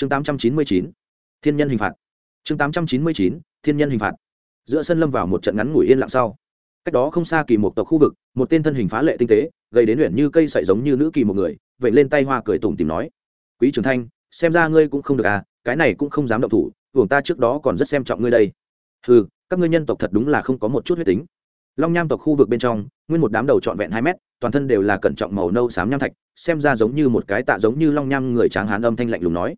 chương tám trăm chín mươi chín, thiên nhân hình phạt. Chương tám trăm chín mươi chín, thiên nhân hình phạt. Giữa sân lâm vào một trận ngắn ngủi yên lặng sau. Cách đó không xa kỳ một tộc khu vực, một tên thân hình phá lệ tinh tế gây đến luyện như cây sậy giống như nữ kỳ một người vậy lên tay hoa cười tủm tìm nói, quý trưởng thanh, xem ra ngươi cũng không được à cái này cũng không dám động thủ, hưởng ta trước đó còn rất xem trọng ngươi đây. Ừ các ngươi nhân tộc thật đúng là không có một chút huyết tính. Long nham tộc khu vực bên trong, nguyên một đám đầu trọn vẹn hai mét, toàn thân đều là cẩn trọng màu nâu xám nham thạch, xem ra giống như một cái tạ giống như long nham người tráng hán âm thanh lạnh lùng nói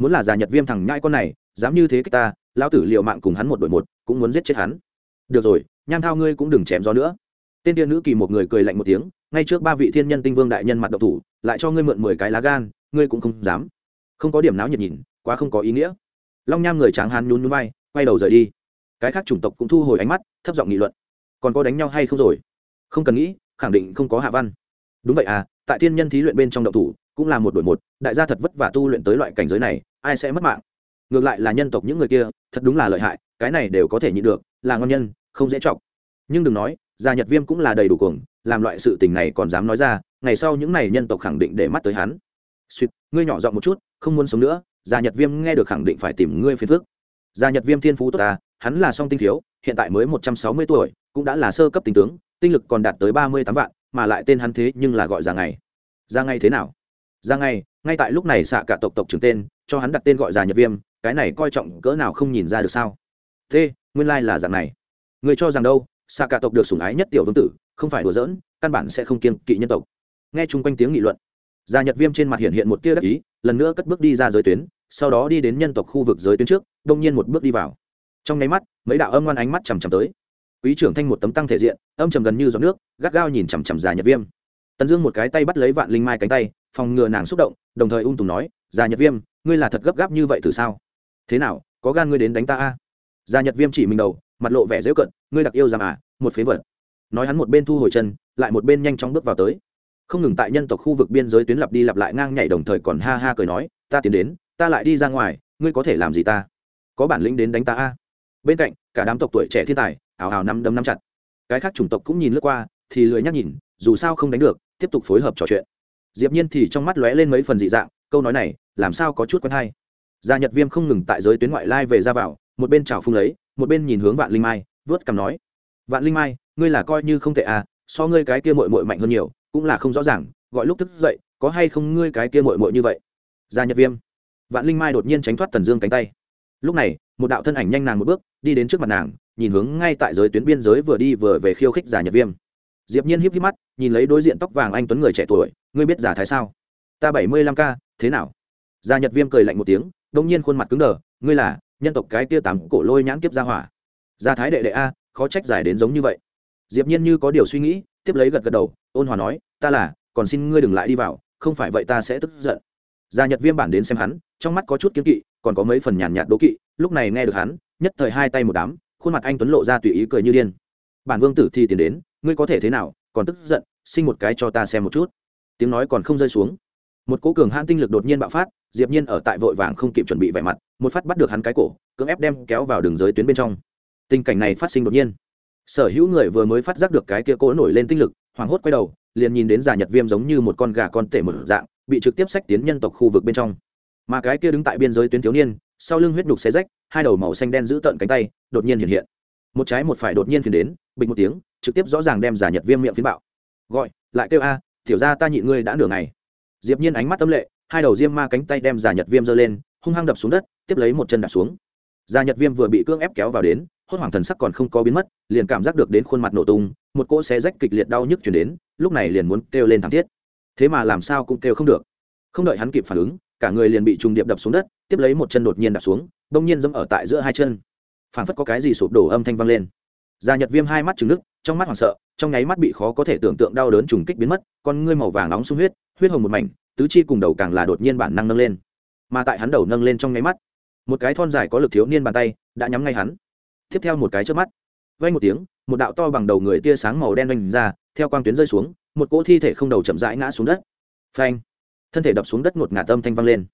muốn là già nhật viêm thằng nhãi con này, dám như thế cái ta, lão tử liệu mạng cùng hắn một đội một, cũng muốn giết chết hắn. Được rồi, nham thao ngươi cũng đừng chém gió nữa. Tên tiên nữ kỳ một người cười lạnh một tiếng, ngay trước ba vị thiên nhân tinh vương đại nhân mặt độc thủ, lại cho ngươi mượn mười cái lá gan, ngươi cũng không dám. Không có điểm náo nhiệt nhìn, quá không có ý nghĩa. Long nham người tráng hán nhún nhún vai, quay đầu rời đi. Cái khác chủng tộc cũng thu hồi ánh mắt, thấp giọng nghị luận. Còn có đánh nhau hay không rồi? Không cần nghĩ, khẳng định không có hạ văn. Đúng vậy à tại thiên nhân thí luyện bên trong động thủ, cũng là một đội một, đại gia thật vất vả tu luyện tới loại cảnh giới này ai sẽ mất mạng? Ngược lại là nhân tộc những người kia, thật đúng là lợi hại, cái này đều có thể nhịn được, là ngon nhân, không dễ chọc. Nhưng đừng nói, gia nhật viêm cũng là đầy đủ cuồng, làm loại sự tình này còn dám nói ra, ngày sau những này nhân tộc khẳng định để mắt tới hắn. Suýt ngươi nhỏ giọng một chút, không muốn sống nữa, gia nhật viêm nghe được khẳng định phải tìm ngươi phiền phước gia nhật viêm thiên phú tốt ta, hắn là song tinh thiếu, hiện tại mới một trăm sáu mươi tuổi, cũng đã là sơ cấp tinh tướng, tinh lực còn đạt tới ba mươi tám vạn, mà lại tên hắn thế nhưng là gọi ra ngày ra ngày thế nào? Ra ngày ngay tại lúc này xạ cả tộc tộc trưởng tên, cho hắn đặt tên gọi già nhật viêm, cái này coi trọng cỡ nào không nhìn ra được sao? Thế nguyên lai là dạng này. Người cho rằng đâu, xạ cả tộc được sủng ái nhất tiểu vương tử, không phải đùa giỡn, căn bản sẽ không kiên kỵ nhân tộc. Nghe chung quanh tiếng nghị luận, già nhật viêm trên mặt hiện hiện một tia đắc ý, lần nữa cất bước đi ra giới tuyến, sau đó đi đến nhân tộc khu vực giới tuyến trước, đông nhiên một bước đi vào. Trong nháy mắt, mấy đạo âm ngoan ánh mắt chằm chằm tới. Quý trưởng thanh một tấm tăng thể diện, âm trầm gần như giọt nước, gắt gao nhìn chằm chằm già nhật viêm. Tần dương một cái tay bắt lấy vạn linh mai cánh tay, phòng ngừa nàng xúc động đồng thời ung tùng nói, già nhật viêm, ngươi là thật gấp gáp như vậy từ sao? Thế nào, có gan ngươi đến đánh ta a? Già nhật viêm chỉ mình đầu, mặt lộ vẻ dễ cận, ngươi đặc yêu giam à một phế vật. Nói hắn một bên thu hồi chân, lại một bên nhanh chóng bước vào tới. Không ngừng tại nhân tộc khu vực biên giới tuyến lặp đi lặp lại ngang nhảy đồng thời còn ha ha cười nói, ta tiến đến, ta lại đi ra ngoài, ngươi có thể làm gì ta? Có bản lĩnh đến đánh ta a? Bên cạnh, cả đám tộc tuổi trẻ thiên tài ảo ảo nắm đấm nắm chặt. Cái khác chủng tộc cũng nhìn lướt qua, thì lười nhắc nhìn, dù sao không đánh được, tiếp tục phối hợp trò chuyện diệp nhiên thì trong mắt lóe lên mấy phần dị dạng, câu nói này, làm sao có chút quen hay? Gia nhật viêm không ngừng tại giới tuyến ngoại lai về ra vào, một bên chào phung lấy, một bên nhìn hướng vạn linh mai, vớt cằm nói, vạn linh mai, ngươi là coi như không tệ à so ngươi cái kia muội muội mạnh hơn nhiều, cũng là không rõ ràng, gọi lúc thức dậy, có hay không ngươi cái kia muội muội như vậy? Gia nhật viêm. Vạn linh mai đột nhiên tránh thoát tần dương cánh tay. Lúc này, một đạo thân ảnh nhanh nàng một bước, đi đến trước mặt nàng, nhìn hướng ngay tại giới tuyến biên giới vừa đi vừa về khiêu khích giả nhật viêm diệp nhiên híp híp mắt, nhìn lấy đối diện tóc vàng anh tuấn người trẻ tuổi, ngươi biết giả thái sao? Ta bảy mươi lăm k thế nào? Gia nhật viêm cười lạnh một tiếng, đông nhiên khuôn mặt cứng đờ, ngươi là, nhân tộc cái kia tám cổ lôi nhãn kiếp gia hỏa. Gia thái đệ đệ a, khó trách giải đến giống như vậy. Diệp nhiên như có điều suy nghĩ, tiếp lấy gật gật đầu, ôn hòa nói, ta là, còn xin ngươi đừng lại đi vào, không phải vậy ta sẽ tức giận. Gia nhật viêm bản đến xem hắn, trong mắt có chút kiên kỵ, còn có mấy phần nhàn nhạt đố kỵ, lúc này nghe được hắn, nhất thời hai tay một đám, khuôn mặt anh tuấn lộ ra tùy ý cười như điên bản vương tử thì tiến đến, ngươi có thể thế nào, còn tức giận, sinh một cái cho ta xem một chút. Tiếng nói còn không rơi xuống. Một cố cường hãn tinh lực đột nhiên bạo phát, diệp nhiên ở tại vội vàng không kịp chuẩn bị vẻ mặt, một phát bắt được hắn cái cổ, cưỡng ép đem kéo vào đường giới tuyến bên trong. Tình cảnh này phát sinh đột nhiên. Sở hữu người vừa mới phát giác được cái kia cố nổi lên tinh lực, hoảng hốt quay đầu, liền nhìn đến giả nhật viêm giống như một con gà con tể một dạng, bị trực tiếp sách tiến nhân tộc khu vực bên trong. Mà cái kia đứng tại biên giới tuyến thiếu niên, sau lưng huyết nhục xé rách, hai đầu màu xanh đen giữ tận cánh tay, đột nhiên hiện hiện một trái một phải đột nhiên phiền đến bình một tiếng, trực tiếp rõ ràng đem giả nhật viêm miệng phiến bạo. Gọi, lại kêu a, tiểu ra ta nhịn ngươi đã nửa ngày. Diệp nhiên ánh mắt tâm lệ, hai đầu diêm ma cánh tay đem giả nhật viêm giơ lên, hung hăng đập xuống đất, tiếp lấy một chân đạp xuống. Giả nhật viêm vừa bị cương ép kéo vào đến, hốt hoảng thần sắc còn không có biến mất, liền cảm giác được đến khuôn mặt nổ tung, một cỗ xé rách kịch liệt đau nhức chuyển đến, lúc này liền muốn kêu lên thảm thiết. Thế mà làm sao cũng kêu không được. Không đợi hắn kịp phản ứng, cả người liền bị trùng điệp đập xuống đất, tiếp lấy một chân đột nhiên đạp xuống, bỗng nhiên dẫm ở tại giữa hai chân phảng phất có cái gì sụp đổ âm thanh vang lên Gia Nhật Viêm hai mắt trừng nước, trong mắt hoảng sợ, trong nháy mắt bị khó có thể tưởng tượng đau đớn trùng kích biến mất, con ngươi màu vàng nóng sung huyết, huyết hồng một mảnh, tứ chi cùng đầu càng là đột nhiên bản năng nâng lên. Mà tại hắn đầu nâng lên trong nháy mắt, một cái thon dài có lực thiếu niên bàn tay đã nhắm ngay hắn. Tiếp theo một cái chớp mắt, vang một tiếng, một đạo to bằng đầu người tia sáng màu đen vành ra, theo quang tuyến rơi xuống, một cỗ thi thể không đầu chậm rãi ngã xuống đất. Phanh! Thân thể đập xuống đất ngột ngạt âm thanh vang lên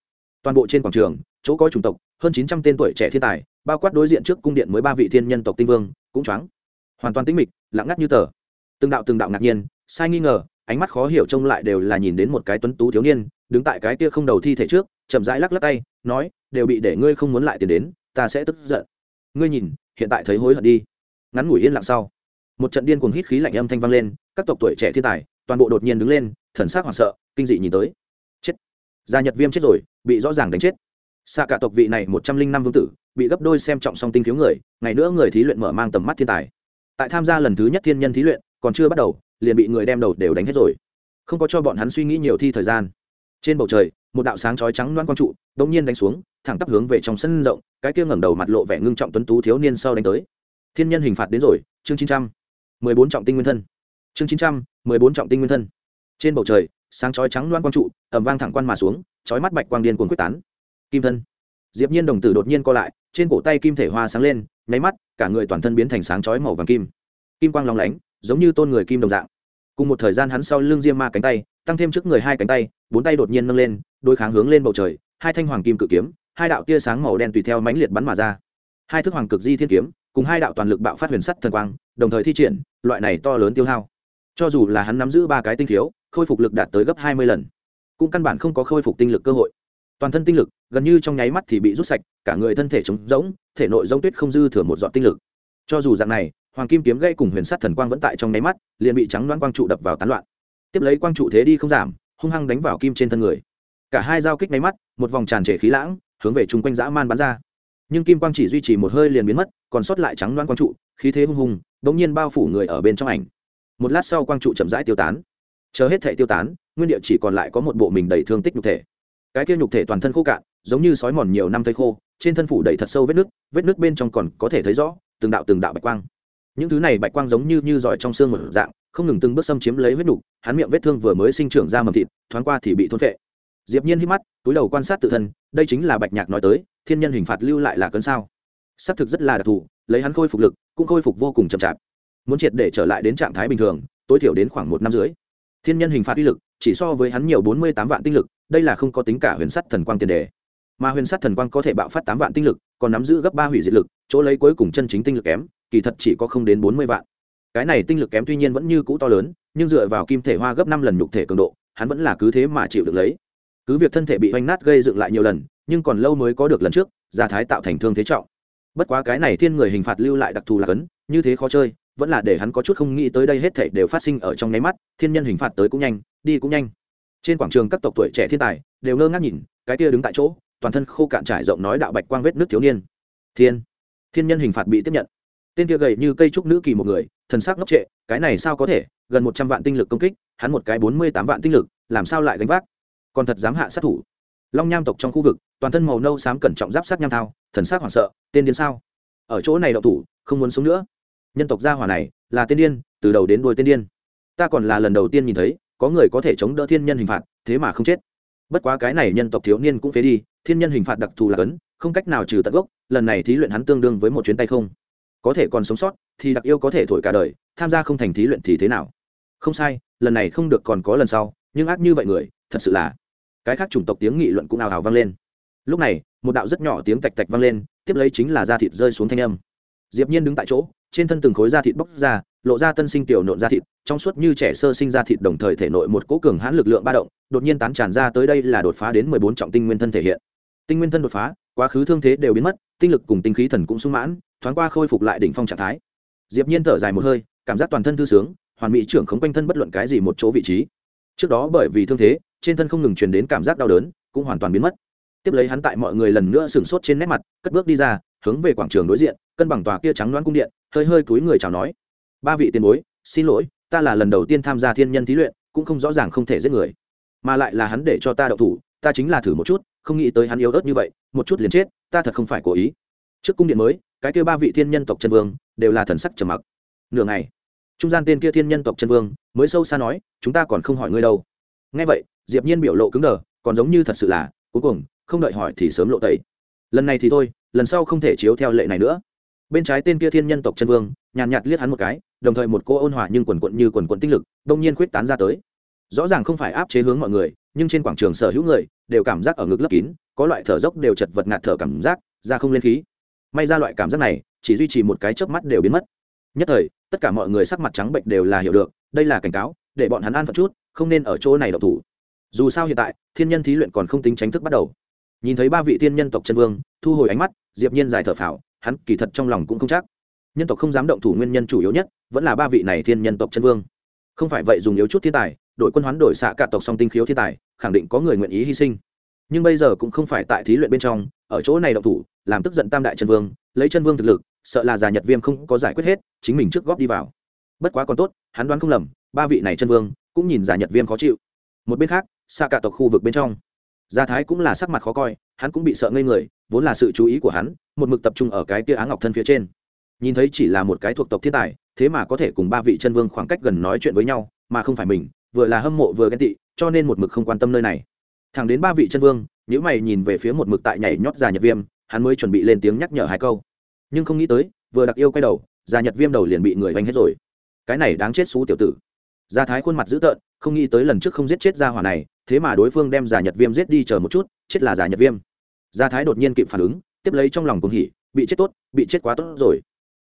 toàn bộ trên quảng trường, chỗ có chủng tộc, hơn chín trăm tên tuổi trẻ thiên tài, bao quát đối diện trước cung điện mới ba vị thiên nhân tộc tinh vương, cũng choáng. Hoàn toàn tĩnh mịch, lặng ngắt như tờ. Từng đạo từng đạo ngạc nhiên, sai nghi ngờ, ánh mắt khó hiểu trông lại đều là nhìn đến một cái tuấn tú thiếu niên, đứng tại cái kia không đầu thi thể trước, chậm rãi lắc lắc tay, nói, đều bị để ngươi không muốn lại tiền đến, ta sẽ tức giận. Ngươi nhìn, hiện tại thấy hối hận đi. Ngắn ngủi yên lặng sau, một trận điên cuồng hít khí lạnh âm thanh vang lên, các tộc tuổi trẻ thiên tài, toàn bộ đột nhiên đứng lên, thần sắc hoảng sợ, kinh dị nhìn tới gia nhật viêm chết rồi, bị rõ ràng đánh chết. Xạ cả tộc vị này một trăm linh năm vương tử, bị gấp đôi xem trọng song tinh thiếu người, ngày nữa người thí luyện mở mang tầm mắt thiên tài. Tại tham gia lần thứ nhất thiên nhân thí luyện, còn chưa bắt đầu, liền bị người đem đầu đều đánh hết rồi. Không có cho bọn hắn suy nghĩ nhiều thi thời gian. Trên bầu trời, một đạo sáng chói trắng loan quang trụ đ ỗ n g nhiên đánh xuống, thẳng tắp hướng về trong sân rộng, cái kia ngẩng đầu mặt lộ vẻ ngưng trọng tuấn tú thiếu niên sau đánh tới. Thiên nhân hình phạt đến rồi, chương chín trăm mười bốn trọng tinh nguyên thân. Chương chín trăm mười bốn trọng tinh nguyên thân. Trên bầu trời sáng chói trắng loan quang trụ ẩm vang thẳng quan mà xuống, chói mắt bạch quang điên cuồng quyết tán. Kim thân. Diệp nhiên đồng tử đột nhiên co lại, trên cổ tay kim thể hoa sáng lên, nháy mắt, cả người toàn thân biến thành sáng chói màu vàng kim. Kim quang long lánh, giống như tôn người kim đồng dạng. Cùng một thời gian hắn sau lưng diêm ma cánh tay, tăng thêm trước người hai cánh tay, bốn tay đột nhiên nâng lên đôi kháng hướng lên bầu trời, hai thanh hoàng kim cự kiếm, hai đạo tia sáng màu đen tùy theo mãnh liệt bắn mà ra. Hai thước hoàng cực di thiên kiếm, cùng hai đạo toàn lực bạo phát huyền sắt thần quang, đồng thời thi triển, loại này to lớn tiêu hao. Cho dù là hắn nắm giữ ba cái tinh thiếu khôi phục lực đạt tới gấp hai mươi lần. Cũng căn bản không có khôi phục tinh lực cơ hội. Toàn thân tinh lực, gần như trong nháy mắt thì bị rút sạch, cả người thân thể trống rỗng, thể nội giống tuyết không dư thừa một dọn tinh lực. Cho dù dạng này, hoàng kim kiếm gây cùng huyền sát thần quang vẫn tại trong nháy mắt, liền bị trắng đoán quang trụ đập vào tán loạn. Tiếp lấy quang trụ thế đi không giảm, hung hăng đánh vào kim trên thân người. Cả hai giao kích nháy mắt, một vòng tràn trề khí lãng, hướng về chung quanh dã man bắn ra. Nhưng kim quang chỉ duy trì một hơi liền biến mất, còn sót lại trắng đoán quang trụ, khí thế hung hùng đ ỗ n g nhiên bao phủ người ở bên trong ảnh. Một lát sau quang trụ chậm rãi tiêu tán chờ hết thể tiêu tán, nguyên địa chỉ còn lại có một bộ mình đầy thương tích nhục thể. Cái kia nhục thể toàn thân khô cạn, giống như sói mòn nhiều năm thây khô, trên thân phủ đầy thật sâu vết nước vết nước bên trong còn có thể thấy rõ, từng đạo từng đạo bạch quang. Những thứ này bạch quang giống như như giỏi trong xương một dạng, không ngừng từng bước xâm chiếm lấy huyết nục, hắn miệng vết thương vừa mới sinh trưởng ra mầm thịt, thoáng qua thì bị thôn phệ. Diệp nhiên hít mắt, túi đầu quan sát tự thân, đây chính là bạch nhạc nói tới, thiên nhân hình phạt lưu lại là cơn sao. Xác thực rất là đặc thù, lấy hắn khôi phục lực, cũng khôi phục vô cùng chậm chạp. Muốn triệt để trở lại đến trạng thái bình thường, tối thiểu đến khoảng một năm dưới thiên nhân hình phạt uy lực, chỉ so với hắn nhiều bốn mươi tám vạn tinh lực, đây là không có tính cả huyền sắt thần quang tiền đề. Mà huyền sắt thần quang có thể bạo phát tám vạn tinh lực, còn nắm giữ gấp ba hủy diệt lực, chỗ lấy cuối cùng chân chính tinh lực kém, kỳ thật chỉ có không đến bốn mươi vạn. Cái này tinh lực kém tuy nhiên vẫn như cũ to lớn, nhưng dựa vào kim thể hoa gấp năm lần nhục thể cường độ, hắn vẫn là cứ thế mà chịu được lấy. Cứ việc thân thể bị oanh nát gây dựng lại nhiều lần, nhưng còn lâu mới có được lần trước gia thái tạo thành thương thế trọng. Bất quá cái này thiên người hình phạt lưu lại đặc thù là cấn, như thế khó chơi vẫn là để hắn có chút không nghĩ tới đây hết thảy đều phát sinh ở trong nháy mắt, thiên nhân hình phạt tới cũng nhanh, đi cũng nhanh. Trên quảng trường các tộc tuổi trẻ thiên tài đều ngơ ngác nhìn, cái kia đứng tại chỗ, toàn thân khô cạn trải rộng nói đạo bạch quang vết nước thiếu niên. Thiên thiên nhân hình phạt bị tiếp nhận. Tên kia gầy như cây trúc nữ kỳ một người, thần sắc ngốc trệ, cái này sao có thể, gần một trăm vạn tinh lực công kích, hắn một cái bốn mươi tám vạn tinh lực, làm sao lại gánh vác? Còn thật dám hạ sát thủ. Long nham tộc trong khu vực, toàn thân màu nâu xám cẩn trọng giáp sát nham thao, thần sắc hoảng sợ, tên điên sao? Ở chỗ này đậu thủ, không muốn sống nữa nhân tộc gia hỏa này là tiên điên, từ đầu đến đuôi tiên điên. Ta còn là lần đầu tiên nhìn thấy, có người có thể chống đỡ thiên nhân hình phạt, thế mà không chết. Bất quá cái này nhân tộc thiếu niên cũng phế đi, thiên nhân hình phạt đặc thù là cấn, không cách nào trừ tận gốc, lần này thí luyện hắn tương đương với một chuyến tay không. Có thể còn sống sót, thì đặc yêu có thể thổi cả đời, tham gia không thành thí luyện thì thế nào? Không sai, lần này không được còn có lần sau, nhưng ác như vậy người, thật sự là. Cái khác chủng tộc tiếng nghị luận cũng ào ào vang lên. Lúc này, một đạo rất nhỏ tiếng tạch tạch vang lên, tiếp lấy chính là da thịt rơi xuống thanh âm diệp nhiên đứng tại chỗ, trên thân từng khối da thịt bóc ra, lộ ra tân sinh tiểu nộn da thịt, trong suốt như trẻ sơ sinh da thịt đồng thời thể nội một cỗ cường hãn lực lượng ba động, đột nhiên tán tràn ra tới đây là đột phá đến mười bốn trọng tinh nguyên thân thể hiện. Tinh nguyên thân đột phá, quá khứ thương thế đều biến mất, tinh lực cùng tinh khí thần cũng sung mãn, thoáng qua khôi phục lại đỉnh phong trạng thái. Diệp nhiên thở dài một hơi, cảm giác toàn thân thư sướng, hoàn mỹ trưởng khống quanh thân bất luận cái gì một chỗ vị trí. Trước đó bởi vì thương thế, trên thân không ngừng truyền đến cảm giác đau đớn, cũng hoàn toàn biến mất. Tiếp lấy hắn tại mọi người lần nữa sừng sốt trên nét mặt, cất bước đi ra, hướng về quảng trường đối diện cân bằng tòa kia trắng đoán cung điện, hơi hơi cúi người chào nói, ba vị tiền bối, xin lỗi, ta là lần đầu tiên tham gia thiên nhân thí luyện, cũng không rõ ràng không thể giết người, mà lại là hắn để cho ta đậu thủ, ta chính là thử một chút, không nghĩ tới hắn yếu ớt như vậy, một chút liền chết, ta thật không phải cố ý. Trước cung điện mới, cái kia ba vị thiên nhân tộc chân vương đều là thần sắc trầm mặc. Nửa ngày, trung gian tên kia thiên nhân tộc chân vương mới sâu xa nói, chúng ta còn không hỏi ngươi đâu. Ngay vậy, diệp nhiên biểu lộ cứng đờ, còn giống như thật sự là, cuối cùng, không đợi hỏi thì sớm lộ tẩy. Lần này thì thôi, lần sau không thể chiếu theo lệ này nữa bên trái tên kia thiên nhân tộc chân vương, nhàn nhạt liếc hắn một cái, đồng thời một cô ôn hòa nhưng quần quận như quần quận tinh lực, đông nhiên khuyết tán ra tới. Rõ ràng không phải áp chế hướng mọi người, nhưng trên quảng trường sở hữu người, đều cảm giác ở ngực lấp kín, có loại thở dốc đều chật vật ngạt thở cảm giác, ra không lên khí. May ra loại cảm giác này, chỉ duy trì một cái chớp mắt đều biến mất. Nhất thời, tất cả mọi người sắc mặt trắng bệnh đều là hiểu được, đây là cảnh cáo, để bọn hắn an phận chút, không nên ở chỗ này độc thủ. Dù sao hiện tại, thiên nhân thí luyện còn không tính tránh thức bắt đầu. Nhìn thấy ba vị thiên nhân tộc chân vương, thu hồi ánh mắt, diệp nhiên dài thở phào hắn kỳ thật trong lòng cũng không chắc. Nhân tộc không dám động thủ nguyên nhân chủ yếu nhất vẫn là ba vị này thiên nhân tộc chân vương. Không phải vậy dùng yếu chút thiên tài, đội quân hoán đổi xạ cả tộc song tinh khiếu thiên tài, khẳng định có người nguyện ý hy sinh. Nhưng bây giờ cũng không phải tại thí luyện bên trong, ở chỗ này động thủ, làm tức giận tam đại chân vương, lấy chân vương thực lực, sợ là già nhật viêm không có giải quyết hết, chính mình trước góp đi vào. Bất quá còn tốt, hắn đoán không lầm, ba vị này chân vương cũng nhìn già nhật viêm khó chịu. Một bên khác xa cả tộc khu vực bên trong gia thái cũng là sắc mặt khó coi, hắn cũng bị sợ ngây người, vốn là sự chú ý của hắn, một mực tập trung ở cái kia á ngọc thân phía trên. Nhìn thấy chỉ là một cái thuộc tộc thiên tài, thế mà có thể cùng ba vị chân vương khoảng cách gần nói chuyện với nhau, mà không phải mình, vừa là hâm mộ vừa ghen tị, cho nên một mực không quan tâm nơi này. Thẳng đến ba vị chân vương nếu mày nhìn về phía một mực tại nhảy nhót già nhật viêm, hắn mới chuẩn bị lên tiếng nhắc nhở hai câu. Nhưng không nghĩ tới, vừa đặc yêu quay đầu già nhật viêm đầu liền bị người vanh hết rồi. Cái này đáng chết xú tiểu tử. Gia thái khuôn mặt dữ tợn, không nghĩ tới lần trước không giết chết gia hỏa này thế mà đối phương đem giả nhật viêm giết đi chờ một chút, chết là giả nhật viêm. Gia thái đột nhiên kịp phản ứng, tiếp lấy trong lòng cùng hỉ, bị chết tốt, bị chết quá tốt rồi.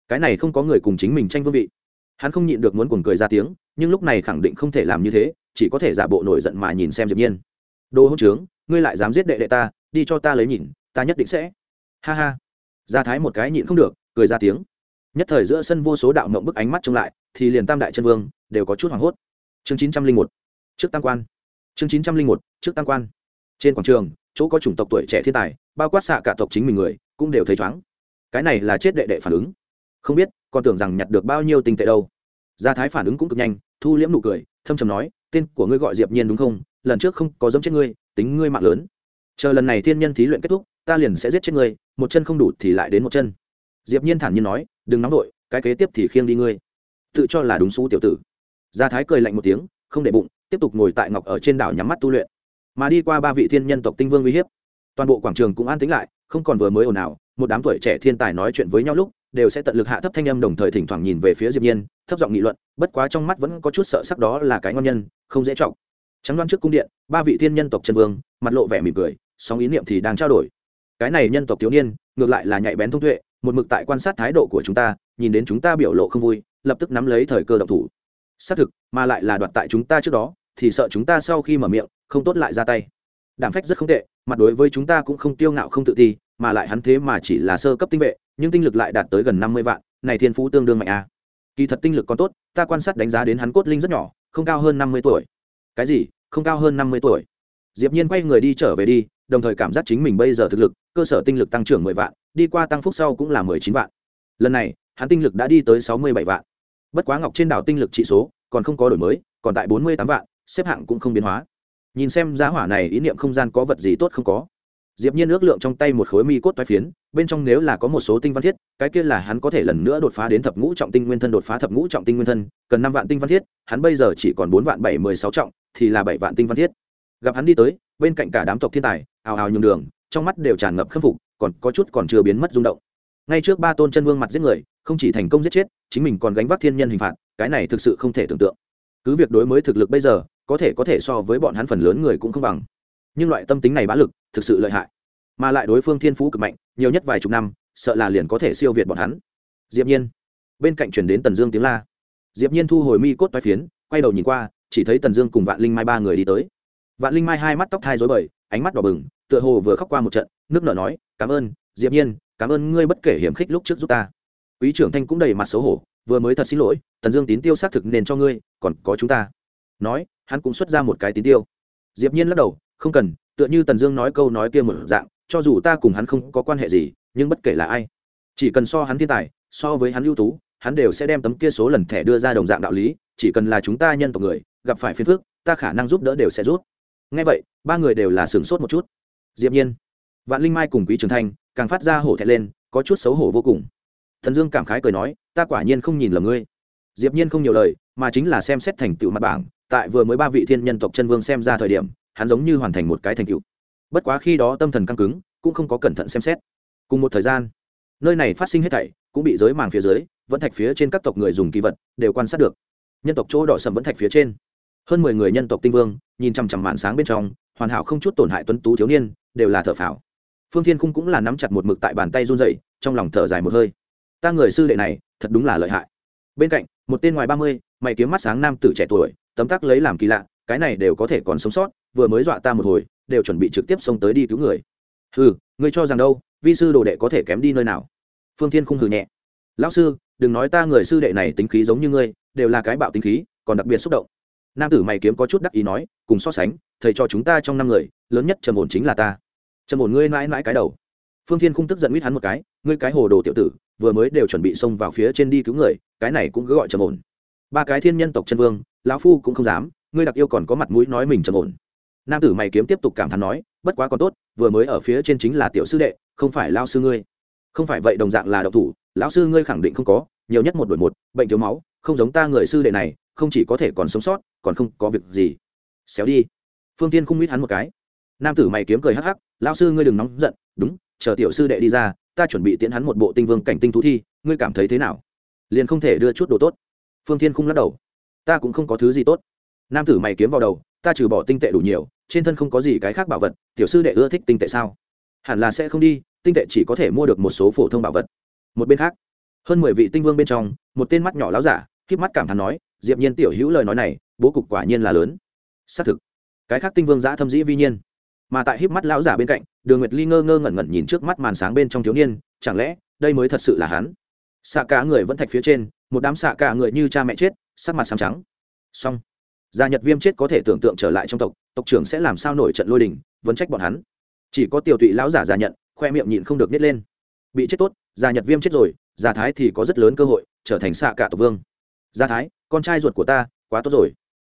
Cái này không có người cùng chính mình tranh vương vị. Hắn không nhịn được muốn cuồng cười ra tiếng, nhưng lúc này khẳng định không thể làm như thế, chỉ có thể giả bộ nổi giận mà nhìn xem diệp nhiên. Đồ hỗn trướng, ngươi lại dám giết đệ đệ ta, đi cho ta lấy nhìn, ta nhất định sẽ. Ha ha. Gia thái một cái nhịn không được, cười ra tiếng. Nhất thời giữa sân vô số đạo mộng bức ánh mắt trông lại, thì liền tam đại chân vương đều có chút hoảng hốt. Chương chín trăm linh một. Trước tam quan chương chín trăm linh một, trước tam quan. Trên quảng trường, chỗ có chủng tộc tuổi trẻ thiên tài, bao quát xạ cả tộc chính mình người, cũng đều thấy chóng. Cái này là chết đệ đệ phản ứng. Không biết, còn tưởng rằng nhặt được bao nhiêu tinh tệ đâu. Gia thái phản ứng cũng cực nhanh, thu liễm nụ cười, thâm trầm nói, tên của ngươi gọi diệp nhiên đúng không? Lần trước không có giống chết ngươi, tính ngươi mạng lớn. Chờ lần này thiên nhân thí luyện kết thúc, ta liền sẽ giết chết ngươi, một chân không đủ thì lại đến một chân. Diệp nhiên thản nhiên nói, đừng nóng nổi cái kế tiếp thì khiêng đi ngươi. Tự cho là đúng xú tiểu tử. Gia thái cười lạnh một tiếng, không để bụng tiếp tục ngồi tại ngọc ở trên đảo nhắm mắt tu luyện. Mà đi qua ba vị thiên nhân tộc tinh vương uy hiếp, toàn bộ quảng trường cũng an tĩnh lại, không còn vừa mới ồn ào, một đám tuổi trẻ thiên tài nói chuyện với nhau lúc, đều sẽ tận lực hạ thấp thanh âm đồng thời thỉnh thoảng nhìn về phía diệp nhiên, thấp giọng nghị luận, bất quá trong mắt vẫn có chút sợ sắc đó là cái ngon nhân, không dễ trọng trắng đoan trước cung điện, ba vị thiên nhân tộc chân vương, mặt lộ vẻ mỉm cười song ý niệm thì đang trao đổi. Cái này nhân tộc thiếu niên, ngược lại là nhạy bén thông tuệ, một mực tại quan sát thái độ của chúng ta, nhìn đến chúng ta biểu lộ không vui, lập tức nắm lấy thời cơ động thủ. Xác thực, mà lại là đoạt tại chúng ta trước đó thì sợ chúng ta sau khi mở miệng, không tốt lại ra tay. Đảm phách rất không tệ, mặt đối với chúng ta cũng không tiêu ngạo không tự ti, mà lại hắn thế mà chỉ là sơ cấp tinh vệ, nhưng tinh lực lại đạt tới gần năm mươi vạn, này thiên phú tương đương mạnh a. À. kỳ thật tinh lực còn tốt, ta quan sát đánh giá đến hắn cốt linh rất nhỏ, không cao hơn năm mươi tuổi. Cái gì? Không cao hơn năm mươi tuổi? Diệp nhiên quay người đi trở về đi, đồng thời cảm giác chính mình bây giờ thực lực, cơ sở tinh lực tăng trưởng mười vạn, đi qua tăng phúc sau cũng là mười chín vạn. Lần này, hắn tinh lực đã đi tới sáu mươi bảy vạn. Bất quá ngọc trên đảo tinh lực trị số còn không có đổi mới, còn tại bốn mươi tám vạn xếp hạng cũng không biến hóa. Nhìn xem giá hỏa này, ý niệm không gian có vật gì tốt không có. Diệp nhiên ước lượng trong tay một khối mi cốt toái phiến, bên trong nếu là có một số tinh văn thiết, cái kia là hắn có thể lần nữa đột phá đến thập ngũ trọng tinh nguyên thân, đột phá thập ngũ trọng tinh nguyên thân, cần năm vạn tinh văn thiết, hắn bây giờ chỉ còn bốn vạn bảy mười sáu trọng, thì là bảy vạn tinh văn thiết. Gặp hắn đi tới, bên cạnh cả đám tộc thiên tài ảo ảo nhường đường, trong mắt đều tràn ngập khâm phục, còn có chút còn chưa biến mất rung động. Ngay trước ba tôn chân vương mặt giết người, không chỉ thành công giết chết, chính mình còn gánh vác thiên nhân hình phạt, cái này thực sự không thể tưởng tượng. Cứ việc đối mới thực lực bây giờ có thể có thể so với bọn hắn phần lớn người cũng không bằng. Nhưng loại tâm tính này bá lực, thực sự lợi hại. Mà lại đối phương thiên phú cực mạnh, nhiều nhất vài chục năm, sợ là liền có thể siêu việt bọn hắn. Diệp nhiên. Bên cạnh chuyển đến tần dương tiếng la. Diệp nhiên thu hồi mi cốt toái phiến, quay đầu nhìn qua, chỉ thấy tần dương cùng vạn linh mai ba người đi tới. Vạn linh mai hai mắt tóc thai rối bời, ánh mắt đỏ bừng, tựa hồ vừa khóc qua một trận, nước nở nói, cảm ơn, diệp nhiên, cảm ơn ngươi bất kể hiểm khích lúc trước giúp ta. Quý trưởng thanh cũng đầy mặt xấu hổ, vừa mới thật xin lỗi, tần dương tín tiêu xác thực nên cho ngươi, còn có chúng ta nói, hắn cũng xuất ra một cái tín tiêu. Diệp nhiên lắc đầu, không cần, tựa như tần dương nói câu nói kia một dạng, cho dù ta cùng hắn không có quan hệ gì, nhưng bất kể là ai, chỉ cần so hắn thiên tài, so với hắn ưu tú, hắn đều sẽ đem tấm kia số lần thẻ đưa ra đồng dạng đạo lý, chỉ cần là chúng ta nhân tộc người, gặp phải phiền phức, ta khả năng giúp đỡ đều sẽ rút ngay vậy, ba người đều là sửng sốt một chút. Diệp nhiên, vạn linh mai cùng quý trường thanh, càng phát ra hổ thẹn lên, có chút xấu hổ vô cùng. Thần dương cảm khái cười nói, ta quả nhiên không nhìn lầm ngươi. Diệp nhiên không nhiều lời, mà chính là xem xét thành tựu mặt bảng tại vừa mới ba vị thiên nhân tộc chân vương xem ra thời điểm, hắn giống như hoàn thành một cái thành tựu. Bất quá khi đó tâm thần căng cứng, cũng không có cẩn thận xem xét. Cùng một thời gian, nơi này phát sinh hết thảy, cũng bị giới màng phía dưới, vẫn thạch phía trên các tộc người dùng kỳ vật, đều quan sát được. Nhân tộc chỗ đỏ sầm vẫn thạch phía trên. Hơn mười người nhân tộc tinh vương, nhìn chằm chằm màn sáng bên trong, hoàn hảo không chút tổn hại tuấn tú thiếu niên, đều là thở phào. Phương thiên khung cũng là nắm chặt một mực tại bàn tay run dậy trong lòng thở dài một hơi. Ta người sư đệ này, thật đúng là lợi hại. Bên cạnh, một tên ngoài ba mươi, mày kiếm mắt sáng nam tử trẻ tuổi tấm tắc lấy làm kỳ lạ, cái này đều có thể còn sống sót, vừa mới dọa ta một hồi, đều chuẩn bị trực tiếp xông tới đi cứu người. Hừ, ngươi cho rằng đâu, vi sư đồ đệ có thể kém đi nơi nào? Phương thiên không hừ nhẹ. Lão sư, đừng nói ta người sư đệ này tính khí giống như ngươi, đều là cái bạo tính khí, còn đặc biệt xúc động. Nam tử mày kiếm có chút đắc ý nói, cùng so sánh, thầy cho chúng ta trong năm người, lớn nhất trầm ổn chính là ta. Trầm ổn ngươi mãi mãi cái đầu. Phương thiên không tức giận mít hắn một cái, ngươi cái hồ đồ tiểu tử, vừa mới đều chuẩn bị xông vào phía trên đi cứu người, cái này cũng cứ gọi trầm ổn. Ba cái thiên nhân tộc chân vương lão phu cũng không dám, ngươi đặc yêu còn có mặt mũi nói mình trầm ổn. Nam tử mày kiếm tiếp tục cảm thán nói, bất quá còn tốt, vừa mới ở phía trên chính là tiểu sư đệ, không phải lao sư ngươi. Không phải vậy đồng dạng là độc thủ, lão sư ngươi khẳng định không có, nhiều nhất một đổi một, bệnh thiếu máu, không giống ta người sư đệ này, không chỉ có thể còn sống sót, còn không có việc gì. Xéo đi. Phương tiên không mít hắn một cái. Nam tử mày kiếm cười hắc hắc, lão sư ngươi đừng nóng giận, đúng, chờ tiểu sư đệ đi ra, ta chuẩn bị tiễn hắn một bộ tinh vương cảnh tinh thú thi, ngươi cảm thấy thế nào? Liền không thể đưa chút đồ tốt. Phương thiên không lắc đầu ta cũng không có thứ gì tốt. Nam tử mày kiếm vào đầu, ta trừ bỏ tinh tệ đủ nhiều, trên thân không có gì cái khác bảo vật, tiểu sư đệ ưa thích tinh tệ sao? Hẳn là sẽ không đi, tinh tệ chỉ có thể mua được một số phổ thông bảo vật. Một bên khác, hơn mười vị tinh vương bên trong, một tên mắt nhỏ láo giả khiếp mắt cảm thán nói, diệp nhiên tiểu hữu lời nói này, bố cục quả nhiên là lớn. Xác thực, cái khác tinh vương giã thâm dĩ vi nhiên. Mà tại híp mắt lão giả bên cạnh, đường nguyệt ly ngơ ngơ ngẩn ngẩn nhìn trước mắt màn sáng bên trong thiếu niên, chẳng lẽ đây mới thật sự là hắn? Xạ cả người vẫn thạch phía trên, một đám xạ cả người như cha mẹ chết, sắc mặt xám trắng. Xong, gia nhật viêm chết có thể tưởng tượng trở lại trong tộc tộc trưởng sẽ làm sao nổi trận lôi đình, vẫn trách bọn hắn. Chỉ có tiểu tụy lão giả già nhận khoe miệng nhịn không được nít lên. Bị chết tốt, gia nhật viêm chết rồi, gia thái thì có rất lớn cơ hội, trở thành xạ cả tộc vương. Gia thái, con trai ruột của ta, quá tốt rồi.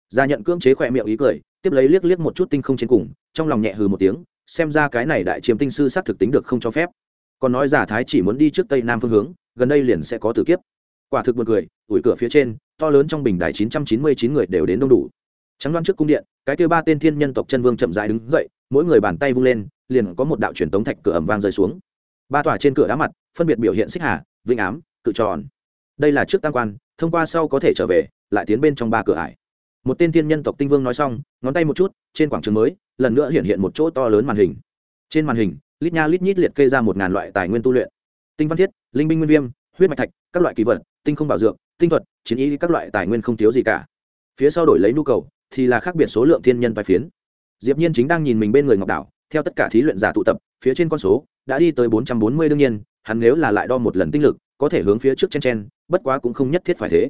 Gia nhận cưỡng chế khoe miệng ý cười, tiếp lấy liếc liếc một chút tinh không trên cùng, trong lòng nhẹ hừ một tiếng, xem ra cái này đại chiếm tinh sư xác thực tính được không cho phép. Còn nói giả thái chỉ muốn đi trước tây nam phương hướng gần đây liền sẽ có tử kiếp. Quả thực buồn cười. ủi cửa phía trên, to lớn trong bình đài chín trăm chín mươi chín người đều đến đông đủ. Trắng đoan trước cung điện, cái kêu ba tên thiên nhân tộc chân vương chậm rãi đứng dậy, mỗi người bàn tay vung lên, liền có một đạo truyền tống thạch cửa ẩm vang rơi xuống. Ba tòa trên cửa đá mặt, phân biệt biểu hiện xích hà, vĩnh ám, cự tròn. Đây là trước tăng quan, thông qua sau có thể trở về, lại tiến bên trong ba cửa ải. Một tên thiên nhân tộc tinh vương nói xong, ngón tay một chút, trên quảng trường mới, lần nữa hiện hiện một chỗ to lớn màn hình. Trên màn hình, lít nha lít nhít liệt kê ra một ngàn loại tài nguyên tu luyện. Tinh văn thiết linh binh nguyên viêm, huyết mạch thạch, các loại kỳ vật, tinh không bảo dược, tinh thuật, chiến ý, các loại tài nguyên không thiếu gì cả. Phía sau đổi lấy nhu cầu, thì là khác biệt số lượng thiên nhân bài phiến. Diệp nhiên chính đang nhìn mình bên người ngọc đảo, theo tất cả thí luyện giả tụ tập, phía trên con số đã đi tới 440 đương nhiên, hắn nếu là lại đo một lần tinh lực, có thể hướng phía trước chen chen, bất quá cũng không nhất thiết phải thế.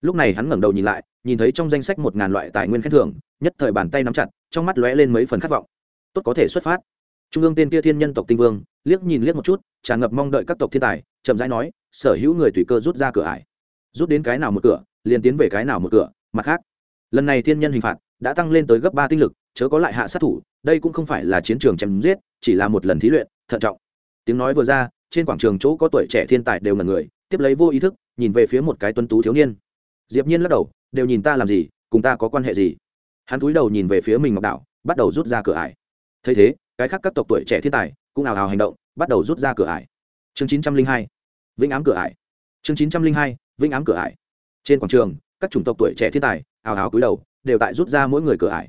Lúc này hắn ngẩng đầu nhìn lại, nhìn thấy trong danh sách một ngàn loại tài nguyên khen thưởng, nhất thời bàn tay nắm chặt, trong mắt lóe lên mấy phần khát vọng. Tốt có thể xuất phát trung ương tên kia thiên nhân tộc tinh vương liếc nhìn liếc một chút tràn ngập mong đợi các tộc thiên tài chậm rãi nói sở hữu người tùy cơ rút ra cửa ải. Rút đến cái nào một cửa liền tiến về cái nào một cửa mặt khác. Lần này thiên nhân hình phạt đã tăng lên tới gấp ba tinh lực chớ có lại hạ sát thủ đây cũng không phải là chiến trường chém giết chỉ là một lần thí luyện thận trọng. Tiếng nói vừa ra trên quảng trường chỗ có tuổi trẻ thiên tài đều ngần người tiếp lấy vô ý thức nhìn về phía một cái tuân tú thiếu niên. Diệp nhiên lắc đầu đều nhìn ta làm gì cùng ta có quan hệ gì? Hắn cúi đầu nhìn về phía mình ngọc đảo, bắt đầu rút ra cửa ải. Thấy thế cái khác các tộc tuổi trẻ thiên tài cũng ào ào hành động, bắt đầu rút ra cửa ải. Chương chín trăm linh hai, vĩnh ám cửa ải. Chương chín trăm linh hai, vĩnh ám cửa ải. Trên quảng trường, các chủng tộc tuổi trẻ thiên tài ào ào cúi đầu, đều tại rút ra mỗi người cửa ải.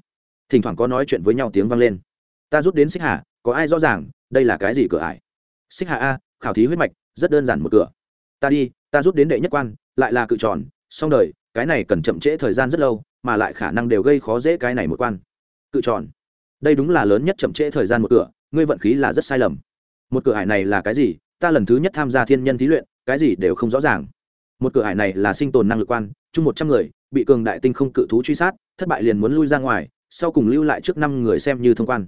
Thỉnh thoảng có nói chuyện với nhau tiếng vang lên. Ta rút đến xích hà, có ai rõ ràng đây là cái gì cửa ải? Xích hà a, khảo thí huyết mạch, rất đơn giản một cửa. Ta đi, ta rút đến đệ nhất quan, lại là cự tròn, xong đời, cái này cần chậm trễ thời gian rất lâu, mà lại khả năng đều gây khó dễ cái này một quan. Cự tròn đây đúng là lớn nhất chậm trễ thời gian một cửa, ngươi vận khí là rất sai lầm. Một cửa hải này là cái gì? Ta lần thứ nhất tham gia thiên nhân thí luyện, cái gì đều không rõ ràng. Một cửa hải này là sinh tồn năng lực quan, chung một trăm người, bị cường đại tinh không cự thú truy sát, thất bại liền muốn lui ra ngoài, sau cùng lưu lại trước năm người xem như thông quan.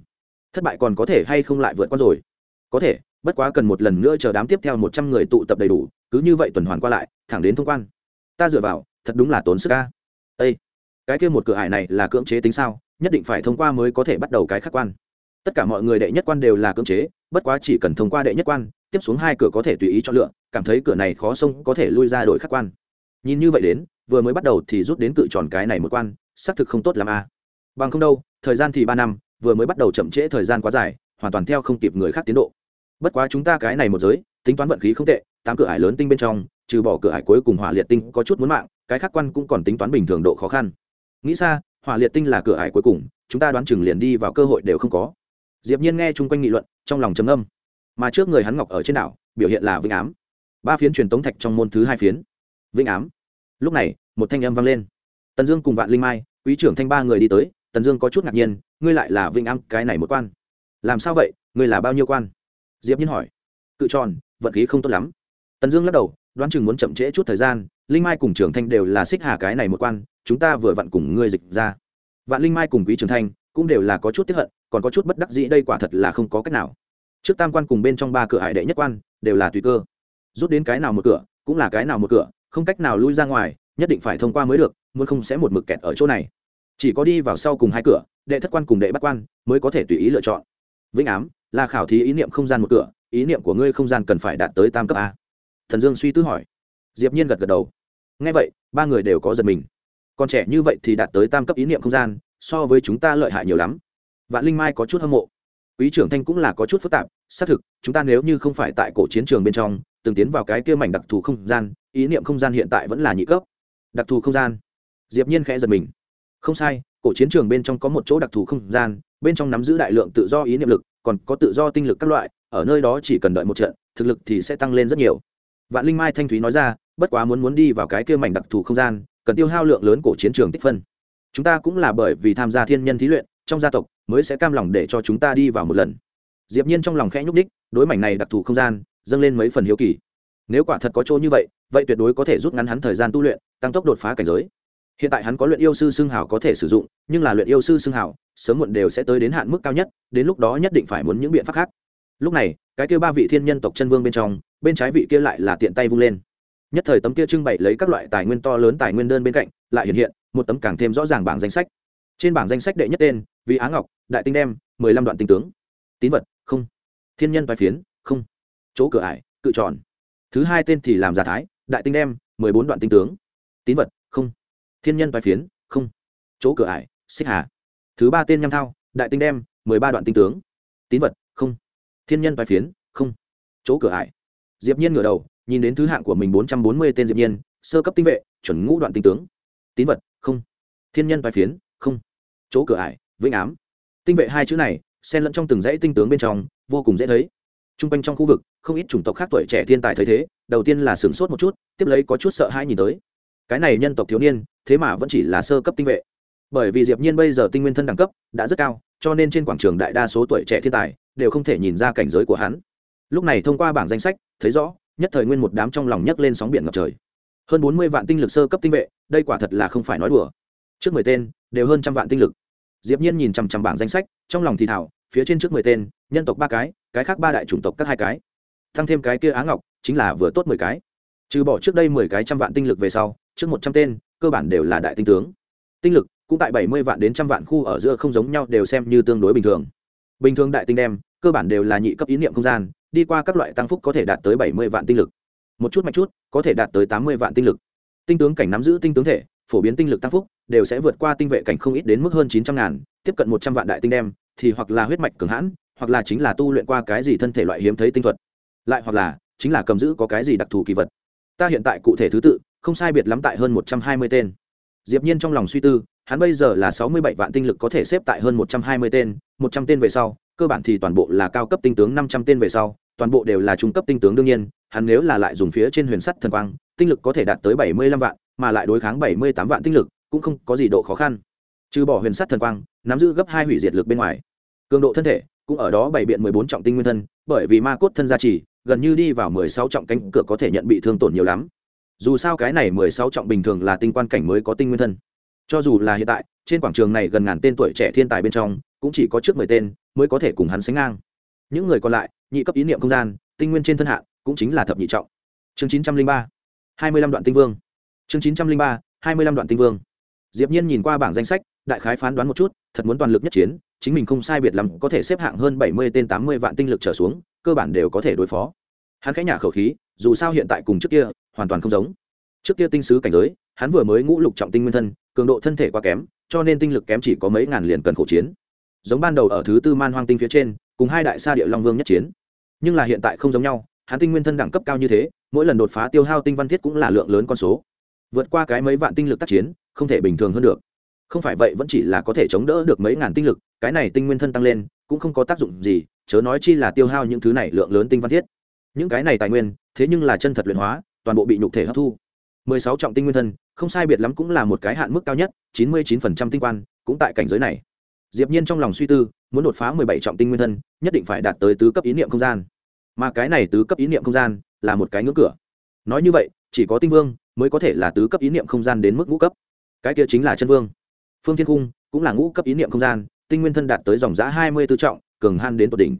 Thất bại còn có thể hay không lại vượt qua rồi? Có thể, bất quá cần một lần nữa chờ đám tiếp theo một trăm người tụ tập đầy đủ, cứ như vậy tuần hoàn qua lại, thẳng đến thông quan. Ta dựa vào, thật đúng là tốn sức ca ây cái kia một cửa hải này là cưỡng chế tính sao? Nhất định phải thông qua mới có thể bắt đầu cái khắc quan. Tất cả mọi người đệ nhất quan đều là cưỡng chế, bất quá chỉ cần thông qua đệ nhất quan, tiếp xuống hai cửa có thể tùy ý chọn lựa, cảm thấy cửa này khó xông có thể lui ra đổi khắc quan. Nhìn như vậy đến, vừa mới bắt đầu thì rút đến cự tròn cái này một quan, xác thực không tốt làm a. À. bằng không đâu, thời gian thì ba năm, vừa mới bắt đầu chậm trễ thời gian quá dài, hoàn toàn theo không kịp người khác tiến độ. Bất quá chúng ta cái này một giới, tính toán vận khí không tệ, tám cửa ải lớn tinh bên trong, trừ bỏ cửa ải cuối cùng hỏa liệt tinh có chút muốn mạng, cái khắc quan cũng còn tính toán bình thường độ khó khăn. Nghĩ xa hỏa liệt tinh là cửa ải cuối cùng, chúng ta đoán chừng liền đi vào cơ hội đều không có. Diệp nhiên nghe chung quanh nghị luận, trong lòng trầm âm mà trước người hắn ngọc ở trên đảo, biểu hiện là vĩnh ám. Ba phiến truyền tống thạch trong môn thứ hai phiến. Vĩnh ám. Lúc này, một thanh âm vang lên. Tần dương cùng vạn linh mai, quý trưởng thanh ba người đi tới, tần dương có chút ngạc nhiên, ngươi lại là vĩnh ám, cái này một quan. Làm sao vậy? Ngươi là bao nhiêu quan? Diệp nhiên hỏi. Cự tròn, vận khí không tốt lắm. Tần dương lắc đầu đoán chừng muốn chậm trễ chút thời gian, linh mai cùng trường thanh đều là xích hà cái này một quan, chúng ta vừa vặn cùng ngươi dịch ra. Vạn linh mai cùng quý trường thanh cũng đều là có chút tiếp hận, còn có chút bất đắc dĩ, đây quả thật là không có cách nào. Trước tam quan cùng bên trong ba cửa hải đệ nhất quan đều là tùy cơ. Rút đến cái nào một cửa, cũng là cái nào một cửa, không cách nào lui ra ngoài, nhất định phải thông qua mới được, muốn không sẽ một mực kẹt ở chỗ này. Chỉ có đi vào sau cùng hai cửa, đệ thất quan cùng đệ bắt quan mới có thể tùy ý lựa chọn. Vĩnh ám là khảo thí ý niệm không gian một cửa, ý niệm của ngươi không gian cần phải đạt tới tam cấp a thần dương suy tư hỏi. Diệp nhiên gật gật đầu. Nghe vậy, ba người đều có giật mình. Còn trẻ như vậy thì đạt tới tam cấp ý niệm không gian, so với chúng ta lợi hại nhiều lắm. Vạn linh mai có chút hâm mộ. Quý trưởng thanh cũng là có chút phức tạp, xác thực, chúng ta nếu như không phải tại cổ chiến trường bên trong, từng tiến vào cái kia mảnh đặc thù không gian, ý niệm không gian hiện tại vẫn là nhị cấp. Đặc thù không gian. Diệp nhiên khẽ giật mình. Không sai, cổ chiến trường bên trong có một chỗ đặc thù không gian, bên trong nắm giữ đại lượng tự do ý niệm lực, còn có tự do tinh lực các loại, ở nơi đó chỉ cần đợi một trận, thực lực thì sẽ tăng lên rất nhiều vạn linh mai thanh thúy nói ra, bất quá muốn muốn đi vào cái kia mảnh đặc thù không gian, cần tiêu hao lượng lớn cổ chiến trường tích phân. Chúng ta cũng là bởi vì tham gia thiên nhân thí luyện, trong gia tộc mới sẽ cam lòng để cho chúng ta đi vào một lần. Diệp nhiên trong lòng khẽ nhúc đích đối mảnh này đặc thù không gian, dâng lên mấy phần hiếu kỳ. Nếu quả thật có chỗ như vậy vậy tuyệt đối có thể rút ngắn hắn thời gian tu luyện, tăng tốc đột phá cảnh giới. Hiện tại hắn có luyện yêu sư xương hảo có thể sử dụng, nhưng là luyện yêu sư xương hảo sớm muộn đều sẽ tới đến hạn mức cao nhất, đến lúc đó nhất định phải muốn những biện pháp khác. Lúc này cái kia ba vị thiên nhân tộc chân vương bên trong, bên trái vị kia lại là tiện tay vung lên. Nhất thời tấm kia trưng bày lấy các loại tài nguyên to lớn tài nguyên đơn bên cạnh, lại hiện hiện một tấm càng thêm rõ ràng bảng danh sách. Trên bảng danh sách đệ nhất tên vị á ngọc, đại tinh đem, mười lăm đoạn tinh tướng. Tín vật, không. Thiên nhân vai phiến, không. Chỗ cửa ải, cự tròn. Thứ hai tên thì làm giả thái, đại tinh đem, mười bốn đoạn tinh tướng. Tín vật, không. Thiên nhân vai phiến, không. Chỗ cửa ải, xích hà. Thứ ba tên nham thao, đại tinh đem, mười ba đoạn tinh tướng. Tín vật thiên nhân bài phiến, không. Chỗ cửa ải. Diệp nhiên ngửa đầu, nhìn đến thứ hạng của mình bốn trăm bốn mươi tên diệp nhiên, sơ cấp tinh vệ, chuẩn ngũ đoạn tinh tướng. Tín vật, không. Thiên nhân bài phiến, không. Chỗ cửa ải, vĩnh ám. Tinh vệ hai chữ này, xen lẫn trong từng dãy tinh tướng bên trong, vô cùng dễ thấy. Trung quanh trong khu vực, không ít chủng tộc khác tuổi trẻ thiên tài thấy thế, đầu tiên là sửng sốt một chút, tiếp lấy có chút sợ hãi nhìn tới. Cái này nhân tộc thiếu niên, thế mà vẫn chỉ là sơ cấp tinh vệ bởi vì diệp nhiên bây giờ tinh nguyên thân đẳng cấp đã rất cao, cho nên trên quảng trường đại đa số tuổi trẻ thiên tài đều không thể nhìn ra cảnh giới của hắn. Lúc này thông qua bảng danh sách, thấy rõ, nhất thời nguyên một đám trong lòng nhấc lên sóng biển ngập trời. Hơn bốn mươi vạn tinh lực sơ cấp tinh vệ, đây quả thật là không phải nói đùa. Trước mười tên, đều hơn trăm vạn tinh lực. Diệp nhiên nhìn chằm chằm bảng danh sách, trong lòng thì thảo phía trên trước mười tên, nhân tộc ba cái cái khác ba đại chủng tộc các hai cái. Tăng thêm cái kia á ngọc, chính là vừa tốt mười cái. Trừ bỏ trước đây mười cái trăm vạn tinh lực về sau, trước một trăm tên, cơ bản đều là đại tinh tướng. Tinh lực cũng tại bảy mươi vạn đến trăm vạn khu ở giữa không giống nhau đều xem như tương đối bình thường. Bình thường đại tinh đem, cơ bản đều là nhị cấp ý niệm không gian, đi qua các loại tăng phúc có thể đạt tới bảy mươi vạn tinh lực. Một chút mạch chút, có thể đạt tới tám mươi vạn tinh lực. Tinh tướng cảnh nắm giữ tinh tướng thể, phổ biến tinh lực tăng phúc, đều sẽ vượt qua tinh vệ cảnh không ít đến mức hơn chín trăm ngàn, tiếp cận một trăm vạn đại tinh đem, thì hoặc là huyết mạch cường hãn, hoặc là chính là tu luyện qua cái gì thân thể loại hiếm thấy tinh thuật. Lại hoặc là, chính là cầm giữ có cái gì đặc thù kỳ vật. Ta hiện tại cụ thể thứ tự, không sai biệt lắm tại hơn một trăm hai mươi tên. Diệp nhiên trong lòng suy tư hắn bây giờ là sáu mươi bảy vạn tinh lực có thể xếp tại hơn một trăm hai mươi tên, một trăm tên về sau, cơ bản thì toàn bộ là cao cấp tinh tướng năm trăm tên về sau, toàn bộ đều là trung cấp tinh tướng đương nhiên, hắn nếu là lại dùng phía trên huyền sắt thần quang, tinh lực có thể đạt tới bảy mươi lăm vạn, mà lại đối kháng bảy mươi tám vạn tinh lực, cũng không có gì độ khó khăn. Trừ bỏ huyền sắt thần quang, nắm giữ gấp hai hủy diệt lực bên ngoài. Cường độ thân thể cũng ở đó bảy biện mười bốn trọng tinh nguyên thân, bởi vì ma cốt thân gia trì, gần như đi vào mười sáu trọng cánh cửa có thể nhận bị thương tổn nhiều lắm. Dù sao cái này mười sáu trọng bình thường là tinh quan cảnh mới có tinh nguyên thân cho dù là hiện tại, trên quảng trường này gần ngàn tên tuổi trẻ thiên tài bên trong, cũng chỉ có trước mười tên mới có thể cùng hắn sánh ngang. Những người còn lại, nhị cấp ý niệm không gian, tinh nguyên trên thân hạ, cũng chính là thập nhị trọng. Chương chín trăm linh ba, hai mươi lăm đoạn tinh vương. Chương chín trăm linh ba, hai mươi lăm đoạn tinh vương. Diệp nhiên nhìn qua bảng danh sách, đại khái phán đoán một chút, thật muốn toàn lực nhất chiến, chính mình không sai biệt lắm có thể xếp hạng hơn bảy mươi tên tám mươi vạn tinh lực trở xuống, cơ bản đều có thể đối phó. Hắn khẽ nhả khẩu khí, dù sao hiện tại cùng trước kia, hoàn toàn không giống. Trước kia tinh sứ cảnh giới, hắn vừa mới ngũ lục trọng tinh nguyên thân cường độ thân thể quá kém, cho nên tinh lực kém chỉ có mấy ngàn liền cần khổ chiến. Giống ban đầu ở thứ tư man hoang tinh phía trên, cùng hai đại sa địa long vương nhất chiến. Nhưng là hiện tại không giống nhau, hắn tinh nguyên thân đẳng cấp cao như thế, mỗi lần đột phá tiêu hao tinh văn thiết cũng là lượng lớn con số. Vượt qua cái mấy vạn tinh lực tác chiến, không thể bình thường hơn được. Không phải vậy vẫn chỉ là có thể chống đỡ được mấy ngàn tinh lực, cái này tinh nguyên thân tăng lên, cũng không có tác dụng gì, chớ nói chi là tiêu hao những thứ này lượng lớn tinh văn thiết. Những cái này tài nguyên, thế nhưng là chân thật luyện hóa, toàn bộ bị nhục thể hấp thu. Mười sáu trọng tinh nguyên thân không sai biệt lắm cũng là một cái hạn mức cao nhất, chín mươi chín phần trăm tinh quan cũng tại cảnh giới này. Diệp nhiên trong lòng suy tư, muốn đột phá mười bảy trọng tinh nguyên thân, nhất định phải đạt tới tứ cấp ý niệm không gian. Mà cái này tứ cấp ý niệm không gian là một cái ngưỡng cửa. Nói như vậy, chỉ có tinh vương mới có thể là tứ cấp ý niệm không gian đến mức ngũ cấp. Cái kia chính là chân vương. Phương thiên cung cũng là ngũ cấp ý niệm không gian, tinh nguyên thân đạt tới dòng giã hai mươi tư trọng, cường han đến tột đỉnh.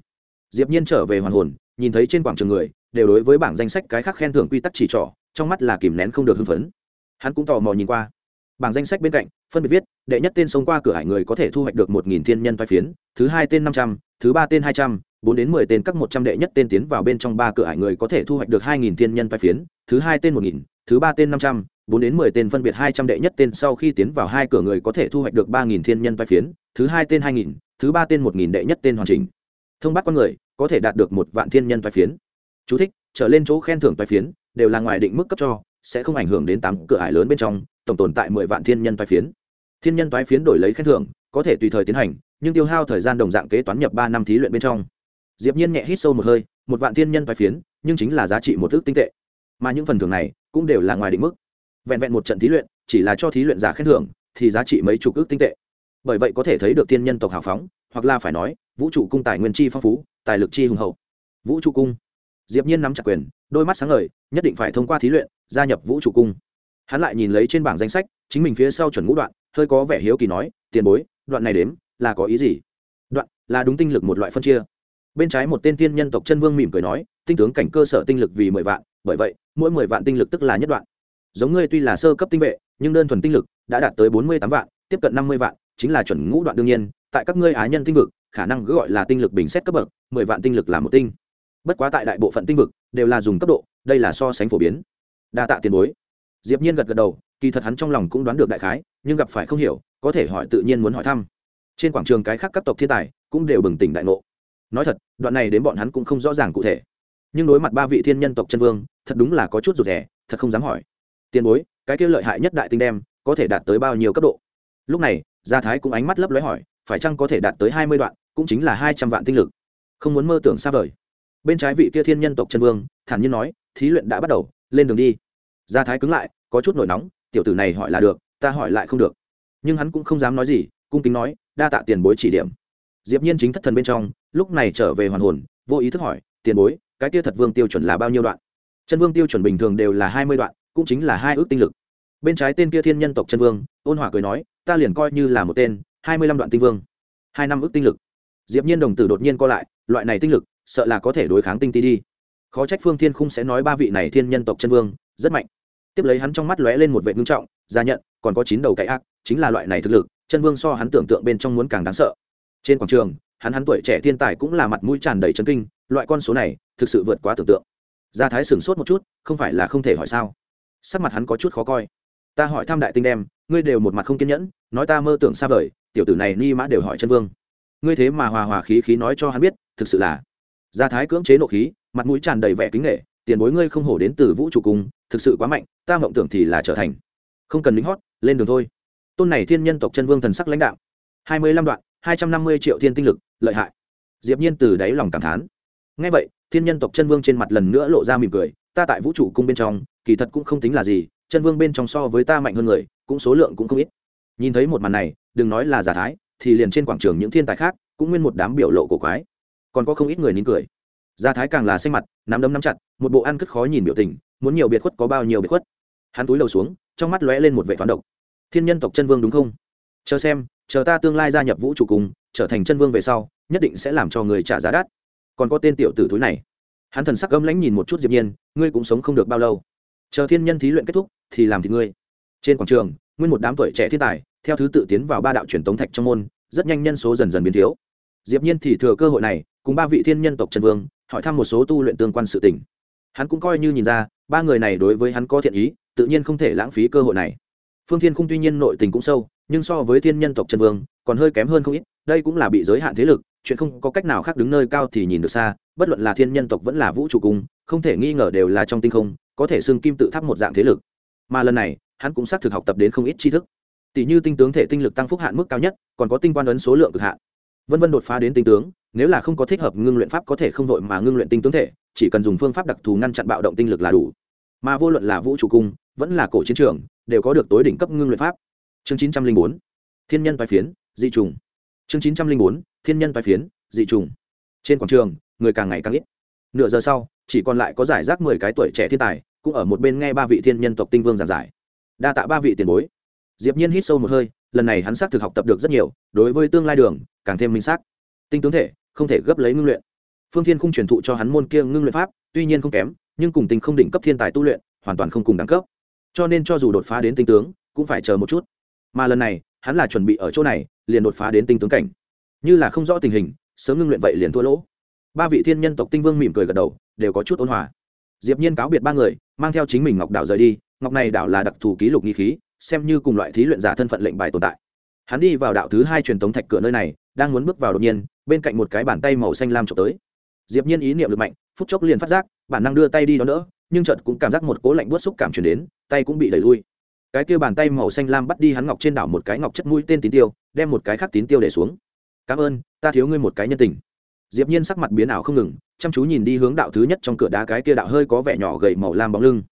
Diệp nhiên trở về hoàn hồn, nhìn thấy trên quảng trường người, đều đối với bảng danh sách cái khác khen thưởng quy tắc chỉ trỏ, trong mắt là kìm nén không được hưng phấn hắn cũng tò mò nhìn qua. Bảng danh sách bên cạnh phân biệt viết đệ nhất tên sống qua cửa hải người có thể thu hoạch được một nghìn thiên nhân vai phiến thứ hai tên năm trăm thứ ba tên hai trăm bốn đến mười tên các một trăm đệ nhất tên tiến vào bên trong ba cửa hải người có thể thu hoạch được hai nghìn thiên nhân vai phiến thứ hai tên một nghìn thứ ba tên năm trăm bốn đến mười tên phân biệt hai trăm đệ nhất tên sau khi tiến vào hai cửa người có thể thu hoạch được ba nghìn thiên nhân vai phiến thứ hai tên hai nghìn thứ ba tên một nghìn đệ nhất tên hoàn chỉnh. Thông bắt con người có thể đạt được một vạn thiên nhân vai phiến. Chú thích, trở lên chỗ khen thưởng vai phiến đều là ngoài định mức cấp cho sẽ không ảnh hưởng đến tám cửa ải lớn bên trong, tổng tồn tại mười vạn thiên nhân toái phiến. Thiên nhân toái phiến đổi lấy khen thưởng, có thể tùy thời tiến hành, nhưng tiêu hao thời gian đồng dạng kế toán nhập ba năm thí luyện bên trong. Diệp nhiên nhẹ hít sâu một hơi, một vạn thiên nhân toái phiến, nhưng chính là giá trị một thước tinh tệ. Mà những phần thưởng này cũng đều là ngoài định mức. Vẹn vẹn một trận thí luyện, chỉ là cho thí luyện giả khen thưởng, thì giá trị mấy chục ước tinh tệ. Bởi vậy có thể thấy được thiên nhân tộc hào phóng, hoặc là phải nói, vũ trụ cung tài nguyên chi phong phú, tài lực chi hùng hậu. Vũ trụ cung diệp nhiên nắm chặt quyền, đôi mắt sáng ngời, nhất định phải thông qua thí luyện, gia nhập vũ trụ cung. Hắn lại nhìn lấy trên bảng danh sách, chính mình phía sau chuẩn ngũ đoạn, hơi có vẻ hiếu kỳ nói, tiền bối, đoạn này đếm là có ý gì? Đoạn là đúng tinh lực một loại phân chia. Bên trái một tên tiên nhân tộc chân vương mỉm cười nói, tinh tướng cảnh cơ sở tinh lực vì mười vạn, bởi vậy, mỗi mười vạn tinh lực tức là nhất đoạn. Giống ngươi tuy là sơ cấp tinh vệ, nhưng đơn thuần tinh lực đã đạt tới bốn mươi tám vạn, tiếp cận năm mươi vạn, chính là chuẩn ngũ đoạn đương nhiên, tại các ngươi á nhân tinh vực, khả năng gọi là tinh lực bình xét cấp bậc, mười vạn tinh lực là một tinh bất quá tại đại bộ phận tinh vực, đều là dùng cấp độ, đây là so sánh phổ biến. Đa tạ tiền bối. Diệp nhiên gật gật đầu, kỳ thật hắn trong lòng cũng đoán được đại khái, nhưng gặp phải không hiểu, có thể hỏi tự nhiên muốn hỏi thăm. Trên quảng trường cái khác các tộc thiên tài cũng đều bừng tỉnh đại ngộ. Nói thật, đoạn này đến bọn hắn cũng không rõ ràng cụ thể. Nhưng đối mặt ba vị thiên nhân tộc chân vương, thật đúng là có chút rụt rè, thật không dám hỏi. Tiền bối, cái kia lợi hại nhất đại tinh đem, có thể đạt tới bao nhiêu cấp độ? Lúc này, gia thái cũng ánh mắt lấp lóe hỏi, phải chăng có thể đạt tới hai mươi đoạn, cũng chính là hai trăm vạn tinh lực? Không muốn mơ tưởng xa vời bên trái vị kia thiên nhân tộc chân vương, thản nhiên nói, thí luyện đã bắt đầu, lên đường đi. Gia thái cứng lại, có chút nổi nóng, tiểu tử này hỏi là được, ta hỏi lại không được. Nhưng hắn cũng không dám nói gì, cung kính nói, đa tạ tiền bối chỉ điểm. Diệp nhiên chính thất thần bên trong, lúc này trở về hoàn hồn, vô ý thức hỏi, tiền bối, cái kia thật vương tiêu chuẩn là bao nhiêu đoạn? Chân vương tiêu chuẩn bình thường đều là hai mươi đoạn, cũng chính là hai ước tinh lực. Bên trái tên kia thiên nhân tộc chân vương, ôn hòa cười nói, ta liền coi như là một tên, hai mươi lăm đoạn tinh vương. Hai năm ước tinh lực. Diệp nhiên đồng tử đột nhiên co lại, loại này tinh lực sợ là có thể đối kháng tinh ti đi. Khó trách phương thiên khung sẽ nói ba vị này thiên nhân tộc chân vương, rất mạnh. Tiếp lấy hắn trong mắt lóe lên một vệ ngưng trọng ra nhận, còn có chín đầu cậy ác, chính là loại này thực lực, chân vương so hắn tưởng tượng bên trong muốn càng đáng sợ. Trên quảng trường, hắn hắn tuổi trẻ thiên tài cũng là mặt mũi tràn đầy chấn kinh, loại con số này, thực sự vượt quá tưởng tượng. Gia thái sửng sốt một chút, không phải là không thể hỏi sao? Sắc mặt hắn có chút khó coi. Ta hỏi thăm đại tinh đem, ngươi đều một mặt không kiên nhẫn, nói ta mơ tưởng xa vời, tiểu tử này ni mã đều hỏi chân vương. Ngươi thế mà hòa hòa khí khí nói cho hắn biết, thực sự là gia thái cưỡng chế nộ khí, mặt mũi tràn đầy vẻ kính nghệ tiền bối ngươi không hổ đến từ vũ trụ cung thực sự quá mạnh, ta mộng tưởng thì là trở thành. Không cần lính hót, lên đường thôi. Tôn này thiên nhân tộc chân vương thần sắc lãnh đạo hai mươi lăm đoạn, hai trăm năm mươi triệu thiên tinh lực, lợi hại. Diệp nhiên từ đáy lòng cảm thán. Ngay vậy, thiên nhân tộc chân vương trên mặt lần nữa lộ ra mỉm cười, ta tại vũ trụ cung bên trong, kỳ thật cũng không tính là gì, chân vương bên trong so với ta mạnh hơn người, cũng số lượng cũng không ít. Nhìn thấy một màn này, đừng nói là giả thái, thì liền trên quảng trường những thiên tài khác, cũng nguyên một đám biểu lộ cổ quái còn có không ít người nín cười. Gia thái càng là xanh mặt, nắm đấm nắm chặt, một bộ ăn cất khó nhìn biểu tình, muốn nhiều biệt khuất có bao nhiêu biệt khuất. Hắn túi đầu xuống, trong mắt lóe lên một vệ toán độc. Thiên nhân tộc chân vương đúng không? Chờ xem, chờ ta tương lai gia nhập vũ trụ cùng, trở thành chân vương về sau, nhất định sẽ làm cho người trả giá đắt. Còn có tên tiểu tử thúi này. Hắn thần sắc gấm lãnh nhìn một chút diệp nhiên, ngươi cũng sống không được bao lâu. Chờ thiên nhân thí luyện kết thúc, thì làm thì ngươi. Trên quảng trường, nguyên một đám tuổi trẻ thiên tài, theo thứ tự tiến vào ba đạo truyền tống thạch trong môn, rất nhanh nhân số dần dần biến thiếu. Diệp nhiên thì thừa cơ hội này cùng ba vị thiên nhân tộc chân vương, hỏi thăm một số tu luyện tương quan sự tình. Hắn cũng coi như nhìn ra, ba người này đối với hắn có thiện ý, tự nhiên không thể lãng phí cơ hội này. Phương thiên khung tuy nhiên nội tình cũng sâu, nhưng so với thiên nhân tộc chân vương, còn hơi kém hơn không ít, đây cũng là bị giới hạn thế lực, chuyện không có cách nào khác đứng nơi cao thì nhìn được xa, bất luận là thiên nhân tộc vẫn là vũ trụ cung, không thể nghi ngờ đều là trong tinh không, có thể xưng kim tự tháp một dạng thế lực. Mà lần này, hắn cũng xác thực học tập đến không ít tri thức. Tỷ như tinh tướng thể tinh lực tăng phúc hạn mức cao nhất, còn có tinh quan ấn số lượng cực hạn. Vân vân đột phá đến tinh tướng nếu là không có thích hợp ngưng luyện pháp có thể không vội mà ngưng luyện tinh tướng thể, chỉ cần dùng phương pháp đặc thù ngăn chặn bạo động tinh lực là đủ. Mà vô luận là vũ trụ cung, vẫn là cổ chiến trường, đều có được tối đỉnh cấp ngưng luyện pháp. Chương chín trăm linh bốn, thiên nhân toái phiến, dị trùng. Chương chín trăm linh bốn, thiên nhân toái phiến, dị trùng. Trên quảng trường, người càng ngày càng ít. Nửa giờ sau, chỉ còn lại có giải rác mười cái tuổi trẻ thiên tài, cũng ở một bên nghe ba vị thiên nhân tộc tinh vương giảng giải. Đa tạ ba vị tiền bối. Diệp nhiên hít sâu một hơi, lần này hắn xác thực học tập được rất nhiều, đối với tương lai đường, càng thêm minh xác. Tinh tướng thể không thể gấp lấy ngưng luyện. Phương thiên không truyền thụ cho hắn môn kia ngưng luyện pháp, tuy nhiên không kém, nhưng cùng tình không đỉnh cấp thiên tài tu luyện, hoàn toàn không cùng đẳng cấp. Cho nên cho dù đột phá đến tinh tướng, cũng phải chờ một chút. Mà lần này, hắn là chuẩn bị ở chỗ này, liền đột phá đến tinh tướng cảnh. Như là không rõ tình hình, sớm ngưng luyện vậy liền thua lỗ. Ba vị thiên nhân tộc tinh vương mỉm cười gật đầu, đều có chút ôn hòa. Diệp nhiên cáo biệt ba người, mang theo chính mình ngọc đảo rời đi, ngọc này đảo là đặc thù ký lục nghi khí, xem như cùng loại thí luyện giả thân phận lệnh bài tồn tại. Hắn đi vào đạo thứ hai truyền tống thạch cửa nơi này, đang muốn bước vào đột nhiên bên cạnh một cái bàn tay màu xanh lam trộm tới. Diệp nhiên ý niệm lực mạnh, phút chốc liền phát giác, bản năng đưa tay đi đó nữa nhưng chợt cũng cảm giác một cố lạnh buốt xúc cảm truyền đến, tay cũng bị đẩy lui. Cái kia bàn tay màu xanh lam bắt đi hắn ngọc trên đảo một cái ngọc chất mũi tên tín tiêu, đem một cái khác tín tiêu để xuống. Cảm ơn, ta thiếu ngươi một cái nhân tình. Diệp nhiên sắc mặt biến ảo không ngừng, chăm chú nhìn đi hướng đạo thứ nhất trong cửa đá cái kia đạo hơi có vẻ nhỏ gầy màu lam bóng lưng.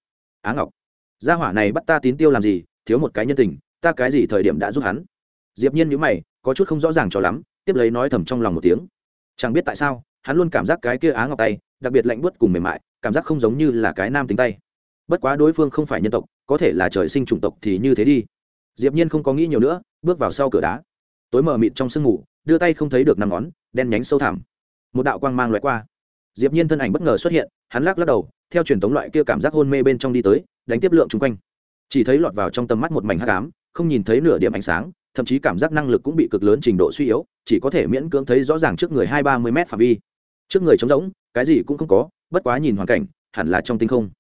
Á ngọc, gia hỏa này bắt ta tín tiêu làm gì? Thiếu một cái nhân tình, ta cái gì thời điểm đã giúp hắn? Diệp nhiên nhíu mày, có chút không rõ ràng cho lắm tiếp lấy nói thầm trong lòng một tiếng. Chẳng biết tại sao, hắn luôn cảm giác cái kia á ngọc tay, đặc biệt lạnh buốt cùng mềm mại, cảm giác không giống như là cái nam tính tay. Bất quá đối phương không phải nhân tộc, có thể là trời sinh chủng tộc thì như thế đi. Diệp nhiên không có nghĩ nhiều nữa, bước vào sau cửa đá. Tối mờ mịt trong sương ngủ đưa tay không thấy được năm ngón, đen nhánh sâu thẳm. Một đạo quang mang loại qua. Diệp nhiên thân ảnh bất ngờ xuất hiện, hắn lắc lắc đầu, theo truyền thống loại kia cảm giác hôn mê bên trong đi tới, đánh tiếp lượng chung quanh. Chỉ thấy lọt vào trong tầm mắt một mảnh hắc ám, không nhìn thấy nửa điểm ánh sáng thậm chí cảm giác năng lực cũng bị cực lớn trình độ suy yếu, chỉ có thể miễn cưỡng thấy rõ ràng trước người hai ba mươi mét phạm vi. Trước người trống rỗng, cái gì cũng không có, bất quá nhìn hoàn cảnh, hẳn là trong tinh không.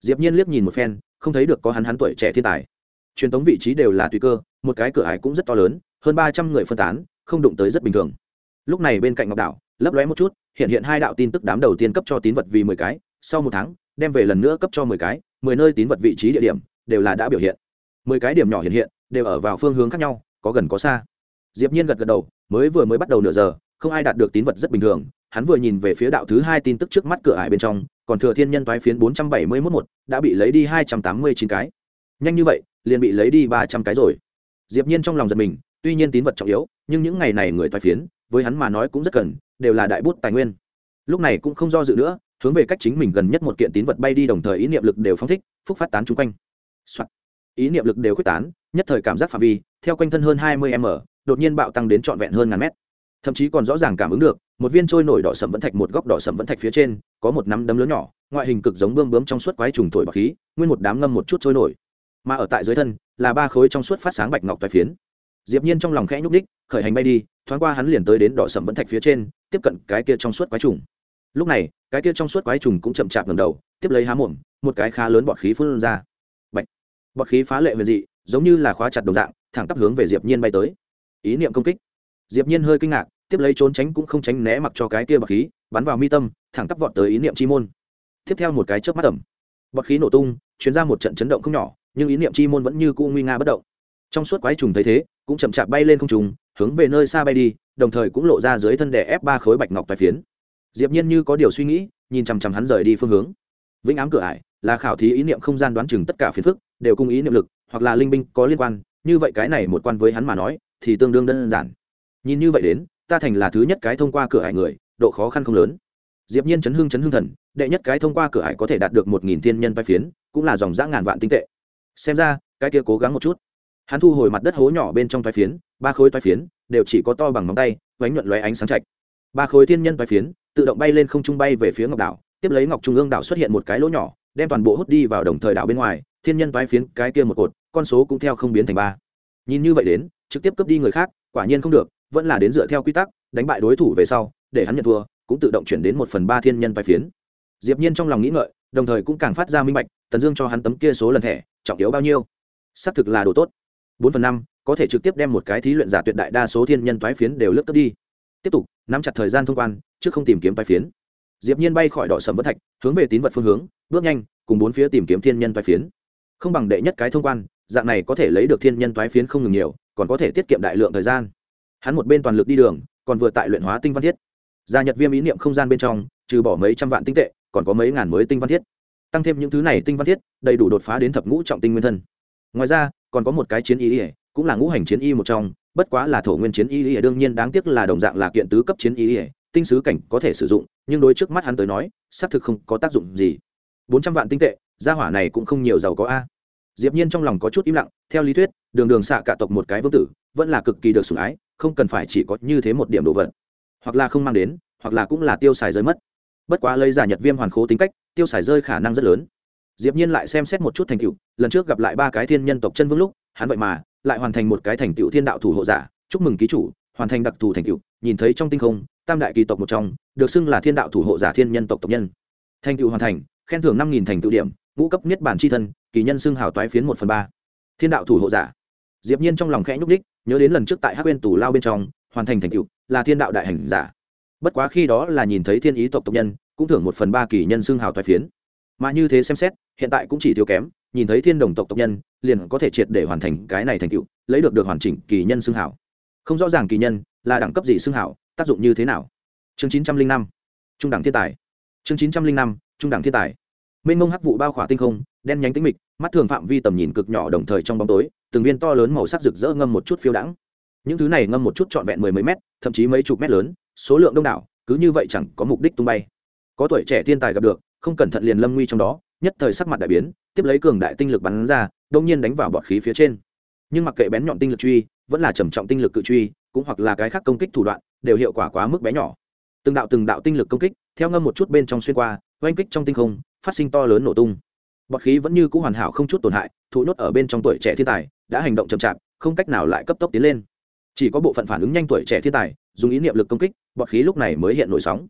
Diệp nhiên liếc nhìn một phen, không thấy được có hắn hắn tuổi trẻ thiên tài. Truyền thống vị trí đều là tùy cơ, một cái cửa ải cũng rất to lớn, hơn ba trăm người phân tán, không đụng tới rất bình thường. Lúc này bên cạnh ngọc đảo, lấp lóe một chút, hiện hiện hai đạo tin tức đám đầu tiên cấp cho tín vật vì mười cái, sau một tháng, đem về lần nữa cấp cho mười cái, mười nơi tín vật vị trí địa điểm, đều là đã biểu hiện. Mười cái điểm nhỏ hiện hiện, đều ở vào phương hướng khác nhau có gần có xa. Diệp nhiên gật gật đầu, mới vừa mới bắt đầu nửa giờ, không ai đạt được tín vật rất bình thường. Hắn vừa nhìn về phía đạo thứ hai tin tức trước mắt cửa ải bên trong, còn thừa thiên nhân toái phiến bốn trăm bảy mươi 471 một, đã bị lấy đi hai trăm tám mươi chín cái. Nhanh như vậy, liền bị lấy đi ba trăm cái rồi. Diệp nhiên trong lòng giật mình, tuy nhiên tín vật trọng yếu, nhưng những ngày này người toái phiến, với hắn mà nói cũng rất cần, đều là đại bút tài nguyên. Lúc này cũng không do dự nữa, hướng về cách chính mình gần nhất một kiện tín vật bay đi đồng thời ý niệm lực đều phóng thích, phúc phát tán chung quanh、Soạn. ý niệm lực đều quyết tán, nhất thời cảm giác phạm vi theo quanh thân hơn hai mươi m, đột nhiên bạo tăng đến trọn vẹn hơn ngàn mét. Thậm chí còn rõ ràng cảm ứng được, một viên trôi nổi đỏ sầm vẫn thạch một góc đỏ sầm vẫn thạch phía trên, có một nắm đấm lớn nhỏ, ngoại hình cực giống bươm bướm trong suốt quái trùng thổi bọc khí, nguyên một đám ngâm một chút trôi nổi. Mà ở tại dưới thân, là ba khối trong suốt phát sáng bạch ngọc toái phiến. Diệp nhiên trong lòng khẽ nhúc đích khởi hành bay đi, thoáng qua hắn liền tới đến đỏ sầm vẫn thạch phía trên, tiếp cận cái kia trong suốt quái trùng. Lúc này, cái kia trong suốt quái trùng cũng chậm chạp ngẩng đầu, tiếp lấy há mồm, một cái khá lớn bọt khí phun ra. Bạch! Bọt khí phá lệ huyền dị, giống như là khóa chặt đồng dạng thẳng tắp hướng về diệp nhiên bay tới. Ý niệm công kích. Diệp nhiên hơi kinh ngạc, tiếp lấy trốn tránh cũng không tránh né mặc cho cái kia bọt khí, bắn vào mi tâm, thẳng tắp vọt tới ý niệm chi môn. Tiếp theo một cái chớp mắt ẩm. Bọt khí nổ tung truyền ra một trận chấn động không nhỏ, nhưng ý niệm chi môn vẫn như cũ nguy nga bất động. Trong suốt quái trùng thấy thế, cũng chậm chạp bay lên không trùng hướng về nơi xa bay đi, đồng thời cũng lộ ra dưới thân đè ép ba khối bạch ngọc tài phiến. Diệp nhiên như có điều suy nghĩ, nhìn chằm chằm hắn rời đi phương hướng. Vĩnh ám cửa ải, là khảo thí ý niệm không gian đoán chừng tất cả phiền phức, đều cùng ý niệm lực, hoặc là linh binh có liên quan như vậy cái này một quan với hắn mà nói, thì tương đương đơn giản. Nhìn như vậy đến, ta thành là thứ nhất cái thông qua cửa ải người, độ khó khăn không lớn. Diệp nhiên chấn hưng chấn hưng thần, đệ nhất cái thông qua cửa ải có thể đạt được một nghìn thiên nhân vai phiến, cũng là dòng dã ngàn vạn tinh tệ. Xem ra, cái kia cố gắng một chút. Hắn thu hồi mặt đất hố nhỏ bên trong toái phiến, ba khối toái phiến, đều chỉ có to bằng móng tay, vánh nhuận lóe ánh sáng chạch ba khối thiên nhân vai phiến, tự động bay lên không trung bay về phía ngọc đảo, tiếp lấy ngọc trung ương đảo xuất hiện một cái lỗ nhỏ, đem toàn bộ hút đi vào đồng thời đảo bên ngoài, thiên nhân vai phiến cái kia một cột con số cũng theo không biến thành ba. Nhìn như vậy đến, trực tiếp cướp đi người khác, quả nhiên không được, vẫn là đến dựa theo quy tắc, đánh bại đối thủ về sau, để hắn nhận thua, cũng tự động chuyển đến một phần ba thiên nhân toái phiến. Diệp nhiên trong lòng nghĩ ngợi, đồng thời cũng càng phát ra minh bạch, tần dương cho hắn tấm kia số lần thẻ, trọng yếu bao nhiêu. Xác thực là đồ tốt. Bốn phần năm, có thể trực tiếp đem một cái thí luyện giả tuyệt đại đa số thiên nhân toái phiến đều lướt cấp đi. Tiếp tục, nắm chặt thời gian thông quan, trước không tìm kiếm toái phiến. Diệp nhiên bay khỏi đỏ sầm vân thạch, hướng về tín vật phương hướng, bước nhanh, cùng bốn phía tìm kiếm thiên nhân toái phiến. Không bằng đệ nhất cái thông quan dạng này có thể lấy được thiên nhân toái phiến không ngừng nhiều, còn có thể tiết kiệm đại lượng thời gian. Hắn một bên toàn lực đi đường, còn vừa tại luyện hóa tinh văn thiết. Gia nhật viêm ý niệm không gian bên trong, trừ bỏ mấy trăm vạn tinh tệ, còn có mấy ngàn mới tinh văn thiết. Tăng thêm những thứ này tinh văn thiết, đầy đủ đột phá đến thập ngũ trọng tinh nguyên thân. Ngoài ra, còn có một cái chiến y ỉa cũng là ngũ hành chiến y một trong, bất quá là thổ nguyên chiến y ỉa đương nhiên đáng tiếc là đồng dạng là kiện tứ cấp chiến y ỉa tinh sứ cảnh có thể sử dụng, nhưng đối trước mắt hắn tới nói, xác thực không có tác dụng gì. Bốn trăm vạn tinh tệ, gia hỏa này cũng không nhiều giàu có a diệp nhiên trong lòng có chút im lặng, theo lý thuyết, đường đường xạ cả tộc một cái vương tử, vẫn là cực kỳ được sủng ái, không cần phải chỉ có như thế một điểm đồ vật. Hoặc là không mang đến, hoặc là cũng là tiêu xài rơi mất. Bất quá lấy giả nhật viêm hoàn khố tính cách, tiêu xài rơi khả năng rất lớn. Diệp nhiên lại xem xét một chút thành tựu, lần trước gặp lại ba cái thiên nhân tộc chân vương lúc, hắn vậy mà lại hoàn thành một cái thành tựu thiên đạo thủ hộ giả, chúc mừng ký chủ, hoàn thành đặc thù thành tựu, nhìn thấy trong tinh không, tam đại kỳ tộc một trong, được xưng là thiên đạo thủ hộ giả thiên nhân tộc tộc nhân. Thành tựu hoàn thành, khen thưởng năm nghìn thành tựu điểm ngũ cấp niết bản c h i thân, kỳ nhân xưng hào toái phiến một phần ba. Thiên đạo thủ hộ giả. Diệp nhiên trong lòng khẽ nhúc đích nhớ đến lần trước tại hắc bên tù lao bên trong, hoàn thành thành tựu, là thiên đạo đại hành giả. Bất quá khi đó là nhìn thấy thiên ý tộc tộc nhân, cũng thưởng một phần ba kỳ nhân xưng hào toái phiến. Mà như thế xem xét, hiện tại cũng chỉ thiếu kém, nhìn thấy thiên đồng tộc tộc nhân, liền có thể triệt để hoàn thành cái này thành tựu, lấy được được hoàn chỉnh kỳ nhân xưng hào. Không rõ ràng kỳ nhân, là đẳng cấp gì xưng hào, tác dụng như thế nào. Chương chín trăm linh năm, trung đẳng thiên tài. Chương chín trăm linh năm, trung đẳng thiên tài mênh mông hắc vụ bao khỏa tinh không, đen nhánh tính mịch, mắt thường phạm vi tầm nhìn cực nhỏ đồng thời trong bóng tối, từng viên to lớn màu sắc rực rỡ ngâm một chút phiêu đãng. Những thứ này ngâm một chút trọn vẹn mười mấy mét, thậm chí mấy chục mét lớn, số lượng đông đảo, cứ như vậy chẳng có mục đích tung bay. Có tuổi trẻ thiên tài gặp được, không cẩn thận liền lâm nguy trong đó, nhất thời sắc mặt đại biến, tiếp lấy cường đại tinh lực bắn ra đông nhiên đánh vào bọt khí phía trên. Nhưng mặc kệ bén nhọn tinh lực truy, vẫn là trầm trọng tinh lực cự truy, cũng hoặc là cái khác công kích thủ đoạn, đều hiệu quả quá mức bé nhỏ. Từng đạo từng đạo tinh lực công kích, theo ngâm một chút bên trong xuyên qua, oanh kích trong tinh không phát sinh to lớn nổ tung. Bọt khí vẫn như c ũ hoàn hảo không chút tổn hại, thụ nhốt ở bên trong tuổi trẻ thiên tài, đã hành động chậm chạp, không cách nào lại cấp tốc tiến lên. Chỉ có bộ phận phản ứng nhanh tuổi trẻ thiên tài, dùng ý niệm lực công kích, bọt khí lúc này mới hiện nổi sóng.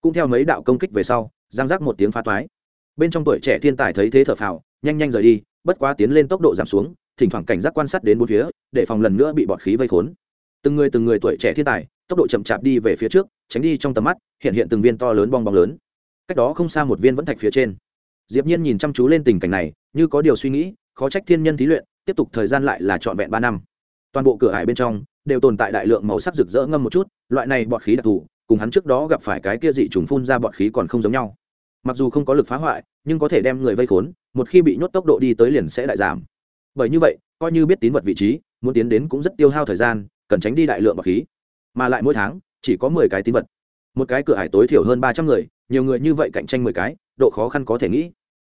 Cũng theo mấy đạo công kích về sau giang giác một tiếng phá toái. Bên trong tuổi trẻ thiên tài thấy thế thở phào, nhanh nhanh rời đi, bất quá tiến lên tốc độ giảm xuống, thỉnh thoảng cảnh giác quan sát đến bốn phía, để phòng lần nữa bị bọt khí vây khốn. Từng người từng người tuổi trẻ thiên tài, tốc độ chậm chạp đi về phía trước, tránh đi trong tầm mắt, hiện hiện từng viên to lớn bong bóng lớn cách đó không xa một viên vẫn thạch phía trên. Diệp nhiên nhìn chăm chú lên tình cảnh này, như có điều suy nghĩ, khó trách thiên nhân thí luyện, tiếp tục thời gian lại là trọn vẹn ba năm. Toàn bộ cửa hải bên trong, đều tồn tại đại lượng màu sắc rực rỡ ngâm một chút, loại này bọt khí đặc thù, cùng hắn trước đó gặp phải cái kia dị trùng phun ra bọt khí còn không giống nhau. Mặc dù không có lực phá hoại, nhưng có thể đem người vây khốn, một khi bị nhốt tốc độ đi tới liền sẽ đại giảm. Bởi như vậy, coi như biết tín vật vị trí, muốn tiến đến cũng rất tiêu hao thời gian, cần tránh đi đại lượng bọt khí. Mà lại mỗi tháng, chỉ có mười cái tín vật. Một cái cửa hải tối thiểu hơn ba trăm người nhiều người như vậy cạnh tranh mười cái, độ khó khăn có thể nghĩ.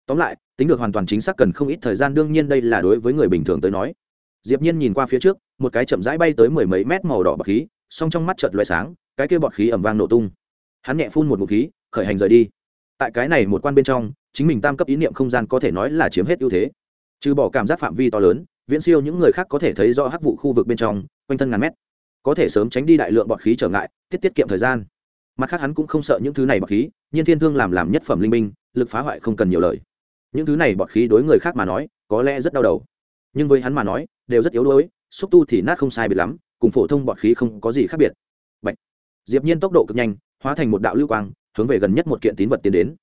Tóm lại, tính được hoàn toàn chính xác cần không ít thời gian, đương nhiên đây là đối với người bình thường tới nói. Diệp nhiên nhìn qua phía trước, một cái chậm rãi bay tới mười mấy mét màu đỏ bọt khí, song trong mắt chợt loé sáng, cái kia bọt khí ầm vang nổ tung. Hắn nhẹ phun một ngụm khí, khởi hành rời đi. Tại cái này một quan bên trong, chính mình tam cấp ý niệm không gian có thể nói là chiếm hết ưu thế. Trừ bỏ cảm giác phạm vi to lớn, viễn siêu những người khác có thể thấy rõ hắc vụ khu vực bên trong, quanh thân ngàn mét. Có thể sớm tránh đi đại lượng bọt khí trở ngại, tiết tiết kiệm thời gian mặt khác hắn cũng không sợ những thứ này bọt khí, nhiên thiên thương làm làm nhất phẩm linh minh lực phá hoại không cần nhiều lời. Những thứ này bọt khí đối người khác mà nói, có lẽ rất đau đầu. Nhưng với hắn mà nói, đều rất yếu đuối, xúc tu thì nát không sai biệt lắm, cùng phổ thông bọt khí không có gì khác biệt. Bạch. diệp nhiên tốc độ cực nhanh, hóa thành một đạo lưu quang, hướng về gần nhất một kiện tín vật tiến đến.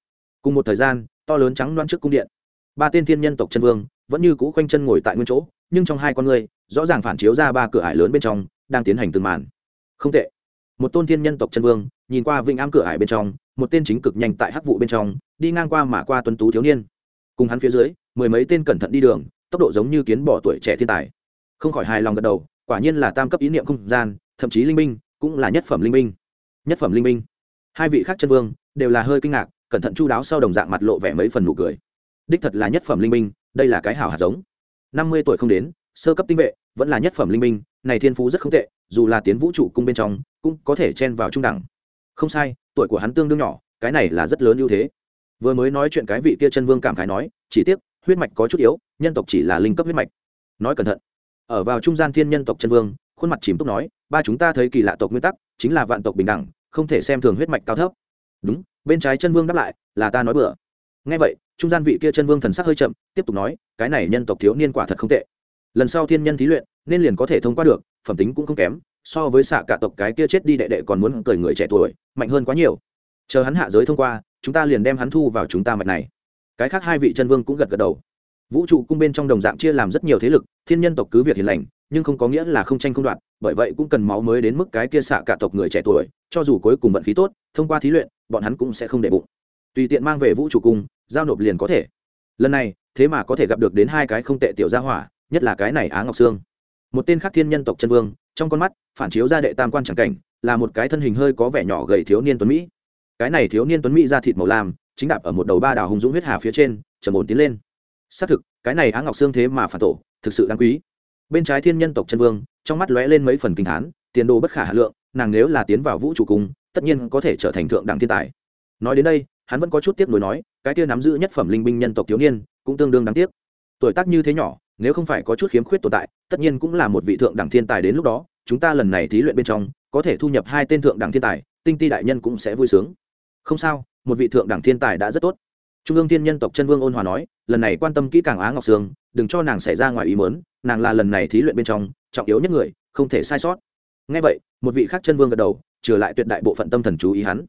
Cùng một thời gian, to lớn trắng loan trước cung điện. Ba tên thiên nhân tộc chân vương, vẫn như cũ quanh chân ngồi tại nguyên chỗ, nhưng trong hai con người, rõ ràng phản chiếu ra ba cửa ải lớn bên trong, đang tiến hành từng màn. Không tệ một tôn thiên nhân tộc chân vương, nhìn qua vinh am cửa ải bên trong, một tên chính cực nhanh tại hắc vụ bên trong, đi ngang qua mà qua tuấn tú thiếu niên. Cùng hắn phía dưới, mười mấy tên cẩn thận đi đường, tốc độ giống như kiến bỏ tuổi trẻ thiên tài. Không khỏi hài lòng gật đầu, quả nhiên là tam cấp ý niệm không gian, thậm chí linh minh, cũng là nhất phẩm linh minh. Nhất phẩm linh minh. Hai vị khác chân vương, đều là hơi kinh ngạc, cẩn thận chu đáo sau đồng dạng mặt lộ vẻ mấy phần nụ cười. Đích thật là nhất phẩm linh minh, đây là cái hảo hạt giống. Năm mươi tuổi không đến, sơ cấp tinh vệ, vẫn là nhất phẩm linh minh, này thiên phú rất không tệ, dù là tiến vũ trụ cung bên trong cũng có thể chen vào trung đẳng. Không sai, tuổi của hắn tương đương nhỏ, cái này là rất lớn ưu thế. Vừa mới nói chuyện cái vị kia chân vương cảm khái nói, chỉ tiếc, huyết mạch có chút yếu, nhân tộc chỉ là linh cấp huyết mạch. Nói cẩn thận, ở vào trung gian thiên nhân tộc chân vương, khuôn mặt chìm túc nói, ba chúng ta thấy kỳ lạ tộc nguyên tắc, chính là vạn tộc bình đẳng, không thể xem thường huyết mạch cao thấp. Đúng, bên trái chân vương đáp lại, là ta nói bừa. Ngay vậy, trung gian vị kia chân vương thần sắc hơi chậm, tiếp tục nói, cái này nhân tộc thiếu niên quả thật không tệ. Lần sau thiên nhân thí luyện, nên liền có thể thông qua được, phẩm tính cũng không kém so với xạ cả tộc cái kia chết đi đệ đệ còn muốn cười người trẻ tuổi, mạnh hơn quá nhiều. Chờ hắn hạ giới thông qua, chúng ta liền đem hắn thu vào chúng ta mạch này. Cái khác hai vị chân vương cũng gật gật đầu. Vũ trụ cung bên trong đồng dạng chia làm rất nhiều thế lực, thiên nhân tộc cứ việc hiền lành, nhưng không có nghĩa là không tranh không đoạt, bởi vậy cũng cần máu mới đến mức cái kia xạ cả tộc người trẻ tuổi, cho dù cuối cùng vận khí tốt, thông qua thí luyện, bọn hắn cũng sẽ không để bụng. Tùy tiện mang về vũ trụ cung, giao nộp liền có thể. Lần này, thế mà có thể gặp được đến hai cái không tệ tiểu gia hỏa, nhất là cái này á ngọc sương. Một tên khác thiên nhân tộc chân vương trong con mắt, phản chiếu ra đệ tam quan tràng cảnh, là một cái thân hình hơi có vẻ nhỏ gầy thiếu niên tuấn mỹ. Cái này thiếu niên tuấn mỹ ra thịt màu lam, chính đạp ở một đầu ba đảo hùng dũng huyết hà phía trên, trầm ổn tiến lên. Xác thực, cái này á ngọc xương thế mà phản tổ, thực sự đáng quý. Bên trái thiên nhân tộc chân vương, trong mắt lóe lên mấy phần kinh thán, tiền đồ bất khả hà lượng, nàng nếu là tiến vào vũ trụ cung tất nhiên có thể trở thành thượng đẳng thiên tài. Nói đến đây, hắn vẫn có chút tiếc nuối nói, cái kia nắm giữ nhất phẩm linh binh nhân tộc thiếu niên, cũng tương đương đáng tiếc. Tuổi tác như thế nhỏ nếu không phải có chút khiếm khuyết tồn tại, tất nhiên cũng là một vị thượng đẳng thiên tài đến lúc đó, chúng ta lần này thí luyện bên trong, có thể thu nhập hai tên thượng đẳng thiên tài, tinh ti đại nhân cũng sẽ vui sướng. Không sao, một vị thượng đẳng thiên tài đã rất tốt. Trung ương thiên nhân tộc chân vương ôn hòa nói, lần này quan tâm kỹ càng á ngọc sương, đừng cho nàng xảy ra ngoài ý mớn nàng là lần này thí luyện bên trong, trọng yếu nhất người, không thể sai sót. Ngay vậy, một vị khác chân vương gật đầu trừ lại tuyệt đại bộ phận tâm thần chú ý hắn.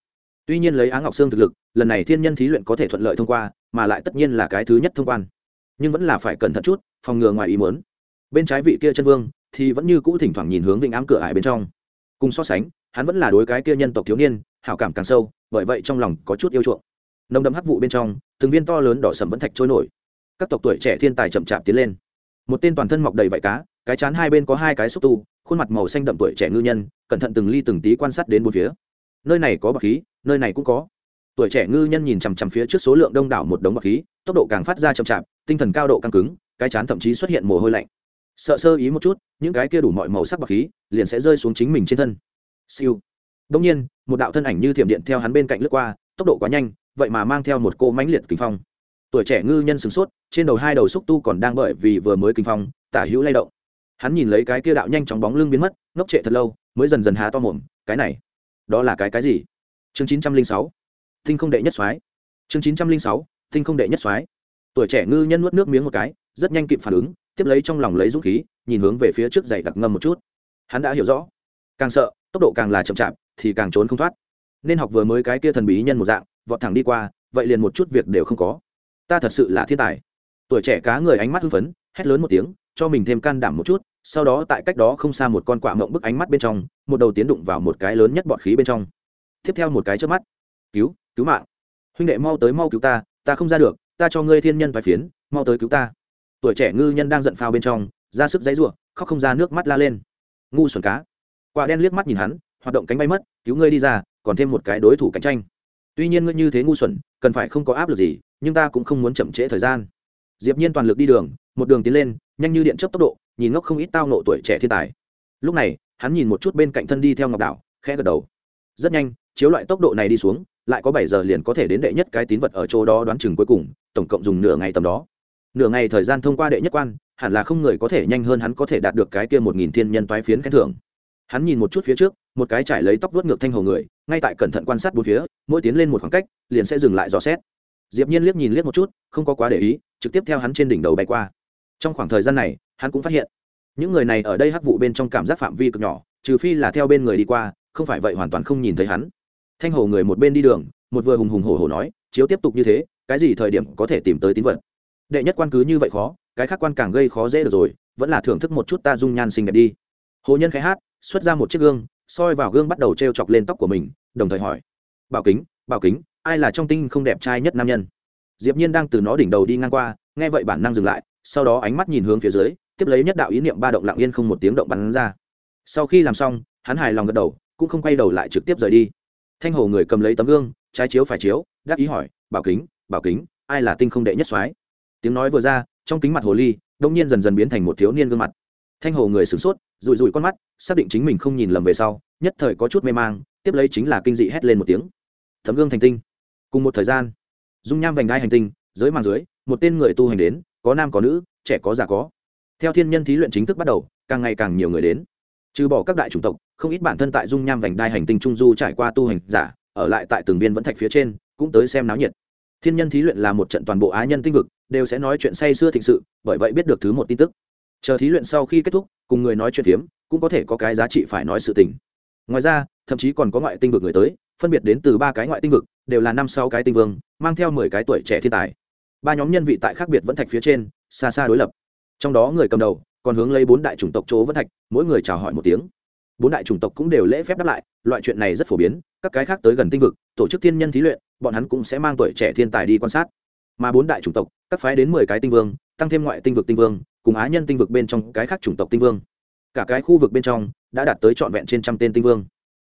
Tuy nhiên lấy á ngọc sương thực lực, lần này thiên nhân thí luyện có thể thuận lợi thông qua, mà lại tất nhiên là cái thứ nhất thông quan nhưng vẫn là phải cẩn thận chút, phòng ngừa ngoài ý muốn. Bên trái vị kia chân vương thì vẫn như cũ thỉnh thoảng nhìn hướng vĩnh ám cửa ải bên trong. Cùng so sánh, hắn vẫn là đối cái kia nhân tộc thiếu niên, hảo cảm càng sâu, bởi vậy trong lòng có chút yêu chuộng. Nồng đậm hắc vụ bên trong, từng viên to lớn đỏ sầm vẫn thạch trôi nổi. Các tộc tuổi trẻ thiên tài chậm chạp tiến lên. Một tên toàn thân mọc đầy vảy cá, cái chán hai bên có hai cái xúc tu, khuôn mặt màu xanh đậm tuổi trẻ ngư nhân, cẩn thận từng ly từng tí quan sát đến bốn phía. Nơi này có bậc khí, nơi này cũng có. Tuổi trẻ ngư nhân nhìn chằm chằm phía trước số lượng đông đảo một đống bậc khí, tốc độ càng phát ra chậm chạp tinh thần cao độ căng cứng, cái chán thậm chí xuất hiện mồ hôi lạnh. Sợ sơ ý một chút, những cái kia đủ mọi màu sắc bạc khí, liền sẽ rơi xuống chính mình trên thân. Siêu. Đông nhiên, một đạo thân ảnh như thiểm điện theo hắn bên cạnh lướt qua, tốc độ quá nhanh, vậy mà mang theo một cô mãnh liệt kinh phong. Tuổi trẻ ngư nhân sửng sốt, trên đầu hai đầu xúc tu còn đang bởi vì vừa mới kinh phong, tả hữu lay động. Hắn nhìn lấy cái kia đạo nhanh chóng bóng lưng biến mất, ngốc trệ thật lâu, mới dần dần há to mồm, cái này, đó là cái cái gì? Chương chín trăm linh sáu. Tinh không đệ nhất soái. Chương chín trăm linh sáu, tinh không đệ nhất soái tuổi trẻ ngư nhân nuốt nước miếng một cái, rất nhanh kịp phản ứng, tiếp lấy trong lòng lấy dũng khí, nhìn hướng về phía trước dày đặc ngâm một chút. Hắn đã hiểu rõ. Càng sợ, tốc độ càng là chậm chạp, thì càng trốn không thoát. Nên học vừa mới cái kia thần bí nhân một dạng, vọt thẳng đi qua, vậy liền một chút việc đều không có. Ta thật sự là thiên tài. Tuổi trẻ cá người ánh mắt hưng phấn, hét lớn một tiếng, cho mình thêm can đảm một chút, sau đó tại cách đó không xa một con quạ mộng bức ánh mắt bên trong, một đầu tiến đụng vào một cái lớn nhất bọt khí bên trong. Tiếp theo một cái trước mắt. Cứu cứu mạng. Huynh đệ mau tới mau cứu ta ta không ra được ta cho ngươi thiên nhân vài phiến, mau tới cứu ta. Tuổi trẻ ngư nhân đang giận phao bên trong, ra sức dãy ruộng khóc không ra nước mắt la lên. Ngu xuẩn cá. Quả đen liếc mắt nhìn hắn, hoạt động cánh bay mất, cứu ngươi đi ra, còn thêm một cái đối thủ cạnh tranh. Tuy nhiên ngươi như thế ngu xuẩn, cần phải không có áp lực gì, nhưng ta cũng không muốn chậm trễ thời gian. Diệp nhiên toàn lực đi đường, một đường tiến lên, nhanh như điện chớp tốc độ, nhìn ngốc không ít tao nộ tuổi trẻ thiên tài. Lúc này, hắn nhìn một chút bên cạnh thân đi theo ngọc đảo, khẽ gật đầu. Rất nhanh, chiếu loại tốc độ này đi xuống, lại có bảy giờ liền có thể đến đệ nhất cái tín vật ở chỗ đó đoán chừng cuối cùng tổng cộng dùng nửa ngày tầm đó. Nửa ngày thời gian thông qua đệ nhất quan, hẳn là không người có thể nhanh hơn hắn có thể đạt được cái kia một nghìn thiên nhân toái phiến khen thưởng. Hắn nhìn một chút phía trước, một cái trải lấy tóc vuốt ngược thanh hồ người, ngay tại cẩn thận quan sát bốn phía, mỗi tiến lên một khoảng cách, liền sẽ dừng lại dò xét. Diệp nhiên liếc nhìn liếc một chút, không có quá để ý, trực tiếp theo hắn trên đỉnh đầu bay qua. Trong khoảng thời gian này, hắn cũng phát hiện, những người này ở đây hắc vụ bên trong cảm giác phạm vi cực nhỏ, trừ phi là theo bên người đi qua, không phải vậy hoàn toàn không nhìn thấy hắn. Thanh hồ người một bên đi đường, một vừa hùng hùng hổ hổ nói, chiếu tiếp tục như thế cái gì thời điểm có thể tìm tới tín vật? Đệ nhất quan cứ như vậy khó, cái khác quan càng gây khó dễ được rồi, vẫn là thưởng thức một chút ta dung nhan xinh đẹp đi. Hồ nhân khẽ hát, xuất ra một chiếc gương, soi vào gương bắt đầu t r e o chọc lên tóc của mình, đồng thời hỏi. Bảo kính bảo kính, ai là trong tinh không đẹp trai nhất nam nhân? Diệp nhiên đang từ nó đỉnh đầu đi ngang qua, nghe vậy bản năng dừng lại, sau đó ánh mắt nhìn hướng phía dưới, tiếp lấy nhất đạo ý niệm ba động lặng yên không một tiếng động bắn ra. Sau khi làm xong, hắn hài lòng gật đầu, cũng không quay đầu lại trực tiếp rời đi. Thanh hồ người cầm lấy tấm gương, trái chiếu phải chiếu đáp ý hỏi, bảo kính bảo kính, ai là tinh không đệ nhất soái? Tiếng nói vừa ra, trong kính mặt hồ ly, đông nhiên dần dần biến thành một thiếu niên gương mặt. Thanh hồ người sửng sốt rụi rụi con mắt, xác định chính mình không nhìn lầm về sau, nhất thời có chút mê mang, tiếp lấy chính là kinh dị hét lên một tiếng. Thấm gương thành tinh. Cùng một thời gian, dung nham vành đai hành tinh dưới màng dưới, một tên người tu hành đến, có nam có nữ, trẻ có già có. Theo thiên nhân thí luyện chính thức bắt đầu, càng ngày càng nhiều người đến. Trừ bỏ các đại chủng tộc, không ít bản thân tại dung nham vành đai hành tinh trung du trải qua tu hành giả, ở lại tại từng viên vẫn thạch phía trên, cũng tới xem náo nhiệt thiên nhân thí luyện là một trận toàn bộ á nhân tinh vực, đều sẽ nói chuyện say xưa thịnh sự, bởi vậy biết được thứ một tin tức. Chờ thí luyện sau khi kết thúc, cùng người nói chuyện phiếm, cũng có thể có cái giá trị phải nói sự tình. Ngoài ra, thậm chí còn có ngoại tinh vực người tới, phân biệt đến từ ba cái ngoại tinh vực, đều là năm sáu cái tinh vương, mang theo mười cái tuổi trẻ thiên tài. Ba nhóm nhân vị tại khác biệt vẫn thạch phía trên, xa xa đối lập. Trong đó người cầm đầu, còn hướng lấy bốn đại chủng tộc chỗ vẫn thạch, mỗi người chào hỏi một tiếng bốn đại chủng tộc cũng đều lễ phép đáp lại, loại chuyện này rất phổ biến, các cái khác tới gần tinh vực, tổ chức thiên nhân thí luyện, bọn hắn cũng sẽ mang tuổi trẻ thiên tài đi quan sát. Mà bốn đại chủng tộc, các phái đến mười cái tinh vương, tăng thêm ngoại tinh vực tinh vương, cùng á nhân tinh vực bên trong cái khác chủng tộc tinh vương. Cả cái khu vực bên trong đã đạt tới trọn vẹn trên trăm tên tinh vương.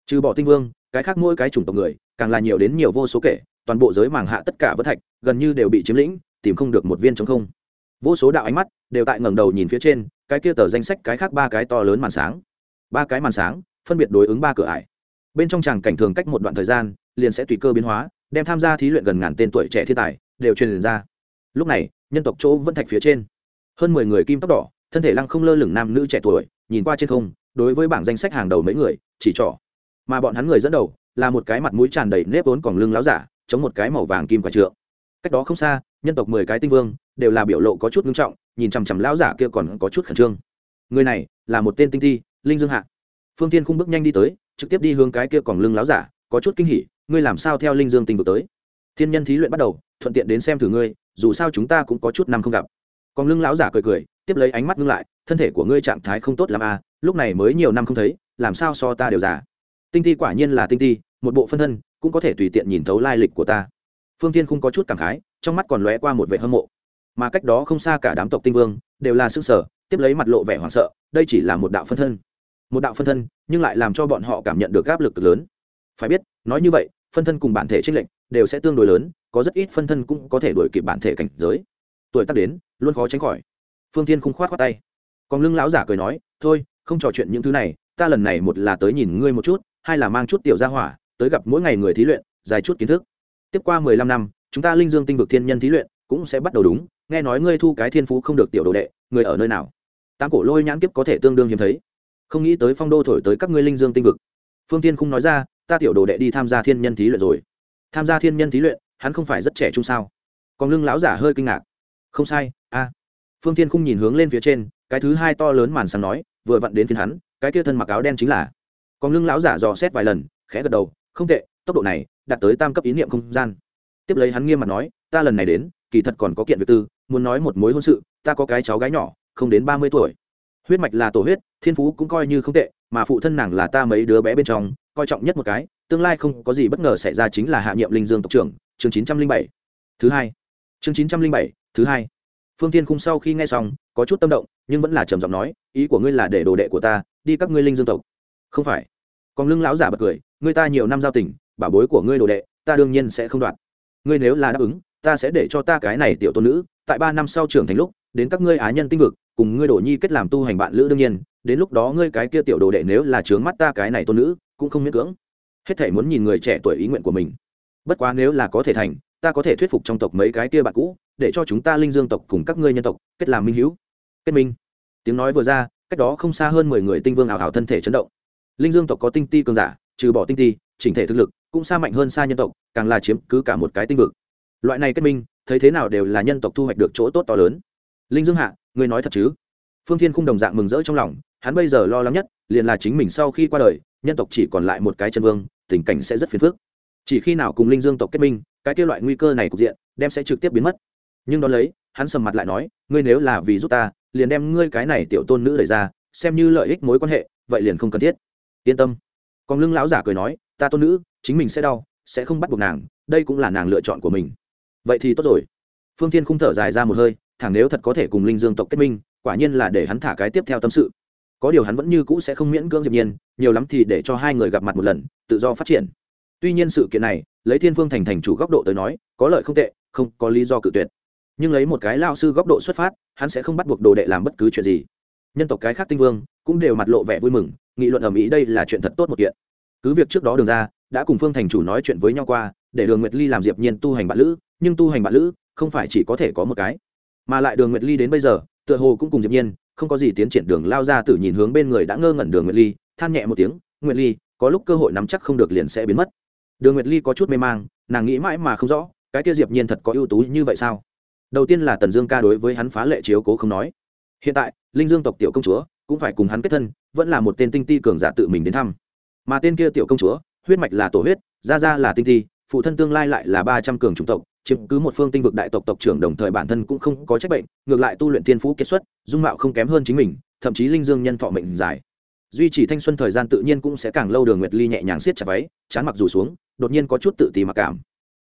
Trừ bỏ tinh vương, cái khác mỗi cái chủng tộc người, càng là nhiều đến nhiều vô số kể, toàn bộ giới màng hạ tất cả vỡ thạch, gần như đều bị chiếm lĩnh, tìm không được một viên chống không. Vô số đạo ánh mắt đều tại ngẩng đầu nhìn phía trên, cái kia tờ danh sách cái khác ba cái to lớn màn sáng ba cái màn sáng, phân biệt đối ứng ba cửa ải. Bên trong tràng cảnh thường cách một đoạn thời gian, liền sẽ tùy cơ biến hóa, đem tham gia thí luyện gần ngàn tên tuổi trẻ thiên tài đều truyền ra. Lúc này, nhân tộc chỗ vẫn thạch phía trên. Hơn mười người kim tóc đỏ, thân thể lăng không lơ lửng nam nữ trẻ tuổi, nhìn qua trên không, đối với bảng danh sách hàng đầu mấy người, chỉ trỏ. Mà bọn hắn người dẫn đầu, là một cái mặt mũi tràn đầy nếp vốn còn lưng láo giả, chống một cái màu vàng kim quả trượng. Cách đó không xa, nhân tộc mười cái tinh vương, đều là biểu lộ có chút nghiêm trọng, nhìn chằm chằm lão giả kia còn có chút khẩn trương. Người này, là một tên tinh thi linh dương hạ. Phương tiên khung bước nhanh đi tới, trực tiếp đi hướng cái kia còn lưng láo giả, có chút kinh hỉ, ngươi làm sao theo linh dương tình vực tới? Thiên nhân thí luyện bắt đầu, thuận tiện đến xem thử ngươi, dù sao chúng ta cũng có chút năm không gặp. Còn lưng láo giả cười cười, tiếp lấy ánh mắt ngưng lại, thân thể của ngươi trạng thái không tốt l à lúc này mới nhiều năm không thấy, làm sao so ta đều già? Tinh ti quả nhiên là tinh ti, một bộ phân thân, cũng có thể tùy tiện nhìn thấu lai lịch của ta. Phương tiên không có chút cảm khái, trong mắt còn lóe qua một vẻ hâm mộ. Mà cách đó không xa cả đám tộc tinh vương, đều là sức sở tiếp lấy mặt lộ vẻ hoảng sợ, đây chỉ là một đạo phân thân một đạo phân thân, nhưng lại làm cho bọn họ cảm nhận được áp lực cực lớn. Phải biết, nói như vậy, phân thân cùng bản thể trích lệnh đều sẽ tương đối lớn, có rất ít phân thân cũng có thể đuổi kịp bản thể cảnh giới. Tuổi tác đến, luôn khó tránh khỏi. Phương tiên không khoát khoát tay. Còn lưng lão giả cười nói, thôi, không trò chuyện những thứ này, ta lần này một là tới nhìn ngươi một chút, hai là mang chút tiểu gia hỏa, tới gặp mỗi ngày người thí luyện, dài chút kiến thức. Tiếp qua mười lăm năm, chúng ta linh dương tinh vực thiên nhân thí luyện cũng sẽ bắt đầu đúng, nghe nói ngươi thu cái thiên phú không được tiểu đồ đệ, người ở nơi nào? Tám cổ lôi nhãn kiếp có thể tương đương hiếm thấy không nghĩ tới phong đô thổi tới các ngươi linh dương tinh vực. Phương tiên không nói ra, ta tiểu đồ đệ đi tham gia thiên nhân thí luyện rồi. Tham gia thiên nhân thí luyện, hắn không phải rất trẻ trung sao? Còn lưng lão giả hơi kinh ngạc. Không sai, a. Phương tiên không nhìn hướng lên phía trên, cái thứ hai to lớn màn sáng nói, vừa vặn đến phiên hắn, cái kia thân mặc áo đen chính là. Còn lưng lão giả dò xét vài lần, khẽ gật đầu, không tệ, tốc độ này, đạt tới tam cấp ý niệm không gian. Tiếp lấy hắn nghiêm mặt nói, ta lần này đến, kỳ thật còn có kiện việc tư, muốn nói một mối hôn sự, ta có cái cháu gái nhỏ, không đến ba mươi tuổi huyết mạch là tổ huyết, thiên phú cũng coi như không tệ, mà phụ thân nàng là ta mấy đứa bé bên trong, coi trọng nhất một cái, tương lai không có gì bất ngờ xảy ra chính là hạ nhiệm linh dương tộc trưởng, chương chín trăm linh bảy. Thứ hai. Chương chín trăm linh bảy, thứ hai. Phương tiên khung sau khi nghe xong, có chút tâm động, nhưng vẫn là trầm giọng nói, ý của ngươi là để đồ đệ của ta, đi các ngươi linh dương tộc. Không phải. Còn lưng lão giả bật cười, ngươi ta nhiều năm giao tình, bảo bối của ngươi đồ đệ, ta đương nhiên sẽ không đoạt. Ngươi nếu là đáp ứng, ta sẽ để cho ta cái này tiểu tôn nữ, tại ba năm sau trưởng thành lúc, đến các ngươi á nhân tinh vực cùng ngươi đổ nhi kết làm tu hành bạn lữ đương nhiên, đến lúc đó ngươi cái kia tiểu đồ đệ nếu là trướng mắt ta cái này tôn nữ, cũng không miễn cưỡng. Hết thể muốn nhìn người trẻ tuổi ý nguyện của mình. Bất quá nếu là có thể thành, ta có thể thuyết phục trong tộc mấy cái kia bạn cũ, để cho chúng ta linh dương tộc cùng các ngươi nhân tộc kết làm minh hữu. Kết minh. Tiếng nói vừa ra, cách đó không xa hơn mười người tinh vương ảo ảo thân thể chấn động. Linh dương tộc có tinh ti cường giả, trừ bỏ tinh ti, chỉnh thể thực lực cũng xa mạnh hơn xa nhân tộc, càng là chiếm cứ cả một cái tinh vực. Loại này kết minh, thấy thế nào đều là nhân tộc thu hoạch được chỗ tốt to lớn. Linh dương hạ ngươi nói thật chứ? Phương thiên không đồng dạng mừng rỡ trong lòng, hắn bây giờ lo lắng nhất, liền là chính mình sau khi qua đời, nhân tộc chỉ còn lại một cái chân vương, tình cảnh sẽ rất phiền phức. Chỉ khi nào cùng linh dương tộc kết minh, cái kia loại nguy cơ này cục diện, đem sẽ trực tiếp biến mất. Nhưng đón lấy, hắn sầm mặt lại nói, ngươi nếu là vì giúp ta, liền đem ngươi cái này tiểu tôn nữ đẩy ra, xem như lợi ích mối quan hệ, vậy liền không cần thiết. Yên tâm. Còn lưng lão giả cười nói, ta tôn nữ, chính mình sẽ đau, sẽ không bắt buộc nàng, đây cũng là nàng lựa chọn của mình. Vậy thì tốt rồi. Phương thiên không thở dài ra một hơi thẳng nếu thật có thể cùng linh dương tộc kết minh, quả nhiên là để hắn thả cái tiếp theo tâm sự. Có điều hắn vẫn như cũ sẽ không miễn cưỡng diệp nhiên, nhiều lắm thì để cho hai người gặp mặt một lần, tự do phát triển. Tuy nhiên sự kiện này, lấy thiên phương thành thành chủ góc độ tới nói, có lợi không tệ, không có lý do cự tuyệt. Nhưng lấy một cái lao sư góc độ xuất phát, hắn sẽ không bắt buộc đồ đệ làm bất cứ chuyện gì. Nhân tộc cái khác tinh vương cũng đều mặt lộ vẻ vui mừng, nghị luận ở mỹ đây là chuyện thật tốt một kiện. Cứ việc trước đó đường ra, đã cùng phương thành chủ nói chuyện với nhau qua, để đường nguyệt ly làm diệp nhiên tu hành bạn lữ, nhưng tu hành bạn lữ không phải chỉ có thể có một cái mà lại đường nguyệt ly đến bây giờ, tựa hồ cũng cùng diệp nhiên, không có gì tiến triển, đường lao ra Tử nhìn hướng bên người đã ngơ ngẩn đường nguyệt ly, than nhẹ một tiếng, nguyệt ly, có lúc cơ hội nắm chắc không được liền sẽ biến mất. Đường nguyệt ly có chút mê mang, nàng nghĩ mãi mà không rõ, cái kia diệp nhiên thật có ưu tú như vậy sao? Đầu tiên là tần dương ca đối với hắn phá lệ chiếu cố không nói. Hiện tại, linh dương tộc tiểu công chúa cũng phải cùng hắn kết thân, vẫn là một tên tinh ti cường giả tự mình đến thăm. Mà tên kia tiểu công chúa, huyết mạch là tổ huyết, gia gia là tinh ti, phụ thân tương lai lại là ba trăm cường chủng tộc chiếm cứ một phương tinh vực đại tộc tộc trưởng đồng thời bản thân cũng không có trách bệnh, ngược lại tu luyện thiên phú kết xuất, dung mạo không kém hơn chính mình, thậm chí linh dương nhân thọ mệnh dài. Duy trì thanh xuân thời gian tự nhiên cũng sẽ càng lâu đường nguyệt ly nhẹ nhàng siết chặt váy, chán mặc rủ xuống, đột nhiên có chút tự ti mặc cảm.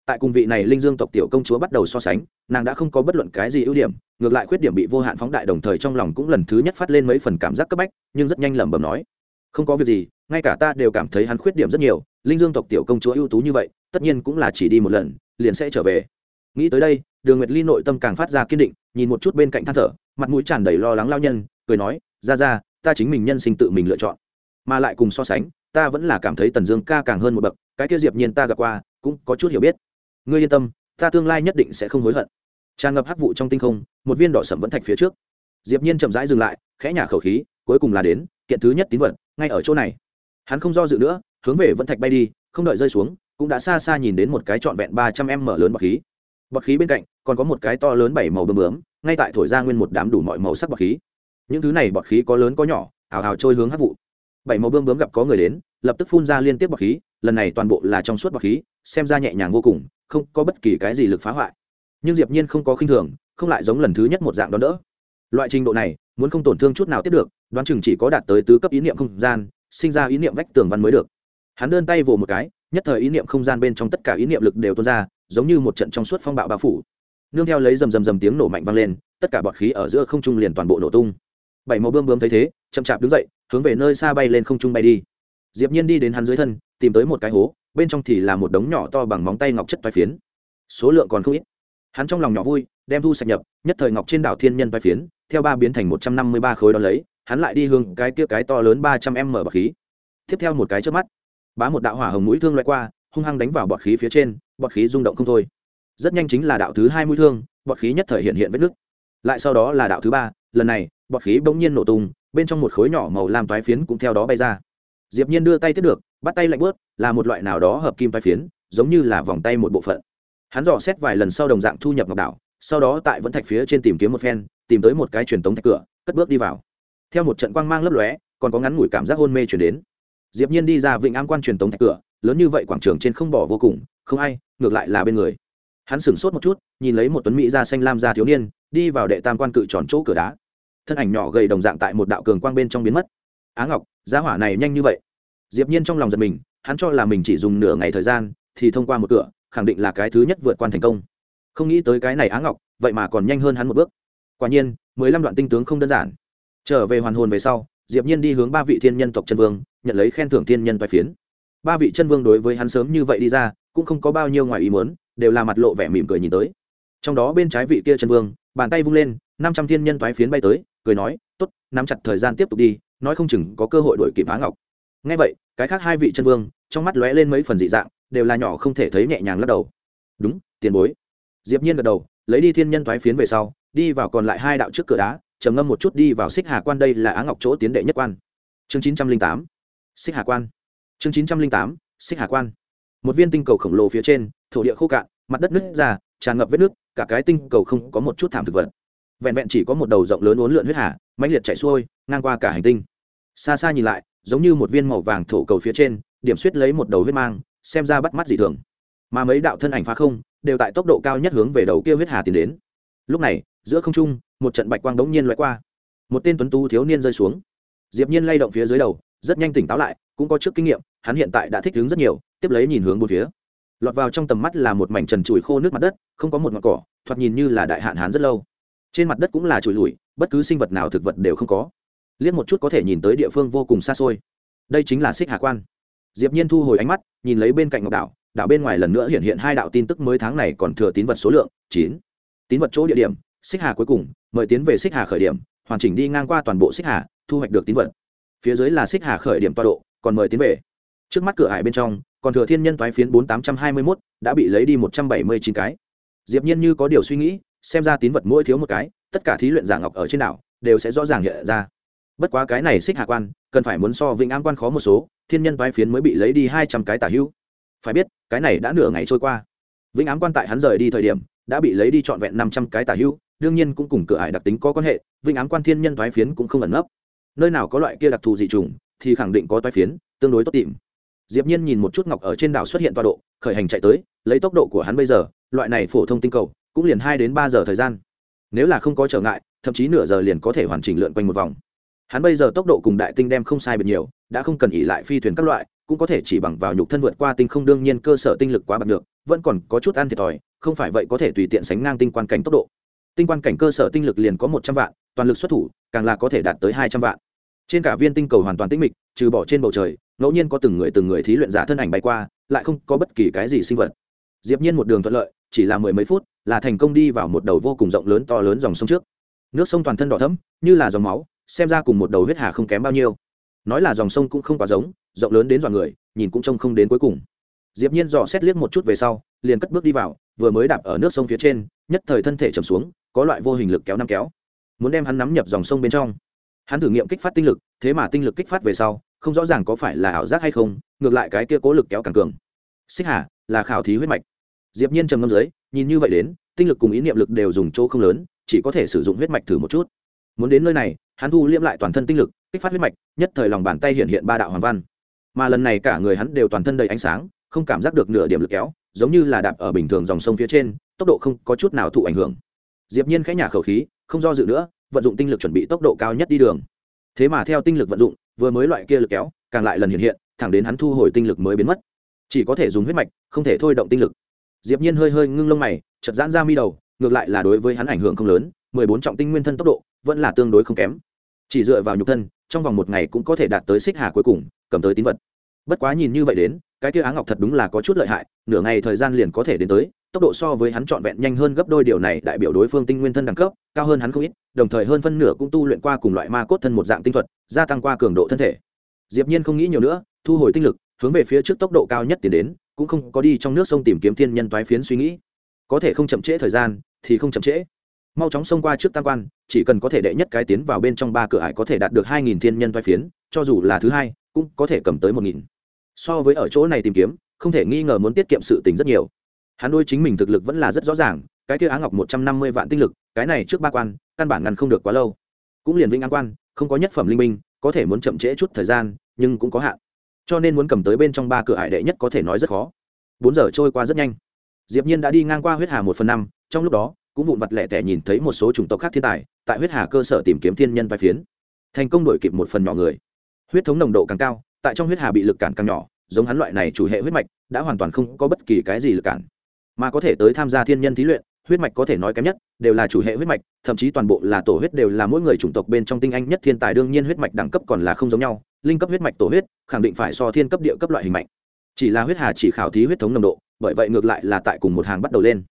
Tại cùng vị này linh dương tộc tiểu công chúa bắt đầu so sánh, nàng đã không có bất luận cái gì ưu điểm, ngược lại khuyết điểm bị vô hạn phóng đại đồng thời trong lòng cũng lần thứ nhất phát lên mấy phần cảm giác cấp bách, nhưng rất nhanh lẩm bẩm nói, không có việc gì, ngay cả ta đều cảm thấy hắn khuyết điểm rất nhiều, linh dương tộc tiểu công chúa ưu tú như vậy, tất nhiên cũng là chỉ đi một lần, liền sẽ trở về nghĩ tới đây, đường nguyệt ly nội tâm càng phát ra kiên định, nhìn một chút bên cạnh than thở, mặt mũi tràn đầy lo lắng lao nhân, cười nói, ra ra, ta chính mình nhân sinh tự mình lựa chọn. Mà lại cùng so sánh, ta vẫn là cảm thấy tần dương ca càng hơn một bậc, cái kia diệp nhiên ta gặp qua, cũng có chút hiểu biết. Ngươi yên tâm, ta tương lai nhất định sẽ không hối hận. Tràn ngập hắc vụ trong tinh không, một viên đỏ sẩm vẫn thạch phía trước. Diệp nhiên chậm rãi dừng lại, khẽ nhả khẩu khí, cuối cùng là đến, kiện thứ nhất tín vật, ngay ở chỗ này. Hắn không do dự nữa, hướng về vẫn thạch bay đi, không đợi rơi xuống, cũng đã xa xa nhìn đến một cái trọn vẹn ba trăm em mở lớn bọc khí bọt khí bên cạnh, còn có một cái to lớn bảy màu bơm bướm, ngay tại thổi ra nguyên một đám đủ mọi màu sắc bọt khí. Những thứ này bọt khí có lớn có nhỏ, hào hào trôi hướng hát vụ. Bảy màu bơm bướm gặp có người đến, lập tức phun ra liên tiếp bọt khí, lần này toàn bộ là trong suốt bọt khí, xem ra nhẹ nhàng vô cùng, không có bất kỳ cái gì lực phá hoại. Nhưng diệp nhiên không có khinh thường, không lại giống lần thứ nhất một dạng đón đỡ. Loại trình độ này, muốn không tổn thương chút nào tiếp được, đoán chừng chỉ có đạt tới tứ cấp ý niệm không gian, sinh ra ý niệm vách tường văn mới được. Hắn đơn tay vồ một cái, nhất thời ý niệm không gian bên trong tất cả ý niệm lực đều tuôn ra giống như một trận trong suốt phong bạo bao phủ. Nương theo lấy rầm rầm rầm tiếng nổ mạnh vang lên, tất cả bọt khí ở giữa không trung liền toàn bộ nổ tung. Bảy màu bươm bướm thấy thế, chậm chạp đứng dậy, hướng về nơi xa bay lên không trung bay đi. Diệp nhiên đi đến hắn dưới thân, tìm tới một cái hố, bên trong thì là một đống nhỏ to bằng móng tay ngọc chất toái phiến. Số lượng còn không ít. Hắn trong lòng nhỏ vui, đem thu sạch nhập, nhất thời ngọc trên đảo thiên nhân toái phiến, theo ba biến thành một trăm năm mươi ba khối đó lấy, hắn lại đi hướng cái kia cái to lớn ba trăm m bọt khí. Tiếp theo một cái trước mắt, bá một đạo hỏa hồng mũi thương loại qua, hung hăng đánh vào bọt khí phía trên bọt khí rung động không thôi. Rất nhanh chính là đạo thứ hai mũi thương, bọt khí nhất thời hiện hiện vết nứt. Lại sau đó là đạo thứ ba, lần này, bọt khí bỗng nhiên nổ tung, bên trong một khối nhỏ màu lam toái phiến cũng theo đó bay ra. Diệp nhiên đưa tay tiếp được, bắt tay lạnh bớt, là một loại nào đó hợp kim toái phiến, giống như là vòng tay một bộ phận. Hắn dò xét vài lần sau đồng dạng thu nhập ngọc đảo, sau đó tại vẫn thạch phía trên tìm kiếm một phen, tìm tới một cái truyền tống thạch cửa, cất bước đi vào. Theo một trận quang mang lấp lóe, còn có ngắn ngủi cảm giác hôn mê chuyển đến. Diệp nhiên đi ra vịnh am quan truyền tống thạch cửa, lớn như vậy quảng trường trên không bỏ vô cùng không ai, ngược lại là bên người. Hắn sửng sốt một chút, nhìn lấy một tuấn mỹ da xanh lam da thiếu niên, đi vào đệ tam quan cự tròn chỗ cửa đá. Thân ảnh nhỏ gầy đồng dạng tại một đạo cường quang bên trong biến mất. Á ngọc, giá hỏa này nhanh như vậy. Diệp nhiên trong lòng giật mình, hắn cho là mình chỉ dùng nửa ngày thời gian thì thông qua một cửa, khẳng định là cái thứ nhất vượt quan thành công. Không nghĩ tới cái này á ngọc, vậy mà còn nhanh hơn hắn một bước. Quả nhiên, mười lăm đoạn tinh tướng không đơn giản. Trở về hoàn hồn về sau, diệp nhiên đi hướng ba vị thiên nhân tộc chân vương, nhận lấy khen thưởng thiên nhân toái phiến ba vị chân vương đối với hắn sớm như vậy đi ra, cũng không có bao nhiêu ngoài ý muốn, đều là mặt lộ vẻ mỉm cười nhìn tới. Trong đó bên trái vị kia chân vương, bàn tay vung lên, năm trăm thiên nhân toái phiến bay tới, cười nói, tốt, nắm chặt thời gian tiếp tục đi, nói không chừng có cơ hội đổi kịp á ngọc. Ngay vậy, cái khác hai vị chân vương, trong mắt lóe lên mấy phần dị dạng, đều là nhỏ không thể thấy nhẹ nhàng lắc đầu. Đúng, tiền bối. Diệp nhiên gật đầu, lấy đi thiên nhân toái phiến về sau, đi vào còn lại hai đạo trước cửa đá, trầm ngâm một chút đi vào xích hà quan, đây là á ngọc chỗ tiến đệ nhất quan. Chương chín trăm linh tám. Xích hà quan chương chín trăm linh tám, xích hà quan. Một viên tinh cầu khổng lồ phía trên, thổ địa khô cạn, mặt đất nứt ra, tràn ngập vết nước, cả cái tinh cầu không có một chút thảm thực vật. Vẹn vẹn chỉ có một đầu rộng lớn uốn lượn huyết hà, mãnh liệt chạy xuôi, ngang qua cả hành tinh. Xa xa nhìn lại, giống như một viên màu vàng thổ cầu phía trên, điểm suýt lấy một đầu huyết mang, xem ra bắt mắt dị thường. Mà mấy đạo thân ảnh phá không, đều tại tốc độ cao nhất hướng về đầu kia huyết hà tiến đến. Lúc này, giữa không trung, một trận bạch quang đống nhiên loại qua. Một tên tuấn tú thiếu niên rơi xuống. Diệp nhiên lay động phía dưới đầu, rất nhanh tỉnh táo lại, cũng có trước kinh nghiệm hắn hiện tại đã thích ứng rất nhiều, tiếp lấy nhìn hướng bốn phía. Lọt vào trong tầm mắt là một mảnh trần trụi khô nước mặt đất, không có một ngọn cỏ, thoạt nhìn như là đại hạn hán rất lâu. Trên mặt đất cũng là trụi lùi bất cứ sinh vật nào thực vật đều không có. Liếc một chút có thể nhìn tới địa phương vô cùng xa xôi. Đây chính là xích hà quan. Diệp nhiên thu hồi ánh mắt, nhìn lấy bên cạnh ngọc đảo đảo bên ngoài lần nữa hiện hiện hai đạo tin tức mới tháng này còn thừa tín vật số lượng, chín. Tín vật chỗ địa điểm, xích hà cuối cùng, mời tiến về xích hà khởi điểm, hoàn chỉnh đi ngang qua toàn bộ xích hà, thu hoạch được tín vật. Phía dưới là xích hà khởi điểm toa độ, còn mời tiến về trước mắt cửa hải bên trong, còn thừa thiên nhân toái phiến bốn tám trăm hai mươi mốt, đã bị lấy đi một trăm bảy mươi chín cái. Diệp nhiên như có điều suy nghĩ, xem ra tín vật mỗi thiếu một cái, tất cả thí luyện giả ngọc ở trên đảo, đều sẽ rõ ràng hiện ra. Bất quá cái này xích hạ quan, cần phải muốn so vĩnh an quan khó một số, thiên nhân toái phiến mới bị lấy đi hai trăm cái tả hữu. Phải biết, cái này đã nửa ngày trôi qua. Vĩnh ám quan tại hắn rời đi thời điểm, đã bị lấy đi trọn vẹn năm trăm cái tả hữu, đương nhiên cũng cùng cửa ải đặc tính có quan hệ, vĩnh ám quan thiên nhân toái phiến cũng không ẩn nấp. Nơi nào có loại kia đặc thù dị trùng thì khẳng định có toái phiến, tương đối tốt tìm diệp nhiên nhìn một chút ngọc ở trên đảo xuất hiện tọa độ, khởi hành chạy tới, lấy tốc độ của hắn bây giờ, loại này phổ thông tinh cầu, cũng liền hai đến ba giờ thời gian. Nếu là không có trở ngại, thậm chí nửa giờ liền có thể hoàn chỉnh lượn quanh một vòng. Hắn bây giờ tốc độ cùng đại tinh đem không sai biệt nhiều, đã không cần ỉ lại phi thuyền các loại, cũng có thể chỉ bằng vào nhục thân vượt qua tinh không đương nhiên cơ sở tinh lực quá bạc được vẫn còn có chút ăn thiệt thòi, không phải vậy có thể tùy tiện sánh ngang tinh quan cảnh tốc độ. Tinh quan cảnh cơ sở tinh lực liền có một trăm vạn, toàn lực xuất thủ, càng là có thể đạt tới hai trăm vạn trên cả viên tinh cầu hoàn toàn tĩnh mịch, trừ bỏ trên bầu trời, ngẫu nhiên có từng người từng người thí luyện giả thân ảnh bay qua, lại không có bất kỳ cái gì sinh vật. Diệp nhiên một đường thuận lợi, chỉ là mười mấy phút là thành công đi vào một đầu vô cùng rộng lớn to lớn dòng sông trước. Nước sông toàn thân đỏ thẫm, như là dòng máu, xem ra cùng một đầu huyết hà không kém bao nhiêu. Nói là dòng sông cũng không quá giống, rộng lớn đến dọa người, nhìn cũng trông không đến cuối cùng. Diệp nhiên dò xét liếc một chút về sau, liền cất bước đi vào, vừa mới đạp ở nước sông phía trên, nhất thời thân thể trầm xuống, có loại vô hình lực kéo năm kéo. Muốn đem hắn nắm nhập dòng sông bên trong hắn thử nghiệm kích phát tinh lực, thế mà tinh lực kích phát về sau, không rõ ràng có phải là ảo giác hay không, ngược lại cái kia cố lực kéo càng cường. Xích hà, là khảo thí huyết mạch. Diệp nhiên trầm ngâm dưới, nhìn như vậy đến, tinh lực cùng ý niệm lực đều dùng chỗ không lớn, chỉ có thể sử dụng huyết mạch thử một chút. Muốn đến nơi này, hắn thu liễm lại toàn thân tinh lực, kích phát huyết mạch, nhất thời lòng bàn tay hiện hiện ba đạo hoàng văn. Mà lần này cả người hắn đều toàn thân đầy ánh sáng, không cảm giác được nửa điểm lực kéo, giống như là đạp ở bình thường dòng sông phía trên, tốc độ không có chút nào thụ ảnh hưởng. Diệp nhiên khẽ nhả khẩu khí, không do dự nữa vận dụng tinh lực chuẩn bị tốc độ cao nhất đi đường. Thế mà theo tinh lực vận dụng, vừa mới loại kia lực kéo, càng lại lần hiện hiện, thẳng đến hắn thu hồi tinh lực mới biến mất. Chỉ có thể dùng huyết mạch, không thể thôi động tinh lực. Diệp nhiên hơi hơi ngưng lông mày, chợt giãn ra mi đầu, ngược lại là đối với hắn ảnh hưởng không lớn, mười bốn trọng tinh nguyên thân tốc độ, vẫn là tương đối không kém. Chỉ dựa vào nhục thân, trong vòng một ngày cũng có thể đạt tới xích hà cuối cùng, cầm tới tín vật. Bất quá nhìn như vậy đến, cái kia á ngọc thật đúng là có chút lợi hại, nửa ngày thời gian liền có thể đến tới, tốc độ so với hắn trọn vẹn nhanh hơn gấp đôi điều này đại biểu đối phương tinh nguyên thân đẳng cấp cao hơn hắn không ít, đồng thời hơn phân nửa cũng tu luyện qua cùng loại ma cốt thân một dạng tinh thuật, gia tăng qua cường độ thân thể. Diệp nhiên không nghĩ nhiều nữa, thu hồi tinh lực, hướng về phía trước tốc độ cao nhất tiến đến, cũng không có đi trong nước sông tìm kiếm thiên nhân toái phiến suy nghĩ. Có thể không chậm trễ thời gian, thì không chậm trễ. Mau chóng xông qua trước tam quan, chỉ cần có thể đệ nhất cái tiến vào bên trong ba cửa ải có thể đạt được hai nghìn thiên nhân toái phiến, cho dù là thứ hai, cũng có thể cầm tới một nghìn. So với ở chỗ này tìm kiếm, không thể nghi ngờ muốn tiết kiệm sự tình rất nhiều. Hắn đôi chính mình thực lực vẫn là rất rõ ràng, cái kia á ngọc một trăm năm mươi vạn tinh lực cái này trước ba quan, căn bản ngăn không được quá lâu. Cũng liền vinh an quan, không có nhất phẩm linh minh, có thể muốn chậm trễ chút thời gian, nhưng cũng có hạn. Cho nên muốn cầm tới bên trong ba cửa hải đệ nhất có thể nói rất khó. Bốn giờ trôi qua rất nhanh. Diệp nhiên đã đi ngang qua huyết hà một phần năm, trong lúc đó, cũng vụn vặt lẻ tẻ nhìn thấy một số chủng tộc khác thiên tài, tại huyết hà cơ sở tìm kiếm thiên nhân vai phiến. Thành công đổi kịp một phần nhỏ người. Huyết thống nồng độ càng cao, tại trong huyết hà bị lực cản càng nhỏ, giống hắn loại này chủ hệ huyết mạch, đã hoàn toàn không có bất kỳ cái gì lực cản, mà có thể tới tham gia thiên nhân thí luyện huyết mạch có thể nói kém nhất, đều là chủ hệ huyết mạch, thậm chí toàn bộ là tổ huyết đều là mỗi người chủng tộc bên trong tinh anh nhất thiên tài đương nhiên huyết mạch đẳng cấp còn là không giống nhau, linh cấp huyết mạch tổ huyết, khẳng định phải so thiên cấp địa cấp loại hình mạnh. Chỉ là huyết hà chỉ khảo thí huyết thống nồng độ, bởi vậy ngược lại là tại cùng một hàng bắt đầu lên.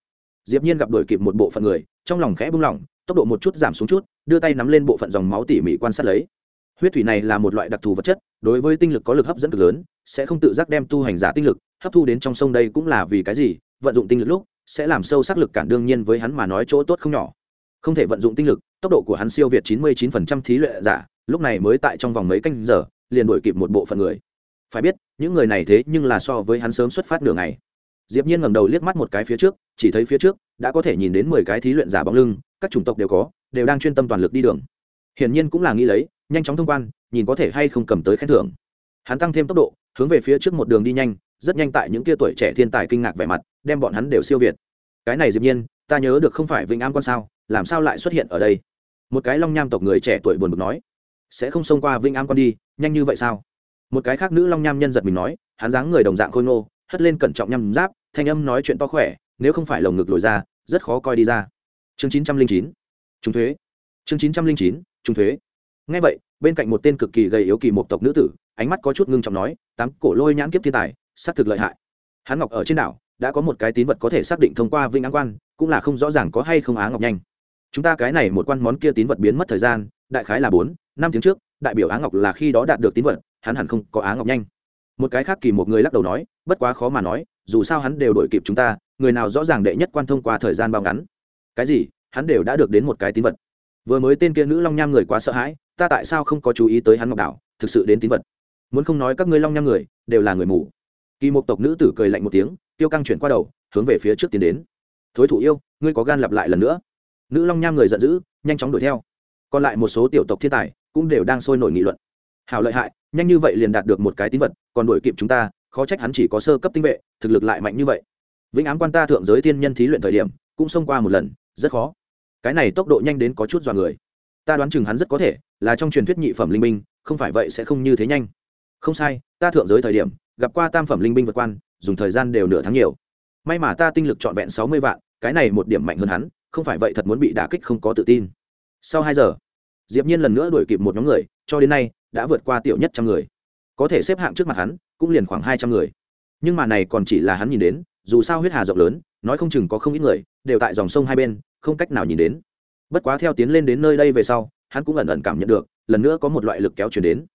Diệp nhiên gặp đuổi kịp một bộ phận người, trong lòng khẽ buông lỏng, tốc độ một chút giảm xuống chút, đưa tay nắm lên bộ phận dòng máu tỉ mỉ quan sát lấy. Huyết thủy này là một loại đặc thù vật chất, đối với tinh lực có lực hấp dẫn cực lớn, sẽ không tự giác đem tu hành giả tinh lực, hấp thu đến trong sông đây cũng là vì cái gì, vận dụng tinh lực lúc sẽ làm sâu sắc lực cản đương nhiên với hắn mà nói chỗ tốt không nhỏ. Không thể vận dụng tinh lực, tốc độ của hắn siêu việt 99% thí luyện giả, lúc này mới tại trong vòng mấy canh giờ, liền đuổi kịp một bộ phận người. Phải biết, những người này thế nhưng là so với hắn sớm xuất phát nửa ngày. Diệp nhiên ngẩng đầu liếc mắt một cái phía trước, chỉ thấy phía trước đã có thể nhìn đến mười cái thí luyện giả bóng lưng, các chủng tộc đều có, đều đang chuyên tâm toàn lực đi đường. Hiển nhiên cũng là nghĩ lấy, nhanh chóng thông quan, nhìn có thể hay không cầm tới khen thưởng. Hắn tăng thêm tốc độ, hướng về phía trước một đường đi nhanh rất nhanh tại những kia tuổi trẻ thiên tài kinh ngạc vẻ mặt, đem bọn hắn đều siêu việt. Cái này dĩ nhiên, ta nhớ được không phải vĩnh am quan sao, làm sao lại xuất hiện ở đây? Một cái long nham tộc người trẻ tuổi buồn bực nói, sẽ không xông qua vĩnh am quan đi, nhanh như vậy sao? Một cái khác nữ long nham nhân giật mình nói, hắn dáng người đồng dạng khôi ngô, hất lên cẩn trọng nhăm giáp, thanh âm nói chuyện to khỏe, nếu không phải lồng ngực lồi ra, rất khó coi đi ra. Chương chín trăm linh chín trung thuế. Chương chín trăm linh chín trung thuế. Ngay vậy, bên cạnh một tên cực kỳ gầy yếu kỳ một tộc nữ tử, ánh mắt có chút ngưng trọng nói, tám cổ lôi nhãn kiếp thiên tài xác thực lợi hại. Hắn ngọc ở trên đảo, đã có một cái tín vật có thể xác định thông qua vinh Áng quan, cũng là không rõ ràng có hay không á ngọc nhanh. Chúng ta cái này một quan món kia tín vật biến mất thời gian, đại khái là bốn, năm tiếng trước, đại biểu á ngọc là khi đó đạt được tín vật, hắn hẳn không có á ngọc nhanh. Một cái khác kỳ một người lắc đầu nói, bất quá khó mà nói, dù sao hắn đều đổi kịp chúng ta, người nào rõ ràng đệ nhất quan thông qua thời gian bao ngắn. Cái gì? Hắn đều đã được đến một cái tín vật. Vừa mới tên kia nữ long nham người quá sợ hãi, ta tại sao không có chú ý tới hắn ngọc đảo, thực sự đến tín vật. Muốn không nói các ngươi long nham người, đều là người mù kỳ một tộc nữ tử cười lạnh một tiếng tiêu căng chuyển qua đầu hướng về phía trước tiến đến. Thối thủ yêu ngươi có gan lặp lại lần nữa? Nữ long nham người giận dữ nhanh chóng đuổi theo. Còn lại một số tiểu tộc thiên tài cũng đều đang sôi nổi nghị luận. Hảo lợi hại nhanh như vậy liền đạt được một cái tín vật còn đuổi kịp chúng ta khó trách hắn chỉ có sơ cấp tinh vệ thực lực lại mạnh như vậy. Vĩnh ám quan ta thượng giới thiên nhân thí luyện thời điểm cũng xông qua một lần rất khó. Cái này tốc độ nhanh đến có chút dọa người. Ta đoán chừng hắn rất có thể là trong truyền thuyết nhị phẩm linh minh, không phải vậy sẽ không như thế nhanh. Không sai ta thượng giới thời điểm gặp qua tam phẩm linh binh vượt quan, dùng thời gian đều nửa tháng nhiều. May mà ta tinh lực trọn vẹn sáu mươi vạn, cái này một điểm mạnh hơn hắn, không phải vậy thật muốn bị đả kích không có tự tin. Sau hai giờ, diệp nhiên lần nữa đuổi kịp một nhóm người, cho đến nay, đã vượt qua tiểu nhất trăm người. Có thể xếp hạng trước mặt hắn, cũng liền khoảng hai trăm người. Nhưng mà này còn chỉ là hắn nhìn đến, dù sao huyết hà rộng lớn, nói không chừng có không ít người, đều tại dòng sông hai bên, không cách nào nhìn đến. Bất quá theo tiến lên đến nơi đây về sau, hắn cũng ẩn ẩn cảm nhận được, lần nữa có một loại lực kéo chuyển đến.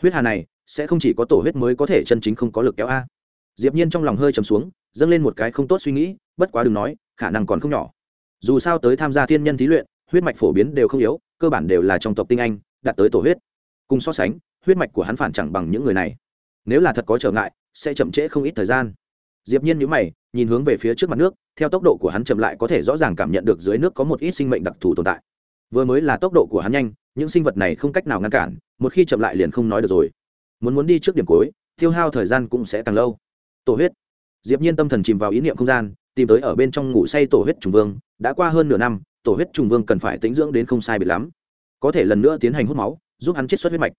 Huyết hà này sẽ không chỉ có tổ huyết mới có thể chân chính không có lực kéo a. Diệp nhiên trong lòng hơi trầm xuống, dâng lên một cái không tốt suy nghĩ, bất quá đừng nói, khả năng còn không nhỏ. Dù sao tới tham gia thiên nhân thí luyện, huyết mạch phổ biến đều không yếu, cơ bản đều là trong tộc tinh anh, đạt tới tổ huyết. Cùng so sánh, huyết mạch của hắn phản chẳng bằng những người này. Nếu là thật có trở ngại, sẽ chậm trễ không ít thời gian. Diệp nhiên nhíu mày, nhìn hướng về phía trước mặt nước, theo tốc độ của hắn chậm lại có thể rõ ràng cảm nhận được dưới nước có một ít sinh mệnh đặc thù tồn tại. Vừa mới là tốc độ của hắn nhanh, những sinh vật này không cách nào ngăn cản, một khi chậm lại liền không nói được rồi muốn muốn đi trước điểm cuối, tiêu hao thời gian cũng sẽ càng lâu. Tổ huyết. Diệp nhiên tâm thần chìm vào ý niệm không gian, tìm tới ở bên trong ngủ say tổ huyết trùng vương, đã qua hơn nửa năm, tổ huyết trùng vương cần phải tĩnh dưỡng đến không sai biệt lắm. Có thể lần nữa tiến hành hút máu, giúp hắn chiết xuất huyết mạch.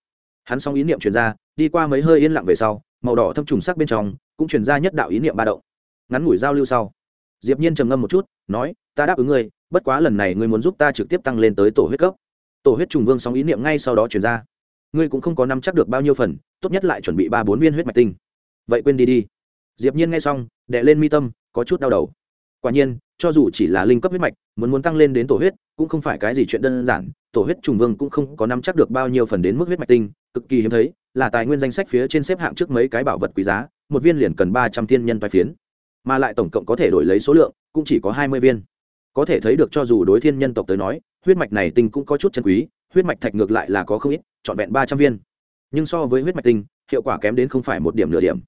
Hắn xong ý niệm truyền ra, đi qua mấy hơi yên lặng về sau, màu đỏ thâm trùng sắc bên trong, cũng truyền ra nhất đạo ý niệm ba động. Ngắn ngủi giao lưu sau, diệp nhiên trầm ngâm một chút, nói, ta đáp ứng ngươi, bất quá lần này ngươi muốn giúp ta trực tiếp tăng lên tới tổ huyết cấp. Tổ huyết trùng vương sóng ý niệm ngay sau đó truyền ra ngươi cũng không có nắm chắc được bao nhiêu phần, tốt nhất lại chuẩn bị ba bốn viên huyết mạch tinh. Vậy quên đi đi. Diệp nhiên nghe xong đệ lên mi tâm, có chút đau đầu. Quả nhiên, cho dù chỉ là linh cấp huyết mạch, muốn muốn tăng lên đến tổ huyết, cũng không phải cái gì chuyện đơn giản. Tổ huyết trùng vương cũng không có nắm chắc được bao nhiêu phần đến mức huyết mạch tinh, cực kỳ hiếm thấy, là tài nguyên danh sách phía trên xếp hạng trước mấy cái bảo vật quý giá, một viên liền cần ba trăm thiên nhân toái phiến. Mà lại tổng cộng có thể đổi lấy số lượng, cũng chỉ có hai mươi viên. Có thể thấy được cho dù đối thiên nhân tộc tới nói huyết mạch này tinh cũng có chút chân quý, huyết mạch thạch ngược lại là có không ít, trọn vẹn ba trăm viên. Nhưng so với huyết mạch tinh, hiệu quả kém đến không phải một điểm nửa điểm.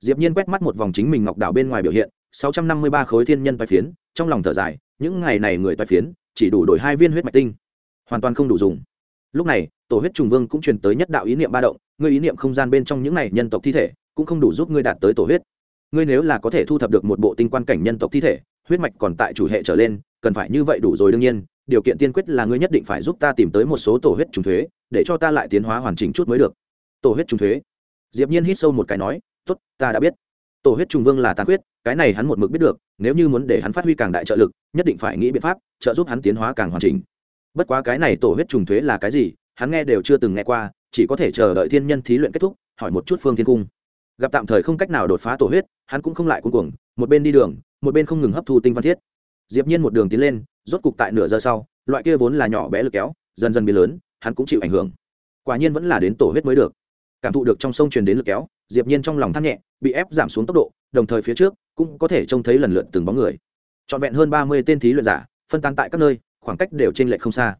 Diệp nhiên quét mắt một vòng chính mình ngọc đảo bên ngoài biểu hiện, sáu trăm năm mươi ba khối thiên nhân toái phiến, trong lòng thở dài, những ngày này người toái phiến, chỉ đủ đổi hai viên huyết mạch tinh. Hoàn toàn không đủ dùng. Lúc này, tổ huyết trùng vương cũng truyền tới nhất đạo ý niệm ba động, ngươi ý niệm không gian bên trong những này nhân tộc thi thể, cũng không đủ giúp ngươi đạt tới tổ huyết. Ngươi nếu là có thể thu thập được một bộ tinh quan cảnh nhân tộc thi thể, huyết mạch còn tại chủ hệ trở lên, cần phải như vậy đủ rồi đương nhiên điều kiện tiên quyết là ngươi nhất định phải giúp ta tìm tới một số tổ huyết trùng thuế, để cho ta lại tiến hóa hoàn chỉnh chút mới được. Tổ huyết trùng thuế. Diệp nhiên hít sâu một cái nói, tốt, ta đã biết. Tổ huyết trùng vương là tàn huyết cái này hắn một mực biết được, nếu như muốn để hắn phát huy càng đại trợ lực, nhất định phải nghĩ biện pháp, trợ giúp hắn tiến hóa càng hoàn chỉnh. Bất quá cái này tổ huyết trùng thuế là cái gì, hắn nghe đều chưa từng nghe qua, chỉ có thể chờ đợi thiên nhân thí luyện kết thúc, hỏi một chút phương thiên cung. Gặp tạm thời không cách nào đột phá tổ huyết, hắn cũng không lại cuống cuồng, một bên đi đường, một bên không ngừng hấp thu tinh văn thiết diệp nhiên một đường tiến lên, rốt cục tại nửa giờ sau, loại kia vốn là nhỏ bé lực kéo, dần dần biến lớn, hắn cũng chịu ảnh hưởng. Quả nhiên vẫn là đến tổ huyết mới được. Cảm thụ được trong sông truyền đến lực kéo, diệp nhiên trong lòng thắt nhẹ, bị ép giảm xuống tốc độ, đồng thời phía trước cũng có thể trông thấy lần lượt từng bóng người. Trọn vẹn hơn ba mươi tên thí luyện giả, phân tán tại các nơi, khoảng cách đều trên lệch không xa.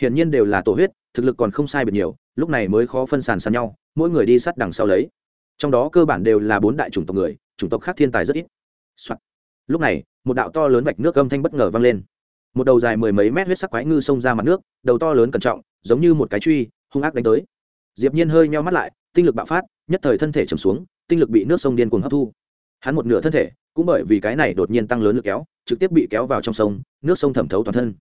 Hiển nhiên đều là tổ huyết, thực lực còn không sai biệt nhiều, lúc này mới khó phân sàn sàn nhau, mỗi người đi sát đằng sau lấy. Trong đó cơ bản đều là bốn đại chủng tộc người, chủng tộc khác thiên tài rất ít、Soạn. lúc này một đạo to lớn vạch nước âm thanh bất ngờ vang lên. Một đầu dài mười mấy mét huyết sắc quái ngư xông ra mặt nước, đầu to lớn cẩn trọng, giống như một cái truy, hung ác đánh tới. Diệp nhiên hơi nheo mắt lại, tinh lực bạo phát, nhất thời thân thể trầm xuống, tinh lực bị nước sông điên cuồng hấp thu. Hắn một nửa thân thể, cũng bởi vì cái này đột nhiên tăng lớn lực kéo, trực tiếp bị kéo vào trong sông, nước sông thẩm thấu toàn thân.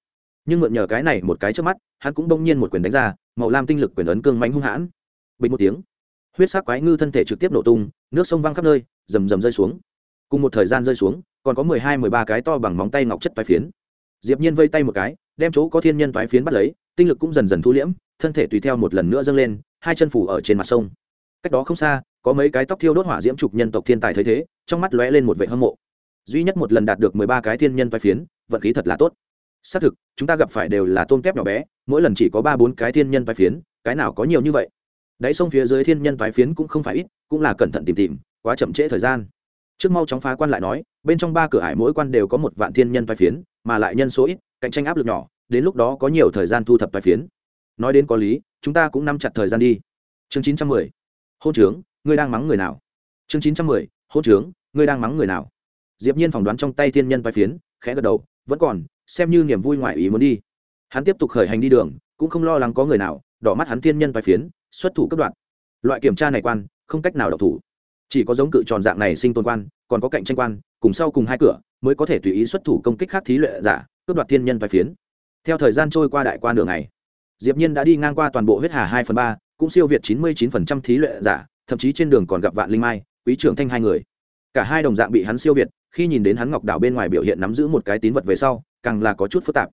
Nhưng mượn nhờ cái này một cái trước mắt, hắn cũng bỗng nhiên một quyền đánh ra, màu lam tinh lực quyền ấn cương mãnh hung hãn. Bình một tiếng, huyết sắc quái ngư thân thể trực tiếp nổ tung, nước sông văng khắp nơi, rầm rầm rơi xuống cùng một thời gian rơi xuống, còn có mười hai, mười ba cái to bằng móng tay ngọc chất toái phiến. Diệp nhiên vây tay một cái, đem chỗ có thiên nhân toái phiến bắt lấy, tinh lực cũng dần dần thu liễm, thân thể tùy theo một lần nữa dâng lên, hai chân phủ ở trên mặt sông. Cách đó không xa, có mấy cái tóc thiêu đốt hỏa diễm trục nhân tộc thiên tài thấy thế, trong mắt lóe lên một vẻ hâm mộ. Duy nhất một lần đạt được mười ba cái thiên nhân toái phiến, vận khí thật là tốt. Xác thực, chúng ta gặp phải đều là tôm tép nhỏ bé, mỗi lần chỉ có ba, bốn cái thiên nhân toái phiến, cái nào có nhiều như vậy? Đáy sông phía dưới thiên nhân toái phiến cũng không phải ít, cũng là cẩn thận tìm tìm, quá chậm trễ thời gian trước mau chóng phá quan lại nói, bên trong ba cửa ải mỗi quan đều có một vạn thiên nhân toái phiến, mà lại nhân số ít, cạnh tranh áp lực nhỏ, đến lúc đó có nhiều thời gian thu thập toái phiến. Nói đến có lý, chúng ta cũng nắm chặt thời gian đi. Chương chín trăm mười, hôn trướng, ngươi đang mắng người nào? Chương chín trăm mười, hôn trướng, ngươi đang mắng người nào? Diệp nhiên phỏng đoán trong tay thiên nhân toái phiến, khẽ gật đầu, vẫn còn, xem như niềm vui ngoại ý muốn đi. Hắn tiếp tục khởi hành đi đường, cũng không lo lắng có người nào, đỏ mắt hắn thiên nhân toái phiến, xuất thủ cấp đoạn. Loại kiểm tra này quan, không cách nào đọc thủ chỉ có giống cự tròn dạng này sinh tồn quan, còn có cạnh tranh quan, cùng sau cùng hai cửa, mới có thể tùy ý xuất thủ công kích khác thí luyện giả, cướp đoạt thiên nhân vài phiến. Theo thời gian trôi qua đại quan đường này diệp nhiên đã đi ngang qua toàn bộ huyết hà hai phần ba, cũng siêu việt chín mươi 99% thí luyện giả, thậm chí trên đường còn gặp vạn linh mai, quý trưởng thanh hai người. Cả hai đồng dạng bị hắn siêu việt, khi nhìn đến hắn ngọc đảo bên ngoài biểu hiện nắm giữ một cái tín vật về sau, càng là có chút phức tạp.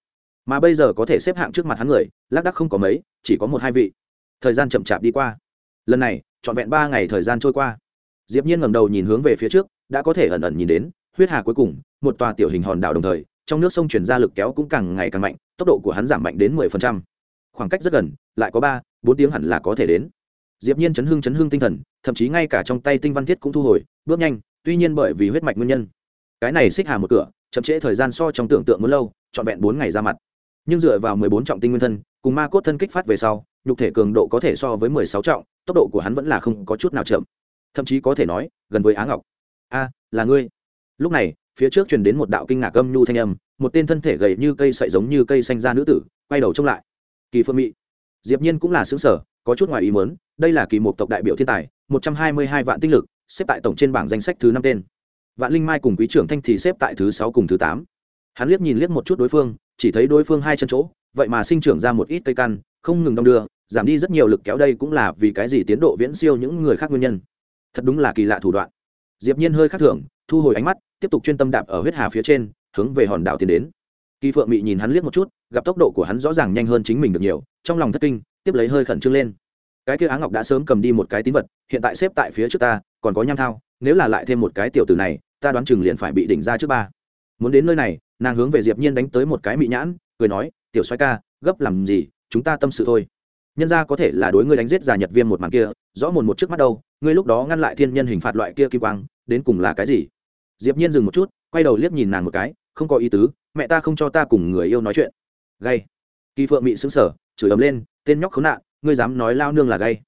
Mà bây giờ có thể xếp hạng trước mặt hắn người, lác đác không có mấy, chỉ có một hai vị. Thời gian chậm chạp đi qua. Lần này, trọn vẹn ba ngày thời gian trôi qua diệp nhiên ngẩng đầu nhìn hướng về phía trước, đã có thể ẩn ẩn nhìn đến, huyết hà cuối cùng, một tòa tiểu hình hòn đảo đồng thời, trong nước sông chuyển ra lực kéo cũng càng ngày càng mạnh, tốc độ của hắn giảm mạnh đến 10%. khoảng cách rất gần, lại có ba, bốn tiếng hẳn là có thể đến. Diệp nhiên chấn hưng chấn hưng tinh thần, thậm chí ngay cả trong tay tinh văn thiết cũng thu hồi, bước nhanh, tuy nhiên bởi vì huyết mạch nguyên nhân. Cái này xích hà một cửa, chậm trễ thời gian so trong tưởng tượng muốn lâu, trọn vẹn bốn ngày ra mặt. Nhưng dựa vào 14 trọng tinh nguyên thân, cùng ma cốt thân kích phát về sau, nhục thể cường độ có thể so với 16 trọng, tốc độ của hắn vẫn là không có chút nào chậm thậm chí có thể nói, gần với á ngọc. A, là ngươi. Lúc này, phía trước truyền đến một đạo kinh ngạc âm nhu thanh âm, một tên thân thể gầy như cây sậy giống như cây xanh ra nữ tử, quay đầu trông lại. Kỳ phương mỹ diệp nhiên cũng là xứng sở có chút ngoài ý muốn, đây là kỳ một tộc đại biểu thiên tài, một trăm hai mươi hai vạn tinh lực, xếp tại tổng trên bảng danh sách thứ năm tên. Vạn linh mai cùng quý trưởng thanh thì xếp tại thứ sáu cùng thứ tám. Hắn liếc nhìn liếc một chút đối phương, chỉ thấy đối phương hai chân chỗ, vậy mà sinh trưởng ra một ít cây căn, không ngừng đong đưa, giảm đi rất nhiều lực kéo đây cũng là vì cái gì tiến độ viễn siêu những người khác nguyên nhân thật đúng là kỳ lạ thủ đoạn. Diệp nhiên hơi khắc thường, thu hồi ánh mắt, tiếp tục chuyên tâm đạp ở huyết hà phía trên, hướng về hòn đảo tiến đến. Kỳ phượng mị nhìn hắn liếc một chút, gặp tốc độ của hắn rõ ràng nhanh hơn chính mình được nhiều, trong lòng thất kinh, tiếp lấy hơi khẩn trương lên. Cái kia á ngọc đã sớm cầm đi một cái tín vật, hiện tại xếp tại phía trước ta, còn có nham thao, nếu là lại thêm một cái tiểu tử này, ta đoán chừng liền phải bị đỉnh ra trước ba. Muốn đến nơi này, nàng hướng về diệp nhiên đánh tới một cái mị nhãn, cười nói, tiểu Soái ca, gấp làm gì, chúng ta tâm sự thôi nhân ra có thể là đối ngươi đánh giết già nhật viêm một màn kia, rõ mồn một trước mắt đâu, ngươi lúc đó ngăn lại thiên nhân hình phạt loại kia kim quang, đến cùng là cái gì? Diệp nhiên dừng một chút, quay đầu liếc nhìn nàng một cái, không có ý tứ, mẹ ta không cho ta cùng người yêu nói chuyện. Gay. Kỳ phượng mị sững sờ, chửi ầm lên, tên nhóc khốn nạn, ngươi dám nói lao nương là gay.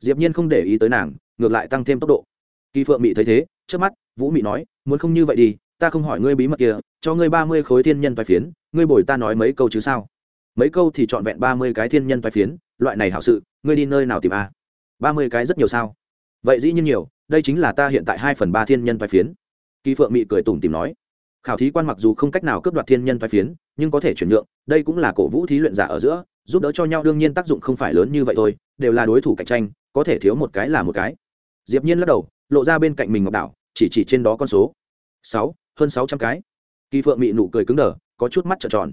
Diệp nhiên không để ý tới nàng, ngược lại tăng thêm tốc độ. Kỳ phượng mị thấy thế trước mắt, vũ mị nói, muốn không như vậy đi, ta không hỏi ngươi bí mật kia, cho ngươi ba mươi khối thiên nhân toái phiến, ngươi bồi ta nói mấy câu chứ sao? Mấy câu thì chọn vẹn ba mươi cái thiên nhân vai phiến, loại này hảo sự, ngươi đi nơi nào tìm a? Ba mươi cái rất nhiều sao? Vậy dĩ nhiên nhiều, đây chính là ta hiện tại hai phần ba thiên nhân vai phiến. Kỳ phượng mị cười tủm tìm nói. Khảo thí quan mặc dù không cách nào cướp đoạt thiên nhân vai phiến, nhưng có thể chuyển nhượng, đây cũng là cổ vũ thí luyện giả ở giữa, giúp đỡ cho nhau đương nhiên tác dụng không phải lớn như vậy thôi, đều là đối thủ cạnh tranh, có thể thiếu một cái là một cái. Diệp nhiên lắc đầu, lộ ra bên cạnh mình ngọc đảo, chỉ chỉ trên đó con số. Sáu, hơn sáu trăm cái. Kỳ phượng mị nụ cười cứng đờ, có chút mắt trợn tròn.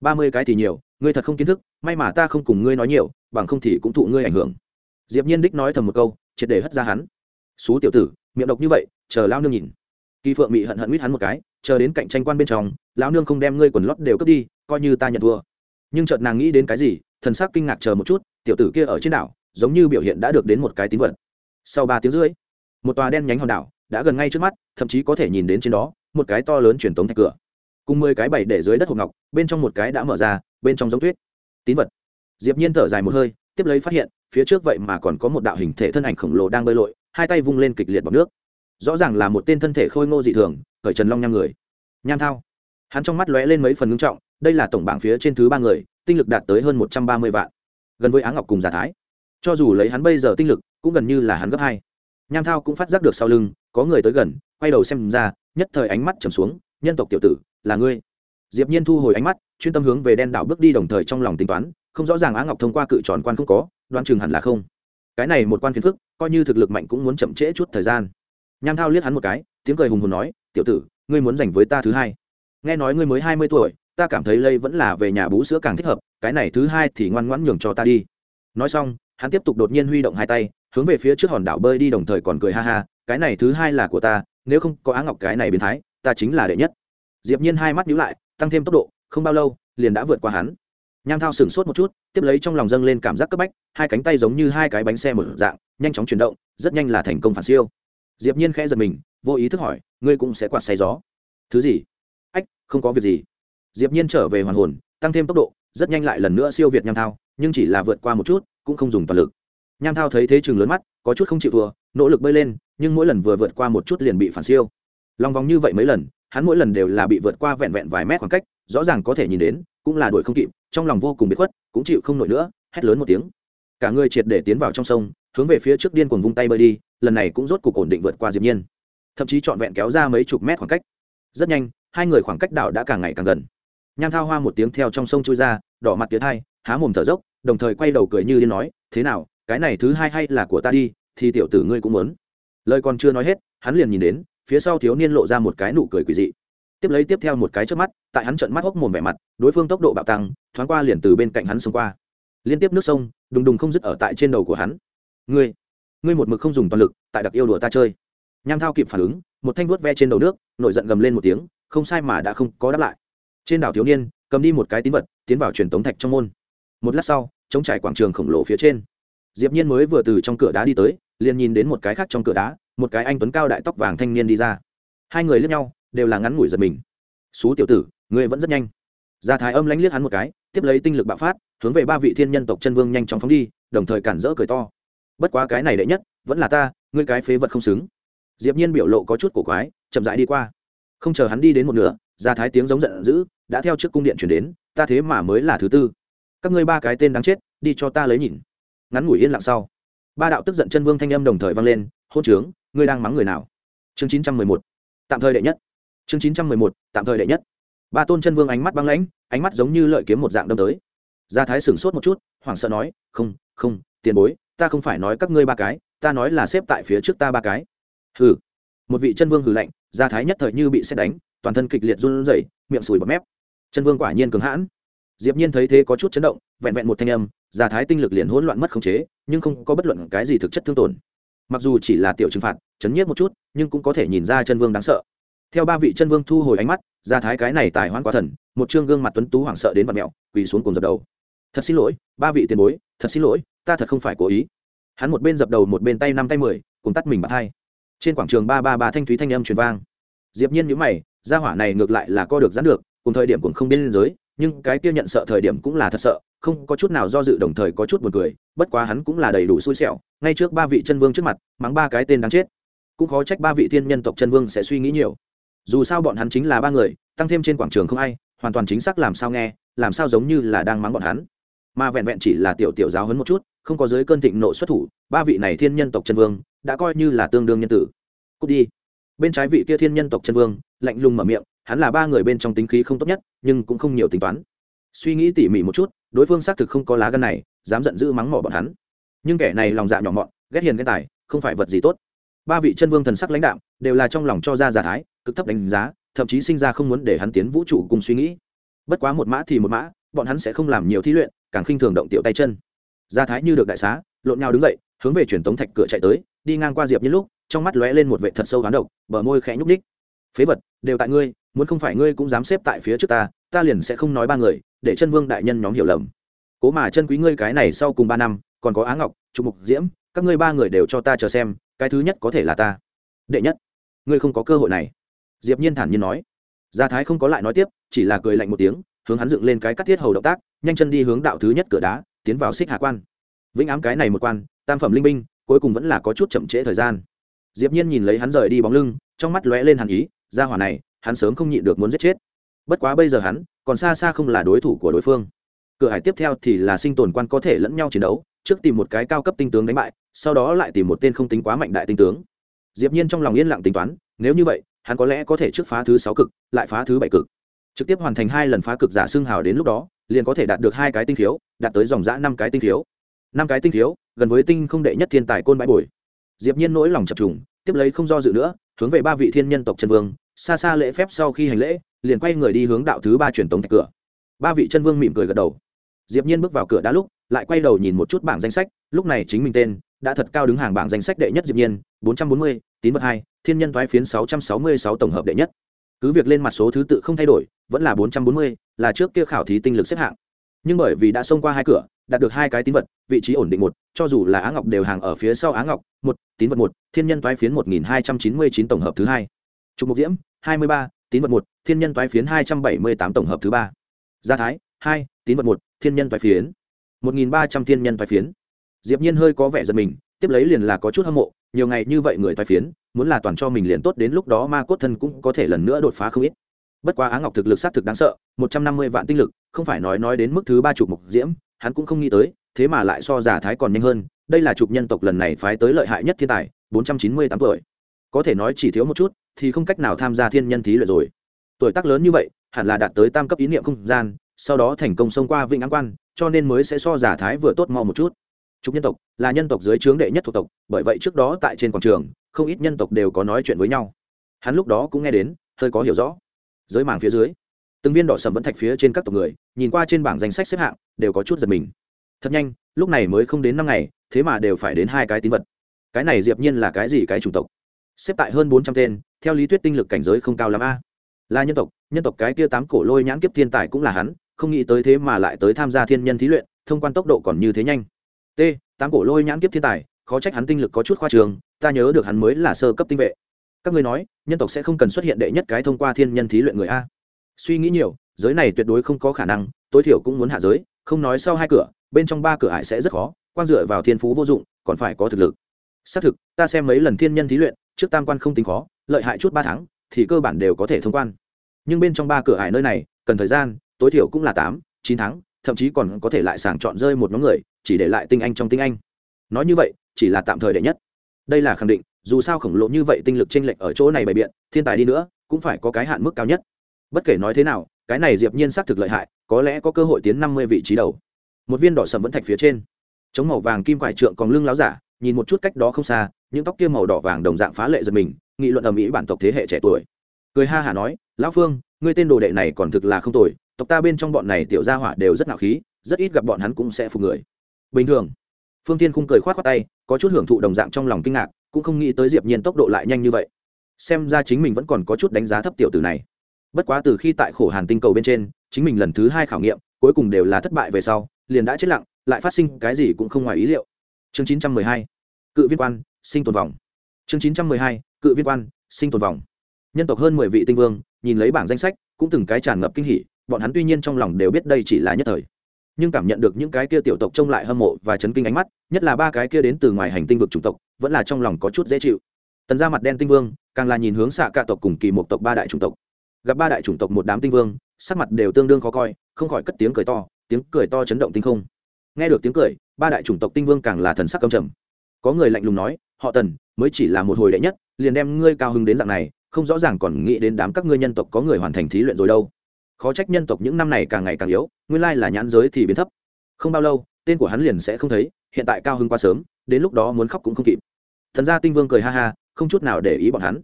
Ba mươi cái thì nhiều ngươi thật không kiến thức, may mà ta không cùng ngươi nói nhiều, bằng không thì cũng thụ ngươi ảnh hưởng. Diệp nhiên đích nói thầm một câu, triệt để hất ra hắn. Xú tiểu tử, miệng độc như vậy, chờ lao nương nhìn. Kỳ phượng mị hận hận mít hắn một cái, chờ đến cạnh tranh quan bên trong, lão nương không đem ngươi quần lót đều cướp đi, coi như ta nhận thua. Nhưng chợt nàng nghĩ đến cái gì, thần sắc kinh ngạc chờ một chút, tiểu tử kia ở trên đảo, giống như biểu hiện đã được đến một cái tín vật. Sau ba tiếng rưỡi, một tòa đen nhánh hòn đảo đã gần ngay trước mắt, thậm chí có thể nhìn đến trên đó, một cái to lớn truyền tống thạch cửa. Cùng mười cái bảy để dưới đất hộp ngọc, bên trong một cái đã mở ra bên trong giống tuyết. Tín vật. Diệp nhiên thở dài một hơi, tiếp lấy phát hiện, phía trước vậy mà còn có một đạo hình thể thân ảnh khổng lồ đang bơi lội, hai tay vung lên kịch liệt bọc nước. Rõ ràng là một tên thân thể khôi ngô dị thường khởi trần long nham người. Nham thao. Hắn trong mắt lóe lên mấy phần ngưng trọng, đây là tổng bảng phía trên thứ ba người, tinh lực đạt tới hơn một trăm ba mươi vạn. Gần với á ngọc cùng giả thái. Cho dù lấy hắn bây giờ tinh lực, cũng gần như là hắn gấp hai. Nham thao cũng phát giác được sau lưng, có người tới gần, quay đầu xem ra, nhất thời ánh mắt trầm xuống, nhân tộc tiểu tử, là ngươi diệp nhiên thu hồi ánh mắt, chuyên tâm hướng về đen đảo bước đi đồng thời trong lòng tính toán, không rõ ràng á ngọc thông qua cự tròn quan không có đoan chừng hẳn là không. Cái này một quan phiền phức, coi như thực lực mạnh cũng muốn chậm trễ chút thời gian. Nham thao liếc hắn một cái, tiếng cười hùng hồn nói, tiểu tử, ngươi muốn giành với ta thứ hai. Nghe nói ngươi mới hai mươi tuổi, ta cảm thấy lây vẫn là về nhà bú sữa càng thích hợp, cái này thứ hai thì ngoan ngoãn nhường cho ta đi. Nói xong, hắn tiếp tục đột nhiên huy động hai tay, hướng về phía trước hòn đảo bơi đi đồng thời còn cười ha ha, cái này thứ hai là của ta, nếu không có á ngọc cái này biến thái, ta chính là đệ nhất. Diệp nhiên hai mắt nhíu lại tăng thêm tốc độ, không bao lâu, liền đã vượt qua hắn. Nham thao sửng sốt một chút, tiếp lấy trong lòng dâng lên cảm giác cấp bách, hai cánh tay giống như hai cái bánh xe mở dạng, nhanh chóng chuyển động, rất nhanh là thành công phản siêu. Diệp nhiên khẽ giật mình, vô ý thức hỏi, ngươi cũng sẽ quạt say gió? Thứ gì? Ách, không có việc gì. Diệp nhiên trở về hoàn hồn, tăng thêm tốc độ, rất nhanh lại lần nữa siêu việt nham thao, nhưng chỉ là vượt qua một chút, cũng không dùng toàn lực. Nham thao thấy thế chừng lớn mắt, có chút không chịu thua, nỗ lực bơi lên, nhưng mỗi lần vừa vượt qua một chút liền bị phản siêu. Lòng vòng như vậy mấy lần hắn mỗi lần đều là bị vượt qua vẹn vẹn vài mét khoảng cách, rõ ràng có thể nhìn đến, cũng là đuổi không kịp, trong lòng vô cùng bị khuất, cũng chịu không nổi nữa, hét lớn một tiếng. Cả người triệt để tiến vào trong sông, hướng về phía trước điên cuồng vung tay bơi đi, lần này cũng rốt cục ổn định vượt qua diệp nhiên. Thậm chí trọn vẹn kéo ra mấy chục mét khoảng cách. Rất nhanh, hai người khoảng cách đảo đã càng ngày càng gần. Nham thao hoa một tiếng theo trong sông chui ra, đỏ mặt tiến hai, há mồm thở dốc, đồng thời quay đầu cười như điên nói, thế nào, cái này thứ hai hay là của ta đi, thì tiểu tử ngươi cũng muốn. Lời còn chưa nói hết, hắn liền nhìn đến phía sau thiếu niên lộ ra một cái nụ cười quỷ dị. Tiếp lấy tiếp theo một cái trước mắt, tại hắn trận mắt hốc mồm vẻ mặt, đối phương tốc độ bạo tăng, thoáng qua liền từ bên cạnh hắn xông qua. Liên tiếp nước sông, đùng đùng không dứt ở tại trên đầu của hắn. Ngươi ngươi một mực không dùng toàn lực, tại đặc yêu đùa ta chơi. Nham thao kịp phản ứng, một thanh vuốt ve trên đầu nước, nổi giận gầm lên một tiếng, không sai mà đã không có đáp lại. Trên đảo thiếu niên, cầm đi một cái tín vật, tiến vào truyền tống thạch trong môn. Một lát sau, chống trải quảng trường khổng lồ phía trên. Diệp nhiên mới vừa từ trong cửa đá đi tới, liền nhìn đến một cái khác trong cửa đá một cái anh tuấn cao đại tóc vàng thanh niên đi ra. Hai người liếc nhau, đều là ngắn ngủi giật mình. Xú tiểu tử, ngươi vẫn rất nhanh. Gia thái âm lánh liếc hắn một cái, tiếp lấy tinh lực bạo phát, hướng về ba vị thiên nhân tộc chân vương nhanh chóng phóng đi, đồng thời cản rỡ cười to. Bất quá cái này đệ nhất, vẫn là ta, ngươi cái phế vật không xứng. Diệp nhiên biểu lộ có chút cổ quái, chậm rãi đi qua. Không chờ hắn đi đến một nửa, gia thái tiếng giống giận dữ đã theo trước cung điện chuyển đến, ta thế mà mới là thứ tư. Các ngươi ba cái tên đáng chết, đi cho ta lấy nhìn. Ngắn ngủi yên lặng sau, ba đạo tức giận chân vương thanh âm đồng thời vang lên hôn trướng, ngươi đang mắng người nào? Chương chín trăm mười một, tạm thời đệ nhất. Chương chín trăm mười một, tạm thời đệ nhất. Ba tôn chân vương ánh mắt băng lãnh, ánh mắt giống như lợi kiếm một dạng đâm tới. Gia thái sửng sốt một chút, hoảng sợ nói, không không, tiền bối, ta không phải nói các ngươi ba cái, ta nói là xếp tại phía trước ta ba cái. Hừ. Một vị chân vương hừ lạnh, gia thái nhất thời như bị xét đánh, toàn thân kịch liệt run rẩy, miệng sùi bọt mép. Chân vương quả nhiên cứng hãn. Diệp nhiên thấy thế có chút chấn động, vẹn vẹn một thanh âm, gia thái tinh lực liền hỗn loạn mất khống chế, nhưng không có bất luận cái gì thực chất thương tổn mặc dù chỉ là tiểu trừng phạt, chấn nhiếp một chút, nhưng cũng có thể nhìn ra chân vương đáng sợ. Theo ba vị chân vương thu hồi ánh mắt, gia thái cái này tài hoan quá thần, một trương gương mặt tuấn tú hoảng sợ đến vặt mẹo, quỳ xuống cùng dập đầu. Thật xin lỗi, ba vị tiền bối, thật xin lỗi, ta thật không phải cố ý. Hắn một bên dập đầu một bên tay năm tay mười, cùng tắt mình bạc hai. Trên quảng trường ba ba ba thanh thúy thanh âm truyền vang. Diệp nhiên nhíu mày, gia hỏa này ngược lại là co được giãn được, cùng thời điểm cũng không biên giới, nhưng cái kia nhận sợ thời điểm cũng là thật sợ không có chút nào do dự đồng thời có chút buồn cười, bất quá hắn cũng là đầy đủ xui xẻo, ngay trước ba vị chân vương trước mặt, mắng ba cái tên đáng chết. Cũng khó trách ba vị thiên nhân tộc chân vương sẽ suy nghĩ nhiều. Dù sao bọn hắn chính là ba người, tăng thêm trên quảng trường không ai, hoàn toàn chính xác làm sao nghe, làm sao giống như là đang mắng bọn hắn. Mà vẹn vẹn chỉ là tiểu tiểu giáo hấn một chút, không có dưới cơn thịnh nộ xuất thủ, ba vị này thiên nhân tộc chân vương đã coi như là tương đương nhân tử. Cút đi. Bên trái vị kia thiên nhân tộc chân vương, lạnh lùng mở miệng, hắn là ba người bên trong tính khí không tốt nhất, nhưng cũng không nhiều tính toán. Suy nghĩ tỉ mỉ một chút đối phương xác thực không có lá gân này, dám giận dữ mắng mỏ bọn hắn. Nhưng kẻ này lòng dạ nhỏ mọn, ghét hiền ghét tài, không phải vật gì tốt. Ba vị chân vương thần sắc lãnh đạm, đều là trong lòng cho ra giả thái, cực thấp đánh giá, thậm chí sinh ra không muốn để hắn tiến vũ trụ cùng suy nghĩ. Bất quá một mã thì một mã, bọn hắn sẽ không làm nhiều thí luyện, càng khinh thường động tiểu tay chân. Gia thái như được đại xá, lộn nhau đứng dậy, hướng về truyền tống thạch cửa chạy tới, đi ngang qua diệp như lúc, trong mắt lóe lên một vệ thật sâu hán độc, bờ môi khẽ nhúc ních phế vật, đều tại ngươi, muốn không phải ngươi cũng dám xếp tại phía trước ta ta liền sẽ không nói ba người để chân vương đại nhân nhóm hiểu lầm. Cố mà chân quý ngươi cái này sau cùng ba năm, còn có á ngọc, trục mục diễm, các ngươi ba người đều cho ta chờ xem, cái thứ nhất có thể là ta. Đệ nhất, ngươi không có cơ hội này. Diệp nhiên thản nhiên nói. Gia thái không có lại nói tiếp, chỉ là cười lạnh một tiếng, hướng hắn dựng lên cái cắt thiết hầu động tác, nhanh chân đi hướng đạo thứ nhất cửa đá, tiến vào xích hạ quan. Vĩnh ám cái này một quan, tam phẩm linh binh, cuối cùng vẫn là có chút chậm trễ thời gian. Diệp nhiên nhìn lấy hắn rời đi bóng lưng, trong mắt lóe lên hàn ý, gia hỏa này, hắn sớm không nhịn được muốn giết chết bất quá bây giờ hắn còn xa xa không là đối thủ của đối phương. Cửa hải tiếp theo thì là sinh tồn quan có thể lẫn nhau chiến đấu, trước tìm một cái cao cấp tinh tướng đánh bại, sau đó lại tìm một tên không tính quá mạnh đại tinh tướng. Diệp nhiên trong lòng yên lặng tính toán, nếu như vậy, hắn có lẽ có thể trước phá thứ sáu cực, lại phá thứ bảy cực. Trực tiếp hoàn thành hai lần phá cực giả xương hào đến lúc đó, liền có thể đạt được hai cái tinh thiếu đạt tới dòng dã năm cái tinh thiếu năm cái tinh thiếu gần với tinh không đệ nhất thiên tài côn bãi bồi. Diệp nhiên nỗi lòng chập trùng, tiếp lấy không do dự nữa, hướng về ba vị thiên nhân tộc chân vương, xa xa lễ phép sau khi hành lễ liền quay người đi hướng đạo thứ ba truyền tống thạch cửa. Ba vị chân vương mỉm cười gật đầu. Diệp nhiên bước vào cửa đã lúc lại quay đầu nhìn một chút bảng danh sách lúc này chính mình tên đã thật cao đứng hàng bảng danh sách đệ nhất diệp nhiên 440, tín vật hai thiên nhân thoái phiến 666 tổng hợp đệ nhất. Cứ việc lên mặt số thứ tự không thay đổi vẫn là 440, là trước kia khảo thí tinh lực xếp hạng. Nhưng bởi vì đã xông qua hai cửa đạt được hai cái tín vật vị trí ổn định một cho dù là á ngọc đều hàng ở phía sau á ngọc một tín vật một thiên nhân toái phiến 1299 tổng hợp thứ hai. Trục mục diễm 23, tín vật một, thiên nhân toái phiến 278 tổng hợp thứ ba. Gia thái, hai, tín vật một, thiên nhân toái phiến. 1300 thiên nhân toái phiến. Diệp nhiên hơi có vẻ giật mình, tiếp lấy liền là có chút hâm mộ, nhiều ngày như vậy người toái phiến, muốn là toàn cho mình liền tốt đến lúc đó ma cốt thân cũng có thể lần nữa đột phá không ít. Bất quá á ngọc thực lực sát thực đáng sợ, một trăm năm mươi vạn tinh lực, không phải nói nói đến mức thứ ba chục mục diễm, hắn cũng không nghĩ tới, thế mà lại so giả thái còn nhanh hơn, đây là chục nhân tộc lần này phái tới lợi hại nhất thiên tài, bốn trăm chín mươi tám tuổi. Có thể nói chỉ thiếu một chút thì không cách nào tham gia thiên nhân thí luyện rồi. Tuổi tác lớn như vậy, hẳn là đạt tới tam cấp ý niệm không gian, sau đó thành công xông qua vịnh áng quan, cho nên mới sẽ so giả thái vừa tốt mau một chút. Trúc nhân tộc là nhân tộc dưới trướng đệ nhất thuộc tộc, bởi vậy trước đó tại trên quảng trường, không ít nhân tộc đều có nói chuyện với nhau. Hắn lúc đó cũng nghe đến, hơi có hiểu rõ. Dưới màng phía dưới, từng viên đỏ sầm vẫn thạch phía trên các tộc người, nhìn qua trên bảng danh sách xếp hạng, đều có chút giật mình. Thật nhanh, lúc này mới không đến năm ngày, thế mà đều phải đến hai cái tín vật. Cái này diệp nhiên là cái gì cái chủng tộc? Xếp tại hơn bốn trăm tên, theo lý thuyết tinh lực cảnh giới không cao lắm a. Là nhân tộc nhân tộc cái kia tám cổ lôi nhãn kiếp thiên tài cũng là hắn, không nghĩ tới thế mà lại tới tham gia thiên nhân thí luyện, thông quan tốc độ còn như thế nhanh. T, tám cổ lôi nhãn kiếp thiên tài, khó trách hắn tinh lực có chút khoa trường, ta nhớ được hắn mới là sơ cấp tinh vệ. Các ngươi nói, nhân tộc sẽ không cần xuất hiện đệ nhất cái thông qua thiên nhân thí luyện người a? Suy nghĩ nhiều, giới này tuyệt đối không có khả năng, tối thiểu cũng muốn hạ giới, không nói sau hai cửa, bên trong ba cửa ải sẽ rất khó quan dựa vào thiên phú vô dụng, còn phải có thực lực. Xác thực, ta xem mấy lần thiên nhân thí luyện trước tam quan không tính khó, lợi hại chút ba tháng, thì cơ bản đều có thể thông quan. Nhưng bên trong ba cửa hải nơi này, cần thời gian, tối thiểu cũng là tám, chín tháng, thậm chí còn có thể lại sàng chọn rơi một nhóm người, chỉ để lại tinh anh trong tinh anh. Nói như vậy, chỉ là tạm thời đệ nhất. Đây là khẳng định, dù sao khổng lồ như vậy tinh lực t r ê n lệch ở chỗ này bày biện, thiên tài đi nữa, cũng phải có cái hạn mức cao nhất. Bất kể nói thế nào, cái này diệp nhiên xác thực lợi hại, có lẽ có cơ hội tiến năm mươi vị trí đầu. Một viên đỏ sầm vẫn thạch phía trên. Chống màu vàng kim quải trượng còn lưng láo giả, nhìn một chút cách đó không xa những tóc kia màu đỏ vàng đồng dạng phá lệ giật mình, nghị luận ở mỹ bản tộc thế hệ trẻ tuổi. Cười ha hả nói, lão phương, ngươi tên đồ đệ này còn thực là không tồi, tộc ta bên trong bọn này tiểu gia hỏa đều rất ngạo khí, rất ít gặp bọn hắn cũng sẽ phục người. Bình thường, phương tiên khung cười khoát khoát tay, có chút hưởng thụ đồng dạng trong lòng kinh ngạc, cũng không nghĩ tới diệp nhiên tốc độ lại nhanh như vậy. Xem ra chính mình vẫn còn có chút đánh giá thấp tiểu tử này. Bất quá từ khi tại khổ hàn tinh cầu bên trên, chính mình lần thứ hai khảo nghiệm, cuối cùng đều là thất bại về sau, liền đã chết lặng, lại phát sinh cái gì cũng không ngoài ý liệu. Chương 912 cự viên quan sinh tồn vòng. Chương 912 cự viên quan, sinh tồn vòng. Nhân tộc hơn mười vị tinh vương, nhìn lấy bảng danh sách, cũng từng cái tràn ngập kinh hỉ, bọn hắn tuy nhiên trong lòng đều biết đây chỉ là nhất thời, nhưng cảm nhận được những cái kia tiểu tộc trông lại hâm mộ và chấn kinh ánh mắt, nhất là ba cái kia đến từ ngoài hành tinh vực chủng tộc, vẫn là trong lòng có chút dễ chịu. Tần ra mặt đen tinh vương, càng là nhìn hướng xạ cả tộc cùng kỳ một tộc ba đại chủng tộc. Gặp ba đại chủng tộc một đám tinh vương, sắc mặt đều tương đương khó coi, không khỏi cất tiếng cười to, tiếng cười to chấn động tinh không. Nghe được tiếng cười, ba đại chủng tộc tinh vương càng là thần sắc cầm trầm. Có người lạnh lùng nói họ tần, mới chỉ là một hồi đệ nhất, liền đem ngươi cao hứng đến dạng này, không rõ ràng còn nghĩ đến đám các ngươi nhân tộc có người hoàn thành thí luyện rồi đâu. Khó trách nhân tộc những năm này càng ngày càng yếu, nguyên lai là nhãn giới thì biến thấp. Không bao lâu, tên của hắn liền sẽ không thấy, hiện tại cao hưng quá sớm, đến lúc đó muốn khóc cũng không kịp. Thần gia tinh vương cười ha ha, không chút nào để ý bọn hắn.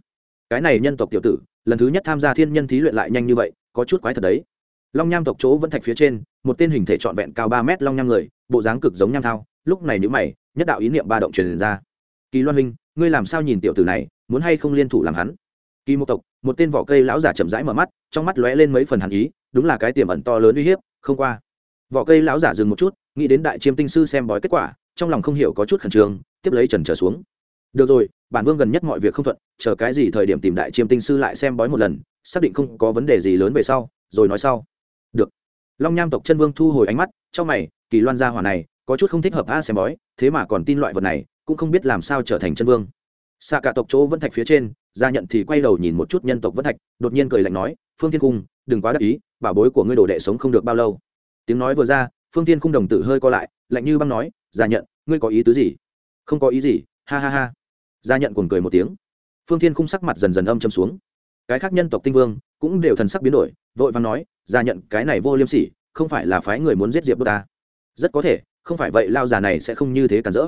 Cái này nhân tộc tiểu tử, lần thứ nhất tham gia thiên nhân thí luyện lại nhanh như vậy, có chút quái thật đấy. Long nham tộc chỗ vẫn thạch phía trên, một tên hình thể trọn vẹn cao ba mét long nham người, bộ dáng cực giống nham thao, lúc này nếu mày, nhất đạo ý niệm ba động truyền ra kỳ loan huynh, ngươi làm sao nhìn tiểu tử này, muốn hay không liên thủ làm hắn? Kỳ một tộc, một tên vỏ cây lão giả chậm rãi mở mắt, trong mắt lóe lên mấy phần hàn ý, đúng là cái tiềm ẩn to lớn uy hiếp, không qua. Vỏ cây lão giả dừng một chút, nghĩ đến đại chiêm tinh sư xem bói kết quả, trong lòng không hiểu có chút khẩn trương, tiếp lấy trần trở xuống. Được rồi, bản vương gần nhất mọi việc không thuận, chờ cái gì thời điểm tìm đại chiêm tinh sư lại xem bói một lần, xác định không có vấn đề gì lớn về sau, rồi nói sau. Được. Long nham tộc chân vương thu hồi ánh mắt, trong mày, kỳ loan gia hỏa này, có chút không thích hợp a xem bói, thế mà còn tin loại vật này cũng không biết làm sao trở thành chân vương. Xạ cả tộc chỗ vẫn thạch phía trên, gia nhận thì quay đầu nhìn một chút nhân tộc vẫn thạch, đột nhiên cười lạnh nói, phương thiên cung, đừng quá đắc ý, bảo bối của ngươi đồ đệ sống không được bao lâu. Tiếng nói vừa ra, phương thiên cung đồng tử hơi co lại, lạnh như băng nói, gia nhận, ngươi có ý tứ gì? Không có ý gì, ha ha ha. Gia nhận cuồng cười một tiếng. Phương thiên cung sắc mặt dần dần âm châm xuống. Cái khác nhân tộc tinh vương cũng đều thần sắc biến đổi, vội vàng nói, gia nhận, cái này vô liêm sỉ, không phải là phái người muốn giết diệp đô ta. Rất có thể, không phải vậy lao già này sẽ không như thế cản rỡ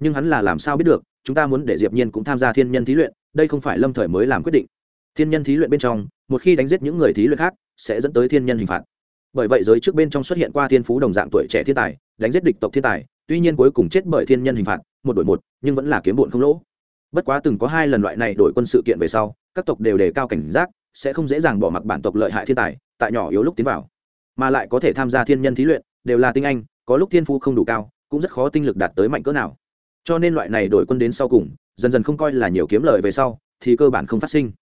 nhưng hắn là làm sao biết được, chúng ta muốn để diệp nhiên cũng tham gia thiên nhân thí luyện, đây không phải lâm thời mới làm quyết định. Thiên nhân thí luyện bên trong, một khi đánh giết những người thí luyện khác, sẽ dẫn tới thiên nhân hình phạt. Bởi vậy giới trước bên trong xuất hiện qua thiên phú đồng dạng tuổi trẻ thiên tài, đánh giết địch tộc thiên tài, tuy nhiên cuối cùng chết bởi thiên nhân hình phạt, một đổi một, nhưng vẫn là kiếm bộn không lỗ. Bất quá từng có hai lần loại này đổi quân sự kiện về sau, các tộc đều đề cao cảnh giác, sẽ không dễ dàng bỏ mặc bản tộc lợi hại thiên tài, tại nhỏ yếu lúc tiến vào. Mà lại có thể tham gia thiên nhân thí luyện, đều là tinh anh, có lúc thiên phú không đủ cao, cũng rất khó tinh lực đạt tới mạnh cỡ nào cho nên loại này đổi quân đến sau cùng, dần dần không coi là nhiều kiếm lời về sau, thì cơ bản không phát sinh.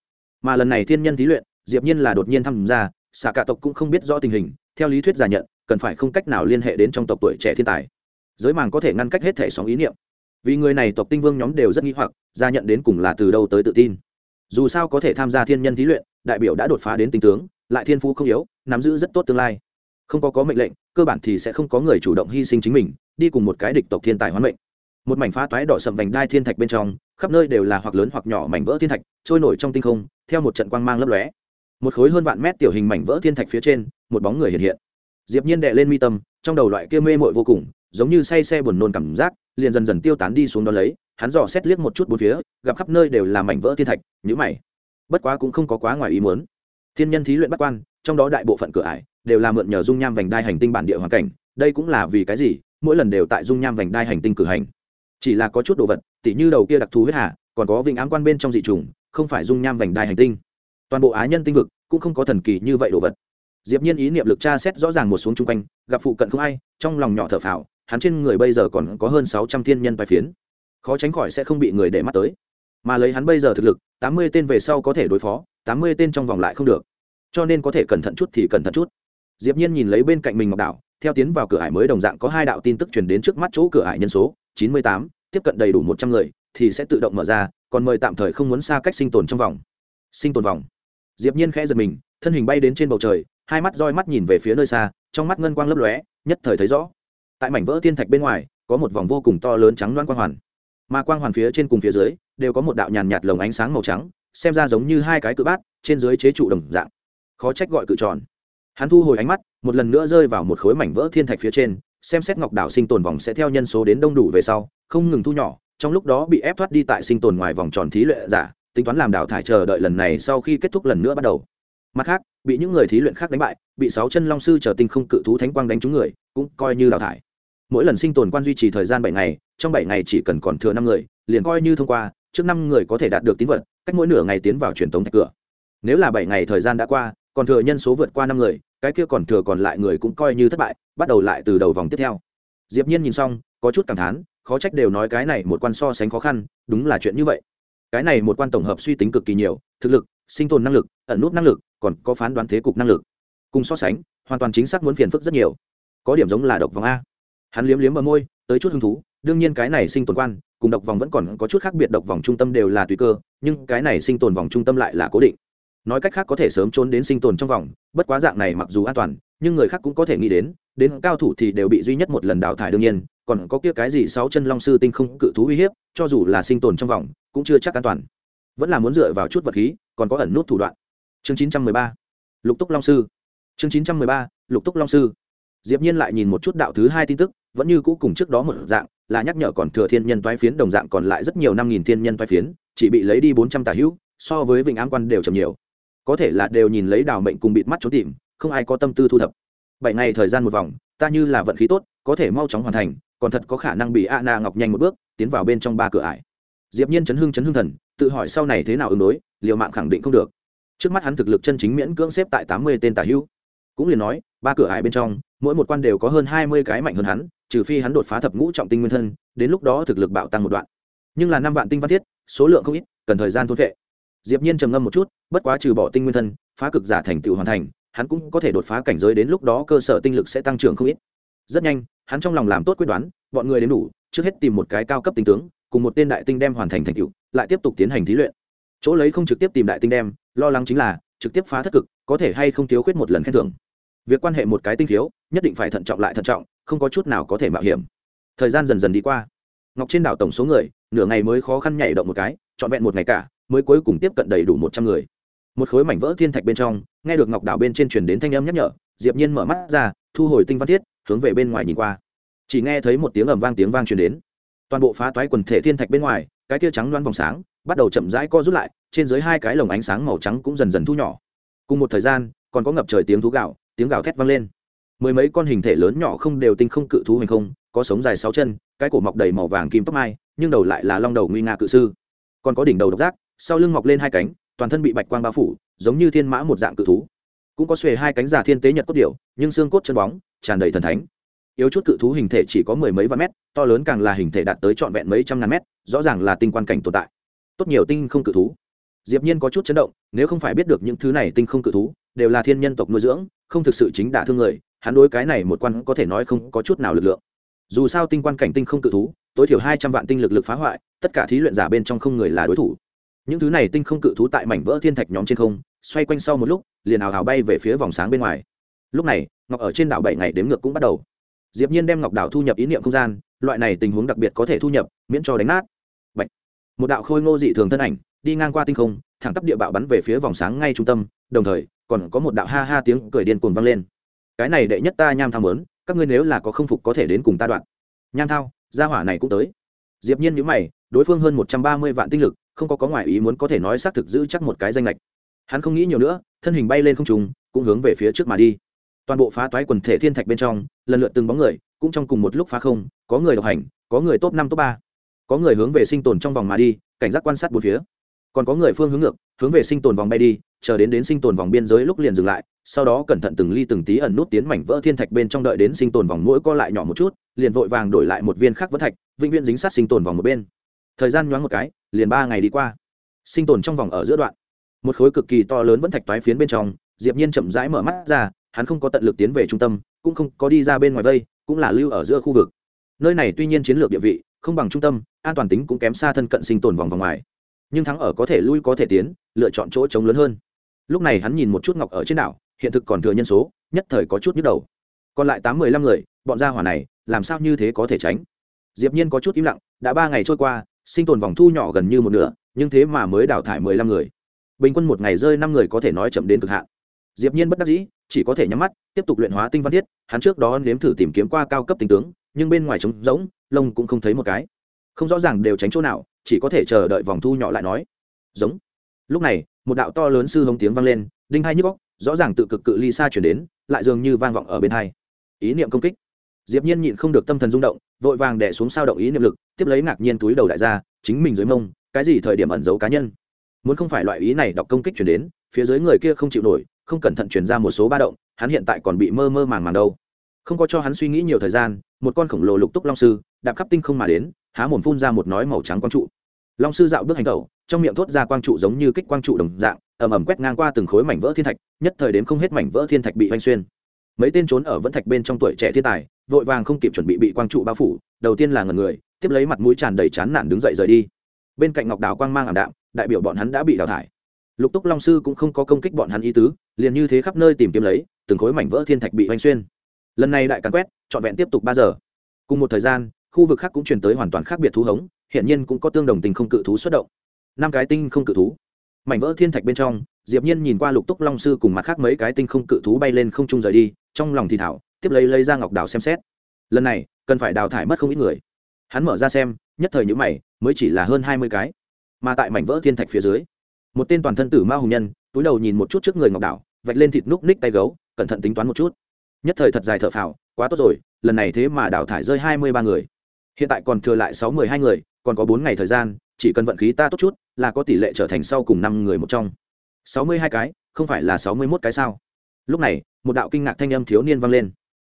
Mà lần này thiên nhân thí luyện, diệp nhiên là đột nhiên tham gia, xạ cả tộc cũng không biết rõ tình hình, theo lý thuyết giả nhận, cần phải không cách nào liên hệ đến trong tộc tuổi trẻ thiên tài. Giới màng có thể ngăn cách hết thể sóng ý niệm. Vì người này tộc tinh vương nhóm đều rất nghi hoặc, gia nhận đến cùng là từ đâu tới tự tin. Dù sao có thể tham gia thiên nhân thí luyện, đại biểu đã đột phá đến tinh tướng, lại thiên phú không yếu, nắm giữ rất tốt tương lai. Không có có mệnh lệnh, cơ bản thì sẽ không có người chủ động hy sinh chính mình, đi cùng một cái địch tộc thiên tài hoán mệnh một mảnh phá toái đỏ sầm vành đai thiên thạch bên trong, khắp nơi đều là hoặc lớn hoặc nhỏ mảnh vỡ thiên thạch, trôi nổi trong tinh không, theo một trận quang mang lấp lóe. Một khối hơn vạn mét tiểu hình mảnh vỡ thiên thạch phía trên, một bóng người hiện hiện. Diệp nhiên đệ lên mi tâm, trong đầu loại kia mê muội vô cùng, giống như say xe buồn nôn cảm giác, liền dần dần tiêu tán đi xuống đó lấy, hắn dò xét liếc một chút bốn phía, gặp khắp nơi đều là mảnh vỡ thiên thạch nhũ mày. Bất quá cũng không có quá ngoài ý muốn. Thiên nhân thí luyện bắt quan, trong đó đại bộ phận cửa ải đều là mượn nhờ dung nham vành đai hành tinh bản địa hoàn cảnh, đây cũng là vì cái gì? Mỗi lần đều tại dung nham vành đai hành tinh cử hành chỉ là có chút đồ vật, tỉ như đầu kia đặc thù huyết hạ còn có vịnh ám quan bên trong dị trùng, không phải dung nham vành đai hành tinh. Toàn bộ á nhân tinh vực cũng không có thần kỳ như vậy đồ vật. Diệp nhiên ý niệm lực tra xét rõ ràng một xuống chung quanh, gặp phụ cận không ai, trong lòng nhỏ thở phào, hắn trên người bây giờ còn có hơn 600 thiên nhân bài phiến. Khó tránh khỏi sẽ không bị người để mắt tới. Mà lấy hắn bây giờ thực lực 80 tên về sau có thể đối phó 80 tên trong vòng lại không được. Cho nên có thể cẩn thận chút thì cẩn thận chút. Diệp nhiên nhìn lấy bên cạnh mình ngọc đảo, theo tiến vào cửa ải mới đồng dạng có hai đạo tin tức truyền đến trước mắt chỗ cửa ải nhân số. 98, tiếp cận đầy đủ 100 người thì sẽ tự động mở ra còn mời tạm thời không muốn xa cách sinh tồn trong vòng. Sinh tồn vòng. Diệp nhiên khẽ giật mình thân hình bay đến trên bầu trời hai mắt roi mắt nhìn về phía nơi xa trong mắt ngân quang lấp lóe nhất thời thấy rõ. Tại mảnh vỡ thiên thạch bên ngoài có một vòng vô cùng to lớn trắng loan quang hoàn. Mà quang hoàn phía trên cùng phía dưới đều có một đạo nhàn nhạt lồng ánh sáng màu trắng xem ra giống như hai cái cự bát trên dưới chế trụ đồng dạng. Khó trách gọi cự tròn. Hắn thu hồi ánh mắt một lần nữa rơi vào một khối mảnh vỡ thiên thạch phía trên xem xét ngọc đảo sinh tồn vòng sẽ theo nhân số đến đông đủ về sau, không ngừng thu nhỏ, trong lúc đó bị ép thoát đi tại sinh tồn ngoài vòng tròn thí luyện giả, tính toán làm đào thải chờ đợi lần này sau khi kết thúc lần nữa bắt đầu. Mặt khác, bị những người thí luyện khác đánh bại, bị sáu chân long sư chờ tinh không cự thú thánh quang đánh trúng người, cũng coi như đào thải. Mỗi lần sinh tồn quan duy trì thời gian bảy ngày, trong bảy ngày chỉ cần còn thừa năm người, liền coi như thông qua, trước năm người có thể đạt được tín vật, cách mỗi nửa ngày tiến vào truyền tống thạch cửa. Nếu là bảy ngày thời gian đã qua, còn thừa nhân số vượt qua năm người cái kia còn thừa còn lại người cũng coi như thất bại, bắt đầu lại từ đầu vòng tiếp theo. Diệp nhiên nhìn xong, có chút cảm thán, khó trách đều nói cái này một quan so sánh khó khăn, đúng là chuyện như vậy. Cái này một quan tổng hợp suy tính cực kỳ nhiều, thực lực, sinh tồn năng lực, ẩn nút năng lực, còn có phán đoán thế cục năng lực. Cùng so sánh, hoàn toàn chính xác muốn phiền phức rất nhiều. Có điểm giống là độc vòng a. Hắn liếm liếm bờ môi, tới chút hứng thú, đương nhiên cái này sinh tồn quan, cùng độc vòng vẫn còn có chút khác biệt, độc vòng trung tâm đều là tùy cơ, nhưng cái này sinh tồn vòng trung tâm lại là cố định nói cách khác có thể sớm trốn đến sinh tồn trong vòng, bất quá dạng này mặc dù an toàn, nhưng người khác cũng có thể nghĩ đến đến cao thủ thì đều bị duy nhất một lần đào thải đương nhiên, còn có kia cái gì sáu chân long sư tinh không cự thú uy hiếp, cho dù là sinh tồn trong vòng, cũng chưa chắc an toàn. Vẫn là muốn dựa vào chút vật khí, còn có ẩn nút thủ đoạn. Chương chín trăm mười ba, lục túc long sư. Chương chín trăm mười ba, lục túc long sư. Diệp nhiên lại nhìn một chút đạo thứ hai tin tức, vẫn như cũ cùng trước đó một dạng, là nhắc nhở còn thừa thiên nhân toái phiến, đồng dạng còn lại rất nhiều năm nghìn thiên nhân toái phiến, chỉ bị lấy đi bốn trăm tà hữu, so với vịnh ám quan đều chậm nhiều có thể là đều nhìn lấy đào mệnh cùng bịt mắt trốn tìm, không ai có tâm tư thu thập. Bảy ngày thời gian một vòng, ta như là vận khí tốt, có thể mau chóng hoàn thành, còn thật có khả năng bị a na ngọc nhanh một bước, tiến vào bên trong ba cửa ải. Diệp nhiên chấn hưng chấn hưng thần, tự hỏi sau này thế nào ứng đối, liều mạng khẳng định không được. Trước mắt hắn thực lực chân chính miễn cưỡng xếp tại tám mươi tên tả hữu. Cũng liền nói, ba cửa ải bên trong, mỗi một quan đều có hơn hai mươi cái mạnh hơn hắn, trừ phi hắn đột phá thập ngũ trọng tinh nguyên thân, đến lúc đó thực lực bạo tăng một đoạn. Nhưng là năm vạn tinh văn thiết, số lượng không ít, cần thời gian thôn vệ diệp nhiên trầm ngâm một chút, bất quá trừ bỏ tinh nguyên thân, phá cực giả thành tựu hoàn thành, hắn cũng có thể đột phá cảnh giới đến lúc đó cơ sở tinh lực sẽ tăng trưởng không ít. Rất nhanh, hắn trong lòng làm tốt quyết đoán, bọn người đến đủ, trước hết tìm một cái cao cấp tinh tướng, cùng một tên đại tinh đem hoàn thành thành tựu, lại tiếp tục tiến hành thí luyện. Chỗ lấy không trực tiếp tìm đại tinh đem, lo lắng chính là, trực tiếp phá thất cực, có thể hay không thiếu khuyết một lần khen thưởng. Việc quan hệ một cái tinh thiếu nhất định phải thận trọng lại thận trọng, không có chút nào có thể mạo hiểm. Thời gian dần dần đi qua. Ngọc trên đảo tổng số người, nửa ngày mới khó khăn nhảy động một cái, trọn vẹn một ngày cả mới cuối cùng tiếp cận đầy đủ một trăm người. Một khối mảnh vỡ thiên thạch bên trong, nghe được ngọc đảo bên trên truyền đến thanh âm nhắc nhở, diệp nhiên mở mắt ra, thu hồi tinh văn thiết, hướng về bên ngoài nhìn qua. Chỉ nghe thấy một tiếng ầm vang tiếng vang truyền đến. Toàn bộ phá toái quần thể thiên thạch bên ngoài, cái tia trắng loan vòng sáng, bắt đầu chậm rãi co rút lại, trên dưới hai cái lồng ánh sáng màu trắng cũng dần dần thu nhỏ. Cùng một thời gian, còn có ngập trời tiếng thú gạo, tiếng gào thét vang lên. Mười mấy con hình thể lớn nhỏ không đều tinh không cự thú hành không, có sống dài sáu chân, cái cổ mọc đầy màu vàng kim tóc mai, nhưng đầu lại là long đầu nguy nga cự sư. Còn có đỉnh đầu độc giác sau lưng mọc lên hai cánh, toàn thân bị bạch quang bao phủ, giống như thiên mã một dạng cự thú. Cũng có xuề hai cánh giả thiên tế nhật cốt điệu nhưng xương cốt chân bóng, tràn đầy thần thánh. Yếu chút cự thú hình thể chỉ có mười mấy vạn mét, to lớn càng là hình thể đạt tới trọn vẹn mấy trăm ngàn mét, rõ ràng là tinh quan cảnh tồn tại. Tốt nhiều tinh không cự thú. Diệp nhiên có chút chấn động, nếu không phải biết được những thứ này tinh không cự thú, đều là thiên nhân tộc nuôi dưỡng, không thực sự chính đả thương người, hắn đối cái này một quan có thể nói không có chút nào lực lượng. Dù sao tinh quan cảnh tinh không cự thú, tối thiểu hai trăm vạn tinh lực lực phá hoại, tất cả thí luyện giả bên trong không người là đối thủ những thứ này tinh không cự thú tại mảnh vỡ thiên thạch nhóm trên không, xoay quanh sau một lúc, liền ào hào bay về phía vòng sáng bên ngoài. Lúc này, ngọc ở trên đảo bảy ngày đếm ngược cũng bắt đầu. Diệp nhiên đem ngọc đảo thu nhập ý niệm không gian, loại này tình huống đặc biệt có thể thu nhập, miễn cho đánh nát. Bạch. một đạo khôi ngô dị thường thân ảnh, đi ngang qua tinh không, thẳng tắp địa bạo bắn về phía vòng sáng ngay trung tâm, đồng thời, còn có một đạo ha ha tiếng cười điên cuồng vang lên. Cái này đệ nhất ta nham thao muốn, các ngươi nếu là có không phục có thể đến cùng ta đoạn. Nham thao, gia hỏa này cũng tới. Diệp nhiên nhíu mày, đối phương hơn một trăm ba mươi vạn tinh lực không có có ngoại ý muốn có thể nói xác thực giữ chắc một cái danh lệch hắn không nghĩ nhiều nữa, thân hình bay lên không trung, cũng hướng về phía trước mà đi. Toàn bộ phá toái quần thể thiên thạch bên trong, lần lượt từng bóng người, cũng trong cùng một lúc phá không, có người độc hành, có người top năm, top ba. Có người hướng về sinh tồn trong vòng mà đi, cảnh giác quan sát bốn phía. Còn có người phương hướng ngược, hướng về sinh tồn vòng bay đi, chờ đến đến sinh tồn vòng biên giới lúc liền dừng lại, sau đó cẩn thận từng ly từng tí ẩn nút tiến mảnh vỡ thiên thạch bên trong đợi đến sinh tồn vòng mỗi co lại nhỏ một chút, liền vội vàng đổi lại một viên khác vỡ thạch, vĩnh viễn dính sát sinh tồn vòng một bên thời gian nhoáng một cái, liền ba ngày đi qua. Sinh tồn trong vòng ở giữa đoạn. Một khối cực kỳ to lớn vẫn thạch toái phiến bên trong, diệp nhiên chậm rãi mở mắt ra, hắn không có tận lực tiến về trung tâm, cũng không có đi ra bên ngoài vây, cũng là lưu ở giữa khu vực. Nơi này tuy nhiên chiến lược địa vị, không bằng trung tâm, an toàn tính cũng kém xa thân cận sinh tồn vòng vòng ngoài. Nhưng thắng ở có thể lui có thể tiến, lựa chọn chỗ trống lớn hơn. Lúc này hắn nhìn một chút ngọc ở trên đảo, hiện thực còn thừa nhân số, nhất thời có chút nhức đầu. Còn lại tám mười lăm người, bọn gia hỏa này, làm sao như thế có thể tránh? Diệp nhiên có chút im lặng, đã ba ngày trôi qua sinh tồn vòng thu nhỏ gần như một nửa, nhưng thế mà mới đào thải mười lăm người. Bình quân một ngày rơi năm người có thể nói chậm đến cực hạn. Diệp nhiên bất đắc dĩ, chỉ có thể nhắm mắt, tiếp tục luyện hóa tinh văn thiết, hắn trước đó nếm thử tìm kiếm qua cao cấp tinh tướng, nhưng bên ngoài trống rỗng, lông cũng không thấy một cái. Không rõ ràng đều tránh chỗ nào, chỉ có thể chờ đợi vòng thu nhỏ lại nói. Giống. Lúc này, một đạo to lớn sư hống tiếng vang lên, đinh hai nhức góc rõ ràng tự cực cự ly xa chuyển đến, lại dường như vang vọng ở bên hai. Ý niệm công kích diệp nhiên nhịn không được tâm thần rung động, vội vàng đè xuống sao động ý niệm lực, tiếp lấy ngạc nhiên túi đầu đại gia, chính mình dưới mông, cái gì thời điểm ẩn giấu cá nhân? Muốn không phải loại ý này đọc công kích chuyển đến, phía dưới người kia không chịu nổi, không cẩn thận chuyển ra một số ba động, hắn hiện tại còn bị mơ mơ màng màng đâu. Không có cho hắn suy nghĩ nhiều thời gian, một con khổng lồ lục túc long sư, đạp khắp tinh không mà đến, há mồm phun ra một nói màu trắng quang trụ. Long sư dạo bước hành tẩu, trong miệng thốt ra quang trụ giống như kích quang trụ đồng dạng, ầm ầm quét ngang qua từng khối mảnh vỡ thiên thạch, nhất thời đến không hết mảnh vỡ thiên thạch bị oanh xuyên mấy tên trốn ở vẫn thạch bên trong tuổi trẻ thiên tài, vội vàng không kịp chuẩn bị bị quang trụ bao phủ, đầu tiên là ngần người, tiếp lấy mặt mũi tràn đầy chán nản đứng dậy rời đi. Bên cạnh ngọc đào quang mang ảm đạm, đại biểu bọn hắn đã bị đào thải. Lục túc long sư cũng không có công kích bọn hắn ý tứ, liền như thế khắp nơi tìm kiếm lấy, từng khối mảnh vỡ thiên thạch bị oanh xuyên. Lần này đại càn quét, trọn vẹn tiếp tục ba giờ. Cùng một thời gian, khu vực khác cũng truyền tới hoàn toàn khác biệt thú hống hiện nhiên cũng có tương đồng tình không cự thú xuất động. Năm cái tinh không cự thú. Mảnh vỡ thiên thạch bên trong diệp nhiên nhìn qua lục túc long sư cùng mặt khác mấy cái tinh không cự thú bay lên không trung rời đi, trong lòng thì thảo, tiếp lấy lấy ra ngọc đào xem xét. Lần này, cần phải đào thải mất không ít người. Hắn mở ra xem, nhất thời những mày, mới chỉ là hơn hai mươi cái. Mà tại mảnh vỡ thiên thạch phía dưới, một tên toàn thân tử ma hùng nhân, túi đầu nhìn một chút trước người ngọc đảo vạch lên thịt núc ních tay gấu, cẩn thận tính toán một chút. Nhất thời thật dài thở phào, quá tốt rồi, lần này thế mà đào thải rơi hai mươi ba người. Hiện tại còn thừa lại sáu mươi hai người, còn có bốn ngày thời gian, chỉ cần vận khí ta tốt chút, là có tỷ lệ trở thành sau cùng năm người một trong sáu mươi hai cái, không phải là sáu mươi mốt cái sao? Lúc này, một đạo kinh ngạc thanh âm thiếu niên vang lên.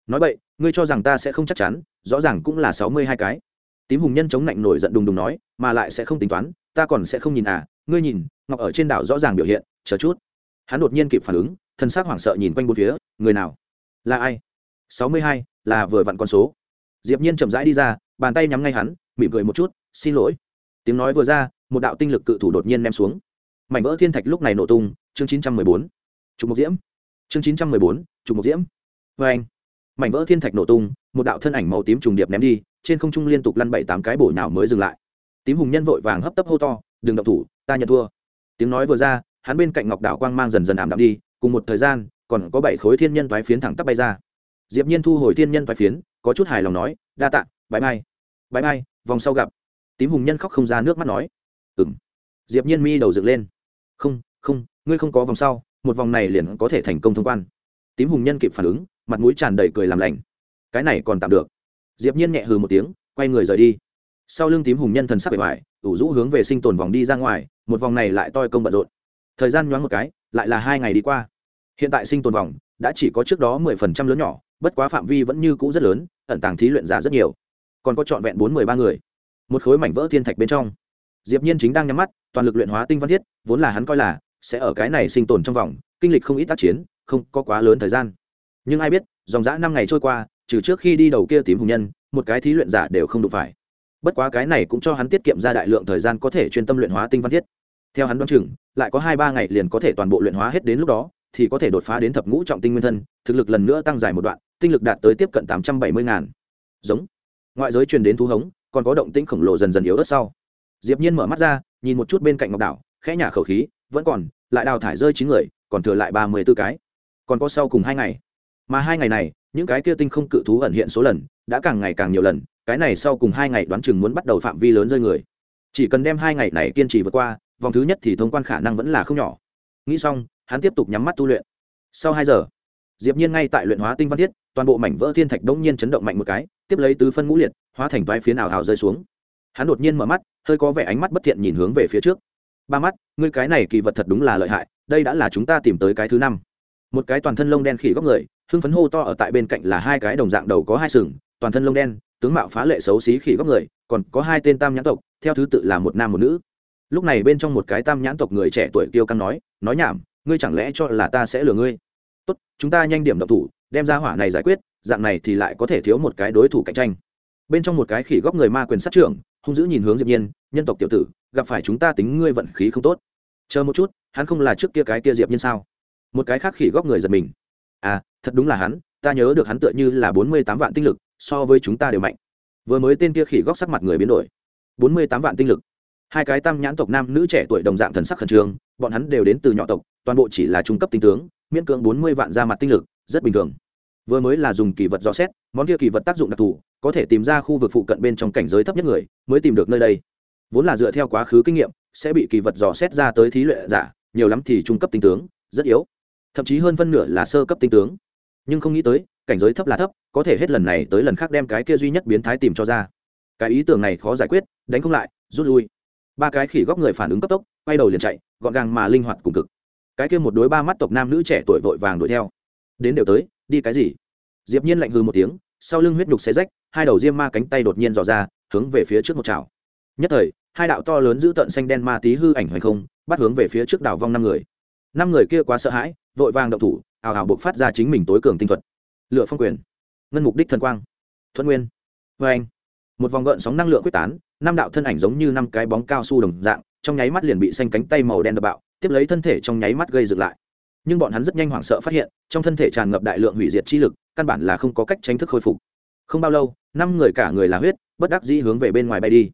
Nói vậy ngươi cho rằng ta sẽ không chắc chắn, rõ ràng cũng là sáu mươi hai cái. Tím hùng nhân chống lạnh nổi giận đùng đùng nói, mà lại sẽ không tính toán, ta còn sẽ không nhìn à ngươi nhìn, ngọc ở trên đảo rõ ràng biểu hiện, chờ chút. Hắn đột nhiên kịp phản ứng, thân xác hoảng sợ nhìn quanh bốn phía, người nào? Là ai? sáu mươi hai, là vừa vặn con số. Diệp nhiên chậm rãi đi ra, bàn tay nhắm ngay hắn, mỉm cười một chút, xin lỗi. Tiếng nói vừa ra, một đạo tinh lực cự thủ đột nhiên ném xuống mảnh vỡ thiên thạch lúc này nổ tung, chương chín trăm mười bốn, trục mục diễm. Chương chín trăm mười bốn, trục mục diễm. Vê anh, mảnh vỡ thiên thạch nổ tung, một đạo thân ảnh màu tím trùng điệp ném đi, trên không trung liên tục lăn bảy tám cái bổ nào mới dừng lại. Tím hùng nhân vội vàng hấp tấp hô to, đừng động thủ, ta nhận thua. Tiếng nói vừa ra, hắn bên cạnh ngọc đạo quang mang dần dần ảm đạm đi, cùng một thời gian, còn có bảy khối thiên nhân toái phiến thẳng tắp bay ra. Diệp nhiên thu hồi thiên nhân toái phiến, có chút hài lòng nói, đa tạ bãi mai bãi mai vòng sau gặp. Tím hùng nhân khóc không ra nước mắt nói, ừm. Diệp nhiên mi đầu dựng lên không không, ngươi không có vòng sau, một vòng này liền có thể thành công thông quan. Tím hùng nhân kịp phản ứng, mặt mũi tràn đầy cười làm lành. Cái này còn tạm được. Diệp nhiên nhẹ hừ một tiếng, quay người rời đi. Sau lưng tím hùng nhân thần sắc bề ngoài, ủ rũ hướng về sinh tồn vòng đi ra ngoài, một vòng này lại toi công bận rộn. Thời gian nhoáng một cái, lại là hai ngày đi qua. Hiện tại sinh tồn vòng đã chỉ có trước đó mười phần trăm lớn nhỏ, bất quá phạm vi vẫn như cũ rất lớn, ẩn tàng thí luyện giả rất nhiều. Còn có trọn vẹn bốn mười ba người. Một khối mảnh vỡ thiên thạch bên trong diệp nhiên chính đang nhắm mắt, toàn lực luyện hóa tinh văn thiết, vốn là hắn coi là sẽ ở cái này sinh tồn trong vòng, kinh lịch không ít tác chiến, không có quá lớn thời gian. Nhưng ai biết, dòng dã năm ngày trôi qua, trừ trước khi đi đầu kia tím hùng nhân, một cái thí luyện giả đều không đủ phải. Bất quá cái này cũng cho hắn tiết kiệm ra đại lượng thời gian có thể chuyên tâm luyện hóa tinh văn thiết. Theo hắn đoán chừng, lại có hai ba ngày liền có thể toàn bộ luyện hóa hết đến lúc đó, thì có thể đột phá đến thập ngũ trọng tinh nguyên thân, thực lực lần nữa tăng dài một đoạn, tinh lực đạt tới tiếp cận tám trăm bảy mươi ngàn. Giống. Ngoại giới truyền đến thú hống, còn có động tĩnh khổng lồ dần dần yếu ớt sau diệp nhiên mở mắt ra, nhìn một chút bên cạnh ngọc đảo, khẽ nhả khẩu khí, vẫn còn, lại đào thải rơi chín người, còn thừa lại ba mươi 34 cái. Còn có sau cùng hai ngày. Mà hai ngày này, những cái kia tinh không cự thú ẩn hiện số lần, đã càng ngày càng nhiều lần, cái này sau cùng hai ngày đoán chừng muốn bắt đầu phạm vi lớn rơi người. Chỉ cần đem hai ngày này kiên trì vượt qua, vòng thứ nhất thì thông quan khả năng vẫn là không nhỏ. Nghĩ xong, hắn tiếp tục nhắm mắt tu luyện. Sau hai giờ, diệp nhiên ngay tại luyện hóa tinh văn thiết, toàn bộ mảnh vỡ thiên thạch đống nhiên chấn động mạnh một cái, tiếp lấy tứ phân ngũ liệt, hóa thành vài phiến ảo hào rơi xuống hắn đột nhiên mở mắt, hơi có vẻ ánh mắt bất thiện nhìn hướng về phía trước. Ba mắt, ngươi cái này kỳ vật thật đúng là lợi hại, đây đã là chúng ta tìm tới cái thứ năm. Một cái toàn thân lông đen khỉ góc người, hưng phấn hô to ở tại bên cạnh là hai cái đồng dạng đầu có hai sừng, toàn thân lông đen, tướng mạo phá lệ xấu xí khỉ góc người, còn có hai tên tam nhãn tộc, theo thứ tự là một nam một nữ. Lúc này bên trong một cái tam nhãn tộc người trẻ tuổi kêu căng nói nói nhảm, ngươi chẳng lẽ cho là ta sẽ lừa ngươi? Tốt, chúng ta nhanh điểm độc thủ, đem ra hỏa này giải quyết, dạng này thì lại có thể thiếu một cái đối thủ cạnh tranh. Bên trong một cái khỉ góc người ma quyền sát trưởng hung dữ nhìn hướng diệp nhiên, nhân tộc tiểu tử, gặp phải chúng ta tính ngươi vận khí không tốt. Chờ một chút, hắn không là trước kia cái kia diệp nhiên sao? Một cái khác khỉ góc người giật mình. À thật đúng là hắn, ta nhớ được hắn tựa như là bốn mươi tám vạn tinh lực, so với chúng ta đều mạnh. Vừa mới tên kia khỉ góc sắc mặt người biến đổi. Bốn mươi tám vạn tinh lực. Hai cái tam nhãn tộc nam nữ trẻ tuổi đồng dạng thần sắc khẩn trương, bọn hắn đều đến từ nhỏ tộc, toàn bộ chỉ là trung cấp tinh tướng, miễn cưỡng bốn mươi vạn ra mặt tinh lực, rất bình thường. Vừa mới là dùng kỳ vật rõ xét món kia kỳ vật tác dụng đặc thù, có thể tìm ra khu vực phụ cận bên trong cảnh giới thấp nhất người, mới tìm được nơi đây. Vốn là dựa theo quá khứ kinh nghiệm, sẽ bị kỳ vật dò xét ra tới thí luyện giả, nhiều lắm thì trung cấp tinh tướng, rất yếu. Thậm chí hơn phân nửa là sơ cấp tinh tướng. Nhưng không nghĩ tới, cảnh giới thấp là thấp, có thể hết lần này tới lần khác đem cái kia duy nhất biến thái tìm cho ra. Cái ý tưởng này khó giải quyết, đánh không lại, rút lui. Ba cái khỉ góc người phản ứng cấp tốc, quay đầu liền chạy, gọn gàng mà linh hoạt cùng cực. Cái kia một đối ba mắt tộc nam nữ trẻ tuổi vội vàng đuổi theo. Đến đều tới, đi cái gì? Diệp nhiên lạnh hừ một tiếng, sau lưng huyết nhục xé rách, hai đầu diêm ma cánh tay đột nhiên dò ra, hướng về phía trước một chảo. Nhất thời, hai đạo to lớn giữ tận xanh đen ma tí hư ảnh hoành không, bắt hướng về phía trước đảo vong năm người. Năm người kia quá sợ hãi, vội vàng động thủ ảo ảo buộc phát ra chính mình tối cường tinh thuật. Lựa phong quyền. Ngân mục đích thần quang. Thuận nguyên. Vê anh một vòng gợn sóng năng lượng quyết tán, năm đạo thân ảnh giống như năm cái bóng cao su đồng dạng, trong nháy mắt liền bị xanh cánh tay màu đen đập bạo, tiếp lấy thân thể trong nháy mắt gây dựng lại. Nhưng bọn hắn rất nhanh hoảng sợ phát hiện, trong thân thể tràn ngập đại lượng hủy diệt chi lực căn bản là không có cách tranh thức khôi phục. Không bao lâu, năm người cả người là huyết, bất đắc dĩ hướng về bên ngoài bay đi.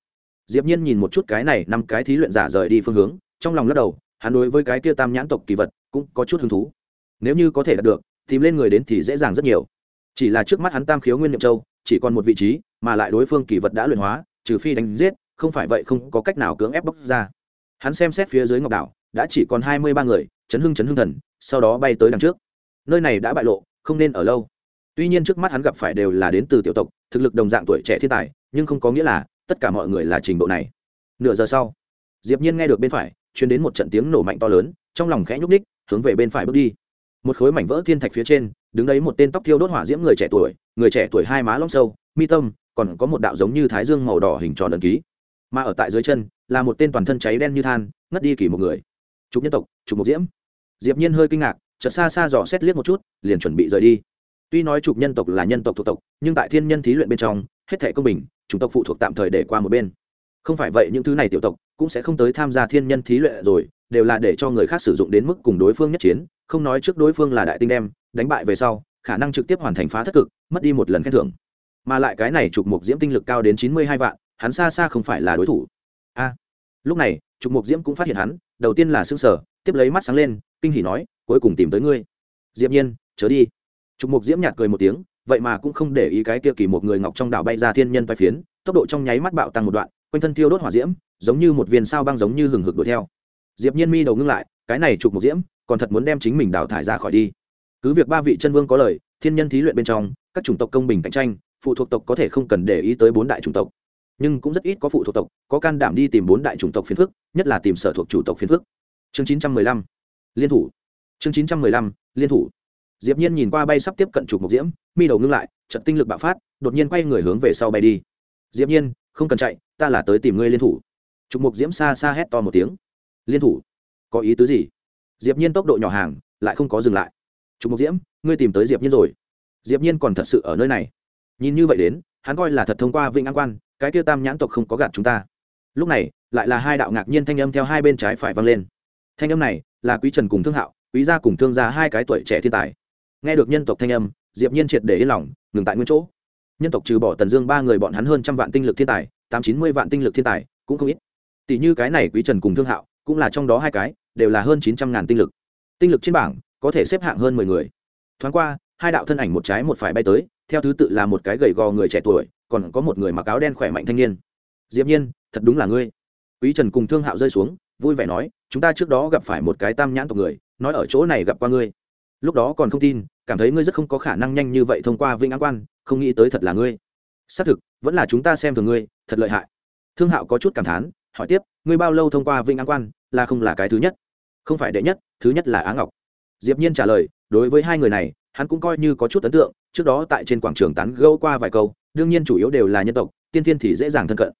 Diệp nhiên nhìn một chút cái này năm cái thí luyện giả rời đi phương hướng, trong lòng lắc đầu, hắn đối với cái kia tam nhãn tộc kỳ vật cũng có chút hứng thú. Nếu như có thể đạt được, tìm lên người đến thì dễ dàng rất nhiều. Chỉ là trước mắt hắn tam khiếu nguyên niệm châu, chỉ còn một vị trí, mà lại đối phương kỳ vật đã luyện hóa, trừ phi đánh giết, không phải vậy không có cách nào cưỡng ép bóc ra. Hắn xem xét phía dưới ngọc đảo, đã chỉ còn hai mươi ba người, chấn hưng chấn hưng thần, sau đó bay tới đằng trước. Nơi này đã bại lộ, không nên ở lâu tuy nhiên trước mắt hắn gặp phải đều là đến từ tiểu tộc, thực lực đồng dạng tuổi trẻ thiên tài, nhưng không có nghĩa là tất cả mọi người là trình độ này. Nửa giờ sau, diệp nhiên nghe được bên phải truyền đến một trận tiếng nổ mạnh to lớn, trong lòng khẽ nhúc ních hướng về bên phải bước đi. Một khối mảnh vỡ thiên thạch phía trên, đứng đấy một tên tóc thiêu đốt hỏa diễm người trẻ tuổi, người trẻ tuổi hai má long sâu, mi tâm, còn có một đạo giống như thái dương màu đỏ hình tròn đơn ký. Mà ở tại dưới chân, là một tên toàn thân cháy đen như than, ngất đi kỳ một người. Trục nhân tộc trục một diễm. Diệp nhiên hơi kinh ngạc, chợt xa xa dò xét liếc một chút, liền chuẩn bị rời đi tuy nói trục nhân tộc là nhân tộc thuộc tộc, nhưng tại thiên nhân thí luyện bên trong, hết thể công bình, chủng tộc phụ thuộc tạm thời để qua một bên. Không phải vậy, những thứ này tiểu tộc cũng sẽ không tới tham gia thiên nhân thí luyện rồi, đều là để cho người khác sử dụng đến mức cùng đối phương nhất chiến, không nói trước đối phương là đại tinh đem, đánh bại về sau, khả năng trực tiếp hoàn thành phá thất cực, mất đi một lần khen thưởng. Mà lại cái này trục mục diễm tinh lực cao đến chín mươi hai vạn, hắn xa xa không phải là đối thủ. A, lúc này, trục mục diễm cũng phát hiện hắn, đầu tiên là xương sở tiếp lấy mắt sáng lên, kinh hỉ nói, cuối cùng tìm tới ngươi. Diệp nhiên, chớ đi trục mục diễm nhạt cười một tiếng, vậy mà cũng không để ý cái kia kỳ một người ngọc trong đảo bay ra thiên nhân bay phiến, tốc độ trong nháy mắt bạo tăng một đoạn, quanh thân tiêu đốt hỏa diễm, giống như một viên sao băng giống như hừng hực đuổi theo. Diệp nhiên mi đầu ngưng lại, cái này trục mục diễm, còn thật muốn đem chính mình đào thải ra khỏi đi. Cứ việc ba vị chân vương có lời, thiên nhân thí luyện bên trong, các chủng tộc công bình cạnh tranh, phụ thuộc tộc có thể không cần để ý tới bốn đại chủng tộc. Nhưng cũng rất ít có phụ thuộc tộc, có can đảm đi tìm bốn đại chủng tộc phiến phức, nhất là tìm sở thuộc chủ tộc phiến phức. Chương chín trăm mười lăm, liên thủ. Chương chín trăm mười lăm, liên thủ diệp nhiên nhìn qua bay sắp tiếp cận trục mục diễm, mi đầu ngưng lại trận tinh lực bạo phát, đột nhiên quay người hướng về sau bay đi. Diệp nhiên, không cần chạy, ta là tới tìm ngươi liên thủ. Trục mục diễm xa xa hét to một tiếng. Liên thủ? Có ý tứ gì? Diệp nhiên tốc độ nhỏ hàng, lại không có dừng lại. Trục mục diễm, ngươi tìm tới diệp nhiên rồi. Diệp nhiên còn thật sự ở nơi này. Nhìn như vậy đến, hắn coi là thật thông qua vinh an quan, cái kia tam nhãn tộc không có gạt chúng ta. Lúc này, lại là hai đạo ngạc nhiên thanh âm theo hai bên trái phải vang lên. Thanh âm này là quý trần cùng thương hạo, quý gia cùng thương gia hai cái tuổi trẻ thiên tài nghe được nhân tộc thanh âm, diệp nhiên triệt để yên lòng, ngừng tại nguyên chỗ. Nhân tộc trừ bỏ tần dương ba người bọn hắn hơn trăm vạn tinh lực thiên tài, tám chín mươi vạn tinh lực thiên tài, cũng không ít. Tỷ như cái này quý trần cùng thương hạo, cũng là trong đó hai cái, đều là hơn chín trăm ngàn tinh lực. Tinh lực trên bảng, có thể xếp hạng hơn mười người. Thoáng qua, hai đạo thân ảnh một trái một phải bay tới, theo thứ tự là một cái gầy gò người trẻ tuổi, còn có một người mặc áo đen khỏe mạnh thanh niên. Diệp nhiên, thật đúng là ngươi. Quý trần cùng thương hạo rơi xuống, vui vẻ nói, chúng ta trước đó gặp phải một cái tam nhãn tộc người, nói ở chỗ này gặp qua ngươi lúc đó còn không tin, cảm thấy ngươi rất không có khả năng nhanh như vậy thông qua vinh an quan, không nghĩ tới thật là ngươi. Xác thực, vẫn là chúng ta xem thường ngươi, thật lợi hại. Thương hạo có chút cảm thán, hỏi tiếp, ngươi bao lâu thông qua vinh an quan, là không là cái thứ nhất? Không phải đệ nhất, thứ nhất là á ngọc. Diệp nhiên trả lời, đối với hai người này, hắn cũng coi như có chút ấn tượng, trước đó tại trên quảng trường tán gẫu qua vài câu, đương nhiên chủ yếu đều là nhân tộc, tiên thiên thì dễ dàng thân cận.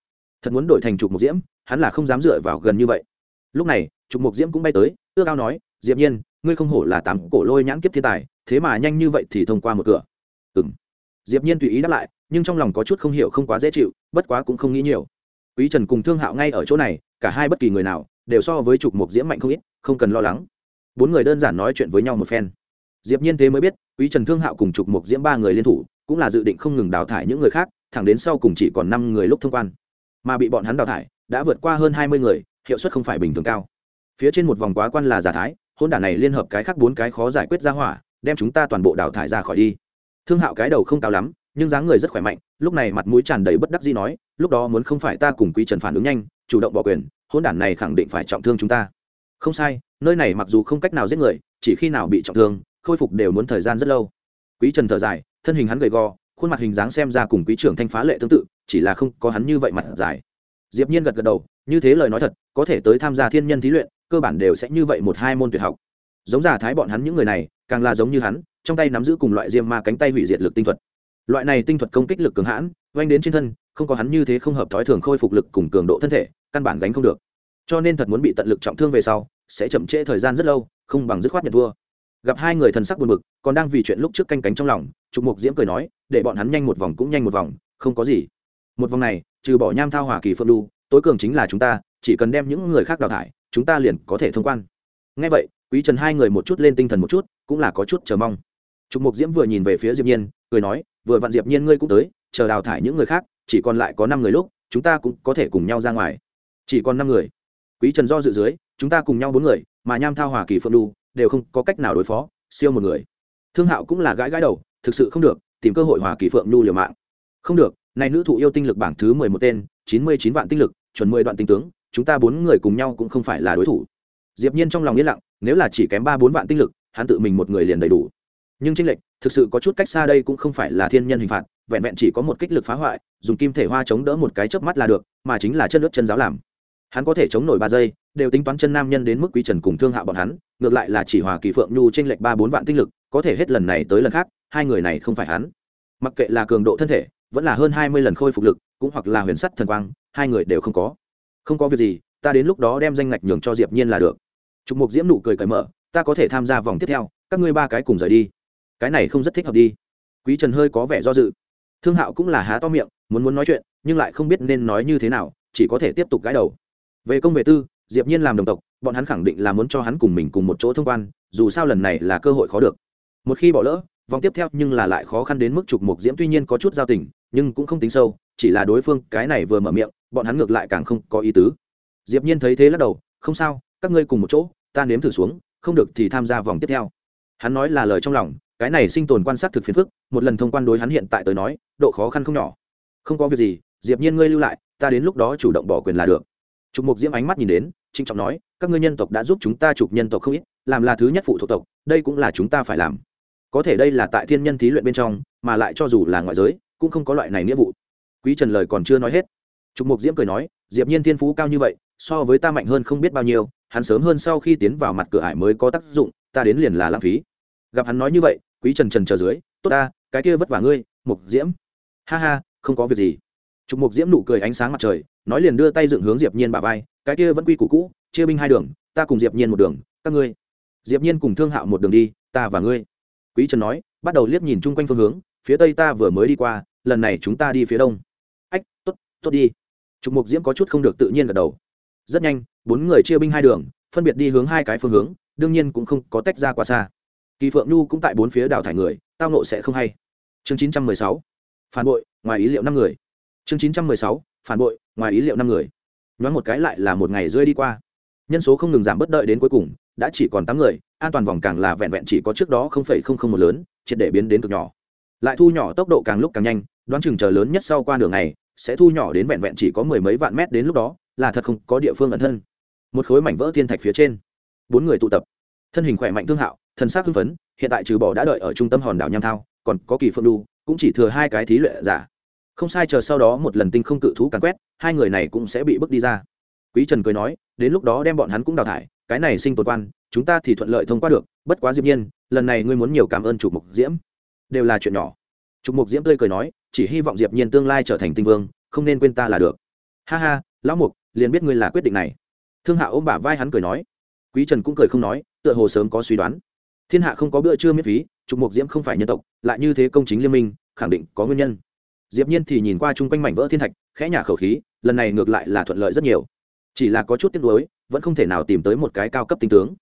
Thật muốn đổi thành trục mục diễm, hắn là không dám dựa vào gần như vậy. Lúc này, trục mục diễm cũng bay tới, ước ao nói, diệp nhiên ngươi không hổ là tám cổ lôi nhãn kiếp thiên tài, thế mà nhanh như vậy thì thông qua một cửa. Ừm. Diệp nhiên tùy ý đáp lại, nhưng trong lòng có chút không hiểu không quá dễ chịu, bất quá cũng không nghĩ nhiều. Quý trần cùng thương hạo ngay ở chỗ này, cả hai bất kỳ người nào, đều so với trục mục diễm mạnh không ít, không cần lo lắng. Bốn người đơn giản nói chuyện với nhau một phen. Diệp nhiên thế mới biết, quý trần thương hạo cùng trục mục diễm ba người liên thủ, cũng là dự định không ngừng đào thải những người khác, thẳng đến sau cùng chỉ còn năm người lúc thông quan. Mà bị bọn hắn đào thải, đã vượt qua hơn hai mươi người, hiệu suất không phải bình thường cao. Phía trên một vòng quá quan là giả thái hôn đản này liên hợp cái khác bốn cái khó giải quyết ra hỏa, đem chúng ta toàn bộ đào thải ra khỏi đi. Thương hạo cái đầu không cao lắm, nhưng dáng người rất khỏe mạnh, lúc này mặt mũi tràn đầy bất đắc dĩ nói, lúc đó muốn không phải ta cùng quý trần phản ứng nhanh, chủ động bỏ quyền, hôn đản này khẳng định phải trọng thương chúng ta. Không sai, nơi này mặc dù không cách nào giết người, chỉ khi nào bị trọng thương, khôi phục đều muốn thời gian rất lâu. Quý trần thở dài, thân hình hắn gầy gò, khuôn mặt hình dáng xem ra cùng quý trưởng thanh phá lệ tương tự, chỉ là không có hắn như vậy mặt dài. Diệp nhiên gật gật đầu, như thế lời nói thật, có thể tới tham gia thiên nhân thí luyện cơ bản đều sẽ như vậy một hai môn tuyệt học. Giống giả thái bọn hắn những người này, càng là giống như hắn, trong tay nắm giữ cùng loại diêm ma cánh tay hủy diệt lực tinh thuật. Loại này tinh thuật công kích lực cường hãn oanh đến trên thân, không có hắn như thế không hợp thói thường khôi phục lực cùng cường độ thân thể, căn bản gánh không được. Cho nên thật muốn bị tận lực trọng thương về sau, sẽ chậm trễ thời gian rất lâu, không bằng dứt khoát nhận thua. Gặp hai người thần sắc buồn bực, còn đang vì chuyện lúc trước canh cánh trong lòng, trục mục diễm cười nói, để bọn hắn nhanh một vòng cũng nhanh một vòng, không có gì. Một vòng này, trừ bỏ nham thao hỏa kỳ phượng đu, tối cường chính là chúng ta, chỉ cần đem những người khác đào thải chúng ta liền có thể thông quan. Ngay vậy, quý trần hai người một chút lên tinh thần một chút, cũng là có chút chờ mong. Trục mục diễm vừa nhìn về phía diệp nhiên, cười nói, vừa vặn diệp nhiên ngươi cũng tới, chờ đào thải những người khác, chỉ còn lại có năm người lúc, chúng ta cũng có thể cùng nhau ra ngoài. Chỉ còn năm người? Quý trần do dự dưới, chúng ta cùng nhau bốn người, mà nham thao hòa kỳ phượng đu, đều không có cách nào đối phó, siêu một người. Thương hạo cũng là gãi gãi đầu, thực sự không được, tìm cơ hội hòa kỳ phượng nhu liều mạng. Không được, này nữ thụ yêu tinh lực bảng thứ mười một tên, chín mươi chín vạn tinh lực, chuẩn mười đoạn tinh tướng chúng ta bốn người cùng nhau cũng không phải là đối thủ. Diệp nhiên trong lòng yên lặng, nếu là chỉ kém ba bốn vạn tinh lực, hắn tự mình một người liền đầy đủ. Nhưng tranh lệch, thực sự có chút cách xa đây cũng không phải là thiên nhân hình phạt, vẹn vẹn chỉ có một kích lực phá hoại, dùng kim thể hoa chống đỡ một cái chớp mắt là được, mà chính là chân nước chân giáo làm. Hắn có thể chống nổi ba giây, đều tính toán chân nam nhân đến mức quý trần cùng thương hạ bọn hắn, ngược lại là chỉ hòa kỳ phượng nhu trên lệch ba bốn vạn tinh lực, có thể hết lần này tới lần khác, hai người này không phải hắn. Mặc kệ là cường độ thân thể, vẫn là hơn hai mươi lần khôi phục lực, cũng hoặc là huyền sắt thần quang, hai người đều không có không có việc gì, ta đến lúc đó đem danh ngạch nhường cho diệp nhiên là được. Trục mục diễm nụ cười cởi mở, ta có thể tham gia vòng tiếp theo, các ngươi ba cái cùng rời đi. Cái này không rất thích hợp đi. Quý trần hơi có vẻ do dự. Thương hạo cũng là há to miệng, muốn muốn nói chuyện, nhưng lại không biết nên nói như thế nào, chỉ có thể tiếp tục gãi đầu. Về công về tư, diệp nhiên làm đồng tộc, bọn hắn khẳng định là muốn cho hắn cùng mình cùng một chỗ thông quan, dù sao lần này là cơ hội khó được. Một khi bỏ lỡ, vòng tiếp theo nhưng là lại khó khăn đến mức trục mục diễm tuy nhiên có chút giao tình, nhưng cũng không tính sâu chỉ là đối phương cái này vừa mở miệng, bọn hắn ngược lại càng không có ý tứ. Diệp nhiên thấy thế lắc đầu, không sao, các ngươi cùng một chỗ, ta nếm thử xuống, không được thì tham gia vòng tiếp theo. Hắn nói là lời trong lòng, cái này sinh tồn quan sát thực phiền phức, một lần thông quan đối hắn hiện tại tới nói, độ khó khăn không nhỏ. Không có việc gì, diệp nhiên ngươi lưu lại, ta đến lúc đó chủ động bỏ quyền là được. Trục mục diễm ánh mắt nhìn đến trinh trọng nói, các ngươi nhân tộc đã giúp chúng ta chụp nhân tộc không ít, làm là thứ nhất phụ thuộc tộc, đây cũng là chúng ta phải làm. Có thể đây là tại thiên nhân thí luyện bên trong, mà lại cho dù là ngoại giới, cũng không có loại này nghĩa vụ quý trần lời còn chưa nói hết, trục mục diễm cười nói, diệp nhiên thiên phú cao như vậy, so với ta mạnh hơn không biết bao nhiêu, hắn sớm hơn sau khi tiến vào mặt cửa ải mới có tác dụng, ta đến liền là lãng phí. Gặp hắn nói như vậy, quý trần trần chờ dưới, tốt ta, cái kia vất vả ngươi, mục diễm. Ha ha, không có việc gì. Trục mục diễm nụ cười ánh sáng mặt trời, nói liền đưa tay dựng hướng diệp nhiên bả vai, cái kia vẫn quy củ cũ, chia binh hai đường, ta cùng diệp nhiên một đường, các ngươi. Diệp nhiên cùng thương hạo một đường đi, ta và ngươi. Quý trần nói, bắt đầu liếc nhìn chung quanh phương hướng, phía tây ta vừa mới đi qua, lần này chúng ta đi phía đông ách, tốt tốt đi. Trục mục diễm có chút không được tự nhiên gật đầu. Rất nhanh, bốn người chia binh hai đường, phân biệt đi hướng hai cái phương hướng, đương nhiên cũng không có tách ra quá xa. Kỳ phượng nhu cũng tại bốn phía đào thải người, tao nộ sẽ không hay. Chương 916. phản bội, ngoài ý liệu năm người. Chương 916. phản bội, ngoài ý liệu năm người. Nhoáng một cái lại là một ngày rơi đi qua. Nhân số không ngừng giảm bất đợi đến cuối cùng, đã chỉ còn tám người, an toàn vòng càng là vẹn vẹn chỉ có trước đó không phẩy không không một lớn, triệt để biến đến cực nhỏ lại thu nhỏ tốc độ càng lúc càng nhanh, đoán chừng chờ lớn nhất sau qua đường này sẽ thu nhỏ đến vẹn vẹn chỉ có mười mấy vạn mét đến lúc đó, là thật không có địa phương ẩn thân. Một khối mảnh vỡ thiên thạch phía trên. Bốn người tụ tập. Thân hình khỏe mạnh thương hạo thân xác hưng phấn, hiện tại trừ bỏ đã đợi ở trung tâm hòn đảo nham thao, còn có kỳ phương đu, cũng chỉ thừa hai cái thí luyện giả. Không sai, chờ sau đó một lần tinh không cự thú càn quét, hai người này cũng sẽ bị bước đi ra. Quý trần cười nói, đến lúc đó đem bọn hắn cũng đào thải, cái này sinh tồn quan, chúng ta thì thuận lợi thông qua được, bất quá diệp nhiên, lần này ngươi muốn nhiều cảm ơn chủ mục diễm đều là chuyện nhỏ. Trục mục diễm tươi cười nói, chỉ hy vọng diệp nhiên tương lai trở thành tinh vương, không nên quên ta là được. Ha ha, lão mục, liền biết ngươi là quyết định này. Thương hạ ôm bả vai hắn cười nói. Quý trần cũng cười không nói, tựa hồ sớm có suy đoán. Thiên hạ không có bữa trưa miễn phí, trục mục diễm không phải nhân tộc, lại như thế công chính liên minh, khẳng định có nguyên nhân. Diệp nhiên thì nhìn qua chung quanh mảnh vỡ thiên thạch, khẽ nhả khẩu khí, lần này ngược lại là thuận lợi rất nhiều. Chỉ là có chút tiếc nuối, vẫn không thể nào tìm tới một cái cao cấp tinh tướng.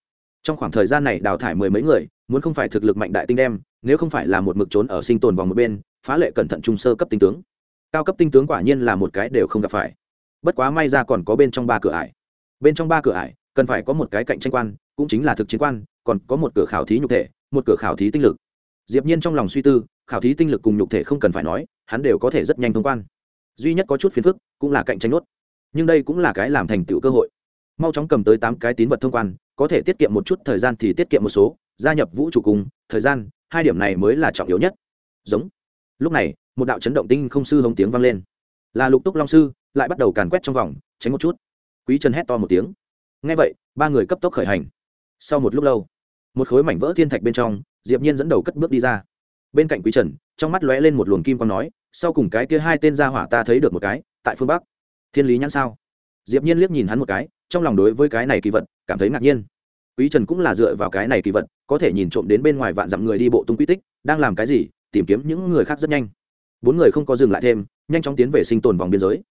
Trong khoảng thời gian này đào thải mười mấy người, muốn không phải thực lực mạnh đại tinh đem nếu không phải là một mực trốn ở sinh tồn vòng một bên, phá lệ cẩn thận trung sơ cấp tinh tướng. Cao cấp tinh tướng quả nhiên là một cái đều không gặp phải. Bất quá may ra còn có bên trong ba cửa ải. Bên trong ba cửa ải, cần phải có một cái cạnh tranh quan, cũng chính là thực chiến quan, còn có một cửa khảo thí nhục thể, một cửa khảo thí tinh lực. Diệp nhiên trong lòng suy tư, khảo thí tinh lực cùng nhục thể không cần phải nói, hắn đều có thể rất nhanh thông quan. Duy nhất có chút phiền phức, cũng là cạnh tranh nốt. Nhưng đây cũng là cái làm thành tựu cơ hội. Mau chóng cầm tới tám cái tín vật thông quan, có thể tiết kiệm một chút thời gian thì tiết kiệm một số, gia nhập vũ trụ cùng, thời gian hai điểm này mới là trọng yếu nhất. Giống. Lúc này, một đạo chấn động tinh không sư hống tiếng vang lên. Là lục túc long sư, lại bắt đầu càn quét trong vòng, tránh một chút. Quý trần hét to một tiếng. Ngay vậy, ba người cấp tốc khởi hành. Sau một lúc lâu, một khối mảnh vỡ thiên thạch bên trong, diệp nhiên dẫn đầu cất bước đi ra. Bên cạnh quý trần, trong mắt lóe lên một luồng kim quang nói, sau cùng cái kia hai tên gia hỏa ta thấy được một cái, tại phương bắc. Thiên lý nhãn sao? Diệp nhiên liếc nhìn hắn một cái, trong lòng đối với cái này kỳ vật, cảm thấy ngạc nhiên quý trần cũng là dựa vào cái này kỳ vật, có thể nhìn trộm đến bên ngoài vạn dặm người đi bộ tung quy tích, đang làm cái gì, tìm kiếm những người khác rất nhanh. Bốn người không có dừng lại thêm, nhanh chóng tiến về sinh tồn vòng biên giới.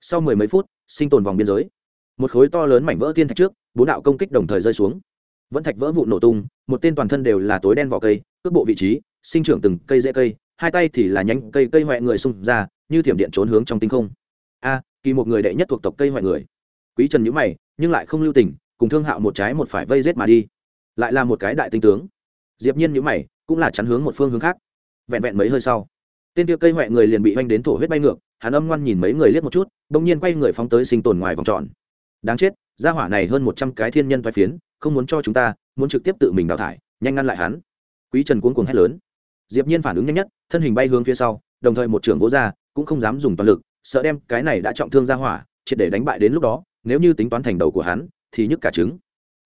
Sau mười mấy phút, sinh tồn vòng biên giới. Một khối to lớn mảnh vỡ thiên thạch trước, bốn đạo công kích đồng thời rơi xuống. Vẫn thạch vỡ vụ nổ tung, một tên toàn thân đều là tối đen vỏ cây, cước bộ vị trí, sinh trưởng từng cây rễ cây, hai tay thì là nhánh cây cây hoẹ người xung ra, như thiểm điện trốn hướng trong tinh không. A, kỳ một người đệ nhất thuộc tộc cây hoẹ người. Quý trần nhữ mày, nhưng lại không lưu tình cùng thương hạo một trái một phải vây rết mà đi. Lại là một cái đại tinh tướng. Diệp nhiên nhíu mày, cũng là chắn hướng một phương hướng khác. Vẹn vẹn mấy hơi sau, tên kia cây hoẹ người liền bị hoanh đến thổ huyết bay ngược, hắn âm ngoan nhìn mấy người liếc một chút bỗng nhiên quay người phóng tới sinh tồn ngoài vòng tròn. Đáng chết, gia hỏa này hơn một trăm cái thiên nhân thoái phiến, không muốn cho chúng ta, muốn trực tiếp tự mình đào thải, nhanh ngăn lại hắn. Quý trần cuống cuồng hét lớn. Diệp nhiên phản ứng nhanh nhất, thân hình bay hướng phía sau, đồng thời một trưởng vỗ ra, cũng không dám dùng toàn lực, sợ đem cái này đã trọng thương gia hỏa, triệt để đánh bại đến lúc đó, nếu như tính toán thành đầu của hắn thì nhức cả trứng.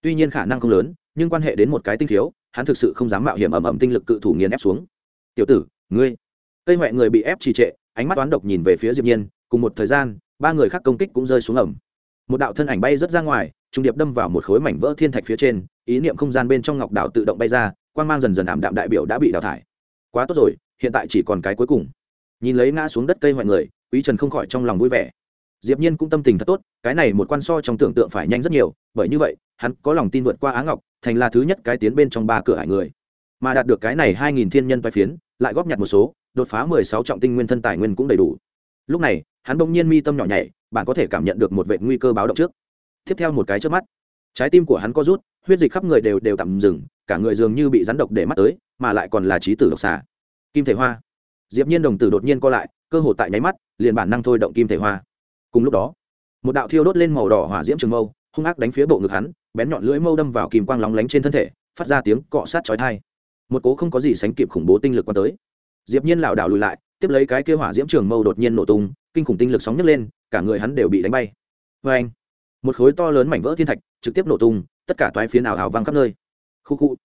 Tuy nhiên khả năng không lớn, nhưng quan hệ đến một cái tinh thiếu hắn thực sự không dám mạo hiểm ẩm ẩm tinh lực cự thủ nghiền ép xuống. Tiểu tử, ngươi. Cây hoại người bị ép trì trệ, ánh mắt toán độc nhìn về phía diệp nhiên, cùng một thời gian, ba người khác công kích cũng rơi xuống ẩm một đạo thân ảnh bay rất ra ngoài, trung điệp đâm vào một khối mảnh vỡ thiên thạch phía trên, ý niệm không gian bên trong ngọc đảo tự động bay ra, quang mang dần dần ảm đạm đại biểu đã bị đào thải. Quá tốt rồi, hiện tại chỉ còn cái cuối cùng. Nhìn lấy ngã xuống đất cây hoại người, quý trần không khỏi trong lòng vui vẻ diệp nhiên cũng tâm tình thật tốt, cái này một quan so trong tưởng tượng phải nhanh rất nhiều, bởi như vậy, hắn có lòng tin vượt qua á ngọc, thành là thứ nhất cái tiến bên trong ba cửa hải người. Mà đạt được cái này hai nghìn thiên nhân vai phiến, lại góp nhặt một số, đột phá mười sáu trọng tinh nguyên thân tài nguyên cũng đầy đủ. Lúc này, hắn bỗng nhiên mi tâm nhỏ nhảy, bạn có thể cảm nhận được một vệt nguy cơ báo động trước. Tiếp theo một cái chớp mắt, trái tim của hắn có rút, huyết dịch khắp người đều đều tạm dừng, cả người dường như bị rắn độc để mắt tới, mà lại còn là trí tử độc xà. Kim thể hoa. Diệp nhiên đồng tử đột nhiên co lại, cơ hồ tại nháy mắt, liền bản năng thôi động kim thể hoa cùng lúc đó, một đạo thiêu đốt lên màu đỏ hỏa diễm trường mâu, hung ác đánh phía bộ ngực hắn, bén nhọn lưỡi mâu đâm vào kìm quang lóng lánh trên thân thể, phát ra tiếng cọ sát chói tai. Một cố không có gì sánh kịp khủng bố tinh lực quan tới. Diệp nhiên lảo đảo lùi lại, tiếp lấy cái kia hỏa diễm trường mâu đột nhiên nổ tung, kinh khủng tinh lực sóng nhấc lên, cả người hắn đều bị đánh bay. Với anh một khối to lớn mảnh vỡ thiên thạch trực tiếp nổ tung, tất cả toái phiến ảo ảo vang khắp nơi. Khu khu!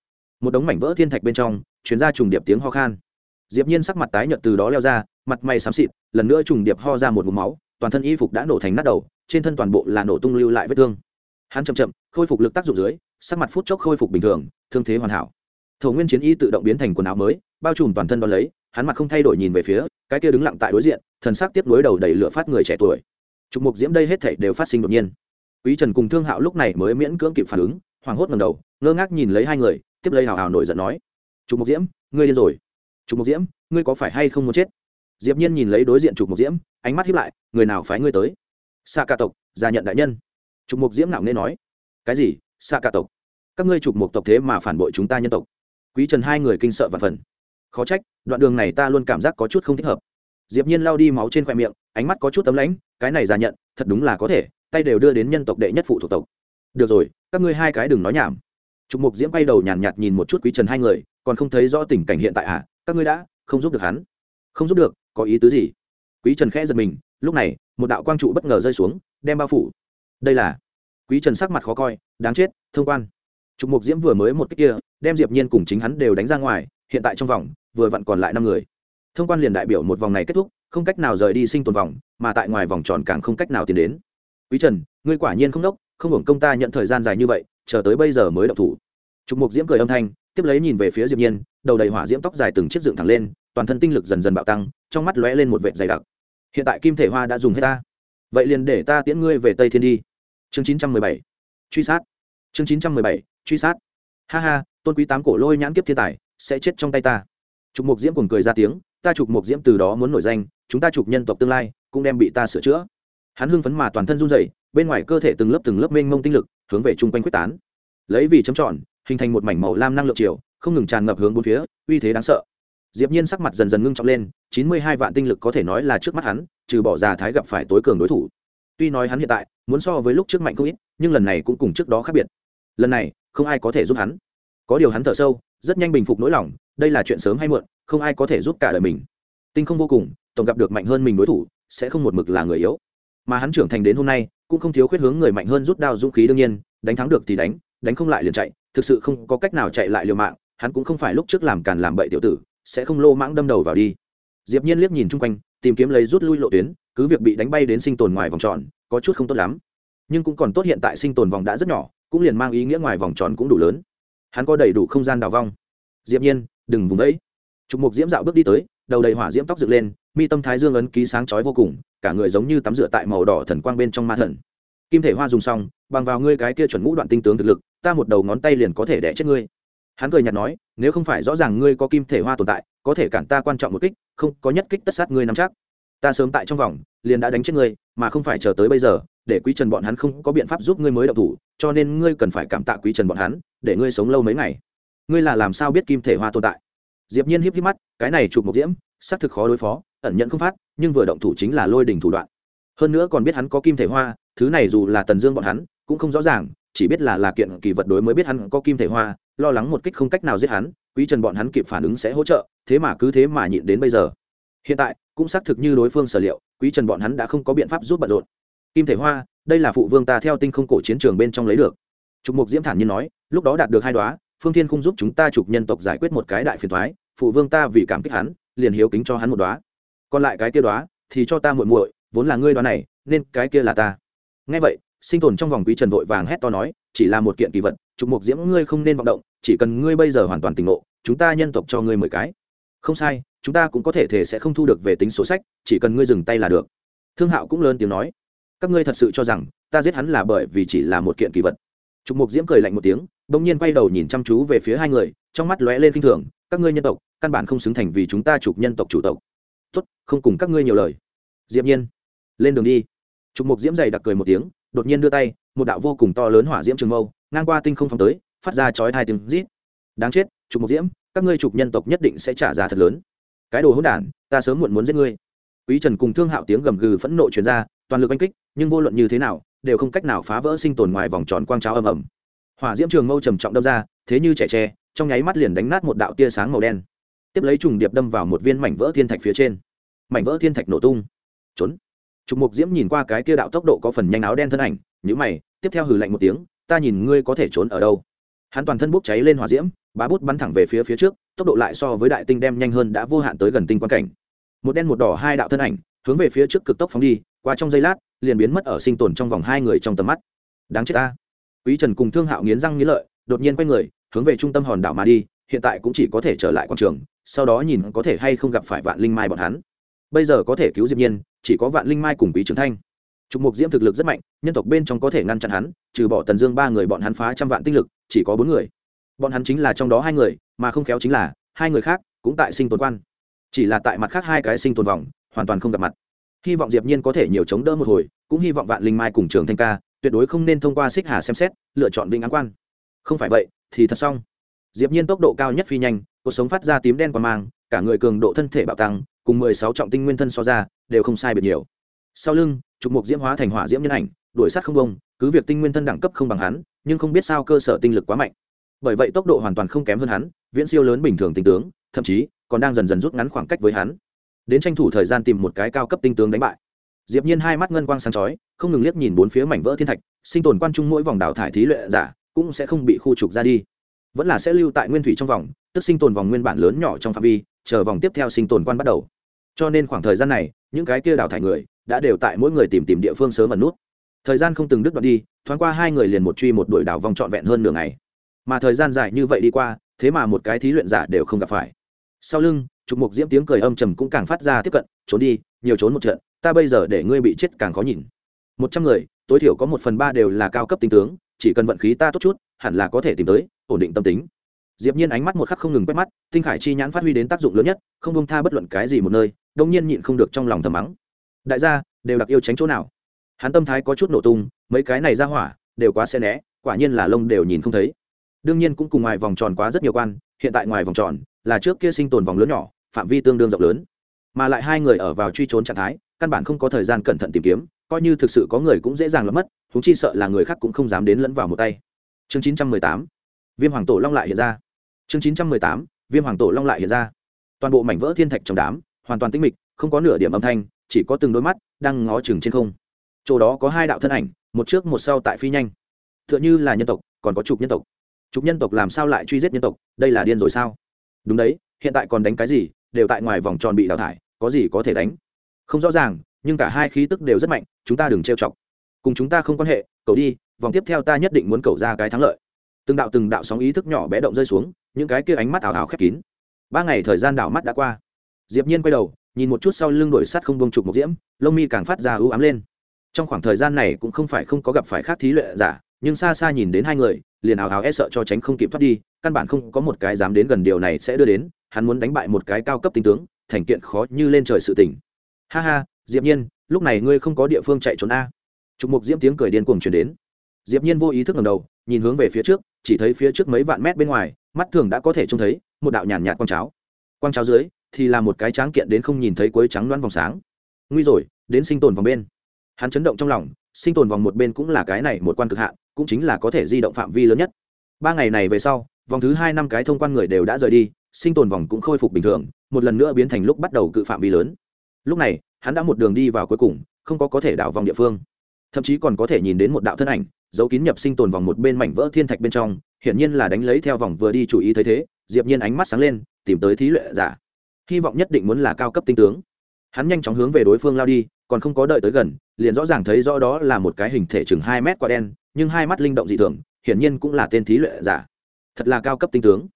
Một đống mảnh vỡ thiên thạch bên trong, truyền ra trùng điệp tiếng ho khan. Diệp nhiên sắc mặt tái nhợt từ đó leo ra, mặt mày sám xịt, lần nữa trùng điệp ho ra một ngụm máu toàn thân y phục đã nổ thành nát đầu, trên thân toàn bộ là nổ tung lưu lại vết thương. Hắn chậm chậm, khôi phục lực tác dụng dưới, sắc mặt phút chốc khôi phục bình thường, thương thế hoàn hảo. Thổ nguyên chiến y tự động biến thành quần áo mới, bao trùm toàn thân đón lấy, hắn mặt không thay đổi nhìn về phía, cái kia đứng lặng tại đối diện, thần sắc tiếp nối đầu đầy lửa phát người trẻ tuổi. Trục mục diễm đây hết thảy đều phát sinh đột nhiên. Quý trần cùng thương hạo lúc này mới miễn cưỡng kịp phản ứng, hoảng hốt ngẩng đầu, ngơ ngác nhìn lấy hai người, tiếp lấy hào hào nổi giận nói. Trục mục diễm, ngươi điên rồi. Trục mục diễm, ngươi có phải hay không muốn chết? Diệp nhiên nhìn lấy đối diện trục mục diễm ánh mắt hiếp lại người nào phái ngươi tới? Xạ cả tộc gia nhận đại nhân. Trục mục diễm nào nên nói. Cái gì? Xạ cả tộc. Các ngươi trục mục tộc thế mà phản bội chúng ta nhân tộc. Quý trần hai người kinh sợ và phần. Khó trách đoạn đường này ta luôn cảm giác có chút không thích hợp. Diệp nhiên lao đi máu trên khoẹt miệng ánh mắt có chút tấm lãnh cái này gia nhận thật đúng là có thể tay đều đưa đến nhân tộc đệ nhất phụ thuộc tộc. Được rồi các ngươi hai cái đừng nói nhảm. Trục mục diễm bay đầu nhàn nhạt, nhạt nhìn một chút quý trần hai người còn không thấy rõ tình cảnh hiện tại à? Các ngươi đã không giúp được hắn không giúp được, có ý tứ gì? Quý trần khẽ giật mình, lúc này, một đạo quang trụ bất ngờ rơi xuống, đem bao phủ. Đây là? Quý trần sắc mặt khó coi, đáng chết, thông quan. Trục mục diễm vừa mới một cách kia, đem diệp nhiên cùng chính hắn đều đánh ra ngoài, hiện tại trong vòng, vừa vặn còn lại năm người. Thông quan liền đại biểu một vòng này kết thúc, không cách nào rời đi sinh tồn vòng, mà tại ngoài vòng tròn càng không cách nào tiến đến. Quý trần, ngươi quả nhiên không đốc, không hưởng công ta nhận thời gian dài như vậy, chờ tới bây giờ mới động thủ. Trục mục diễm cười âm thanh, tiếp lấy nhìn về phía diệp nhiên, đầu đầy hỏa diễm tóc dài từng chiếc dựng thẳng lên toàn thân tinh lực dần dần bạo tăng, trong mắt lóe lên một vệt dày đặc. Hiện tại kim thể hoa đã dùng hết ta. Vậy liền để ta tiễn ngươi về tây thiên đi. Chương 917 truy sát. Chương 917 truy sát. Ha ha, tôn quý tám cổ lôi nhãn kiếp thiên tài, sẽ chết trong tay ta. Trục mục diễm cùng cười ra tiếng, ta trục mục diễm từ đó muốn nổi danh, chúng ta trục nhân tộc tương lai cũng đem bị ta sửa chữa. Hắn hưng phấn mà toàn thân run rẩy, bên ngoài cơ thể từng lớp từng lớp mênh mông tinh lực, hướng về chung quanh quyết tán. Lấy vì chấm tròn, hình thành một mảnh màu lam năng lượng chiều, không ngừng tràn ngập hướng bốn phía, uy thế đáng sợ diệp nhiên sắc mặt dần dần ngưng trọng lên, chín mươi hai vạn tinh lực có thể nói là trước mắt hắn, trừ bỏ già thái gặp phải tối cường đối thủ. Tuy nói hắn hiện tại muốn so với lúc trước mạnh không ít, nhưng lần này cũng cùng trước đó khác biệt. Lần này, không ai có thể giúp hắn. Có điều hắn thở sâu, rất nhanh bình phục nỗi lòng, đây là chuyện sớm hay muộn, không ai có thể giúp cả đời mình. Tinh không vô cùng, tổng gặp được mạnh hơn mình đối thủ, sẽ không một mực là người yếu. Mà hắn trưởng thành đến hôm nay, cũng không thiếu khuyết hướng người mạnh hơn rút đao dũng khí đương nhiên, đánh thắng được thì đánh đánh không lại liền chạy, thực sự không có cách nào chạy lại liều mạng, hắn cũng không phải lúc trước làm càn làm bậy tiểu tử sẽ không lô mãng đâm đầu vào đi. Diệp nhiên liếc nhìn chung quanh, tìm kiếm lấy rút lui lộ tuyến, cứ việc bị đánh bay đến sinh tồn ngoài vòng tròn, có chút không tốt lắm. Nhưng cũng còn tốt hiện tại sinh tồn vòng đã rất nhỏ, cũng liền mang ý nghĩa ngoài vòng tròn cũng đủ lớn. Hắn có đầy đủ không gian đào vong. Diệp nhiên, đừng vùng vẫy. Trục mục diễm dạo bước đi tới, đầu đầy hỏa diễm tóc dựng lên, mi tâm thái dương ấn ký sáng chói vô cùng, cả người giống như tắm rửa tại màu đỏ thần quang bên trong ma thần. Kim thể hoa dùng xong, bằng vào ngươi cái kia chuẩn ngũ đoạn tinh tướng thực lực, ta một đầu ngón tay liền có thể đẻ chết ngươi hắn cười nhạt nói, nếu không phải rõ ràng ngươi có kim thể hoa tồn tại, có thể cản ta quan trọng một kích, không, có nhất kích tất sát ngươi nắm chắc. Ta sớm tại trong vòng, liền đã đánh chết ngươi, mà không phải chờ tới bây giờ, để quý trần bọn hắn không có biện pháp giúp ngươi mới động thủ, cho nên ngươi cần phải cảm tạ quý trần bọn hắn, để ngươi sống lâu mấy ngày. Ngươi là làm sao biết kim thể hoa tồn tại? Diệp nhiên híp híp mắt, cái này chụp một diễm, xác thực khó đối phó, ẩn nhận không phát, nhưng vừa động thủ chính là lôi đỉnh thủ đoạn. Hơn nữa còn biết hắn có kim thể hoa, thứ này dù là tần dương bọn hắn, cũng không rõ ràng chỉ biết là là kiện kỳ vật đối mới biết hắn có kim thể hoa, lo lắng một kích không cách nào giết hắn, quý trần bọn hắn kịp phản ứng sẽ hỗ trợ, thế mà cứ thế mà nhịn đến bây giờ. Hiện tại, cũng xác thực như đối phương sở liệu, quý trần bọn hắn đã không có biện pháp giúp bận rộn. Kim thể hoa, đây là phụ vương ta theo tinh không cổ chiến trường bên trong lấy được. Trục mục diễm thản nhiên nói, lúc đó đạt được hai đoá, phương thiên không giúp chúng ta trục nhân tộc giải quyết một cái đại phiền thoái phụ vương ta vì cảm kích hắn, liền hiếu kính cho hắn một đoá. Còn lại cái kia đoá, thì cho ta muội muội, vốn là ngươi đoá này, nên cái kia là ta. Nghe vậy sinh tồn trong vòng quý trần vội vàng hét to nói, chỉ là một kiện kỳ vật, trục mục diễm ngươi không nên vọng động, chỉ cần ngươi bây giờ hoàn toàn tỉnh ngộ, chúng ta nhân tộc cho ngươi mười cái. Không sai, chúng ta cũng có thể thể sẽ không thu được về tính sổ sách, chỉ cần ngươi dừng tay là được. Thương hạo cũng lớn tiếng nói, các ngươi thật sự cho rằng, ta giết hắn là bởi vì chỉ là một kiện kỳ vật. Trục mục diễm cười lạnh một tiếng, bỗng nhiên quay đầu nhìn chăm chú về phía hai người, trong mắt lóe lên kinh thường, các ngươi nhân tộc, căn bản không xứng thành vì chúng ta chụp nhân tộc chủ tộc. Tốt, không cùng các ngươi nhiều lời. Diệp nhiên, lên đường đi. Trục mục diễm dày đặc cười một tiếng đột nhiên đưa tay, một đạo vô cùng to lớn hỏa diễm trường mâu, ngang qua tinh không phóng tới, phát ra chói hai tiếng rít. Đáng chết, trục mục diễm, các ngươi trục nhân tộc nhất định sẽ trả giá thật lớn. Cái đồ hỗn đản, ta sớm muộn muốn giết ngươi. Quý trần cùng thương hạo tiếng gầm gừ phẫn nộ truyền ra, toàn lực oanh kích, nhưng vô luận như thế nào, đều không cách nào phá vỡ sinh tồn ngoài vòng tròn quang cháo ầm ầm. Hỏa diễm trường mâu trầm trọng đâm ra, thế như trẻ tre, trong nháy mắt liền đánh nát một đạo tia sáng màu đen. Tiếp lấy trùng điệp đâm vào một viên mảnh vỡ thiên thạch phía trên. Mảnh vỡ thiên thạch nổ tung. Trốn trục mục diễm nhìn qua cái kia đạo tốc độ có phần nhanh áo đen thân ảnh nhữ mày, tiếp theo hừ lạnh một tiếng, ta nhìn ngươi có thể trốn ở đâu? Hắn toàn thân bốc cháy lên hỏa diễm, bá bút bắn thẳng về phía phía trước, tốc độ lại so với đại tinh đem nhanh hơn đã vô hạn tới gần tinh quan cảnh. Một đen một đỏ hai đạo thân ảnh hướng về phía trước cực tốc phóng đi, qua trong giây lát, liền biến mất ở sinh tồn trong vòng hai người trong tầm mắt. Đáng chết ta. Quý trần cùng thương hạo nghiến răng nghiến lợi, đột nhiên quay người, hướng về trung tâm hòn đảo mà đi, hiện tại cũng chỉ có thể trở lại quảng trường, sau đó nhìn có thể hay không gặp phải vạn linh mai bọn hắn. Bây giờ có thể cứu diệp nhiên chỉ có vạn linh mai cùng quý trưởng thanh. Trục mục diễm thực lực rất mạnh, nhân tộc bên trong có thể ngăn chặn hắn, trừ bỏ tần dương ba người bọn hắn phá trăm vạn tinh lực, chỉ có bốn người. Bọn hắn chính là trong đó hai người, mà không khéo chính là, hai người khác cũng tại sinh tồn quan. Chỉ là tại mặt khác hai cái sinh tồn vòng, hoàn toàn không gặp mặt. Hy vọng diệp nhiên có thể nhiều chống đỡ một hồi, cũng hy vọng vạn linh mai cùng trường thanh ca tuyệt đối không nên thông qua xích hà xem xét, lựa chọn vinh án quan. Không phải vậy, thì thật xong. Diệp nhiên tốc độ cao nhất phi nhanh, cuộc sống phát ra tím đen qua mang, cả người cường độ thân thể bạo tăng, cùng 16 trọng tinh nguyên thân so ra đều không sai biệt nhiều. Sau lưng, trục mục diễm hóa thành hỏa diễm nhân ảnh, đuổi sát không bông, cứ việc tinh nguyên thân đẳng cấp không bằng hắn, nhưng không biết sao cơ sở tinh lực quá mạnh. Bởi vậy tốc độ hoàn toàn không kém hơn hắn, viễn siêu lớn bình thường tinh tướng, thậm chí còn đang dần dần rút ngắn khoảng cách với hắn. Đến tranh thủ thời gian tìm một cái cao cấp tinh tướng đánh bại. Diệp nhiên hai mắt ngân quang sáng chói, không ngừng liếc nhìn bốn phía mảnh vỡ thiên thạch, sinh tồn quan trung mỗi vòng đào thải thí luyện giả cũng sẽ không bị khu trục ra đi. Vẫn là sẽ lưu tại nguyên thủy trong vòng, tức sinh tồn vòng nguyên bản lớn nhỏ trong phạm vi, chờ vòng tiếp theo sinh tồn quan bắt đầu. Cho nên khoảng thời gian này những cái kia đào thải người đã đều tại mỗi người tìm tìm địa phương sớm ẩn nút. Thời gian không từng đứt đoạn đi, thoáng qua hai người liền một truy một đuổi đảo vòng trọn vẹn hơn nửa ngày. Mà thời gian dài như vậy đi qua, thế mà một cái thí luyện giả đều không gặp phải. Sau lưng, trục mục diễm tiếng cười âm trầm cũng càng phát ra tiếp cận, trốn đi, nhiều trốn một trận, ta bây giờ để ngươi bị chết càng khó nhìn. Một trăm người, tối thiểu có một phần ba đều là cao cấp tinh tướng, chỉ cần vận khí ta tốt chút, hẳn là có thể tìm tới, ổn định tâm tính. Diệp nhiên ánh mắt một khắc không ngừng quét mắt, tinh khải chi nhãn phát huy đến tác dụng lớn nhất, không bông tha bất luận cái gì một nơi đông nhiên nhịn không được trong lòng thầm mắng. Đại gia, đều đặc yêu tránh chỗ nào? Hắn tâm thái có chút nổ tung, mấy cái này ra hỏa, đều quá xe né, quả nhiên là lông đều nhìn không thấy. Đương nhiên cũng cùng ngoài vòng tròn quá rất nhiều quan, hiện tại ngoài vòng tròn là trước kia sinh tồn vòng lớn nhỏ, phạm vi tương đương rộng lớn. Mà lại hai người ở vào truy trốn trạng thái, căn bản không có thời gian cẩn thận tìm kiếm, coi như thực sự có người cũng dễ dàng lắm mất chúng chi sợ là người khác cũng không dám đến lẫn vào một tay. Chương chín trăm mười tám, viêm hoàng tổ long lại hiện ra. Chương chín trăm mười tám, viêm hoàng tổ long lại hiện ra. Toàn bộ mảnh vỡ thiên thạch trong đám hoàn toàn tĩnh mịch, không có nửa điểm âm thanh, chỉ có từng đôi mắt đang ngó chừng trên không. Chỗ đó có hai đạo thân ảnh, một trước một sau tại phi nhanh. Tựa như là nhân tộc, còn có chục nhân tộc. Chục nhân tộc làm sao lại truy giết nhân tộc? Đây là điên rồi sao? Đúng đấy, hiện tại còn đánh cái gì? Đều tại ngoài vòng tròn bị đào thải, có gì có thể đánh? Không rõ ràng, nhưng cả hai khí tức đều rất mạnh, chúng ta đừng trêu chọc. Cùng chúng ta không quan hệ cầu đi, vòng tiếp theo ta nhất định muốn cầu ra cái thắng lợi. Từng đạo từng đạo sóng ý thức nhỏ bé động rơi xuống, những cái kia ánh mắt ảo ảo khép kín. Ba ngày thời gian đảo mắt đã qua diệp nhiên quay đầu, nhìn một chút sau lưng đổi sát không bông trục một diễm, lông mi càng phát ra ưu ám lên. Trong khoảng thời gian này cũng không phải không có gặp phải khác thí luyện giả, nhưng xa xa nhìn đến hai người, liền ảo ảo e sợ cho tránh không kịp thoát đi, căn bản không có một cái dám đến gần điều này sẽ đưa đến, hắn muốn đánh bại một cái cao cấp tinh tướng, thành kiện khó như lên trời sự tỉnh ha ha, diệp nhiên, lúc này ngươi không có địa phương chạy trốn a. Trục mục diễm tiếng cười điên cuồng truyền đến. Diệp nhiên vô ý thức ngẩng đầu, nhìn hướng về phía trước, chỉ thấy phía trước mấy vạn mét bên ngoài, mắt thường đã có thể trông thấy một đạo nhàn nhạt quang cháo. Quang cháo dưới thì là một cái tráng kiện đến không nhìn thấy cuối trắng đoán vòng sáng. Nguy rồi, đến sinh tồn vòng bên. Hắn chấn động trong lòng, sinh tồn vòng một bên cũng là cái này một quan cực hạn, cũng chính là có thể di động phạm vi lớn nhất. Ba ngày này về sau, vòng thứ hai năm cái thông quan người đều đã rời đi, sinh tồn vòng cũng khôi phục bình thường, một lần nữa biến thành lúc bắt đầu cự phạm vi lớn. Lúc này, hắn đã một đường đi vào cuối cùng, không có có thể đảo vòng địa phương. Thậm chí còn có thể nhìn đến một đạo thân ảnh, giấu kín nhập sinh tồn vòng một bên mảnh vỡ thiên thạch bên trong, hiển nhiên là đánh lấy theo vòng vừa đi chủ ý thấy thế, diệp nhiên ánh mắt sáng lên, tìm tới thí luyện giả hy vọng nhất định muốn là cao cấp tinh tướng. Hắn nhanh chóng hướng về đối phương lao đi, còn không có đợi tới gần, liền rõ ràng thấy rõ đó là một cái hình thể chừng hai mét quả đen, nhưng hai mắt linh động dị thường, hiển nhiên cũng là tên thí luyện giả. Thật là cao cấp tinh tướng.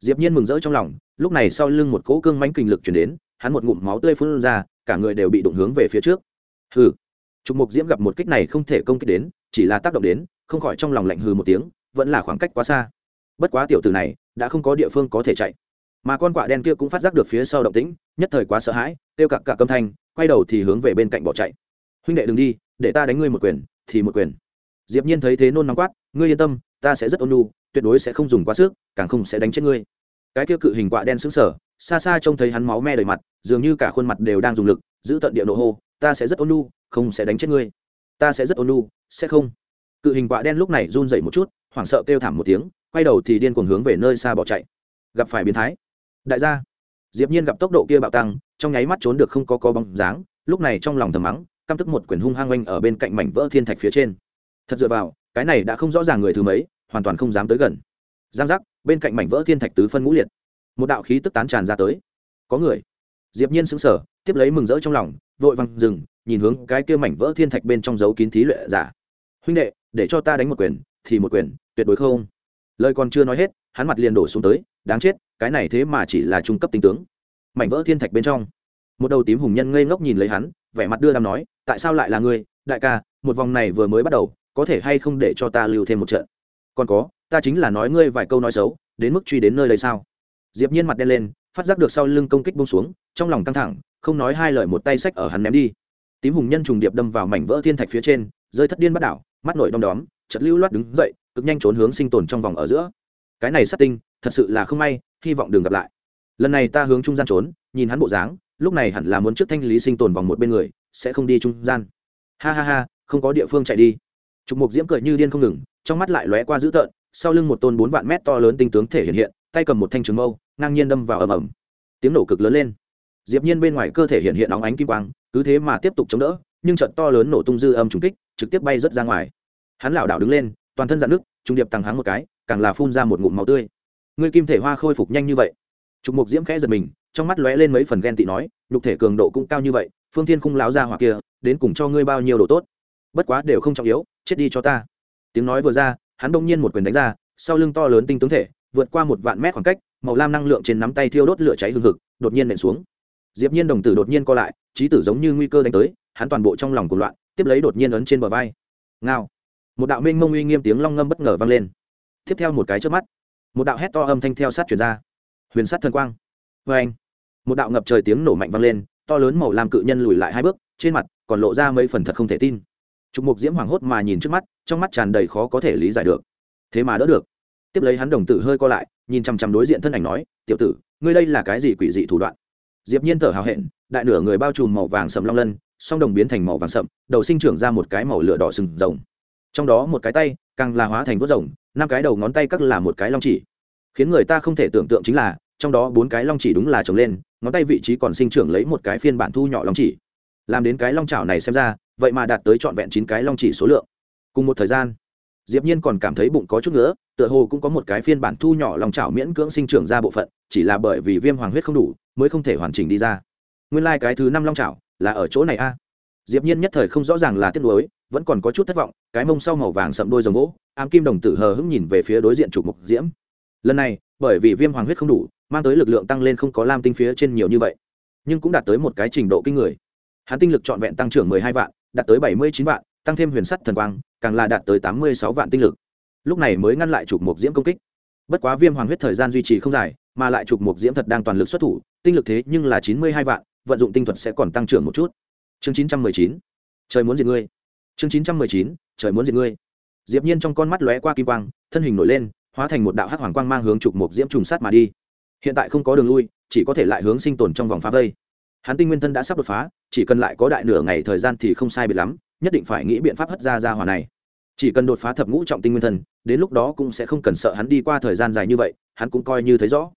Diệp nhiên mừng rỡ trong lòng, lúc này sau lưng một cỗ cương mãnh kinh lực truyền đến, hắn một ngụm máu tươi phun ra, cả người đều bị đụng hướng về phía trước. Hừ. Trục mục diễm gặp một kích này không thể công kích đến, chỉ là tác động đến, không khỏi trong lòng lạnh hừ một tiếng, vẫn là khoảng cách quá xa. Bất quá tiểu tử này, đã không có địa phương có thể chạy mà con quạ đen kia cũng phát giác được phía sau động tĩnh, nhất thời quá sợ hãi tiêu cặc cả âm thanh, quay đầu thì hướng về bên cạnh bỏ chạy. Huynh đệ đừng đi, để ta đánh ngươi một quyền, thì một quyền. Diệp nhiên thấy thế nôn nóng quát, ngươi yên tâm, ta sẽ rất ôn nhu, tuyệt đối sẽ không dùng quá sức, càng không sẽ đánh chết ngươi. Cái kia cự hình quạ đen sững sờ, xa xa trông thấy hắn máu me đầy mặt, dường như cả khuôn mặt đều đang dùng lực, giữ tận địa nộ hô, ta sẽ rất ôn nhu, không sẽ đánh chết ngươi. Ta sẽ rất ôn nhu, sẽ không. Cự hình quạ đen lúc này run rẩy một chút, hoảng sợ kêu thảm một tiếng, quay đầu thì điên cuồng hướng về nơi xa bỏ chạy. Gặp phải biến thái đại gia, diệp nhiên gặp tốc độ kia bạo tăng, trong nháy mắt trốn được không có có bóng dáng, lúc này trong lòng thầm mắng, căm tức một quyền hung hăng oanh ở bên cạnh mảnh vỡ thiên thạch phía trên. Thật dựa vào, cái này đã không rõ ràng người thứ mấy, hoàn toàn không dám tới gần. Giang giác, bên cạnh mảnh vỡ thiên thạch tứ phân ngũ liệt. Một đạo khí tức tán tràn ra tới. Có người. Diệp nhiên sững sờ, tiếp lấy mừng rỡ trong lòng, vội văng dừng, nhìn hướng cái kia mảnh vỡ thiên thạch bên trong dấu kín thí luyện giả. Huynh đệ, để cho ta đánh một quyền, thì một quyền, tuyệt đối không. Lời còn chưa nói hết hắn mặt liền đổ xuống tới, đáng chết, cái này thế mà chỉ là trung cấp tinh tướng. Mảnh vỡ thiên thạch bên trong. Một đầu tím hùng nhân ngây ngốc nhìn lấy hắn, vẻ mặt đưa đàm nói, tại sao lại là ngươi, đại ca, một vòng này vừa mới bắt đầu, có thể hay không để cho ta lưu thêm một trận? Còn có, ta chính là nói ngươi vài câu nói xấu, đến mức truy đến nơi đây sao? Diệp nhiên mặt đen lên, phát giác được sau lưng công kích bông xuống, trong lòng căng thẳng, không nói hai lời một tay sách ở hắn ném đi. Tím hùng nhân trùng điệp đâm vào mảnh vỡ thiên thạch phía trên, rơi thất điên bắt đảo, mắt nổi đom đóm chật lưu loát đứng dậy, cực nhanh trốn hướng sinh tồn trong vòng ở giữa cái này sát tinh, thật sự là không may, hy vọng đừng gặp lại. Lần này ta hướng trung gian trốn, nhìn hắn bộ dáng, lúc này hẳn là muốn trước thanh lý sinh tồn vòng một bên người, sẽ không đi trung gian. Ha ha ha, không có địa phương chạy đi. Trục mục diễm cười như điên không ngừng, trong mắt lại lóe qua dữ tợn, sau lưng một tôn bốn vạn mét to lớn tinh tướng thể hiện hiện, tay cầm một thanh trường mâu, ngang nhiên đâm vào ầm ầm. Tiếng nổ cực lớn lên. Diệp nhiên bên ngoài cơ thể hiện hiện óng ánh kim quang, cứ thế mà tiếp tục chống đỡ, nhưng trận to lớn nổ tung dư âm trùng kích, trực tiếp bay rớt ra ngoài. Hắn lảo đảo đứng lên, toàn thân dạn nước trung điệp tăng háng một cái càng là phun ra một ngụm máu tươi. Ngươi kim thể hoa khôi phục nhanh như vậy. Trục mục diễm khẽ giật mình, trong mắt lóe lên mấy phần ghen tị nói, nhục thể cường độ cũng cao như vậy, phương thiên khung láo ra hoặc kia, đến cùng cho ngươi bao nhiêu đồ tốt? Bất quá đều không trọng yếu, chết đi cho ta. Tiếng nói vừa ra, hắn đông nhiên một quyền đánh ra, sau lưng to lớn tinh tướng thể, vượt qua một vạn mét khoảng cách, màu lam năng lượng trên nắm tay thiêu đốt lửa cháy hương hực, đột nhiên nện xuống. Diệp nhiên đồng tử đột nhiên co lại, trí tử giống như nguy cơ đánh tới, hắn toàn bộ trong lòng cuồng loạn, tiếp lấy đột nhiên ấn trên bờ vai. Ngao. Một đạo minh mông uy nghiêm tiếng long ngâm bất ngờ vang lên tiếp theo một cái trước mắt. Một đạo hét to âm thanh theo sát truyền ra. Huyền sắt thần quang. Vê anh, một đạo ngập trời tiếng nổ mạnh vang lên, to lớn màu lam cự nhân lùi lại hai bước, trên mặt còn lộ ra mấy phần thật không thể tin. Trục mục diễm hoảng hốt mà nhìn trước mắt, trong mắt tràn đầy khó có thể lý giải được. Thế mà đỡ được. Tiếp lấy hắn đồng tử hơi co lại, nhìn chằm chằm đối diện thân ảnh nói, tiểu tử, ngươi đây là cái gì quỷ dị thủ đoạn? Diệp nhiên thở hào hẹn, đại nửa người bao trùm màu vàng sầm long lân, song đồng biến thành màu vàng sậm đầu sinh trưởng ra một cái màu lửa đỏ sừng rồng. Trong đó một cái tay càng là hóa thành vớt rồng, năm cái đầu ngón tay cắt là một cái long chỉ. Khiến người ta không thể tưởng tượng chính là, trong đó bốn cái long chỉ đúng là trồng lên, ngón tay vị trí còn sinh trưởng lấy một cái phiên bản thu nhỏ long chỉ. Làm đến cái long chảo này xem ra, vậy mà đạt tới trọn vẹn chín cái long chỉ số lượng. Cùng một thời gian, diệp nhiên còn cảm thấy bụng có chút nữa tựa hồ cũng có một cái phiên bản thu nhỏ long chảo miễn cưỡng sinh trưởng ra bộ phận, chỉ là bởi vì viêm hoàng huyết không đủ, mới không thể hoàn chỉnh đi ra. Nguyên lai like cái thứ năm long chảo là ở chỗ này a diệp nhiên nhất thời không rõ ràng là tiếc nuối, vẫn còn có chút thất vọng, cái mông sau màu vàng sậm đôi rồng gỗ, ám kim đồng tử hờ hững nhìn về phía đối diện chủ mục diễm. Lần này, bởi vì viêm hoàng huyết không đủ, mang tới lực lượng tăng lên không có lam tinh phía trên nhiều như vậy, nhưng cũng đạt tới một cái trình độ kinh người. Hắn tinh lực trọn vẹn tăng trưởng mười hai vạn, đạt tới bảy mươi chín vạn, tăng thêm huyền sắt thần quang, càng là đạt tới tám mươi sáu vạn tinh lực. Lúc này mới ngăn lại trục mục diễm công kích. Bất quá viêm hoàng huyết thời gian duy trì không dài, mà lại trục mục diễm thật đang toàn lực xuất thủ, tinh lực thế nhưng là chín mươi hai vạn, vận dụng tinh thuật sẽ còn tăng trưởng một chút chương chín trăm mười chín. Trời muốn diệt ngươi. Chương chín trăm mười chín, trời muốn diệt ngươi. Diệp nhiên trong con mắt lóe qua kim quang, thân hình nổi lên, hóa thành một đạo hắc hoàng quang mang hướng trục mục diễm trùng sát mà đi. Hiện tại không có đường lui, chỉ có thể lại hướng sinh tồn trong vòng phá vây. Hắn tinh nguyên thân đã sắp đột phá, chỉ cần lại có đại nửa ngày thời gian thì không sai biệt lắm, nhất định phải nghĩ biện pháp hất ra ra hỏa này. Chỉ cần đột phá thập ngũ trọng tinh nguyên thân, đến lúc đó cũng sẽ không cần sợ hắn đi qua thời gian dài như vậy, hắn cũng coi như thấy rõ.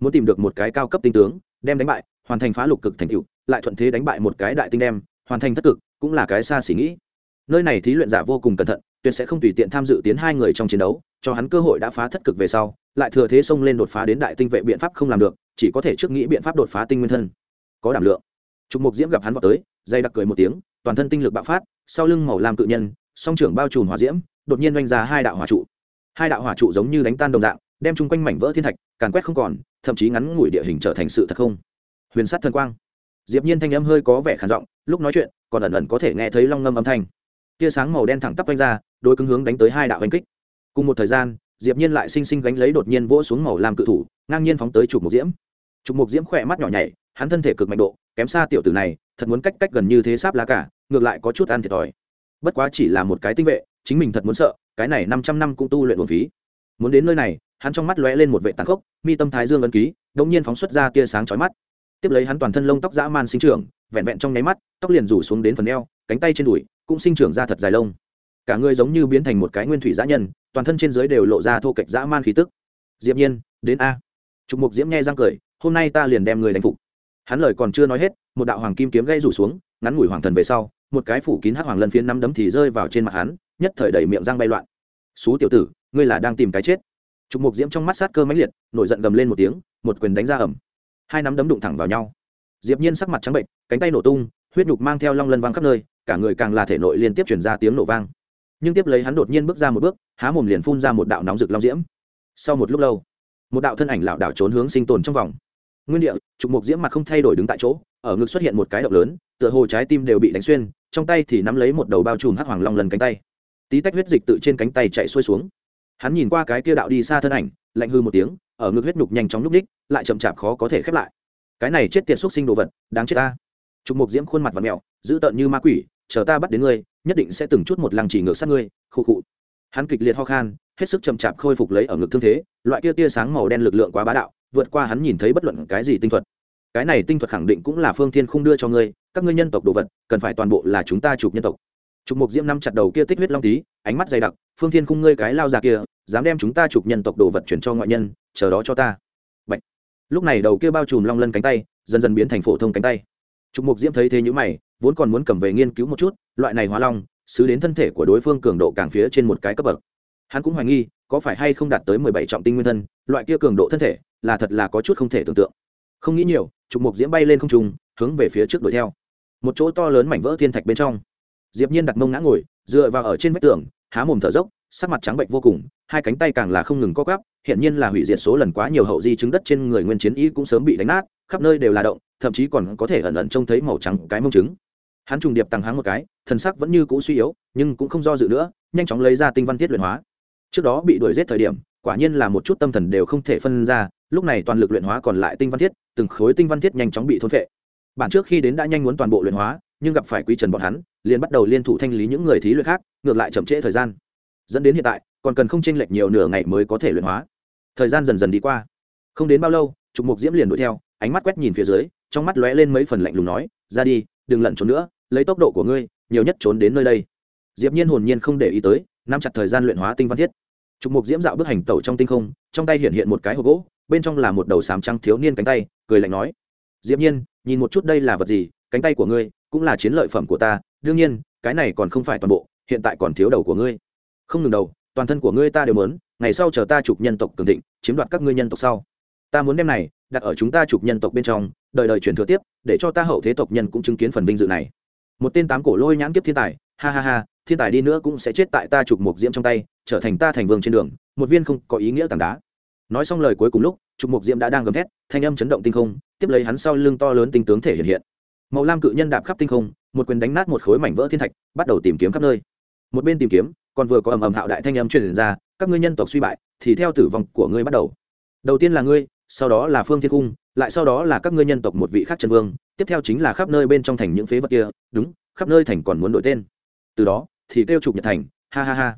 Muốn tìm được một cái cao cấp tinh tướng, đem đánh bại, hoàn thành phá lục cực thành tựu, lại thuận thế đánh bại một cái đại tinh đem hoàn thành thất cực, cũng là cái xa xỉ nghĩ. Nơi này thí luyện giả vô cùng cẩn thận, tuyệt sẽ không tùy tiện tham dự tiến hai người trong chiến đấu, cho hắn cơ hội đã phá thất cực về sau, lại thừa thế xông lên đột phá đến đại tinh vệ biện pháp không làm được, chỉ có thể trước nghĩ biện pháp đột phá tinh nguyên thân. Có đảm lượng. Trục mục diễm gặp hắn vào tới, dây đặc cười một tiếng, toàn thân tinh lực bạo phát, sau lưng màu lam cự nhân, song trưởng bao trùm hỏa diễm, đột nhiên oanh ra hai đạo hỏa trụ. Hai đạo hỏa trụ giống như đánh tan đồng dạng, đem chung quanh mảnh vỡ thiên thạch, càn quét không còn, thậm chí ngắn ngủi địa hình trở thành sự thật không. Huyền sắt thần quang diệp nhiên thanh âm hơi có vẻ khàn giọng, lúc nói chuyện, còn ẩn ẩn có thể nghe thấy long ngâm âm thanh. Tia sáng màu đen thẳng tắp quanh ra, đôi cứng hướng đánh tới hai đạo hành kích. Cùng một thời gian, diệp nhiên lại sinh sinh gánh lấy đột nhiên vỗ xuống màu lam cự thủ, ngang nhiên phóng tới trục mục diễm. Trục mục diễm khỏe mắt nhỏ nhảy, hắn thân thể cực mạnh độ, kém xa tiểu tử này, thật muốn cách cách gần như thế sáp lá cả, ngược lại có chút ăn thiệt thòi. Bất quá chỉ là một cái tinh vệ, chính mình thật muốn sợ, cái này 500 năm cũng tu luyện uổng phí. Muốn đến nơi này, hắn trong mắt lóe lên một vệ tàn khốc, mi tâm thái dương ấn ký, đột nhiên phóng xuất ra tia sáng chói mắt tiếp lấy hắn toàn thân lông tóc dã man sinh trưởng, vẹn vẹn trong nháy mắt, tóc liền rủ xuống đến phần eo, cánh tay trên đùi cũng sinh trưởng ra thật dài lông. Cả người giống như biến thành một cái nguyên thủy dã nhân, toàn thân trên dưới đều lộ ra thô kệch dã man khí tức. Diệp nhiên, đến a. Trục mục diễm nghe răng cười, hôm nay ta liền đem người đánh phục. Hắn lời còn chưa nói hết, một đạo hoàng kim kiếm gây rủ xuống, ngắn ngủi hoàng thần về sau, một cái phủ kín hắc hoàng lân phiến nắm đấm thì rơi vào trên mặt hắn, nhất thời đẩy miệng răng bay loạn. Xú tiểu tử, ngươi là đang tìm cái chết. Trục mục diễm trong mắt sát cơ mãnh liệt, nổi giận gầm lên một tiếng, một quyền đánh ra ẩm hai nắm đấm đụng thẳng vào nhau. Diệp nhiên sắc mặt trắng bệnh cánh tay nổ tung, huyết nhục mang theo long lân vang khắp nơi, cả người càng là thể nội liên tiếp truyền ra tiếng nổ vang. Nhưng tiếp lấy hắn đột nhiên bước ra một bước, há mồm liền phun ra một đạo nóng rực long diễm. Sau một lúc lâu, một đạo thân ảnh lảo đảo trốn hướng sinh tồn trong vòng. Nguyên địa, trục mục diễm mặt không thay đổi đứng tại chỗ, ở ngực xuất hiện một cái động lớn, tựa hồ trái tim đều bị đánh xuyên, trong tay thì nắm lấy một đầu bao trùm hắc hoàng long lần cánh tay. Tí tách huyết dịch tự trên cánh tay chạy xuôi xuống. Hắn nhìn qua cái kia đạo đi xa thân ảnh, lạnh hư một tiếng ở ngực huyết nhục nhanh chóng núp đích, lại chậm chạp khó có thể khép lại. Cái này chết tiệt xúc sinh đồ vật, đáng chết ta. Trục mục diễm khuôn mặt và mẹo giữ tợn như ma quỷ, chờ ta bắt đến ngươi, nhất định sẽ từng chút một lăng chỉ ngược sát ngươi khụ khụ hắn kịch liệt ho khan, hết sức chậm chạp khôi phục lấy ở ngực thương thế, loại kia tia sáng màu đen lực lượng quá bá đạo, vượt qua hắn nhìn thấy bất luận cái gì tinh thuật. Cái này tinh thuật khẳng định cũng là phương thiên không đưa cho ngươi, các ngươi nhân tộc đồ vật, cần phải toàn bộ là chúng ta chụp nhân tộc. Trục mục diễm năm chặt đầu kia tích huyết long tí ánh mắt dày đặc, phương thiên khung ngươi cái lao già kia, dám đem chúng ta chụp nhân tộc đồ vật chuyển cho ngoại nhân chờ đó cho ta. Bạch. lúc này đầu kia bao trùm long lân cánh tay, dần dần biến thành phổ thông cánh tay. Trục mục diễm thấy thế như mày, vốn còn muốn cầm về nghiên cứu một chút, loại này hóa long, xứ đến thân thể của đối phương cường độ càng phía trên một cái cấp bậc. Hắn cũng hoài nghi, có phải hay không đạt tới mười bảy trọng tinh nguyên thân, loại kia cường độ thân thể, là thật là có chút không thể tưởng tượng. Không nghĩ nhiều, trục mục diễm bay lên không trung, hướng về phía trước đuổi theo. Một chỗ to lớn mảnh vỡ thiên thạch bên trong. Diệp nhiên đặt mông ngã ngồi, dựa vào ở trên vách tường, há mồm thở dốc sắc mặt trắng bệnh vô cùng hai cánh tay càng là không ngừng co gắp, hiện nhiên là hủy diệt số lần quá nhiều hậu di chứng đất trên người nguyên chiến y cũng sớm bị đánh nát khắp nơi đều là động thậm chí còn có thể ẩn ẩn trông thấy màu trắng cái mông trứng. Hắn trùng điệp tăng háng một cái thần sắc vẫn như cũ suy yếu nhưng cũng không do dự nữa nhanh chóng lấy ra tinh văn tiết luyện hóa. Trước đó bị đuổi giết thời điểm quả nhiên là một chút tâm thần đều không thể phân ra lúc này toàn lực luyện hóa còn lại tinh văn thiết từng khối tinh văn thiết nhanh chóng bị thôn phệ. Bản trước khi đến đã nhanh muốn toàn bộ luyện hóa nhưng gặp phải quý trần bọn hắn liền bắt đầu liên thủ thanh lý những người thí luyện khác ngược lại chậm trễ thời gian dẫn đến hiện tại, còn cần không chênh lệch nhiều nửa ngày mới có thể luyện hóa. Thời gian dần dần đi qua. Không đến bao lâu, trục mục diễm liền đuổi theo, ánh mắt quét nhìn phía dưới, trong mắt lóe lên mấy phần lạnh lùng nói, ra đi, đừng lẩn trốn nữa, lấy tốc độ của ngươi, nhiều nhất trốn đến nơi đây. Diệp nhiên hồn nhiên không để ý tới, nắm chặt thời gian luyện hóa tinh văn thiết. Trục mục diễm dạo bước hành tẩu trong tinh không, trong tay hiện hiện một cái hộp gỗ, bên trong là một đầu sám trăng thiếu niên cánh tay, cười lạnh nói, diệp nhiên, nhìn một chút đây là vật gì, cánh tay của ngươi cũng là chiến lợi phẩm của ta, đương nhiên, cái này còn không phải toàn bộ, hiện tại còn thiếu đầu của ngươi không ngừng đầu, toàn thân của ngươi ta đều muốn, ngày sau chờ ta chụp nhân tộc cường thịnh, chiếm đoạt các ngươi nhân tộc sau. Ta muốn đem này, đặt ở chúng ta chụp nhân tộc bên trong, đời đời truyền thừa tiếp, để cho ta hậu thế tộc nhân cũng chứng kiến phần vinh dự này. Một tên tám cổ lôi nhãn kiếp thiên tài, ha ha ha, thiên tài đi nữa cũng sẽ chết tại ta chụp một diễm trong tay, trở thành ta thành vương trên đường, một viên không có ý nghĩa tảng đá. Nói xong lời cuối cùng lúc, chụp một diễm đã đang gầm thét, thanh âm chấn động tinh không, tiếp lấy hắn sau lưng to lớn tinh tướng thể hiện hiện. Màu lam cự nhân đạp khắp tinh không, một quyền đánh nát một khối mảnh vỡ thiên thạch, bắt đầu tìm kiếm khắp nơi. Một bên tìm kiếm còn vừa có ầm ầm hạo đại thanh âm truyền ra, các ngươi nhân tộc suy bại, thì theo tử vong của ngươi bắt đầu. Đầu tiên là ngươi, sau đó là phương thiên cung, lại sau đó là các ngươi nhân tộc một vị khác chân vương, tiếp theo chính là khắp nơi bên trong thành những phế vật kia, đúng, khắp nơi thành còn muốn đổi tên. Từ đó, thì kêu trục nhật thành, ha ha ha.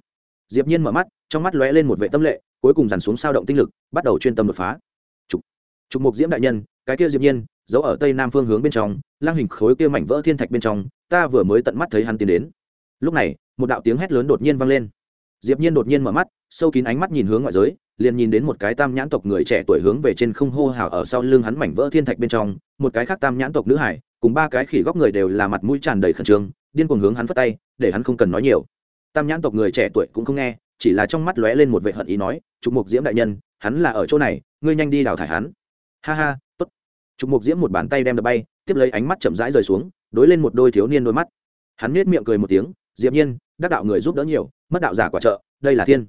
Diệp nhiên mở mắt, trong mắt lóe lên một vệ tâm lệ, cuối cùng dàn xuống sao động tinh lực, bắt đầu chuyên tâm đột phá. Trục trục mục diễm đại nhân, cái kia diệp nhiên, giấu ở tây nam phương hướng bên trong, lang hình khối kia mảnh vỡ thiên thạch bên trong, ta vừa mới tận mắt thấy hắn tiến đến lúc này, một đạo tiếng hét lớn đột nhiên vang lên. Diệp nhiên đột nhiên mở mắt, sâu kín ánh mắt nhìn hướng ngoại giới, liền nhìn đến một cái tam nhãn tộc người trẻ tuổi hướng về trên không hô hào ở sau lưng hắn mảnh vỡ thiên thạch bên trong, một cái khác tam nhãn tộc nữ hải, cùng ba cái khỉ góc người đều là mặt mũi tràn đầy khẩn trương, điên cuồng hướng hắn phất tay, để hắn không cần nói nhiều. Tam nhãn tộc người trẻ tuổi cũng không nghe, chỉ là trong mắt lóe lên một vệ hận ý nói, trục mục diễm đại nhân, hắn là ở chỗ này, ngươi nhanh đi đào thải hắn. Ha ha, tốt. Trục mục diễm một bàn tay đem đập bay, tiếp lấy ánh mắt chậm rãi rời xuống, đối lên một đôi thiếu niên đôi mắt. Hắn nết miệng cười một tiếng diệp nhiên, đắc đạo người giúp đỡ nhiều, mất đạo giả quả trợ, đây là thiên.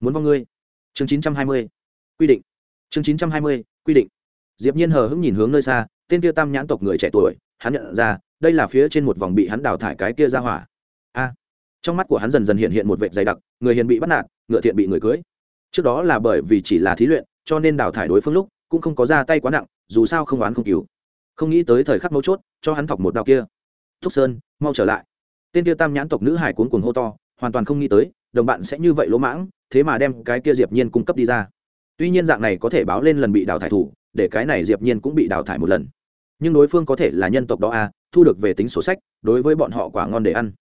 Muốn vong ngươi. Chương 920 quy định. Chương 920 quy định. Diệp nhiên hờ hững nhìn hướng nơi xa, tên kia tam nhãn tộc người trẻ tuổi, hắn nhận ra, đây là phía trên một vòng bị hắn đào thải cái kia ra hỏa. A. Trong mắt của hắn dần dần hiện hiện một vệt dày đặc, người hiền bị bắt nạt, ngựa thiện bị người cưới. Trước đó là bởi vì chỉ là thí luyện, cho nên đào thải đối phương lúc, cũng không có ra tay quá nặng, dù sao không oán không cứu không nghĩ tới thời khắc mấu chốt, cho hắn thọc một đao kia. Thúc sơn, mau trở lại tên kia tam nhãn tộc nữ hải cuốn cuồng hô to hoàn toàn không nghĩ tới đồng bạn sẽ như vậy lỗ mãng thế mà đem cái kia diệp nhiên cung cấp đi ra. Tuy nhiên dạng này có thể báo lên lần bị đào thải thủ để cái này diệp nhiên cũng bị đào thải một lần. Nhưng đối phương có thể là nhân tộc đó a à, thu được về tính sổ sách đối với bọn họ quả ngon để ăn.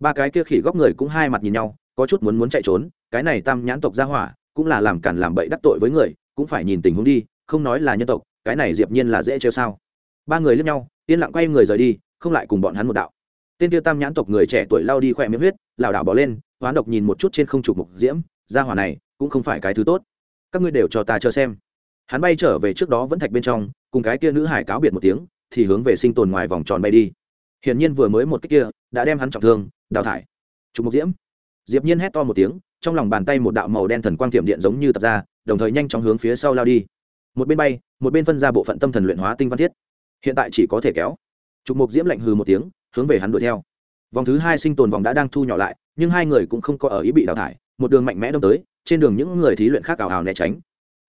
Ba cái kia khỉ góc người cũng hai mặt nhìn nhau có chút muốn muốn chạy trốn cái này tam nhãn tộc ra hỏa cũng là làm cản làm bậy đắc tội với người cũng phải nhìn tình huống đi không nói là nhân tộc cái này diệp nhiên là dễ trêu sao. Ba người liếc nhau yên lặng quay người rời đi không lại cùng bọn hắn một đạo tên tiêu tam nhãn tộc người trẻ tuổi lao đi khỏe miệng huyết, lảo đảo bỏ lên, hoán độc nhìn một chút trên không trục mục diễm gia hỏa này cũng không phải cái thứ tốt. Các ngươi đều cho ta chờ xem. Hắn bay trở về trước đó vẫn thạch bên trong, cùng cái kia nữ hải cáo biệt một tiếng, thì hướng về sinh tồn ngoài vòng tròn bay đi. Hiển nhiên vừa mới một cái kia, đã đem hắn trọng thương, đào thải. Trục mục diễm. Diệp nhiên hét to một tiếng, trong lòng bàn tay một đạo màu đen thần quang tiệm điện giống như tập ra, đồng thời nhanh chóng hướng phía sau lao đi. Một bên bay, một bên phân ra bộ phận tâm thần luyện hóa tinh văn thiết. Hiện tại chỉ có thể kéo. Trục mục diễm lạnh hừ một tiếng hướng về hắn đuổi theo. Vòng thứ hai sinh tồn vòng đã đang thu nhỏ lại, nhưng hai người cũng không có ở ý bị đào thải, một đường mạnh mẽ đâm tới, trên đường những người thí luyện khác ảo ảo né tránh.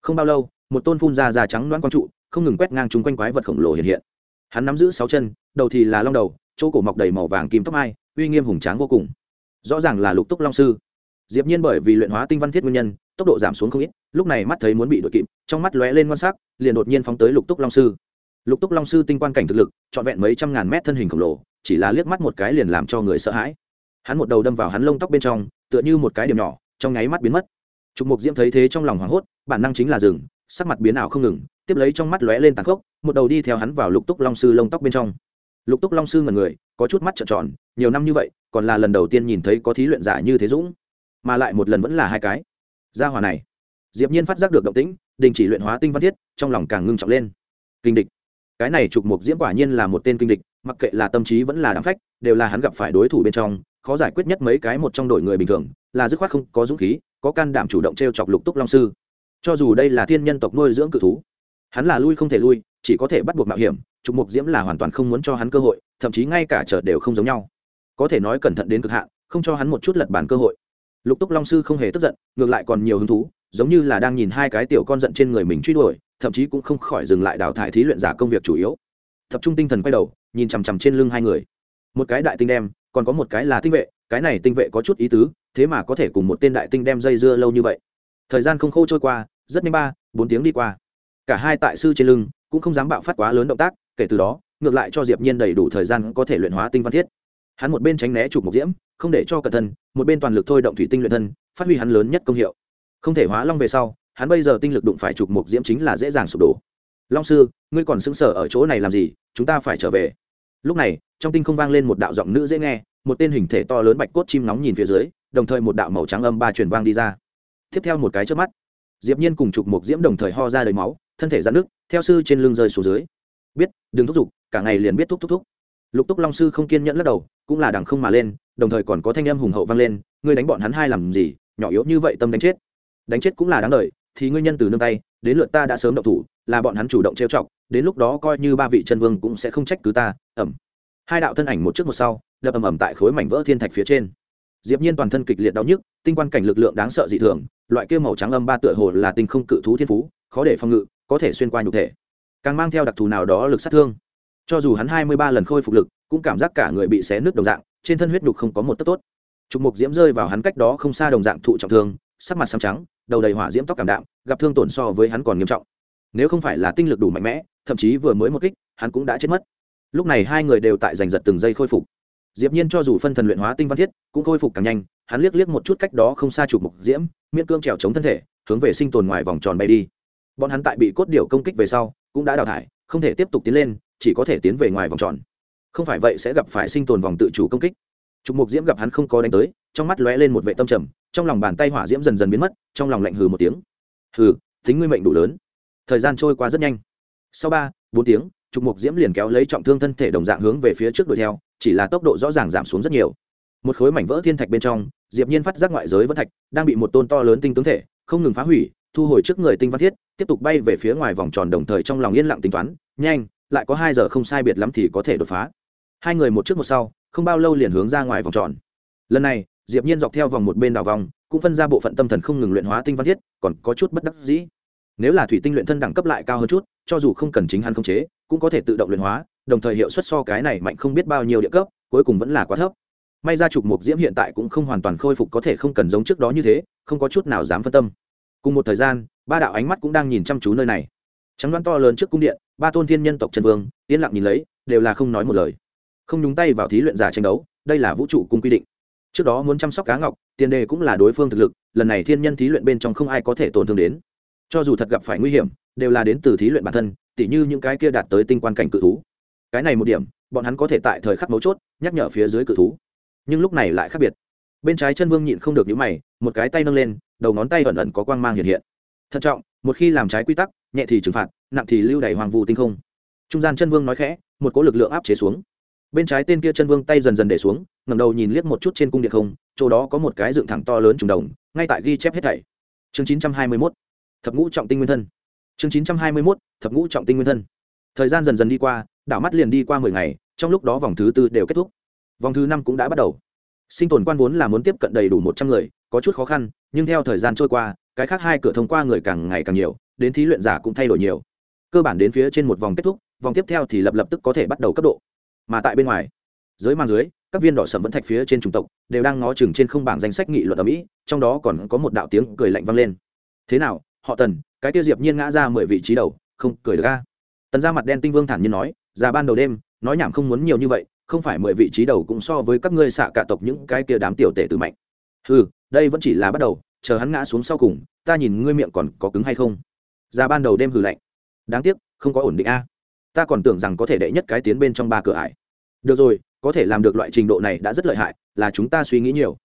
Không bao lâu, một tôn phun ra da trắng đoán quang trụ, không ngừng quét ngang chung quanh quái vật khổng lồ hiện hiện. Hắn nắm giữ sáu chân, đầu thì là long đầu, chỗ cổ mọc đầy màu vàng kim tóc mai, uy nghiêm hùng tráng vô cùng. Rõ ràng là lục túc long sư. Diệp nhiên bởi vì luyện hóa tinh văn thiết nguyên nhân, tốc độ giảm xuống không ít, lúc này mắt thấy muốn bị đội kịp, trong mắt lóe lên quan sát liền đột nhiên phóng tới lục túc long sư. Lục túc long sư tinh quan cảnh thực lực, trọn vẹn mấy trăm ngàn mét thân hình khổng lồ chỉ là liếc mắt một cái liền làm cho người sợ hãi. Hắn một đầu đâm vào hắn lông tóc bên trong, tựa như một cái điểm nhỏ, trong nháy mắt biến mất. Trục mục diễm thấy thế trong lòng hoảng hốt, bản năng chính là rừng sắc mặt biến ảo không ngừng, tiếp lấy trong mắt lóe lên tàn khốc, một đầu đi theo hắn vào lục túc long sư lông tóc bên trong. Lục túc long sư ngần người, có chút mắt trợn tròn, nhiều năm như vậy, còn là lần đầu tiên nhìn thấy có thí luyện giả như thế dũng. Mà lại một lần vẫn là hai cái. Gia hòa này. Diệp nhiên phát giác được động tĩnh, đình chỉ luyện hóa tinh văn thiết, trong lòng càng ngưng trọng lên. Kinh địch. Cái này trục mục diễm quả nhiên là một tên kinh địch mặc kệ là tâm trí vẫn là đáng phách, đều là hắn gặp phải đối thủ bên trong, khó giải quyết nhất mấy cái một trong đội người bình thường, là dứt khoát không có dũng khí, có can đảm chủ động t r e o chọc lục túc long sư. Cho dù đây là thiên nhân tộc nuôi dưỡng cự thú, hắn là lui không thể lui, chỉ có thể bắt buộc mạo hiểm, trục mục diễm là hoàn toàn không muốn cho hắn cơ hội, thậm chí ngay cả chợ đều không giống nhau. Có thể nói cẩn thận đến cực hạn, không cho hắn một chút lật bàn cơ hội. Lục túc long sư không hề tức giận, ngược lại còn nhiều hứng thú, giống như là đang nhìn hai cái tiểu con giận trên người mình truy đuổi, thậm chí cũng không khỏi dừng lại đào thải thí luyện giả công việc chủ yếu tập trung tinh thần quay đầu, nhìn chằm chằm trên lưng hai người. Một cái đại tinh đem, còn có một cái là tinh vệ, cái này tinh vệ có chút ý tứ, thế mà có thể cùng một tên đại tinh đem dây dưa lâu như vậy. Thời gian không khô trôi qua, rất nhanh ba, bốn tiếng đi qua. Cả hai tại sư trên lưng, cũng không dám bạo phát quá lớn động tác, kể từ đó, ngược lại cho diệp nhiên đầy đủ thời gian có thể luyện hóa tinh văn thiết. Hắn một bên tránh né chụp một diễm, không để cho cẩn thân một bên toàn lực thôi động thủy tinh luyện thân, phát huy hắn lớn nhất công hiệu. Không thể hóa long về sau, hắn bây giờ tinh lực đụng phải chụp một diễm chính là dễ dàng sụp đổ long sư, ngươi còn xứng sở ở chỗ này làm gì? Chúng ta phải trở về. Lúc này, trong tinh không vang lên một đạo giọng nữ dễ nghe, một tên hình thể to lớn bạch cốt chim nóng nhìn phía dưới, đồng thời một đạo màu trắng âm ba truyền vang đi ra. Tiếp theo một cái trước mắt, diệp nhiên cùng chụp một diễm đồng thời ho ra đầy máu, thân thể giãn nước theo sư trên lưng rơi xuống dưới. Biết, đừng thúc giục, cả ngày liền biết thúc thúc thúc. Lục túc long sư không kiên nhẫn lắc đầu, cũng là đằng không mà lên, đồng thời còn có thanh âm hùng hậu vang lên, ngươi đánh bọn hắn hai làm gì, nhỏ yếu như vậy tâm đánh chết. Đánh chết cũng là đáng đợi thì ngươi nhân từ nương tay, đến lượt ta đã sớm động thủ, là bọn hắn chủ động trêu chọc, đến lúc đó coi như ba vị chân vương cũng sẽ không trách cứ ta, ẩm. Hai đạo thân ảnh một trước một sau, đập ầm ầm tại khối mảnh vỡ thiên thạch phía trên. Diệp nhiên toàn thân kịch liệt đau nhức, tinh quan cảnh lực lượng đáng sợ dị thường, loại kia màu trắng âm ba tựa hồ là tinh không cự thú thiên phú, khó để phòng ngự, có thể xuyên qua nhục thể. Càng mang theo đặc thù nào đó lực sát thương. Cho dù hắn hai mươi ba lần khôi phục lực, cũng cảm giác cả người bị xé nứt đồng dạng, trên thân huyết nhục không có một tấc tốt. Trục mục diễm rơi vào hắn cách đó không xa đồng dạng thụ trọng thương, sắc mặt xám trắng đầu đầy hỏa diễm tóc cảm đạm, gặp thương tổn so với hắn còn nghiêm trọng. Nếu không phải là tinh lực đủ mạnh mẽ, thậm chí vừa mới một kích, hắn cũng đã chết mất. Lúc này hai người đều tại giành giật từng giây khôi phục. Diệp nhiên cho dù phân thần luyện hóa tinh văn thiết, cũng khôi phục càng nhanh, hắn liếc liếc một chút cách đó không xa chụp mục diễm, miễn cương trèo chống thân thể, hướng về sinh tồn ngoài vòng tròn bay đi. Bọn hắn tại bị cốt điểu công kích về sau, cũng đã đào thải, không thể tiếp tục tiến lên, chỉ có thể tiến về ngoài vòng tròn. Không phải vậy sẽ gặp phải sinh tồn vòng tự chủ công kích. Trục mục diễm gặp hắn không có đánh tới, trong mắt lóe lên một vệ tâm trầm trong lòng bàn tay hỏa diễm dần dần biến mất, trong lòng lạnh hừ một tiếng. Hừ, tính ngươi mệnh đủ lớn. Thời gian trôi qua rất nhanh. Sau ba, bốn tiếng, trục mục diễm liền kéo lấy trọng thương thân thể đồng dạng hướng về phía trước đuổi theo, chỉ là tốc độ rõ ràng giảm xuống rất nhiều. Một khối mảnh vỡ thiên thạch bên trong, diệp nhiên phát giác ngoại giới vân thạch đang bị một tôn to lớn tinh tướng thể, không ngừng phá hủy, thu hồi trước người tinh văn thiết, tiếp tục bay về phía ngoài vòng tròn đồng thời trong lòng yên lặng tính toán, nhanh, lại có hai giờ không sai biệt lắm thì có thể đột phá. Hai người một trước một sau, không bao lâu liền hướng ra ngoài vòng tròn. Lần này diệp nhiên dọc theo vòng một bên đảo vòng, cũng phân ra bộ phận tâm thần không ngừng luyện hóa tinh văn thiết, còn có chút bất đắc dĩ. Nếu là thủy tinh luyện thân đẳng cấp lại cao hơn chút, cho dù không cần chính hắn không chế, cũng có thể tự động luyện hóa, đồng thời hiệu suất so cái này mạnh không biết bao nhiêu địa cấp, cuối cùng vẫn là quá thấp. May ra trục mục diễm hiện tại cũng không hoàn toàn khôi phục có thể không cần giống trước đó như thế, không có chút nào dám phân tâm. Cùng một thời gian, ba đạo ánh mắt cũng đang nhìn chăm chú nơi này. Trắng đoán to lớn trước cung điện, ba tôn thiên nhân tộc trần vương, yên lặng nhìn lấy, đều là không nói một lời. Không nhúng tay vào thí luyện giả tranh đấu, đây là vũ trụ cung quy định trước đó muốn chăm sóc cá ngọc, tiền đề cũng là đối phương thực lực, lần này thiên nhân thí luyện bên trong không ai có thể tổn thương đến. Cho dù thật gặp phải nguy hiểm, đều là đến từ thí luyện bản thân, tỉ như những cái kia đạt tới tinh quan cảnh cự thú. Cái này một điểm, bọn hắn có thể tại thời khắc mấu chốt, nhắc nhở phía dưới cự thú. Nhưng lúc này lại khác biệt. Bên trái chân vương nhịn không được những mày, một cái tay nâng lên, đầu ngón tay ẩn ẩn có quang mang hiện hiện. Thận trọng, một khi làm trái quy tắc, nhẹ thì trừng phạt, nặng thì lưu đày hoàng vu tinh không. Trung gian chân vương nói khẽ, một cỗ lực lượng áp chế xuống. Bên trái tên kia chân vương tay dần dần để xuống ngẩng đầu nhìn liếc một chút trên cung điện không, chỗ đó có một cái dựng thẳng to lớn trùng đồng, ngay tại ghi chép hết thảy. Chương chín trăm hai mươi mốt, thập ngũ trọng tinh nguyên thân. Chương chín trăm hai mươi mốt, thập ngũ trọng tinh nguyên thân. Thời gian dần dần đi qua, đảo mắt liền đi qua mười ngày, trong lúc đó vòng thứ tư đều kết thúc. Vòng thứ năm cũng đã bắt đầu. Sinh tồn quan vốn là muốn tiếp cận đầy đủ một trăm người, có chút khó khăn, nhưng theo thời gian trôi qua, cái khác hai cửa thông qua người càng ngày càng nhiều, đến thí luyện giả cũng thay đổi nhiều. Cơ bản đến phía trên một vòng kết thúc, vòng tiếp theo thì lập lập tức có thể bắt đầu cấp độ. Mà tại bên ngoài dưới mang dưới các viên đỏ sầm vẫn thạch phía trên chủng tộc đều đang ngó chừng trên không bảng danh sách nghị luận ở mỹ, trong đó còn có một đạo tiếng cười lạnh vang lên. Thế nào, họ tần, cái tiêu diệp nhiên ngã ra mười vị trí đầu, không cười được a? Tần ra mặt đen tinh vương thản nhiên nói ra ban đầu đêm, nói nhảm không muốn nhiều như vậy, không phải mười vị trí đầu cũng so với các ngươi xạ cả tộc những cái kia đám tiểu tể tử mạnh. Ừ đây vẫn chỉ là bắt đầu, chờ hắn ngã xuống sau cùng, ta nhìn ngươi miệng còn có cứng hay không? Ra ban đầu đêm hừ lạnh. Đáng tiếc, không có ổn định a. Ta còn tưởng rằng có thể đệ nhất cái tiến bên trong ba cửa ải. Được rồi có thể làm được loại trình độ này đã rất lợi hại, là chúng ta suy nghĩ nhiều.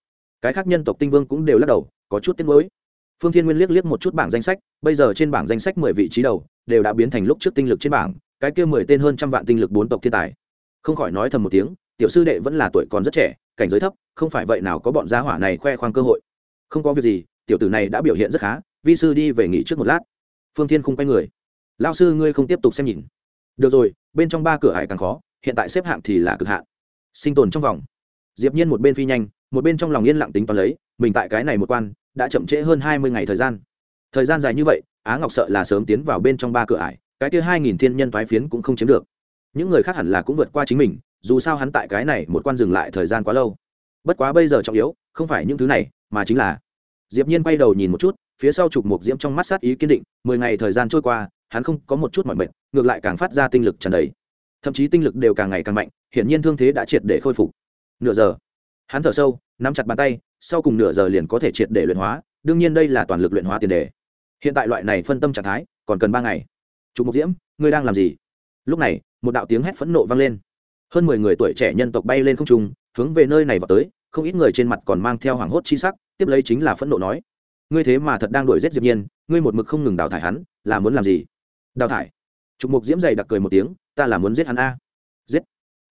Cái khác nhân tộc tinh vương cũng đều lắc đầu, có chút tiếc nuối. Phương thiên nguyên liếc liếc một chút bảng danh sách, bây giờ trên bảng danh sách mười vị trí đầu, đều đã biến thành lúc trước tinh lực trên bảng, cái kia mười tên hơn trăm vạn tinh lực bốn tộc thiên tài. Không khỏi nói thầm một tiếng, tiểu sư đệ vẫn là tuổi còn rất trẻ, cảnh giới thấp, không phải vậy nào có bọn gia hỏa này khoe khoang cơ hội. Không có việc gì, tiểu tử này đã biểu hiện rất khá, vi sư đi về nghỉ trước một lát. Phương thiên không quay người. Lao sư ngươi không tiếp tục xem nhìn. Được rồi, bên trong ba cửa hải càng khó, hiện tại xếp hạng thì là cực hạn sinh tồn trong vòng. Diệp nhiên một bên phi nhanh, một bên trong lòng yên lặng tính toán lấy, mình tại cái này một quan, đã chậm trễ hơn hai mươi ngày thời gian. Thời gian dài như vậy, á ngọc sợ là sớm tiến vào bên trong ba cửa ải, cái kia hai nghìn thiên nhân toái phiến cũng không chiếm được. Những người khác hẳn là cũng vượt qua chính mình, dù sao hắn tại cái này một quan dừng lại thời gian quá lâu. Bất quá bây giờ trọng yếu, không phải những thứ này, mà chính là diệp nhiên quay đầu nhìn một chút, phía sau chụp mục diễm trong mắt sát ý kiên định, mười ngày thời gian trôi qua, hắn không có một chút mỏi mệt, ngược lại càng phát ra tinh lực tràn đầy thậm chí tinh lực đều càng ngày càng mạnh, hiển nhiên thương thế đã triệt để khôi phục. Nửa giờ, hắn thở sâu, nắm chặt bàn tay, sau cùng nửa giờ liền có thể triệt để luyện hóa, đương nhiên đây là toàn lực luyện hóa tiền đề. Hiện tại loại này phân tâm trạng thái, còn cần ba ngày. Chụp mục diễm, ngươi đang làm gì? Lúc này, một đạo tiếng hét phẫn nộ vang lên. Hơn mười người tuổi trẻ nhân tộc bay lên không trung, hướng về nơi này vào tới, không ít người trên mặt còn mang theo hoảng hốt chi sắc, tiếp lấy chính là phẫn nộ nói, ngươi thế mà thật đang đuổi giết diệp nhiên, ngươi một mực không ngừng đào thải hắn, là muốn làm gì? Đào thải? Trục mục diễm dày đặc cười một tiếng, ta là muốn giết hắn a. Giết?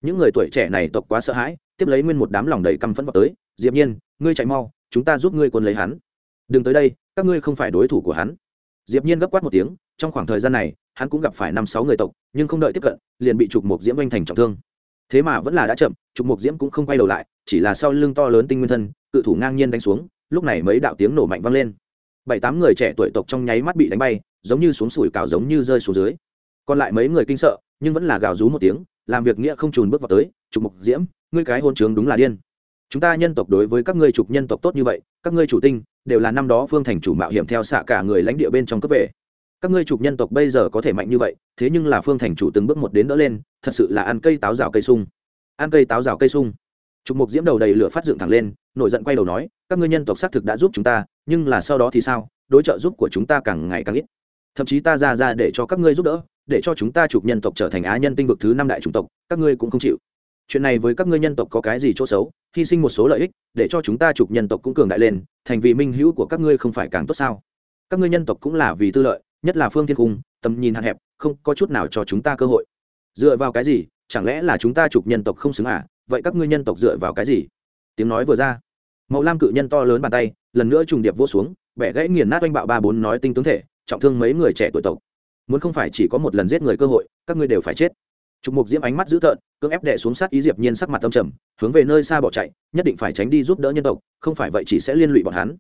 Những người tuổi trẻ này tộc quá sợ hãi, tiếp lấy nguyên một đám lòng đầy căm phẫn vào tới, diệp nhiên, ngươi chạy mau, chúng ta giúp ngươi quân lấy hắn. Đừng tới đây, các ngươi không phải đối thủ của hắn. Diệp nhiên gấp quát một tiếng, trong khoảng thời gian này, hắn cũng gặp phải năm sáu người tộc, nhưng không đợi tiếp cận, liền bị trục mục diễm oanh thành trọng thương. Thế mà vẫn là đã chậm, trục mục diễm cũng không quay đầu lại, chỉ là sau lưng to lớn tinh nguyên thân, cự thủ ngang nhiên đánh xuống, lúc này mấy đạo tiếng nổ mạnh vang lên. Bảy tám người trẻ tuổi tộc trong nháy mắt bị đánh bay, giống như xuống sủi cảo giống như rơi xuống dưới còn lại mấy người kinh sợ, nhưng vẫn là gào rú một tiếng, làm việc nghĩa không trùn bước vào tới, trục mục diễm, ngươi cái hôn trướng đúng là điên. Chúng ta nhân tộc đối với các ngươi trục nhân tộc tốt như vậy, các ngươi chủ tinh, đều là năm đó phương thành chủ mạo hiểm theo xạ cả người lãnh địa bên trong cấp về. Các ngươi trục nhân tộc bây giờ có thể mạnh như vậy, thế nhưng là phương thành chủ từng bước một đến đỡ lên, thật sự là ăn cây táo rào cây sung. Ăn cây táo rào cây sung. Trục mục diễm đầu đầy lửa phát dựng thẳng lên, nổi giận quay đầu nói, các ngươi nhân tộc xác thực đã giúp chúng ta, nhưng là sau đó thì sao? Đối trợ giúp của chúng ta càng ngày càng ít. Thậm chí ta ra ra để cho các ngươi giúp đỡ để cho chúng ta trục nhân tộc trở thành á nhân tinh vực thứ năm đại chủng tộc, các ngươi cũng không chịu. Chuyện này với các ngươi nhân tộc có cái gì chỗ xấu, hy sinh một số lợi ích, để cho chúng ta trục nhân tộc cũng cường đại lên, thành vì minh hữu của các ngươi không phải càng tốt sao? Các ngươi nhân tộc cũng là vì tư lợi, nhất là phương thiên cung, tầm nhìn hạn hẹp, không có chút nào cho chúng ta cơ hội. Dựa vào cái gì? Chẳng lẽ là chúng ta trục nhân tộc không xứng à? Vậy các ngươi nhân tộc dựa vào cái gì? Tiếng nói vừa ra, mậu lam cự nhân to lớn bàn tay, lần nữa trùng điệp vô xuống, bẻ gãy nghiền nát oanh bạo ba bốn nói tinh tướng thể, trọng thương mấy người trẻ tuổi tộc muốn không phải chỉ có một lần giết người cơ hội, các ngươi đều phải chết. Trục mục diễm ánh mắt dữ tợn, cưỡng ép đệ xuống sát ý diệp nhiên sắc mặt tâm trầm, hướng về nơi xa bỏ chạy, nhất định phải tránh đi giúp đỡ nhân tộc, không phải vậy chỉ sẽ liên lụy bọn hắn.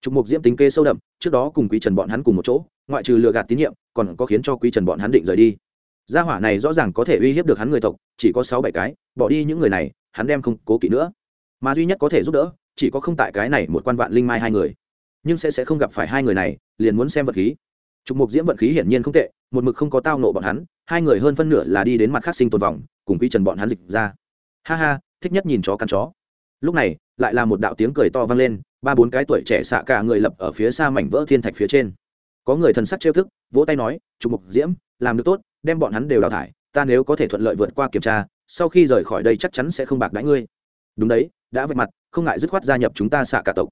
Trục mục diễm tính kê sâu đậm, trước đó cùng quý trần bọn hắn cùng một chỗ, ngoại trừ lừa gạt tín nhiệm, còn có khiến cho quý trần bọn hắn định rời đi. Gia hỏa này rõ ràng có thể uy hiếp được hắn người tộc, chỉ có sáu bảy cái, bỏ đi những người này, hắn đem không cố kỵ nữa. Mà duy nhất có thể giúp đỡ, chỉ có không tại cái này một quan vạn linh mai hai người. Nhưng sẽ sẽ không gặp phải hai người này, liền muốn xem vật khí trục mục diễm vận khí hiển nhiên không tệ, một mực không có tao nộ bọn hắn, hai người hơn phân nửa là đi đến mặt khác sinh tồn vòng, cùng quy trần bọn hắn dịch ra. Ha ha, thích nhất nhìn chó cắn chó. Lúc này, lại là một đạo tiếng cười to vang lên, ba bốn cái tuổi trẻ xạ cả người lập ở phía xa mảnh vỡ thiên thạch phía trên. Có người thần sắc trêu thức, vỗ tay nói, trục mục diễm, làm được tốt, đem bọn hắn đều đào thải, ta nếu có thể thuận lợi vượt qua kiểm tra, sau khi rời khỏi đây chắc chắn sẽ không bạc đãi ngươi. Đúng đấy, đã vạch mặt, không ngại dứt khoát gia nhập chúng ta xạ cả tộc.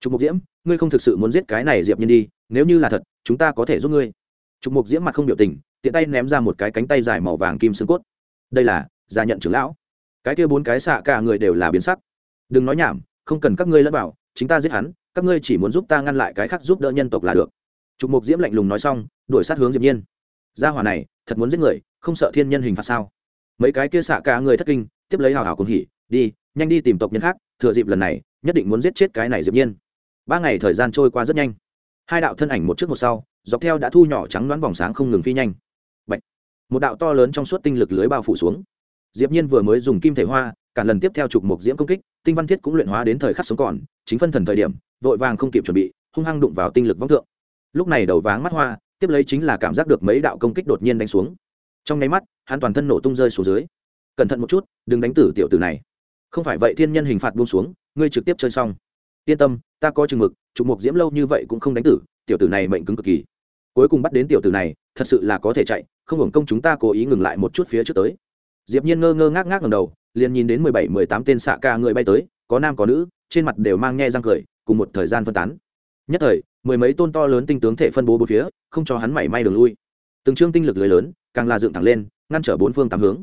Trục mục diễm, ngươi không thực sự muốn giết cái này diệp nhiên đi, nếu như là thật chúng ta có thể giúp ngươi. Trục mục diễm mặt không biểu tình, tiện tay ném ra một cái cánh tay dài màu vàng kim xương cốt. Đây là gia nhận trưởng lão. Cái kia bốn cái xạ cả người đều là biến sắc. Đừng nói nhảm, không cần các ngươi lẫn vào, chính ta giết hắn, các ngươi chỉ muốn giúp ta ngăn lại cái khác giúp đỡ nhân tộc là được. Trục mục diễm lạnh lùng nói xong, đuổi sát hướng diệp nhiên. Gia hỏa này, thật muốn giết người, không sợ thiên nhân hình phạt sao? Mấy cái kia xạ cả người thất kinh, tiếp lấy hào hào cùng hỉ, đi, nhanh đi tìm tộc nhân khác, thừa dịp lần này, nhất định muốn giết chết cái này diệp nhiên. Ba ngày thời gian trôi qua rất nhanh hai đạo thân ảnh một trước một sau, dọc theo đã thu nhỏ trắng đoán vòng sáng không ngừng phi nhanh. Bạch. một đạo to lớn trong suốt tinh lực lưới bao phủ xuống. Diệp nhiên vừa mới dùng kim thể hoa, cả lần tiếp theo chụp một diễm công kích, tinh văn thiết cũng luyện hóa đến thời khắc sống còn, chính phân thần thời điểm, vội vàng không kịp chuẩn bị, hung hăng đụng vào tinh lực vong thượng. Lúc này đầu váng mắt hoa, tiếp lấy chính là cảm giác được mấy đạo công kích đột nhiên đánh xuống. Trong nháy mắt, hắn toàn thân nổ tung rơi xuống dưới. Cẩn thận một chút, đừng đánh tử tiểu tử này. Không phải vậy thiên nhân hình phạt buông xuống, ngươi trực tiếp chơi xong yên tâm, ta có chừng mực trục mục diễm lâu như vậy cũng không đánh tử, tiểu tử này mệnh cứng cực kỳ. Cuối cùng bắt đến tiểu tử này, thật sự là có thể chạy, không hưởng công chúng ta cố ý ngừng lại một chút phía trước tới. Diệp nhiên ngơ ngơ ngác ngác ngẩng đầu, liền nhìn đến mười bảy, mười tám tên xạ ca người bay tới, có nam có nữ, trên mặt đều mang nhe răng cười, cùng một thời gian phân tán. Nhất thời, mười mấy tôn to lớn tinh tướng thể phân bố bốn phía, không cho hắn mảy may đường lui. Từng trương tinh lực lưới lớn, càng là dựng thẳng lên, ngăn trở bốn phương tám hướng.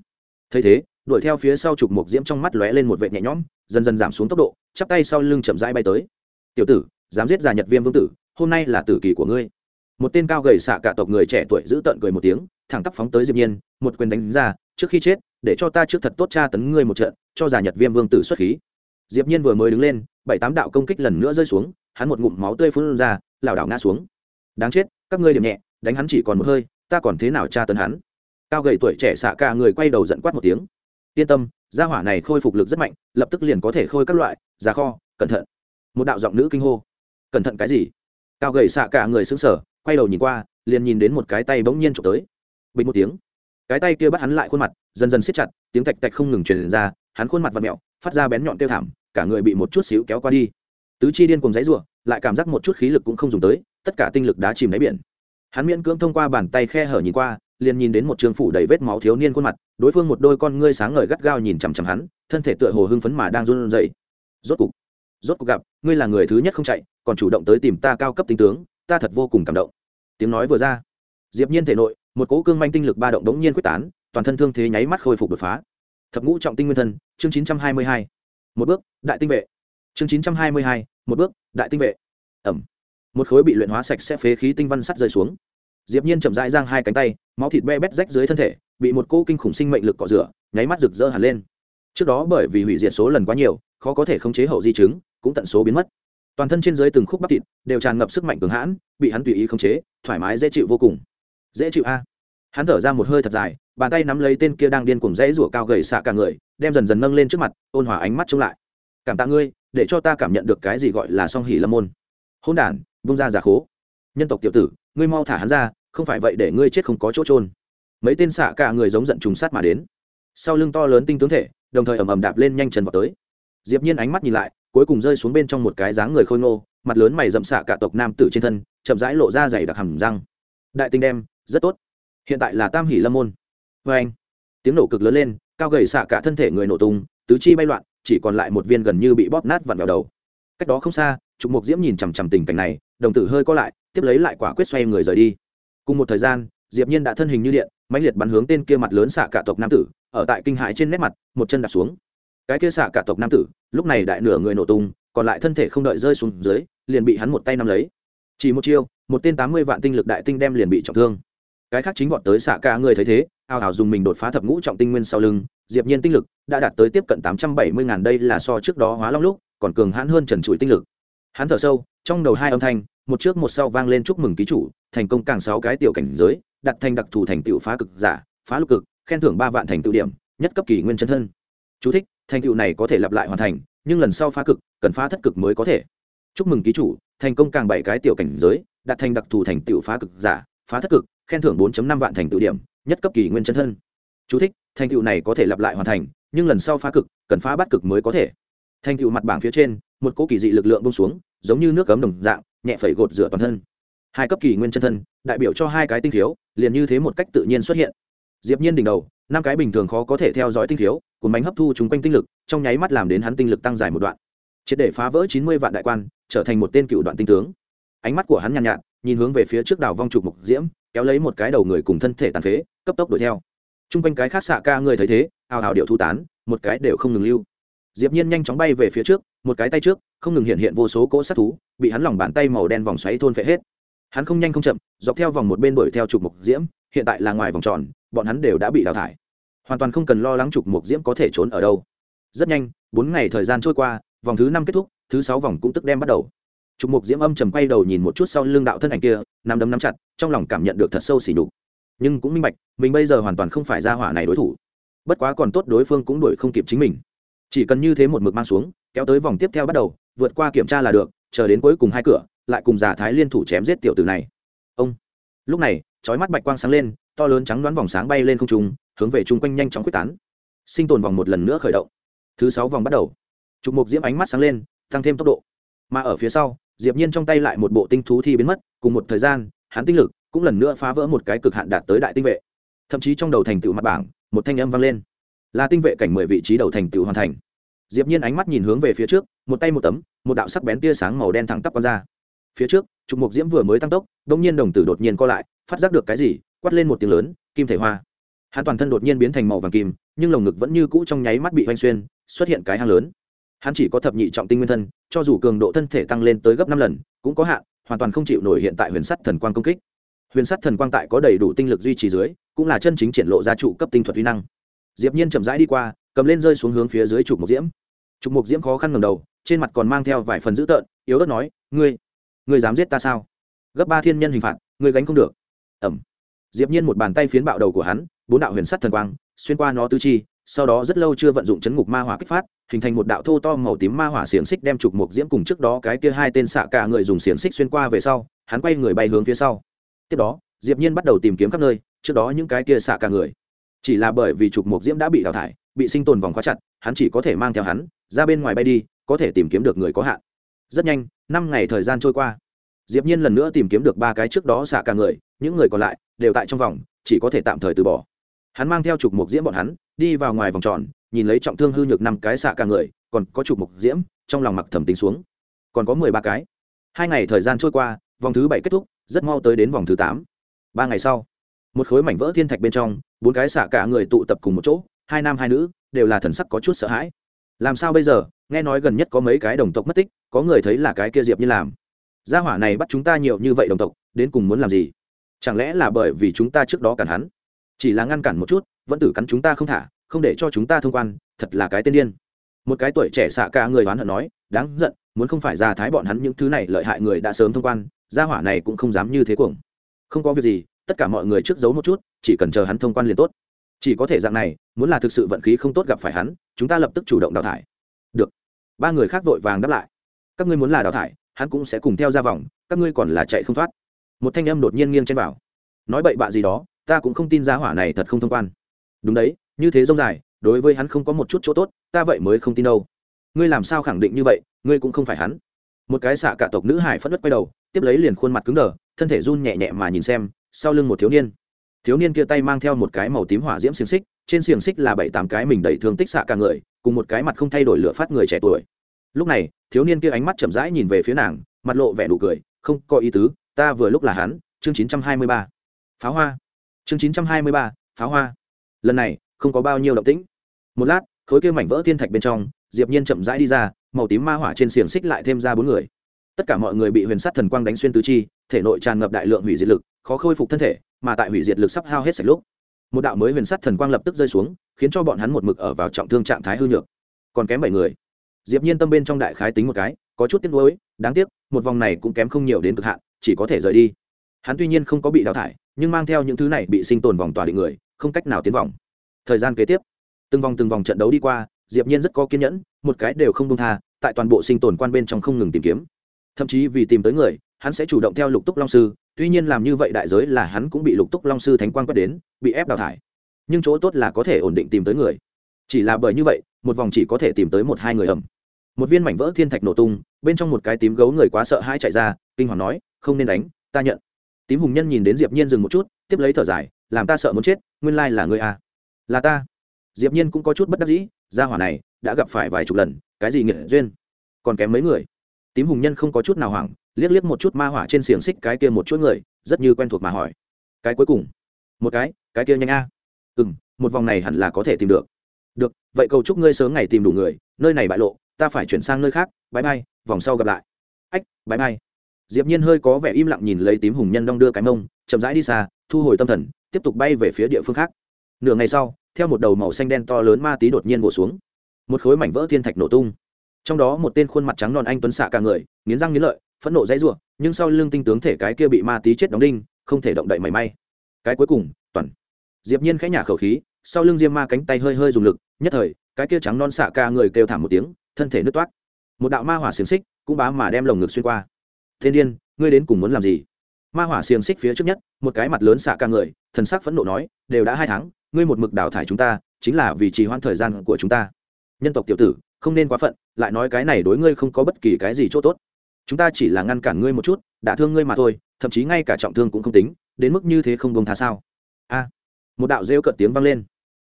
Thấy thế đuổi theo phía sau trục mục diễm trong mắt lóe lên một vệ nhẹ nhõm, dần dần giảm xuống tốc độ, chắp tay sau lưng chậm rãi bay tới. Tiểu tử, dám giết già nhật viêm vương tử, hôm nay là tử kỳ của ngươi. Một tên cao gầy xạ cả tộc người trẻ tuổi giữ tận cười một tiếng, thẳng tắp phóng tới diệp nhiên, một quyền đánh ra, trước khi chết, để cho ta trước thật tốt tra tấn ngươi một trận, cho già nhật viêm vương tử xuất khí. Diệp nhiên vừa mới đứng lên, bảy tám đạo công kích lần nữa rơi xuống, hắn một ngụm máu tươi phun ra, lảo đảo ngã xuống. Đáng chết, các ngươi điểm nhẹ, đánh hắn chỉ còn một hơi, ta còn thế nào tra tấn hắn? Cao gầy tuổi trẻ xạ cả người quay đầu giận quát một tiếng yên tâm, gia hỏa này khôi phục lực rất mạnh, lập tức liền có thể khôi các loại ra kho, cẩn thận. Một đạo giọng nữ kinh hô. Cẩn thận cái gì? Cao gầy xạ cả người xứng sở quay đầu nhìn qua, liền nhìn đến một cái tay bỗng nhiên trộm tới. Bình một tiếng. Cái tay kia bắt hắn lại khuôn mặt, dần dần siết chặt, tiếng tạch tạch không ngừng truyền ra, hắn khuôn mặt và mẹo, phát ra bén nhọn tiêu thảm, cả người bị một chút xíu kéo qua đi. Tứ chi điên cùng giấy ruộng lại cảm giác một chút khí lực cũng không dùng tới, tất cả tinh lực đã chìm đáy biển. Hắn miễn cưỡng thông qua bàn tay khe hở nhìn qua liền nhìn đến một trường phủ đầy vết máu thiếu niên khuôn mặt đối phương một đôi con ngươi sáng ngời gắt gao nhìn chằm chằm hắn thân thể tựa hồ hưng phấn mà đang run rẩy. Rốt cục rốt cục gặp ngươi là người thứ nhất không chạy còn chủ động tới tìm ta cao cấp tinh tướng ta thật vô cùng cảm động. Tiếng nói vừa ra diệp nhiên thể nội một cỗ cương manh tinh lực ba động đống nhiên quyết tán toàn thân thương thế nháy mắt khôi phục đột phá. Thập ngũ trọng tinh nguyên thân chương 922. một bước đại tinh vệ. Chương 922, một bước đại tinh vệ. Ẩm. Một khối bị luyện hóa sạch sẽ phế khí tinh văn sắt rơi xuống diệp nhiên chậm rãi giang hai cánh tay, máu thịt be bét rách dưới thân thể, bị một cô kinh khủng sinh mệnh lực cọ rửa, nháy mắt rực rỡ hẳn lên. Trước đó bởi vì hủy diệt số lần quá nhiều, khó có thể khống chế hậu di chứng, cũng tận số biến mất. Toàn thân trên dưới từng khúc bắp thịt đều tràn ngập sức mạnh cường hãn, bị hắn tùy ý khống chế, thoải mái, dễ chịu vô cùng. Dễ chịu a. Hắn thở ra một hơi thật dài, bàn tay nắm lấy tên kia đang điên cuồng dãy rủa cao gầy xạ cả người, đem dần dần nâng lên trước mặt, ôn hòa ánh mắt trông lại. Cảm tạ ngươi, để cho ta cảm nhận được cái gì gọi là song hỉ lâm môn. Hôn đản, vung ra giả khố. Nhân tộc tiểu tử ngươi mau thả hắn ra, không phải vậy để ngươi chết không có chỗ trôn mấy tên xạ cả người giống giận trùng sát mà đến. Sau lưng to lớn tinh tướng thể, đồng thời ầm ầm đạp lên nhanh chân vào tới. Diệp nhiên ánh mắt nhìn lại, cuối cùng rơi xuống bên trong một cái dáng người khôi ngô, mặt lớn mày rậm xạ cả tộc nam tử trên thân, chậm rãi lộ ra dày đặc hầm răng. Đại tinh đem, rất tốt. Hiện tại là tam hỉ lâm môn. Với anh, tiếng nổ cực lớn lên, cao gầy xạ cả thân thể người nổ tung, tứ chi bay loạn, chỉ còn lại một viên gần như bị bóp nát vặn vào đầu. Cách đó không xa, trục mục diễm nhìn chằm chằm tình cảnh này, đồng tử hơi co lại tiếp lấy lại quả quyết xoay người rời đi. Cùng một thời gian, diệp nhiên đã thân hình như điện, mãnh liệt bắn hướng tên kia mặt lớn xạ cả tộc nam tử, ở tại kinh hãi trên nét mặt, một chân đặt xuống. Cái kia xạ cả tộc nam tử, lúc này đại nửa người nổ tung, còn lại thân thể không đợi rơi xuống dưới, liền bị hắn một tay nắm lấy. Chỉ một chiêu, một tên tám mươi vạn tinh lực đại tinh đem liền bị trọng thương. Cái khác chính vọt tới xạ cả người thấy thế, ao ào dùng mình đột phá thập ngũ trọng tinh nguyên sau lưng, diệp nhiên tinh lực đã đạt tới tiếp cận tám trăm bảy mươi ngàn, đây là so trước đó hóa long lúc, còn cường hãn hơn trần trụi tinh lực. Hắn thở sâu, trong đầu hai âm thanh một trước một sau vang lên chúc mừng ký chủ thành công càng sáu cái tiểu cảnh giới đặt thành đặc thù thành tựu phá cực giả phá lục cực khen thưởng ba vạn thành tựu điểm nhất cấp kỳ nguyên chân thân. Chú thích, thành tựu này có thể lặp lại hoàn thành nhưng lần sau phá cực cần phá thất cực mới có thể. Chúc mừng ký chủ thành công càng bảy cái tiểu cảnh giới đặt thành đặc thù thành tựu phá cực giả phá thất cực khen thưởng 4 năm vạn thành tựu điểm nhất cấp kỳ nguyên chân thân. Chú thích, thành tựu này có thể lặp lại hoàn thành nhưng lần sau phá cực cần phá bát cực mới có thể. Thành tựu mặt bảng phía trên một cỗ kỳ dị lực lượng bông xuống giống như nước cấm đồng dạng nhẹ phẩy gột rửa toàn thân. Hai cấp kỳ nguyên chân thân đại biểu cho hai cái tinh thiếu liền như thế một cách tự nhiên xuất hiện. Diệp nhiên đỉnh đầu năm cái bình thường khó có thể theo dõi tinh thiếu cuốn bánh hấp thu chúng quanh tinh lực trong nháy mắt làm đến hắn tinh lực tăng dài một đoạn. Triệt để phá vỡ chín mươi vạn đại quan trở thành một tên cựu đoạn tinh tướng. Ánh mắt của hắn nhàn nhạt, nhạt nhìn hướng về phía trước đảo vong trục mục diễm kéo lấy một cái đầu người cùng thân thể tàn phế cấp tốc đuổi theo. Trung quanh cái khác xạ ca người thấy thế ào ào điệu thu tán một cái đều không ngừng lưu. Diệp nhiên nhanh chóng bay về phía trước một cái tay trước không ngừng hiện hiện vô số cỗ sát thú bị hắn lòng bàn tay màu đen vòng xoáy thôn phệ hết. Hắn không nhanh không chậm, dọc theo vòng một bên đuổi theo trục mục diễm, hiện tại là ngoài vòng tròn, bọn hắn đều đã bị đào thải. Hoàn toàn không cần lo lắng trục mục diễm có thể trốn ở đâu. Rất nhanh, bốn ngày thời gian trôi qua, vòng thứ năm kết thúc, thứ sáu vòng cũng tức đem bắt đầu. Trục mục diễm âm trầm quay đầu nhìn một chút sau lưng đạo thân ảnh kia nằm đấm nắm chặt, trong lòng cảm nhận được thật sâu xỉ đục nhưng cũng minh bạch, mình bây giờ hoàn toàn không phải ra hỏa này đối thủ. Bất quá còn tốt đối phương cũng đuổi không kịp chính mình. Chỉ cần như thế một mực mang xuống, kéo tới vòng tiếp theo bắt đầu, vượt qua kiểm tra là được chờ đến cuối cùng hai cửa, lại cùng giả thái liên thủ chém giết tiểu tử này. Ông. Lúc này trói mắt bạch quang sáng lên, to lớn trắng đoán vòng sáng bay lên không trung, hướng về chung quanh nhanh chóng quyết tán. Sinh tồn vòng một lần nữa khởi động. Thứ sáu vòng bắt đầu. Trục mục diễm ánh mắt sáng lên, tăng thêm tốc độ. Mà ở phía sau, diệp nhiên trong tay lại một bộ tinh thú thi biến mất, cùng một thời gian, hắn tinh lực cũng lần nữa phá vỡ một cái cực hạn đạt tới đại tinh vệ. Thậm chí trong đầu thành tựu mặt bảng, một thanh âm vang lên. Là tinh vệ cảnh mười vị trí đầu thành tựu hoàn thành diệp nhiên ánh mắt nhìn hướng về phía trước, một tay một tấm, một đạo sắc bén tia sáng màu đen thẳng tắp quan ra. Phía trước, trục mục diễm vừa mới tăng tốc, đông nhiên đồng tử đột nhiên co lại, phát giác được cái gì, quát lên một tiếng lớn, kim thể hoa. Hắn toàn thân đột nhiên biến thành màu vàng kim, nhưng lồng ngực vẫn như cũ trong nháy mắt bị hoanh xuyên, xuất hiện cái hang lớn. Hắn chỉ có thập nhị trọng tinh nguyên thân, cho dù cường độ thân thể tăng lên tới gấp năm lần, cũng có hạn, hoàn toàn không chịu nổi hiện tại huyền sắt thần quang công kích. Huyền sắt thần quang tại có đầy đủ tinh lực duy trì dưới, cũng là chân chính triển lộ ra trụ cấp tinh thuật uy năng. Diệp nhiên chậm rãi đi qua, cầm lên rơi xuống hướng phía dưới trục mục diễm trục mục diễm khó khăn ngẩng đầu, trên mặt còn mang theo vài phần dữ tợn, yếu ớt nói, ngươi ngươi dám giết ta sao? Gấp ba thiên nhân hình phạt, ngươi gánh không được. Ẩm. Diệp nhiên một bàn tay phiến bạo đầu của hắn, bốn đạo huyền sắt thần quang, xuyên qua nó tứ chi, sau đó rất lâu chưa vận dụng chấn ngục ma hỏa kích phát, hình thành một đạo thô to màu tím ma hỏa xiềng xích đem trục mục diễm cùng trước đó cái kia hai tên xạ cả người dùng xiềng xích xuyên qua về sau, hắn quay người bay hướng phía sau. Tiếp đó, diệp nhiên bắt đầu tìm kiếm khắp nơi, trước đó những cái kia xạ cả người. Chỉ là bởi vì trục mục diễm đã bị đào thải, bị sinh tồn vòng khóa chặt, hắn chỉ có thể mang theo hắn ra bên ngoài bay đi, có thể tìm kiếm được người có hạn. Rất nhanh, năm ngày thời gian trôi qua. Diệp nhiên lần nữa tìm kiếm được ba cái trước đó xạ cả người, những người còn lại đều tại trong vòng, chỉ có thể tạm thời từ bỏ. Hắn mang theo trục mục diễm bọn hắn, đi vào ngoài vòng tròn, nhìn lấy trọng thương hư nhược năm cái xạ cả người, còn có trục mục diễm, trong lòng mặc thầm tính xuống. Còn có mười ba cái. Hai ngày thời gian trôi qua, vòng thứ bảy kết thúc, rất mau tới đến vòng thứ tám. Ba ngày sau, một khối mảnh vỡ thiên thạch bên trong, bốn cái xạ cả người tụ tập cùng một chỗ, hai nam hai nữ, đều là thần sắc có chút sợ hãi làm sao bây giờ? Nghe nói gần nhất có mấy cái đồng tộc mất tích, có người thấy là cái kia diệp như làm. Gia hỏa này bắt chúng ta nhiều như vậy đồng tộc, đến cùng muốn làm gì? Chẳng lẽ là bởi vì chúng ta trước đó cản hắn? Chỉ là ngăn cản một chút, vẫn tử cắn chúng ta không thả, không để cho chúng ta thông quan, thật là cái tên điên. Một cái tuổi trẻ xạ cả người oán hận nói, đáng giận, muốn không phải ra thái bọn hắn những thứ này lợi hại người đã sớm thông quan, gia hỏa này cũng không dám như thế cuồng. Không có việc gì, tất cả mọi người trước giấu một chút, chỉ cần chờ hắn thông quan liền tốt chỉ có thể dạng này, muốn là thực sự vận khí không tốt gặp phải hắn, chúng ta lập tức chủ động đào thải. Được. Ba người khác vội vàng đáp lại. Các ngươi muốn là đào thải, hắn cũng sẽ cùng theo ra vòng, các ngươi còn là chạy không thoát. Một thanh âm đột nhiên nghiêng trên bảo. Nói bậy bạ gì đó, ta cũng không tin ra hỏa này thật không thông quan. Đúng đấy, như thế rông dài, đối với hắn không có một chút chỗ tốt, ta vậy mới không tin đâu. Ngươi làm sao khẳng định như vậy, ngươi cũng không phải hắn. Một cái xạ cả tộc nữ hải phất đất quay đầu, tiếp lấy liền khuôn mặt cứng đờ, thân thể run nhẹ nhẹ mà nhìn xem, sau lưng một thiếu niên thiếu niên kia tay mang theo một cái màu tím hỏa diễm xiềng xích, trên xiềng xích là bảy tám cái mình đẩy thương tích xạ cả người, cùng một cái mặt không thay đổi lửa phát người trẻ tuổi. Lúc này, thiếu niên kia ánh mắt chậm rãi nhìn về phía nàng, mặt lộ vẻ đủ cười, không có ý tứ, ta vừa lúc là hắn, chương chín trăm hai mươi ba. Pháo hoa. Chương chín trăm hai mươi ba, pháo hoa. Lần này, không có bao nhiêu động tĩnh. Một lát, khối kia mảnh vỡ thiên thạch bên trong, diệp nhiên chậm rãi đi ra, màu tím ma hỏa trên xiềng xích lại thêm ra bốn người. Tất cả mọi người bị huyền sát thần quang đánh xuyên tứ chi, thể nội tràn ngập đại lượng hủy diệt lực, khó khôi phục thân thể mà tại hủy diệt lực sắp hao hết sạch lúc, một đạo mới huyền sắt thần quang lập tức rơi xuống, khiến cho bọn hắn một mực ở vào trọng thương trạng thái hư nhược. Còn kém bảy người. Diệp nhiên tâm bên trong đại khái tính một cái, có chút tiếc nuối, đáng tiếc, một vòng này cũng kém không nhiều đến cực hạn, chỉ có thể rời đi. Hắn tuy nhiên không có bị đào thải, nhưng mang theo những thứ này bị sinh tồn vòng tỏa định người, không cách nào tiến vòng. Thời gian kế tiếp, từng vòng từng vòng trận đấu đi qua, diệp nhiên rất có kiên nhẫn, một cái đều không buông tha, tại toàn bộ sinh tồn quan bên trong không ngừng tìm kiếm. Thậm chí vì tìm tới người, hắn sẽ chủ động theo lục túc long sư tuy nhiên làm như vậy đại giới là hắn cũng bị lục túc long sư thánh quang quét đến, bị ép đào thải. Nhưng chỗ tốt là có thể ổn định tìm tới người. Chỉ là bởi như vậy, một vòng chỉ có thể tìm tới một hai người ẩm. Một viên mảnh vỡ thiên thạch nổ tung, bên trong một cái tím gấu người quá sợ hãi chạy ra, kinh hoàng nói, không nên đánh, ta nhận. Tím hùng nhân nhìn đến diệp nhiên dừng một chút, tiếp lấy thở dài, làm ta sợ muốn chết, nguyên lai là ngươi à. Là ta. Diệp nhiên cũng có chút bất đắc dĩ, gia hỏa này, đã gặp phải vài chục lần, cái gì nghiệt duyên? Còn kém mấy người. Tím hùng nhân không có chút nào hoảng liếc liếc một chút ma hỏa trên xiềng xích cái kia một chuỗi người, rất như quen thuộc mà hỏi. Cái cuối cùng. Một cái cái kia nhanh a. À. ừ một vòng này hẳn là có thể tìm được. Được, vậy cầu chúc ngươi sớm ngày tìm đủ người, nơi này bại lộ, ta phải chuyển sang nơi khác bãi bay vòng sau gặp lại. Ách bãi bay diệp nhiên hơi có vẻ im lặng nhìn lấy tím hùng nhân đong đưa cái mông, chậm rãi đi xa, thu hồi tâm thần, tiếp tục bay về phía địa phương khác. Nửa ngày sau, theo một đầu màu xanh đen to lớn ma tí đột nhiên vỗ xuống. Một khối mảnh vỡ thiên thạch nổ tung. Trong đó một tên khuôn mặt trắng non anh tuấn xạ cả người, nghiến răng nghiến lợi phẫn nộ dãy rủa, nhưng sau lưng tinh tướng thể cái kia bị ma tí chết đóng đinh, không thể động đậy mảy may. Cái cuối cùng, toàn. Diệp nhiên khẽ nhả khẩu khí, sau lưng diêm ma cánh tay hơi hơi dùng lực, nhất thời, cái kia trắng non xạ ca người kêu thảm một tiếng, thân thể nứt toát. Một đạo ma hỏa xiềng xích cũng bám mà đem lồng ngực xuyên qua. Thiên điên, ngươi đến cùng muốn làm gì? Ma hỏa xiềng xích phía trước nhất, một cái mặt lớn xạ ca người, thần sắc phẫn nộ nói, đều đã hai tháng, ngươi một mực đào thải chúng ta, chính là vì trì hoãn thời gian của chúng ta. Nhân tộc tiểu tử, không nên quá phận, lại nói cái này đối ngươi không có bất kỳ cái gì chỗ tốt chúng ta chỉ là ngăn cản ngươi một chút, đả thương ngươi mà thôi, thậm chí ngay cả trọng thương cũng không tính, đến mức như thế không bông tha sao? A, một đạo rêu cợt tiếng vang lên.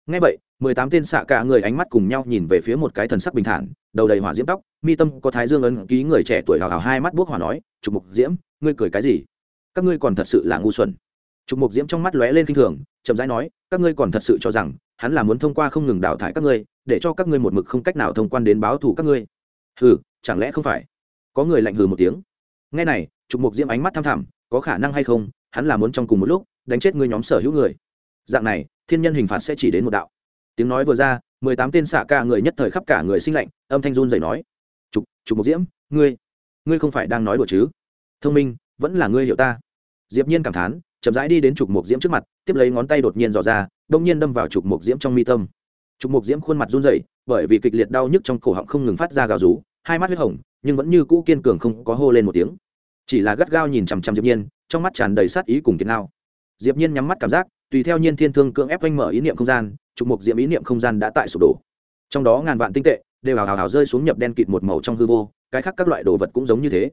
Ngay vậy, mười tám tên xạ cả người ánh mắt cùng nhau nhìn về phía một cái thần sắc bình thản, đầu đầy hỏa diễm tóc, mi tâm có thái dương ấn ký người trẻ tuổi hào hào hai mắt buốc hỏa nói, trục mục diễm, ngươi cười cái gì? Các ngươi còn thật sự là ngu xuẩn. Trục mục diễm trong mắt lóe lên k i n h thường, chậm rãi nói, các ngươi còn thật sự cho rằng hắn là muốn thông qua không ngừng đào thải các ngươi, để cho các ngươi một mực không cách nào thông quan đến báo thù các ngươi? Hừ, chẳng lẽ không phải? Có người lạnh hừ một tiếng. Ngay này, trục mục diễm ánh mắt tham thẳm, có khả năng hay không, hắn là muốn trong cùng một lúc, đánh chết ngươi nhóm sở hữu người. Dạng này, thiên nhân hình phạt sẽ chỉ đến một đạo. Tiếng nói vừa ra, mười tám tên xạ ca người nhất thời khắp cả người sinh lạnh, âm thanh run dày nói, trục trục mục diễm, ngươi ngươi không phải đang nói đùa chứ? Thông minh, vẫn là ngươi hiểu ta. Diệp nhiên cảm thán, chậm rãi đi đến trục mục diễm trước mặt, tiếp lấy ngón tay đột nhiên dò ra, đông nhiên đâm vào trục mục diễm trong mi tâm. Trục mục diễm khuôn mặt run rẩy, bởi vì kịch liệt đau nhức trong cổ họng không ngừng phát ra gào rú hai mắt huyết hồng, nhưng vẫn như cũ kiên cường không có hô lên một tiếng. Chỉ là gắt gao nhìn chằm chằm diệp nhiên, trong mắt tràn đầy sát ý cùng kiệt ngao diệp nhiên nhắm mắt cảm giác, tùy theo nhiên thiên thương cưỡng ép anh mở ý niệm không gian, trục mục diễm ý niệm không gian đã tại sụp đổ. Trong đó ngàn vạn tinh tệ đều hào hào hào rơi xuống nhập đen kịt một màu trong hư vô, cái khác các loại đồ vật cũng giống như thế.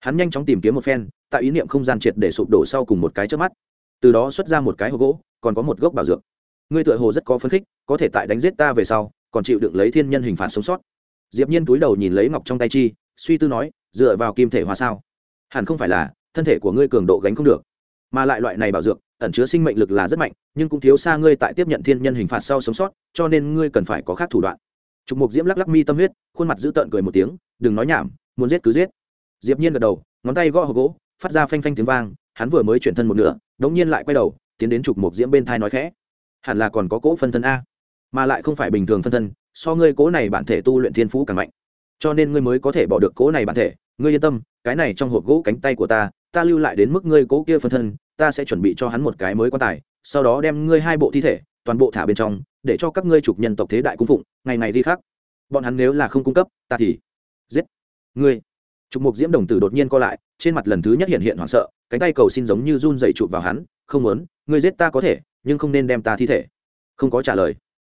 Hắn nhanh chóng tìm kiếm một phen, tại ý niệm không gian triệt để sụp đổ sau cùng một cái trước mắt. Từ đó xuất ra một cái hộp gỗ, còn có một gốc bảo dược. Ngươi tựa hồ rất có phấn khích, có thể tại đánh giết ta về sau, còn chịu đựng lấy thiên nhân hình phạt sống sót diệp nhiên túi đầu nhìn lấy ngọc trong tay chi, suy tư nói, dựa vào kim thể hóa sao? Hẳn không phải là, thân thể của ngươi cường độ gánh không được. Mà lại loại này bảo dược, ẩn chứa sinh mệnh lực là rất mạnh, nhưng cũng thiếu xa ngươi tại tiếp nhận thiên nhân hình phạt sau sống sót, cho nên ngươi cần phải có khác thủ đoạn. Trục mục diễm lắc lắc mi tâm huyết, khuôn mặt giữ tợn cười một tiếng, đừng nói nhảm, muốn giết cứ giết. Diệp nhiên gật đầu, ngón tay gõ hộp gỗ, phát ra phanh phanh tiếng vang, hắn vừa mới chuyển thân một nửa, đống nhiên lại quay đầu, tiến đến trục mục diễm bên thai nói khẽ, hẳn là còn có cỗ phân thân a, mà lại không phải bình thường phân thân so ngươi cố này bản thể tu luyện thiên phú càng mạnh. Cho nên ngươi mới có thể bỏ được cố này bản thể. Ngươi yên tâm, cái này trong hộp gỗ cánh tay của ta ta lưu lại đến mức ngươi cố kia phân thân, ta sẽ chuẩn bị cho hắn một cái mới quan tài, sau đó đem ngươi hai bộ thi thể, toàn bộ thả bên trong, để cho các ngươi chụp nhân tộc thế đại cung phụng, ngày ngày đi khác. Bọn hắn nếu là không cung cấp, ta thì giết ngươi. Trục mục diễm đồng tử đột nhiên co lại, trên mặt lần thứ nhất hiện hiện hoảng sợ, cánh tay cầu xin giống như run dậy chụp vào hắn, không muốn, ngươi giết ta có thể, nhưng không nên đem ta thi thể. Không có trả lời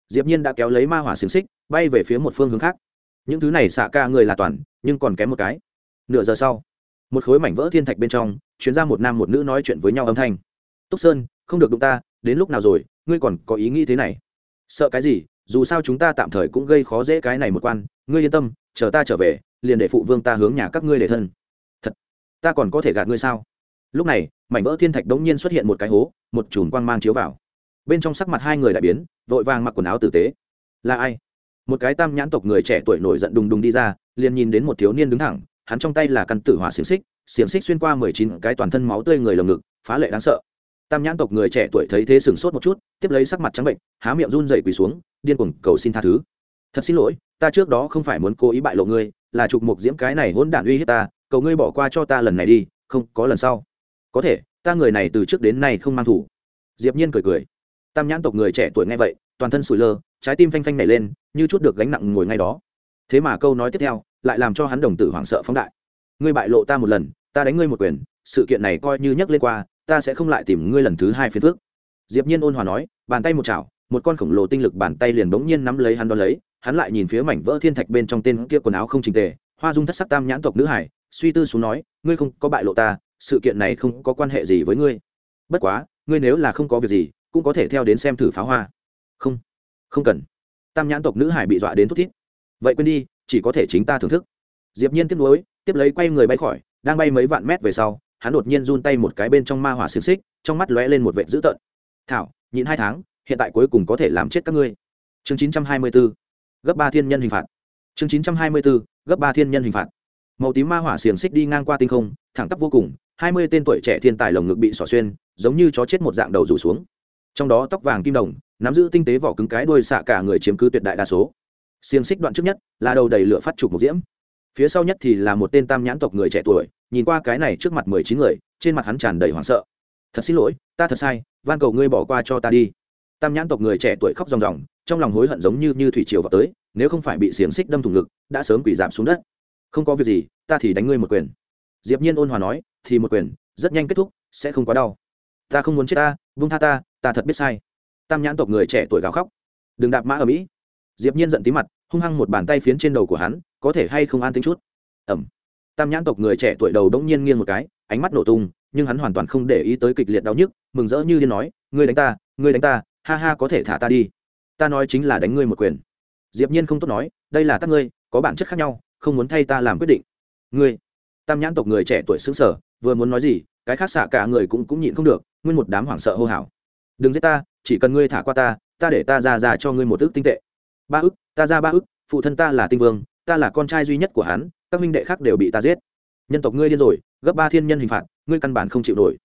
diệp nhiên đã kéo lấy ma hỏa xiềng xích, bay về phía một phương hướng khác. Những thứ này xạ ca người là toàn, nhưng còn kém một cái. Nửa giờ sau, một khối mảnh vỡ thiên thạch bên trong chuyến ra một nam một nữ nói chuyện với nhau âm thanh. Túc sơn, không được đụng ta, đến lúc nào rồi, ngươi còn có ý nghĩ thế này? Sợ cái gì, dù sao chúng ta tạm thời cũng gây khó dễ cái này một quan, ngươi yên tâm, chờ ta trở về, liền để phụ vương ta hướng nhà các ngươi để thân. Thật, ta còn có thể gạt ngươi sao? Lúc này, mảnh vỡ thiên thạch đống nhiên xuất hiện một cái hố, một chùm quang mang chiếu vào bên trong sắc mặt hai người đại biến, vội vàng mặc quần áo tử tế. Là ai? Một cái tam nhãn tộc người trẻ tuổi nổi giận đùng đùng đi ra, liền nhìn đến một thiếu niên đứng thẳng, hắn trong tay là căn tử hỏa xiềng xích xiềng xích xuyên qua mười chín cái toàn thân máu tươi người lồng ngực, phá lệ đáng sợ. Tam nhãn tộc người trẻ tuổi thấy thế sừng sốt một chút, tiếp lấy sắc mặt trắng bệnh, há miệng run dậy quỳ xuống, điên cuồng cầu xin tha thứ. Thật xin lỗi, ta trước đó không phải muốn cố ý bại lộ ngươi, là trục mục diễm cái này hỗn đản uy hiếp ta, cầu ngươi bỏ qua cho ta lần này đi, không, có lần sau. Có thể, ta người này từ trước đến nay không mang thủ. Diệp nhiên cười cười tam nhãn tộc người trẻ tuổi nghe vậy, toàn thân sủi lơ, trái tim phanh phanh nảy lên, như chút được gánh nặng ngồi ngay đó. Thế mà câu nói tiếp theo, lại làm cho hắn đồng tử hoảng sợ phóng đại. Ngươi bại lộ ta một lần, ta đánh ngươi một quyền, sự kiện này coi như nhắc lên qua, ta sẽ không lại tìm ngươi lần thứ hai phiền phước diệp nhiên ôn hòa nói, bàn tay một chảo, một con khổng lồ tinh lực bàn tay liền bỗng nhiên nắm lấy hắn đón lấy, hắn lại nhìn phía mảnh vỡ thiên thạch bên trong tên kia quần áo không chỉnh tề, hoa dung thất sắc tam nhãn tộc nữ hải, suy tư xuống nói, ngươi không có bại lộ ta, sự kiện này không có quan hệ gì với ngươi. Bất quá, ngươi nếu là không có việc gì cũng có thể theo đến xem thử pháo hoa. Không không cần. Tam nhãn tộc nữ hải bị dọa đến thút thít. Vậy quên đi, chỉ có thể chính ta thưởng thức. Diệp nhiên tiếp nối, tiếp lấy quay người bay khỏi, đang bay mấy vạn mét về sau, hắn đột nhiên run tay một cái bên trong ma hỏa xiềng xích, trong mắt lóe lên một vệt dữ tợn. Thảo, nhịn hai tháng, hiện tại cuối cùng có thể làm chết các ngươi. Chương 924 gấp ba thiên nhân hình phạt. Chương 924 gấp ba thiên nhân hình phạt. Màu tím ma hỏa xiềng xích đi ngang qua tinh không, thẳng tắp vô cùng, hai mươi tên tuổi trẻ thiên tài lồng ngực bị xỏ xuyên, giống như chó chết một dạng đầu rủ xuống trong đó tóc vàng kim đồng, nắm giữ tinh tế vỏ cứng cái đuôi xạ cả người chiếm cứ tuyệt đại đa số. Xiềng xích đoạn trước nhất là đầu đầy lửa phát trục một diễm. Phía sau nhất thì là một tên tam nhãn tộc người trẻ tuổi, nhìn qua cái này trước mặt mười chín người, trên mặt hắn tràn đầy hoảng sợ. Thật xin lỗi, ta thật sai, van cầu ngươi bỏ qua cho ta đi. Tam nhãn tộc người trẻ tuổi khóc ròng ròng, trong lòng hối hận giống như như thủy triều vào tới, nếu không phải bị xiềng xích đâm thủng ngực, đã sớm quỷ giảm xuống đất. Không có việc gì, ta thì đánh ngươi một quyền. Diệp nhiên ôn hòa nói, thì một quyền, rất nhanh kết thúc, sẽ không quá đau. Ta không muốn chết ta vung tha ta ta thật biết sai. Tam nhãn tộc người trẻ tuổi gào khóc. Đừng đạp mã ở mỹ. Diệp nhiên giận tí mặt hung hăng một bàn tay phiến trên đầu của hắn có thể hay không an tính chút? Ẩm. Tam nhãn tộc người trẻ tuổi đầu đống nhiên nghiêng một cái ánh mắt nổ tung nhưng hắn hoàn toàn không để ý tới kịch liệt đau nhức mừng rỡ như điên nói ngươi đánh ta ngươi đánh ta ha ha có thể thả ta đi. Ta nói chính là đánh ngươi một quyền. Diệp nhiên không tốt nói đây là tác ngươi có bản chất khác nhau không muốn thay ta làm quyết định. Ngươi? Tam nhãn tộc người trẻ tuổi sững sờ, vừa muốn nói gì cái khác xạ cả người cũng cũng nhịn không được nguyên một đám hoảng sợ hô hào đừng giết ta, chỉ cần ngươi thả qua ta ta để ta ra ra cho ngươi một ước tinh tệ. Ba ước, ta ra ba ước, phụ thân ta là tinh vương, ta là con trai duy nhất của hắn, các minh đệ khác đều bị ta giết. Nhân tộc ngươi điên rồi, gấp ba thiên nhân hình phạt, ngươi căn bản không chịu nổi.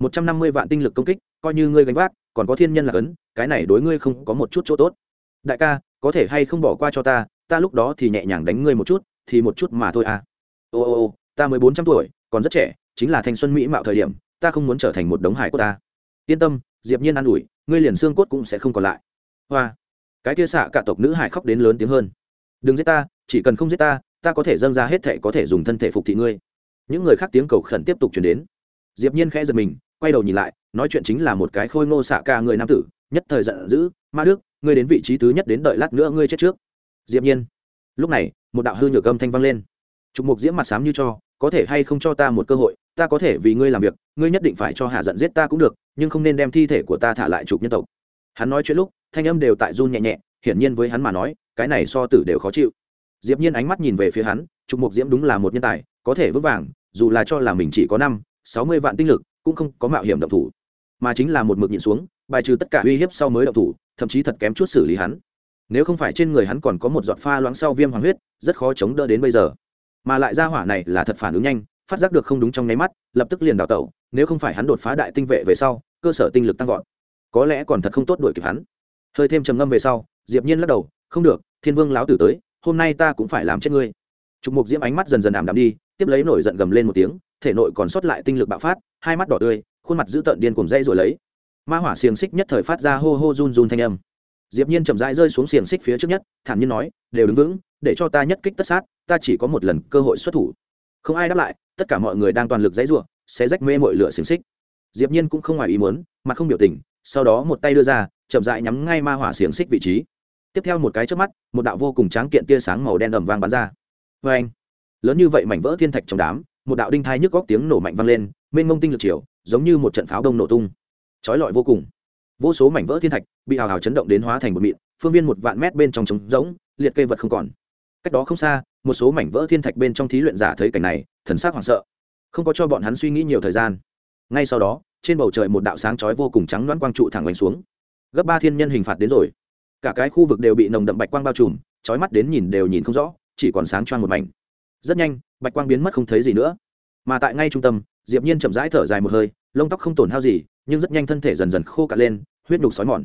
Một trăm năm mươi vạn tinh lực công kích, coi như ngươi gánh vác, còn có thiên nhân là cấn, cái này đối ngươi không có một chút chỗ tốt. Đại ca, có thể hay không bỏ qua cho ta ta lúc đó thì nhẹ nhàng đánh ngươi một chút, thì một chút mà thôi à. Ô ô ô, ta mới bốn trăm tuổi, còn rất trẻ, chính là thanh xuân mỹ mạo thời điểm, ta không muốn trở thành một đống hải của ta. Yên tâm diệp nhiên an ủi, ngươi liền xương cốt cũng sẽ không còn lại. Hoa. Cái kia xạ cả tộc nữ hải khóc đến lớn tiếng hơn. Đừng giết ta, chỉ cần không giết ta ta có thể dâng ra hết thể có thể dùng thân thể phục thị ngươi. Những người khác tiếng cầu khẩn tiếp tục chuyển đến. Diệp nhiên khẽ giật mình, quay đầu nhìn lại, nói chuyện chính là một cái khôi ngô xạ ca người nam tử, nhất thời giận dữ, ma đức, ngươi đến vị trí thứ nhất đến đợi lát nữa ngươi chết trước. Diệp nhiên. Lúc này, một đạo hư nhược âm thanh vang lên. Trục mục diễm mặt sám như cho có thể hay không cho ta một cơ hội, ta có thể vì ngươi làm việc, ngươi nhất định phải cho hạ giận giết ta cũng được, nhưng không nên đem thi thể của ta thả lại chụp nhân tộc. Hắn nói chuyện lúc, thanh âm đều tại run nhẹ nhẹ, hiển nhiên với hắn mà nói, cái này so tử đều khó chịu. Diệp nhiên ánh mắt nhìn về phía hắn, trục mục diễm đúng là một nhân tài, có thể vững vàng, dù là cho là mình chỉ có năm, sáu mươi vạn tinh lực, cũng không có mạo hiểm động thủ. Mà chính là một mực nhìn xuống, bài trừ tất cả uy hiếp sau mới động thủ, thậm chí thật kém chút xử lý hắn. Nếu không phải trên người hắn còn có một giọt pha loãng sau viêm hoàng huyết, rất khó chống đỡ đến bây giờ mà lại ra hỏa này là thật phản ứng nhanh, phát giác được không đúng trong nháy mắt, lập tức liền đào tẩu, nếu không phải hắn đột phá đại tinh vệ về sau, cơ sở tinh lực tăng vọt. Có lẽ còn thật không tốt đuổi kịp hắn. Hơi thêm trầm ngâm về sau, diệp nhiên lắc đầu, không được, thiên vương láo tử tới, hôm nay ta cũng phải làm chết ngươi. Trục mục diễm ánh mắt dần dần ảm đạm đi, tiếp lấy nổi giận gầm lên một tiếng, thể nội còn sót lại tinh lực bạo phát, hai mắt đỏ tươi, khuôn mặt dữ tợn điên cuồng dây rồi lấy. Ma hỏa xiềng xích nhất thời phát ra hô hô run run thanh âm diệp nhiên chậm rãi rơi xuống xiềng xích phía trước nhất, thản nhiên nói, đều đứng vững, để cho ta nhất kích tất sát, ta chỉ có một lần cơ hội xuất thủ. Không ai đáp lại, tất cả mọi người đang toàn lực dãy rủa sẽ rách mê mọi lửa xiềng xích. Diệp nhiên cũng không ngoài ý muốn, mặt không biểu tình, sau đó một tay đưa ra, chậm rãi nhắm ngay ma hỏa xiềng xích vị trí. Tiếp theo một cái chớp mắt, một đạo vô cùng tráng kiện tia sáng màu đen ầm vang bắn ra. Vang anh. Lớn như vậy mảnh vỡ thiên thạch trong đám, một đạo đinh thai nhức góc tiếng nổ mạnh vang lên, mênh mông tinh lực chiều, giống như một trận pháo đông nổ tung. Chói lọi vô cùng vô số mảnh vỡ thiên thạch bị hào hào chấn động đến hóa thành một mịn, phương viên một vạn mét bên trong trống rỗng, liệt cây vật không còn. Cách đó không xa, một số mảnh vỡ thiên thạch bên trong thí luyện giả thấy cảnh này, thần sắc hoảng sợ. Không có cho bọn hắn suy nghĩ nhiều thời gian. Ngay sau đó, trên bầu trời một đạo sáng chói vô cùng trắng loãng quang trụ thẳng đánh xuống. Gấp ba thiên nhân hình phạt đến rồi. Cả cái khu vực đều bị nồng đậm bạch quang bao trùm, chói mắt đến nhìn đều nhìn không rõ, chỉ còn sáng choang một mảnh. Rất nhanh, bạch quang biến mất không thấy gì nữa. Mà tại ngay trung tâm, diệp nhiên chậm rãi thở dài một hơi, lông tóc không tổn hao gì nhưng rất nhanh thân thể dần dần khô cạn lên, huyết nhục sói mòn.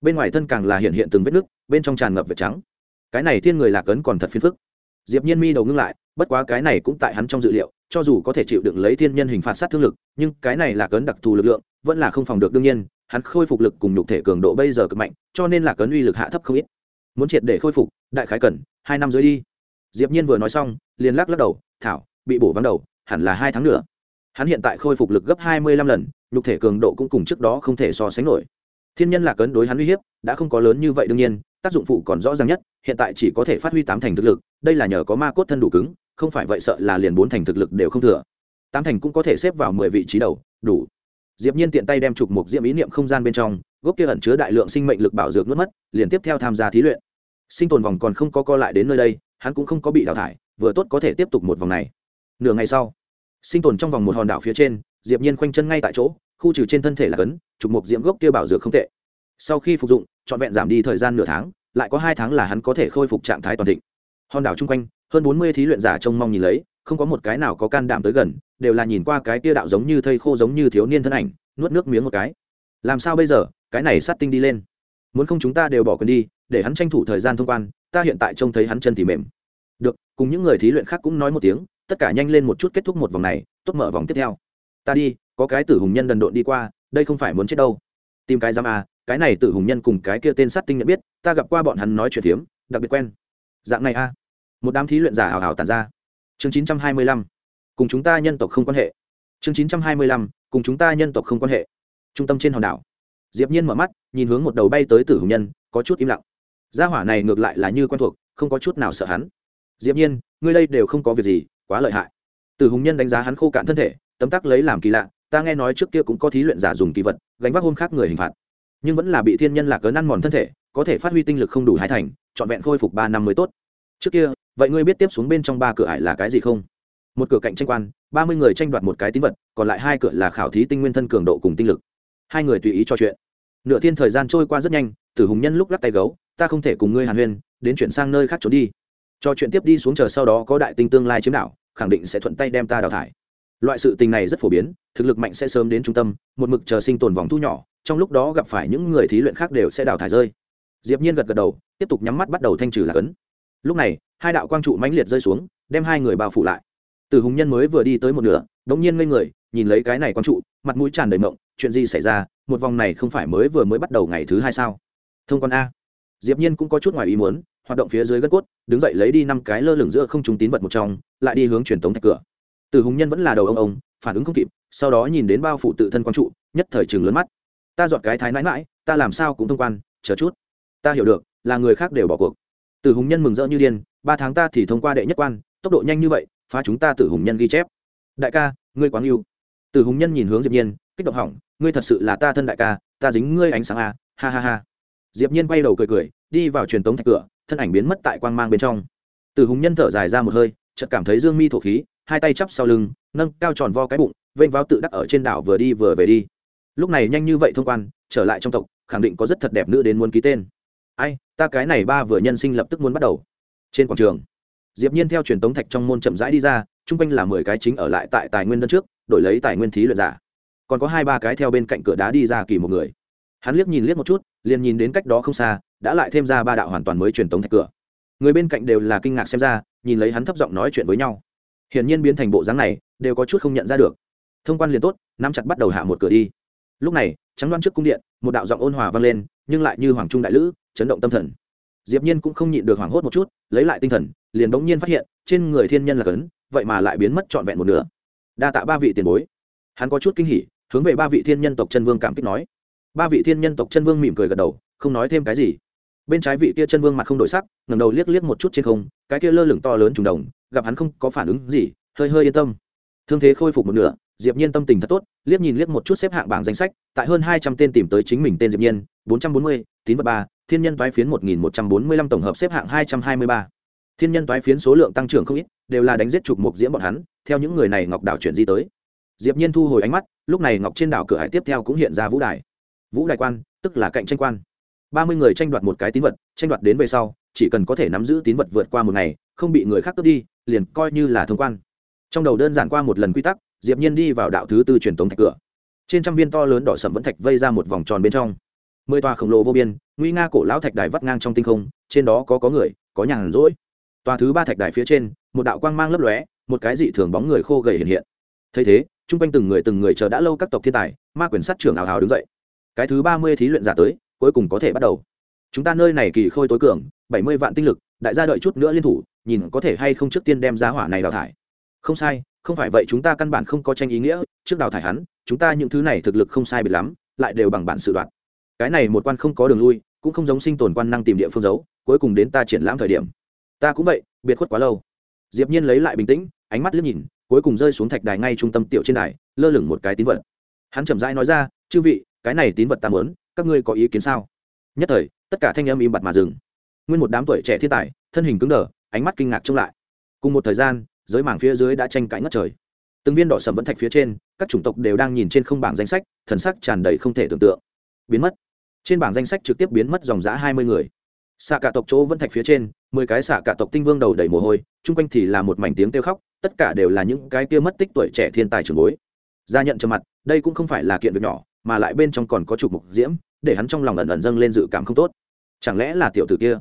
Bên ngoài thân càng là hiện hiện từng vết nứt, bên trong tràn ngập vệt trắng. Cái này thiên người lạc ấn còn thật phiền phức. Diệp nhiên mi đầu ngưng lại, bất quá cái này cũng tại hắn trong dự liệu, cho dù có thể chịu đựng lấy thiên nhân hình phạt sát thương lực, nhưng cái này là cấn đặc thù lực lượng vẫn là không phòng được đương nhiên, hắn khôi phục lực cùng nhục thể cường độ bây giờ cực mạnh, cho nên là cấn uy lực hạ thấp không ít. Muốn triệt để khôi phục, đại khái cần hai năm dưới đi. Diệp nhiên vừa nói xong, liền lắc lắc đầu, thảo, bị bổ vắng đầu, hẳn là hai tháng nữa. Hắn hiện tại khôi phục lực gấp hai mươi lăm lần nhục thể cường độ cũng cùng trước đó không thể so sánh nổi. Thiên nhân lạc cấn đối hắn uy hiếp, đã không có lớn như vậy đương nhiên, tác dụng phụ còn rõ ràng nhất, hiện tại chỉ có thể phát huy tám thành thực lực, đây là nhờ có ma cốt thân đủ cứng, không phải vậy sợ là liền bốn thành thực lực đều không thừa. Tám thành cũng có thể xếp vào mười vị trí đầu, đủ. Diệp nhiên tiện tay đem chụp một diễm ý niệm không gian bên trong, gốc kia ẩn chứa đại lượng sinh mệnh lực bảo dược nuốt mất, liền tiếp theo tham gia thí luyện. Sinh tồn vòng còn không có co lại đến nơi đây, hắn cũng không có bị đào thải, vừa tốt có thể tiếp tục một vòng này. Nửa ngày sau, sinh tồn trong vòng một hòn đảo phía trên diệp nhiên khoanh chân ngay tại chỗ, khu trừ trên thân thể là cấn, trục mục diễm gốc kia bảo dược không tệ. Sau khi phục dụng, trọn vẹn giảm đi thời gian nửa tháng, lại có hai tháng là hắn có thể khôi phục trạng thái toàn thịnh. Hòn đảo chung quanh, hơn bốn mươi thí luyện giả trông mong nhìn lấy, không có một cái nào có can đảm tới gần, đều là nhìn qua cái kia đạo giống như thây khô giống như thiếu niên thân ảnh, nuốt nước miếng một cái. Làm sao bây giờ? Cái này sát tinh đi lên. Muốn không chúng ta đều bỏ quên đi, để hắn tranh thủ thời gian thông quan, ta hiện tại trông thấy hắn chân thì mềm. Được, cùng những người thí luyện khác cũng nói một tiếng, tất cả nhanh lên một chút kết thúc một vòng này, tốt mở vòng tiếp theo ta đi, có cái tử hùng nhân đần độn đi qua, đây không phải muốn chết đâu. Tìm cái giam à cái này tử hùng nhân cùng cái kia tên sát tinh nhận biết, ta gặp qua bọn hắn nói chuyện phiếm, đặc biệt quen. Dạng này a một đám thí luyện giả hào hào tàn ra. Chương chín trăm hai mươi lăm. Cùng chúng ta nhân tộc không quan hệ. Chương chín trăm hai mươi lăm. Cùng chúng ta nhân tộc không quan hệ. Trung tâm trên hòn đảo. Diệp nhiên mở mắt, nhìn hướng một đầu bay tới tử hùng nhân, có chút im lặng. Gia hỏa này ngược lại là như quen thuộc, không có chút nào sợ hắn. Diệp nhiên, ngươi đây đều không có việc gì, quá lợi hại. Tử hùng nhân đánh giá hắn khô cạn thân thể tấm tắc lấy làm kỳ lạ, ta nghe nói trước kia cũng có thí luyện giả dùng kỳ vật, gánh vác hôm khác người hình phạt. Nhưng vẫn là bị thiên nhân lạc cớ năn mòn thân thể, có thể phát huy tinh lực không đủ hai thành, trọn vẹn khôi phục ba năm mới tốt. Trước kia, vậy ngươi biết tiếp xuống bên trong ba cửa ải là cái gì không? Một cửa cạnh tranh quan, ba mươi người tranh đoạt một cái tín vật, còn lại hai cửa là khảo thí tinh nguyên thân cường độ cùng tinh lực. Hai người tùy ý cho chuyện. Nửa thiên thời gian trôi qua rất nhanh, tử hùng nhân lúc lắc tay gấu, ta không thể cùng ngươi hàn huyên, đến chuyển sang nơi khác trốn đi. Cho chuyện tiếp đi xuống chờ sau đó có đại tinh tương lai chiếm đảo, khẳng định sẽ thuận tay đem ta đào thải loại sự tình này rất phổ biến, thực lực mạnh sẽ sớm đến trung tâm, một mực chờ sinh tồn vòng thu nhỏ, trong lúc đó gặp phải những người thí luyện khác đều sẽ đào thải rơi. Diệp nhiên gật gật đầu, tiếp tục nhắm mắt bắt đầu thanh trừ là cấn lúc này, hai đạo quang trụ mãnh liệt rơi xuống, đem hai người bao phủ lại. Từ hùng nhân mới vừa đi tới một nửa, đống nhiên ngây người, nhìn lấy cái này quang trụ, mặt mũi tràn đầy mộng, chuyện gì xảy ra, một vòng này không phải mới vừa mới bắt đầu ngày thứ hai sao? Thông quan a. Diệp nhiên cũng có chút ngoài ý muốn, hoạt động phía dưới gân cốt, đứng dậy lấy đi năm cái lơ lửng giữa không trung tín vật một trong, lại đi hướng truyền tống thạch cửa từ hùng nhân vẫn là đầu ông ông phản ứng không kịp sau đó nhìn đến bao phủ tự thân quan trụ nhất thời chừng lớn mắt. Ta dọn cái thái nãi mãi ta làm sao cũng thông quan chờ chút. Ta hiểu được là người khác đều bỏ cuộc. Từ hùng nhân mừng rỡ như điên ba tháng ta thì thông qua đệ nhất quan tốc độ nhanh như vậy phá chúng ta từ hùng nhân ghi chép. Đại ca ngươi quá yêu từ hùng nhân nhìn hướng diệp nhiên kích động hỏng ngươi thật sự là ta thân đại ca ta dính ngươi ánh sáng à, ha ha ha. Diệp nhiên quay đầu cười cười đi vào truyền tống thạch cửa thân ảnh biến mất tại quang mang bên trong. Từ hùng nhân thở dài ra một hơi chợt cảm thấy dương mi thổ khí hai tay chắp sau lưng, nâng cao tròn vo cái bụng, vênh váo tự đắc ở trên đảo vừa đi vừa về đi. Lúc này nhanh như vậy thông quan, trở lại trong tộc, khẳng định có rất thật đẹp nữ đến muốn ký tên. Ai, ta cái này ba vừa nhân sinh lập tức muốn bắt đầu. Trên quảng trường, diệp nhiên theo truyền tống thạch trong môn chậm rãi đi ra trung quanh là mười cái chính ở lại tại tài nguyên đơn trước, đổi lấy tài nguyên thí luyện giả. Còn có hai ba cái theo bên cạnh cửa đá đi ra kỳ một người. Hắn liếc nhìn liếc một chút, liền nhìn đến cách đó không xa, đã lại thêm ra ba đạo hoàn toàn mới truyền tống thạch cửa. Người bên cạnh đều là kinh ngạc xem ra, nhìn lấy hắn thấp giọng nói chuyện với nhau hiển nhiên biến thành bộ dáng này đều có chút không nhận ra được. Thông quan liền tốt, nắm chặt bắt đầu hạ một cửa đi. Lúc này, trắng đoan trước cung điện, một đạo giọng ôn hòa vang lên, nhưng lại như hoàng trung đại lữ, chấn động tâm thần. Diệp nhiên cũng không nhịn được hoảng hốt một chút, lấy lại tinh thần, liền bỗng nhiên phát hiện, trên người thiên nhân là cấn, vậy mà lại biến mất trọn vẹn một nửa. Đa tạ ba vị tiền bối. Hắn có chút kinh hỉ, hướng về ba vị thiên nhân tộc chân vương cảm kích nói. Ba vị thiên nhân tộc chân vương mỉm cười gật đầu, không nói thêm cái gì bên trái vị kia chân vương mặt không đổi sắc, ngẩng đầu liếc liếc một chút trên không, cái kia lơ lửng to lớn trùng đồng, gặp hắn không có phản ứng gì, hơi hơi yên tâm. Thương thế khôi phục một nửa, diệp nhiên tâm tình thật tốt, liếc nhìn liếc một chút xếp hạng bảng danh sách, tại hơn hai trăm tên tìm tới chính mình tên diệp nhiên, bốn trăm bốn mươi, tín vật ba, thiên nhân toái phiến một nghìn một trăm bốn mươi lăm tổng hợp xếp hạng hai trăm hai mươi ba. Thiên nhân toái phiến số lượng tăng trưởng không ít, đều là đánh giết trục mục diễm bọn hắn, theo những người này ngọc đảo chuyển di tới. Diệp nhiên thu hồi ánh mắt, lúc này ngọc trên đảo cửa hải tiếp theo cũng hiện ra vũ đài. Vũ đài quan, tức là cạnh tranh quan ba mươi người tranh đoạt một cái tín vật, tranh đoạt đến về sau, chỉ cần có thể nắm giữ tín vật vượt qua một ngày, không bị người khác cướp đi, liền coi như là thông quan. Trong đầu đơn giản qua một lần quy tắc, diệp nhiên đi vào đạo thứ tư truyền tống thạch cửa. Trên trăm viên to lớn đỏ sẫm vẫn thạch vây ra một vòng tròn bên trong. Mười tòa khổng lồ vô biên, nguy nga cổ lão thạch đài vắt ngang trong tinh không, trên đó có có người, có nhàn rỗi. Tòa thứ ba thạch đài phía trên, một đạo quang mang lấp lóe, một cái dị thường bóng người khô gầy hiện hiện. Thấy thế, chung quanh từng người từng người chờ đã lâu các tộc thiên tài, ma quyền sát trưởng ảo hào đứng dậy. Cái thứ ba mươi thí luyện giả tới cuối cùng có thể bắt đầu. Chúng ta nơi này kỳ khôi tối cường, bảy mươi vạn tinh lực, đại gia đợi chút nữa liên thủ, nhìn có thể hay không trước tiên đem giá hỏa này đào thải. Không sai, không phải vậy chúng ta căn bản không có tranh ý nghĩa, trước đào thải hắn, chúng ta những thứ này thực lực không sai biệt lắm, lại đều bằng bản sự đoạt cái này một quan không có đường lui, cũng không giống sinh tồn quan năng tìm địa phương giấu, cuối cùng đến ta triển lãm thời điểm. Ta cũng vậy, biệt khuất quá lâu. Diệp nhiên lấy lại bình tĩnh, ánh mắt liếc nhìn, cuối cùng rơi xuống thạch đài ngay trung tâm tiểu trên đài, lơ lửng một cái tín vật. Hắn chậm rãi nói ra, chư vị, cái này tín vật ta muốn các ngươi có ý kiến sao? Nhất thời, tất cả thanh âm im bặt mà dừng. Nguyên một đám tuổi trẻ thiên tài, thân hình cứng đờ, ánh mắt kinh ngạc trông lại. Cùng một thời gian, giới mảng phía dưới đã tranh cãi ngất trời. Từng viên đỏ sầm vẫn thạch phía trên, các chủng tộc đều đang nhìn trên không bảng danh sách, thần sắc tràn đầy không thể tưởng tượng. Biến mất. Trên bảng danh sách trực tiếp biến mất dòng giã hai mươi người. Xạ cả tộc chỗ vẫn thạch phía trên, mười cái xạ cả tộc tinh vương đầu đầy mồ hôi, chung quanh thì là một mảnh tiếng kêu khóc, tất cả đều là những cái kia mất tích tuổi trẻ thiên tài trường bối. Ra nhận trầm mặt, đây cũng không phải là kiện việc nhỏ mà lại bên trong còn có chụp mục diễm, để hắn trong lòng ẩn ẩn dâng lên dự cảm không tốt. Chẳng lẽ là tiểu tử kia?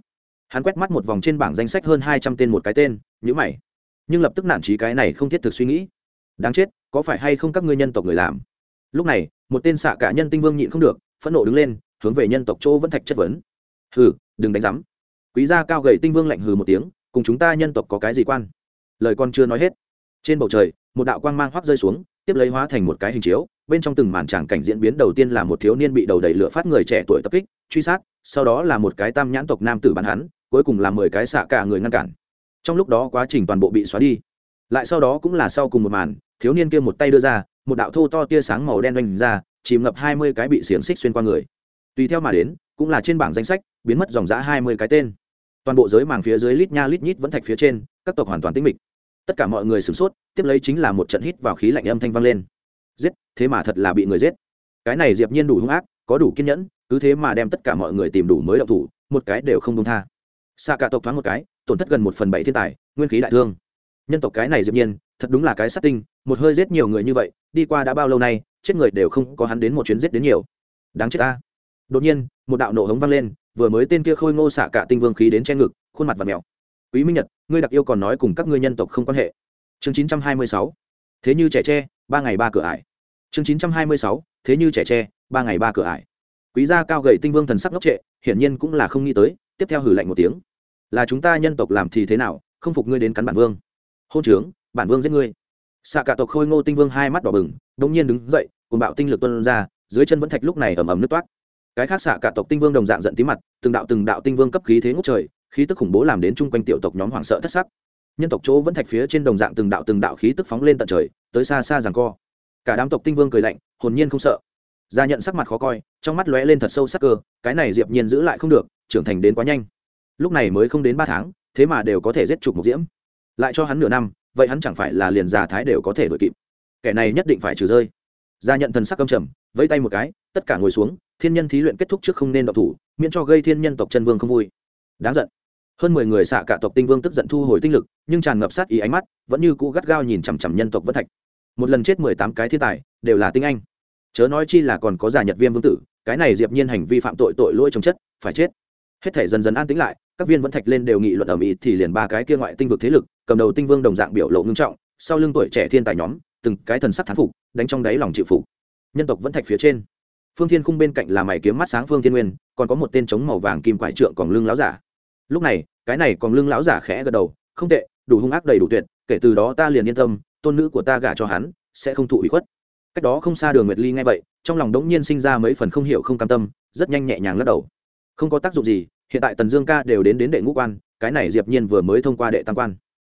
Hắn quét mắt một vòng trên bảng danh sách hơn hai trăm tên một cái tên nhữ mày. Nhưng lập tức nản trí cái này không thiết thực suy nghĩ. Đáng chết, có phải hay không các ngươi nhân tộc người làm? Lúc này, một tên xạ cả nhân tinh vương nhịn không được, phẫn nộ đứng lên, hướng về nhân tộc chỗ vẫn thạch chất vấn. Hừ, đừng đánh giám. Quý gia cao gầy tinh vương lạnh hừ một tiếng, cùng chúng ta nhân tộc có cái gì quan? Lời con chưa nói hết. Trên bầu trời, một đạo quang mang hoác rơi xuống tiếp lấy hóa thành một cái hình chiếu, bên trong từng màn tràng cảnh diễn biến đầu tiên là một thiếu niên bị đầu đẩy lửa phát người trẻ tuổi tập kích, truy sát, sau đó là một cái tam nhãn tộc nam tử bắn hắn, cuối cùng là mười cái xạ cả người ngăn cản. Trong lúc đó quá trình toàn bộ bị xóa đi. Lại sau đó cũng là sau cùng một màn, thiếu niên kia một tay đưa ra, một đạo thô to tia sáng màu đen oanh ra, chìm ngập hai mươi cái bị xiềng xích xuyên qua người. Tùy theo mà đến, cũng là trên bảng danh sách, biến mất dòng giã hai mươi cái tên. Toàn bộ giới màng phía dưới lít nha lít nhít vẫn thạch phía trên, các tộc hoàn toàn tĩnh mịch tất cả mọi người sửng sốt, tiếp lấy chính là một trận hít vào khí lạnh âm thanh vang lên. Giết, thế mà thật là bị người giết. Cái này diệp nhiên đủ hung ác, có đủ kiên nhẫn, cứ thế mà đem tất cả mọi người tìm đủ mới động thủ, một cái đều không buông tha. Xa cả tộc thoáng một cái, tổn thất gần một phần bảy thiên tài, nguyên khí đại thương. Nhân tộc cái này diệp nhiên, thật đúng là cái sát tinh, một hơi giết nhiều người như vậy, đi qua đã bao lâu nay, chết người đều không có hắn đến một chuyến giết đến nhiều. Đáng chết ta. Đột nhiên, một đạo nổ hống vang lên, vừa mới tên kia khôi ngô xả cả tinh vương khí đến che ngực, khuôn mặt và mèo quý minh nhật, ngươi đặc yêu còn nói cùng các ngươi nhân tộc không quan hệ. Chương 926 thế như trẻ tre, ba ngày ba cửa ải. Chương 926 thế như trẻ tre, ba ngày ba cửa ải. Quý gia cao gầy tinh vương thần sắc ngốc trệ, hiển nhiên cũng là không nghĩ tới, tiếp theo hử lạnh một tiếng. Là chúng ta nhân tộc làm thì thế nào, không phục ngươi đến cắn bản vương. Hôn trướng, bản vương giết ngươi. Xạ cả tộc khôi ngô tinh vương hai mắt đỏ bừng đông nhiên đứng dậy cùng bạo tinh lực tuân ra, dưới chân vẫn thạch lúc này ầm ầm nước toát. Cái khác xạ cả tộc tinh vương đồng dạng giận tí mặt, từng đạo từng đạo tinh vương cấp khí thế ngốc trời khí tức khủng bố làm đến chung quanh tiểu tộc nhóm hoảng sợ thất sắc. Nhân tộc chỗ vẫn thạch phía trên đồng dạng từng đạo từng đạo khí tức phóng lên tận trời, tới xa xa rằng co. Cả đám tộc tinh vương cười lạnh, hồn nhiên không sợ. Gia nhận sắc mặt khó coi, trong mắt lóe lên thật sâu sắc cơ, cái này diệp nhiên giữ lại không được, trưởng thành đến quá nhanh. Lúc này mới không đến ba tháng, thế mà đều có thể giết trục một diễm. Lại cho hắn nửa năm, vậy hắn chẳng phải là liền già thái đều có thể đuổi kịp. Kẻ này nhất định phải trừ rơi. Gia nhận thần sắc căm trầm, vẫy tay một cái, tất cả ngồi xuống, thiên nhân thí luyện kết thúc trước không nên động thủ, miễn cho gây thiên nhân tộc chân vương không vui. Đáng giận hơn mười người xạ cả tộc tinh vương tức giận thu hồi tinh lực, nhưng tràn ngập sát ý ánh mắt, vẫn như cũ gắt gao nhìn chằm chằm nhân tộc vân thạch. Một lần chết mười tám cái thiên tài, đều là tinh anh. Chớ nói chi là còn có giả nhật viêm vương tử, cái này diệp nhiên hành vi phạm tội tội lỗi trồng chất, phải chết. Hết thể dần dần an tĩnh lại, các viên vẫn thạch lên đều nghị luận ở mỹ thì liền ba cái kia ngoại tinh vực thế lực, cầm đầu tinh vương đồng dạng biểu lộ ngưng trọng, sau lưng tuổi trẻ thiên tài nhóm, từng cái thần sắc thán phục, đánh trong đáy lòng chịu phục. Nhân tộc vẫn thạch phía trên, phương thiên khung bên cạnh là mày kiếm mắt sáng phương thiên nguyên, còn có một tên trống màu vàng kim quải trượng còn lưng láo giả lúc này, cái này còn lưng lão giả khẽ gật đầu, không tệ, đủ hung ác đầy đủ tuyệt, kể từ đó ta liền yên tâm, tôn nữ của ta gả cho hắn, sẽ không thụ ủy khuất. Cách đó không xa đường nguyệt ly nghe vậy, trong lòng đống nhiên sinh ra mấy phần không hiểu không cam tâm, rất nhanh nhẹ nhàng lắc đầu. Không có tác dụng gì, hiện tại tần dương ca đều đến đến đệ ngũ quan, cái này diệp nhiên vừa mới thông qua đệ tam quan.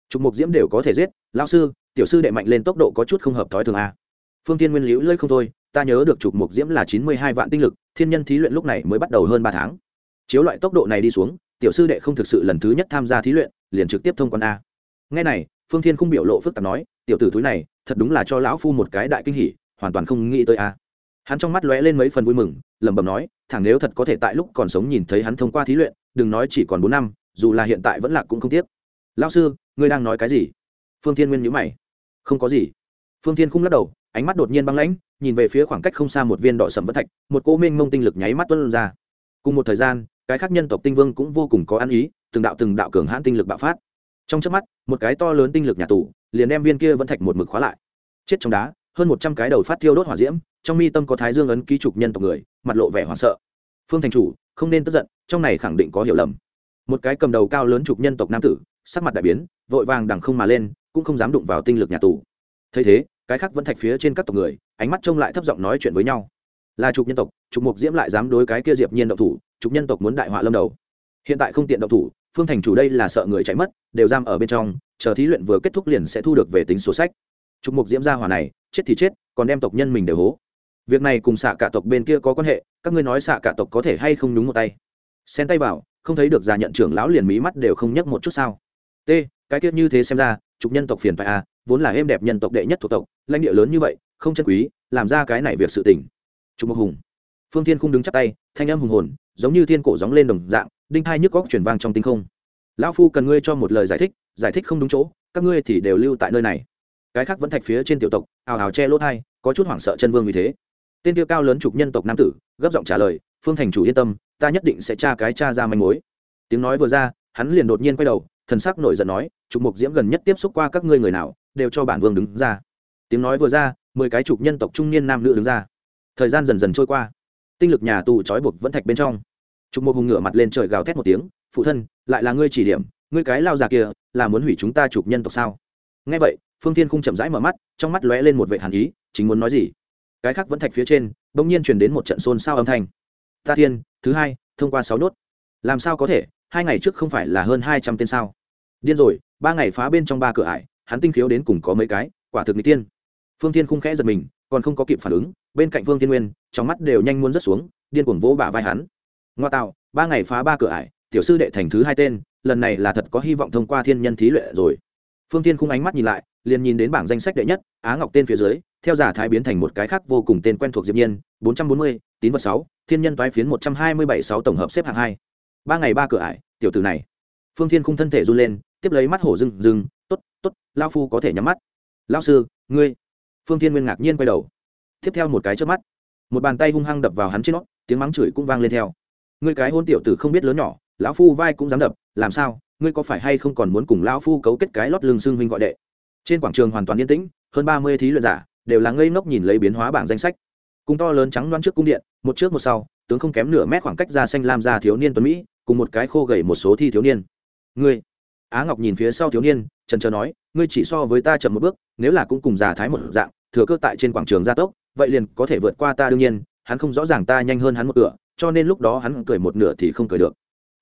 Trục mục diễm đều có thể giết, lão sư, tiểu sư đệ mạnh lên tốc độ có chút không hợp thói thường a. Phương tiên nguyên liễu lưỡi không thôi, ta nhớ được trục mục diễm là chín mươi hai vạn tinh lực, thiên nhân thí luyện lúc này mới bắt đầu hơn ba tháng. Chiếu loại tốc độ này đi xuống tiểu sư đệ không thực sự lần thứ nhất tham gia thí luyện, liền trực tiếp thông quan a. Ngay này, phương thiên không biểu lộ phức tạp nói, tiểu tử thúi này, thật đúng là cho lão phu một cái đại kinh hỉ, hoàn toàn không nghĩ tới a. Hắn trong mắt lóe lên mấy phần vui mừng, lẩm bẩm nói, thẳng nếu thật có thể tại lúc còn sống nhìn thấy hắn thông qua thí luyện, đừng nói chỉ còn bốn năm, dù là hiện tại vẫn là cũng không tiếc. Lão sư, ngươi đang nói cái gì? Phương thiên nguyên nhíu mày. Không có gì. Phương thiên không lắc đầu, ánh mắt đột nhiên băng lãnh, nhìn về phía khoảng cách không xa một viên đỏ sầm vẫn thạch, một cô minh mông tinh lực nháy mắt tuân ra. Cùng một thời gian cái khác nhân tộc tinh vương cũng vô cùng có ăn ý, từng đạo từng đạo cường hãn tinh lực bạo phát. Trong chớp mắt, một cái to lớn tinh lực nhà tù, liền đem viên kia vẫn thạch một mực khóa lại. Chết trong đá, hơn một trăm cái đầu phát thiêu đốt hỏa diễm, trong mi tâm có thái dương ấn ký trục nhân tộc người, mặt lộ vẻ hoảng sợ. Phương thành chủ, không nên tức giận, trong này khẳng định có hiểu lầm. Một cái cầm đầu cao lớn trục nhân tộc nam tử, sắc mặt đại biến, vội vàng đằng không mà lên, cũng không dám đụng vào tinh lực nhà tù. Thấy thế, cái khác vẫn thạch phía trên các tộc người, ánh mắt trông lại thấp giọng nói chuyện với nhau. Là trục nhân tộc, trục mục diễm lại dám đối cái kia diệp nhiên động thủ trục nhân tộc muốn đại họa lâm đầu. Hiện tại không tiện động thủ, phương thành chủ đây là sợ người chạy mất, đều giam ở bên trong, chờ thí luyện vừa kết thúc liền sẽ thu được về tính sổ sách. Trục mục diễm gia hỏa này, chết thì chết, còn đem tộc nhân mình đều hố. Việc này cùng xạ cả tộc bên kia có quan hệ, các ngươi nói xạ cả tộc có thể hay không đúng một tay? Xen tay vào, không thấy được già nhận trưởng lão liền mí mắt đều không nhấc một chút sao? T, cái tiết như thế xem ra, trục nhân tộc phiền phải à vốn là êm đẹp nhân tộc đệ nhất thuộc tộc, lãnh địa lớn như vậy, không chân quý, làm ra cái này việc sự tình. Trục mục hùng. Phương thiên không đứng chắp tay, thanh âm hùng hồn giống như thiên cổ gióng lên đồng dạng, đinh hai nhức góc chuyển vang trong tinh không. Lão phu cần ngươi cho một lời giải thích giải thích không đúng chỗ, các ngươi thì đều lưu tại nơi này. Cái khác vẫn thạch phía trên tiểu tộc, ào ào che lỗ thai, có chút hoảng sợ chân vương vì thế. Tên tiêu cao lớn trục nhân tộc nam tử, gấp giọng trả lời, phương thành chủ yên tâm, ta nhất định sẽ tra cái cha ra manh mối. Tiếng nói vừa ra, hắn liền đột nhiên quay đầu, thần sắc nổi giận nói, trục mục diễm gần nhất tiếp xúc qua các ngươi người nào, đều cho bản vương đứng ra. Tiếng nói vừa ra, mười cái trục nhân tộc trung niên nam nữ đứng ra. Thời gian dần dần trôi qua tinh lực nhà tù trói buộc vẫn thạch bên trong. Trục một hùng ngửa mặt lên trời gào thét một tiếng, phụ thân, lại là ngươi chỉ điểm, ngươi cái lao già kia, là muốn hủy chúng ta chụp nhân tộc sao? Nghe vậy, phương thiên khung chậm rãi mở mắt, trong mắt lóe lên một vệ hàn ý, chính muốn nói gì? Cái khác vẫn thạch phía trên, bỗng nhiên truyền đến một trận xôn xao âm thanh. Ta thiên, thứ hai, thông qua sáu nốt. Làm sao có thể? Hai ngày trước không phải là hơn hai trăm tên sao? Điên rồi, ba ngày phá bên trong ba cửa ải, hắn tinh khiếu đến cùng có mấy cái, quả thực n tiên. Phương tiên khung khẽ giật mình còn không có kịp phản ứng, bên cạnh vương tiên nguyên, trong mắt đều nhanh muốn rớt xuống, điên cuồng vỗ bả vai hắn. Ngoa tạo, ba ngày phá ba cửa ải, tiểu sư đệ thành thứ hai tên, lần này là thật có hy vọng thông qua thiên nhân thí luyện rồi. Phương tiên khung ánh mắt nhìn lại, liền nhìn đến bảng danh sách đệ nhất, á ngọc tên phía dưới, theo giả thái biến thành một cái khác vô cùng tên quen thuộc diệp nhiên, bốn trăm bốn mươi, tín vật sáu, thiên nhân toái phiến một trăm hai mươi bảy sáu tổng hợp xếp hạng hai. Ba ngày ba cửa ải, tiểu tử này. Phương thiên khung thân thể run lên, tiếp lấy mắt hổ rừng rừng tốt tốt lao phu có thể nhắm mắt. Lao sư, ngươi phương thiên nguyên ngạc nhiên quay đầu. Tiếp theo một cái trước mắt, một bàn tay hung hăng đập vào hắn trên nó, tiếng mắng chửi cũng vang lên theo. Ngươi cái hôn tiểu tử không biết lớn nhỏ, lão phu vai cũng dám đập, làm sao? Ngươi có phải hay không còn muốn cùng lão phu cấu kết cái lót lưng xương huynh gọi đệ? Trên quảng trường hoàn toàn yên tĩnh, hơn ba mươi thí luyện giả đều là ngây ngốc nhìn lấy biến hóa bảng danh sách. Cùng to lớn trắng loan trước cung điện, một trước một sau, tướng không kém nửa mét khoảng cách ra xanh lam ra thiếu niên tuấn mỹ, cùng một cái khô gầy một số thi thiếu niên. Ngươi? Á ngọc nhìn phía sau thiếu niên, trần trờ nói, ngươi chỉ so với ta chậm một bước, nếu là cũng cùng già thái một dạng thừa cơ tại trên quảng trường gia tốc, vậy liền có thể vượt qua ta đương nhiên, hắn không rõ ràng ta nhanh hơn hắn một cửa cho nên lúc đó hắn cười một nửa thì không cười được.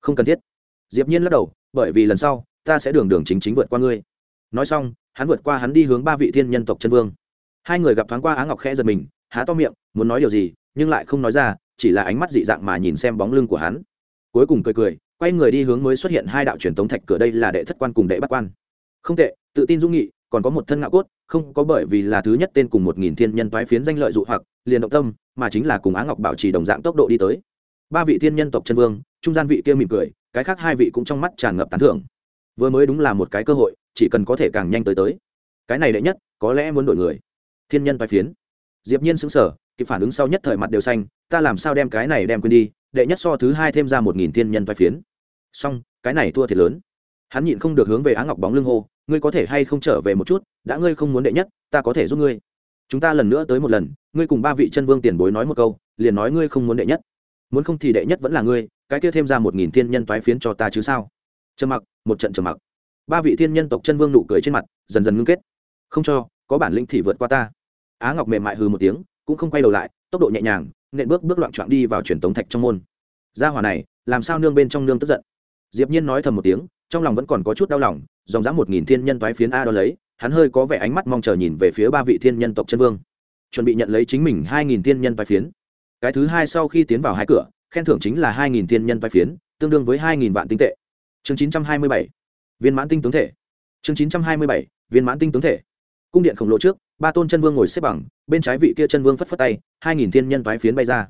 Không cần thiết. Diệp nhiên lắc đầu, bởi vì lần sau, ta sẽ đường đường chính chính vượt qua ngươi. Nói xong, hắn vượt qua hắn đi hướng ba vị thiên nhân tộc chân vương. Hai người gặp thoáng qua á ngọc khẽ giật mình, há to miệng, muốn nói điều gì, nhưng lại không nói ra, chỉ là ánh mắt dị dạng mà nhìn xem bóng lưng của hắn. Cuối cùng cười cười, quay người đi hướng mới xuất hiện hai đạo truyền tống thạch cửa, đây là đệ thất quan cùng đệ bắt quan. Không tệ, tự tin dung nghị, còn có một thân ngạo cốt không có bởi vì là thứ nhất tên cùng một nghìn thiên nhân toái phiến danh lợi dụ hoặc, liền động tâm, mà chính là cùng á ngọc bảo trì đồng dạng tốc độ đi tới. Ba vị thiên nhân tộc chân vương, trung gian vị kia mỉm cười, cái khác hai vị cũng trong mắt tràn ngập tán thưởng. Vừa mới đúng là một cái cơ hội, chỉ cần có thể càng nhanh tới tới. Cái này đệ nhất, có lẽ muốn đổi người. Thiên nhân toái phiến. Diệp nhiên sững sờ, kịp phản ứng sau nhất thời mặt đều xanh, ta làm sao đem cái này đem quên đi, đệ nhất so thứ hai thêm ra một nghìn thiên nhân toái phiến. Xong, cái này thua thiệt lớn. Hắn nhịn không được hướng về á ngọc bóng lưng hô ngươi có thể hay không trở về một chút, đã ngươi không muốn đệ nhất, ta có thể giúp ngươi. Chúng ta lần nữa tới một lần, ngươi cùng ba vị chân vương tiền bối nói một câu, liền nói ngươi không muốn đệ nhất. Muốn không thì đệ nhất vẫn là ngươi, cái kia thêm ra một nghìn thiên nhân toái phiến cho ta chứ sao? Trầm mặc, một trận trầm mặc. Ba vị thiên nhân tộc chân vương nụ cười trên mặt, dần dần ngưng kết. Không cho, có bản lĩnh thì vượt qua ta. Á ngọc mềm mại hừ một tiếng, cũng không quay đầu lại, tốc độ nhẹ nhàng, nện bước bước loạn trọn đi vào truyền tống thạch trong môn. Gia hỏa này, làm sao nương bên trong nương tức giận? Diệp nhiên nói thầm một tiếng, trong lòng vẫn còn có chút đau lòng dòng dã một nghìn thiên nhân toái phiến a đó lấy, hắn hơi có vẻ ánh mắt mong chờ nhìn về phía ba vị thiên nhân tộc chân vương. Chuẩn bị nhận lấy chính mình hai nghìn thiên nhân toái phiến. Cái thứ hai sau khi tiến vào hai cửa, khen thưởng chính là hai nghìn thiên nhân toái phiến, tương đương với hai nghìn vạn tinh tệ. Chương chín trăm hai mươi bảy. Viên mãn tinh tướng thể. Chương chín trăm hai mươi bảy. Viên mãn tinh tướng thể. Cung điện khổng lồ trước, ba tôn chân vương ngồi xếp bằng, bên trái vị kia chân vương phất phất tay, hai nghìn thiên nhân toái phiến bay ra.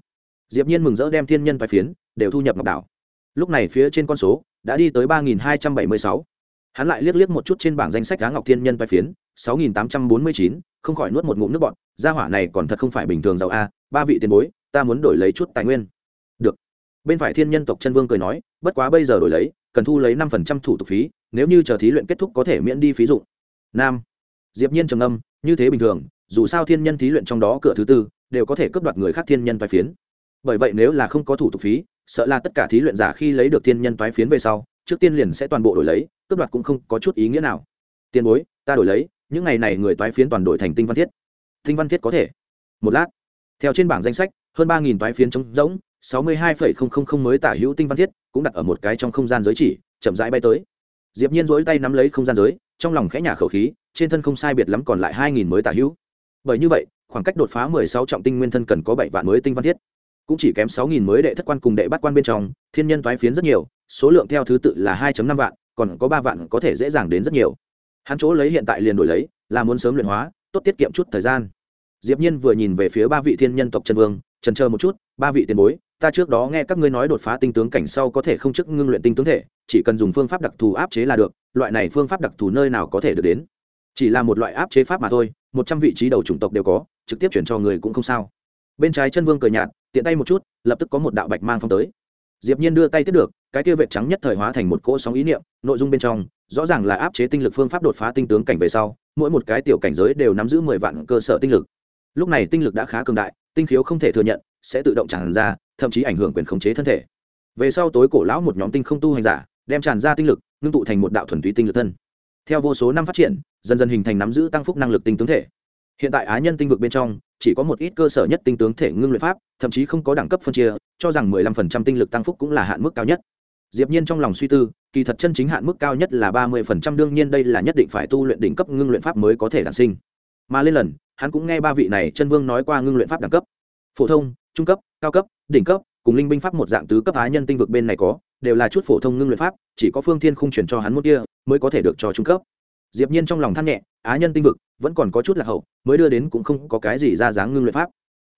Diệp nhiên mừng rỡ đem thiên nhân toái phiến đều thu nhập ngọc đảo. Lúc này phía trên con số đã đi tới ba nghìn hai trăm bảy mươi sáu hắn lại liếc liếc một chút trên bảng danh sách cá ngọc thiên nhân Vai phiến, sáu nghìn tám trăm bốn mươi chín, không khỏi nuốt một ngụm nước bọt. Gia hỏa này còn thật không phải bình thường giàu a, ba vị tiền bối, ta muốn đổi lấy chút tài nguyên. Được. Bên phải thiên nhân tộc chân vương cười nói, bất quá bây giờ đổi lấy, cần thu lấy năm phần trăm thủ tục phí, nếu như chờ thí luyện kết thúc có thể miễn đi phí dụng. Nam. Diệp nhiên trầm âm như thế bình thường, dù sao thiên nhân thí luyện trong đó cửa thứ tư, đều có thể cướp đoạt người khác thiên nhân Vai phiến. Bởi vậy nếu là không có thủ tục phí, sợ là tất cả thí luyện giả khi lấy được thiên nhân toái phiến về sau, trước tiên liền sẽ toàn bộ đổi lấy cướp đoạt cũng không có chút ý nghĩa nào. Tiền bối, ta đổi lấy, những ngày này người toái phiến toàn đổi thành tinh văn thiết. Tinh văn thiết có thể. Một lát. Theo trên bảng danh sách, hơn ba nghìn toái phiến trống rỗng, sáu mươi hai phẩy không không không mới tả hữu tinh văn thiết cũng đặt ở một cái trong không gian giới chỉ, chậm rãi bay tới. Diệp nhiên dỗi tay nắm lấy không gian giới, trong lòng khẽ nhả khẩu khí, trên thân không sai biệt lắm còn lại hai nghìn mới tả hữu. Bởi như vậy, khoảng cách đột phá mười sáu trọng tinh nguyên thân cần có bảy vạn mới tinh văn thiết. Cũng chỉ kém sáu nghìn mới đệ thất quan cùng đệ bát quan bên trong, thiên nhân toái phiến rất nhiều, số lượng theo thứ tự là hai năm vạn còn có ba vạn có thể dễ dàng đến rất nhiều. Hắn chỗ lấy hiện tại liền đổi lấy, là muốn sớm luyện hóa, tốt tiết kiệm chút thời gian. Diệp nhiên vừa nhìn về phía ba vị thiên nhân tộc chân vương chần chờ một chút, ba vị tiền bối, ta trước đó nghe các ngươi nói đột phá tinh tướng cảnh sau có thể không chức ngưng luyện tinh tướng thể, chỉ cần dùng phương pháp đặc thù áp chế là được, loại này phương pháp đặc thù nơi nào có thể được đến? Chỉ là một loại áp chế pháp mà thôi, một trăm vị trí đầu chủng tộc đều có, trực tiếp chuyển cho người cũng không sao. Bên trái chân vương cười nhạt, tiện tay một chút, lập tức có một đạo bạch mang phong tới diệp nhiên đưa tay tiếp được, cái kia vệt trắng nhất thời hóa thành một cỗ sóng ý niệm, nội dung bên trong, rõ ràng là áp chế tinh lực phương pháp đột phá tinh tướng cảnh về sau, mỗi một cái tiểu cảnh giới đều nắm giữ mười vạn cơ sở tinh lực. Lúc này tinh lực đã khá cường đại, tinh khiếu không thể thừa nhận, sẽ tự động tràn ra, thậm chí ảnh hưởng quyền khống chế thân thể. Về sau tối cổ lão một nhóm tinh không tu hành giả, đem tràn ra tinh lực, ngưng tụ thành một đạo thuần túy tinh lực thân. Theo vô số năm phát triển, dần dần hình thành nắm giữ tăng phúc năng lực tinh tướng thể. Hiện tại á nhân tinh vực bên trong chỉ có một ít cơ sở nhất tinh tướng thể ngưng luyện pháp, thậm chí không có đẳng cấp phân chia, cho rằng mười lăm phần trăm tinh lực tăng phúc cũng là hạn mức cao nhất. Diệp nhiên trong lòng suy tư, kỳ thật chân chính hạn mức cao nhất là ba mươi phần trăm, đương nhiên đây là nhất định phải tu luyện đỉnh cấp ngưng luyện pháp mới có thể đản sinh. Mà lên lần, hắn cũng nghe ba vị này chân vương nói qua ngưng luyện pháp đẳng cấp. Phổ thông, trung cấp, cao cấp, đỉnh cấp, cùng linh binh pháp một dạng tứ cấp á nhân tinh vực bên này có, đều là chút phổ thông ngưng luyện pháp, chỉ có phương thiên không chuyển cho hắn một kia, mới có thể được cho trung cấp diệp nhiên trong lòng than nhẹ, á nhân tinh vực, vẫn còn có chút là hậu, mới đưa đến cũng không có cái gì ra dáng ngưng luyện pháp.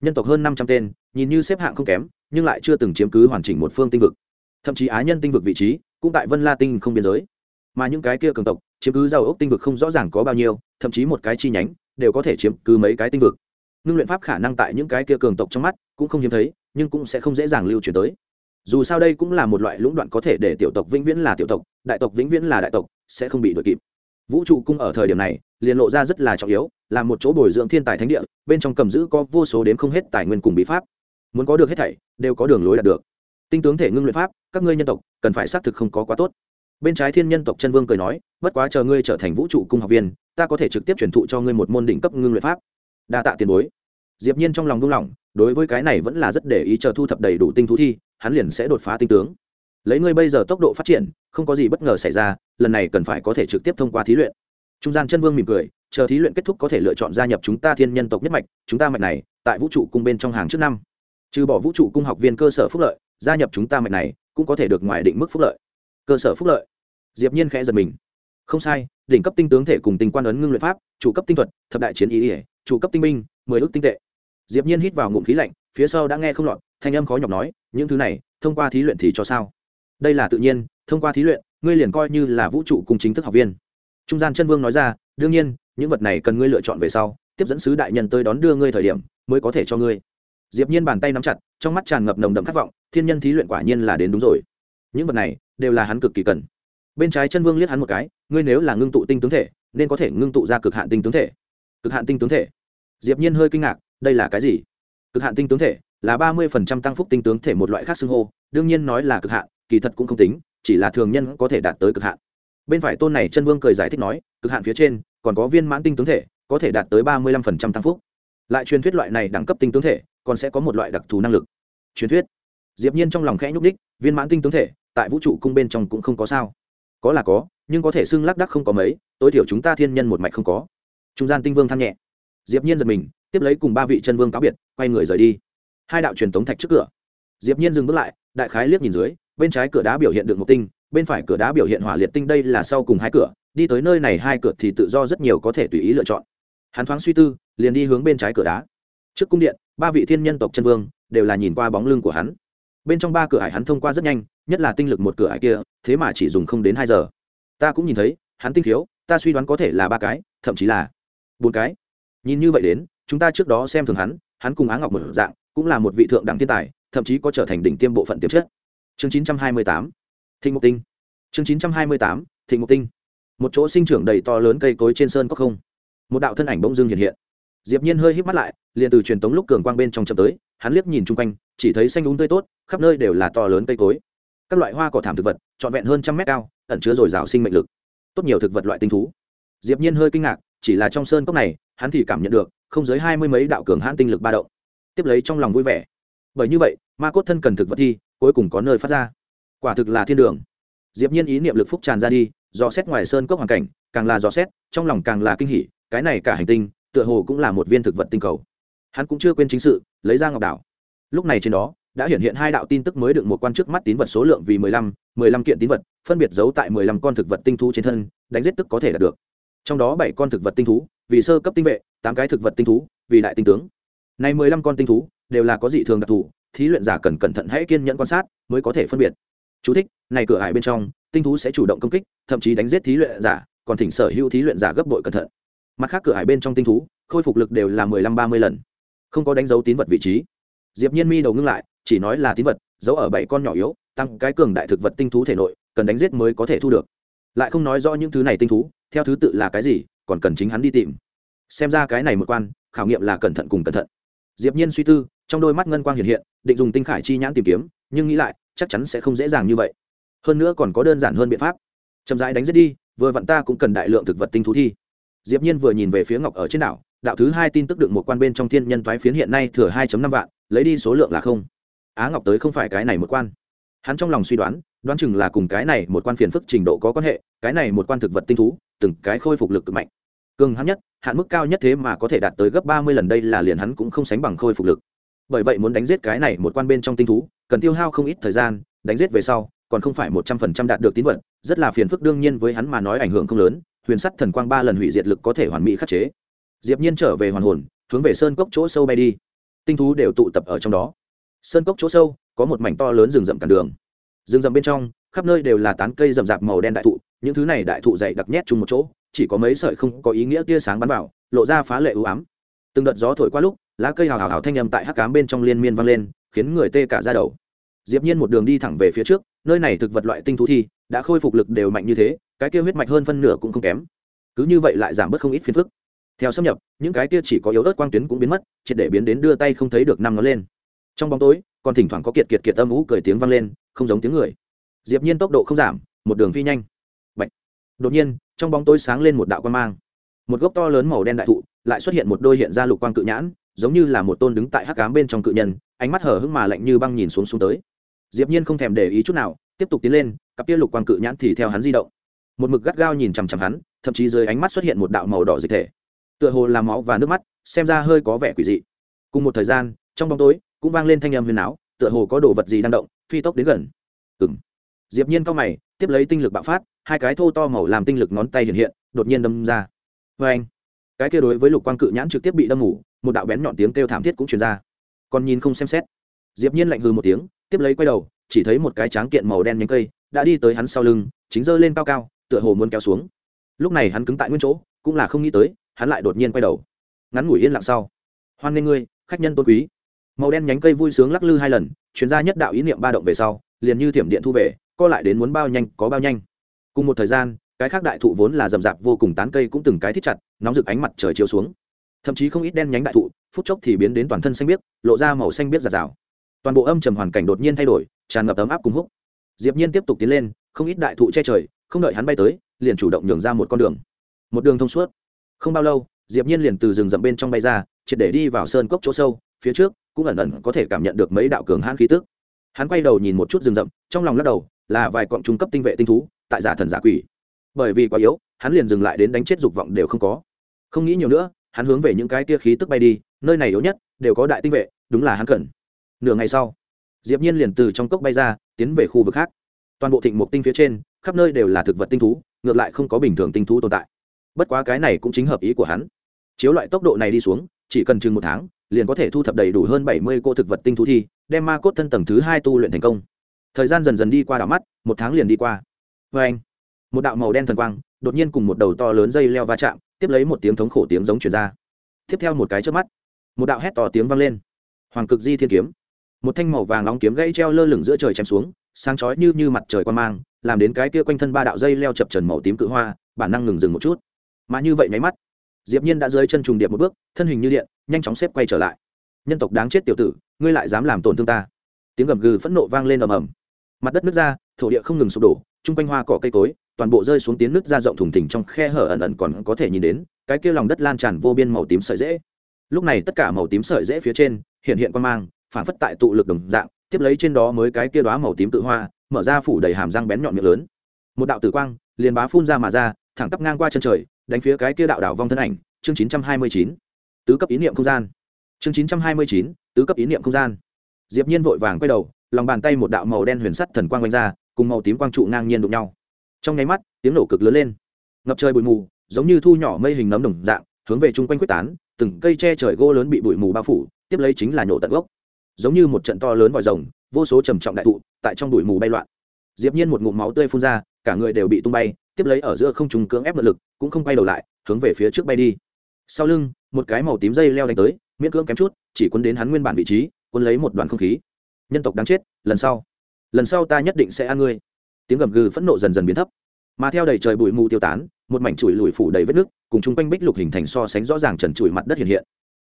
Nhân tộc hơn năm trăm tên, nhìn như xếp hạng không kém, nhưng lại chưa từng chiếm cứ hoàn chỉnh một phương tinh vực. Thậm chí á nhân tinh vực vị trí, cũng tại vân la tinh không biên giới. Mà những cái kia cường tộc, chiếm cứ giàu ốc tinh vực không rõ ràng có bao nhiêu, thậm chí một cái chi nhánh, đều có thể chiếm cứ mấy cái tinh vực. Ngưng luyện pháp khả năng tại những cái kia cường tộc trong mắt cũng không hiếm thấy, nhưng cũng sẽ không dễ dàng lưu truyền tới. Dù sao đây cũng là một loại lũng đoạn có thể để tiểu tộc vĩnh viễn là tiểu tộc, đại tộc vĩnh viễn là đại tộc, sẽ không bị đuổi kịp vũ trụ cung ở thời điểm này, liền lộ ra rất là trọng yếu, là một chỗ bồi dưỡng thiên tài thánh địa, bên trong cầm giữ có vô số đến không hết tài nguyên cùng bí pháp. Muốn có được hết thảy, đều có đường lối đạt được. Tinh tướng thể ngưng luyện pháp, các ngươi nhân tộc, cần phải xác thực không có quá tốt. Bên trái thiên nhân tộc chân vương cười nói, bất quá chờ ngươi trở thành vũ trụ cung học viên, ta có thể trực tiếp truyền thụ cho ngươi một môn đỉnh cấp ngưng luyện pháp. Đa tạ tiền bối. Diệp nhiên trong lòng buông lỏng, đối với cái này vẫn là rất để ý chờ thu thập đầy đủ tinh thú thi, hắn liền sẽ đột phá tinh tướng. Lấy ngươi bây giờ tốc độ phát triển không có gì bất ngờ xảy ra, lần này cần phải có thể trực tiếp thông qua thí luyện. Trung gian chân vương mỉm cười, chờ thí luyện kết thúc có thể lựa chọn gia nhập chúng ta thiên nhân tộc nhất mạch, chúng ta mạch này, tại vũ trụ cung bên trong hàng trước năm. Trừ bỏ vũ trụ cung học viên cơ sở phúc lợi, gia nhập chúng ta mạch này, cũng có thể được ngoài định mức phúc lợi. Cơ sở phúc lợi. Diệp nhiên khẽ giật mình. Không sai, đỉnh cấp tinh tướng thể cùng tinh quan ấn ngưng luyện pháp, chủ cấp tinh thuật, thập đại chiến ý ỉa chủ cấp tinh binh, mười ước tinh tệ. Diệp nhiên hít vào ngụm khí lạnh, phía sau đã nghe không lọt, thanh âm khó nhọc nói, những thứ này, thông qua thí luyện thì cho sao? Đây là tự nhiên thông qua thí luyện, ngươi liền coi như là vũ trụ cùng chính thức học viên. Trung gian chân vương nói ra, đương nhiên, những vật này cần ngươi lựa chọn về sau, tiếp dẫn sứ đại nhân tới đón đưa ngươi thời điểm, mới có thể cho ngươi. Diệp nhiên bàn tay nắm chặt, trong mắt tràn ngập nồng đậm khát vọng, thiên nhân thí luyện quả nhiên là đến đúng rồi. Những vật này đều là hắn cực kỳ cần. Bên trái chân vương liếc hắn một cái, ngươi nếu là ngưng tụ tinh tướng thể, nên có thể ngưng tụ ra cực hạn tinh tướng thể. Cực hạn tinh tướng thể? Diệp nhiên hơi kinh ngạc, đây là cái gì? Cực hạn tinh tướng thể là ba mươi tăng phúc tinh tướng thể một loại khác xưng hô, đương nhiên nói là cực hạn, kỳ thật cũng không tính chỉ là thường nhân có thể đạt tới cực hạn. Bên phải tôn này chân vương cười giải thích nói, cực hạn phía trên, còn có viên mãn tinh tướng thể, có thể đạt tới ba mươi lăm tăng phúc. Lại truyền thuyết loại này đẳng cấp tinh tướng thể, còn sẽ có một loại đặc thù năng lực. Truyền thuyết. Diệp nhiên trong lòng khẽ nhúc đích viên mãn tinh tướng thể, tại vũ trụ cung bên trong cũng không có sao. Có là có, nhưng có thể xưng lác đắc không có mấy, tối thiểu chúng ta thiên nhân một mạch không có. Trung gian tinh vương than nhẹ. Diệp nhiên giật mình, tiếp lấy cùng ba vị chân vương cáo biệt, quay người rời đi. Hai đạo truyền tống thạch trước cửa. Diệp nhiên dừng bước lại, đại khái liếc nhìn dưới bên trái cửa đá biểu hiện được một tinh, bên phải cửa đá biểu hiện hỏa liệt tinh, đây là sau cùng hai cửa, đi tới nơi này hai cửa thì tự do rất nhiều có thể tùy ý lựa chọn. Hắn thoáng suy tư, liền đi hướng bên trái cửa đá. Trước cung điện, ba vị thiên nhân tộc chân vương đều là nhìn qua bóng lưng của hắn. Bên trong ba cửa hải hắn thông qua rất nhanh, nhất là tinh lực một cửa hải kia, thế mà chỉ dùng không đến hai giờ. Ta cũng nhìn thấy, hắn tinh thiếu ta suy đoán có thể là ba cái, thậm chí là bốn cái. Nhìn như vậy đến, chúng ta trước đó xem thường hắn hắn cùng á ngọc một dạng, cũng là một vị thượng đẳng thiên tài, thậm chí có trở thành đỉnh tiêm bộ phận tiềm chất chương chín trăm hai mươi tám, thịnh mục tinh. Chương chín trăm hai mươi tám, thịnh mục tinh. Một chỗ sinh trưởng đầy to lớn cây cối trên sơn có không? Một đạo thân ảnh bỗng dưng hiện hiện. Diệp nhiên hơi híp mắt lại, liền từ truyền tống lúc cường quang bên trong chậm tới, hắn liếc nhìn chung quanh, chỉ thấy xanh đúng tươi tốt, khắp nơi đều là to lớn cây cối. Các loại hoa cỏ thảm thực vật, trọn vẹn hơn trăm mét cao, ẩn chứa dồi dào sinh mệnh lực. Tốt nhiều thực vật loại tinh thú. Diệp nhiên hơi kinh ngạc, chỉ là trong sơn cốc này, hắn thì cảm nhận được, không dưới hai mươi mấy đạo cường hãn tinh lực ba động. Tiếp lấy trong lòng vui vẻ bởi như vậy, ma cốt thân cần thực vật thi, cuối cùng có nơi phát ra. Quả thực là thiên đường. Diệp nhiên ý niệm lực phúc tràn ra đi, dò xét ngoài sơn cốc hoàn cảnh, càng là dò xét, trong lòng càng là kinh hỉ, cái này cả hành tinh, tựa hồ cũng là một viên thực vật tinh cầu. Hắn cũng chưa quên chính sự, lấy ra ngọc đảo. Lúc này trên đó, đã hiện hiện hai đạo tin tức mới được một quan trước mắt tín vật số lượng vì mười lăm mười lăm kiện tín vật, phân biệt giấu tại mười lăm con thực vật tinh thú trên thân, đánh giết tức có thể đạt được. Trong đó bảy con thực vật tinh thú, vì sơ cấp tinh vệ, tám cái thực vật tinh thú, vì đại tinh tướng. Này mười lăm con tinh thú đều là có dị thường đặc thù thí luyện giả cần cẩn thận hãy kiên nhẫn quan sát mới có thể phân biệt. Chú thích, này cửa hải bên trong tinh thú sẽ chủ động công kích thậm chí đánh giết thí luyện giả còn thỉnh sở hữu thí luyện giả gấp bội cẩn thận. Mặt khác cửa hải bên trong tinh thú khôi phục lực đều là mười lăm ba mươi lần. Không có đánh dấu tín vật vị trí. Diệp nhiên mi đầu ngưng lại chỉ nói là tín vật giấu ở bảy con nhỏ yếu tăng cái cường đại thực vật tinh thú thể nội cần đánh giết mới có thể thu được. Lại không nói rõ những thứ này tinh thú theo thứ tự là cái gì còn cần chính hắn đi tìm. Xem ra cái này một quan khảo nghiệm là cẩn thận cùng cẩn thận diệp nhiên suy tư, trong đôi mắt ngân quang hiện hiện, định dùng tinh khải chi nhãn tìm kiếm, nhưng nghĩ lại, chắc chắn sẽ không dễ dàng như vậy. Hơn nữa còn có đơn giản hơn biện pháp. Chậm rãi đánh giết đi, vừa vặn ta cũng cần đại lượng thực vật tinh thú thi. Diệp nhiên vừa nhìn về phía ngọc ở trên đảo, đạo thứ hai tin tức được một quan bên trong thiên nhân toái phiến hiện nay thừa 2.5 vạn, lấy đi số lượng là không. Á ngọc tới không phải cái này một quan. Hắn trong lòng suy đoán đoán chừng là cùng cái này một quan phiền phức trình độ có quan hệ, cái này một quan thực vật tinh thú, từng cái khôi phục lực cực mạnh cường hắn nhất, hạn mức cao nhất thế mà có thể đạt tới gấp ba mươi lần đây là liền hắn cũng không sánh bằng khôi phục lực. Bởi vậy muốn đánh giết cái này một quan bên trong tinh thú, cần tiêu hao không ít thời gian, đánh giết về sau, còn không phải một trăm phần trăm đạt được tín vật, rất là phiền phức đương nhiên với hắn mà nói ảnh hưởng không lớn, huyền sắt thần quang ba lần hủy diệt lực có thể hoàn mỹ khắc chế. Diệp nhiên trở về hoàn hồn, hướng về sơn cốc chỗ sâu bay đi. Tinh thú đều tụ tập ở trong đó. Sơn cốc chỗ sâu, có một mảnh to lớn rừng rậm cản đường. Rừng rậm bên trong, khắp nơi đều là tán cây rậm rạp màu đen đại thụ, những thứ này đại thụ dày đặc nhét chung một chỗ chỉ có mấy sợi không có ý nghĩa tia sáng bắn vào, lộ ra phá lệ ưu ám. Từng đợt gió thổi qua lúc, lá cây hào hào hào thanh âm tại hắc cám bên trong liên miên vang lên, khiến người tê cả ra đầu. Diệp nhiên một đường đi thẳng về phía trước, nơi này thực vật loại tinh thú thi, đã khôi phục lực đều mạnh như thế, cái kia huyết mạch hơn phân nửa cũng không kém. Cứ như vậy lại giảm bớt không ít phiền phức. Theo xâm nhập, những cái kia chỉ có yếu ớt quang tuyến cũng biến mất, triệt để biến đến đưa tay không thấy được năm nó lên. Trong bóng tối, còn thỉnh thoảng có kiệt kiệt kiệt âm ú cười tiếng vang lên, không giống tiếng người. Diệp nhiên tốc độ không giảm, một đường phi nhanh. Bạch. đột nhiên trong bóng tối sáng lên một đạo quang mang. Một gốc to lớn màu đen đại thụ, lại xuất hiện một đôi hiện ra lục quang cự nhãn, giống như là một tôn đứng tại hắc ám bên trong cự nhân, ánh mắt hở hững mà lạnh như băng nhìn xuống xuống tới. Diệp nhiên không thèm để ý chút nào, tiếp tục tiến lên, cặp kia lục quang cự nhãn thì theo hắn di động. Một mực gắt gao nhìn chằm chằm hắn, thậm chí dưới ánh mắt xuất hiện một đạo màu đỏ dịch thể. Tựa hồ là máu và nước mắt, xem ra hơi có vẻ quỷ dị. Cùng một thời gian, trong bóng tối, cũng vang lên thanh âm huyền áo tựa hồ có đồ vật gì đang động, phi tốc đến gần. Ừng diệp nhiên cao mày tiếp lấy tinh lực bạo phát, hai cái thô to màu làm tinh lực ngón tay hiện hiện, đột nhiên đâm ra. Với anh, cái kia đối với lục quang cự nhãn trực tiếp bị đâm ngủ, một đạo bén nhọn tiếng kêu thảm thiết cũng truyền ra. Còn nhìn không xem xét. Diệp nhiên lạnh hừ một tiếng, tiếp lấy quay đầu, chỉ thấy một cái tráng kiện màu đen nhánh cây đã đi tới hắn sau lưng, chính giơ lên cao cao, tựa hồ muốn kéo xuống. Lúc này hắn cứng tại nguyên chỗ, cũng là không nghĩ tới, hắn lại đột nhiên quay đầu. Ngắn ngủi yên lặng sau. Hoan nghênh ngươi, khách nhân tôn quý. Màu đen nhánh cây vui sướng lắc lư hai lần, truyền ra nhất đạo ý niệm ba động về sau, liền như thiểm điện thu về co lại đến muốn bao nhanh, có bao nhanh. Cùng một thời gian, cái khác đại thụ vốn là rậm rạp vô cùng tán cây cũng từng cái thít chặt, nóng rực ánh mặt trời chiếu xuống. Thậm chí không ít đen nhánh đại thụ, phút chốc thì biến đến toàn thân xanh biếc, lộ ra màu xanh biếc giạt rào. Toàn bộ âm trầm hoàn cảnh đột nhiên thay đổi, tràn ngập ấm áp cùng húc. Diệp nhiên tiếp tục tiến lên, không ít đại thụ che trời, không đợi hắn bay tới, liền chủ động nhường ra một con đường. Một đường thông suốt. Không bao lâu, diệp nhiên liền từ rừng rậm bên trong bay ra, triệt để đi vào sơn cốc chỗ sâu, phía trước cũng ẩn ẩn có thể cảm nhận được mấy đạo cường hãn khí tức. Hắn quay đầu nhìn một chút rừng rậm, trong lòng lắc đầu là vài cọng trung cấp tinh vệ tinh thú, tại giả thần giả quỷ. Bởi vì quá yếu, hắn liền dừng lại đến đánh chết dục vọng đều không có. Không nghĩ nhiều nữa, hắn hướng về những cái tia khí tức bay đi, nơi này yếu nhất, đều có đại tinh vệ, đúng là hắn cần. Nửa ngày sau, diệp nhiên liền từ trong cốc bay ra, tiến về khu vực khác. Toàn bộ thịnh mục tinh phía trên, khắp nơi đều là thực vật tinh thú, ngược lại không có bình thường tinh thú tồn tại. Bất quá cái này cũng chính hợp ý của hắn. Chiếu loại tốc độ này đi xuống, chỉ cần chừng một tháng, liền có thể thu thập đầy đủ hơn bảy mươi cô thực vật tinh thú thi, đem ma cốt thân tầng thứ hai tu luyện thành công thời gian dần dần đi qua đảo mắt, một tháng liền đi qua. Vê anh, một đạo màu đen thần quang, đột nhiên cùng một đầu to lớn dây leo va chạm, tiếp lấy một tiếng thống khổ tiếng giống chuyển ra. Tiếp theo một cái trước mắt, một đạo hét to tiếng vang lên. Hoàng cực di thiên kiếm. Một thanh màu vàng nóng kiếm gãy treo lơ lửng giữa trời chém xuống, sáng chói như như mặt trời quan mang, làm đến cái kia quanh thân ba đạo dây leo chập trần màu tím cự hoa, bản năng ngừng dừng một chút. Mà như vậy nháy mắt, diệp nhiên đã dưới chân trùng điệp một bước, thân hình như điện, nhanh chóng xếp quay trở lại. Nhân tộc đáng chết tiểu tử, ngươi lại dám làm tổn thương ta. Tiếng gầm gừ phẫn nộ vang lên ầm ầm mặt đất nứt ra, thổ địa không ngừng sụp đổ trung quanh hoa cỏ cây cối, toàn bộ rơi xuống tiếng nứt ra rộng thùng thình trong khe hở ẩn ẩn còn có thể nhìn đến, cái kia lòng đất lan tràn vô biên màu tím sợi dễ lúc này tất cả màu tím sợi dễ phía trên, hiện hiện quan mang, phản phất tại tụ lực đồng dạng, tiếp lấy trên đó mới cái kia đóa màu tím tự hoa, mở ra phủ đầy hàm răng bén nhọn miệng lớn. Một đạo tử quang, liền bá phun ra mà ra, thẳng tắp ngang qua chân trời, đánh phía cái kia đạo đảo vong thân ảnh, chương 929 tứ cấp ý niệm không gian. Chương 929 tứ cấp ý niệm không gian. Diệp nhiên vội vàng quay đầu lòng bàn tay một đạo màu đen huyền sắt thần quang quanh ra, cùng màu tím quang trụ ngang nhiên đụng nhau. Trong nháy mắt, tiếng nổ cực lớn lên. Ngập trời bụi mù, giống như thu nhỏ mây hình nấm đồng dạng, hướng về chung quanh quyết tán, từng cây tre trời gỗ lớn bị bụi mù bao phủ, tiếp lấy chính là nhổ tận gốc. Giống như một trận to lớn vòi rồng, vô số trầm trọng đại thụ, tại trong bụi mù bay loạn. Diệp nhiên một ngụm máu tươi phun ra, cả người đều bị tung bay, tiếp lấy ở giữa không trùng cưỡng ép mượn lực, cũng không quay đầu lại, hướng về phía trước bay đi. Sau lưng, một cái màu tím dây leo đánh tới, miễn cưỡng kém chút, chỉ quấn đến hắn nguyên bản vị trí quấn lấy một đoàn không khí nhân tộc đáng chết, lần sau lần sau ta nhất định sẽ ăn ngươi. Tiếng gầm gừ phẫn nộ dần dần biến thấp. Mà theo đầy trời bụi mù tiêu tán, một mảnh chùi lùi phủ đầy vết nước, cùng chung quanh bích lục hình thành so sánh rõ ràng trần trụi mặt đất hiện hiện.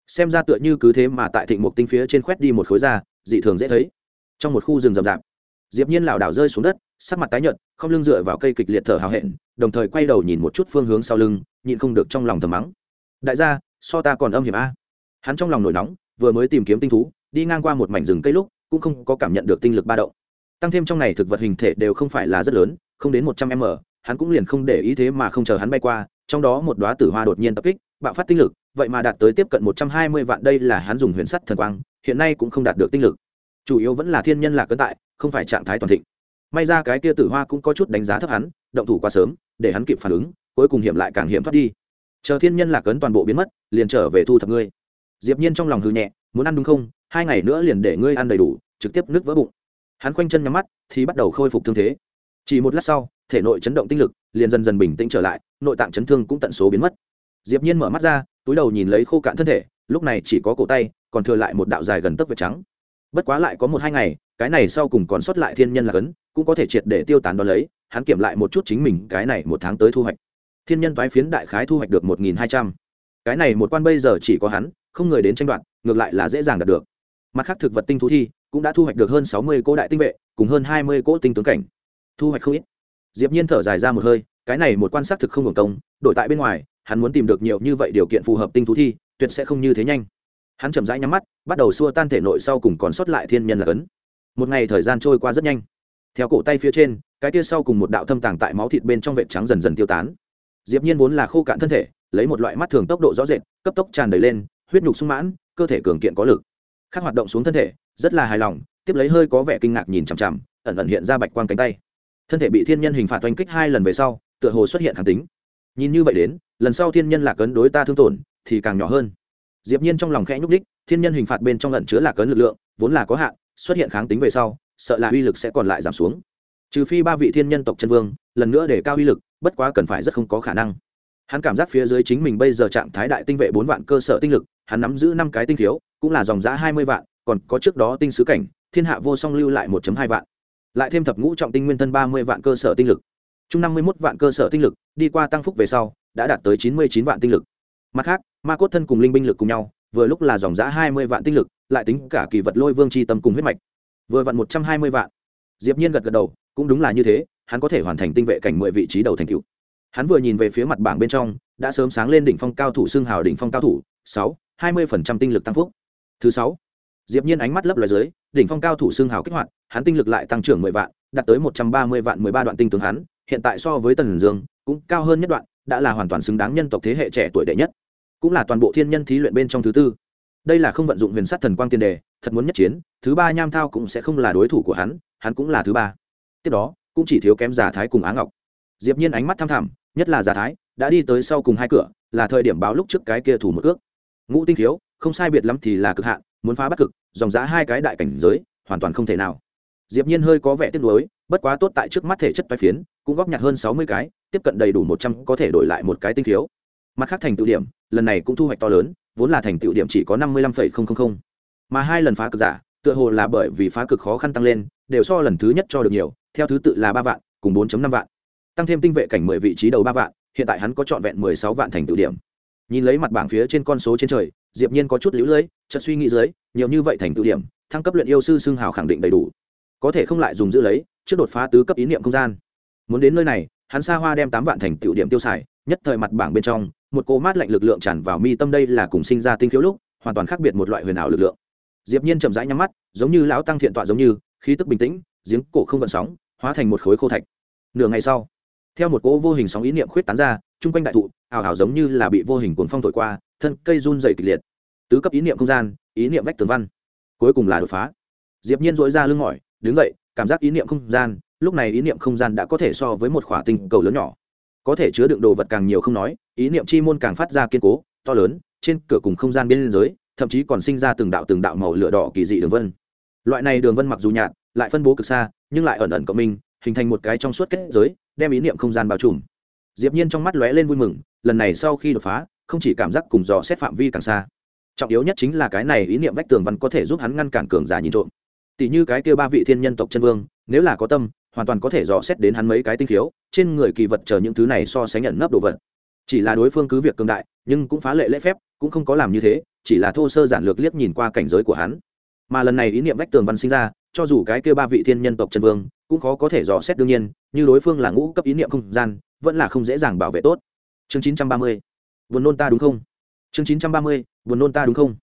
Xem ra tựa như cứ thế mà tại thịnh mục tinh phía trên khoét đi một khối da, dị thường dễ thấy. Trong một khu rừng rậm rạp, diệp nhiên lảo đảo rơi xuống đất, sắc mặt tái nhợt, không lưng dựa vào cây kịch liệt thở hào hẹn, đồng thời quay đầu nhìn một chút phương hướng sau lưng, nhịn không được trong lòng thầm mắng. Đại gia, so ta còn âm hiểm a. Hắn trong lòng nổi nóng, vừa mới tìm kiếm tinh thú, đi ngang qua một mảnh rừng cây lúc cũng không có cảm nhận được tinh lực ba động. Tăng thêm trong này thực vật hình thể đều không phải là rất lớn, không đến một trăm m, hắn cũng liền không để ý thế mà không chờ hắn bay qua, trong đó một đóa tử hoa đột nhiên tập kích, bạo phát tinh lực, vậy mà đạt tới tiếp cận một trăm hai mươi vạn đây là hắn dùng huyền sắt thần quang, hiện nay cũng không đạt được tinh lực. Chủ yếu vẫn là thiên nhân lạc cấn tại, không phải trạng thái toàn thịnh. May ra cái kia tử hoa cũng có chút đánh giá thấp hắn, động thủ quá sớm, để hắn kịp phản ứng, cuối cùng hiểm lại càng hiểm thoát đi. Chờ thiên nhân lạc cấn toàn bộ biến mất, liền trở về thu thập ngươi. Diệp nhiên trong lòng hừ nhẹ, muốn ăn đúng không? Hai ngày nữa liền để ngươi ăn đầy đủ, trực tiếp nước vỡ bụng. Hắn khoanh chân nhắm mắt, thì bắt đầu khôi phục thương thế. Chỉ một lát sau, thể nội chấn động tinh lực liền dần dần bình tĩnh trở lại, nội tạng chấn thương cũng tận số biến mất. Diệp nhiên mở mắt ra, túi đầu nhìn lấy khô cạn thân thể, lúc này chỉ có cổ tay, còn thừa lại một đạo dài gần tấc vệt trắng. Bất quá lại có một hai ngày, cái này sau cùng còn sót lại thiên nhân là cấn, cũng có thể triệt để tiêu tán đón lấy, hắn kiểm lại một chút chính mình, cái này một tháng tới thu hoạch. Thiên nhân toái phiến đại khái thu hoạch được một nghìn hai trăm. Cái này một quan bây giờ chỉ có hắn, không người đến tranh đoạt, ngược lại là dễ dàng đạt được mặt khác thực vật tinh thú thi cũng đã thu hoạch được hơn sáu mươi cỗ đại tinh vệ, cùng hơn hai mươi cỗ tinh tướng cảnh. Thu hoạch không ít. Diệp nhiên thở dài ra một hơi, cái này một quan sát thực không hưởng công, đổi tại bên ngoài, hắn muốn tìm được nhiều như vậy điều kiện phù hợp tinh thú thi, tuyệt sẽ không như thế nhanh. Hắn chậm rãi nhắm mắt, bắt đầu xua tan thể nội sau cùng còn sót lại thiên nhân là cấn. Một ngày thời gian trôi qua rất nhanh. Theo cổ tay phía trên, cái kia sau cùng một đạo thâm tàng tại máu thịt bên trong vệt trắng dần dần tiêu tán. Diệp nhiên vốn là khô cạn thân thể, lấy một loại mắt thường tốc độ rõ rệt, cấp tốc tràn đầy lên, huyết nhục sung mãn, cơ thể cường kiện có lực khác hoạt động xuống thân thể, rất là hài lòng, tiếp lấy hơi có vẻ kinh ngạc nhìn chằm chằm, ẩn ẩn hiện ra bạch quang cánh tay. Thân thể bị thiên nhân hình phạt oanh kích hai lần về sau, tựa hồ xuất hiện kháng tính. Nhìn như vậy đến, lần sau thiên nhân lạc ấn đối ta thương tổn, thì càng nhỏ hơn. Diệp nhiên trong lòng khẽ nhúc đích thiên nhân hình phạt bên trong ẩn chứa lạc ấn lực lượng, vốn là có hạn, xuất hiện kháng tính về sau, sợ là uy lực sẽ còn lại giảm xuống. Trừ phi ba vị thiên nhân tộc chân vương, lần nữa để cao uy lực, bất quá cần phải rất không có khả năng. Hắn cảm giác phía dưới chính mình bây giờ trạng thái đại tinh vệ bốn vạn cơ sở tinh lực, hắn nắm giữ năm cái tinh thiếu cũng là dòng giá hai mươi vạn, còn có trước đó tinh sứ cảnh, thiên hạ vô song lưu lại một hai vạn. Lại thêm thập ngũ trọng tinh nguyên thân ba mươi vạn cơ sở tinh lực. Chung năm mươi một vạn cơ sở tinh lực, đi qua tăng phúc về sau, đã đạt tới chín mươi chín vạn tinh lực. Mặt khác, ma cốt thân cùng linh binh lực cùng nhau, vừa lúc là dòng giá hai mươi vạn tinh lực, lại tính cả kỳ vật lôi vương c h i tâm cùng huyết mạch. Vừa vặn một trăm hai mươi vạn. Diệp nhiên gật gật đầu, cũng đúng là như thế, hắn có thể hoàn thành tinh vệ cảnh mười vị trí đầu thành cựu hắn vừa nhìn về phía mặt bảng bên trong, đã sớm sáng lên đỉnh phong cao thủ xưng hào đỉnh phong cao thủ, sáu, hai mươi phần trăm tinh lực tăng phúc thứ sáu, diệp nhiên ánh mắt lấp loài dưới, đỉnh phong cao thủ xương hào kích hoạt, hắn tinh lực lại tăng trưởng mười vạn, đạt tới một trăm ba mươi vạn mười ba đoạn tinh tướng hắn, hiện tại so với tần dương, cũng cao hơn nhất đoạn, đã là hoàn toàn xứng đáng nhân tộc thế hệ trẻ tuổi đệ nhất, cũng là toàn bộ thiên nhân thí luyện bên trong thứ tư. Đây là không vận dụng huyền sát thần quang tiền đề, thật muốn nhất chiến, thứ ba nham thao cũng sẽ không là đối thủ của hắn hắn cũng là thứ ba. Tiếp đó, cũng chỉ thiếu kém giả thái cùng á ngọc. Diệp nhiên ánh mắt tham thẳm, nhất là giả thái, đã đi tới sau cùng hai cửa, là thời điểm báo lúc trước cái kia thủ một ước ngũ tinh thiếu không sai biệt lắm thì là cực hạn, muốn phá bắt cực, dòng giá hai cái đại cảnh giới, hoàn toàn không thể nào. Diệp nhiên hơi có vẻ tiếc nuối, bất quá tốt tại trước mắt thể chất bay phiến, cũng góp nhặt hơn sáu mươi cái, tiếp cận đầy đủ một trăm có thể đổi lại một cái tinh thiếu mặt khác thành tựu điểm, lần này cũng thu hoạch to lớn, vốn là thành tựu điểm chỉ có năm mươi lăm phẩy không không không. Mà hai lần phá cực giả, tựa hồ là bởi vì phá cực khó khăn tăng lên, đều so lần thứ nhất cho được nhiều, theo thứ tự là ba vạn, cùng bốn năm vạn. Tăng thêm tinh vệ cảnh mười vị trí đầu ba vạn, hiện tại hắn có trọn vẹn mười sáu vạn thành tựu điểm nhìn lấy mặt bảng phía trên con số trên trời, diệp nhiên có chút liễu lưỡi chợt suy nghĩ dưới, nhiều như vậy thành tựu điểm, thăng cấp luyện yêu sư xương hào khẳng định đầy đủ. Có thể không lại dùng giữ lấy, trước đột phá tứ cấp ý niệm không gian. Muốn đến nơi này, hắn xa hoa đem tám vạn thành tựu điểm tiêu xài, nhất thời mặt bảng bên trong, một cô mát lạnh lực lượng tràn vào mi tâm đây là cùng sinh ra tinh khiếu lúc, hoàn toàn khác biệt một loại huyền ảo lực lượng. Diệp nhiên chậm rãi nhắm mắt, giống như lão tăng thiện tọa giống như, khí tức bình tĩnh, giếng cổ không gợn sóng, hóa thành một khối khô thạch. Nửa ngày sau, theo một cỗ vô hình sóng ý niệm khuyết tán ra chung quanh đại thụ, ảo ảo giống như là bị vô hình cuồng phong thổi qua, thân cây run rẩy kịch liệt. Tứ cấp ý niệm không gian, ý niệm vách tường văn. Cuối cùng là đột phá. Diệp nhiên dỗi ra lưng mỏi, đứng dậy, cảm giác ý niệm không gian, lúc này ý niệm không gian đã có thể so với một khỏa tinh cầu lớn nhỏ. Có thể chứa đựng đồ vật càng nhiều không nói, ý niệm chi môn càng phát ra kiên cố, to lớn, trên cửa cùng không gian bên giới, thậm chí còn sinh ra từng đạo từng đạo màu lửa đỏ kỳ dị đường vân. Loại này đường vân mặc dù nhạt, lại phân bố cực xa, nhưng lại ẩn ẩn cộng minh, hình thành một cái trong suốt kết giới, đem ý niệm không gian bao trùm diệp nhiên trong mắt lóe lên vui mừng, lần này sau khi đột phá, không chỉ cảm giác cùng dò xét phạm vi càng xa. Trọng yếu nhất chính là cái này ý niệm vách tường văn có thể giúp hắn ngăn cản cường giả nhìn trộm. Tỷ như cái kia ba vị thiên nhân tộc chân vương, nếu là có tâm, hoàn toàn có thể dò xét đến hắn mấy cái tinh khiếu, trên người kỳ vật chờ những thứ này so sánh nhận nấp đồ vật. Chỉ là đối phương cứ việc cường đại, nhưng cũng phá lệ lễ phép, cũng không có làm như thế, chỉ là thô sơ giản lược liếc nhìn qua cảnh giới của hắn. Mà lần này ý niệm vách tường văn sinh ra, cho dù cái kia ba vị thiên nhân tộc chân vương cũng khó có thể dò xét đương nhiên, như đối phương là ngũ cấp ý niệm không gian, vẫn là không dễ dàng bảo vệ tốt. Chương chín trăm ba mươi, buồn nôn ta đúng không? Chương chín trăm ba mươi, buồn nôn ta đúng không?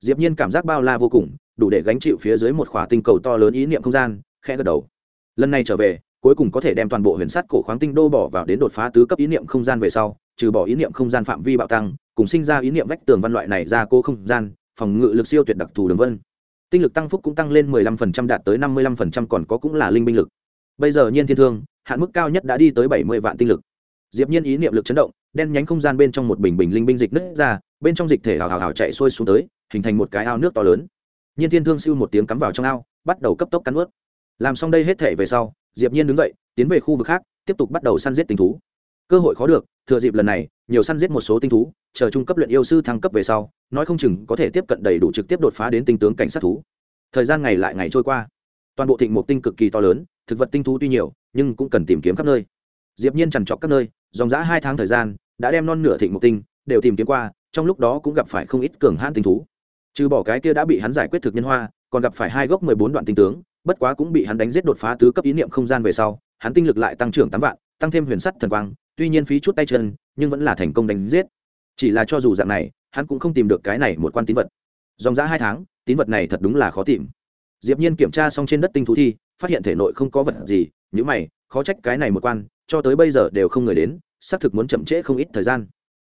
Diệp nhiên cảm giác bao la vô cùng, đủ để gánh chịu phía dưới một khỏa tinh cầu to lớn ý niệm không gian, khẽ gật đầu. Lần này trở về, cuối cùng có thể đem toàn bộ huyền sắt cổ khoáng tinh đô bỏ vào đến đột phá tứ cấp ý niệm không gian về sau, trừ bỏ ý niệm không gian phạm vi bạo tăng, cùng sinh ra ý niệm vách tường văn loại này ra cô không gian, phòng ngự lực siêu tuyệt đặc thù đường vân tinh lực tăng phúc cũng tăng lên 15% đạt tới 55% còn có cũng là linh binh lực. Bây giờ nhiên thiên thương, hạn mức cao nhất đã đi tới 70 vạn tinh lực. Diệp nhiên ý niệm lực chấn động, đen nhánh không gian bên trong một bình bình linh binh dịch nứt ra, bên trong dịch thể hào hào hào chạy xuôi xuống tới, hình thành một cái ao nước to lớn. Nhiên thiên thương siêu một tiếng cắm vào trong ao, bắt đầu cấp tốc cắn ướt làm xong đây hết thể về sau, diệp nhiên đứng dậy, tiến về khu vực khác, tiếp tục bắt đầu săn giết tinh thú. Cơ hội khó được thừa dịp lần này, nhiều săn giết một số tinh thú, chờ trung cấp luyện yêu sư thăng cấp về sau, nói không chừng có thể tiếp cận đầy đủ trực tiếp đột phá đến tinh tướng cảnh sát thú. Thời gian ngày lại ngày trôi qua, toàn bộ thịnh mục tinh cực kỳ to lớn, thực vật tinh thú tuy nhiều, nhưng cũng cần tìm kiếm khắp nơi. Diệp nhiên chằn trọc các nơi, dòng dã hai tháng thời gian, đã đem non nửa thịnh mục tinh đều tìm kiếm qua, trong lúc đó cũng gặp phải không ít cường hãn tinh thú. Trừ bỏ cái kia đã bị hắn giải quyết thực nhân hoa, còn gặp phải hai gốc mười bốn đoạn tinh tướng, bất quá cũng bị hắn đánh giết đột phá tứ cấp ý niệm không gian về sau, hắn tinh lực lại tăng trưởng tám vạn, tăng thêm huyền sắt thần quang tuy nhiên phí chút tay chân, nhưng vẫn là thành công đánh giết. Chỉ là cho dù dạng này, hắn cũng không tìm được cái này một quan tín vật. Dòng giã hai tháng, tín vật này thật đúng là khó tìm. Diệp nhiên kiểm tra xong trên đất tinh thú thi, phát hiện thể nội không có vật gì những mày, khó trách cái này một quan, cho tới bây giờ đều không người đến, xác thực muốn chậm trễ không ít thời gian.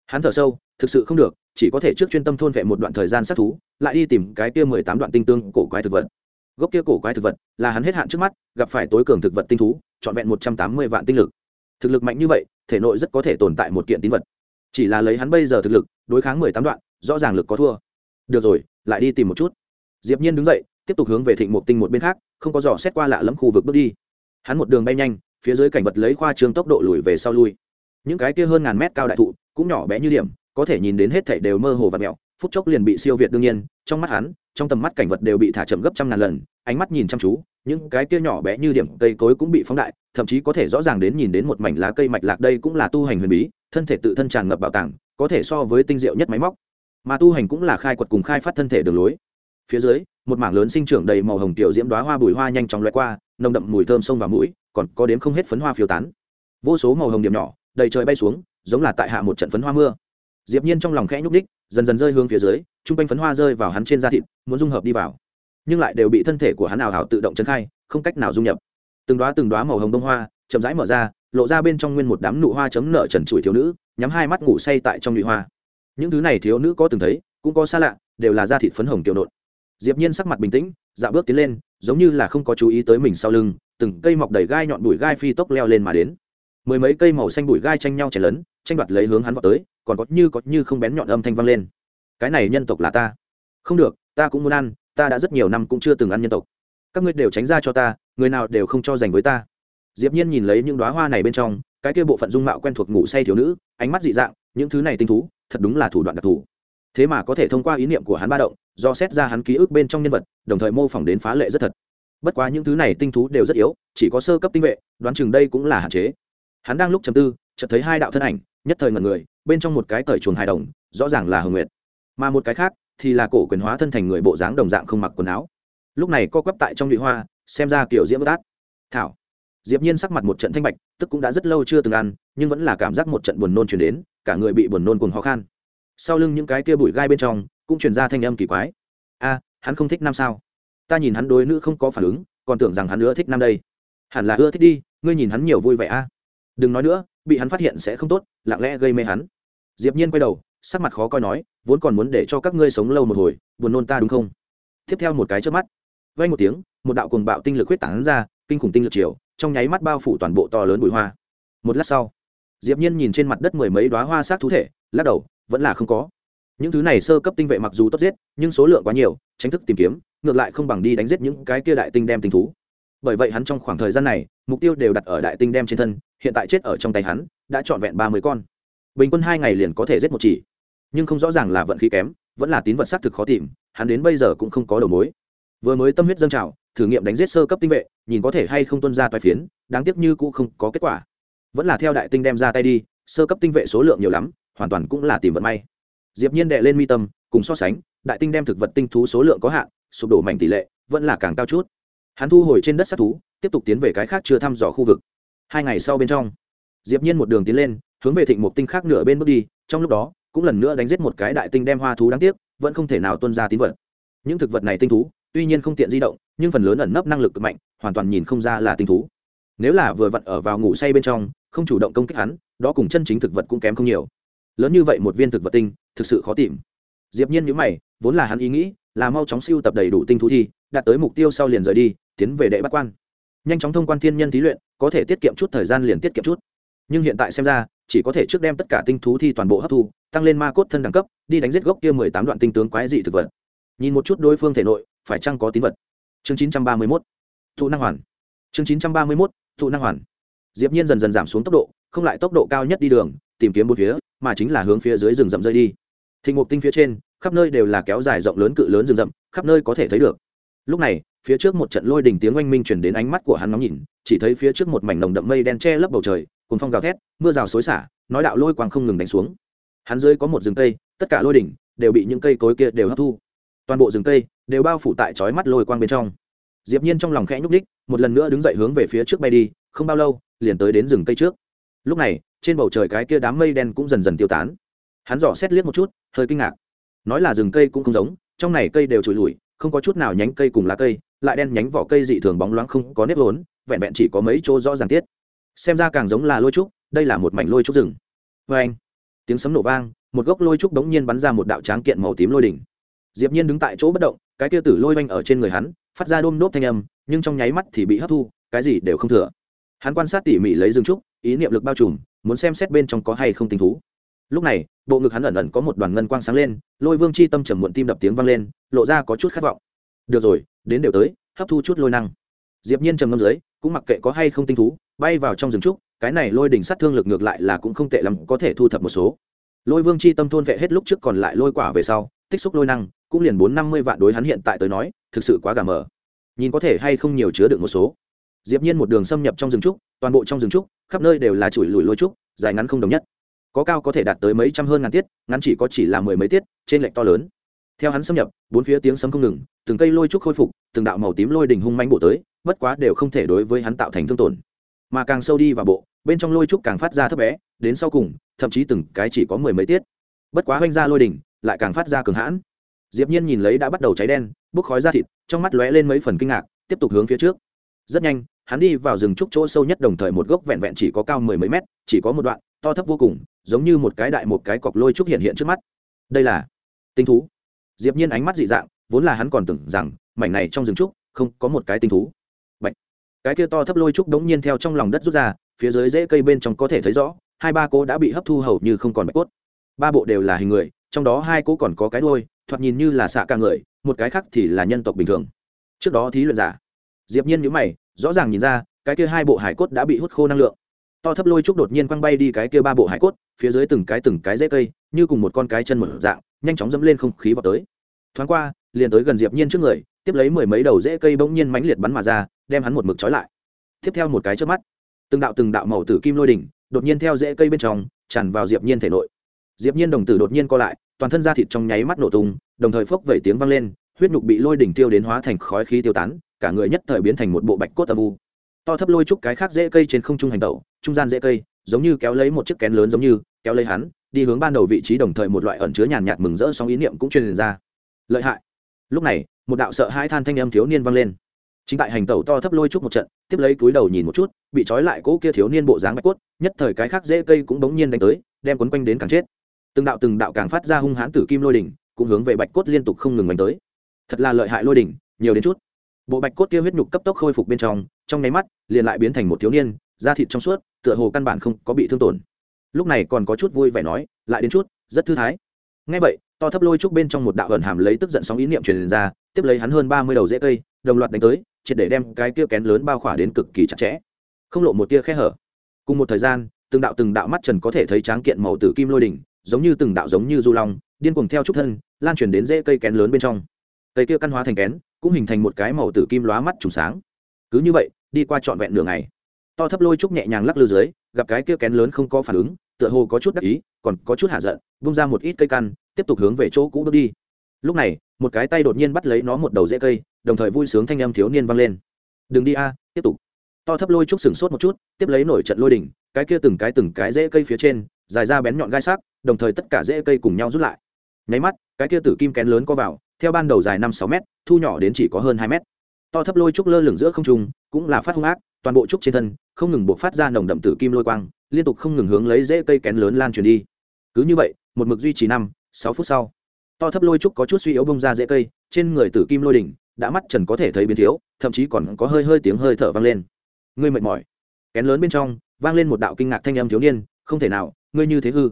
Hắn thở sâu, thực sự không được, chỉ có thể trước chuyên tâm thôn vệ một đoạn thời gian sát thú, lại đi tìm cái kia mười tám đoạn tinh tương cổ quái thực vật. Gốc kia cổ quái thực vật là hắn hết hạn trước mắt, gặp phải tối cường thực vật tinh thú, trọn vẹn một trăm tám mươi vạn tinh lực. Thực lực mạnh như vậy thể nội rất có thể tồn tại một kiện tín vật. Chỉ là lấy hắn bây giờ thực lực, đối kháng mười tám đoạn, rõ ràng lực có thua. Được rồi, lại đi tìm một chút. Diệp nhiên đứng dậy, tiếp tục hướng về thịnh mục tinh một bên khác, không có dò xét qua lạ lẫm khu vực bước đi. Hắn một đường bay nhanh, phía dưới cảnh vật lấy khoa trương tốc độ lùi về sau lui. Những cái kia hơn ngàn mét cao đại thụ, cũng nhỏ bé như điểm, có thể nhìn đến hết thảy đều mơ hồ và mèo phút chốc liền bị siêu việt đương nhiên, trong mắt hắn, trong tầm mắt cảnh vật đều bị thả chậm gấp trăm ngàn lần, ánh mắt nhìn chăm chú những cái kia nhỏ bé như điểm cây cối cũng bị phóng đại, thậm chí có thể rõ ràng đến nhìn đến một mảnh lá cây mạch lạc đây cũng là tu hành huyền bí, thân thể tự thân tràn ngập bảo tàng, có thể so với tinh diệu nhất máy móc. Mà tu hành cũng là khai quật cùng khai phát thân thể đường lối. Phía dưới, một mảng lớn sinh trưởng đầy màu hồng tiểu diễm đóa hoa bùi hoa nhanh chóng lướt qua, nồng đậm mùi thơm sông vào mũi, còn có đến không hết phấn hoa phiêu tán. Vô số màu hồng điểm nhỏ, đầy trời bay xuống, giống là tại hạ một trận phấn hoa mưa. Diệp nhiên trong lòng khẽ nhúc đích dần dần rơi hướng phía dưới trung quanh phấn hoa rơi vào hắn trên da thịt, muốn dung hợp đi vào nhưng lại đều bị thân thể của hắn ảo hảo tự động chấn khai, không cách nào dung nhập. Từng đóa từng đóa màu hồng đông hoa chậm rãi mở ra, lộ ra bên trong nguyên một đám nụ hoa chấm nợ trần trụi thiếu nữ, nhắm hai mắt ngủ say tại trong nhụy hoa. Những thứ này thiếu nữ có từng thấy, cũng có xa lạ, đều là da thịt phấn hồng tiểu nộn. Diệp nhiên sắc mặt bình tĩnh dạ bước tiến lên, giống như là không có chú ý tới mình sau lưng, từng cây mọc đầy gai nhọn bụi gai phi tốc leo lên mà đến. Mười mấy cây màu xanh bụi gai tranh nhau chảy lớn, tranh đoạt lấy hướng hắn vọt tới, còn có như có như không bén nhọn âm thanh vang lên. Cái này nhân tộc là ta. Không được, ta cũng muốn ăn ta đã rất nhiều năm cũng chưa từng ăn nhân tộc. Các ngươi đều tránh ra cho ta, người nào đều không cho dành với ta. Diệp nhiên nhìn lấy những đóa hoa này bên trong, cái kia bộ phận dung mạo quen thuộc ngủ say thiếu nữ, ánh mắt dị dạng, những thứ này tinh thú, thật đúng là thủ đoạn đặc thù. Thế mà có thể thông qua ý niệm của hắn ba động, do xét ra hắn ký ức bên trong nhân vật, đồng thời mô phỏng đến phá lệ rất thật. Bất quá những thứ này tinh thú đều rất yếu, chỉ có sơ cấp tinh vệ, đoán chừng đây cũng là hạn chế. Hắn đang lúc chầm tư, chợt thấy hai đạo thân ảnh, nhất thời ngẩn người, bên trong một cái cởi chuồng hài đồng, rõ ràng là hồng nguyệt. Mà một cái khác thì là cổ quyền hóa thân thành người bộ dáng đồng dạng không mặc quần áo. Lúc này co quắp tại trong nhụy hoa, xem ra kiểu diễm bất át. Thảo. Diệp nhiên sắc mặt một trận thanh bạch, tức cũng đã rất lâu chưa từng ăn, nhưng vẫn là cảm giác một trận buồn nôn truyền đến, cả người bị buồn nôn cùng khó khăn sau lưng những cái kia bụi gai bên trong, cũng truyền ra thanh âm kỳ quái. A, hắn không thích nam sao? Ta nhìn hắn đối nữ không có phản ứng, còn tưởng rằng hắn nữa thích nam đây. Hẳn là ưa thích đi, ngươi nhìn hắn nhiều vui vẻ a. Đừng nói nữa, bị hắn phát hiện sẽ không tốt, lặng lẽ gây mê hắn. Diệp nhiên quay đầu sắc mặt khó coi nói, vốn còn muốn để cho các ngươi sống lâu một hồi, buồn nôn ta đúng không? Tiếp theo một cái chớp mắt vay một tiếng, một đạo cuồng bạo tinh lực huyết tán ra, kinh khủng tinh lực chiều trong nháy mắt bao phủ toàn bộ to lớn bụi hoa. Một lát sau, diệp nhiên nhìn trên mặt đất mười mấy đóa hoa sát thú thể, lắc đầu, vẫn là không có. Những thứ này sơ cấp tinh vệ mặc dù tốt giết, nhưng số lượng quá nhiều, tránh thức tìm kiếm, ngược lại không bằng đi đánh giết những cái kia đại tinh đem tinh thú. Bởi vậy hắn trong khoảng thời gian này, mục tiêu đều đặt ở đại tinh đem trên thân, hiện tại chết ở trong tay hắn, đã trọn vẹn ba mươi con. Bình quân hai ngày liền có thể giết một chỉ nhưng không rõ ràng là vận khí kém, vẫn là tín vật xác thực khó tìm, hắn đến bây giờ cũng không có đầu mối. Vừa mới tâm huyết dâng trào, thử nghiệm đánh giết sơ cấp tinh vệ, nhìn có thể hay không tuân ra toai phiến, đáng tiếc như cũ không có kết quả. Vẫn là theo đại tinh đem ra tay đi, sơ cấp tinh vệ số lượng nhiều lắm, hoàn toàn cũng là tìm vận may. Diệp nhiên đệ lên mi tâm, cùng so sánh, đại tinh đem thực vật tinh thú số lượng có hạn, sụp đổ mạnh tỷ lệ, vẫn là càng cao chút. Hắn thu hồi trên đất sát thú, tiếp tục tiến về cái khác chưa thăm dò khu vực. Hai ngày sau bên trong, diệp nhiên một đường tiến lên, hướng về thịnh mục tinh khác nửa bên bước đi, trong lúc đó cũng lần nữa đánh giết một cái đại tinh đem hoa thú đáng tiếc, vẫn không thể nào tuân ra tín vật. Những thực vật này tinh thú, tuy nhiên không tiện di động, nhưng phần lớn ẩn nấp năng lực cực mạnh, hoàn toàn nhìn không ra là tinh thú. Nếu là vừa vặn ở vào ngủ say bên trong, không chủ động công kích hắn, đó cùng chân chính thực vật cũng kém không nhiều. Lớn như vậy một viên thực vật tinh, thực sự khó tìm. Diệp nhiên nhíu mày, vốn là hắn ý nghĩ, là mau chóng siêu tập đầy đủ tinh thú thi, đạt tới mục tiêu sau liền rời đi, tiến về đệ bắt quan. Nhanh chóng thông quan thiên nhân thí luyện, có thể tiết kiệm chút thời gian liền tiết kiệm chút nhưng hiện tại xem ra, chỉ có thể trước đem tất cả tinh thú thi toàn bộ hấp thu, tăng lên ma cốt thân đẳng cấp, đi đánh giết gốc kia mười tám đoạn tinh tướng quái dị thực vật. Nhìn một chút đối phương thể nội, phải chăng có tín vật? Chương chín trăm ba mươi mốt, thụ năng hoàn. Chương chín trăm ba mươi mốt, thụ năng hoàn. Diệp nhiên dần dần giảm xuống tốc độ, không lại tốc độ cao nhất đi đường, tìm kiếm bốn phía, mà chính là hướng phía dưới rừng rậm rơi đi. Thịnh mục tinh phía trên, khắp nơi đều là kéo dài rộng lớn cự lớn rừng rậm, khắp nơi có thể thấy được lúc này, phía trước một trận lôi đình tiếng oanh minh chuyển đến ánh mắt của hắn nóng nhìn, chỉ thấy phía trước một mảnh nồng đậm mây đen che lấp bầu trời cùng phong gào thét, mưa rào xối xả, nói đạo lôi quang không ngừng đánh xuống. Hắn dưới có một rừng cây, tất cả lôi đỉnh đều bị những cây cối kia đều hấp thu. Toàn bộ rừng cây đều bao phủ tại chói mắt lôi quang bên trong. Diệp nhiên trong lòng khẽ nhúc đích một lần nữa đứng dậy hướng về phía trước bay đi, không bao lâu, liền tới đến rừng cây trước. Lúc này, trên bầu trời cái kia đám mây đen cũng dần dần tiêu tán. Hắn dò xét liếc một chút, hơi kinh ngạc. Nói là rừng cây cũng không giống, trong này cây đều trụi lùi không có chút nào nhánh cây cùng lá cây, lại đen nhánh vỏ cây dị thường bóng loáng không có nếp vốn, vẹn vẹn chỉ có mấy chỗ rõ ràng tiết. Xem ra càng giống là lôi trúc, đây là một mảnh lôi trúc rừng. Vê anh, tiếng sấm nổ vang, một gốc lôi trúc đống nhiên bắn ra một đạo tráng kiện màu tím lôi đỉnh. Diệp nhiên đứng tại chỗ bất động, cái kia tử lôi oanh ở trên người hắn, phát ra đôm đốp thanh âm, nhưng trong nháy mắt thì bị hấp thu, cái gì đều không thừa. Hắn quan sát tỉ mỉ lấy rừng trúc, ý niệm lực bao trùm, muốn xem xét bên trong có hay không tình thú lúc này, bộ ngực hắn ẩn ẩn có một đoàn ngân quang sáng lên, lôi vương chi tâm trầm muộn tim đập tiếng vang lên, lộ ra có chút khát vọng. Được rồi, đến đều tới, hấp thu chút lôi năng. Diệp nhiên trầm ngâm dưới, cũng mặc kệ có hay không tinh thú, bay vào trong rừng trúc, cái này lôi đỉnh sát thương lực ngược lại là cũng không tệ lắm, có thể thu thập một số. Lôi vương chi tâm thôn vệ hết lúc trước còn lại lôi quả về sau, tích xúc lôi năng, cũng liền bốn năm mươi vạn đối hắn hiện tại tới nói, thực sự quá gà mờ. Nhìn có thể hay không nhiều chứa được một số. Diệp nhiên một đường xâm nhập trong rừng trúc, toàn bộ trong rừng trúc, khắp nơi đều là chuỗi lùi lôi trúc, dài ngắn không đồng nhất có cao có thể đạt tới mấy trăm hơn ngàn tiết, ngắn chỉ có chỉ là mười mấy tiết, trên lệch to lớn. Theo hắn xâm nhập, bốn phía tiếng sấm không ngừng, từng cây lôi trúc khôi phục, từng đạo màu tím lôi đỉnh hung manh bộ tới, bất quá đều không thể đối với hắn tạo thành thương tổn. Mà càng sâu đi vào bộ, bên trong lôi trúc càng phát ra thấp bé, đến sau cùng, thậm chí từng cái chỉ có mười mấy tiết. Bất quá oanh ra lôi đỉnh lại càng phát ra cường hãn. Diệp nhiên nhìn lấy đã bắt đầu cháy đen, bốc khói ra thịt, trong mắt lóe lên mấy phần kinh ngạc, tiếp tục hướng phía trước. Rất nhanh, hắn đi vào rừng trúc chỗ sâu nhất đồng thời một gốc vẹn vẹn chỉ có cao mười mấy mét, chỉ có một đoạn, to thấp vô cùng giống như một cái đại một cái cọc lôi trúc hiện hiện trước mắt. Đây là tinh thú. Diệp nhiên ánh mắt dị dạng, vốn là hắn còn tưởng rằng mảnh này trong rừng trúc không có một cái tinh thú. Bạch. cái kia to thấp lôi trúc đống nhiên theo trong lòng đất rút ra, phía dưới rễ cây bên trong có thể thấy rõ, hai ba cô đã bị hấp thu hầu như không còn bạch cốt. Ba bộ đều là hình người, trong đó hai cô còn có cái đuôi, thoạt nhìn như là xạ ca người, một cái khác thì là nhân tộc bình thường. Trước đó thí luyện giả. Diệp nhiên nhíu mày, rõ ràng nhìn ra, cái kia hai bộ hải cốt đã bị hút khô năng lượng to thấp lôi trúc đột nhiên quăng bay đi cái kia ba bộ hải cốt, phía dưới từng cái từng cái rễ cây, như cùng một con cái chân một dạng, nhanh chóng dẫm lên không khí vào tới. Thoáng qua, liền tới gần diệp nhiên trước người, tiếp lấy mười mấy đầu rễ cây bỗng nhiên mãnh liệt bắn mà ra, đem hắn một mực trói lại. Tiếp theo một cái trước mắt, từng đạo từng đạo màu tử kim lôi đỉnh, đột nhiên theo rễ cây bên trong, tràn vào diệp nhiên thể nội. Diệp nhiên đồng tử đột nhiên co lại, toàn thân da thịt trong nháy mắt nổ tung, đồng thời phốc vẩy tiếng vang lên, huyết nhục bị lôi đỉnh tiêu đến hóa thành khói khí tiêu tán, cả người nhất thời biến thành một bộ bạch cốt âm u. To thấp lôi trúc cái khác rễ cây trên không trung hành tẩu trung gian dễ cây, giống như kéo lấy một chiếc kén lớn giống như, kéo lấy hắn, đi hướng ban đầu vị trí đồng thời một loại ẩn chứa nhàn nhạt mừng rỡ sóng ý niệm cũng truyền ra. Lợi hại. Lúc này, một đạo sợ hai than thanh âm thiếu niên vang lên. Chính tại hành tẩu to thấp lôi chút một trận, tiếp lấy túi đầu nhìn một chút, bị trói lại cỗ kia thiếu niên bộ dáng bạch cốt, nhất thời cái khác dễ cây cũng bỗng nhiên đánh tới, đem quấn quanh đến càng chết. Từng đạo từng đạo càng phát ra hung hãn tử kim lôi đỉnh, cũng hướng về bạch cốt liên tục không ngừng đánh tới. Thật là lợi hại lôi đỉnh, nhiều đến chút. Bộ bạch cốt kia huyết nhục cấp tốc khôi phục bên trong trong nháy mắt, liền lại biến thành một thiếu niên da thịt trong suốt, tựa hồ căn bản không có bị thương tổn. Lúc này còn có chút vui vẻ nói, lại đến chút, rất thư thái. Ngay vậy, to thấp lôi trúc bên trong một đạo ẩn hàm lấy tức giận sóng ý niệm truyền ra, tiếp lấy hắn hơn ba mươi đầu dễ cây, đồng loạt đánh tới, triệt để đem cái kia kén lớn bao khỏa đến cực kỳ chặt chẽ. Không lộ một tia khe hở. Cùng một thời gian, từng đạo từng đạo mắt trần có thể thấy tráng kiện màu tử kim lôi đỉnh, giống như từng đạo giống như du long, điên cuồng theo trúc thân, lan truyền đến rễ cây kén lớn bên trong. Cây kia căn hóa thành kén, cũng hình thành một cái màu tử kim lóa mắt trùng sáng. Cứ như vậy, đi qua trọn vẹn nửa ngày to thấp lôi trúc nhẹ nhàng lắc lư dưới, gặp cái kia kén lớn không có phản ứng, tựa hồ có chút đắc ý, còn có chút hạ giận, bung ra một ít cây căn, tiếp tục hướng về chỗ cũ bước đi. Lúc này, một cái tay đột nhiên bắt lấy nó một đầu rễ cây, đồng thời vui sướng thanh âm thiếu niên vang lên. Đừng đi a, tiếp tục. To thấp lôi trúc sừng sốt một chút, tiếp lấy nổi trận lôi đỉnh, cái kia từng cái từng cái rễ cây phía trên, dài ra bén nhọn gai sắc, đồng thời tất cả rễ cây cùng nhau rút lại. Nháy mắt, cái kia tử kim kén lớn có vào, theo ban đầu dài năm sáu m thu nhỏ đến chỉ có hơn hai m to thấp lôi trúc lơ lửng giữa không trung, cũng là phát hung ác, toàn bộ trúc trên thân, không ngừng buộc phát ra nồng đậm tử kim lôi quang, liên tục không ngừng hướng lấy rễ cây kén lớn lan truyền đi. Cứ như vậy, một mực duy trì năm, sáu phút sau, to thấp lôi trúc có chút suy yếu bông ra rễ cây, trên người tử kim lôi đỉnh, đã mắt trần có thể thấy biến thiếu, thậm chí còn có hơi hơi tiếng hơi thở vang lên. Ngươi mệt mỏi. Kén lớn bên trong, vang lên một đạo kinh ngạc thanh âm thiếu niên, không thể nào, ngươi như thế hư.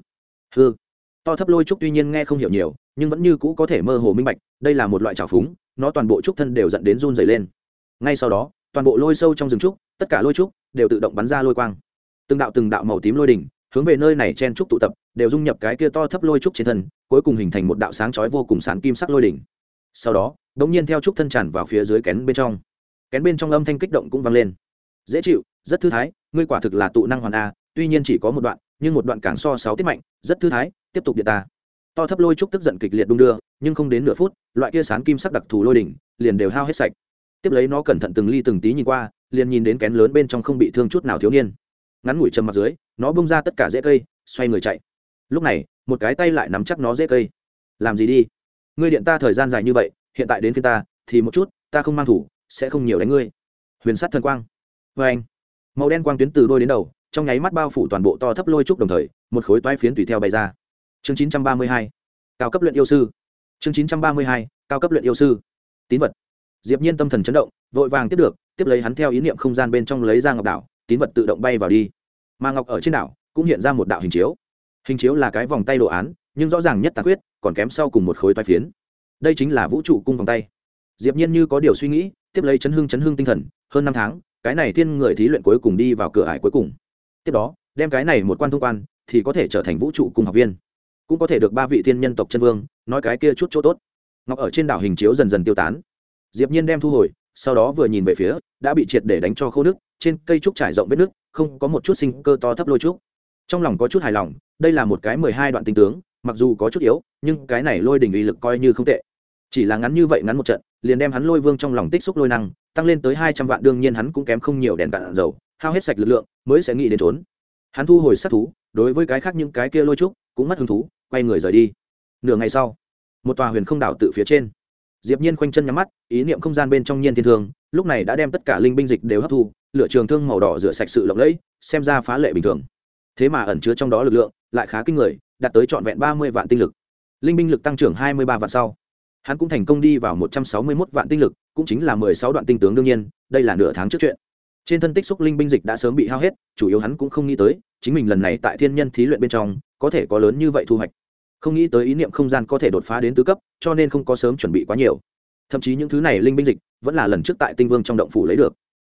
Hư. To thấp lôi trúc tuy nhiên nghe không hiểu nhiều, nhưng vẫn như cũ có thể mơ hồ minh bạch, đây là một loại trào phúng nó toàn bộ trúc thân đều dẫn đến run dày lên. Ngay sau đó, toàn bộ lôi sâu trong rừng trúc, tất cả lôi trúc đều tự động bắn ra lôi quang. Từng đạo từng đạo màu tím lôi đỉnh hướng về nơi này chen trúc tụ tập, đều dung nhập cái kia to thấp lôi trúc trên thân, cuối cùng hình thành một đạo sáng chói vô cùng sáng kim sắc lôi đỉnh. Sau đó đ ỗ n g nhiên theo trúc thân tràn vào phía dưới kén bên trong. Kén bên trong âm thanh kích động cũng vang lên. Dễ chịu, rất thư thái, ngươi quả thực là tụ năng hoàn a, tuy nhiên chỉ có một đoạn, nhưng một đoạn càng so sáu tiết mạnh, rất thư thái, tiếp tục điện ta to thấp lôi trúc tức giận kịch liệt đung đưa, nhưng không đến nửa phút, loại kia sán kim sắc đặc thù lôi đỉnh liền đều hao hết sạch. Tiếp lấy nó cẩn thận từng ly từng tí nhìn qua, liền nhìn đến kén lớn bên trong không bị thương chút nào thiếu niên. Ngắn ngủi trầm mặt dưới, nó bung ra tất cả rễ cây, xoay người chạy. Lúc này, một cái tay lại nắm chắc nó rễ cây. Làm gì đi? Ngươi điện ta thời gian dài như vậy, hiện tại đến phía ta, thì một chút, ta không mang thủ, sẽ không nhiều đánh ngươi. Huyền sắt thần quang. Vê anh, màu đen quang tuyến từ đôi đến đầu, trong nháy mắt bao phủ toàn bộ to thấp lôi trúc đồng thời, một khối toai phiến tùy theo bay ra chương chín trăm ba mươi hai, cao cấp luyện yêu sư. Chương chín trăm ba mươi hai, cao cấp luyện yêu sư. Tín vật. Diệp nhiên tâm thần chấn động, vội vàng tiếp được, tiếp lấy hắn theo ý niệm không gian bên trong lấy ra ngọc đảo, tín vật tự động bay vào đi. Mà ngọc ở trên đảo, cũng hiện ra một đạo hình chiếu. Hình chiếu là cái vòng tay đồ án, nhưng rõ ràng nhất tàn quyết còn kém sau cùng một khối toai phiến. Đây chính là vũ trụ cung vòng tay. Diệp nhiên như có điều suy nghĩ, tiếp lấy chấn hưng chấn hưng tinh thần, hơn năm tháng, cái này thiên người thí luyện cuối cùng đi vào cửa ải cuối cùng. Tiếp đó, đem cái này một quan thông quan, thì có thể trở thành vũ trụ cung học viên cũng có thể được ba vị thiên nhân tộc chân vương, nói cái kia chút chỗ tốt. Ngọc ở trên đảo hình chiếu dần dần tiêu tán. Diệp nhiên đem thu hồi, sau đó vừa nhìn về phía, đã bị triệt để đánh cho khô nước, trên cây trúc trải rộng vết nước, không có một chút sinh cơ to thấp lôi trúc. Trong lòng có chút hài lòng, đây là một cái mười hai đoạn tinh tướng, mặc dù có chút yếu, nhưng cái này lôi đỉnh uy lực coi như không tệ. Chỉ là ngắn như vậy ngắn một trận, liền đem hắn lôi vương trong lòng tích xúc lôi năng, tăng lên tới hai trăm vạn, đương nhiên hắn cũng kém không nhiều đèn cạn dầu, hao hết sạch lực lượng, mới sẽ nghĩ đến trốn. Hắn thu hồi sát thú, đối với cái khác những cái kia lôi trúc cũng mất hứng thú quay người rời đi. Nửa ngày sau, một tòa huyền không đảo tự phía trên. Diệp nhiên khoanh chân nhắm mắt, ý niệm không gian bên trong nhiên thiên thương, lúc này đã đem tất cả linh binh dịch đều hấp thu, lửa trường thương màu đỏ rửa sạch sự lộng lẫy, xem ra phá lệ bình thường. Thế mà ẩn chứa trong đó lực lượng, lại khá kinh người, đạt tới trọn vẹn ba mươi vạn tinh lực. Linh binh lực tăng trưởng hai mươi ba vạn sau, hắn cũng thành công đi vào một trăm sáu mươi 161 vạn tinh lực, cũng chính là mười sáu đoạn tinh tướng đương nhiên, đây là nửa tháng trước chuyện. Trên thân tích xúc linh binh dịch đã sớm bị hao hết, chủ yếu hắn cũng không nghĩ tới, chính mình lần này tại thiên nhân thí luyện bên trong có thể có lớn như vậy thu hoạch. Không nghĩ tới ý niệm không gian có thể đột phá đến tứ cấp, cho nên không có sớm chuẩn bị quá nhiều. Thậm chí những thứ này linh binh dịch vẫn là lần trước tại tinh vương trong động phủ lấy được.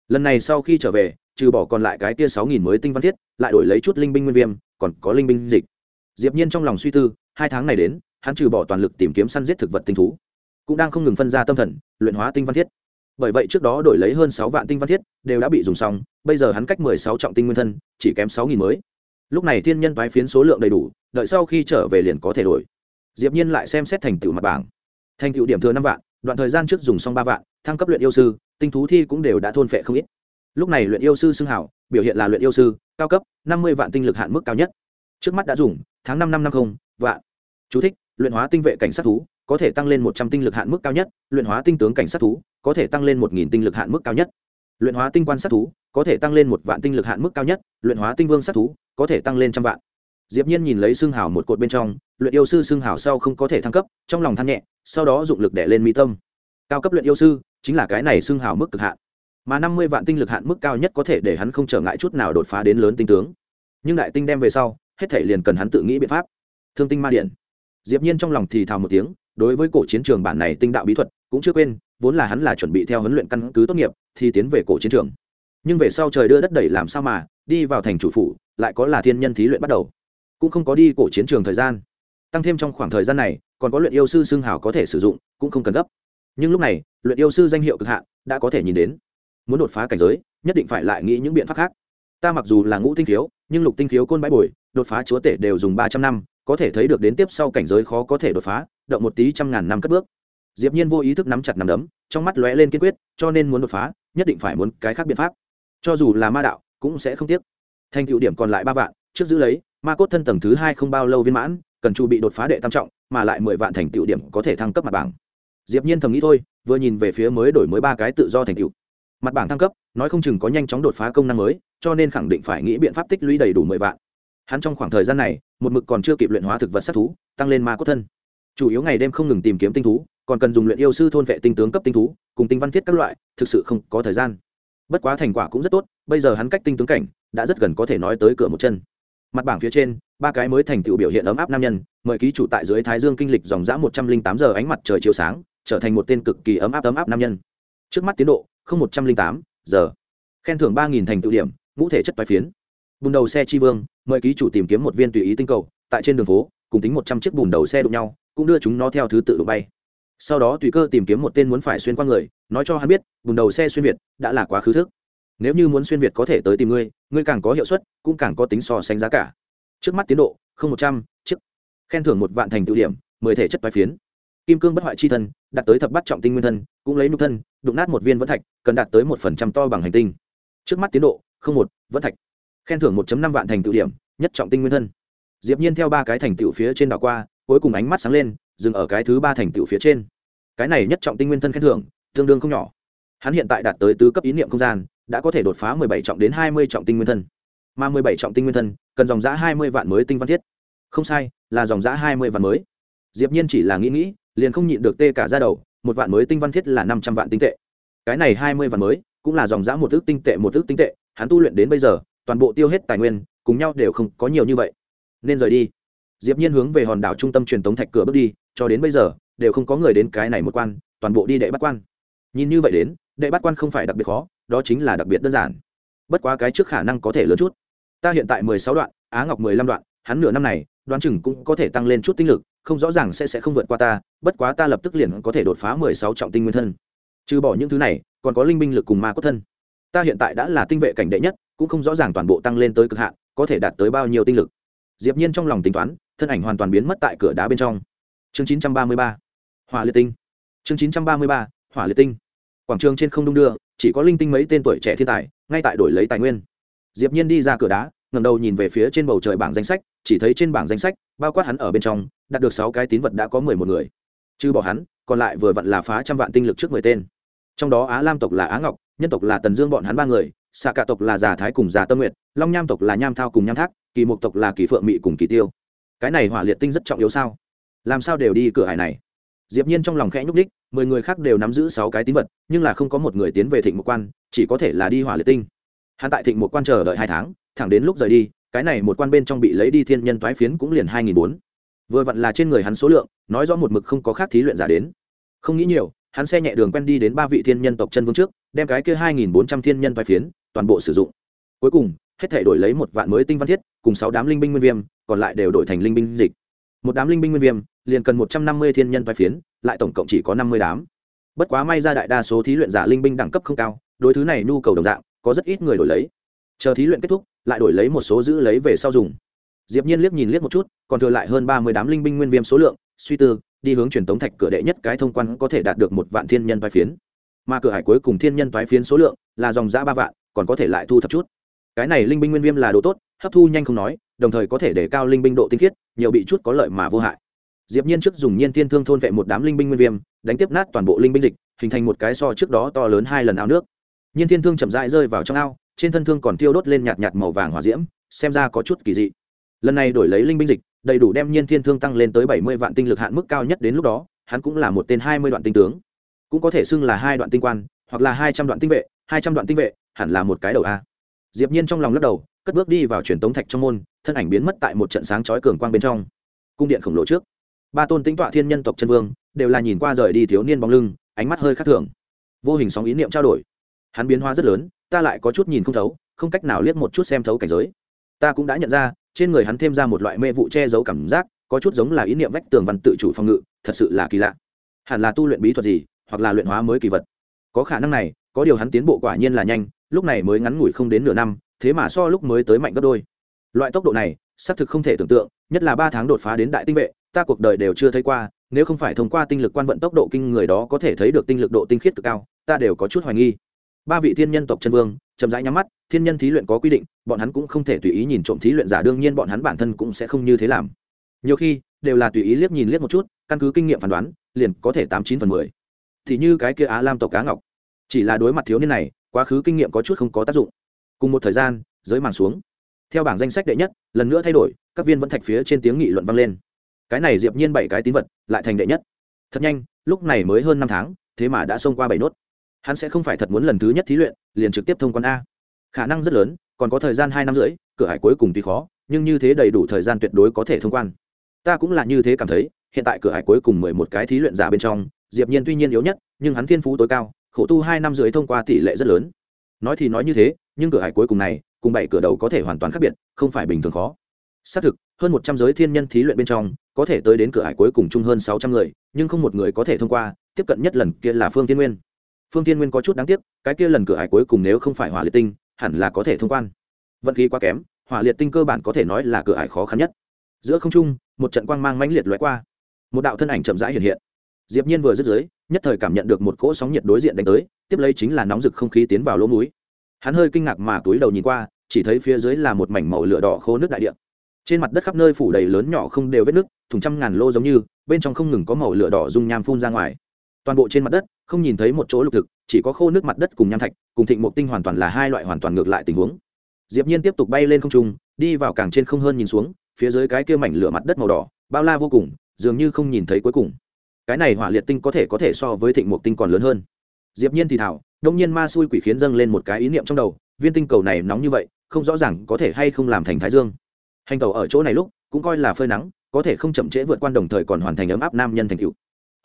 Lần này sau khi trở về, trừ bỏ còn lại cái tia sáu nghìn mới tinh văn thiết, lại đổi lấy chút linh binh nguyên viêm, còn có linh binh dịch. Diệp nhiên trong lòng suy tư, hai tháng này đến, hắn trừ bỏ toàn lực tìm kiếm săn giết thực vật tinh thú, cũng đang không ngừng phân ra tâm thần, luyện hóa tinh văn thiết. Bởi vậy trước đó đổi lấy hơn sáu vạn tinh văn thiết, đều đã bị dùng xong, bây giờ hắn cách mười sáu trọng tinh nguyên thân, chỉ kém sáu nghìn mới lúc này thiên nhân toái phiến số lượng đầy đủ, đợi sau khi trở về liền có thể đổi. Diệp nhiên lại xem xét thành tựu mặt bảng. Thành tựu điểm thừa năm vạn, đoạn thời gian trước dùng xong ba vạn, thăng cấp luyện yêu sư, tinh thú thi cũng đều đã thôn phệ không ít. Lúc này luyện yêu sư xưng hảo, biểu hiện là luyện yêu sư, cao cấp, năm mươi vạn tinh lực hạn mức cao nhất. Trước mắt đã dùng, tháng năm năm năm không, vạn. Chú thích, luyện hóa tinh vệ cảnh sát thú, có thể tăng lên một trăm tinh lực hạn mức cao nhất, luyện hóa tinh tướng cảnh sát thú, có thể tăng lên một nghìn tinh lực hạn mức cao nhất. Luyện hóa tinh quan sát thú, có thể tăng lên một vạn tinh lực hạn mức cao nhất, luyện hóa tinh vương sát thú có thể tăng lên trăm vạn. Diệp nhiên nhìn lấy xương hào một cột bên trong, luyện yêu sư xương hào sau không có thể thăng cấp, trong lòng than nhẹ, sau đó dụng lực đè lên mi tâm. Cao cấp luyện yêu sư, chính là cái này xương hào mức cực hạn. Mà năm mươi vạn tinh lực hạn mức cao nhất có thể để hắn không trở ngại chút nào đột phá đến lớn tinh tướng. Nhưng đại tinh đem về sau, hết thảy liền cần hắn tự nghĩ biện pháp. Thương tinh ma điện. Diệp nhiên trong lòng thì thào một tiếng, đối với cổ chiến trường bản này tinh đạo bí thuật, cũng chưa quên, vốn là hắn là chuẩn bị theo huấn luyện căn cứ tốt nghiệp, thì tiến về cổ chiến trường. Nhưng về sau trời đưa đất đẩy làm sao mà, đi vào thành chủ phủ lại có là thiên nhân thí luyện bắt đầu. Cũng không có đi cổ chiến trường thời gian. Tăng thêm trong khoảng thời gian này, còn có luyện yêu sư xương hào có thể sử dụng, cũng không cần gấp. Nhưng lúc này, luyện yêu sư danh hiệu cực hạn đã có thể nhìn đến. Muốn đột phá cảnh giới, nhất định phải lại nghĩ những biện pháp khác. Ta mặc dù là ngũ tinh khiếu, nhưng lục tinh khiếu côn bãi bồi, đột phá chúa tể đều dùng ba trăm năm, có thể thấy được đến tiếp sau cảnh giới khó có thể đột phá, động một tí trăm ngàn năm cất bước. Diệp nhiên vô ý thức nắm chặt nắm đấm, trong mắt lóe lên kiên quyết, cho nên muốn đột phá, nhất định phải muốn cái khác biện pháp. Cho dù là ma đạo, cũng sẽ không tiếc thành tựu điểm còn lại ba vạn, trước giữ lấy, ma cốt thân tầng thứ hai không bao lâu viên mãn, cần chu bị đột phá đệ tam trọng, mà lại mười vạn thành tựu điểm có thể thăng cấp mặt bảng. Diệp nhiên thầm nghĩ thôi, vừa nhìn về phía mới đổi mới ba cái tự do thành tựu. Mặt bảng thăng cấp, nói không chừng có nhanh chóng đột phá công năng mới, cho nên khẳng định phải nghĩ biện pháp tích lũy đầy đủ mười vạn. Hắn trong khoảng thời gian này, một mực còn chưa kịp luyện hóa thực vật sát thú, tăng lên ma cốt thân. Chủ yếu ngày đêm không ngừng tìm kiếm tinh thú, còn cần dùng luyện yêu sư thôn vệ tinh tướng cấp tinh thú, cùng tinh văn thiết các loại, thực sự không có thời gian. Bất quá thành quả cũng rất tốt, bây giờ hắn cách tinh tướng cảnh đã rất gần có thể nói tới cửa một chân. Mặt bảng phía trên, ba cái mới thành tựu biểu hiện ấm áp nam nhân, mời ký chủ tại dưới thái dương kinh lịch dòng dã một trăm linh tám giờ ánh mặt trời chiếu sáng, trở thành một tên cực kỳ ấm áp ấm áp nam nhân. Trước mắt tiến độ, không một trăm linh tám giờ. Khen thưởng ba nghìn thành tựu điểm, ngũ thể chất bài phiến. Bùn đầu xe chi vương, mời ký chủ tìm kiếm một viên tùy ý tinh cầu, tại trên đường phố, cùng tính một trăm chiếc bùn đầu xe đụng nhau, cũng đưa chúng nó theo thứ tự đụng bay. Sau đó tùy cơ tìm kiếm một tên muốn phải xuyên qua người, nói cho hắn biết, bùn đầu xe xuyên việt đã là quá khứ thức nếu như muốn xuyên việt có thể tới tìm ngươi ngươi càng có hiệu suất, cũng càng có tính so sánh giá cả. Trước mắt tiến độ, không một trăm, chiếc. Khen thưởng một vạn thành tự điểm, mười thể chất bài phiến. Kim cương bất hoại chi thân, đạt tới thập bắt trọng tinh nguyên thân, cũng lấy nhục thân, đụng nát một viên vẫn thạch, cần đạt tới một phần trăm to bằng hành tinh. Trước mắt tiến độ, không một, vẫn thạch. Khen thưởng một năm vạn thành tự điểm, nhất trọng tinh nguyên thân. Diệp nhiên theo ba cái thành tựu phía trên đảo qua, cuối cùng ánh mắt sáng lên, dừng ở cái thứ ba thành tựu phía trên. Cái này nhất trọng tinh nguyên thân khen thưởng, tương đương không nhỏ. Hắn hiện tại đạt tới tứ cấp ý niệm không gian đã có thể đột phá 17 trọng đến 20 trọng tinh nguyên thân. Mà 17 trọng tinh nguyên thân, cần dòng giá 20 vạn mới tinh văn thiết. Không sai, là dòng giá 20 vạn mới. Diệp nhiên chỉ là nghĩ nghĩ, liền không nhịn được tê cả da đầu, một vạn mới tinh văn thiết là 500 vạn tinh tệ. Cái này 20 vạn mới, cũng là dòng giá một ức tinh tệ, một ức tinh tệ, hắn tu luyện đến bây giờ, toàn bộ tiêu hết tài nguyên, cùng nhau đều không có nhiều như vậy. Nên rời đi. Diệp nhiên hướng về hòn đảo trung tâm truyền tống thạch cửa bước đi, cho đến bây giờ, đều không có người đến cái này một quan, toàn bộ đi đệ bắt quan. Nhìn như vậy đến, đệ bắt quan không phải đặc biệt khó đó chính là đặc biệt đơn giản. Bất quá cái trước khả năng có thể lớn chút. Ta hiện tại mười sáu đoạn, á ngọc mười lăm đoạn, hắn nửa năm này, đoán chừng cũng có thể tăng lên chút tinh lực, không rõ ràng sẽ sẽ không vượt qua ta, bất quá ta lập tức liền có thể đột phá mười sáu trọng tinh nguyên thân. Trừ bỏ những thứ này, còn có linh binh lực cùng ma cốt thân. Ta hiện tại đã là tinh vệ cảnh đệ nhất, cũng không rõ ràng toàn bộ tăng lên tới cực hạn, có thể đạt tới bao nhiêu tinh lực. Diệp nhiên trong lòng tính toán, thân ảnh hoàn toàn biến mất tại cửa đá bên trong. Chương 933 hỏa liệt tinh. Chương 933 hỏa liệt tinh quảng trường trên không đung đưa, chỉ có linh tinh mấy tên tuổi trẻ thiên tài, ngay tại đổi lấy tài nguyên. Diệp nhiên đi ra cửa đá, ngẩng đầu nhìn về phía trên bầu trời bảng danh sách, chỉ thấy trên bảng danh sách, bao quát hắn ở bên trong, đạt được sáu cái tín vật đã có mười một người. Trừ bỏ hắn, còn lại vừa vặn là phá trăm vạn tinh lực trước mười tên. Trong đó á lam tộc là á ngọc, nhân tộc là tần dương bọn hắn ba người xạ cả tộc là già thái cùng già tâm nguyệt, long nham tộc là nham thao cùng nham thác, kỳ mục tộc là kỳ phượng mị cùng kỳ tiêu. Cái này hỏa liệt tinh rất trọng yếu sao? Làm sao đều đi cửa hải này? Diệp nhiên trong lòng khẽ nhúc đích mười người khác đều nắm giữ sáu cái tín vật, nhưng là không có một người tiến về thịnh một quan, chỉ có thể là đi hỏa liệt tinh. Hắn tại thịnh một quan chờ đợi hai tháng, thẳng đến lúc rời đi, cái này một quan bên trong bị lấy đi thiên nhân toái phiến cũng liền hai nghìn bốn. Vừa vặn là trên người hắn số lượng, nói rõ một mực không có khác thí luyện giả đến. Không nghĩ nhiều, hắn xe nhẹ đường quen đi đến ba vị thiên nhân tộc chân vương trước, đem cái kia hai nghìn bốn trăm thiên nhân toái phiến toàn bộ sử dụng. Cuối cùng, hết thể đổi lấy một vạn mới tinh văn thiết, cùng sáu đám linh binh nguyên viêm, còn lại đều đổi thành linh binh dịch. Một đám linh binh nguyên viêm liền cần một trăm năm mươi thiên nhân vai phiến, lại tổng cộng chỉ có năm mươi đám. Bất quá may ra đại đa số thí luyện giả linh binh đẳng cấp không cao, đối thứ này nhu cầu đồng dạng, có rất ít người đổi lấy. Chờ thí luyện kết thúc, lại đổi lấy một số giữ lấy về sau dùng. Diệp nhiên liếc nhìn liếc một chút, còn thừa lại hơn ba mươi đám linh binh nguyên viêm số lượng, suy tư, đi hướng truyền tống thạch cửa đệ nhất cái thông quan có thể đạt được một vạn thiên nhân vai phiến. Mà cửa hải cuối cùng thiên nhân toái phiến số lượng là dòng giã ba vạn, còn có thể lại thu thập chút. Cái này linh binh nguyên viêm là đồ tốt, hấp thu nhanh không nói, đồng thời có thể để cao linh binh độ tinh khiết, nhiều bị chút có lợi mà vô hại diệp nhiên trước dùng nhiên thiên thương thôn vệ một đám linh binh nguyên viêm, đánh tiếp nát toàn bộ linh binh dịch, hình thành một cái so trước đó to lớn hai lần ao nước. Nhiên thiên thương chậm rãi rơi vào trong ao, trên thân thương còn tiêu đốt lên nhạt nhạt màu vàng hỏa diễm, xem ra có chút kỳ dị. Lần này đổi lấy linh binh dịch, đầy đủ đem nhiên thiên thương tăng lên tới bảy mươi vạn tinh lực hạn mức cao nhất đến lúc đó, hắn cũng là một tên hai mươi đoạn tinh tướng. Cũng có thể xưng là hai đoạn tinh quan, hoặc là hai trăm đoạn tinh vệ, hai trăm đoạn tinh vệ, hẳn là một cái đầu a. Diệp nhiên trong lòng lắc đầu, cất bước đi vào truyền tống thạch trong môn, thân ảnh biến mất tại một trận sáng chói cường quang bên trong. Cung điện khổng lồ trước ba tôn tính tọa thiên nhân tộc chân vương đều là nhìn qua rời đi thiếu niên bóng lưng, ánh mắt hơi khác thường. Vô hình sóng ý niệm trao đổi. Hắn biến hóa rất lớn, ta lại có chút nhìn không thấu, không cách nào liếc một chút xem thấu cảnh giới. Ta cũng đã nhận ra, trên người hắn thêm ra một loại mê vụ che giấu cảm giác, có chút giống là ý niệm vách tường văn tự chủ phòng ngự, thật sự là kỳ lạ. Hẳn là tu luyện bí thuật gì, hoặc là luyện hóa mới kỳ vật. Có khả năng này, có điều hắn tiến bộ quả nhiên là nhanh, lúc này mới ngắn ngủi không đến nửa năm, thế mà so lúc mới tới mạnh gấp đôi. Loại tốc độ này, xác thực không thể tưởng tượng, nhất là ba tháng đột phá đến đại tinh vệ ta cuộc đời đều chưa thấy qua, nếu không phải thông qua tinh lực quan vận tốc độ kinh người đó có thể thấy được tinh lực độ tinh khiết cực cao, ta đều có chút hoài nghi. Ba vị thiên nhân tộc chân vương, chậm rãi nhắm mắt, thiên nhân thí luyện có quy định, bọn hắn cũng không thể tùy ý nhìn trộm thí luyện giả, đương nhiên bọn hắn bản thân cũng sẽ không như thế làm. Nhiều khi, đều là tùy ý liếc nhìn liếc một chút, căn cứ kinh nghiệm phán đoán, liền có thể tám chín phần mười. Thì như cái kia á lam tộc cá ngọc, chỉ là đối mặt thiếu niên này, quá khứ kinh nghiệm có chút không có tác dụng. Cùng một thời gian, giới màn xuống. Theo bảng danh sách đệ nhất, lần nữa thay đổi, các viên vẫn thạch phía trên tiếng nghị luận vang lên cái này diệp nhiên bảy cái tín vật, lại thành đệ nhất. Thật nhanh, lúc này mới hơn năm tháng, thế mà đã xông qua bảy nốt. Hắn sẽ không phải thật muốn lần thứ nhất thí luyện, liền trực tiếp thông quan a. Khả năng rất lớn, còn có thời gian hai năm rưỡi, cửa hải cuối cùng tuy khó, nhưng như thế đầy đủ thời gian tuyệt đối có thể thông quan. Ta cũng là như thế cảm thấy, hiện tại cửa hải cuối cùng mười một cái thí luyện giả bên trong, diệp nhiên tuy nhiên yếu nhất, nhưng hắn thiên phú tối cao, khổ tu hai năm rưỡi thông qua tỷ lệ rất lớn. Nói thì nói như thế, nhưng cửa hải cuối cùng này, cùng bảy cửa đầu có thể hoàn toàn khác biệt, không phải bình thường khó xác thực, hơn một trăm giới thiên nhân thí luyện bên trong, có thể tới đến cửa hải cuối cùng chung hơn sáu trăm người, nhưng không một người có thể thông qua, tiếp cận nhất lần kia là phương tiên nguyên. Phương tiên nguyên có chút đáng tiếc, cái kia lần cửa hải cuối cùng nếu không phải hỏa liệt tinh, hẳn là có thể thông quan. Vận khí quá kém, hỏa liệt tinh cơ bản có thể nói là cửa hải khó khăn nhất. Giữa không trung, một trận quang mang mãnh liệt loại qua. Một đạo thân ảnh chậm rãi hiện hiện. Diệp nhiên vừa dứt dưới, nhất thời cảm nhận được một cỗ sóng nhiệt đối diện đánh tới, tiếp lấy chính là nóng rực không khí tiến vào lỗ mũi. Hắn hơi kinh ngạc mà túi đầu nhìn qua, chỉ thấy phía dưới là một mảnh màu lửa đỏ khô nước đại địa trên mặt đất khắp nơi phủ đầy lớn nhỏ không đều vết nước thùng trăm ngàn lô giống như, bên trong không ngừng có màu lửa đỏ dung nham phun ra ngoài. Toàn bộ trên mặt đất, không nhìn thấy một chỗ lục thực, chỉ có khô nước mặt đất cùng nham thạch, cùng thịnh mục tinh hoàn toàn là hai loại hoàn toàn ngược lại tình huống. Diệp nhiên tiếp tục bay lên không trung, đi vào càng trên không hơn nhìn xuống, phía dưới cái kia mảnh lửa mặt đất màu đỏ, bao la vô cùng, dường như không nhìn thấy cuối cùng. Cái này hỏa liệt tinh có thể có thể so với thịnh mục tinh còn lớn hơn. Diệp nhiên thì thảo, đông nhiên ma xui quỷ khiến dâng lên một cái ý niệm trong đầu, viên tinh cầu này nóng như vậy, không rõ ràng có thể hay không làm thành thái dương hành tàu ở chỗ này lúc, cũng coi là phơi nắng, có thể không chậm trễ vượt qua đồng thời còn hoàn thành ấm áp nam nhân thành cựu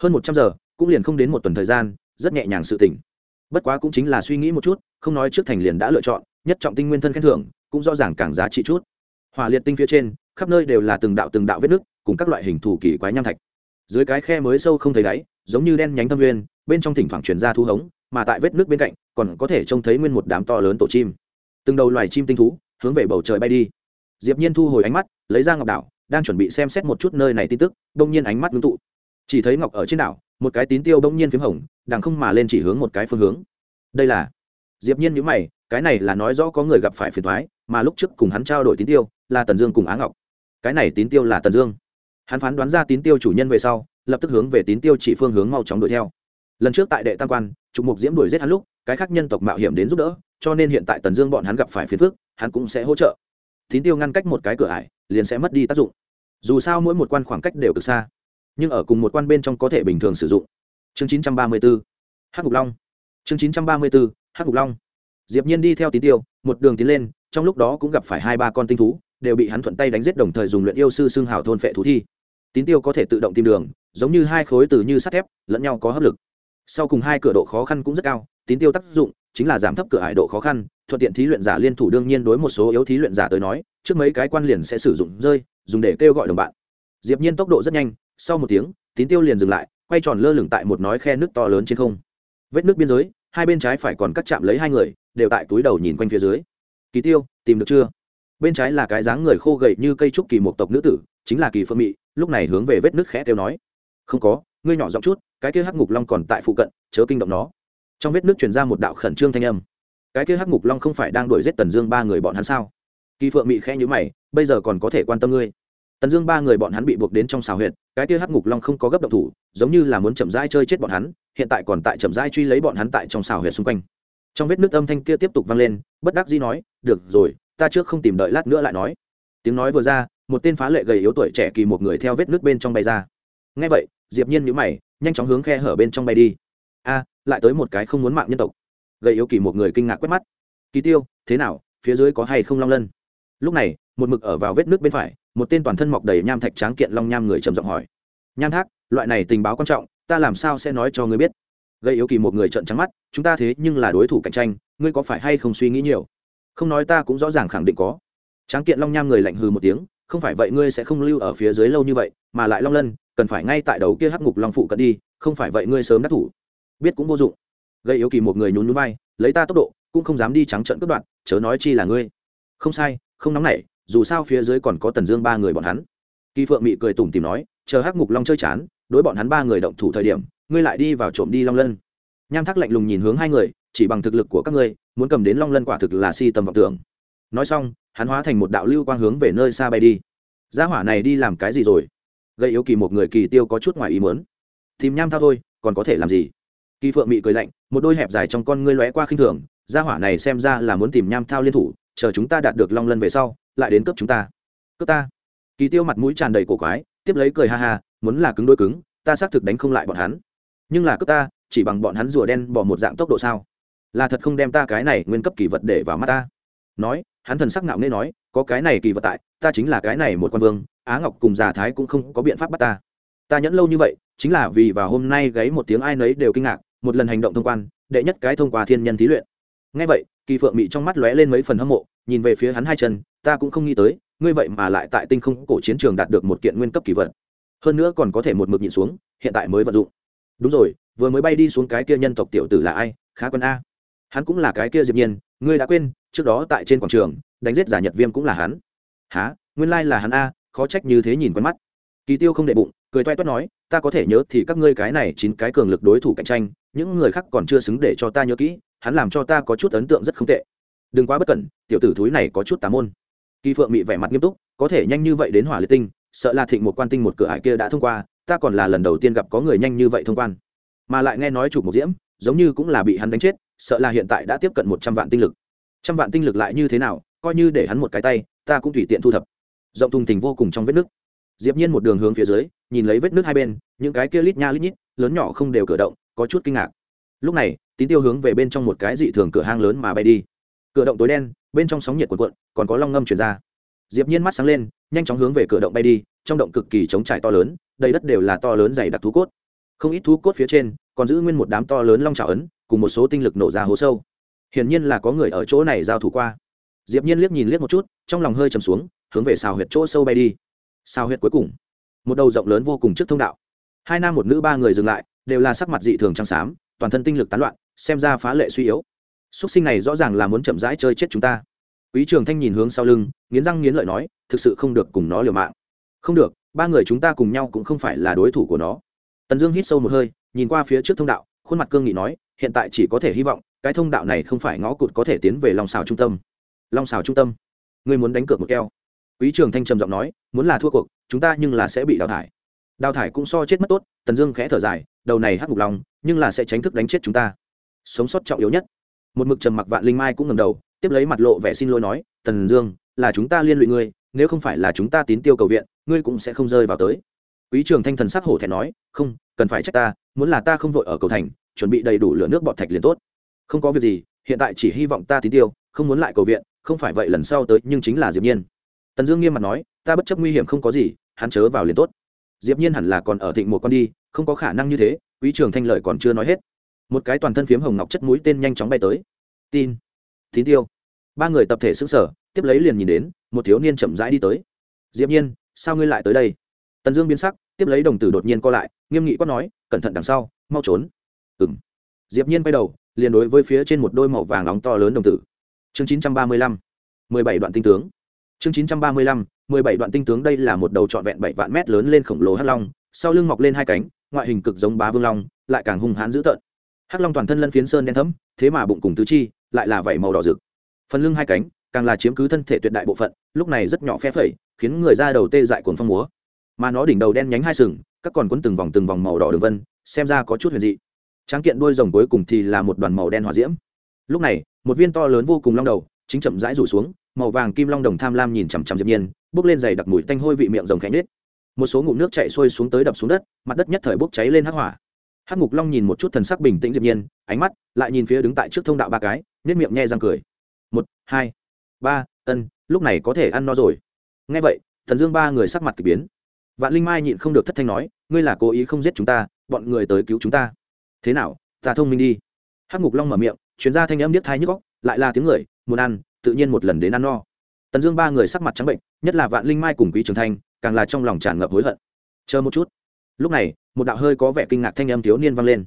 hơn một trăm giờ, cũng liền không đến một tuần thời gian, rất nhẹ nhàng sự tỉnh. Bất quá cũng chính là suy nghĩ một chút, không nói trước thành liền đã lựa chọn, nhất trọng tinh nguyên thân khen thưởng, cũng rõ ràng càng giá trị chút. Hỏa liệt tinh phía trên, khắp nơi đều là từng đạo từng đạo vết nước cùng các loại hình thủ kỳ quái nham thạch. Dưới cái khe mới sâu không thấy đáy, giống như đen nhánh thâm nguyên, bên trong thỉnh thoảng truyền ra thu hống, mà tại vết nước bên cạnh, còn có thể trông thấy nguyên một đám to lớn tổ chim. Từng đầu loài chim tinh thú hướng về bầu trời bay đi diệp nhiên thu hồi ánh mắt, lấy ra ngọc đảo, đang chuẩn bị xem xét một chút nơi này tin tức đông nhiên ánh mắt ngưng tụ. Chỉ thấy ngọc ở trên đảo, một cái tín tiêu đông nhiên phím hồng, đằng không mà lên chỉ hướng một cái phương hướng. Đây là? Diệp nhiên nhíu mày, cái này là nói rõ có người gặp phải phiền toái, mà lúc trước cùng hắn trao đổi tín tiêu, là tần dương cùng á ngọc. Cái này tín tiêu là tần dương. Hắn phán đoán ra tín tiêu chủ nhân về sau, lập tức hướng về tín tiêu chỉ phương hướng mau chóng đuổi theo. Lần trước tại đệ tam quan, trục mục diễm đuổi giết hắn lúc, cái khác nhân tộc mạo hiểm đến giúp đỡ, cho nên hiện tại tần dương bọn hắn gặp phải phiền phức, hắn cũng sẽ hỗ trợ tín tiêu ngăn cách một cái cửa ải liền sẽ mất đi tác dụng. Dù sao mỗi một quan khoảng cách đều cực xa nhưng ở cùng một quan bên trong có thể bình thường sử dụng. Chương 934, hắc ngục long. Chương 934, hắc ngục long. Diệp nhiên đi theo tín tiêu một đường tiến lên trong lúc đó cũng gặp phải hai ba con tinh thú đều bị hắn thuận tay đánh giết đồng thời dùng luyện yêu sư xương hào thôn phệ thú thi. Tín tiêu có thể tự động tìm đường giống như hai khối từ như sắt thép lẫn nhau có hấp lực. Sau cùng hai cửa độ khó khăn cũng rất cao tín tiêu tác dụng chính là giảm thấp cửa ải độ khó khăn thuận tiện thí luyện giả liên thủ đương nhiên đối một số yếu thí luyện giả tới nói, trước mấy cái quan liền sẽ sử dụng rơi, dùng để kêu gọi đồng bạn. Diệp nhiên tốc độ rất nhanh, sau một tiếng, tín tiêu liền dừng lại, quay tròn lơ lửng tại một nói khe nước to lớn trên không. Vết nước biên giới, hai bên trái phải còn cắt chạm lấy hai người, đều tại túi đầu nhìn quanh phía dưới. Kỳ tiêu, tìm được chưa? Bên trái là cái dáng người khô gầy như cây trúc kỳ một tộc nữ tử, chính là kỳ phương mị, lúc này hướng về vết nước khẽ kêu nói. Không có, ngươi nhỏ giọng chút, cái kia hắc ngục long còn tại phụ cận, chớ kinh động nó. Trong vết nước truyền ra một đạo khẩn trương thanh âm cái kia hắc ngục long không phải đang đuổi giết tần dương ba người bọn hắn sao? Kỳ phượng mị khẽ nhữ mày bây giờ còn có thể quan tâm ngươi. Tần dương ba người bọn hắn bị buộc đến trong xào Huyện, cái kia hắc ngục long không có gấp động thủ giống như là muốn chậm rãi chơi chết bọn hắn hiện tại còn tại chậm rãi truy lấy bọn hắn tại trong xào Huyện xung quanh. Trong vết nước âm thanh kia tiếp tục vang lên bất đắc dĩ nói được rồi ta trước không tìm đợi lát nữa lại nói. Tiếng nói vừa ra một tên phá lệ gầy yếu tuổi trẻ kỳ một người theo vết nước bên trong bay ra. Ngay vậy diệp nhiên nhíu mày nhanh chóng hướng khe hở bên trong bay đi. A lại tới một cái không muốn mạng nhân tộc gây yếu kỳ một người kinh ngạc quét mắt. Kỳ tiêu, thế nào, phía dưới có hay không long lân? Lúc này, một mực ở vào vết nước bên phải, một tên toàn thân mọc đầy nham thạch tráng kiện long nham người trầm giọng hỏi. Nham thác, loại này tình báo quan trọng, ta làm sao sẽ nói cho ngươi biết? Gây yếu kỳ một người trợn trắng mắt, chúng ta thế nhưng là đối thủ cạnh tranh, ngươi có phải hay không suy nghĩ nhiều? Không nói ta cũng rõ ràng khẳng định có. Tráng kiện long nham người lạnh hừ một tiếng, không phải vậy ngươi sẽ không lưu ở phía dưới lâu như vậy, mà lại long lân, cần phải ngay tại đầu kia hắc ngục long phụ cận đi, không phải vậy ngươi sớm đắc thủ. Biết cũng vô dụng gây yếu kỳ một người nhún núi vai, lấy ta tốc độ, cũng không dám đi trắng trận cướp đoạn chớ nói chi là ngươi. Không sai, không nóng nảy, dù sao phía dưới còn có tần dương ba người bọn hắn. Kỳ phượng mị cười tủm tìm nói, chờ hắc ngục long chơi chán, đối bọn hắn ba người động thủ thời điểm, ngươi lại đi vào trộm đi long lân. Nham thác lạnh lùng nhìn hướng hai người, chỉ bằng thực lực của các ngươi, muốn cầm đến long lân quả thực là si tầm vọng tưởng. Nói xong, hắn hóa thành một đạo lưu quang hướng về nơi xa bay đi. Gia hỏa này đi làm cái gì rồi? Gây yếu kỳ một người kỳ tiêu có chút ngoài ý muốn. Tìm nham thao thôi, còn có thể làm gì? Kỳ phượng mị cười lạnh, một đôi hẹp dài trong con ngươi lóe qua khinh thường, gia hỏa này xem ra là muốn tìm nham thao liên thủ, chờ chúng ta đạt được long lân về sau, lại đến cướp chúng ta. Cướp ta? Kỳ tiêu mặt mũi tràn đầy cổ quái, tiếp lấy cười ha ha, muốn là cứng đôi cứng, ta xác thực đánh không lại bọn hắn. Nhưng là cướp ta, chỉ bằng bọn hắn rùa đen bỏ một dạng tốc độ sao? Là thật không đem ta cái này nguyên cấp kỳ vật để vào mắt ta? Nói, hắn thần sắc ngạo nghễ nói, có cái này kỳ vật tại, ta chính là cái này một quan vương, á ngọc cùng già thái cũng không có biện pháp bắt ta. Ta nhẫn lâu như vậy, chính là vì vào hôm nay gáy một tiếng ai nấy đều kinh ngạc một lần hành động thông quan, đệ nhất cái thông qua thiên nhân thí luyện. Ngay vậy, kỳ phượng mị trong mắt lóe lên mấy phần hâm mộ, nhìn về phía hắn hai chân, ta cũng không nghĩ tới, ngươi vậy mà lại tại tinh không cổ chiến trường đạt được một kiện nguyên cấp kỳ vật. Hơn nữa còn có thể một mực nhịn xuống, hiện tại mới vận dụng. Đúng rồi, vừa mới bay đi xuống cái kia nhân tộc tiểu tử là ai? Khá quân a. Hắn cũng là cái kia diệp nhiên, ngươi đã quên, trước đó tại trên quảng trường, đánh giết giả nhật viêm cũng là hắn. Há nguyên lai là hắn a, khó trách như thế nhìn quen mắt. Kỳ tiêu không đệ bụng cười toe toét nói, ta có thể nhớ thì các ngươi cái này chín cái cường lực đối thủ cạnh tranh, những người khác còn chưa xứng để cho ta nhớ kỹ, hắn làm cho ta có chút ấn tượng rất không tệ. Đừng quá bất cẩn, tiểu tử thúi này có chút tà môn. Kỳ phượng bị vẻ mặt nghiêm túc, có thể nhanh như vậy đến hỏa liệt tinh, sợ là thịnh một quan tinh một cửa ải kia đã thông qua, ta còn là lần đầu tiên gặp có người nhanh như vậy thông quan. Mà lại nghe nói chủ một diễm, giống như cũng là bị hắn đánh chết, sợ là hiện tại đã tiếp cận một trăm vạn tinh lực. Trăm vạn tinh lực lại như thế nào, coi như để hắn một cái tay, ta cũng tùy tiện thu thập. Rộng thùng tình vô cùng trong vết nước diệp nhiên một đường hướng phía dưới, nhìn lấy vết nước hai bên, những cái kia lít nha lít nhít, lớn nhỏ không đều cử động, có chút kinh ngạc. Lúc này, tín tiêu hướng về bên trong một cái dị thường cửa hang lớn mà bay đi. Cửa động tối đen, bên trong sóng nhiệt cuộn cuộn, còn có long ngâm truyền ra. Diệp nhiên mắt sáng lên, nhanh chóng hướng về cửa động bay đi, trong động cực kỳ trống trải to lớn, đầy đất đều là to lớn dày đặc thú cốt. Không ít thú cốt phía trên, còn giữ nguyên một đám to lớn long trào ấn, cùng một số tinh lực nổ ra hố sâu. Hiển nhiên là có người ở chỗ này giao thủ qua. Diệp nhiên liếc nhìn liếc một chút, trong lòng hơi trầm xuống, hướng về xào huyệt chỗ sâu bay đi sao huyệt cuối cùng. Một đầu rộng lớn vô cùng trước thông đạo. Hai nam một nữ ba người dừng lại, đều là sắc mặt dị thường trắng xám, toàn thân tinh lực tán loạn, xem ra phá lệ suy yếu. Xuất sinh này rõ ràng là muốn chậm rãi chơi chết chúng ta. Quý trường thanh nhìn hướng sau lưng, nghiến răng nghiến lợi nói, thực sự không được cùng nó liều mạng. Không được, ba người chúng ta cùng nhau cũng không phải là đối thủ của nó. Tần dương hít sâu một hơi, nhìn qua phía trước thông đạo, khuôn mặt cương nghị nói, hiện tại chỉ có thể hy vọng, cái thông đạo này không phải ngõ cụt có thể tiến về long xào trung tâm. Long xào trung tâm. Ngươi muốn đánh cược một keo quý trường thanh trầm giọng nói, muốn là thua cuộc, chúng ta nhưng là sẽ bị đào thải. Đào thải cũng so chết mất tốt, tần dương khẽ thở dài, đầu này hắc ngục lòng, nhưng là sẽ tránh thức đánh chết chúng ta. Sống sót trọng yếu nhất. Một mực trầm mặc vạn linh mai cũng ngầm đầu, tiếp lấy mặt lộ vẻ xin lỗi nói, tần dương, là chúng ta liên lụy ngươi, nếu không phải là chúng ta tín tiêu cầu viện, ngươi cũng sẽ không rơi vào tới. Quý trường thanh thần sắc hổ thẹn nói, không, cần phải trách ta, muốn là ta không vội ở cầu thành, chuẩn bị đầy đủ lửa nước bọt thạch liền tốt. Không có việc gì, hiện tại chỉ hy vọng ta tín tiêu, không muốn lại cầu viện, không phải vậy lần sau tới nhưng chính là diệp nhiên tần dương nghiêm mặt nói, ta bất chấp nguy hiểm không có gì, hắn chớ vào liền tốt. Diệp nhiên hẳn là còn ở thịnh một con đi, không có khả năng như thế, quý trường thanh Lợi còn chưa nói hết. Một cái toàn thân phiếm hồng ngọc chất mũi tên nhanh chóng bay tới. Tin. Tín tiêu. Ba người tập thể xứng sở tiếp lấy liền nhìn đến, một thiếu niên chậm rãi đi tới. Diệp nhiên, sao ngươi lại tới đây? Tần dương biến sắc, tiếp lấy đồng tử đột nhiên co lại, nghiêm nghị quát nói, cẩn thận đằng sau, mau trốn. Ừm. Diệp nhiên bay đầu, liền đối với phía trên một đôi màu vàng nóng to lớn đồng tử. Chương 935 17 đoạn tinh tướng chương 935 17 đoạn tinh tướng đây là một đầu trọn vẹn bảy vạn mét lớn lên khổng lồ hắc long, sau lưng mọc lên hai cánh, ngoại hình cực giống bá vương long, lại càng hung hãn dữ tợn. Hắc long toàn thân lân phiến sơn đen thẫm, thế mà bụng cùng tứ chi lại là vảy màu đỏ rực. Phần lưng hai cánh càng là chiếm cứ thân thể tuyệt đại bộ phận, lúc này rất nhỏ phe phẩy, khiến người ra đầu tê dại cuồng phong múa. Mà nó đỉnh đầu đen nhánh hai sừng, các còn quấn từng vòng từng vòng màu đỏ đường vân, xem ra có chút huyền dị. Tráng kiện đuôi rồng cuối cùng thì là một đoàn màu đen hỏa diễm. Lúc này, một viên to lớn vô cùng long đầu chính chậm rãi rủ xuống, màu vàng kim long đồng tham lam nhìn chằm chằm diệp nhiên, bốc lên dày đặc mùi tanh hôi vị miệng rồng khẽ nết một số ngụm nước chảy xuôi xuống tới đập xuống đất, mặt đất nhất thời bốc cháy lên hắc hỏa. Hắc ngục long nhìn một chút thần sắc bình tĩnh diệp nhiên, ánh mắt lại nhìn phía đứng tại trước thông đạo ba cái nét miệng nhe răng cười. Một, hai, ba, ân, lúc này có thể ăn no rồi. Nghe vậy, thần dương ba người sắc mặt kỳ biến. Vạn linh mai nhịn không được thất thanh nói, ngươi là cố ý không giết chúng ta, bọn người tới cứu chúng ta. Thế nào, ta thông minh đi. Hắc ngục long mở miệng chuyến ra thanh âm điếc thai nhức góc lại là tiếng người muốn ăn, tự nhiên một lần đến ăn no. Tần dương ba người sắc mặt trắng bệnh, nhất là vạn linh mai cùng quý trường thanh, càng là trong lòng tràn ngập hối hận. Chờ một chút. Lúc này, một đạo hơi có vẻ kinh ngạc thanh âm thiếu niên vang lên.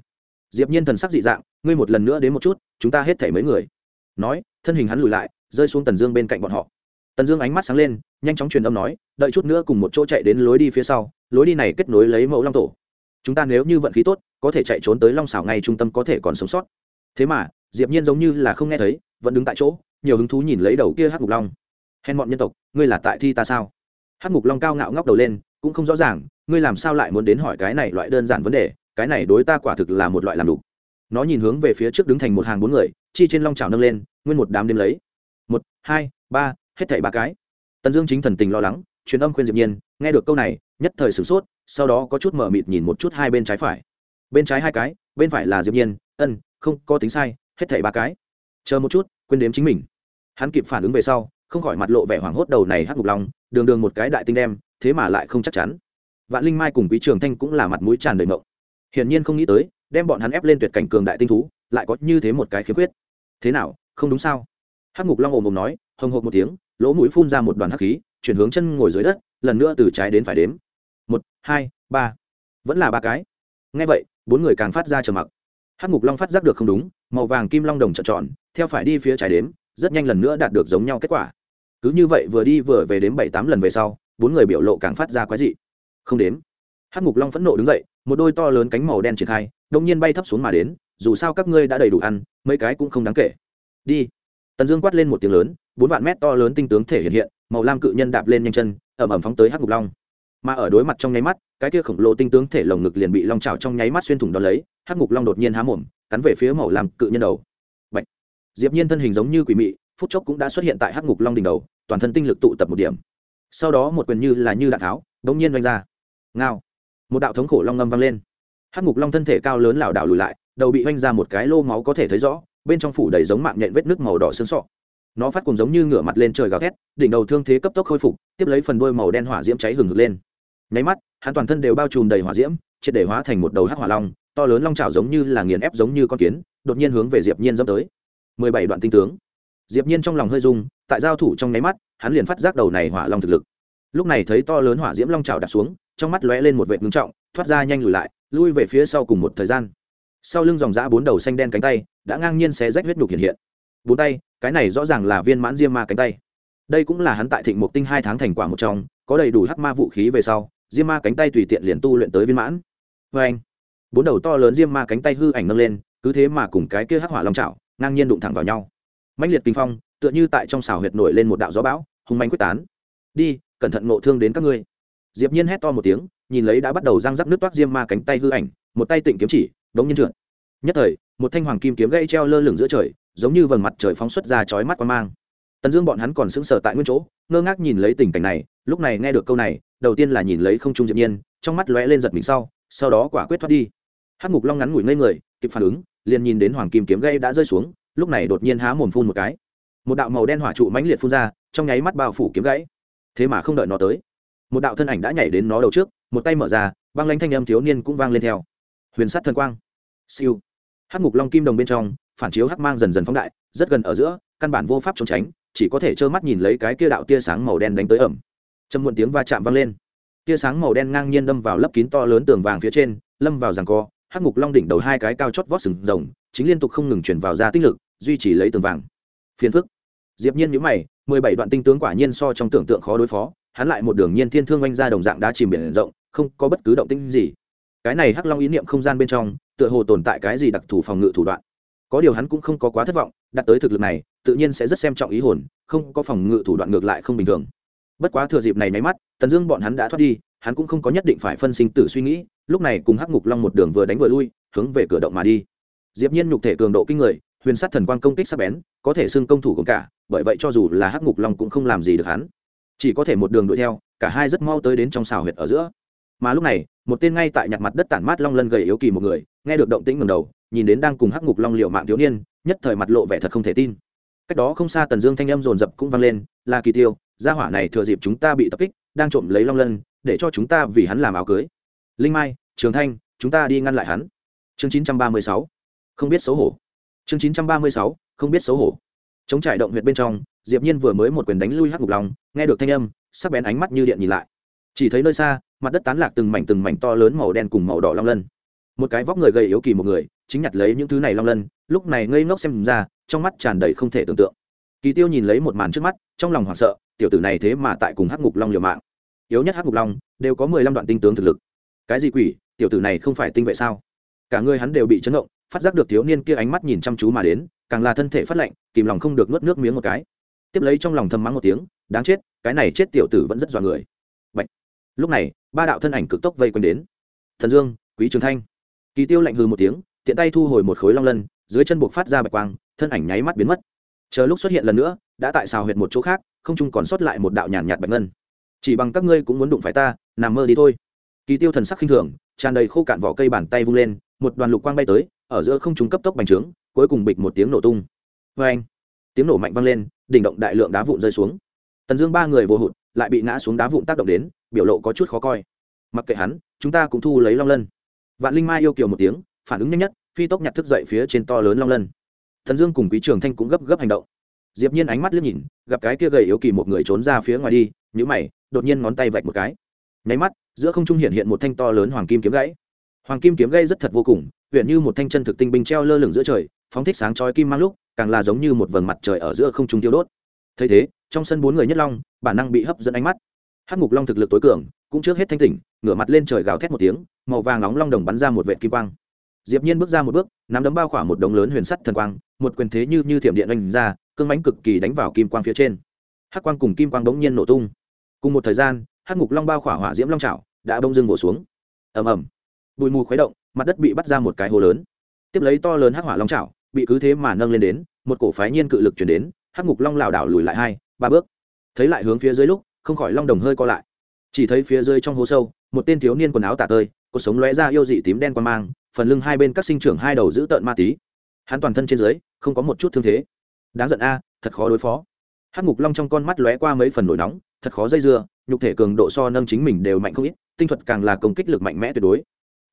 Diệp nhiên thần sắc dị dạng, ngươi một lần nữa đến một chút, chúng ta hết thảy mấy người. Nói, thân hình hắn lùi lại, rơi xuống tần dương bên cạnh bọn họ. Tần dương ánh mắt sáng lên, nhanh chóng truyền âm nói, đợi chút nữa cùng một chỗ chạy đến lối đi phía sau, lối đi này kết nối lấy mẫu long tổ. Chúng ta nếu như vận khí tốt, có thể chạy trốn tới long xảo ngay trung tâm có thể còn sống sót. Thế mà, diệp nhiên giống như là không nghe thấy, vẫn đứng tại chỗ nhiều hứng thú nhìn lấy đầu kia hắc ngục long. Hèn bọn nhân tộc, ngươi là tại thi ta sao? Hắc ngục long cao ngạo ngóc đầu lên, cũng không rõ ràng, ngươi làm sao lại muốn đến hỏi cái này loại đơn giản vấn đề, cái này đối ta quả thực là một loại làm đủ nó nhìn hướng về phía trước đứng thành một hàng bốn người, chi trên long trào nâng lên, nguyên một đám đêm lấy. Một, hai, ba, hết thảy ba cái. Tần dương chính thần tình lo lắng, truyền âm khuyên diệp nhiên, nghe được câu này, nhất thời sửng sốt, sau đó có chút mở mịt nhìn một chút hai bên trái phải. Bên trái hai cái, bên phải là diệp nhiên, ân, không, có tính sai, hết thảy ba cái. Chờ một chút, quên đếm chính mình hắn kịp phản ứng về sau, không khỏi mặt lộ vẻ hoảng hốt đầu này hắc ngục long, đường đường một cái đại tinh đem, thế mà lại không chắc chắn. Vạn linh mai cùng quý trường thanh cũng là mặt mũi tràn đầy mộng hiển nhiên không nghĩ tới, đem bọn hắn ép lên tuyệt cảnh cường đại tinh thú, lại có như thế một cái khiếm khuyết. Thế nào, không đúng sao? Hắc ngục long ồm ồm nói, hồng hộp một tiếng, lỗ mũi phun ra một đoàn hắc khí, chuyển hướng chân ngồi dưới đất, lần nữa từ trái đến phải đếm. Một, hai, ba. Vẫn là ba cái. Ngay vậy, bốn người càng phát ra trầm mặc. Hắc ngục long phát giác được không đúng, màu vàng kim long đồng trợn tròn, theo phải đi phía trái đếm rất nhanh lần nữa đạt được giống nhau kết quả. Cứ như vậy vừa đi vừa về đếm bảy tám lần về sau, bốn người biểu lộ càng phát ra quái dị. Không đếm. Hắc ngục long phẫn nộ đứng dậy, một đôi to lớn cánh màu đen triển khai đông nhiên bay thấp xuống mà đến, dù sao các ngươi đã đầy đủ ăn, mấy cái cũng không đáng kể. Đi. Tần dương quát lên một tiếng lớn, bốn vạn mét to lớn tinh tướng thể hiện hiện, màu lam cự nhân đạp lên nhanh chân ẩm ẩm phóng tới hắc ngục long. Mà ở đối mặt trong nháy mắt, cái kia khổng lồ tinh tướng thể lồng ngực liền bị long trào trong nháy mắt xuyên thủng đ lấy, hắc ngục long đột nhiên há mồm, cắn về phía màu lam cự nhân đầu diệp nhiên thân hình giống như quỷ mị, phút chốc cũng đã xuất hiện tại hắc ngục long đỉnh đầu, toàn thân tinh lực tụ tập một điểm. Sau đó một quyền như là như đạn tháo đống nhiên vang ra. Ngao! Một đạo thống khổ long ngâm vang lên. Hắc ngục long thân thể cao lớn lảo đảo lùi lại, đầu bị vang ra một cái lô máu có thể thấy rõ, bên trong phủ đầy giống mạng nhện vết nước màu đỏ sương sọ. Nó phát cùng giống như ngửa mặt lên trời gào thét, đỉnh đầu thương thế cấp tốc khôi phục, tiếp lấy phần đuôi màu đen hỏa diễm cháy hừng hực lên. Nháy mắt, hắn toàn thân đều bao trùm đầy hỏa diễm, triệt để hóa thành một đầu hắc hỏa long, to lớn long trào giống như là nghiền ép giống như con kiến, đột nhiên hướng về diệp nhiên dẫm tới mười bảy đoạn tinh tướng. Diệp nhiên trong lòng hơi rung, tại giao thủ trong nháy mắt, hắn liền phát giác đầu này hỏa long thực lực. Lúc này thấy to lớn hỏa diễm long chảo đặt xuống, trong mắt lóe lên một vệt ngưng trọng, thoát ra nhanh lùi lại, lui về phía sau cùng một thời gian. Sau lưng dòng dã bốn đầu xanh đen cánh tay, đã ngang nhiên xé rách huyết nhục hiện hiện. Bốn tay, cái này rõ ràng là viên mãn diêm ma cánh tay. Đây cũng là hắn tại thịnh mục tinh hai tháng thành quả một trong, có đầy đủ hắc ma vũ khí về sau, diêm ma cánh tay tùy tiện liền tu luyện tới viên mãn. Vê anh bốn đầu to lớn diêm ma cánh tay hư ảnh nâng lên, cứ thế mà cùng cái kia hắc hỏa long chảo ngang nhiên đụng thẳng vào nhau. Mãnh liệt kinh phong, tựa như tại trong xào huyệt nổi lên một đạo gió bão hùng manh quyết tán. Đi, cẩn thận ngộ thương đến các ngươi. Diệp nhiên hét to một tiếng, nhìn lấy đã bắt đầu răng rắc nước toát diêm ma cánh tay hư ảnh, một tay tịnh kiếm chỉ, đống nhiên trượt. Nhất thời, một thanh hoàng kim kiếm gãy treo lơ lửng giữa trời, giống như vầng mặt trời phóng xuất ra chói mắt quan mang. Tần dương bọn hắn còn sững sờ tại nguyên chỗ, ngơ ngác nhìn lấy tình cảnh này, lúc này nghe được câu này, đầu tiên là nhìn lấy không trung diệp nhiên, trong mắt lóe lên giật mình sau sau đó quả quyết thoát đi. Hắc ngục long ngắn ngủi ngây người, kịp phản ứng liền nhìn đến hoàng kim kiếm gãy đã rơi xuống, lúc này đột nhiên há mồm phun một cái. Một đạo màu đen hỏa trụ mãnh liệt phun ra, trong nháy mắt bao phủ kiếm gãy. Thế mà không đợi nó tới, một đạo thân ảnh đã nhảy đến nó đầu trước, một tay mở ra, băng lanh thanh âm thiếu niên cũng vang lên theo. Huyền sắt thần quang. Siêu. Hắc ngục long kim đồng bên trong, phản chiếu hắc mang dần dần phóng đại, rất gần ở giữa, căn bản vô pháp trốn tránh, chỉ có thể trơ mắt nhìn lấy cái kia đạo tia sáng màu đen đánh tới ẩm. Châm muộn tiếng va chạm vang lên. Tia sáng màu đen ngang nhiên đâm vào lấp kín to lớn tường vàng phía trên, lâm vào giằng co hắc ngục long đỉnh đầu hai cái cao chót vót sừng rồng, chính liên tục không ngừng chuyển vào ra tích lực, duy trì lấy tường vàng. Phiền phức. Diệp nhiên nhíu mày, mười bảy đoạn tinh tướng quả nhiên so trong tưởng tượng khó đối phó, hắn lại một đường nhiên thiên thương oanh ra đồng dạng đã chìm biển rộng, không có bất cứ động tĩnh gì. Cái này hắc long ý niệm không gian bên trong, tựa hồ tồn tại cái gì đặc thù phòng ngự thủ đoạn. Có điều hắn cũng không có quá thất vọng đặt tới thực lực này, tự nhiên sẽ rất xem trọng ý hồn, không có phòng ngự thủ đoạn ngược lại không bình thường. Bất quá thừa dịp này máy mắt, tần dương bọn hắn đã thoát đi hắn cũng không có nhất định phải phân sinh tử suy nghĩ, lúc này cùng hắc ngục long một đường vừa đánh vừa lui, hướng về cửa động mà đi. Diệp nhiên nhục thể cường độ kinh người, huyền sát thần quang công kích sắc bén, có thể xưng công thủ cùng cả, bởi vậy cho dù là hắc ngục long cũng không làm gì được hắn. Chỉ có thể một đường đuổi theo, cả hai rất mau tới đến trong xào huyệt ở giữa. Mà lúc này, một tên ngay tại nhặt mặt đất tản mát long lân gầy yếu kỳ một người, nghe được động tĩnh ngẩng đầu, nhìn đến đang cùng hắc ngục long liệu mạng thiếu niên, nhất thời mặt lộ vẻ thật không thể tin. Cách đó không xa tần dương thanh âm rồn rập cũng vang lên là kỳ tiêu, gia hỏa này thừa dịp chúng ta bị tập kích, đang trộm lấy long lân để cho chúng ta vì hắn làm áo cưới. Linh mai, trường thanh, chúng ta đi ngăn lại hắn. Chương chín trăm ba mươi sáu. Không biết xấu hổ. Chương chín trăm ba mươi sáu, không biết xấu hổ. Chống trải động huyệt bên trong, diệp nhiên vừa mới một quyền đánh lui hắc ngục long, nghe được thanh âm, sắc bén ánh mắt như điện nhìn lại. Chỉ thấy nơi xa, mặt đất tán lạc từng mảnh từng mảnh to lớn màu đen cùng màu đỏ long lân. Một cái vóc người gầy yếu kỳ một người, chính nhặt lấy những thứ này long lân, lúc này ngây ngốc xem ra, trong mắt tràn đầy không thể tưởng tượng. Kỳ tiêu nhìn lấy một màn trước mắt, trong lòng hoảng sợ, tiểu tử này thế mà tại cùng hắc ngục long liều mạng yếu nhất hắc ngục long, đều có mười lăm đoạn tinh tướng thực lực. Cái gì quỷ, tiểu tử này không phải tinh vệ sao? Cả người hắn đều bị chấn động, phát giác được thiếu niên kia ánh mắt nhìn chăm chú mà đến, càng là thân thể phát lạnh, kìm lòng không được nuốt nước miếng một cái. Tiếp lấy trong lòng thầm mắng một tiếng, đáng chết, cái này chết tiểu tử vẫn rất dọa người. Bạch. lúc này, ba đạo thân ảnh cực tốc vây quanh đến. Thần dương, quý trường thanh. Kỳ tiêu lạnh hư một tiếng, tiện tay thu hồi một khối long lân, dưới chân buộc phát ra bạch quang, thân ảnh nháy mắt biến mất. Chờ lúc xuất hiện lần nữa, đã tại xào huyệt một chỗ khác, không chung còn sót lại một đạo nhàn nhạt bạch ngân chỉ bằng các ngươi cũng muốn đụng phải ta, nằm mơ đi thôi. Kỳ tiêu thần sắc khinh thường, tràn đầy khô cạn vỏ cây bàn tay vung lên, một đoàn lục quang bay tới, ở giữa không trung cấp tốc bành trướng, cuối cùng bịch một tiếng nổ tung. Vê anh, tiếng nổ mạnh vang lên, đỉnh động đại lượng đá vụn rơi xuống. Tần dương ba người vô hụt, lại bị ngã xuống đá vụn tác động đến, biểu lộ có chút khó coi. Mặc kệ hắn, chúng ta cũng thu lấy long lân. Vạn linh mai yêu kiều một tiếng, phản ứng nhanh nhất, phi tốc nhặt thức dậy phía trên to lớn long lân. Thần dương cùng quý trường thanh cũng gấp gấp hành động. Diệp nhiên ánh mắt liếc nhìn, gặp cái kia gầy yếu kỳ một người trốn ra phía ngoài đi nhíu mày, đột nhiên ngón tay vạch một cái. Nháy mắt, giữa không trung hiện hiện một thanh to lớn hoàng kim kiếm gãy. Hoàng kim kiếm gãy rất thật vô cùng huyện như một thanh chân thực tinh binh treo lơ lửng giữa trời, phóng thích sáng chói kim mang lúc, càng là giống như một vầng mặt trời ở giữa không trung tiêu đốt. Thấy thế, trong sân bốn người nhất long, bản năng bị hấp dẫn ánh mắt. Hắc ngục long thực lực tối cường, cũng trước hết thanh tỉnh, ngửa mặt lên trời gào thét một tiếng, màu vàng nóng long đồng bắn ra một vệ kim quang. Diệp nhiên bước ra một bước, nắm đấm bao khỏa một đống lớn huyền sắt thần quang, một quyền thế như như thiểm điện đánh ra, cương mãnh cực kỳ đánh vào kim quang phía trên. Hắc quang cùng kim quang đống nhiên nổ tung cùng một thời gian, hắc ngục long bao khỏa hỏa diễm long chảo đã bông dưng bổ xuống. Ầm ầm. Bụi mù khuấy động, mặt đất bị bắt ra một cái hồ lớn. Tiếp lấy to lớn hắc hỏa long chảo bị cứ thế mà nâng lên đến, một cổ phái nhiên cự lực chuyển đến, hắc ngục long lảo đảo lùi lại hai, ba bước. Thấy lại hướng phía dưới lúc, không khỏi long đồng hơi co lại. Chỉ thấy phía dưới trong hố sâu, một tên thiếu niên quần áo tả tơi cuộc sống lóe ra yêu dị tím đen quan mang, phần lưng hai bên các sinh trưởng hai đầu giữ tợn ma tí. Hắn toàn thân trên dưới, không có một chút thương thế. Đáng giận a, thật khó đối phó hắc ngục long trong con mắt lóe qua mấy phần nổi nóng, thật khó dây dưa, nhục thể cường độ so nâng chính mình đều mạnh không ít, tinh thuật càng là công kích lực mạnh mẽ tuyệt đối.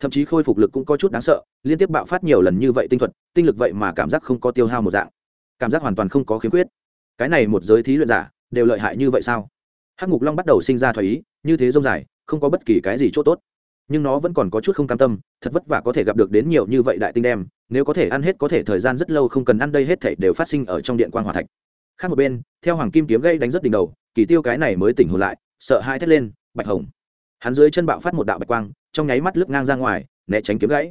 Thậm chí khôi phục lực cũng có chút đáng sợ, liên tiếp bạo phát nhiều lần như vậy tinh thuật, tinh lực vậy mà cảm giác không có tiêu hao một dạng. Cảm giác hoàn toàn không có khiếm khuyết. Cái này một giới thí luyện giả, đều lợi hại như vậy sao? Hắc ngục long bắt đầu sinh ra thoái ý, như thế rông dài, không có bất kỳ cái gì c h ỗ t ố t nhưng nó vẫn còn có chút không cam tâm, thật vất vả có thể gặp được đến nhiều như vậy đại tinh đem, nếu có thể ăn hết có thể thời gian rất lâu không cần ăn, đây hết thể đều phát sinh ở trong điện quan hòa thạch khác một bên, theo hoàng kim kiếm gây đánh rất đỉnh đầu, kỳ tiêu cái này mới tỉnh hồn lại, sợ hai thét lên, bạch hồng! Hắn dưới chân bạo phát một đạo bạch quang, trong nháy mắt lướt ngang ra ngoài, né tránh kiếm gãy.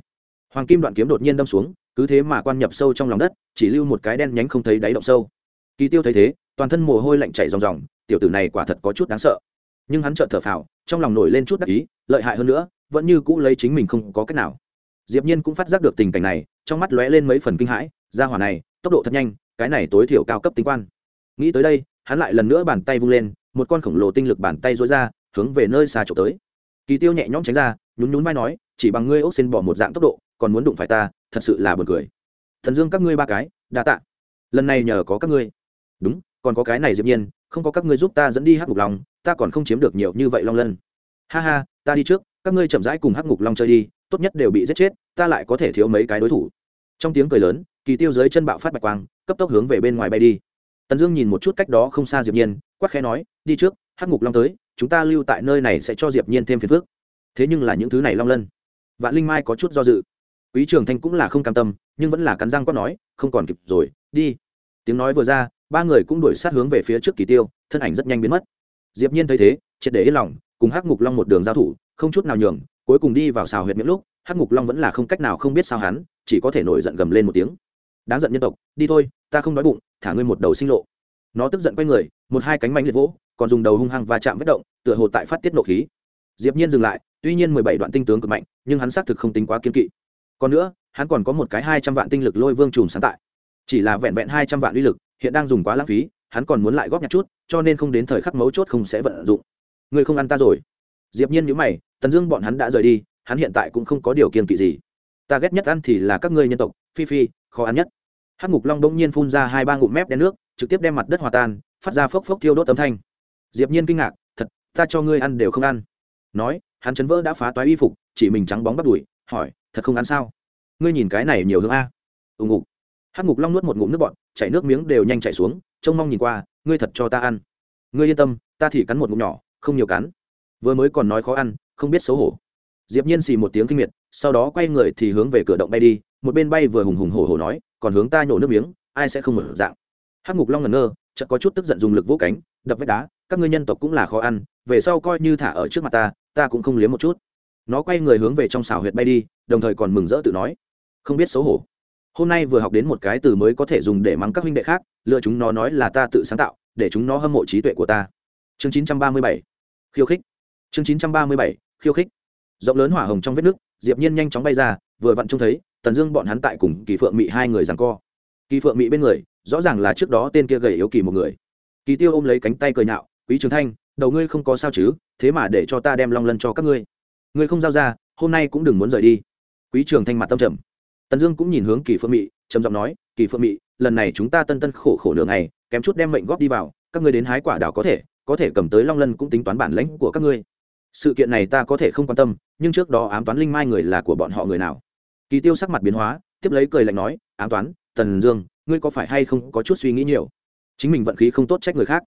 Hoàng kim đoạn kiếm đột nhiên đâm xuống, cứ thế mà quan nhập sâu trong lòng đất, chỉ lưu một cái đen nhánh không thấy đáy động sâu. Kỳ tiêu thấy thế, toàn thân mồ hôi lạnh chảy ròng ròng, tiểu tử này quả thật có chút đáng sợ. Nhưng hắn chợt thở phào, trong lòng nổi lên chút đắc ý, lợi hại hơn nữa, vẫn như cũ lấy chính mình không có cách nào. Diệp nhiên cũng phát giác được tình cảnh này, trong mắt lóe lên mấy phần kinh hãi, gia hỏa này, tốc độ thật nhanh, cái này tối thiểu cao cấp tính quan nghĩ tới đây, hắn lại lần nữa bàn tay vung lên, một con khổng lồ tinh lực bàn tay duỗi ra, hướng về nơi xa trộm tới. Kỳ tiêu nhẹ nhõm tránh ra, nhún nhún vai nói, chỉ bằng ngươi ốc xin bỏ một dạng tốc độ, còn muốn đụng phải ta, thật sự là buồn cười. Thần dương, các ngươi ba cái, đa tạ. Lần này nhờ có các ngươi. Đúng, còn có cái này diệp nhiên, không có các ngươi giúp ta dẫn đi hắc ngục long, ta còn không chiếm được nhiều như vậy long lân. Ha ha, ta đi trước, các ngươi chậm rãi cùng hắc ngục long chơi đi, tốt nhất đều bị giết chết, ta lại có thể thiếu mấy cái đối thủ. Trong tiếng cười lớn, kỳ tiêu dưới chân bạo phát bạch quang, cấp tốc hướng về bên ngoài bay đi tần dương nhìn một chút cách đó không xa diệp nhiên, quát khẽ nói, đi trước, hắc ngục long tới, chúng ta lưu tại nơi này sẽ cho diệp nhiên thêm phiền phức. Thế nhưng là những thứ này long lân, vạn linh mai có chút do dự. Quý trường thanh cũng là không cam tâm, nhưng vẫn là cắn răng quát nói, không còn kịp rồi, đi. Tiếng nói vừa ra, ba người cũng đuổi sát hướng về phía trước kỳ tiêu, thân ảnh rất nhanh biến mất. Diệp nhiên thấy thế, triệt để yên lòng, cùng hắc ngục long một đường giao thủ, không chút nào nhường, cuối cùng đi vào xào huyệt miệng lúc, hắc ngục long vẫn là không cách nào không biết sao hắn, chỉ có thể nổi giận gầm lên một tiếng. Đáng giận nhân tộc, đi thôi ta không đói bụng, thả ngươi một đầu sinh lộ. Nó tức giận quay người, một hai cánh mánh liệt vỗ, còn dùng đầu hung hăng và chạm vết động, tựa hồ tại phát tiết nộ khí. Diệp nhiên dừng lại, tuy nhiên mười bảy đoạn tinh tướng cực mạnh, nhưng hắn xác thực không tính quá kiên kỵ. Còn nữa, hắn còn có một cái hai trăm vạn tinh lực lôi vương trùm sáng tại. Chỉ là vẹn vẹn hai trăm vạn uy lực, hiện đang dùng quá lãng phí, hắn còn muốn lại góp nhặt chút, cho nên không đến thời khắc mấu chốt không sẽ vận dụng. Ngươi không ăn ta rồi. Diệp nhiên nhíu mày, tần dương bọn hắn đã rời đi, hắn hiện tại cũng không có điều kiên kỵ gì. Ta ghét nhất ăn thì là các ngươi nhân tộc, phi phi, khó ăn nhất hắc ngục long đông nhiên phun ra hai ba ngụm mép đen nước, trực tiếp đem mặt đất hòa tan, phát ra phốc phốc thiêu đốt âm thanh. Diệp nhiên kinh ngạc, thật, ta cho ngươi ăn đều không ăn. Nói, hắn chấn vỡ đã phá toái y phục, chỉ mình trắng bóng bắt đuổi, hỏi, thật không ăn sao? Ngươi nhìn cái này nhiều hương a. Ùng ục hắc ngục long nuốt một ngụm nước bọt, chảy nước miếng đều nhanh chảy xuống, trông mong nhìn qua, ngươi thật cho ta ăn. Ngươi yên tâm, ta thì cắn một ngụm nhỏ, không nhiều cắn. Vừa mới còn nói khó ăn, không biết xấu hổ. Diệp nhiên xì một tiếng kinh miệt, sau đó quay người thì hướng về cửa động bay đi, một bên bay vừa hùng hùng hổ hổ nói còn hướng ta nhổ nước miếng, ai sẽ không mở dạng? Hắc ngục long ngẩn ngơ, chợt có chút tức giận dùng lực vỗ cánh, đập vách đá, các ngươi nhân tộc cũng là khó ăn, về sau coi như thả ở trước mặt ta ta cũng không liếm một chút. Nó quay người hướng về trong xào huyệt bay đi, đồng thời còn mừng rỡ tự nói, không biết xấu hổ. Hôm nay vừa học đến một cái từ mới có thể dùng để mắng các huynh đệ khác lựa chúng nó nói là ta tự sáng tạo, để chúng nó hâm mộ trí tuệ của ta. Chương 937 khiêu khích. Chương 937 khiêu khích. Rộng lớn hỏa hồng trong vết nước, diệp nhiên nhanh chóng bay ra, vừa vặn trông thấy tần dương bọn hắn tại cùng kỳ phượng mị hai người rằng co. Kỳ phượng mị bên người, rõ ràng là trước đó tên kia gầy yếu kỳ một người. Kỳ tiêu ôm lấy cánh tay cười nhạo, quý trường thanh, đầu ngươi không có sao chứ, thế mà để cho ta đem long lân cho các ngươi. Ngươi không giao ra, hôm nay cũng đừng muốn rời đi. Quý trường thanh mặt tâm trầm. Tần dương cũng nhìn hướng kỳ phượng mị, trầm giọng nói, kỳ phượng mị, lần này chúng ta tân tân khổ khổ nửa ngày, kém chút đem mệnh góp đi vào, các ngươi đến hái quả đảo có thể có thể cầm tới long lân cũng tính toán bản lãnh của các ngươi. Sự kiện này ta có thể không quan tâm, nhưng trước đó ám toán linh mai người là của bọn họ người nào? Kỳ tiêu sắc mặt biến hóa, tiếp lấy cười lạnh nói, ám toán, tần dương, ngươi có phải hay không có chút suy nghĩ nhiều? Chính mình vận khí không tốt trách người khác.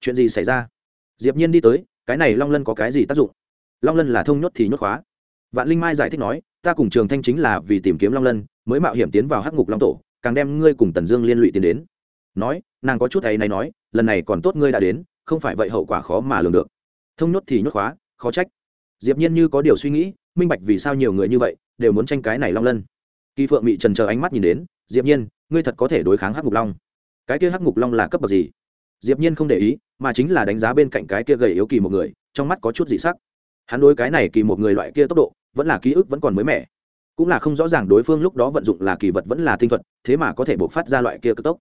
Chuyện gì xảy ra? Diệp nhiên đi tới, cái này long lân có cái gì tác dụng? Long lân là thông nhốt thì nhốt khóa. Vạn linh mai giải thích nói, ta cùng trường thanh chính là vì tìm kiếm long lân, mới mạo hiểm tiến vào hắc ngục long tổ, càng đem ngươi cùng tần dương liên lụy tiến đến. Nói, nàng có chút ấy này nói, lần này còn tốt ngươi đã đến, không phải vậy hậu quả khó mà lường được. Thông nhốt thì nhốt khóa, khó trách. Diệp nhiên như có điều suy nghĩ minh bạch vì sao nhiều người như vậy đều muốn tranh cái này long lân. Kỳ phượng mị trần chờ ánh mắt nhìn đến, diệp nhiên, ngươi thật có thể đối kháng hắc ngục long? Cái kia hắc ngục long là cấp bậc gì? Diệp nhiên không để ý, mà chính là đánh giá bên cạnh cái kia gầy yếu kỳ một người, trong mắt có chút dị sắc. Hắn đối cái này kỳ một người loại kia tốc độ, vẫn là ký ức vẫn còn mới mẻ. Cũng là không rõ ràng đối phương lúc đó vận dụng là kỳ vật vẫn là tinh thuật, thế mà có thể bộc phát ra loại kia cực tốc.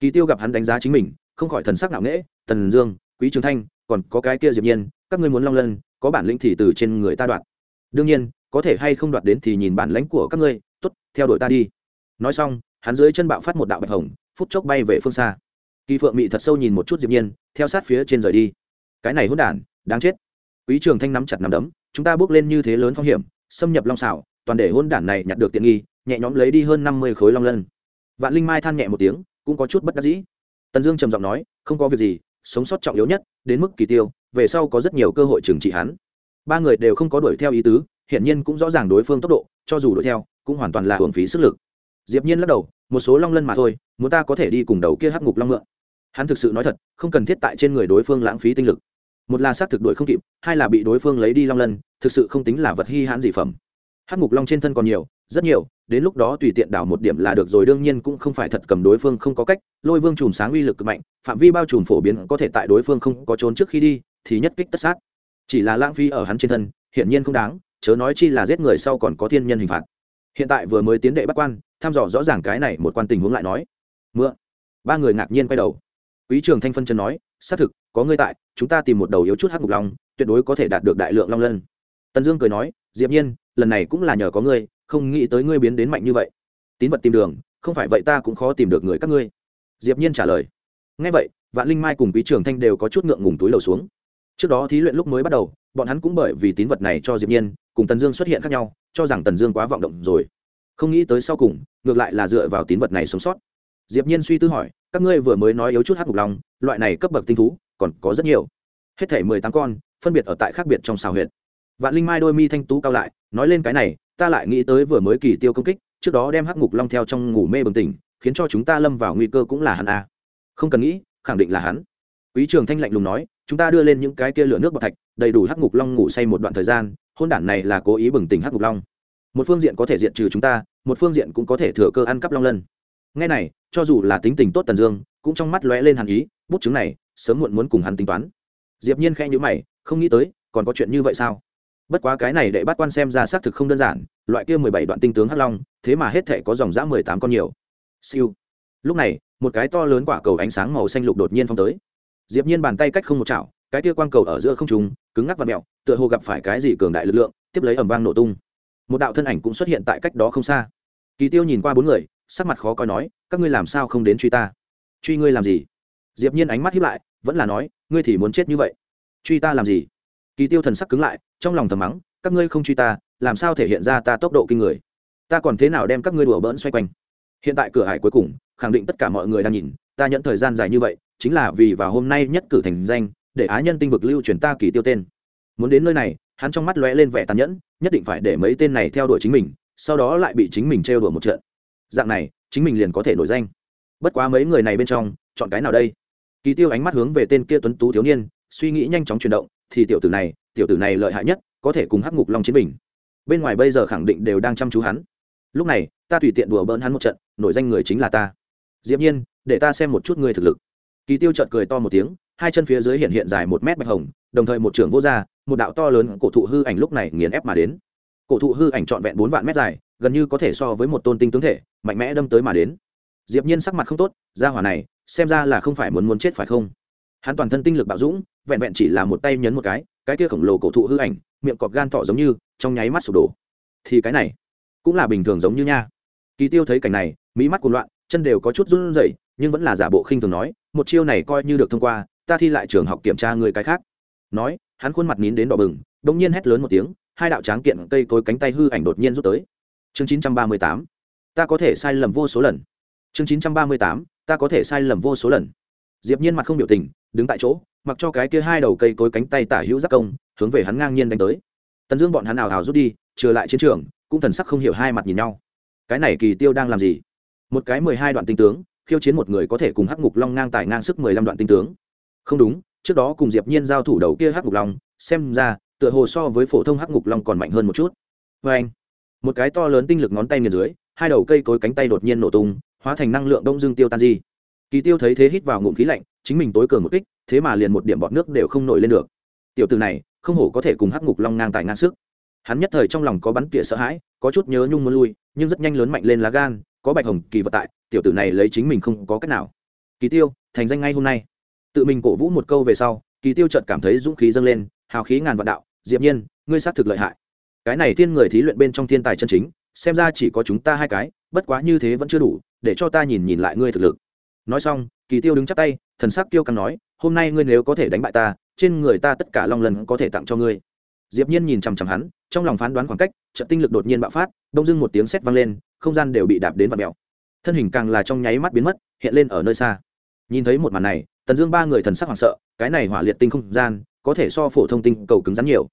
Kỳ tiêu gặp hắn đánh giá chính mình, không khỏi thần sắc ngạo nghễ tần dương, quý trường thanh, còn có cái kia diệp nhiên, các ngươi muốn long lân, có bản lĩnh thì từ trên người ta đoạt đương nhiên, có thể hay không đoạt đến thì nhìn bản lãnh của các ngươi, tốt, theo đuổi ta đi. Nói xong, hắn dưới chân bạo phát một đạo bạch hồng, phút chốc bay về phương xa. Kỳ phượng mị thật sâu nhìn một chút diệp nhiên, theo sát phía trên rời đi. Cái này hỗn đản, đáng chết. Quý trường thanh nắm chặt nắm đấm, chúng ta bước lên như thế lớn phong hiểm, xâm nhập long xảo toàn để hỗn đản này nhặt được tiện nghi, nhẹ nhõm lấy đi hơn năm mươi khối long lân. Vạn linh mai than nhẹ một tiếng, cũng có chút bất đắc dĩ. Tần dương trầm giọng nói, không có việc gì, sống sót trọng yếu nhất, đến mức kỳ tiêu, về sau có rất nhiều cơ hội trừng trị hắn ba người đều không có đuổi theo ý tứ, hiển nhiên cũng rõ ràng đối phương tốc độ, cho dù đuổi theo, cũng hoàn toàn là hưởng phí sức lực. Diệp nhiên lắc đầu, một số long lân mà thôi, muốn ta có thể đi cùng đầu kia hắc ngục long mượn. Hắn thực sự nói thật, không cần thiết tại trên người đối phương lãng phí tinh lực. Một là xác thực đuổi không kịp, hai là bị đối phương lấy đi long lân, thực sự không tính là vật hi hãn dị phẩm. Hắc ngục long trên thân còn nhiều, rất nhiều, đến lúc đó tùy tiện đảo một điểm là được rồi, đương nhiên cũng không phải thật cầm đối phương không có cách, lôi vương chùm sáng uy lực cực mạnh, phạm vi bao trùm phổ biến có thể tại đối phương không có trốn trước khi đi, thì nhất kích tất sát chỉ là lãng phí ở hắn trên thân, hiển nhiên không đáng, chớ nói chi là giết người sau còn có thiên nhân hình phạt. Hiện tại vừa mới tiến đệ bắt quan, thăm dò rõ ràng cái này một quan tình huống lại nói. Mượn. Ba người ngạc nhiên quay đầu. Quý trường thanh phân chân nói, xác thực, có ngươi tại, chúng ta tìm một đầu yếu chút hắc mục long, tuyệt đối có thể đạt được đại lượng long lân. Tần dương cười nói, diệp nhiên, lần này cũng là nhờ có ngươi, không nghĩ tới ngươi biến đến mạnh như vậy. Tín vật tìm đường, không phải vậy ta cũng khó tìm được người các ngươi. Diệp nhiên trả lời. Nghe vậy, vạn linh mai cùng quý trường thanh đều có chút ngượng ngùng túi lầu xuống trước đó thí luyện lúc mới bắt đầu, bọn hắn cũng bởi vì tín vật này cho diệp nhiên, cùng tần dương xuất hiện khác nhau, cho rằng tần dương quá vọng động rồi. Không nghĩ tới sau cùng, ngược lại là dựa vào tín vật này sống sót. Diệp nhiên suy tư hỏi, các ngươi vừa mới nói yếu chút hắc ngục long, loại này cấp bậc tinh thú, còn có rất nhiều. Hết thể mười tám con, phân biệt ở tại khác biệt trong xào huyệt. Vạn linh mai đôi mi thanh tú cao lại, nói lên cái này, ta lại nghĩ tới vừa mới kỳ tiêu công kích, trước đó đem hắc ngục long theo trong ngủ mê bừng tỉnh, khiến cho chúng ta lâm vào nguy cơ cũng là hắn à. không cần nghĩ, khẳng định là hắn. Quý trường thanh lạnh lùng nói chúng ta đưa lên những cái kia lửa nước bọt thạch, đầy đủ hắc ngục long ngủ say một đoạn thời gian, hôn đản này là cố ý bừng tỉnh hắc ngục long. Một phương diện có thể diện trừ chúng ta, một phương diện cũng có thể thừa cơ ăn cắp long lân. Ngay này, cho dù là tính tình tốt tần dương, cũng trong mắt lóe lên hàn ý, bút chứng này, sớm muộn muốn cùng hắn tính toán. Diệp nhiên khẽ nhíu mày, không nghĩ tới, còn có chuyện như vậy sao? Bất quá cái này đệ bắt quan xem ra xác thực không đơn giản, loại kia mười bảy đoạn tinh tướng hắc long, thế mà hết thể có dòng dã mười tám con nhiều. Siêu. Lúc này, một cái to lớn quả cầu ánh sáng màu xanh lục đột nhiên phong tới diệp nhiên bàn tay cách không một chảo, cái tia quang cầu ở giữa không trung, cứng ngắc và mèo tựa hồ gặp phải cái gì cường đại lực lượng, tiếp lấy ầm vang nổ tung. Một đạo thân ảnh cũng xuất hiện tại cách đó không xa. Kỳ tiêu nhìn qua bốn người, sắc mặt khó coi nói, các ngươi làm sao không đến truy ta? Truy ngươi làm gì? Diệp nhiên ánh mắt hiếp lại, vẫn là nói, ngươi thì muốn chết như vậy? Truy ta làm gì? Kỳ tiêu thần sắc cứng lại, trong lòng thầm mắng, các ngươi không truy ta, làm sao thể hiện ra ta tốc độ kinh người? Ta còn thế nào đem các ngươi đùa bỡn xoay quanh? Hiện tại cửa hải cuối cùng, khẳng định tất cả mọi người đang nhìn, ta nhận thời gian dài như vậy chính là vì vào hôm nay nhất cử thành danh, để á nhân tinh vực lưu truyền ta kỳ tiêu tên. Muốn đến nơi này, hắn trong mắt lóe lên vẻ tàn nhẫn, nhất định phải để mấy tên này theo đuổi chính mình, sau đó lại bị chính mình trêu đùa một trận. Dạng này, chính mình liền có thể nổi danh. Bất quá mấy người này bên trong, chọn cái nào đây? Kỳ tiêu ánh mắt hướng về tên kia tuấn tú thiếu niên, suy nghĩ nhanh chóng chuyển động, thì tiểu tử này, tiểu tử này lợi hại nhất, có thể cùng hắc ngục long chiến bình. Bên ngoài bây giờ khẳng định đều đang chăm chú hắn. Lúc này, ta tùy tiện đùa bỡn hắn một trận, nổi danh người chính là ta. Diệp nhiên, để ta xem một chút ngươi thực lực kỳ tiêu chợt cười to một tiếng, hai chân phía dưới hiện hiện dài một mét bạch hồng, đồng thời một trường vô ra, một đạo to lớn cổ thụ hư ảnh lúc này nghiền ép mà đến. Cổ thụ hư ảnh trọn vẹn bốn vạn mét dài, gần như có thể so với một tôn tinh tướng thể, mạnh mẽ đâm tới mà đến. Diệp nhiên sắc mặt không tốt, gia hỏa này, xem ra là không phải muốn muốn chết phải không? Hắn toàn thân tinh lực bạo dũng, vẹn vẹn chỉ là một tay nhấn một cái cái kia khổng lồ cổ thụ hư ảnh, miệng cọp gan thọ giống như, trong nháy mắt sụp đổ. Thì cái này, cũng là bình thường giống như nha. Kỳ tiêu thấy cảnh này mỹ mắt cuồng loạn, chân đều có chút run rẩy nhưng vẫn là giả bộ khinh thường nói, một chiêu này coi như được thông qua, ta thi lại trường học kiểm tra người cái khác. Nói, hắn khuôn mặt nín đến đỏ bừng đống nhiên hét lớn một tiếng, hai đạo tráng kiện cây cối cánh tay hư ảnh đột nhiên rút tới. Chương 938 ta có thể sai lầm vô số lần. Chương 938 ta có thể sai lầm vô số lần. Diệp nhiên mặt không biểu tình, đứng tại chỗ, mặc cho cái kia hai đầu cây cối cánh tay tả hữu giác công, hướng về hắn ngang nhiên đánh tới. Tần dương bọn hắn ảo ảo rút đi, trở lại chiến trường, cũng thần sắc không hiểu hai mặt nhìn nhau. Cái này kỳ tiêu đang làm gì? Một cái mười hai đoạn tinh tướng khiêu chiến một người có thể cùng hắc ngục long ngang tài ngang sức mười lăm đoạn tinh tướng. Không đúng, trước đó cùng diệp nhiên giao thủ đầu kia hắc ngục long, xem ra, tựa hồ so với phổ thông hắc ngục long còn mạnh hơn một chút. Vê anh, một cái to lớn tinh lực ngón tay nghiền dưới, hai đầu cây cối cánh tay đột nhiên nổ tung, hóa thành năng lượng đông dương tiêu tan di. Kỳ tiêu thấy thế hít vào ngụm khí lạnh, chính mình tối cường một kích, thế mà liền một điểm bọt nước đều không nổi lên được. Tiểu từ này, không hổ có thể cùng hắc ngục long ngang tài ngang sức. Hắn nhất thời trong lòng có bắn tỉa sợ hãi, có chút nhớ nhung muốn lui, nhưng rất nhanh lớn mạnh lên lá gan, có bạch hồng kỳ vật tại tiểu tử này lấy chính mình không có cách nào. Kỳ tiêu, thành danh ngay hôm nay. Tự mình cổ vũ một câu về sau, kỳ tiêu chợt cảm thấy dũng khí dâng lên, hào khí ngàn vạn đạo, diệp nhiên, ngươi xác thực lợi hại. Cái này thiên người thí luyện bên trong thiên tài chân chính, xem ra chỉ có chúng ta hai cái, bất quá như thế vẫn chưa đủ, để cho ta nhìn nhìn lại ngươi thực lực. Nói xong, kỳ tiêu đứng chắp tay, thần sắc tiêu căng nói, hôm nay ngươi nếu có thể đánh bại ta, trên người ta tất cả long lần có thể tặng cho ngươi. Diệp nhiên nhìn chằm chằm hắn, trong lòng phán đoán khoảng cách trận tinh lực đột nhiên bạo phát, đông dưng một tiếng sét vang lên, không gian đều bị đạp đến vặn mèo thân hình càng là trong nháy mắt biến mất, hiện lên ở nơi xa. Nhìn thấy một màn này, tần dương ba người thần sắc hoảng sợ, cái này hỏa liệt tinh không gian, có thể so phổ thông tinh cầu cứng rắn nhiều.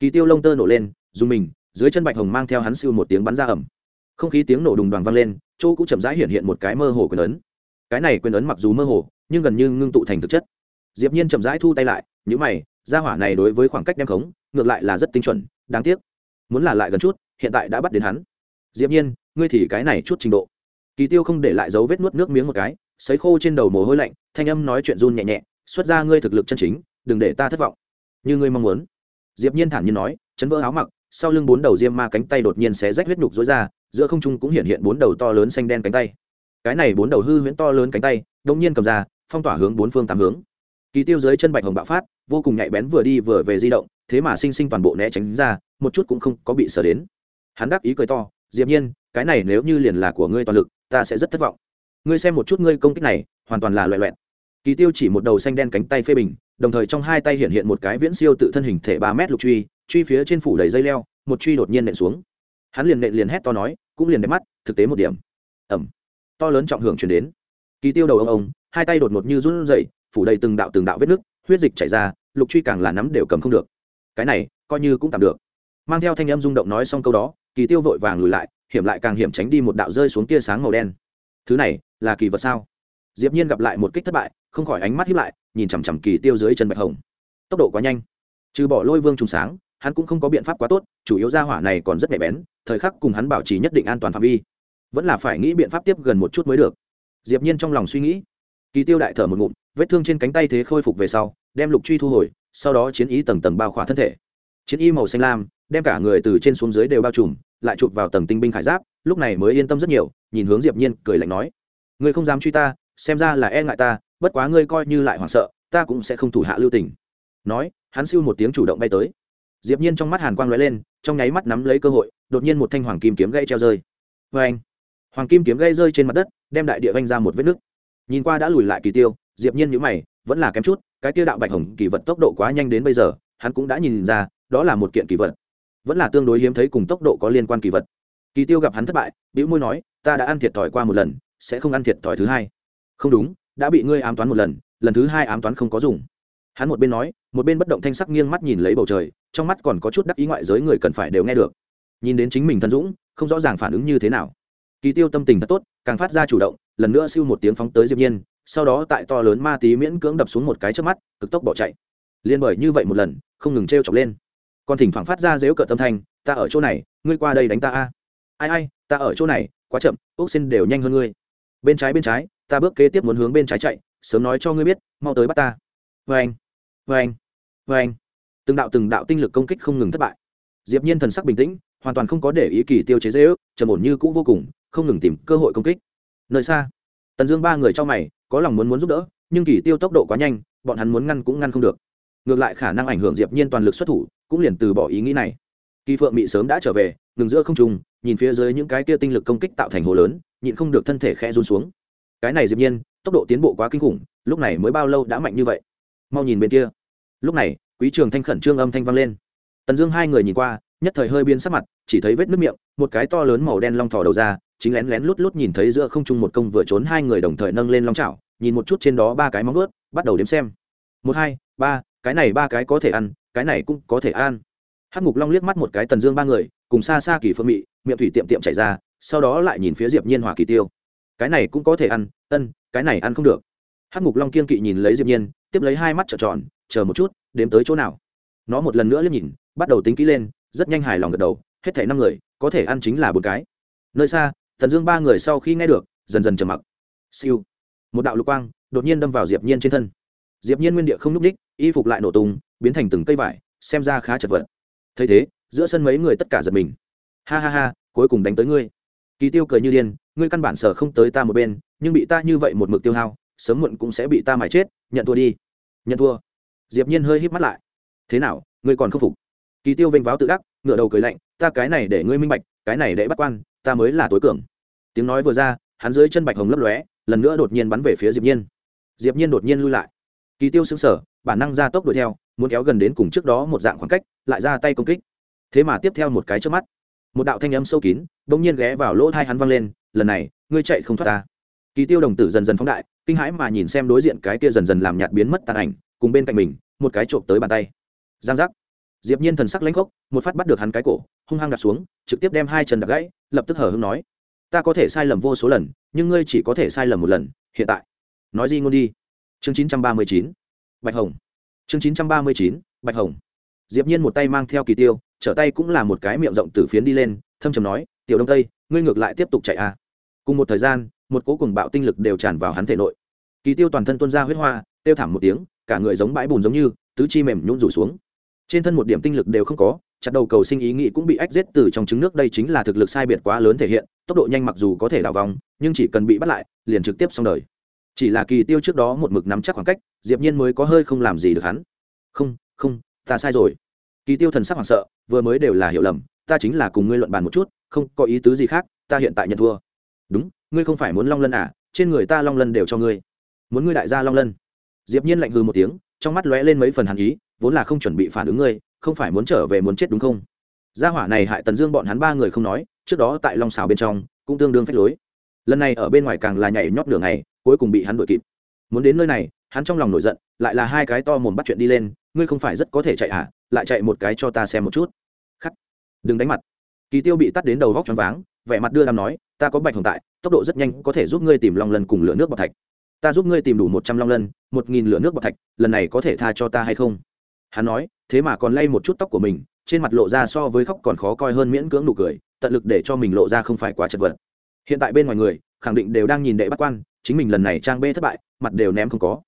Kỳ tiêu lông tơ nổ lên, dùng mình, dưới chân bạch hồng mang theo hắn siêu một tiếng bắn ra ẩm không khí tiếng nổ đùng đoàn vang lên, chỗ cũng chậm rãi hiện hiện một cái mơ hồ quyền ấn. Cái này quyền ấn mặc dù mơ hồ, nhưng gần như ngưng tụ thành thực chất. Diệp nhiên chậm rãi thu tay lại những mày, gia hỏa này đối với khoảng cách đem khống, ngược lại là rất tinh chuẩn, đáng tiếc. Muốn là lại gần chút, hiện tại đã bắt đến hắn. Diệp nhiên, ngươi thì cái này chút trình độ kỳ tiêu không để lại dấu vết nuốt nước miếng một cái, sấy khô trên đầu mồ hôi lạnh, thanh âm nói chuyện run nhẹ nhẹ, xuất ra ngươi thực lực chân chính, đừng để ta thất vọng. Như ngươi mong muốn. Diệp nhiên thản nhiên nói, chấn vỡ áo mặc, sau lưng bốn đầu diêm ma cánh tay đột nhiên xé rách huyết nhục rối ra, giữa không trung cũng hiện hiện bốn đầu to lớn xanh đen cánh tay. Cái này bốn đầu hư huyễn to lớn cánh tay, đột nhiên cầm ra, phong tỏa hướng bốn phương tám hướng. Kỳ tiêu dưới chân bạch hồng bạo phát, vô cùng nhạy bén vừa đi vừa về di động, thế mà sinh sinh toàn bộ né tránh ra, một chút cũng không có bị sở đến. Hắn đáp ý cười to, diệp nhiên, cái này nếu như liền là của ngươi toàn lực ta sẽ rất thất vọng. Ngươi xem một chút ngươi công kích này, hoàn toàn là loẹ loẹt. Kỳ tiêu chỉ một đầu xanh đen cánh tay phê bình, đồng thời trong hai tay hiện hiện một cái viễn siêu tự thân hình thể ba mét lục truy truy phía trên phủ đầy dây leo, một truy đột nhiên nện xuống. Hắn liền nện liền hét to nói, cũng liền đẹp mắt, thực tế một điểm. Ẩm to lớn trọng hưởng chuyển đến. Kỳ tiêu đầu ông ông, hai tay đột ngột như run rẩy, phủ đầy từng đạo từng đạo vết nước huyết dịch chảy ra, lục truy càng là nắm đều cầm không được. Cái này, coi như cũng tạm được. Mang theo thanh âm rung động nói xong câu đó, kỳ tiêu vội vàng lùi lại hiểm lại càng hiểm tránh đi một đạo rơi xuống tia sáng màu đen. Thứ này là kỳ vật sao? Diệp nhiên gặp lại một kích thất bại, không khỏi ánh mắt hiếp lại, nhìn chằm chằm kỳ tiêu dưới chân bạch hồng. Tốc độ quá nhanh. Trừ bỏ lôi vương trùng sáng, hắn cũng không có biện pháp quá tốt, chủ yếu gia hỏa này còn rất nhạy bén, thời khắc cùng hắn bảo trì nhất định an toàn phạm vi. Vẫn là phải nghĩ biện pháp tiếp gần một chút mới được. Diệp nhiên trong lòng suy nghĩ, kỳ tiêu đại thở một ngụm, vết thương trên cánh tay thế khôi phục về sau, đem lục truy thu hồi, sau đó chiến ý tầng tầng bao khỏa thân thể. Chiến y màu xanh lam, đem cả người từ trên xuống dưới đều bao trùm lại chụp vào tầng tinh binh khải giáp, lúc này mới yên tâm rất nhiều, nhìn hướng diệp nhiên, cười lạnh nói, ngươi không dám truy ta, xem ra là e ngại ta, bất quá ngươi coi như lại hoảng sợ, ta cũng sẽ không thủ hạ lưu tình. Nói, hắn siêu một tiếng chủ động bay tới. Diệp nhiên trong mắt hàn quang lóe lên, trong nháy mắt nắm lấy cơ hội, đột nhiên một thanh hoàng kim kiếm gãy treo rơi. Với anh hoàng kim kiếm gãy rơi trên mặt đất, đem đại địa vanh ra một vết nứt. Nhìn qua đã lùi lại kỳ tiêu, diệp nhiên nhíu mày, vẫn là kém chút, cái tiêu đạo bạch hồng kỳ vật tốc độ quá nhanh đến bây giờ, hắn cũng đã nhìn ra, đó là một kiện kỳ vật vẫn là tương đối hiếm thấy cùng tốc độ có liên quan kỳ vật. Kỳ tiêu gặp hắn thất bại, bĩu môi nói, ta đã ăn thiệt thòi qua một lần, sẽ không ăn thiệt thòi thứ hai. Không đúng, đã bị ngươi ám toán một lần lần thứ hai ám toán không có dùng. Hắn một bên nói, một bên bất động thanh sắc nghiêng mắt nhìn lấy bầu trời, trong mắt còn có chút đắc ý ngoại giới người cần phải đều nghe được. Nhìn đến chính mình thân dũng, không rõ ràng phản ứng như thế nào. Kỳ tiêu tâm tình thật tốt, càng phát ra chủ động, lần nữa siêu một tiếng phóng tới diệp nhiên, sau đó tại to lớn ma tí miễn cưỡng đập xuống một cái trước mắt, cực tốc bỏ chạy. Liên bởi như vậy một lần, không ngừng treo chọc lên còn thỉnh thoảng phát ra dếu cợt tâm thanh, ta ở chỗ này, ngươi qua đây đánh ta a. Ai ai, ta ở chỗ này, quá chậm, ốc xin đều nhanh hơn ngươi. Bên trái bên trái, ta bước kế tiếp muốn hướng bên trái chạy, sớm nói cho ngươi biết, mau tới bắt ta. Vê anh vê anh vê anh từng đạo từng đạo tinh lực công kích không ngừng thất bại. Diệp nhiên thần sắc bình tĩnh, hoàn toàn không có để ý kỳ tiêu chế dễ ước, trầm ổn như cũ vô cùng, không ngừng tìm cơ hội công kích. Nơi xa. Tần dương ba người cho mày, có lòng muốn muốn giúp đỡ, nhưng kỳ tiêu tốc độ quá nhanh, bọn hắn muốn ngăn cũng ngăn không được ngược lại khả năng ảnh hưởng diệp nhiên toàn lực xuất thủ, cũng liền từ bỏ ý nghĩ này. Kỳ phượng mị sớm đã trở về, ngừng giữa không trung, nhìn phía dưới những cái kia tinh lực công kích tạo thành hồ lớn, nhịn không được thân thể khẽ run xuống. Cái này diệp nhiên, tốc độ tiến bộ quá kinh khủng, lúc này mới bao lâu đã mạnh như vậy? Mau nhìn bên kia. Lúc này, quý trường thanh khẩn trương âm thanh vang lên. Tần dương hai người nhìn qua, nhất thời hơi biến sắc mặt, chỉ thấy vết nước miệng, một cái to lớn màu đen long thò đầu ra, chính lén lén lút lút nhìn thấy giữa không trung một công vừa trốn hai người đồng thời nâng lên long chảo, nhìn một chút trên đó ba cái móng vuốt, bắt đầu đếm xem. Một, hai, ba cái này ba cái có thể ăn, cái này cũng có thể ăn. Hắc ngục long liếc mắt một cái tần dương ba người, cùng xa xa kỳ phương mị, miệng thủy tiệm tiệm chảy ra, sau đó lại nhìn phía diệp nhiên hỏa kỳ tiêu. Cái này cũng có thể ăn, ân, cái này ăn không được. Hắc ngục long kiên kỵ nhìn lấy diệp nhiên, tiếp lấy hai mắt trợn tròn, chờ một chút, đếm tới chỗ nào. Nó một lần nữa liếc nhìn, bắt đầu tính kỹ lên, rất nhanh hài lòng gật đầu, hết thảy năm người, có thể ăn chính là bốn cái. Nơi xa, tần dương ba người sau khi nghe được, dần dần trầm mặc. Siêu. Một đạo lục quang, đột nhiên đâm vào diệp nhiên trên thân diệp nhiên nguyên địa không núc đích, y phục lại nổ tung biến thành từng cây vải xem ra khá chật vật. thấy thế giữa sân mấy người tất cả giật mình. ha ha ha cuối cùng đánh tới ngươi. kỳ tiêu cười như điên ngươi căn bản sở không tới ta một bên nhưng bị ta như vậy một mực tiêu hao sớm muộn cũng sẽ bị ta mải chết nhận thua đi. nhận thua. diệp nhiên hơi híp mắt lại. thế nào ngươi còn không phục? kỳ tiêu vênh váo tự đắc ngửa đầu cười lạnh ta cái này để ngươi minh bạch cái này để bắt quan ta mới là tối cường. tiếng nói vừa ra hắn dưới chân bạch hồng lấp lóe lần nữa đột nhiên bắn về phía diệp nhiên. diệp nhiên đột nhiên lui lại kỳ tiêu xứng sở bản năng ra tốc đuổi theo, muốn kéo gần đến cùng trước đó một dạng khoảng cách, lại ra tay công kích. Thế mà tiếp theo một cái trước mắt, một đạo thanh âm sâu kín, bỗng nhiên ghé vào lỗ tai hắn vang lên, lần này, ngươi chạy không thoát ta. Kỳ tiêu đồng tử dần dần phóng đại, kinh hãi mà nhìn xem đối diện cái kia dần dần làm nhạt biến mất tàn ảnh, cùng bên cạnh mình, một cái trộm tới bàn tay. Giang giác. Diệp nhiên thần sắc lãnh khốc, một phát bắt được hắn cái cổ, hung hăng đặt xuống, trực tiếp đem hai chân đặt gãy, lập tức hở hững nói, ta có thể sai lầm vô số lần, nhưng ngươi chỉ có thể sai lầm một lần, hiện tại. Nói gì ngôn đi chương 939 bạch hồng. Chương 939 bạch hồng. Diệp nhiên một tay mang theo kỳ tiêu, trở tay cũng là một cái miệng rộng từ phiến đi lên, thâm trầm nói, tiểu đông tây, ngươi ngược lại tiếp tục chạy à? Cùng một thời gian, một cố cùng bạo tinh lực đều tràn vào hắn thể nội. Kỳ tiêu toàn thân tuôn ra huyết hoa tiêu thảm một tiếng, cả người giống bãi bùn giống như, tứ chi mềm nhũn rủ xuống. Trên thân một điểm tinh lực đều không có, chặt đầu cầu sinh ý nghĩ cũng bị ách giết từ trong trứng nước, đây chính là thực lực sai biệt quá lớn thể hiện, tốc độ nhanh mặc dù có thể đảo vòng, nhưng chỉ cần bị bắt lại, liền trực tiếp xong đời chỉ là kỳ tiêu trước đó một mực nắm chắc khoảng cách, diệp nhiên mới có hơi không làm gì được hắn. Không không, ta sai rồi. Kỳ tiêu thần sắc hoảng sợ, vừa mới đều là hiểu lầm, ta chính là cùng ngươi luận bàn một chút, không có ý tứ gì khác, ta hiện tại nhận thua. Đúng, ngươi không phải muốn long lân à trên người ta long lân đều cho ngươi. Muốn ngươi đại gia long lân. Diệp nhiên lạnh hừ một tiếng, trong mắt lóe lên mấy phần hàn ý, vốn là không chuẩn bị phản ứng ngươi, không phải muốn trở về muốn chết đúng không? Gia hỏa này hại tần dương bọn hắn ba người không nói, trước đó tại long xào bên trong, cũng tương đương phách lối lần này ở bên ngoài càng là nhảy nhót nửa này cuối cùng bị hắn đuổi kịp. Muốn đến nơi này, hắn trong lòng nổi giận, lại là hai cái to mồm bắt chuyện đi lên, ngươi không phải rất có thể chạy à lại chạy một cái cho ta xem một chút. Khắc. Đừng đánh mặt. Kỳ tiêu bị tắt đến đầu vóc choáng váng, vẻ mặt đưa làm nói, ta có bạch hồng tại, tốc độ rất nhanh, có thể giúp ngươi tìm long lân cùng lửa nước bọc thạch. Ta giúp ngươi tìm đủ một trăm long lân, một nghìn lửa nước bọc thạch, lần này có thể tha cho ta hay không? Hắn nói, thế mà còn lay một chút tóc của mình, trên mặt lộ ra so với khóc còn khó coi hơn miễn cưỡng nụ cười, tận lực để cho mình lộ ra không phải quá chật vật hiện tại bên ngoài người, khẳng định đều đang nhìn đệ bắt quan, chính mình lần này trang bê thất bại, mặt đều ném không có.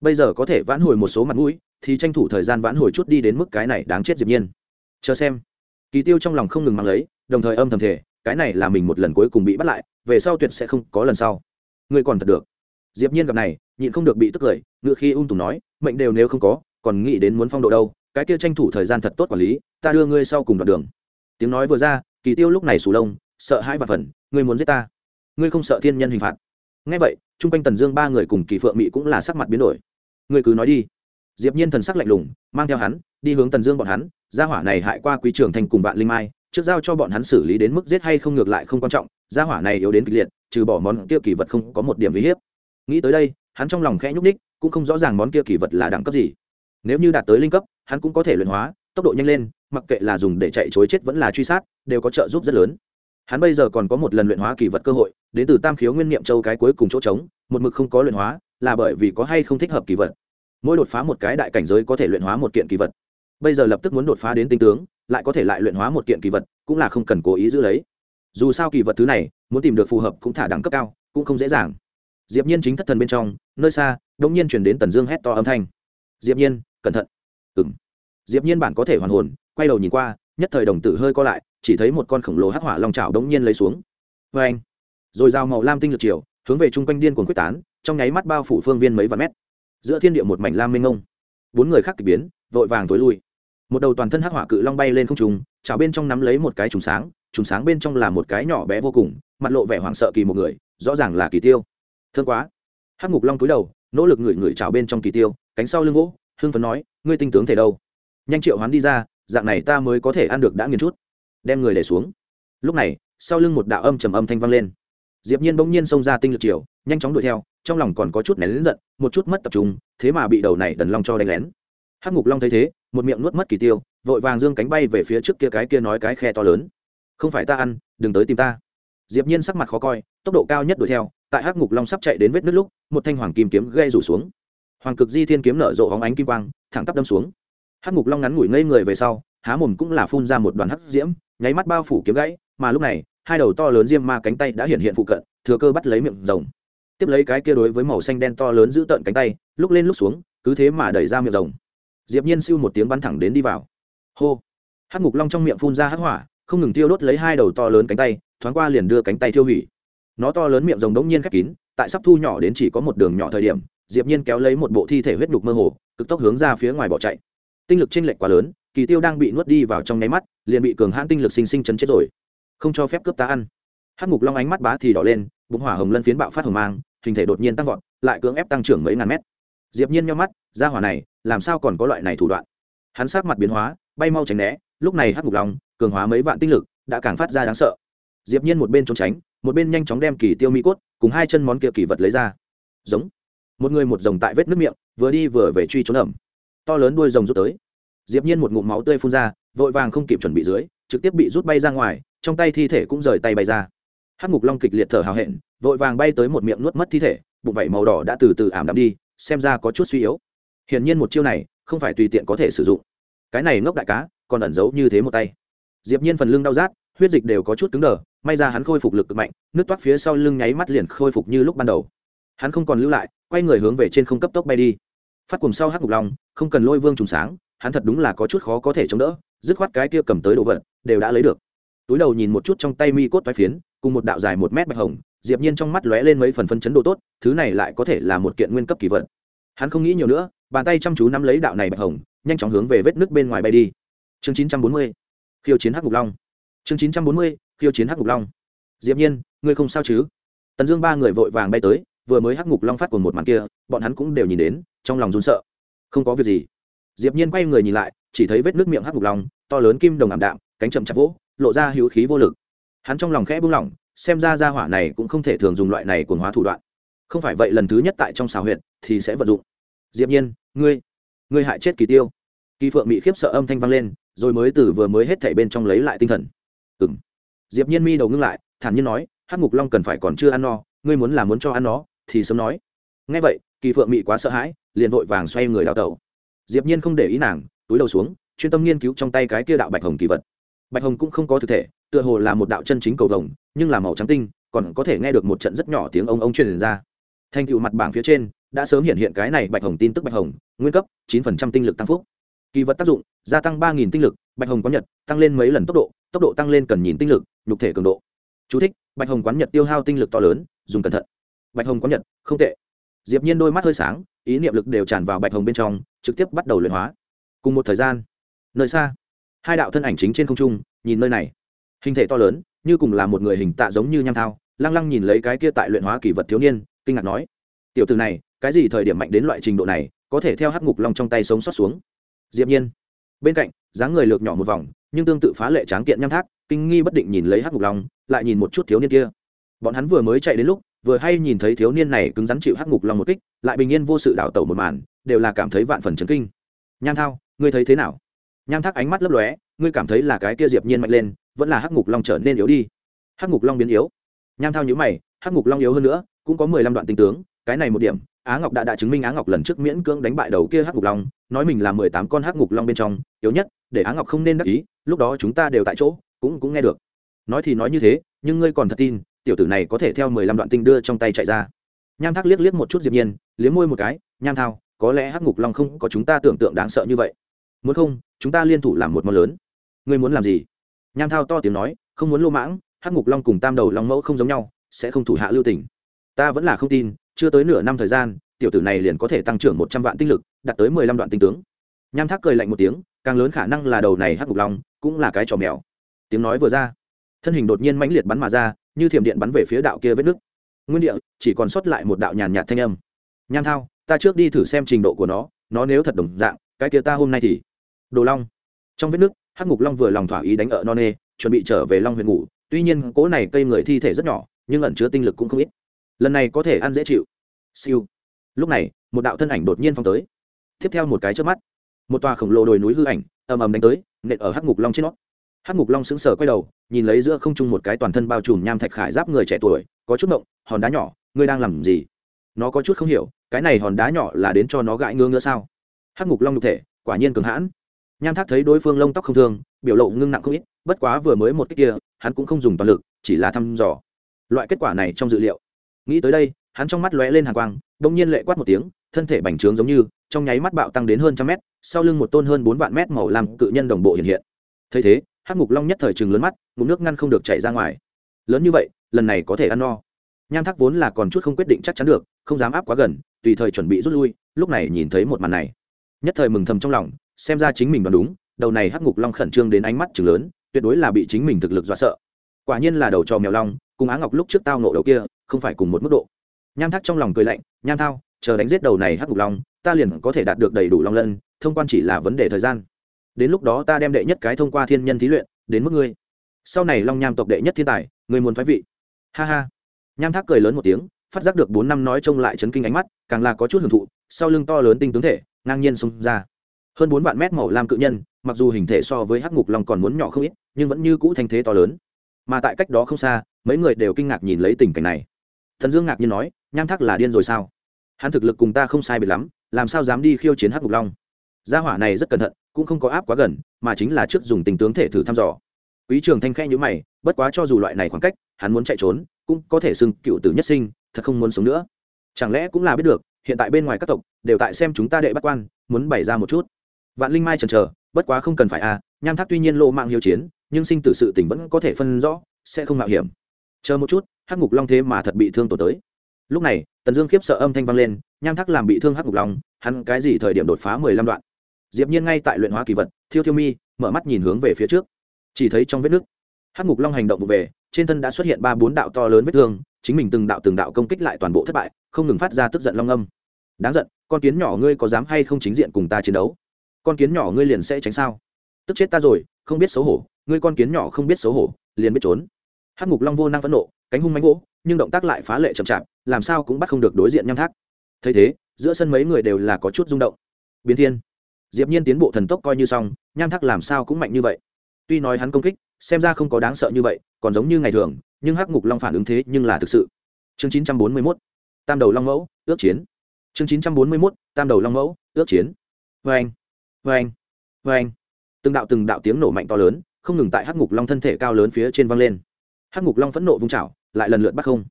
Bây giờ có thể vãn hồi một số mặt mũi, thì tranh thủ thời gian vãn hồi chút đi đến mức cái này đáng chết diệp nhiên. Chờ xem. Kỳ tiêu trong lòng không ngừng mang lấy, đồng thời âm thầm thể cái này là mình một lần cuối cùng bị bắt lại, về sau tuyệt sẽ không có lần sau. Ngươi còn thật được. Diệp nhiên gặp này, nhịn không được bị tức cười, ngựa khi ung tù nói, mệnh đều nếu không có, còn nghĩ đến muốn phong độ đâu, cái kia tranh thủ thời gian thật tốt quản lý, ta đưa ngươi sau cùng đoạn đường. Tiếng nói vừa ra, kỳ tiêu lúc này sù lông sợ hãi và phần, ngươi muốn giết ta. Ngươi không sợ thiên nhân hình phạt. Ngay vậy, chung quanh tần dương ba người cùng kỳ phượng mỹ cũng là sắc mặt biến đổi. Ngươi cứ nói đi. Diệp nhiên thần sắc lạnh lùng, mang theo hắn, đi hướng tần dương bọn hắn, gia hỏa này hại qua quý trưởng thành cùng vạn linh mai, trước giao cho bọn hắn xử lý đến mức giết hay không ngược lại không quan trọng, gia hỏa này yếu đến kịch liệt, trừ bỏ món kia kỳ vật không có một điểm uy hiếp. Nghĩ tới đây, hắn trong lòng khẽ nhúc ních cũng không rõ ràng món kia kỳ vật là đẳng cấp gì. Nếu như đạt tới linh cấp, hắn cũng có thể luyện hóa, tốc độ nhanh lên, mặc kệ là dùng để chạy chối chết vẫn là truy sát, đều có trợ giúp rất lớn hắn bây giờ còn có một lần luyện hóa kỳ vật cơ hội, đến từ tam khiếu nguyên niệm châu cái cuối cùng chỗ trống, một mực không có luyện hóa, là bởi vì có hay không thích hợp kỳ vật. Mỗi đột phá một cái đại cảnh giới có thể luyện hóa một kiện kỳ vật. Bây giờ lập tức muốn đột phá đến tinh tướng, lại có thể lại luyện hóa một kiện kỳ vật, cũng là không cần cố ý giữ lấy. Dù sao kỳ vật thứ này, muốn tìm được phù hợp cũng thả đẳng cấp cao, cũng không dễ dàng. Diệp nhiên chính thất thần bên trong, nơi xa đống nhiên truyền đến tần dương hét to âm thanh. Diệp nhiên, cẩn thận. Ừm. Diệp nhiên bản có thể hoàn hồn, quay đầu nhìn qua nhất thời đồng tử hơi co lại, chỉ thấy một con khổng lồ hắc hỏa long chảo đống nhiên lấy xuống. Với anh, rồi dao màu lam tinh lực chiều, hướng về trung quanh điên cuồng quyết tán, trong nháy mắt bao phủ phương viên mấy vạn mét. Giữa thiên địa một mảnh lam mênh ngông bốn người khác kỳ biến, vội vàng tối lui. Một đầu toàn thân hắc hỏa cự long bay lên không trung, chảo bên trong nắm lấy một cái trùng sáng trùng sáng bên trong là một cái nhỏ bé vô cùng, mặt lộ vẻ hoảng sợ kỳ một người, rõ ràng là kỳ tiêu. Thương quá. Hắc ngục long cúi đầu, nỗ lực ngửi ngửi chảo bên trong kỳ tiêu, cánh sau lưng gỗ hưng phấn nói, ngươi tinh tướng thể đâu? Nhanh triệu hoán đi ra dạng này ta mới có thể ăn được đã nghiền chút. Đem người để xuống. Lúc này, sau lưng một đạo âm trầm âm thanh vang lên. Diệp nhiên bỗng nhiên xông ra tinh lực chiều, nhanh chóng đuổi theo, trong lòng còn có chút nén lớn giận, một chút mất tập trung, thế mà bị đầu này đần long cho đánh lén. Hắc ngục long thấy thế, một miệng nuốt mất kỳ tiêu, vội vàng dương cánh bay về phía trước kia cái kia nói cái khe to lớn. Không phải ta ăn, đừng tới tìm ta. Diệp nhiên sắc mặt khó coi, tốc độ cao nhất đuổi theo, tại hắc ngục long sắp chạy đến vết nứt lúc, một thanh hoàng kim kiếm gây rủ xuống. Hoàng cực di thiên kiếm nở rộ hóng ánh kim quang, thẳng tắp đâm xuống hắc ngục long ngắn ngủi ngây người về sau, há mồm cũng là phun ra một đoàn hắc diễm, nháy mắt bao phủ kiếm gãy, mà lúc này, hai đầu to lớn diêm ma cánh tay đã hiện hiện phụ cận, thừa cơ bắt lấy miệng rồng. Tiếp lấy cái kia đối với màu xanh đen to lớn giữ tợn cánh tay, lúc lên lúc xuống, cứ thế mà đẩy ra miệng rồng. Diệp nhiên siêu một tiếng bắn thẳng đến đi vào. Hô! Hắc ngục long trong miệng phun ra hắc hỏa, không ngừng tiêu đốt lấy hai đầu to lớn cánh tay, thoáng qua liền đưa cánh tay tiêu hủy. Nó to lớn miệng rồng đống nhiên khép kín, tại sắp thu nhỏ đến chỉ có một đường nhỏ thời điểm, diệp nhiên kéo lấy một bộ thi thể huyết nhục mơ hồ, cực tốc hướng ra phía ngoài bỏ chạy tinh lực trên lệch quá lớn, kỳ tiêu đang bị nuốt đi vào trong nháy mắt, liền bị cường hãn tinh lực sinh sinh chấn chết rồi. Không cho phép cướp ta ăn. Hắc ngục long ánh mắt bá thì đỏ lên, bụng hỏa hồng lân phiến bạo phát hồng mang, hình thể đột nhiên tăng vọt, lại cưỡng ép tăng trưởng mấy ngàn mét. Diệp nhiên nhau mắt, ra hỏa này, làm sao còn có loại này thủ đoạn? Hắn sắc mặt biến hóa, bay mau tránh né, lúc này hắc ngục long, cường hóa mấy vạn tinh lực, đã càng phát ra đáng sợ. Diệp nhiên một bên trốn tránh, một bên nhanh chóng đem kỳ tiêu mi cốt, cùng hai chân món kia kỳ vật lấy ra. Giống. Một người một rồng tại vết nước miệng, vừa đi vừa về truy trốn ẩm to lớn đuôi rồng rút tới. Diệp nhiên một ngụm máu tươi phun ra, vội vàng không kịp chuẩn bị dưới, trực tiếp bị rút bay ra ngoài, trong tay thi thể cũng rời tay bay ra. Hắc ngục long kịch liệt thở hào hẹn, vội vàng bay tới một miệng nuốt mất thi thể, bụng vảy màu đỏ đã từ từ ảm đạm đi, xem ra có chút suy yếu. Hiển nhiên một chiêu này, không phải tùy tiện có thể sử dụng. Cái này ngốc đại cá, còn ẩn giấu như thế một tay. Diệp nhiên phần lưng đau rát, huyết dịch đều có chút cứng đờ, may ra hắn khôi phục lực cực mạnh, nước toát phía sau lưng nháy mắt liền khôi phục như lúc ban đầu. Hắn không còn lưu lại, quay người hướng về trên không cấp tốc bay đi phát cùng sau hắc ngục long, không cần lôi vương trùng sáng, hắn thật đúng là có chút khó có thể chống đỡ, dứt khoát cái kia cầm tới đồ vật, đều đã lấy được. Túi đầu nhìn một chút trong tay mi cốt toái phiến, cùng một đạo dài một mét bạch hồng, diệp nhiên trong mắt lóe lên mấy phần phân chấn độ tốt, thứ này lại có thể là một kiện nguyên cấp kỳ vật. Hắn không nghĩ nhiều nữa, bàn tay chăm chú nắm lấy đạo này bạch hồng, nhanh chóng hướng về vết nước bên ngoài bay đi. Chương 940 khiêu chiến hắc ngục long. Chương 940 khiêu chiến hắc ngục long. Diệp nhiên, ngươi không sao chứ? Tần dương ba người vội vàng bay tới vừa mới hắc ngục long phát của một màn kia, bọn hắn cũng đều nhìn đến, trong lòng run sợ. Không có việc gì. Diệp nhiên quay người nhìn lại, chỉ thấy vết nước miệng hắc ngục long, to lớn kim đồng ảm đạm, cánh chậm chạp vỗ, lộ ra hữu khí vô lực. Hắn trong lòng khẽ buông lỏng, xem ra gia hỏa này cũng không thể thường dùng loại này cuồng hóa thủ đoạn. Không phải vậy lần thứ nhất tại trong xào huyện thì sẽ vận dụng. Diệp nhiên, ngươi ngươi hại chết kỳ tiêu. Kỳ phượng bị khiếp sợ âm thanh vang lên, rồi mới từ vừa mới hết thảy bên trong lấy lại tinh thần. Ừm. Diệp nhiên mi đầu ngưng lại, thản nhiên nói, hắc ngục long cần phải còn chưa ăn no, ngươi muốn là muốn cho ăn nó thì sớm nói. Nghe vậy kỳ phượng mị quá sợ hãi liền vội vàng xoay người đào tẩu. Diệp nhiên không để ý nàng túi đầu xuống chuyên tâm nghiên cứu trong tay cái kia đạo bạch hồng kỳ vật. Bạch hồng cũng không có thực thể tựa hồ là một đạo chân chính cầu vồng nhưng là màu trắng tinh còn có thể nghe được một trận rất nhỏ tiếng ông ông truyền ra. Thành tựu mặt bảng phía trên đã sớm hiện hiện cái này bạch hồng tin tức bạch hồng nguyên cấp chín phần trăm tinh lực tăng phúc. Kỳ vật tác dụng gia tăng ba nghìn tinh lực bạch hồng quán nhật tăng lên mấy lần tốc độ tốc độ tăng lên cần nhìn tinh lực nhục thể cường độ. Chú thích, bạch hồng quán nhật tiêu hao tinh lực to lớn dùng cẩn thận bạch hồng có nhật, không tệ. Diệp nhiên đôi mắt hơi sáng, ý niệm lực đều tràn vào bạch hồng bên trong, trực tiếp bắt đầu luyện hóa. Cùng một thời gian, nơi xa, hai đạo thân ảnh chính trên không trung, nhìn nơi này. Hình thể to lớn, như cùng là một người hình tạ giống như nham thao, lăng lăng nhìn lấy cái kia tại luyện hóa kỳ vật thiếu niên, kinh ngạc nói, tiểu từ này, cái gì thời điểm mạnh đến loại trình độ này, có thể theo hắc ngục long trong tay sống sót xuống? Diệp nhiên, bên cạnh, dáng người lược nhỏ một vòng, nhưng tương tự phá lệ tráng kiện nham thác, kinh nghi bất định nhìn lấy hắc ngục long, lại nhìn một chút thiếu niên kia. Bọn hắn vừa mới chạy đến lúc vừa hay nhìn thấy thiếu niên này cứng rắn chịu hắc ngục long một kích, lại bình yên vô sự đảo tẩu một màn, đều là cảm thấy vạn phần chấn kinh. Nham thao, ngươi thấy thế nào? Nham thác ánh mắt lấp lóe, ngươi cảm thấy là cái kia diệp nhiên mạnh lên, vẫn là hắc ngục long trở nên yếu đi. Hắc ngục long biến yếu. Nham thao nhíu mày, hắc ngục long yếu hơn nữa, cũng có mười lăm đoạn tinh tướng, cái này một điểm, á ngọc đã đã chứng minh á ngọc lần trước miễn cưỡng đánh bại đầu kia hắc ngục long, nói mình là mười tám con hắc ngục long bên trong, yếu nhất, để á ngọc không nên đắc ý, lúc đó chúng ta đều tại chỗ, cũng cũng nghe được. Nói thì nói như thế, nhưng ngươi còn thật tin tiểu tử này có thể theo mười lăm đoạn tinh đưa trong tay chạy ra. Nham thác liếc liếc một chút diệp nhiên, liếm môi một cái, nham thao, có lẽ hắc ngục long không có chúng ta tưởng tượng đáng sợ như vậy. Muốn không, chúng ta liên thủ làm một món lớn. Ngươi muốn làm gì? Nham thao to tiếng nói, không muốn lô mãng, hắc ngục long cùng tam đầu long mẫu không giống nhau, sẽ không thủ hạ lưu tình. Ta vẫn là không tin, chưa tới nửa năm thời gian, tiểu tử này liền có thể tăng trưởng một trăm vạn tinh lực, đạt tới mười lăm đoạn tinh tướng. Nham thác cười lạnh một tiếng, càng lớn khả năng là đầu này hắc ngục long cũng là cái trò mèo. Tiếng nói vừa ra thân hình đột nhiên mãnh liệt bắn mà ra, như thiểm điện bắn về phía đạo kia vết nứt. Nguyên địa, chỉ còn sót lại một đạo nhàn nhạt thanh âm. Nham thao, ta trước đi thử xem trình độ của nó nó nếu thật đồng dạng, cái kia ta hôm nay thì đồ long. Trong vết nứt, hắc ngục long vừa lòng thỏa ý đánh ở non nê, chuẩn bị trở về long huyện ngủ. Tuy nhiên, cỗ này cây người thi thể rất nhỏ, nhưng ẩn chứa tinh lực cũng không ít. Lần này có thể ăn dễ chịu. Siêu. Lúc này, một đạo thân ảnh đột nhiên phong tới. Tiếp theo một cái trước mắt, một tòa khổng lồ đồi núi hư ảnh, ầm ầm đánh tới, nện ở hắc ngục long trên nó hắc ngục long sững sờ quay đầu, nhìn lấy giữa không trung một cái toàn thân bao trùm nham thạch khải giáp người trẻ tuổi, có chút động hòn đá nhỏ, ngươi đang làm gì? Nó có chút không hiểu, cái này hòn đá nhỏ là đến cho nó gãi ngứa ngứa sao? Hắc ngục long nhục thể, quả nhiên cường hãn. Nham thác thấy đối phương lông tóc không thương, biểu lộ ngưng nặng không ít, bất quá vừa mới một cách kia, hắn cũng không dùng toàn lực, chỉ là thăm dò. Loại kết quả này trong dự liệu. Nghĩ tới đây, hắn trong mắt lóe lên hàng quang, đông nhiên lệ quát một tiếng, thân thể bành trướng giống như, trong nháy mắt bạo tăng đến hơn trăm mét, sau lưng một tôn hơn bốn vạn mét màu làm cự nhân đồng bộ hiện hiện. Thấy thế hắc ngục long nhất thời chừng lớn mắt, ngụm nước ngăn không được chảy ra ngoài. Lớn như vậy, lần này có thể ăn no. Nham thác vốn là còn chút không quyết định chắc chắn được, không dám áp quá gần, tùy thời chuẩn bị rút lui, lúc này nhìn thấy một màn này. Nhất thời mừng thầm trong lòng, xem ra chính mình đoán đúng, đầu này hắc ngục long khẩn trương đến ánh mắt chừng lớn, tuyệt đối là bị chính mình thực lực dọa sợ. Quả nhiên là đầu trò mèo long, cùng á ngọc lúc trước tao nộ đầu kia, không phải cùng một mức độ. Nham thác trong lòng cười lạnh, nham thao, chờ đánh giết đầu này hắc ngục long, ta liền có thể đạt được đầy đủ long lân, thông quan chỉ là vấn đề thời gian đến lúc đó ta đem đệ nhất cái thông qua thiên nhân thí luyện, đến mức ngươi. Sau này long nham tộc đệ nhất thiên tài người muốn thoái vị. Ha ha. Nham thác cười lớn một tiếng, phát giác được bốn năm nói trông lại chấn kinh ánh mắt, càng là có chút hưởng thụ, sau lưng to lớn tinh tướng thể, ngang nhiên xông ra. Hơn bốn vạn mét màu lam cự nhân, mặc dù hình thể so với hắc ngục long còn muốn nhỏ không ít, nhưng vẫn như cũ thanh thế to lớn. Mà tại cách đó không xa, mấy người đều kinh ngạc nhìn lấy tình cảnh này. Thần dương ngạc nhiên nói, nham thác là điên rồi sao? Hắn thực lực cùng ta không sai biệt lắm, làm sao dám đi khiêu chiến hắc ngục long? Gia hỏa này rất cẩn thận cũng không có áp quá gần, mà chính là trước dùng tình tướng thể thử thăm dò. Quý trường thanh khẽ nhữ mày, bất quá cho dù loại này khoảng cách, hắn muốn chạy trốn, cũng có thể xưng cựu tử nhất sinh, thật không muốn sống nữa. Chẳng lẽ cũng là biết được, hiện tại bên ngoài các tộc, đều tại xem chúng ta đệ bắt quan, muốn bày ra một chút. Vạn linh mai chần chờ, bất quá không cần phải à nham thác tuy nhiên lộ mạng hiếu chiến, nhưng sinh tử sự tỉnh vẫn có thể phân rõ, sẽ không mạo hiểm. Chờ một chút, hắc ngục long thế mà thật bị thương tổ tới. Lúc này, tần dương khiếp sợ âm thanh vang lên, nham thác làm bị thương hắc ngục long, hắn cái gì thời điểm đột phá mười lăm đoạn? Diệp nhiên ngay tại luyện hóa kỳ vật, thiêu thiêu mi mở mắt nhìn hướng về phía trước. Chỉ thấy trong vết nước hắc ngục long hành động vụ về, trên thân đã xuất hiện ba bốn đạo to lớn vết thương, chính mình từng đạo từng đạo công kích lại toàn bộ thất bại, không ngừng phát ra tức giận long âm. Đáng giận, con kiến nhỏ ngươi có dám hay không chính diện cùng ta chiến đấu? Con kiến nhỏ ngươi liền sẽ tránh sao? Tức chết ta rồi, không biết xấu hổ, ngươi con kiến nhỏ không biết xấu hổ, liền biết trốn. Hắc ngục long vô năng phẫn nộ, cánh hung mánh vỗ, nhưng động tác lại phá lệ chậm chạp, làm sao cũng bắt không được đối diện nham thác. Thấy thế, giữa sân mấy người đều là có chút rung động. Biến thiên diệp nhiên tiến bộ thần tốc coi như xong, nham thác làm sao cũng mạnh như vậy. Tuy nói hắn công kích, xem ra không có đáng sợ như vậy, còn giống như ngày thường, nhưng hắc ngục long phản ứng thế nhưng là thực sự. Chương 941 tam đầu long mẫu, ước chiến. Chương 941 tam đầu long mẫu, ước chiến. Vang vang vang từng đạo từng đạo tiếng nổ mạnh to lớn, không ngừng tại hắc ngục long thân thể cao lớn phía trên vang lên. Hắc ngục long phẫn nộ vung chảo, lại lần lượt bắt không.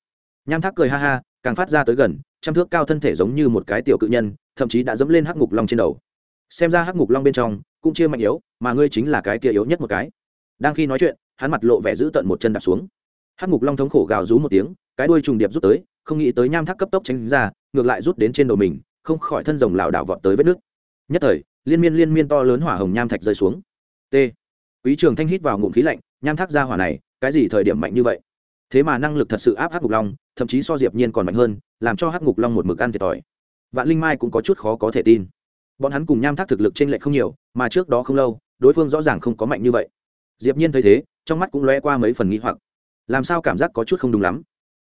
Nham thác cười ha ha, càng phát ra tới gần, trăm thước cao thân thể giống như một cái tiểu cự nhân, thậm chí đã dẫm lên hắc ngục long trên đầu xem ra hắc ngục long bên trong cũng chia mạnh yếu, mà ngươi chính là cái kia yếu nhất một cái. Đang khi nói chuyện, hắn mặt lộ vẻ giữ tận một chân đạp xuống. Hắc ngục long thống khổ gào rú một tiếng, cái đuôi trùng điệp rút tới, không nghĩ tới nham thác cấp tốc tránh ra, ngược lại rút đến trên đầu mình, không khỏi thân rồng lảo đảo vọt tới vết nước. Nhất thời, liên miên liên miên to lớn hỏa hồng nham thạch rơi xuống. T. Quý trường thanh hít vào ngụm khí lạnh, nham thác ra hỏa này, cái gì thời điểm mạnh như vậy? Thế mà năng lực thật sự áp hắc ngục long, thậm chí so diệp nhiên còn mạnh hơn, làm cho hắc ngục long một mực ăn thiệt thòi. Vạn linh mai cũng có chút khó có thể tin bọn hắn cùng nham thác thực lực trên lệch không nhiều, mà trước đó không lâu, đối phương rõ ràng không có mạnh như vậy. Diệp nhiên thấy thế, trong mắt cũng lóe qua mấy phần nghi hoặc. Làm sao cảm giác có chút không đúng lắm?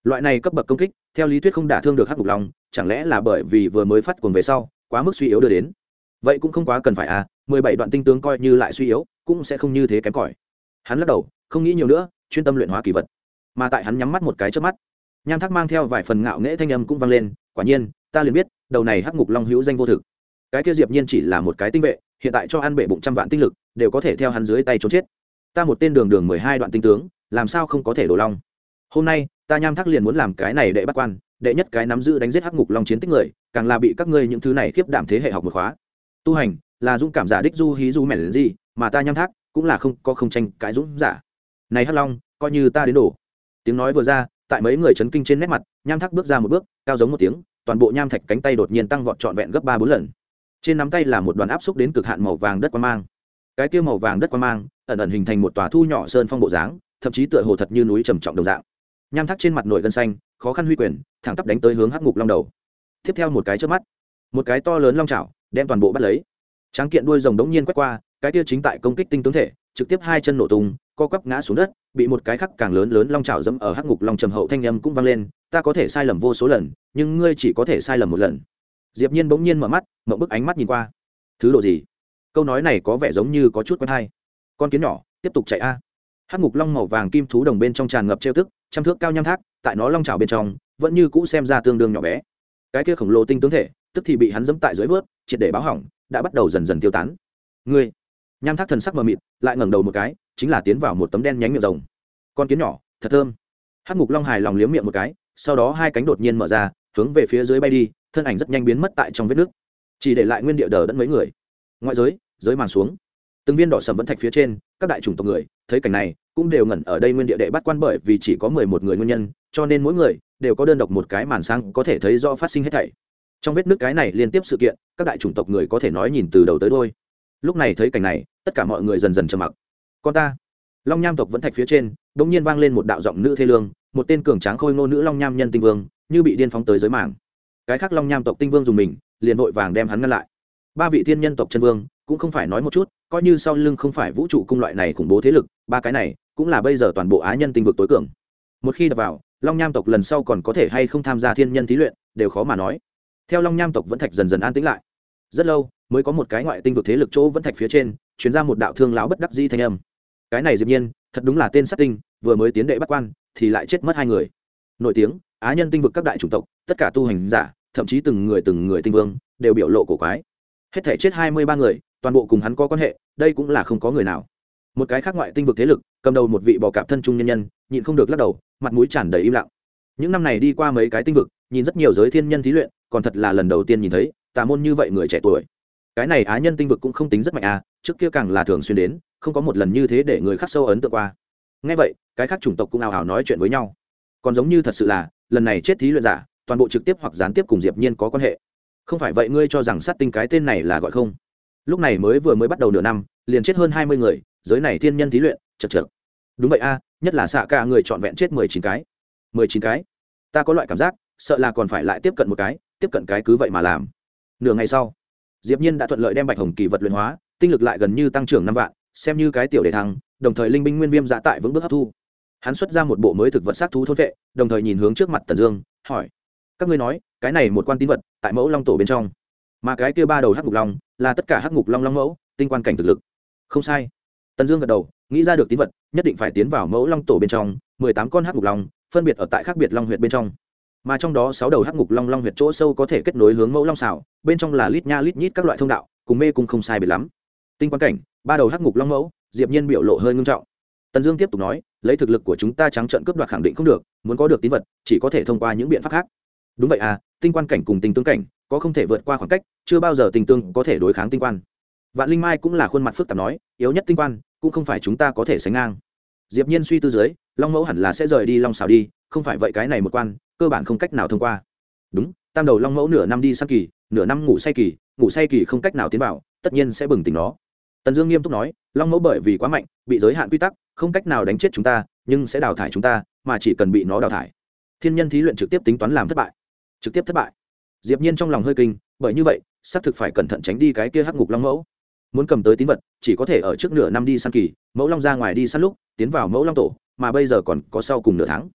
Loại này cấp bậc công kích, theo lý thuyết không đả thương được hắc ngục long, chẳng lẽ là bởi vì vừa mới phát cuồng về sau, quá mức suy yếu đưa đến? Vậy cũng không quá cần phải à mười bảy đoạn tinh tướng coi như lại suy yếu, cũng sẽ không như thế kém cỏi. Hắn lắc đầu, không nghĩ nhiều nữa, chuyên tâm luyện hóa kỳ vật. Mà tại hắn nhắm mắt một cái trước mắt, nham thác mang theo vài phần ngạo nghễ thanh âm cũng vang lên, quả nhiên, ta liền biết, đầu này hắc ngục long hữu danh vô thực cái kia diệp nhiên chỉ là một cái tinh vệ, hiện tại cho ăn bệ bụng trăm vạn tinh lực, đều có thể theo hắn dưới tay trốn chết. Ta một tên đường đường mười hai đoạn tinh tướng, làm sao không có thể đổ long? Hôm nay, ta nham thác liền muốn làm cái này để bắt quan, đệ nhất cái nắm giữ đánh giết hắc ngục long chiến tích người, càng là bị các ngươi những thứ này khiếp đảm thế hệ học một khóa. Tu hành, là dũng cảm giả đích du hí du mẻn gì, mà ta nham thác, cũng là không có không tranh cái dũng giả. Này hắc long, coi như ta đến đổ. Tiếng nói vừa ra, tại mấy người chấn kinh trên nét mặt, nham thác bước ra một bước, cao giống một tiếng, toàn bộ nham thạch cánh tay đột nhiên tăng vọt trọn vẹn gấp ba bốn lần trên nắm tay là một đoàn áp xúc đến cực hạn màu vàng đất quan mang. Cái kia màu vàng đất quan mang ẩn ẩn hình thành một tòa thu nhỏ sơn phong bộ dáng, thậm chí tựa hồ thật như núi trầm trọng đồng dạng. Nham thác trên mặt nổi gân xanh, khó khăn huy quyền, thẳng tắp đánh tới hướng hắc ngục long đầu. Tiếp theo một cái trước mắt, một cái to lớn long chảo đem toàn bộ bắt lấy. Tráng kiện đuôi rồng đống nhiên quét qua, cái kia chính tại công kích tinh tướng thể, trực tiếp hai chân nổ tung, co quắp ngã xuống đất, bị một cái khắc càng lớn lớn long chảo dẫm ở hắc ngục long trầm hậu thanh âm cũng vang lên, ta có thể sai lầm vô số lần, nhưng ngươi chỉ có thể sai lầm một lần. Diệp nhiên bỗng nhiên mở mắt mộng bức ánh mắt nhìn qua. Thứ độ gì? Câu nói này có vẻ giống như có chút quen hay. Con kiến nhỏ, tiếp tục chạy a. Hắc ngục long màu vàng kim thú đồng bên trong tràn ngập trêu tức, trăm thước cao nham thác, tại nó long chảo bên trong, vẫn như cũ xem ra tương đương nhỏ bé. Cái kia khổng lồ tinh tướng thể, tức thì bị hắn dẫm tại dưới vớt, triệt để báo hỏng, đã bắt đầu dần dần tiêu tán. Ngươi! Nham thác thần sắc mờ mịt, lại ngẩng đầu một cái, chính là tiến vào một tấm đen nhánh miệng rồng. Con kiến nhỏ, thật thơm. Hắc ngục long hài lòng liếm miệng một cái, sau đó hai cánh đột nhiên mở ra, hướng về phía dưới bay đi, thân ảnh rất nhanh biến mất tại trong vết nước chỉ để lại nguyên địa đờ đẫn mấy người. Ngoại giới giới màn xuống. Từng viên đỏ sầm vẫn thạch phía trên, các đại chủng tộc người, thấy cảnh này, cũng đều ngẩn ở đây nguyên địa đệ bắt quan bởi vì chỉ có mười một người nguyên nhân, cho nên mỗi người đều có đơn độc một cái màn sang có thể thấy rõ phát sinh hết thảy. Trong vết nước cái này liên tiếp sự kiện, các đại chủng tộc người có thể nói nhìn từ đầu tới đôi lúc này thấy cảnh này, tất cả mọi người dần dần trầm mặc. Con ta. Long nham tộc vẫn thạch phía trên đ ỗ n g nhiên vang lên một đạo giọng nữ thê lương, một tên cường tráng khôi ngô nữ long nham nhân tinh vương, như bị điên phóng tới giới mạng cái khác long nham tộc tinh vương dùng mình liền vội vàng đem hắn ngăn lại. Ba vị thiên nhân tộc chân vương cũng không phải nói một chút, coi như sau lưng không phải vũ trụ cung loại này khủng bố thế lực, ba cái này cũng là bây giờ toàn bộ á nhân tinh vực tối cường. Một khi đập vào, long nham tộc lần sau còn có thể hay không tham gia thiên nhân thí luyện, đều khó mà nói. Theo long nham tộc vẫn thạch dần dần an tĩnh lại. Rất lâu mới có một cái ngoại tinh vực thế lực chỗ vẫn thạch phía trên chuyển ra một đạo thương lão bất đắc di thanh âm. Cái này diệp nhiên, thật đúng là tên sát tinh, vừa mới tiến đệ bắt quan, thì lại chết mất hai người. Nổi tiếng, á nhân tinh vực các đại chủng tộc, tất cả tu hành giả thậm chí từng người từng người tinh vương, đều biểu lộ cổ quái. Hết thể chết hai mươi ba người, toàn bộ cùng hắn có quan hệ, đây cũng là không có người nào. Một cái khác ngoại tinh vực thế lực, cầm đầu một vị bò cạp thân trung nhân nhân, nhịn không được lắc đầu, mặt mũi tràn đầy im lặng. Những năm này đi qua mấy cái tinh vực, nhìn rất nhiều giới thiên nhân thí luyện, còn thật là lần đầu tiên nhìn thấy, tà môn như vậy người trẻ tuổi. Cái này á nhân tinh vực cũng không tính rất mạnh à trước kia càng là thường xuyên đến, không có một lần như thế để người khác sâu ấn tượng qua. Ngay vậy, cái khác chủng tộc cũng ào ào nói chuyện với nhau. Còn giống như thật sự là, lần này chết thí luyện giả toàn bộ trực tiếp hoặc gián tiếp cùng diệp nhiên có quan hệ. Không phải vậy ngươi cho rằng sát tinh cái tên này là gọi không? Lúc này mới vừa mới bắt đầu nửa năm, liền chết hơn hai mươi người, giới này thiên nhân thí luyện, chật chật đúng vậy a, nhất là xạ cả người trọn vẹn chết mười chín cái. mười chín cái? Ta có loại cảm giác, sợ là còn phải lại tiếp cận một cái, tiếp cận cái cứ vậy mà làm. Nửa ngày sau, diệp nhiên đã thuận lợi đem bạch hồng kỳ vật luyện hóa, tinh lực lại gần như tăng trưởng năm vạn, xem như cái tiểu đề thăng, đồng thời linh binh nguyên viêm dạ tại vững bước hấp thu. Hắn xuất ra một bộ mới thực vật sát thú thôn vệ, đồng thời nhìn hướng trước mặt tần dương, hỏi các ngươi nói, cái này một quan tín vật, tại mẫu long tổ bên trong. Mà cái kia ba đầu hắc ngục long, là tất cả hắc ngục long long mẫu, tinh quan cảnh thực lực. Không sai. Tần dương gật đầu, nghĩ ra được tín vật, nhất định phải tiến vào mẫu long tổ bên trong, mười tám con hắc ngục long, phân biệt ở tại khác biệt long huyệt bên trong. Mà trong đó sáu đầu hắc ngục long long huyệt chỗ sâu có thể kết nối hướng mẫu long xảo bên trong là lít nha lít nhít các loại thông đạo, cùng mê cung không sai biệt lắm. Tinh quan cảnh, ba đầu hắc ngục long mẫu, diệp nhiên biểu lộ hơi ngưng trọng. Tần dương tiếp tục nói, lấy thực lực của chúng ta trắng trận cướp đoạt khẳng định không được, muốn có được tín vật, chỉ có thể thông qua những biện pháp khác đúng vậy à tinh quan cảnh cùng tình tương cảnh, có không thể vượt qua khoảng cách, chưa bao giờ tình tương có thể đối kháng tinh quan. Vạn linh mai cũng là khuôn mặt phức tạp nói, yếu nhất tinh quan, cũng không phải chúng ta có thể sánh ngang. Diệp nhiên suy tư dưới, long mẫu hẳn là sẽ rời đi long xào đi, không phải vậy cái này một quan, cơ bản không cách nào thông qua. Đúng, tam đầu long mẫu nửa năm đi săn kỳ, nửa năm ngủ say kỳ, ngủ say kỳ không cách nào tiến vào, tất nhiên sẽ bừng tỉnh nó. Tần dương nghiêm túc nói, long mẫu bởi vì quá mạnh, bị giới hạn quy tắc, không cách nào đánh chết chúng ta, nhưng sẽ đào thải chúng ta, mà chỉ cần bị nó đào thải. Thiên nhân thí luyện trực tiếp tính toán làm thất bại trực tiếp thất bại. Diệp nhiên trong lòng hơi kinh, bởi như vậy, xác thực phải cẩn thận tránh đi cái kia hắc ngục long mẫu. Muốn cầm tới tín vật, chỉ có thể ở trước nửa năm đi săn kỳ, mẫu long ra ngoài đi săn lúc, tiến vào mẫu long tổ, mà bây giờ còn có sau cùng nửa tháng.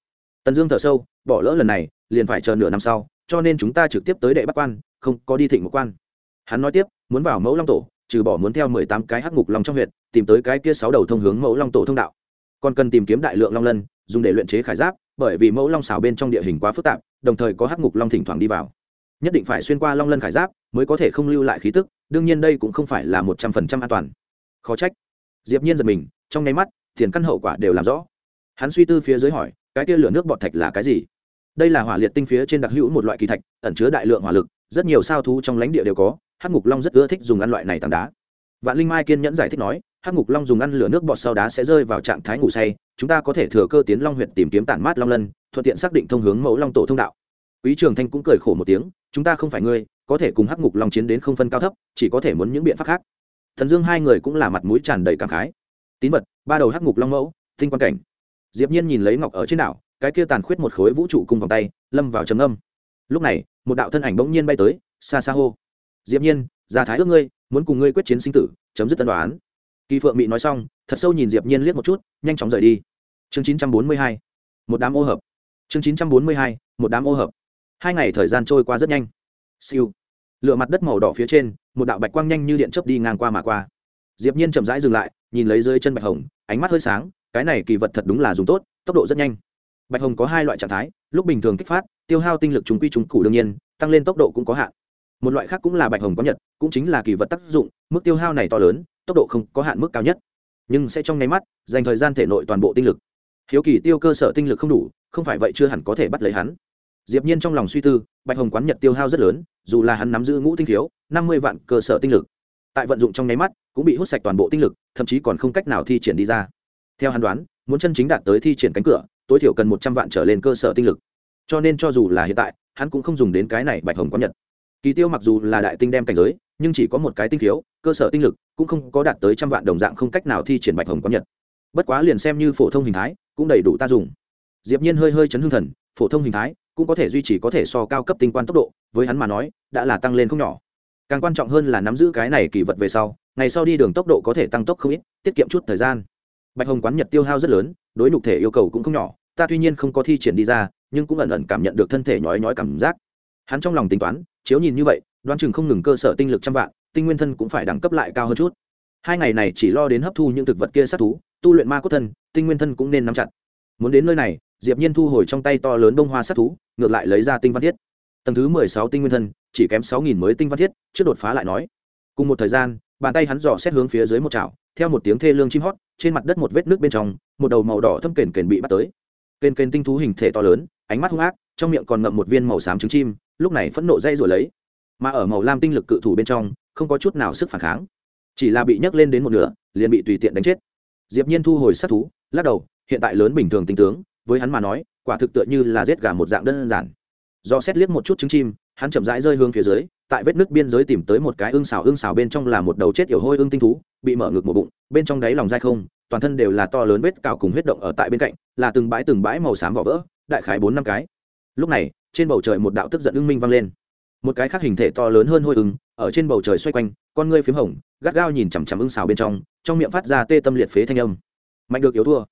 Tần dương thở sâu, bỏ lỡ lần này, liền phải chờ nửa năm sau, cho nên chúng ta trực tiếp tới đệ bắc quan, không có đi thịnh một quan. Hắn nói tiếp, muốn vào mẫu long tổ, trừ bỏ muốn theo mười tám cái hắc ngục long trong huyện tìm tới cái kia sáu đầu thông hướng mẫu long tổ thông đạo. Còn cần tìm kiếm đại lượng long lân, dùng để luyện chế khải giáp bởi vì mẫu long xảo bên trong địa hình quá phức tạp, đồng thời có hắc ngục long thỉnh thoảng đi vào. Nhất định phải xuyên qua long lân khải giáp mới có thể không lưu lại khí tức, đương nhiên đây cũng không phải là một trăm phần trăm an toàn. Khó trách. Diệp nhiên giật mình, trong nháy mắt tiền căn hậu quả đều làm rõ. Hắn suy tư phía dưới hỏi, cái kia lửa nước bọt thạch là cái gì? Đây là hỏa liệt tinh phía trên đặc hữu một loại kỳ thạch, ẩn chứa đại lượng hỏa lực, rất nhiều sao thú trong lãnh địa đều có, hắc ngục long rất ưa thích dùng ăn loại này tảng đá vạn linh mai kiên nhẫn giải thích nói, hắc ngục long dùng ăn lửa nước bọt sau đá sẽ rơi vào trạng thái ngủ say, chúng ta có thể thừa cơ tiến long huyện tìm kiếm tản mát long lân, thuận tiện xác định thông hướng mẫu long tổ thông đạo. Quý trường thanh cũng cười khổ một tiếng, chúng ta không phải ngươi, có thể cùng hắc ngục long chiến đến không phân cao thấp, chỉ có thể muốn những biện pháp khác. Thần dương hai người cũng là mặt mũi tràn đầy cảm khái. Tín vật, ba đầu hắc ngục long mẫu, tinh quan cảnh. Diệp nhiên nhìn lấy ngọc ở trên đảo, cái kia tàn khuyết một khối vũ trụ cùng vòng tay, lâm vào trầm âm lúc này, một đạo thân ảnh bỗng nhiên bay tới, xa xa hô. Diệp nhiên, gia thái ước ngươi muốn cùng ngươi quyết chiến sinh tử, chấm dứt tân đoán. Kỳ phượng mỹ nói xong, thật sâu nhìn diệp nhiên liếc một chút, nhanh chóng rời đi. Chương 942 một đám ô hợp. Chương 942 một đám ô hợp. Hai ngày thời gian trôi qua rất nhanh. Siêu. Lửa mặt đất màu đỏ phía trên, một đạo bạch quang nhanh như điện chớp đi ngang qua mà qua. Diệp nhiên chậm rãi dừng lại, nhìn lấy dưới chân bạch hồng, ánh mắt hơi sáng, cái này kỳ vật thật đúng là dùng tốt, tốc độ rất nhanh. Bạch hồng có hai loại trạng thái, lúc bình thường kích phát, tiêu hao tinh lực trùng quy trùng cụ đương nhiên, tăng lên tốc độ cũng có hạn một loại khác cũng là bạch hồng có nhật, cũng chính là kỳ vật tác dụng, mức tiêu hao này to lớn, tốc độ không có hạn mức cao nhất. Nhưng sẽ trong nháy mắt, dành thời gian thể nội toàn bộ tinh lực. Hiếu kỳ tiêu cơ sở tinh lực không đủ, không phải vậy chưa hẳn có thể bắt lấy hắn. Diệp nhiên trong lòng suy tư, bạch hồng quán nhật tiêu hao rất lớn, dù là hắn nắm giữ ngũ tinh thiếu năm mươi vạn cơ sở tinh lực. Tại vận dụng trong nháy mắt, cũng bị hút sạch toàn bộ tinh lực, thậm chí còn không cách nào thi triển đi ra. Theo hắn đoán, muốn chân chính đạt tới thi triển cánh cửa, tối thiểu cần một trăm vạn trở lên cơ sở tinh lực. Cho nên cho dù là hiện tại, hắn cũng không dùng đến cái này bạch hồng quán nhật kỳ tiêu mặc dù là đại tinh đem cảnh giới, nhưng chỉ có một cái tinh thiếu cơ sở tinh lực, cũng không có đạt tới trăm vạn đồng dạng không cách nào thi triển bạch hồng quán nhật. Bất quá liền xem như phổ thông hình thái, cũng đầy đủ ta dùng. Diệp nhiên hơi hơi chấn hương thần, phổ thông hình thái cũng có thể duy trì có thể so cao cấp tinh quan tốc độ, với hắn mà nói, đã là tăng lên không nhỏ. Càng quan trọng hơn là nắm giữ cái này kỳ vật về sau, ngày sau đi đường tốc độ có thể tăng tốc không ít, tiết kiệm chút thời gian. Bạch hồng quán nhật tiêu hao rất lớn, đối nhục thể yêu cầu cũng không nhỏ, ta tuy nhiên không có thi triển đi ra, nhưng cũng ẩn ẩn cảm nhận được thân thể nhói nhói cảm giác hắn trong lòng tính toán, chiếu nhìn như vậy, đoán chừng không ngừng cơ sở tinh lực trăm vạn, tinh nguyên thân cũng phải đẳng cấp lại cao hơn chút. Hai ngày này chỉ lo đến hấp thu những thực vật kia sát thú, tu luyện ma cốt thân, tinh nguyên thân cũng nên nắm chặt. Muốn đến nơi này, diệp nhiên thu hồi trong tay to lớn bông hoa sát thú, ngược lại lấy ra tinh văn thiết. Tầng thứ mười sáu tinh nguyên thân, chỉ kém sáu nghìn mới tinh văn thiết, trước đột phá lại nói. Cùng một thời gian, bàn tay hắn dò xét hướng phía dưới một chảo, theo một tiếng thê lương chim hót, trên mặt đất một vết nước bên trong, một đầu màu đỏ thâm kền kền bị bắt tới. Kền kền tinh thú hình thể to lớn, ánh mắt hung ác, trong miệng còn ngậm một viên màu xám trứng chim lúc này phẫn nộ dây rồi lấy. Mà ở màu lam tinh lực cự thủ bên trong, không có chút nào sức phản kháng. Chỉ là bị nhấc lên đến một nửa, liền bị tùy tiện đánh chết. Diệp nhiên thu hồi sát thú, lắc đầu, hiện tại lớn bình thường tinh tướng, với hắn mà nói, quả thực tựa như là giết gà một dạng đơn giản. Do xét liếc một chút trứng chim, hắn chậm rãi rơi hướng phía dưới, tại vết nước biên giới tìm tới một cái ương xào ương xào bên trong là một đầu chết yểu hôi ương tinh thú, bị mở ngực một bụng, bên trong đáy lòng dai không, toàn thân đều là to lớn vết cào cùng huyết động ở tại bên cạnh, là từng bãi từng bãi màu xám vỏ vỡ, đại khái bốn năm cái. Lúc này trên bầu trời một đạo tức giận ưng minh vang lên. Một cái khác hình thể to lớn hơn hôi ưng ở trên bầu trời xoay quanh, con ngươi p h í m hồng, gắt gao nhìn chằm chằm ưng xào bên trong trong miệng phát ra tê tâm liệt phế thanh âm. Mạnh được yếu thua.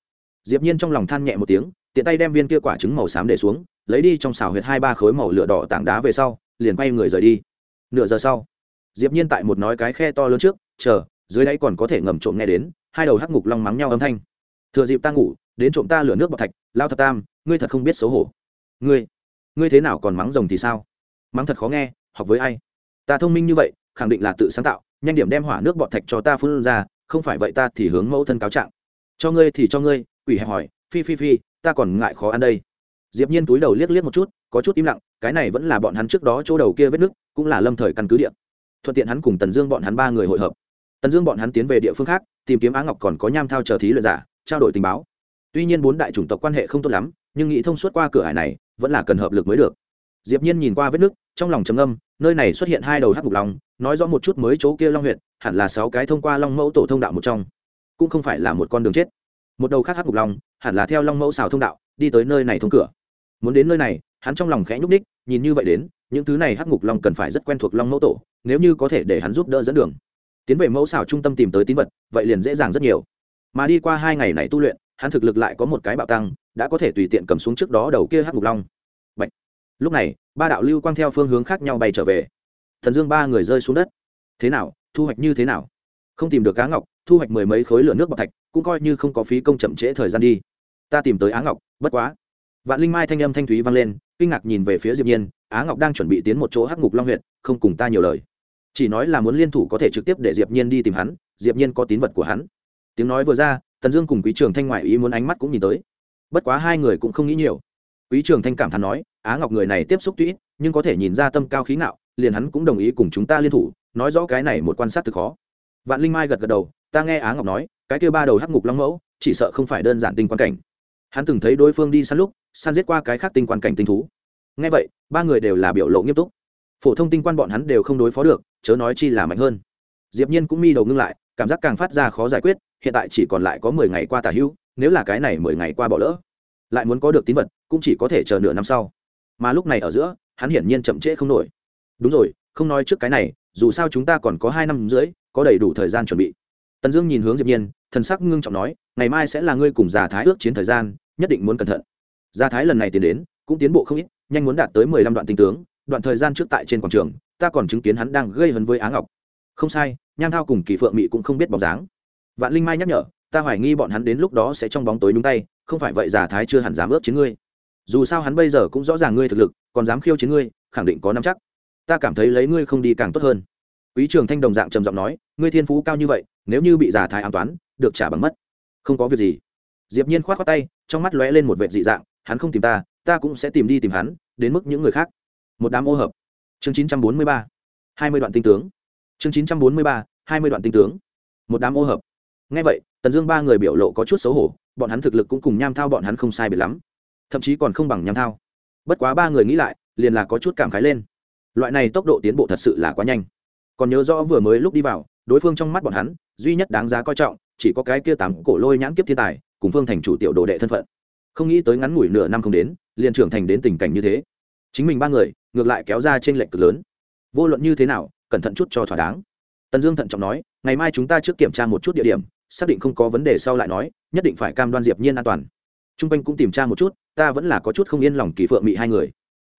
Diệp nhiên trong lòng than nhẹ một tiếng, tiện tay đem viên kia quả trứng màu xám để xuống, lấy đi trong xào huyệt hai ba khối màu lửa đỏ tảng đá về sau, liền quay người rời đi. Nửa giờ sau, diệp nhiên tại một nói cái khe to lớn trước, chờ, dưới đáy còn có thể ngầm trộm nghe đến, hai đầu hắc ngục long mắng nhau âm thanh. Thừa dịp ta ngủ, đến trộm ta lửa nước bọc thạch, lao thập tam, ngươi thật không biết xấu hổ. Ngươi ngươi thế nào còn mắng rồng thì sao? Mắng thật khó nghe, học với ai? Ta thông minh như vậy, khẳng định là tự sáng tạo, nhanh điểm đem hỏa nước bọt thạch cho ta phun ra, không phải vậy ta thì hướng mẫu thân cáo trạng. Cho ngươi thì cho ngươi, quỷ hẹp hỏi, phi phi phi, ta còn ngại khó ăn đây. Diệp nhiên túi đầu liếc liếc một chút, có chút im lặng, cái này vẫn là bọn hắn trước đó chỗ đầu kia vết nứt cũng là lâm thời căn cứ địa. Thuận tiện hắn cùng tần dương bọn hắn ba người hội hợp. Tần dương bọn hắn tiến về địa phương khác, tìm kiếm á ngọc còn có nham thao chờ thí luyện giả, trao đổi tình báo tuy nhiên bốn đại chủng tộc quan hệ không tốt lắm, nhưng nghĩ thông suốt qua cửa hải này, vẫn là cần hợp lực mới được. Diệp nhiên nhìn qua vết nước, trong lòng trầm ngâm, nơi này xuất hiện hai đầu hắc ngục long, nói rõ một chút mới chỗ kia long huyện hẳn là sáu cái thông qua long mẫu tổ thông đạo một trong. Cũng không phải là một con đường chết. Một đầu khác hắc ngục long, hẳn là theo long mẫu xào thông đạo, đi tới nơi này thông cửa. Muốn đến nơi này, hắn trong lòng khẽ nhúc ních nhìn như vậy đến, những thứ này hắc ngục long cần phải rất quen thuộc long mẫu tổ, nếu như có thể để hắn giúp đỡ dẫn đường. Tiến về mẫu xào trung tâm tìm tới tín vật, vậy liền dễ dàng rất nhiều. Mà đi qua hai ngày này tu luyện hắn thực lực lại có một cái bạo tăng, đã có thể tùy tiện cầm xuống trước đó đầu kia hắc ngục long. Bạch. lúc này, ba đạo lưu quang theo phương hướng khác nhau bay trở về. Thần dương ba người rơi xuống đất. Thế nào? Thu hoạch như thế nào? Không tìm được cá ngọc, thu hoạch mười mấy khối lửa nước bọc thạch, cũng coi như không có phí công chậm trễ thời gian đi. Ta tìm tới á ngọc, bất quá. Vạn linh mai thanh âm thanh thúy vang lên, kinh ngạc nhìn về phía diệp nhiên, á ngọc đang chuẩn bị tiến một chỗ hắc ngục long huyện, không cùng ta nhiều lời. Chỉ nói là muốn liên thủ có thể trực tiếp để diệp nhiên đi tìm hắn, diệp nhiên có tín vật của hắn. Tiếng nói vừa ra tần dương cùng quý trường thanh ngoại ý muốn ánh mắt cũng nhìn tới. Bất quá hai người cũng không nghĩ nhiều. Quý trường thanh cảm thán nói, á ngọc người này tiếp xúc tuy nhưng có thể nhìn ra tâm cao khí ngạo, liền hắn cũng đồng ý cùng chúng ta liên thủ, nói rõ cái này một quan sát thực khó. Vạn linh mai gật gật đầu, ta nghe á ngọc nói, cái kia ba đầu hắc ngục long mẫu, chỉ sợ không phải đơn giản tinh quan cảnh. Hắn từng thấy đối phương đi săn lúc, săn giết qua cái khác tinh quan cảnh tinh thú. Nghe vậy, ba người đều là biểu lộ nghiêm túc. Phổ thông tinh quan bọn hắn đều không đối phó được, chớ nói chi là mạnh hơn diệp nhiên cũng mi đầu ngưng lại, cảm giác càng phát ra khó giải quyết, hiện tại chỉ còn lại có mười ngày qua tả hữu, nếu là cái này mười ngày qua bỏ lỡ, lại muốn có được tín vật, cũng chỉ có thể chờ nửa năm sau. Mà lúc này ở giữa, hắn hiển nhiên chậm trễ không nổi. Đúng rồi, không nói trước cái này, dù sao chúng ta còn có hai năm rưỡi, có đầy đủ thời gian chuẩn bị. Tần dương nhìn hướng diệp nhiên, thần sắc ngưng trọng nói, ngày mai sẽ là ngươi cùng già thái ước chiến thời gian, nhất định muốn cẩn thận. Già thái lần này tiến đến, cũng tiến bộ không ít, nhanh muốn đạt tới mười lăm đoạn tinh tướng, đoạn thời gian trước tại trên quảng trường, ta còn chứng kiến hắn đang gây hấn với á ngọc không sai, nham thao cùng kỳ phượng mị cũng không biết bóng dáng. Vạn linh mai nhắc nhở, ta hoài nghi bọn hắn đến lúc đó sẽ trong bóng tối nhúng tay, không phải vậy giả thái chưa hẳn dám ướp chiến ngươi. Dù sao hắn bây giờ cũng rõ ràng ngươi thực lực, còn dám khiêu chiến ngươi, khẳng định có nắm chắc. Ta cảm thấy lấy ngươi không đi càng tốt hơn. Quý trường thanh đồng dạng trầm giọng nói, ngươi thiên phú cao như vậy, nếu như bị giả thái an toán, được trả bằng mất. Không có việc gì. Diệp nhiên khoát khoát tay, trong mắt lóe lên một vệt dị dạng, hắn không tìm ta ta cũng sẽ tìm đi tìm hắn, đến mức những người khác. Một đám ô hợp. Chương 943 20 đoạn tinh tướng chương 943 20 đoạn tinh tướng. Một đám ô hợp. Nghe vậy, tần dương ba người biểu lộ có chút xấu hổ, bọn hắn thực lực cũng cùng nham thao bọn hắn không sai biệt lắm. Thậm chí còn không bằng nham thao. Bất quá ba người nghĩ lại, liền là có chút cảm khái lên. Loại này tốc độ tiến bộ thật sự là quá nhanh. Còn nhớ rõ vừa mới lúc đi vào, đối phương trong mắt bọn hắn, duy nhất đáng giá coi trọng, chỉ có cái kia tám cổ lôi nhãn kiếp thiên tài, cùng phương thành chủ tiểu đồ đệ thân phận. Không nghĩ tới ngắn ngủi nửa năm không đến, liền trưởng thành đến tình cảnh như thế. Chính mình ba người, ngược lại kéo ra trên lệnh cực lớn. Vô luận như thế nào cẩn thận chút cho thỏa đáng. Tần dương thận trọng nói, ngày mai chúng ta trước kiểm tra một chút địa điểm, xác định không có vấn đề sau lại nói, nhất định phải cam đoan diệp nhiên an toàn. T r u n g quanh cũng tìm tra một chút, ta vẫn là có chút không yên lòng kỳ phượng mị hai người.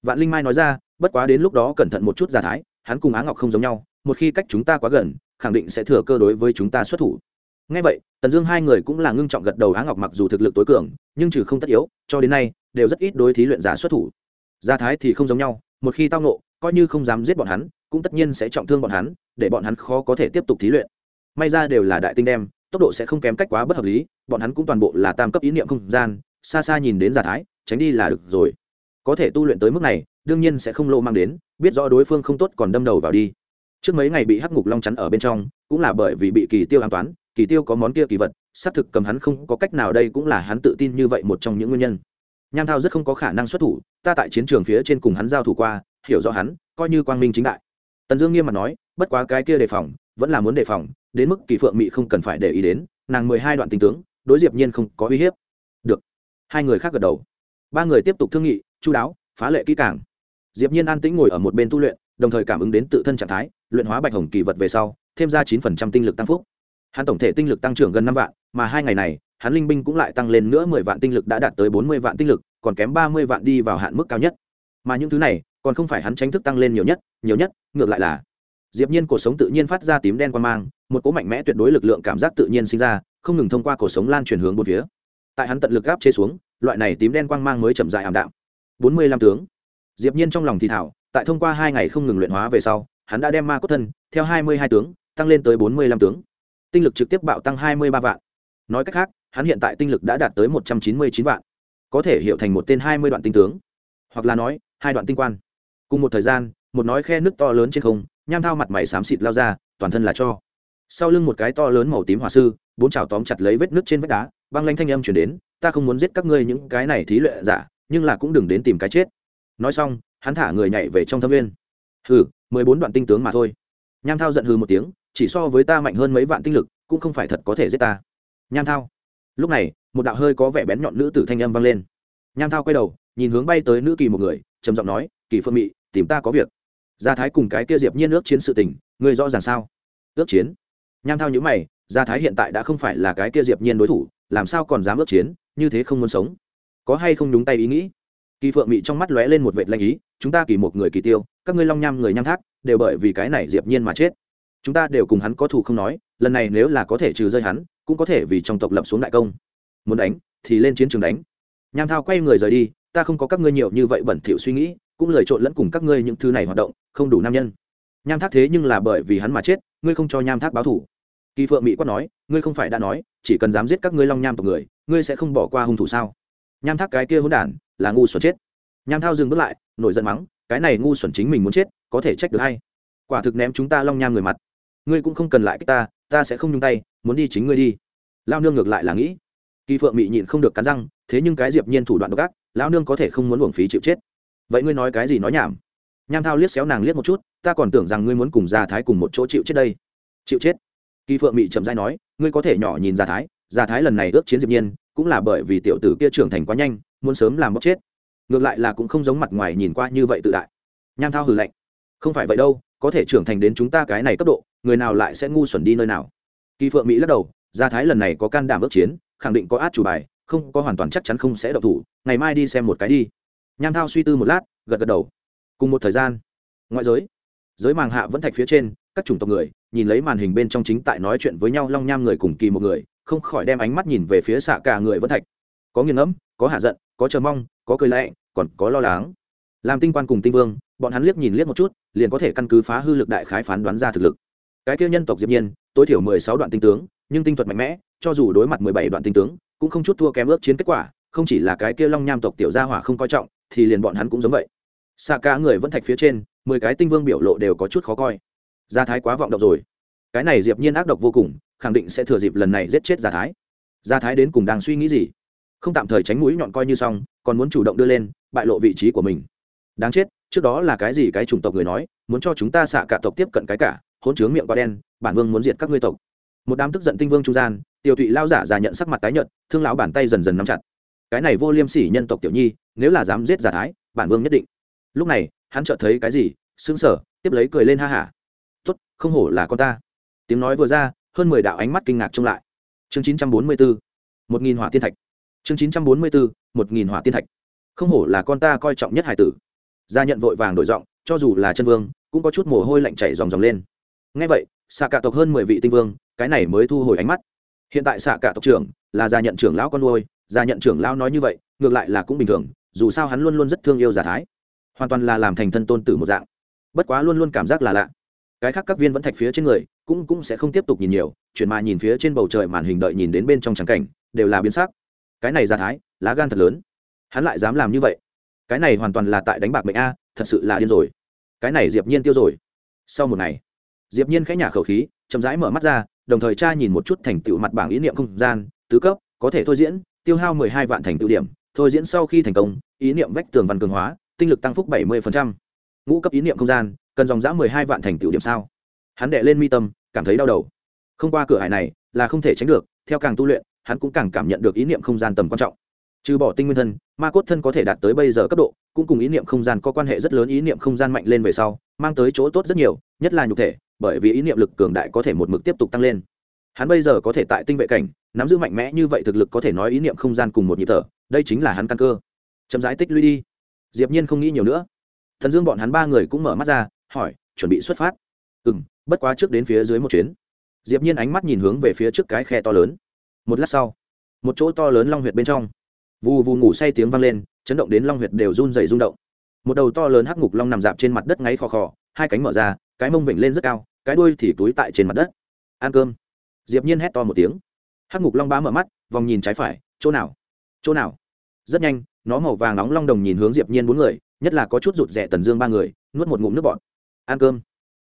Vạn linh mai nói ra, bất quá đến lúc đó cẩn thận một chút giả thái, hắn cùng á ngọc không giống nhau, một khi cách chúng ta quá gần, khẳng định sẽ thừa cơ đối với chúng ta xuất thủ. Ngay vậy, tần dương hai người cũng là ngưng trọng gật đầu á ngọc mặc dù thực lực tối cường, nhưng trừ không tất yếu, cho đến nay, đều rất ít đối thí luyện giả xuất thủ. Gia thái thì không giống nhau, một khi tao nộ coi như không dám giết bọn hắn, cũng tất nhiên sẽ trọng thương bọn hắn, để bọn hắn khó có thể tiếp tục thí luyện. May ra đều là đại tinh đem, tốc độ sẽ không kém cách quá bất hợp lý, bọn hắn cũng toàn bộ là tam cấp ý niệm không gian, xa xa nhìn đến giả thái, tránh đi là được rồi. Có thể tu luyện tới mức này, đương nhiên sẽ không lô mang đến, biết rõ đối phương không tốt còn đâm đầu vào đi. Trước mấy ngày bị hắc ngục long chắn ở bên trong, cũng là bởi vì bị kỳ tiêu an toán, kỳ tiêu có món kia kỳ vật, xác thực cầm hắn không có cách nào đây cũng là hắn tự tin như vậy một trong những nguyên nhân. Nham thao rất không có khả năng xuất thủ, ta tại chiến trường phía trên cùng hắn giao thủ qua hiểu rõ hắn, coi như quang minh chính đại. Tần dương nghiêm mặt nói, bất quá cái kia đề phòng, vẫn là muốn đề phòng, đến mức kỳ phượng mị không cần phải để ý đến, nàng mười hai đoạn tình tướng, đối diệp nhiên không có uy hiếp. Được. Hai người khác gật đầu. Ba người tiếp tục thương nghị chú đáo, phá lệ kỹ càng. Diệp nhiên an tĩnh ngồi ở một bên tu luyện, đồng thời cảm ứng đến tự thân trạng thái, luyện hóa bạch hồng kỳ vật về sau, thêm ra chín phần trăm tinh lực tăng phúc. Hắn tổng thể tinh lực tăng trưởng gần năm vạn, mà hai ngày này, hắn linh binh cũng lại tăng lên nữa mười vạn tinh lực đã đạt tới bốn mươi vạn tinh lực, còn kém ba mươi vạn đi vào hạn mức cao nhất. Mà những thứ này còn không phải hắn tránh thức tăng lên nhiều nhất nhiều nhất, ngược lại là. Diệp nhiên cuộc sống tự nhiên phát ra tím đen quan mang, một cỗ mạnh mẽ tuyệt đối lực lượng cảm giác tự nhiên sinh ra, không ngừng thông qua cuộc sống lan truyền hướng bốn phía. Tại hắn tận lực áp chế xuống, loại này tím đen quang mang mới chậm rãi ảm đạm. Bốn mươi lăm tướng. Diệp nhiên trong lòng thì thảo tại thông qua hai ngày không ngừng luyện hóa về sau, hắn đã đem ma cốt thân, theo hai mươi hai tướng, tăng lên tới bốn mươi lăm tướng. Tinh lực trực tiếp bạo tăng hai mươi ba vạn. Nói cách khác, hắn hiện tại tinh lực đã đạt tới một trăm chín mươi chín vạn. Có thể hiểu thành một tên hai mươi đoạn tinh tướng. Hoặc là nói, hai đoạn tinh quan cùng một thời gian, một nói khe nước to lớn trên không, nham thao mặt mày xám xịt lao ra, toàn thân là cho. Sau lưng một cái to lớn màu tím hỏa sư, bốn chảo tóm chặt lấy vết nước trên vách đá, băng lanh thanh âm chuyển đến, ta không muốn giết các ngươi những cái này thí luyện giả, nhưng là cũng đừng đến tìm cái chết. Nói xong, hắn thả người nhảy về trong thâm viên hừ, mười bốn đoạn tinh tướng mà thôi. Nham thao giận hừ một tiếng, chỉ so với ta mạnh hơn mấy vạn tinh lực, cũng không phải thật có thể giết ta. Nham thao. Lúc này, một đạo hơi có vẻ bén nhọn nữ tử thanh âm vang lên. Nham thao quay đầu, nhìn hướng bay tới nữ kỳ một người, trầm giọng nói, kỳ phương mị tìm ta có việc. Gia thái cùng cái kia diệp nhiên ước chiến sự tình, ngươi rõ ràng sao? Ước chiến? Nham thao những mày, gia thái hiện tại đã không phải là cái kia diệp nhiên đối thủ, làm sao còn dám ước chiến, như thế không muốn sống? Có hay không đúng tay ý nghĩ? Kỳ phượng mị trong mắt lóe lên một vệt lanh ý, chúng ta kỳ một người kỳ tiêu, các ngươi long nham người nham thác, đều bởi vì cái này diệp nhiên mà chết. Chúng ta đều cùng hắn có thù không nói, lần này nếu là có thể trừ rơi hắn, cũng có thể vì trong tộc lập xuống đại công. Muốn đánh, thì lên chiến trường đánh. Nham thao quay người rời đi ta không có các ngươi nhiều như vậy bẩn thỉu suy nghĩ, cũng lời trộn lẫn cùng các ngươi những thứ này hoạt động, không đủ nam nhân. Nham thác thế nhưng là bởi vì hắn mà chết, ngươi không cho nham thác báo thủ kỳ phượng mỹ quát nói, ngươi không phải đã nói, chỉ cần dám giết các ngươi long nham tộc người, ngươi sẽ không bỏ qua hung thủ sao? Nham thác cái kia hỗn đản, là ngu xuẩn chết. Nham thao dừng bước lại, nổi giận mắng, cái này ngu xuẩn chính mình muốn chết, có thể trách được hay? Quả thực ném chúng ta long nham người mặt. Ngươi cũng không cần lại cái ta ta sẽ không nhung tay, muốn đi chính ngươi đi. Lao nương ngược lại là nghĩ kỳ phượng mị nhịn không được cắn răng, thế nhưng cái diệp nhiên thủ đoạn độc ác, Lão nương có thể không muốn uổng phí chịu chết. Vậy ngươi nói cái gì nói nhảm? Nham thao liếc xéo nàng liếc một chút, ta còn tưởng rằng ngươi muốn cùng gia thái cùng một chỗ chịu chết đây. Chịu chết? Kỳ phượng mị chậm rãi nói, ngươi có thể nhỏ nhìn gia thái gia thái lần này ước chiến diệp nhiên, cũng là bởi vì tiểu tử kia trưởng thành quá nhanh, muốn sớm làm bóc chết. Ngược lại là cũng không giống mặt ngoài nhìn qua như vậy tự đại. Nham thao hừ lạnh, không phải vậy đâu, có thể trưởng thành đến chúng ta cái này cấp độ, người nào lại sẽ ngu xuẩn đi nơi nào? Kỳ phượng mỹ lắc đầu, gia thái lần này có can đảm ước chiến khẳng định có át chủ bài không có hoàn toàn chắc chắn không sẽ độc thủ ngày mai đi xem một cái đi. Nham thao suy tư một lát gật gật đầu. Cùng một thời gian ngoại giới giới màng hạ vẫn thạch phía trên các chủng tộc người nhìn lấy màn hình bên trong chính tại nói chuyện với nhau long nham người cùng kỳ một người không khỏi đem ánh mắt nhìn về phía xạ cả người vẫn thạch. Có nghiền ngẫm có hạ giận có chờ mong có cười lẽ, còn có lo lắng. Làm tinh quan cùng tinh vương bọn hắn liếc nhìn liếc một chút liền có thể căn cứ phá hư lực đại khái phán đoán ra thực lực. Cái kia nhân tộc diệp nhiên tối thiểu mười sáu đoạn tinh tướng nhưng tinh thuật mạnh mẽ cho dù đối mặt mười bảy đoạn tinh tướng, cũng không chút thua kém ước chiến kết quả, không chỉ là cái kia long nham tộc tiểu gia hỏa không coi trọng, thì liền bọn hắn cũng giống vậy. Xạ cả người vẫn thạch phía trên, mười cái tinh vương biểu lộ đều có chút khó coi. Gia thái quá vọng động rồi. Cái này diệp nhiên ác độc vô cùng, khẳng định sẽ thừa dịp lần này giết chết gia thái. Gia thái đến cùng đang suy nghĩ gì? Không tạm thời tránh mũi nhọn coi như xong, còn muốn chủ động đưa lên, bại lộ vị trí của mình. Đáng chết, trước đó là cái gì cái chủng tộc người nói, muốn cho chúng ta xạ cả tộc tiếp cận cái cả, hỗn trướng miệng quá đen, bản vương muốn diệt các ngươi tộc. Một đám tức giận tinh vương trung gian tiểu tụy lao giả già nhận sắc mặt tái nhợt, thương lão bàn tay dần dần nắm chặt. Cái này vô liêm sỉ nhân tộc tiểu nhi, nếu là dám giết giả thái, bản vương nhất định. Lúc này, hắn chợt thấy cái gì, sững sờ, tiếp lấy cười lên ha hả. Tốt, không hổ là con ta. Tiếng nói vừa ra, hơn mười đạo ánh mắt kinh ngạc trông lại. Chương chín trăm bốn mươi bốn, một nghìn hỏa tiên thạch. Chương chín trăm bốn mươi bốn, một nghìn hỏa tiên thạch. Không hổ là con ta coi trọng nhất hải tử. Gia nhận vội vàng đổi giọng, cho dù là chân vương, cũng có chút mồ hôi lạnh chảy dòng dòng lên. Ngay vậy xạ cả tộc hơn mười vị tinh vương, cái này mới thu hồi ánh mắt hiện tại xạ cả tộc trưởng là gia nhận trưởng lão con nuôi gia nhận trưởng lão nói như vậy, ngược lại là cũng bình thường, dù sao hắn luôn luôn rất thương yêu giả thái. Hoàn toàn là làm thành thân tôn tử một dạng. Bất quá luôn luôn cảm giác là lạ. Cái khác các viên vẫn thạch phía trên người, cũng cũng sẽ không tiếp tục nhìn nhiều, chuyển mà nhìn phía trên bầu trời màn hình đợi nhìn đến bên trong trắng cảnh, đều là biến sắc. Cái này ra thái, lá gan thật lớn. Hắn lại dám làm như vậy. Cái này hoàn toàn là tại đánh bạc mệnh a, thật sự là điên rồi. Cái này diệp nhiên tiêu rồi. Sau một ngày, diệp nhiên khẽ nhả khẩu khí, chậm rãi mở mắt ra đồng thời tra nhìn một chút thành tựu mặt bảng ý niệm không gian, tứ cấp, có thể thôi diễn, tiêu hao mười hai vạn thành tựu điểm, thôi diễn sau khi thành công, ý niệm vách tường văn cường hóa, tinh lực tăng phúc bảy mươi ngũ cấp ý niệm không gian, cần dòng dã mười hai vạn thành tựu điểm sao? Hắn đệ lên mi tâm, cảm thấy đau đầu. Không qua cửa hải này là không thể tránh được, theo càng tu luyện, hắn cũng càng cảm nhận được ý niệm không gian tầm quan trọng. Trừ bỏ tinh nguyên thân, ma cốt thân có thể đạt tới bây giờ cấp độ, cũng cùng ý niệm không gian có quan hệ rất lớn, ý niệm không gian mạnh lên về sau, mang tới chỗ tốt rất nhiều, nhất là nhục thể bởi vì ý niệm lực cường đại có thể một mực tiếp tục tăng lên. Hắn bây giờ có thể tại tinh vệ cảnh, nắm giữ mạnh mẽ như vậy thực lực có thể nói ý niệm không gian cùng một nhịp thở, đây chính là hắn căn cơ. Chậm rãi tích lũy đi. Diệp nhiên không nghĩ nhiều nữa. Thần dương bọn hắn ba người cũng mở mắt ra, hỏi, chuẩn bị xuất phát. Ừm. bất quá trước đến phía dưới một chuyến. Diệp nhiên ánh mắt nhìn hướng về phía trước cái khe to lớn. Một lát sau, một chỗ to lớn long huyệt bên trong, vù vù ngủ say tiếng vang lên, chấn động đến long huyệt đều run rẩy rung động. Một đầu to lớn hắc ngục long nằm dạp trên mặt đất ngáy khò khò, hai cánh mở ra, cái mông vịnh lên rất cao cái đuôi thì túi tại trên mặt đất. Ăn cơm. Diệp nhiên hét to một tiếng. Hắc ngục long bá mở mắt, vòng nhìn trái phải, chỗ nào? Chỗ nào? Rất nhanh, nó màu vàng nóng long đồng nhìn hướng diệp nhiên bốn người, nhất là có chút rụt rè tần dương ba người, nuốt một ngụm nước bọt. ăn cơm.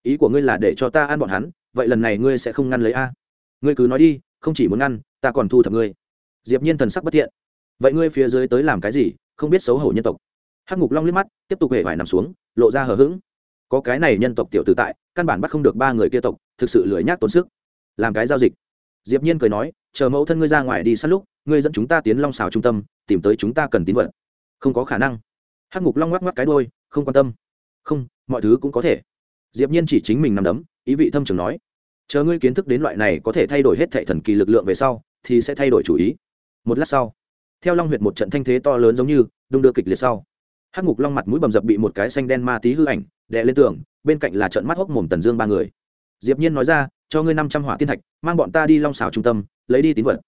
Ý của ngươi là để cho ta ăn bọn hắn, vậy lần này ngươi sẽ không ngăn lấy a? Ngươi cứ nói đi, không chỉ muốn ngăn, ta còn thu thập ngươi. Diệp nhiên thần sắc bất thiện. Vậy ngươi phía dưới tới làm cái gì? Không biết xấu hổ nhân tộc. Hắc ngục long liếc mắt, tiếp tục hề vải nằm xuống, lộ ra hờ hững có cái này nhân tộc tiểu tử tại, căn bản bắt không được ba người kia tộc, thực sự lười nhác tốn sức. Làm cái giao dịch. Diệp nhiên cười nói, chờ mẫu thân ngươi ra ngoài đi sát lúc, ngươi dẫn chúng ta tiến long xào trung tâm, tìm tới chúng ta cần tín vật. Không có khả năng. Hắc ngục long ngoắc ngoắc cái đuôi, không quan tâm. Không, mọi thứ cũng có thể. Diệp nhiên chỉ chính mình nằm đấm, ý vị thâm trường nói, chờ ngươi kiến thức đến loại này có thể thay đổi hết thệ thần kỳ lực lượng về sau, thì sẽ thay đổi chủ ý. Một lát sau, theo long huyệt một trận thanh thế to lớn giống như, đung đưa kịch liệt sau, hắc ngục long mặt mũi bầm dập bị một cái xanh đen ma tí hư ảnh đè lên tường, bên cạnh là trận mắt hốc mồm tần dương ba người. Diệp nhiên nói ra, cho ngươi năm trăm hỏa tiên thạch, mang bọn ta đi long xào trung tâm, lấy đi tín vật.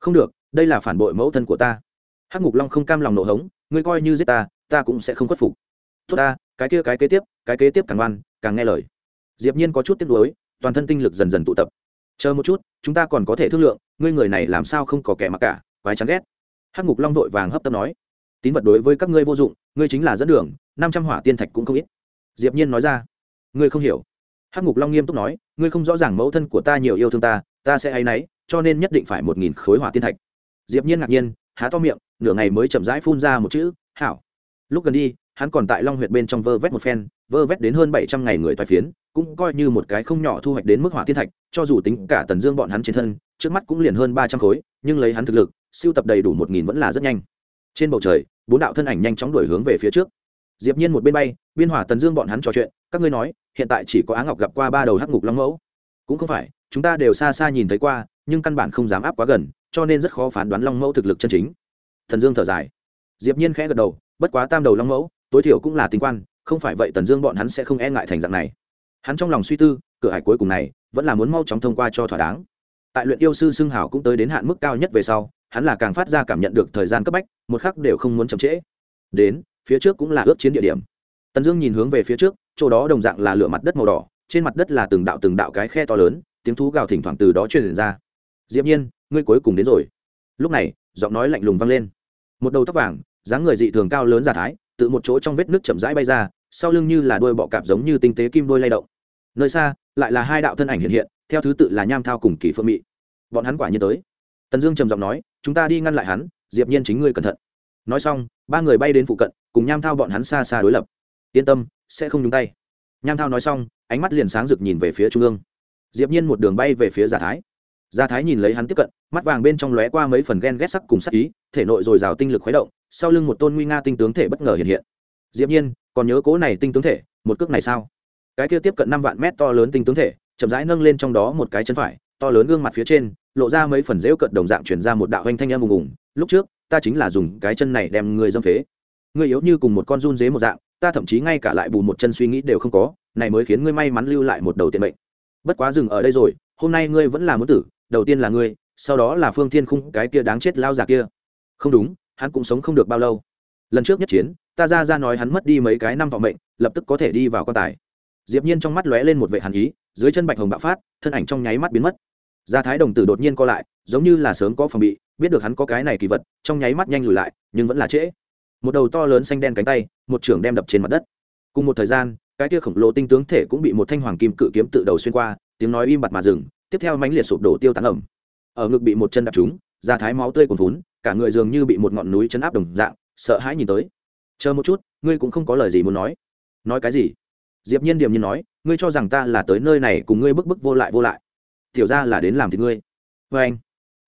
Không được, đây là phản bội mẫu thân của ta. Hắc ngục long không cam lòng nổ hống, ngươi coi như giết ta ta cũng sẽ không khuất phục. Tốt ta, cái kia cái kế tiếp, cái kế tiếp càng ngoan, càng nghe lời. Diệp nhiên có chút tiếc nuối, toàn thân tinh lực dần dần tụ tập. Chờ một chút, chúng ta còn có thể thương lượng, ngươi người này làm sao không có kẻ mặc cả, quái chán ghét. Hắc ngục long vội vàng hấp tấp nói, tín vật đối với các ngươi vô dụng, ngươi chính là dẫn đường, năm trăm hỏa tiên thạch cũng không ít diệp nhiên nói ra, ngươi không hiểu. Hắc ngục long nghiêm túc nói, ngươi không rõ ràng mẫu thân của ta nhiều yêu thương ta ta sẽ hay nấy cho nên nhất định phải một nghìn khối hỏa tiên thạch. Diệp nhiên ngạc nhiên, há to miệng, nửa ngày mới chậm rãi phun ra một chữ, hảo. Lúc gần đi, hắn còn tại long huyệt bên trong vơ vét một phen, vơ vét đến hơn bảy trăm ngày người thoái phiến, cũng coi như một cái không nhỏ thu hoạch đến mức hỏa thiên thạch, cho dù tính cả tần dương bọn hắn trên thân, trước mắt cũng liền hơn ba trăm khối, nhưng lấy hắn thực lực siêu tập đầy đủ một nghìn vẫn là rất nhanh. Trên bầu trời, bốn đạo thân ảnh nhanh chóng đuổi hướng về phía trước diệp nhiên một bên bay, biên hỏa tần dương bọn hắn trò chuyện, các ngươi nói, hiện tại chỉ có á ngọc gặp qua ba đầu hắc ngục long mẫu. Cũng không phải, chúng ta đều xa xa nhìn thấy qua, nhưng căn bản không dám áp quá gần, cho nên rất khó phán đoán long mẫu thực lực chân chính. Thần dương thở dài. Diệp nhiên khẽ gật đầu, bất quá tam đầu long mẫu, tối thiểu cũng là tinh quan, không phải vậy tần dương bọn hắn sẽ không e ngại thành dạng này. Hắn trong lòng suy tư, cửa hải cuối cùng này, vẫn là muốn mau chóng thông qua cho thỏa đáng. Tại luyện yêu sư xưng hảo cũng tới đến hạn mức cao nhất về sau, hắn là càng phát ra cảm nhận được thời gian cấp bách, một khắc đều không muốn chậm trễ. Đến phía trước cũng là ước chiến địa điểm. Tần dương nhìn hướng về phía trước, chỗ đó đồng dạng là lửa mặt đất màu đỏ, trên mặt đất là từng đạo từng đạo cái khe to lớn, tiếng thú gào thỉnh thoảng từ đó truyền ra. Diệp nhiên, ngươi cuối cùng đến rồi. Lúc này, giọng nói lạnh lùng vang lên. Một đầu tóc vàng, dáng người dị thường cao lớn giả thái tự một chỗ trong vết nước chậm rãi bay ra, sau lưng như là đôi bọ cạp giống như tinh tế kim đôi lay động. Nơi xa, lại là hai đạo thân ảnh hiện hiện, theo thứ tự là nham thao cùng kỳ phương mị. Bọn hắn quả nhiên tới. Tần dương trầm giọng nói, chúng ta đi ngăn lại hắn, diệp nhiên chính ngươi cẩn thận nói xong, ba người bay đến phụ cận, cùng nham thao bọn hắn xa xa đối lập. Yên tâm, sẽ không nhúng tay. Nham thao nói xong, ánh mắt liền sáng rực nhìn về phía trung ương. Diệp nhiên một đường bay về phía giả thái. Giả thái nhìn lấy hắn tiếp cận, mắt vàng bên trong lóe qua mấy phần ghen ghét sắc cùng sắc ý, thể nội dồi dào tinh lực khuấy động, sau lưng một tôn nguy nga tinh tướng thể bất ngờ hiện hiện. Diệp nhiên, còn nhớ cố này tinh tướng thể, một cước này sao? Cái kia tiếp cận năm vạn mét to lớn tinh tướng thể, chậm rãi nâng lên trong đó một cái chân phải, to lớn gương mặt phía trên, lộ ra mấy phần rêu cận đồng dạng chuyển ra một đạo hoanh thanh âm ùng ùng. Lúc trước ta chính là dùng cái chân này đem ngươi dâm phế. Ngươi yếu như cùng một con run dế một dạng, ta thậm chí ngay cả lại bù một chân suy nghĩ đều không có, này mới khiến ngươi may mắn lưu lại một đầu tiền mệnh. Bất quá dừng ở đây rồi, hôm nay ngươi vẫn là muốn tử, đầu tiên là ngươi, sau đó là phương thiên khung, cái kia đáng chết lao già kia. Không đúng, hắn cũng sống không được bao lâu. Lần trước nhất chiến, ta ra ra nói hắn mất đi mấy cái năm vọng mệnh, lập tức có thể đi vào quan tài. Diệp nhiên trong mắt lóe lên một vệ hàn ý, dưới chân bạch hồng bạo phát, thân ảnh trong nháy mắt biến mất gia thái đồng tử đột nhiên co lại, giống như là sớm có phòng bị, biết được hắn có cái này kỳ vật, trong nháy mắt nhanh lùi lại, nhưng vẫn là trễ. Một đầu to lớn xanh đen cánh tay, một trưởng đem đập trên mặt đất. Cùng một thời gian, cái kia khổng lồ tinh tướng thể cũng bị một thanh hoàng kim cự kiếm tự đầu xuyên qua, tiếng nói im bặt mà dừng, tiếp theo mãnh liệt sụp đổ tiêu tán ẩm. Ở ngực bị một chân đạp trúng da thái máu tươi còn vốn cả người dường như bị một ngọn núi chấn áp đồng dạng, sợ hãi nhìn tới. Chờ một chút, ngươi cũng không có lời gì muốn nói. Nói cái gì? Diệp nhiên điềm nhiên nói, ngươi cho rằng ta là tới nơi này cùng ngươi bức bức vô lại vô lại tiểu ra là đến làm thì ngươi. Vê anh,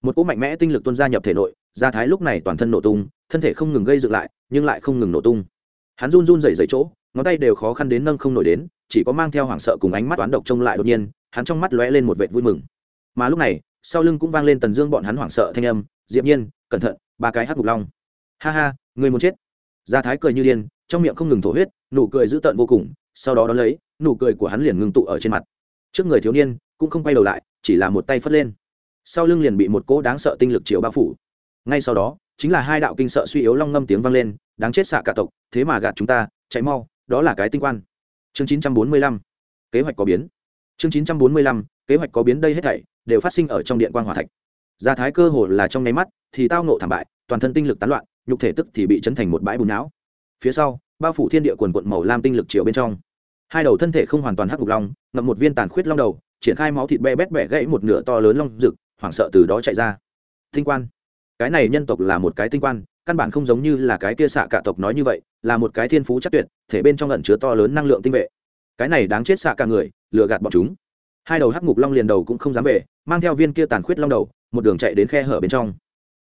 một cỗ mạnh mẽ tinh lực tuôn ra nhập thể nội, gia thái lúc này toàn thân nổ tung, thân thể không ngừng gây dựng lại, nhưng lại không ngừng nổ tung. Hắn run run dày dày chỗ, ngón tay đều khó khăn đến nâng không nổi đến, chỉ có mang theo hoảng sợ cùng ánh mắt toán độc trông lại đột nhiên, hắn trong mắt lóe lên một vệt vui mừng. Mà lúc này, sau lưng cũng vang lên tần dương bọn hắn hoảng sợ thanh âm, diệp nhiên, cẩn thận, ba cái hắc ngục long. Ha ha người muốn chết. Gia thái cười như điên, trong miệng không ngừng thổ huyết, nụ cười dữ tợn vô cùng, sau đó đón lấy, nụ cười của hắn liền ngưng tụ ở trên mặt. Trước người thiếu niên cũng không quay đầu lại chỉ là một tay phất lên. Sau lưng liền bị một cỗ đáng sợ tinh lực chiều bao phủ. Ngay sau đó, chính là hai đạo kinh sợ suy yếu long ngâm tiếng vang lên, đáng chết xạ cả tộc, thế mà gạt chúng ta, chạy mau, đó là cái tinh quan. Chương 945 kế hoạch có biến. Chương 945 kế hoạch có biến đây hết thảy đều phát sinh ở trong điện quan hỏa thạch. Gia thái cơ hồ là trong nháy mắt thì tao nộ thảm bại, toàn thân tinh lực tán loạn, nhục thể tức thì bị chấn thành một bãi bùn não. Phía sau, bao phủ thiên địa quần quận màu lam tinh lực chiều bên trong. Hai đầu thân thể không hoàn toàn hắc ngục long, ngậm một viên tàn khuyết long đầu triển khai máu thịt be bét bẻ gãy một nửa to lớn long rực, hoảng sợ từ đó chạy ra. Tinh quan. Cái này nhân tộc là một cái tinh quan, căn bản không giống như là cái kia xạ cả tộc nói như vậy, là một cái thiên phú chắc tuyệt, thể bên trong ẩn chứa to lớn năng lượng tinh vệ. Cái này đáng chết xạ cả người, lừa gạt bọn chúng. Hai đầu hắc ngục long liền đầu cũng không dám về, mang theo viên kia tàn khuyết long đầu, một đường chạy đến khe hở bên trong.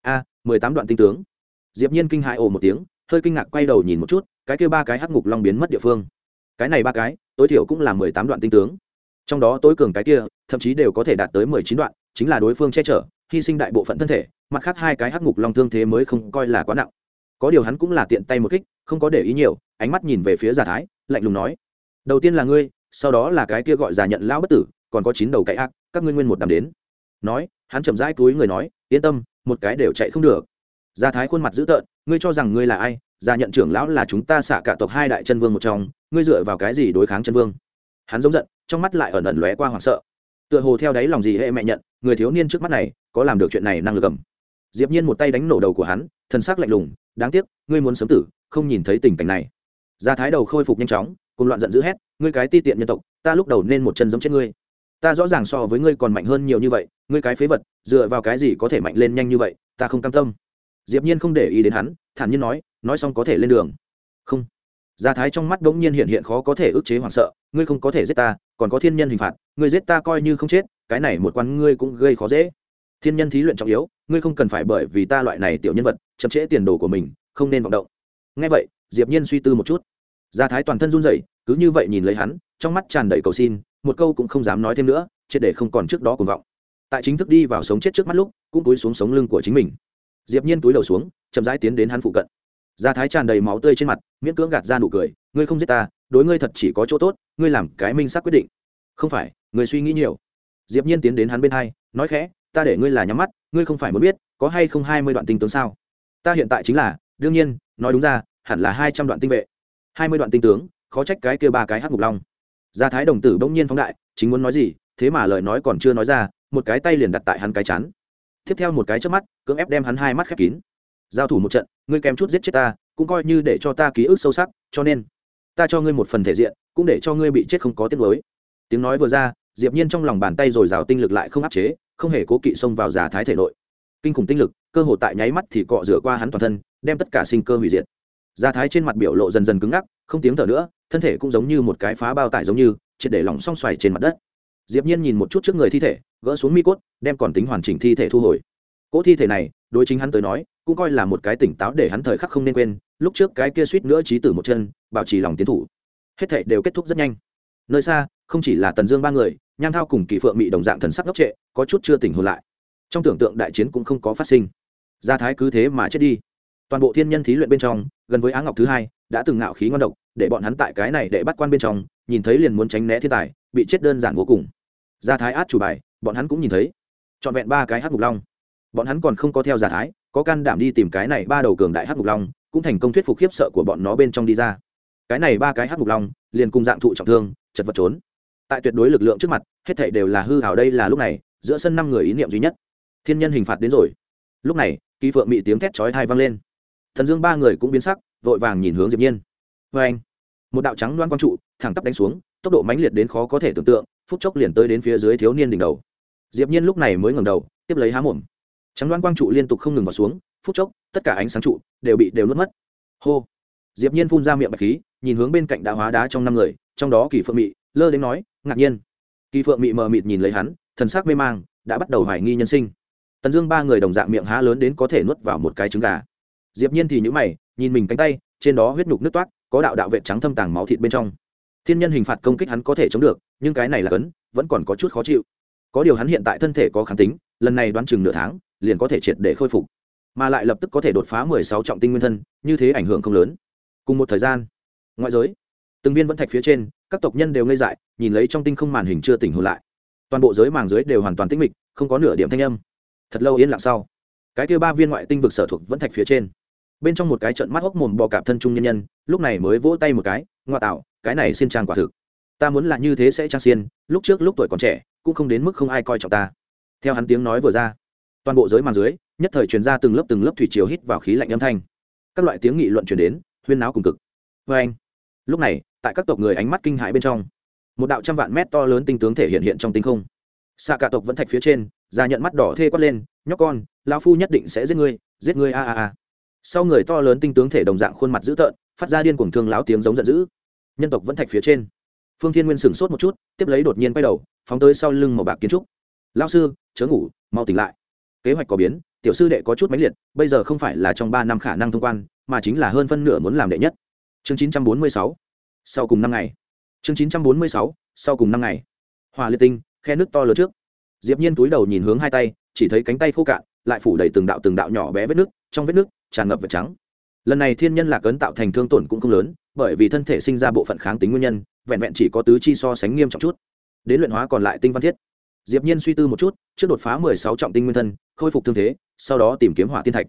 A, mười tám đoạn tinh tướng. Diệp nhiên kinh hãi ồ một tiếng, hơi kinh ngạc quay đầu nhìn một chút, cái kia ba cái hắc ngục long biến mất địa phương. Cái này ba cái, tối thiểu cũng là mười tám đoạn tinh tướng trong đó tối cường cái kia, thậm chí đều có thể đạt tới mười chín đoạn, chính là đối phương che chở, hy sinh đại bộ phận thân thể, mặt khác hai cái hắc ngục long thương thế mới không coi là quá nặng. Có điều hắn cũng là tiện tay một kích, không có để ý nhiều, ánh mắt nhìn về phía giả thái, lạnh lùng nói, đầu tiên là ngươi, sau đó là cái kia gọi giả nhận lão bất tử, còn có chín đầu cậy ác các ngươi nguyên một đám đến. Nói, hắn chậm rãi túi người nói, yên tâm, một cái đều chạy không được. Gia thái khuôn mặt dữ tợn, ngươi cho rằng ngươi là ai? Gia nhận trưởng lão là chúng ta xạ cả tộc hai đại chân vương một trong, ngươi dựa vào cái gì đối kháng chân vương? Hắn giống giận, trong mắt lại ẩn ẩn lóe qua hoảng sợ. Tựa hồ theo đáy lòng gì hệ mẹ nhận, người thiếu niên trước mắt này, có làm được chuyện này năng lực cầm diệp nhiên một tay đánh nổ đầu của hắn thân xác lạnh lùng, đáng tiếc, ngươi muốn sớm tử, không nhìn thấy tình cảnh này. Gia thái đầu khôi phục nhanh chóng, cùng loạn giận dữ hét, ngươi cái ti tiện nhân tộc, ta lúc đầu nên một chân giống chết ngươi. Ta rõ ràng so với ngươi còn mạnh hơn nhiều như vậy, ngươi cái phế vật, dựa vào cái gì có thể mạnh lên nhanh như vậy, ta không cam tâm. Diệp nhiên không để ý đến hắn, thản nhiên nói nói xong có thể lên đường. Không gia thái trong mắt đống nhiên hiện hiện khó có thể ức chế hoảng sợ, ngươi không có thể giết ta, còn có thiên nhân hình phạt, ngươi giết ta coi như không chết, cái này một quan ngươi cũng gây khó dễ. Thiên nhân thí luyện trọng yếu, ngươi không cần phải bởi vì ta loại này tiểu nhân vật, chậm trễ tiền đồ của mình, không nên vọng động. Ngay vậy, diệp nhiên suy tư một chút. Gia thái toàn thân run rẩy, cứ như vậy nhìn lấy hắn, trong mắt tràn đầy cầu xin, một câu cũng không dám nói thêm nữa, triệt để không còn trước đó cuồng vọng. Tại chính thức đi vào sống chết trước mắt lúc, cũng túi xuống sống lưng của chính mình. Diệp nhiên túi đầu xuống, chậm rãi tiến đến hắn phụ cận gia thái tràn đầy máu tươi trên mặt, miễn cưỡng gạt ra nụ cười, ngươi không giết ta, đối ngươi thật chỉ có chỗ tốt, ngươi làm cái minh xác quyết định. Không phải, ngươi suy nghĩ nhiều. Diệp nhiên tiến đến hắn bên hai, nói khẽ, ta để ngươi là nhắm mắt, ngươi không phải muốn biết, có hay không hai mươi đoạn tinh tướng sao? Ta hiện tại chính là, đương nhiên, nói đúng ra, hẳn là hai trăm đoạn tinh vệ. Hai mươi đoạn tinh tướng, khó trách cái kia ba cái hắc ngục long. Gia thái đồng tử bỗng nhiên phóng đại, chính muốn nói gì, thế mà lời nói còn chưa nói ra, một cái tay liền đặt tại hắn cái chán. Tiếp theo một cái chớp mắt, cưỡng ép đem hắn hai mắt khép kín giao thủ một trận, ngươi kèm chút giết chết ta, cũng coi như để cho ta ký ức sâu sắc, cho nên, ta cho ngươi một phần thể diện, cũng để cho ngươi bị chết không có tiết lối tiếng nói vừa ra, diệp nhiên trong lòng bàn tay rồi rào tinh lực lại không áp chế, không hề cố kỵ xông vào giả thái thể nội. Kinh khủng tinh lực, cơ hồ tại nháy mắt thì cọ rửa qua hắn toàn thân, đem tất cả sinh cơ hủy diệt. Giả thái trên mặt biểu lộ dần dần cứng ngắc, không tiếng thở nữa, thân thể cũng giống như một cái phá bao tải giống như, triệt để lỏng song xoài trên mặt đất. Diệp nhiên nhìn một chút trước người thi thể, gỡ xuống mi cốt, đem còn tính hoàn chỉnh thi thể thu hồi. Cỗ thi thể này đối chính hắn tới nói, cũng coi là một cái tỉnh táo để hắn thời khắc không nên quên, lúc trước cái kia suýt nữa trí tử một chân, bảo trì lòng tiến thủ. Hết thảy đều kết thúc rất nhanh. Nơi xa, không chỉ là tần dương ba người, nham thao cùng kỳ phượng mị đồng dạng thần sắc ngốc trệ, có chút chưa tỉnh hồn lại. Trong tưởng tượng đại chiến cũng không có phát sinh. Gia thái cứ thế mà chết đi. Toàn bộ thiên nhân thí luyện bên trong, gần với á ngọc thứ hai, đã từng ngạo khí ngon độc, để bọn hắn tại cái này để bắt quan bên trong, nhìn thấy liền muốn tránh né thiên tài, bị chết đơn giản vô cùng. Gia thái át chủ bài, bọn hắn cũng nhìn thấy. Trọn vẹn ba cái hát ngục long bọn hắn còn không có theo giả thái, có can đảm đi tìm cái này ba đầu cường đại hắc ngục long, cũng thành công thuyết phục khiếp sợ của bọn nó bên trong đi ra. Cái này ba cái hắc ngục long, liền cùng dạng thụ trọng thương, chật vật trốn. Tại tuyệt đối lực lượng trước mặt, hết thảy đều là hư hào đây là lúc này, giữa sân năm người ý niệm duy nhất. Thiên nhân hình phạt đến rồi. Lúc này, kỳ phượng bị tiếng thét chói thai vang lên. Thần dương ba người cũng biến sắc, vội vàng nhìn hướng diệp nhiên. Vê anh. Một đạo trắng loan quang trụ, thẳng tắp đánh xuống, tốc độ mãnh liệt đến khó có thể tưởng tượng, phút chốc liền tới đến phía dưới thiếu niên đỉnh đầu. Diệp nhiên lúc này mới ngẩng đầu, tiếp lấy há mồm trắng đoan quang trụ liên tục không ngừng vào xuống, phút chốc, tất cả ánh sáng trụ đều bị đều nuốt mất. Hô. Diệp nhiên phun ra miệng bạch khí, nhìn hướng bên cạnh đã hóa đá trong năm người, trong đó kỳ phượng mị lơ đến nói, ngạc nhiên. Kỳ phượng mị mờ mịt nhìn lấy hắn, thần sắc mê mang, đã bắt đầu hoài nghi nhân sinh. Tần dương ba người đồng dạng miệng há lớn đến có thể nuốt vào một cái trứng gà. Diệp nhiên thì nhíu mày, nhìn mình cánh tay, trên đó huyết nhục nứt toát có đạo đạo vệ trắng thâm tàng máu thịt bên trong. Thiên nhân hình phạt công kích hắn có thể chống được, nhưng cái này là cấn, vẫn còn có chút khó chịu. Có điều hắn hiện tại thân thể có kháng tính, lần này đoán chừng nửa tháng liền có thể triệt để khôi phục, mà lại lập tức có thể đột phá mười sáu trọng tinh nguyên thân, như thế ảnh hưởng không lớn. Cùng một thời gian, ngoại giới, từng viên vẫn thạch phía trên, các tộc nhân đều ngây dại, nhìn lấy trong tinh không màn hình chưa tỉnh hồn lại. Toàn bộ giới màng dưới đều hoàn toàn tĩnh mịch, không có nửa điểm thanh âm. Thật lâu yên lặng sau, cái kia ba viên ngoại tinh vực sở thuộc vẫn thạch phía trên. Bên trong một cái trận mắt hốc mồm bò cạp thân trung nhân nhân, lúc này mới vỗ tay một cái, ngoa tạo, cái này xin trang quả thực. Ta muốn là như thế sẽ trang xiên, lúc trước lúc tuổi còn trẻ, cũng không đến mức không ai coi trọng ta. Theo hắn tiếng nói vừa ra toàn bộ giới màn dưới, nhất thời truyền ra từng lớp từng lớp thủy chiều hít vào khí lạnh âm thanh. Các loại tiếng nghị luận truyền đến, huyên náo cùng cực. Vê anh, lúc này, tại các tộc người ánh mắt kinh hãi bên trong, một đạo trăm vạn mét to lớn tinh tướng thể hiện hiện trong tinh không. Xạ cả tộc vẫn thạch phía trên ra nhận mắt đỏ thê quát lên, nhóc con lao phu nhất định sẽ giết ngươi giết ngươi a a a. Sau người to lớn tinh tướng thể đồng dạng khuôn mặt dữ tợn, phát ra điên cuồng thương láo tiếng giống giận dữ. Nhân tộc vẫn thạch phía trên. Phương thiên nguyên sửng sốt một chút, tiếp lấy đột nhiên quay đầu, phóng tới sau lưng màu bạc kiến trúc. Lao sư, chớ ngủ, mau tỉnh lại kế hoạch có biến, tiểu sư đệ có chút máy liệt, bây giờ không phải là trong ba năm khả năng thông quan, mà chính là hơn phân nửa muốn làm đệ nhất. Chương chín trăm bốn mươi sáu, sau cùng năm ngày. Chương chín trăm bốn mươi sáu, sau cùng năm ngày. Hòa liệt tinh, khe nước to lớn trước. Diệp nhiên túi đầu nhìn hướng hai tay, chỉ thấy cánh tay khô cạn, lại phủ đầy từng đạo từng đạo nhỏ bé vết nước, trong vết nước tràn ngập vật trắng. Lần này thiên nhân lạc ấn tạo thành thương tổn cũng không lớn, bởi vì thân thể sinh ra bộ phận kháng tính nguyên nhân, vẹn vẹn chỉ có tứ chi so sánh nghiêm trọng chút. Đến luyện hóa còn lại tinh văn thiết diệp nhiên suy tư một chút, trước đột phá mười sáu trọng tinh nguyên thân, khôi phục thương thế, sau đó tìm kiếm hỏa tiên thạch.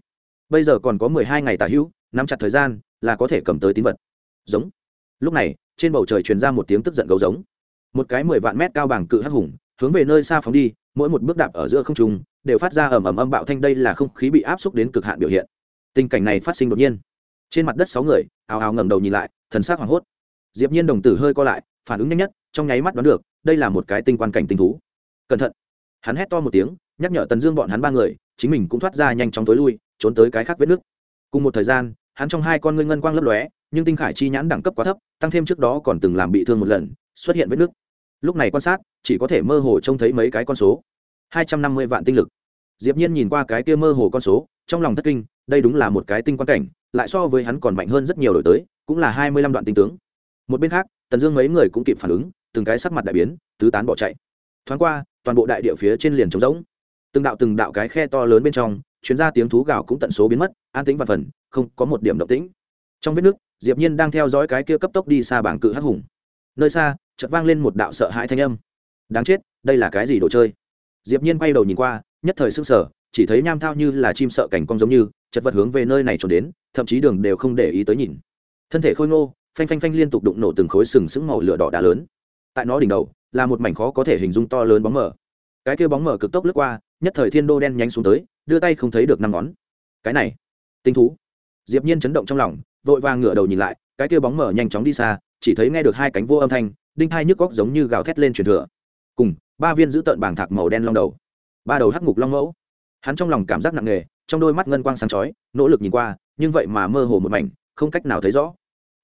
Bây giờ còn có mười hai ngày tả hữu, nắm chặt thời gian là có thể cầm tới tín vật. Giống. Lúc này, trên bầu trời truyền ra một tiếng tức giận gấu giống. Một cái mười vạn mét cao bằng cự hắc hùng, hướng về nơi xa phóng đi, mỗi một bước đạp ở giữa không trung, đều phát ra ầm ầm âm bạo thanh, đây là không khí bị áp xúc đến cực hạn biểu hiện. Tình cảnh này phát sinh đột nhiên. Trên mặt đất sáu người, ào ào ngẩng đầu nhìn lại, thần sắc hoảng hốt. Diệp nhiên đồng tử hơi co lại, phản ứng nhanh nhất, trong nháy mắt đoán được, đây là một cái tinh quan cảnh tinh thú cẩn thận. Hắn hét to một tiếng, nhắc nhở tần dương bọn hắn ba người, chính mình cũng thoát ra nhanh chóng tối lui, trốn tới cái khác vết nước. Cùng một thời gian, hắn trong hai con ngươi ngân quang lấp lóe, nhưng tinh khải chi nhãn đẳng cấp quá thấp, tăng thêm trước đó còn từng làm bị thương một lần, xuất hiện vết nước. Lúc này quan sát, chỉ có thể mơ hồ trông thấy mấy cái con số. Hai trăm năm mươi vạn tinh lực. Diệp nhiên nhìn qua cái kia mơ hồ con số, trong lòng thất kinh, đây đúng là một cái tinh quan cảnh, lại so với hắn còn mạnh hơn rất nhiều đổi tới, cũng là hai mươi lăm đoạn tinh tướng. Một bên khác, tần dương mấy người cũng kịp phản ứng, từng cái sắc mặt đại biến, tứ tán bỏ chạy. Thoáng qua toàn bộ đại địa phía trên liền trống rỗng. Từng đạo từng đạo cái khe to lớn bên trong chuyến ra tiếng thú gào cũng tận số biến mất, an tĩnh và phần, không có một điểm động tĩnh. Trong vết nước, diệp nhiên đang theo dõi cái kia cấp tốc đi xa bảng cự hắc hùng. Nơi xa, chợt vang lên một đạo sợ hãi thanh âm. Đáng chết, đây là cái gì đồ chơi? Diệp nhiên quay đầu nhìn qua, nhất thời sững sờ, chỉ thấy nham thao như là chim sợ cảnh cong giống như, chật vật hướng về nơi này trốn đến, thậm chí đường đều không để ý tới nhìn. Thân thể khôi ngô, phanh phanh phanh liên tục đụng nổ từng khối sừng sững màu lửa đỏ đá lớn. Tại nó đỉnh đầu là một mảnh khó có thể hình dung to lớn bóng mờ. Cái kia bóng mờ cực tốc lướt qua, nhất thời thiên đô đen nhánh xuống tới, đưa tay không thấy được năm ngón. Cái này, tinh thú. Diệp nhiên chấn động trong lòng, vội vàng ngửa đầu nhìn lại, cái kia bóng mờ nhanh chóng đi xa, chỉ thấy nghe được hai cánh vô âm thanh, đinh hai nhức góc giống như gào thét lên truyền thừa. Cùng, ba viên giữ tận bảng thạc màu đen long đầu. Ba đầu hắc ngục long mẫu. Hắn trong lòng cảm giác nặng nề, trong đôi mắt ngân quang sáng chói, nỗ lực nhìn qua, nhưng vậy mà mơ hồ một mảnh, không cách nào thấy rõ.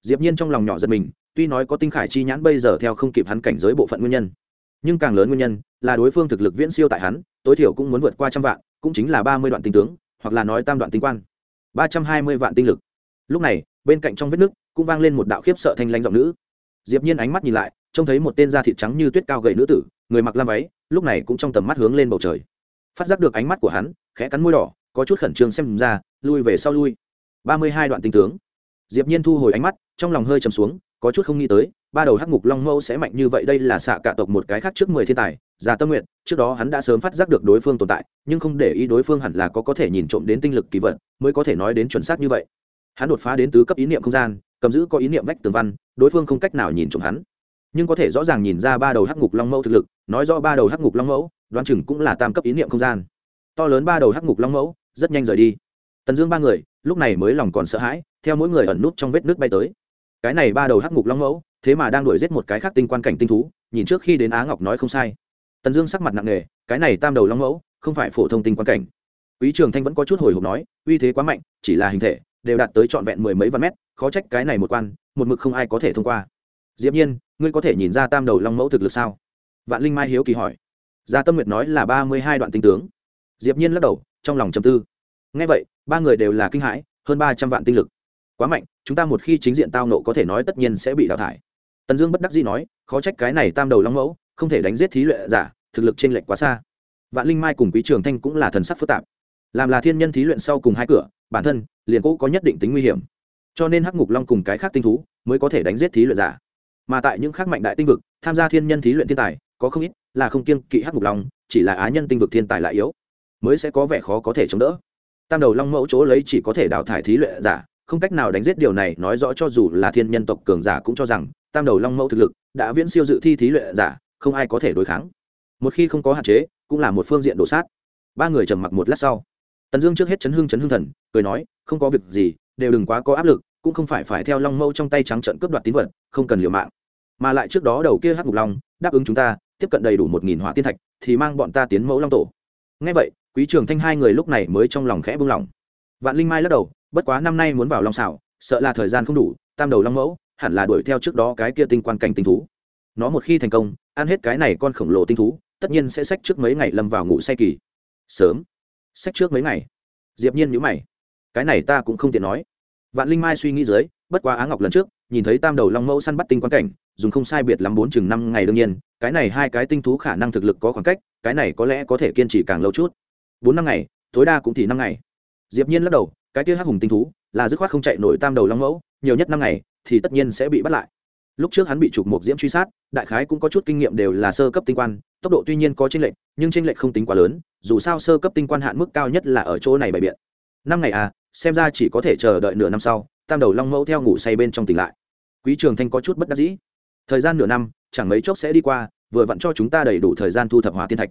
Diệp nhiên trong lòng nhỏ giật mình tuy nói có tinh khải chi nhãn bây giờ theo không kịp hắn cảnh giới bộ phận nguyên nhân, nhưng càng lớn nguyên nhân là đối phương thực lực viễn siêu tại hắn, tối thiểu cũng muốn vượt qua trăm vạn, cũng chính là ba mươi đoạn tinh tướng, hoặc là nói tam đoạn tinh quan. Ba trăm hai mươi vạn tinh lực. Lúc này, bên cạnh trong vết nước cũng vang lên một đạo khiếp sợ thanh lãnh giọng nữ. Diệp nhiên ánh mắt nhìn lại, trông thấy một tên da thịt trắng như tuyết cao gầy nữ tử, người mặc lam váy, lúc này cũng trong tầm mắt hướng lên bầu trời. Phát giác được ánh mắt của hắn, khẽ cắn môi đỏ, có chút khẩn trương xem ra, lui về sau lui. Ba mươi hai đoạn tinh tướng. Diệp nhiên thu hồi ánh mắt, trong lòng hơi trầm xuống có chút không nghĩ tới, ba đầu hắc ngục long mẫu sẽ mạnh như vậy, đây là xạ cả tộc một cái khác trước mười thiên tài, già tâm nguyện trước đó hắn đã sớm phát giác được đối phương tồn tại, nhưng không để ý đối phương hẳn là có có thể nhìn trộm đến tinh lực kỳ vật, mới có thể nói đến chuẩn xác như vậy. Hắn đột phá đến tứ cấp ý niệm không gian, cầm giữ có ý niệm vách tường văn, đối phương không cách nào nhìn trộm hắn. Nhưng có thể rõ ràng nhìn ra ba đầu hắc ngục long mẫu thực lực, nói rõ ba đầu hắc ngục long mẫu, đoán chừng cũng là tam cấp ý niệm không gian. To lớn ba đầu hắc ngục long mẫu, rất nhanh rời đi. Tần dương ba người, lúc này mới lòng còn sợ hãi, theo mỗi người ẩn nút trong vết nước bay tới cái này ba đầu hắc ngục long mẫu, thế mà đang đuổi giết một cái khác tinh quan cảnh tinh thú, nhìn trước khi đến á ngọc nói không sai. Tần dương sắc mặt nặng nề, cái này tam đầu long mẫu, không phải phổ thông tinh quan cảnh. Quý trường thanh vẫn có chút hồi hộp nói, uy thế quá mạnh, chỉ là hình thể, đều đạt tới trọn vẹn mười mấy vạn mét, khó trách cái này một quan, một mực không ai có thể thông qua. Diệp nhiên, ngươi có thể nhìn ra tam đầu long mẫu thực lực sao? Vạn linh mai hiếu kỳ hỏi. Gia tâm nguyệt nói là ba mươi hai đoạn tinh tướng. Diệp nhiên lắc đầu, trong lòng trầm tư. Nghe vậy, ba người đều là kinh hãi, hơn ba trăm vạn tinh lực quá mạnh, chúng ta một khi chính diện tao nộ có thể nói tất nhiên sẽ bị đào thải. Tần dương bất đắc dĩ nói, khó trách cái này tam đầu long mẫu, không thể đánh giết thí luyện giả, thực lực trên lệch quá xa. Vạn linh mai cùng quý trường thanh cũng là thần sắc phức tạp. Làm là thiên nhân thí luyện sau cùng hai cửa, bản thân, liền cũ có nhất định tính nguy hiểm. Cho nên hắc ngục long cùng cái khác tinh thú, mới có thể đánh giết thí luyện giả. Mà tại những khác mạnh đại tinh vực, tham gia thiên nhân thí luyện thiên tài, có không ít là không kiêng kỵ hắc ngục long, chỉ là á nhân tinh vực thiên tài lại yếu, mới sẽ có vẻ khó có thể chống đỡ. Tam đầu long mẫu chỗ lấy chỉ có thể đào thải thí luyện giả không cách nào đánh giết điều này, nói rõ cho dù là thiên nhân tộc cường giả cũng cho rằng, tam đầu long mẫu thực lực, đã viễn siêu dự thi thí luyện giả, không ai có thể đối kháng. Một khi không có hạn chế, cũng là một phương diện đổ sát. Ba người trầm mặc một lát sau. Tần dương trước hết chấn hưng chấn hưng thần, cười nói, không có việc gì, đều đừng quá có áp lực, cũng không phải phải theo long mẫu trong tay trắng trận cướp đoạt tín vật, không cần liều mạng. Mà lại trước đó đầu kia hát ngục long, đáp ứng chúng ta, tiếp cận đầy đủ một nghìn hỏa tiên thạch, thì mang bọn ta tiến mẫu long tổ. Ngay vậy, quý trường thanh hai người lúc này mới trong lòng khẽ buông lỏng. Vạn linh mai lắc đầu bất quá năm nay muốn vào long xảo sợ là thời gian không đủ, tam đầu long mẫu hẳn là đuổi theo trước đó cái kia tinh quan cảnh tinh thú. Nó một khi thành công, ăn hết cái này con khổng lồ tinh thú, tất nhiên sẽ sách trước mấy ngày lâm vào ngủ say kỳ. Sớm. Sách trước mấy ngày. Diệp nhiên nhíu mày. Cái này ta cũng không tiện nói. Vạn linh mai suy nghĩ dưới, bất quá á ngọc lần trước, nhìn thấy tam đầu long mẫu săn bắt tinh quan cảnh, dùng không sai biệt lắm bốn chừng năm ngày đương nhiên, cái này hai cái tinh thú khả năng thực lực có khoảng cách, cái này có lẽ có thể kiên trì càng lâu chút. Bốn năm ngày, tối đa cũng thì năm ngày. Diệp nhiên lắc đầu cái kia hắc hùng tinh thú là dứt khoát không chạy nổi tam đầu long mẫu, nhiều nhất năm ngày thì tất nhiên sẽ bị bắt lại. Lúc trước hắn bị trục một diễm truy sát, đại khái cũng có chút kinh nghiệm đều là sơ cấp tinh quan, tốc độ tuy nhiên có tranh lệch, nhưng tranh lệch không tính quá lớn, dù sao sơ cấp tinh quan hạn mức cao nhất là ở chỗ này bày biện. Năm ngày à xem ra chỉ có thể chờ đợi nửa năm sau, tam đầu long mẫu theo ngủ say bên trong tỉnh lại. Quý trường thanh có chút bất đắc dĩ. Thời gian nửa năm, chẳng mấy chốc sẽ đi qua, vừa vặn cho chúng ta đầy đủ thời gian thu thập hỏa tiên thạch.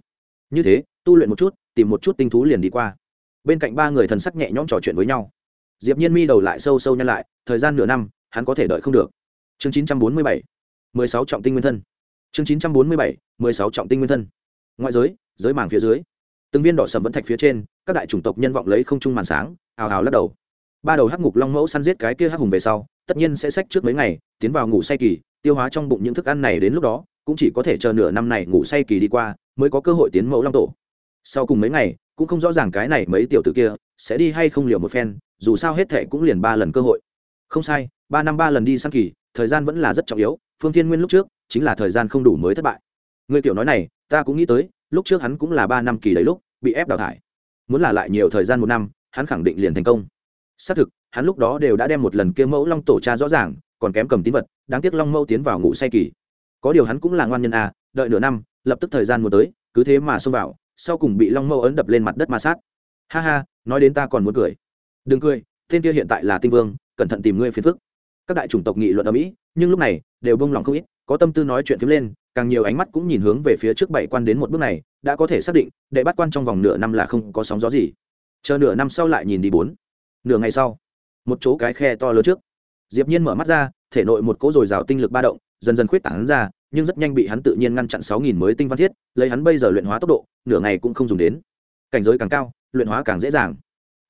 Như thế, tu luyện một chút, tìm một chút tinh thú liền đi qua bên cạnh ba người thần sắc nhẹ nhõm trò chuyện với nhau. Diệp nhiên mi đầu lại sâu sâu nhăn lại, thời gian nửa năm, hắn có thể đợi không được. Chương 947 16 trọng tinh nguyên thân. Chương 947 16 trọng tinh nguyên thân. Ngoại giới giới màng phía dưới. Từng viên đỏ sầm vẫn thạch phía trên, các đại chủng tộc nhân vọng lấy không trung màn sáng, hào hào lắc đầu. Ba đầu hắc ngục long mẫu săn giết cái kia hắc hùng về sau, tất nhiên sẽ sách trước mấy ngày, tiến vào ngủ say kỳ, tiêu hóa trong bụng những thức ăn này đến lúc đó, cũng chỉ có thể chờ nửa năm này ngủ say kỳ đi qua, mới có cơ hội tiến mẫu long tổ. Sau cùng mấy ngày cũng không rõ ràng cái này mấy tiểu tử kia sẽ đi hay không liều một phen, dù sao hết thệ cũng liền ba lần cơ hội. Không sai, ba năm ba lần đi săn kỳ, thời gian vẫn là rất trọng yếu, phương thiên nguyên lúc trước chính là thời gian không đủ mới thất bại. Người kiểu nói này, ta cũng nghĩ tới, lúc trước hắn cũng là ba năm kỳ đấy lúc bị ép đào thải. Muốn là lại nhiều thời gian một năm, hắn khẳng định liền thành công. Xác thực, hắn lúc đó đều đã đem một lần kia mẫu long tổ cha rõ ràng, còn kém cầm tín vật, đáng tiếc long mẫu tiến vào ngủ say kỳ. Có điều hắn cũng là ngoan nhân à đợi nửa năm, lập tức thời gian muốn tới, cứ thế mà xông vào sau cùng bị long mâu ấn đập lên mặt đất ma sát. Ha ha, nói đến ta còn muốn cười. Đừng cười, tên kia hiện tại là tinh vương, cẩn thận tìm ngươi phiền phức. Các đại chủng tộc nghị luận ở mỹ, nhưng lúc này, đều bông lòng không ít, có tâm tư nói chuyện phím lên, càng nhiều ánh mắt cũng nhìn hướng về phía trước bảy quan đến một bước này, đã có thể xác định, đệ bắt quan trong vòng nửa năm là không có sóng gió gì. Chờ nửa năm sau lại nhìn đi bốn. Nửa ngày sau, một chỗ cái khe to lớn trước. Diệp nhiên mở mắt ra, thể nội một cỗ dồi dào tinh lực ba động, dần dần khuyết tảng ra nhưng rất nhanh bị hắn tự nhiên ngăn chặn sáu nghìn mới tinh văn thiết, lấy hắn bây giờ luyện hóa tốc độ, nửa ngày cũng không dùng đến. Cảnh giới càng cao, luyện hóa càng dễ dàng.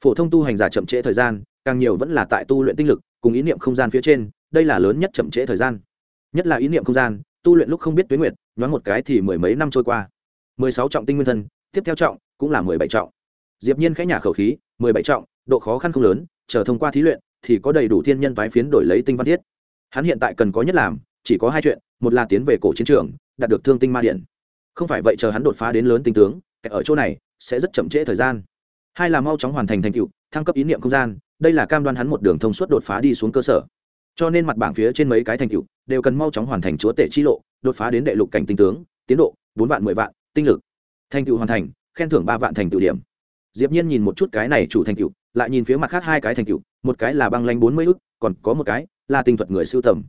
Phổ thông tu hành giả chậm trễ thời gian, càng nhiều vẫn là tại tu luyện tinh lực, cùng ý niệm không gian phía trên, đây là lớn nhất chậm trễ thời gian. Nhất là ý niệm không gian, tu luyện lúc không biết tuyến nguyệt, nhoáng một cái thì mười mấy năm trôi qua. Mười sáu trọng tinh nguyên thân, tiếp theo trọng, cũng là mười bảy trọng. Diệp nhiên khẽ nhả khẩu khí, mười bảy trọng, độ khó khăn không lớn, chờ thông qua thí luyện, thì có đầy đủ thiên nhân toái phiến đổi lấy tinh văn thiết. Hắn hiện tại cần có nhất làm chỉ có hai chuyện, một là tiến về cổ chiến trường, đạt được thương tinh ma điện. Không phải vậy chờ hắn đột phá đến lớn tinh tướng ở chỗ này sẽ rất chậm trễ thời gian. Hai là mau chóng hoàn thành thành tựu, thăng cấp ý niệm không gian, đây là cam đoan hắn một đường thông suốt đột phá đi xuống cơ sở. Cho nên mặt bảng phía trên mấy cái thành tựu đều cần mau chóng hoàn thành chúa tể chi lộ, đột phá đến đệ lục cảnh tinh tướng, tiến độ bốn vạn, mười vạn, tinh lực. Thành tựu hoàn thành, khen thưởng ba vạn thành tựu điểm. Diệp nhiên nhìn một chút cái này chủ thành tựu, lại nhìn phía mặt khác hai cái thành tựu, một cái là băng lanh bốn mươi ức, còn có một cái là tinh thuật người siêu tầm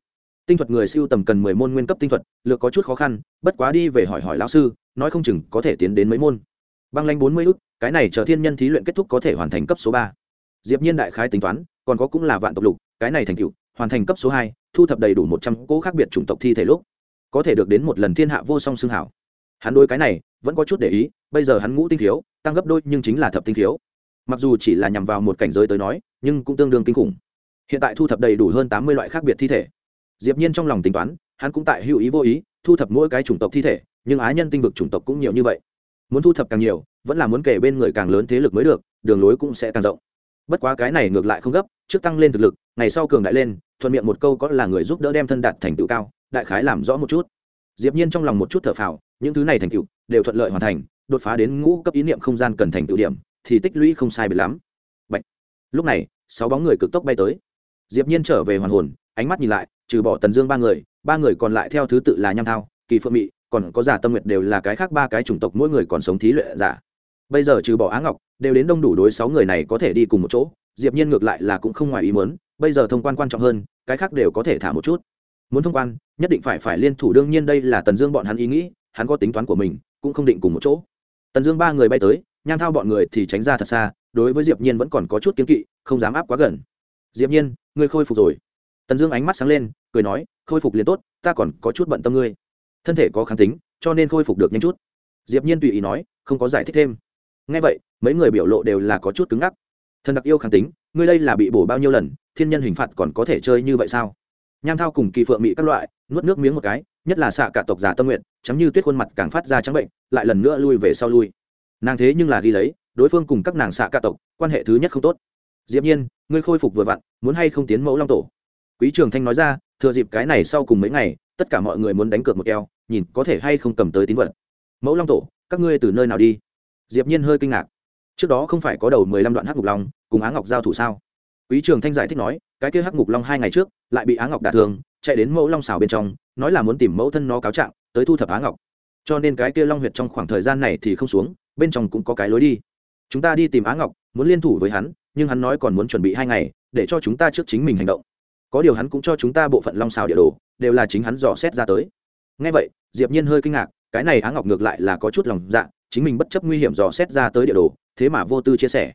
tinh thuật người siêu tầm cần mười môn nguyên cấp tinh thuật, lược có chút khó khăn, bất quá đi về hỏi hỏi lão sư, nói không chừng có thể tiến đến mấy môn. Băng lanh bốn mươi ức, cái này chờ thiên nhân thí luyện kết thúc có thể hoàn thành cấp số ba. Diệp nhiên đại khái tính toán, còn có cũng là vạn tộc lục, cái này thành tựu, hoàn thành cấp số hai, thu thập đầy đủ một trăm cỗ khác biệt chủng tộc thi thể lúc, có thể được đến một lần thiên hạ vô song xương hảo. Hắn đôi cái này, vẫn có chút để ý, bây giờ hắn ngũ tinh thiếu, tăng gấp đôi nhưng chính là thập tinh thiếu. Mặc dù chỉ là nhằm vào một cảnh giới tới nói, nhưng cũng tương đương kinh khủng. Hiện tại thu thập đầy đủ hơn tám mươi loại khác biệt thi thể diệp nhiên trong lòng tính toán, hắn cũng tại hữu ý vô ý, thu thập mỗi cái chủng tộc thi thể, nhưng á nhân tinh vực chủng tộc cũng nhiều như vậy. Muốn thu thập càng nhiều, vẫn là muốn kể bên người càng lớn thế lực mới được, đường lối cũng sẽ càng rộng. Bất quá cái này ngược lại không gấp, trước tăng lên thực lực, ngày sau cường đại lên, thuận miệng một câu có là người giúp đỡ đem thân đạt thành tựu cao, đại khái làm rõ một chút. Diệp nhiên trong lòng một chút thở phào, những thứ này thành tựu, đều thuận lợi hoàn thành, đột phá đến ngũ cấp ý niệm không gian cần thành tựu điểm, thì tích lũy không sai biệt lắm. Bạch. lúc này, sáu bóng người cực tốc bay tới. Diệp nhiên trở về hoàn hồn, ánh mắt nhìn lại trừ bỏ tần dương ba người ba người còn lại theo thứ tự là nham thao, kỳ phượng mị, còn có giả tâm nguyệt đều là cái khác ba cái chủng tộc, mỗi người còn sống thí luyện giả. Bây giờ trừ bỏ á ngọc, đều đến đông đủ đối sáu người này có thể đi cùng một chỗ, diệp nhiên ngược lại là cũng không ngoài ý muốn, bây giờ thông quan quan trọng hơn, cái khác đều có thể thả một chút. Muốn thông quan, nhất định phải phải liên thủ, đương nhiên đây là tần dương bọn hắn ý nghĩ, hắn có tính toán của mình, cũng không định cùng một chỗ. Tần dương ba người bay tới, nham thao bọn người thì tránh ra thật xa, đối với diệp nhiên vẫn còn có chút kiên kỵ, không dám áp quá gần. Diệp nhiên, ngươi khôi phục rồi tần dương ánh mắt sáng lên, cười nói, khôi phục liền tốt, ta còn có chút bận tâm ngươi. Thân thể có kháng tính, cho nên khôi phục được nhanh chút. Diệp nhiên tùy ý nói, không có giải thích thêm. Nghe vậy, mấy người biểu lộ đều là có chút cứng ngắc. Thần đặc yêu kháng tính, ngươi đây là bị bổ bao nhiêu lần, thiên nhân hình phạt còn có thể chơi như vậy sao? Nham thao cùng kỳ phượng mỹ các loại, nuốt nước miếng một cái, nhất là xạ cả tộc giả tâm nguyện chấm như tuyết khuôn mặt càng phát ra trắng bệnh, lại lần nữa lui về sau lui. Nàng thế nhưng là ghi lấy, đối phương cùng các nàng xạ cả tộc, quan hệ thứ nhất không tốt. Diệp nhiên, ngươi khôi phục vừa vặn, muốn hay không tiến mẫu long tổ? Quý trường thanh nói ra, thừa dịp cái này sau cùng mấy ngày, tất cả mọi người muốn đánh cược một keo, nhìn có thể hay không cầm tới tín vật. Mẫu long tổ, các ngươi từ nơi nào đi? Diệp nhiên hơi kinh ngạc. Trước đó không phải có đầu mười lăm đoạn hắc ngục long, cùng á ngọc giao thủ sao? Quý trường thanh giải thích nói, cái kia hắc ngục long hai ngày trước, lại bị á ngọc đả thương, chạy đến mẫu long xào bên trong, nói là muốn tìm mẫu thân nó cáo trạng, tới thu thập á ngọc. Cho nên cái kia long huyệt trong khoảng thời gian này thì không xuống, bên trong cũng có cái lối đi. Chúng ta đi tìm á ngọc, muốn liên thủ với hắn, nhưng hắn nói còn muốn chuẩn bị hai ngày, để cho chúng ta trước chính mình hành động có điều hắn cũng cho chúng ta bộ phận long xào địa đồ, đều là chính hắn dò xét ra tới. Ngay vậy, diệp nhiên hơi kinh ngạc, cái này á ngọc ngược lại là có chút lòng dạ chính mình bất chấp nguy hiểm dò xét ra tới địa đồ, thế mà vô tư chia sẻ.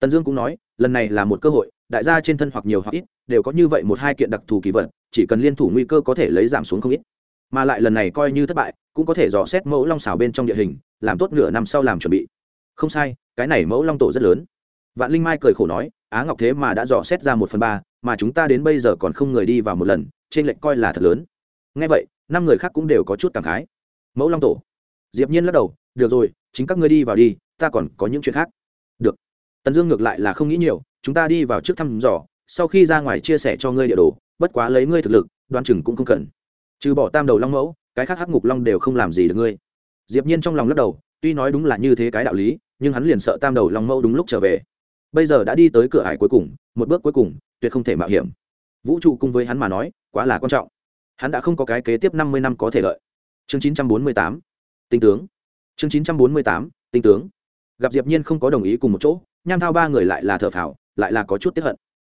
Tần dương cũng nói, lần này là một cơ hội, đại gia trên thân hoặc nhiều hoặc ít, đều có như vậy một hai kiện đặc thù kỳ vật, chỉ cần liên thủ nguy cơ có thể lấy giảm xuống không ít. Mà lại lần này coi như thất bại, cũng có thể dò xét mẫu long xào bên trong địa hình, làm tốt nửa năm sau làm chuẩn bị. Không sai, cái này mẫu long tổ rất lớn. Vạn linh mai cười khổ nói, á ngọc thế mà đã dò xét ra một phần ba mà chúng ta đến bây giờ còn không người đi vào một lần, trên lệnh coi là thật lớn. Ngay vậy, năm người khác cũng đều có chút cảm khái. Mẫu long tổ. Diệp nhiên lắc đầu, được rồi, chính các ngươi đi vào đi, ta còn có những chuyện khác. Được. Tần dương ngược lại là không nghĩ nhiều, chúng ta đi vào trước thăm dò, sau khi ra ngoài chia sẻ cho ngươi địa đồ, bất quá lấy ngươi thực lực đoan chừng cũng không cần. Trừ bỏ tam đầu long mẫu, cái khác hắc ngục long đều không làm gì được ngươi. Diệp nhiên trong lòng lắc đầu, tuy nói đúng là như thế cái đạo lý, nhưng hắn liền sợ tam đầu long mẫu đúng lúc trở về bây giờ đã đi tới cửa hải cuối cùng, một bước cuối cùng, tuyệt không thể mạo hiểm. Vũ trụ cùng với hắn mà nói, quá là quan trọng. Hắn đã không có cái kế tiếp năm mươi năm có thể lợi chương chín trăm bốn mươi tám, tinh tướng. Chương chín trăm bốn mươi tám, tinh tướng. Gặp diệp nhiên không có đồng ý cùng một chỗ, nham thao ba người lại là thở phào, lại là có chút tiếp hận.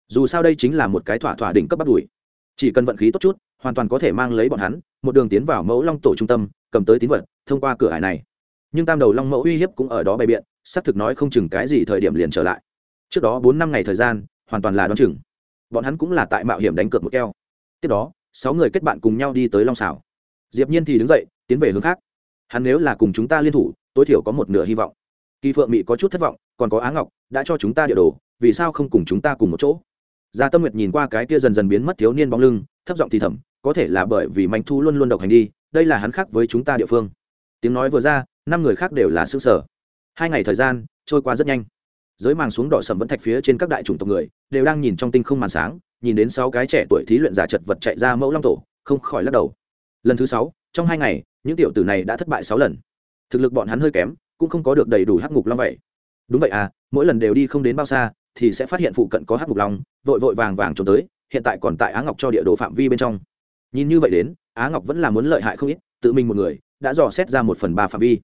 Dù sao đây chính là một cái thỏa thỏa đỉnh cấp bắt đuổi. Chỉ cần vận khí tốt chút, hoàn toàn có thể mang lấy bọn hắn, một đường tiến vào mẫu long tổ trung tâm, cầm tới tín vật, thông qua cửa hải này. Nhưng tam đầu long mẫu uy hiếp cũng ở đó bày biện, xác thực nói không chừng cái gì thời điểm liền trở lại trước đó bốn năm ngày thời gian, hoàn toàn là đón chừng. Bọn hắn cũng là tại mạo hiểm đánh cược một keo. Tiếp đó, sáu người kết bạn cùng nhau đi tới long xảo diệp nhiên thì đứng dậy, tiến về hướng khác. Hắn nếu là cùng chúng ta liên thủ, tối thiểu có một nửa hy vọng. Kỳ phượng mị có chút thất vọng, còn có á ngọc, đã cho chúng ta địa đồ, vì sao không cùng chúng ta cùng một chỗ? Gia tâm nguyệt nhìn qua cái kia dần dần biến mất thiếu niên bóng lưng, thấp giọng thì thầm, có thể là bởi vì manh thu luôn luôn độc hành đi, đây là hắn khác với chúng ta địa phương. Tiếng nói vừa ra, năm người khác đều là xương sở hai ngày thời gian, trôi qua rất nhanh giới màng xuống đỏ sầm vẫn thạch phía trên các đại chủng tộc người, đều đang nhìn trong tinh không màn sáng, nhìn đến sáu cái trẻ tuổi thí luyện giả chật vật chạy ra mẫu long tổ, không khỏi lắc đầu. Lần thứ sáu, trong hai ngày, những tiểu tử này đã thất bại sáu lần. Thực lực bọn hắn hơi kém, cũng không có được đầy đủ hắc ngục long vậy. Đúng vậy à mỗi lần đều đi không đến bao xa, thì sẽ phát hiện phụ cận có hắc ngục long, vội vội vàng vàng trốn tới, hiện tại còn tại á ngọc cho địa đồ phạm vi bên trong. Nhìn như vậy đến, á ngọc vẫn là muốn lợi hại không ít, tự mình một người, đã dò xét ra một phần ba phạm vi.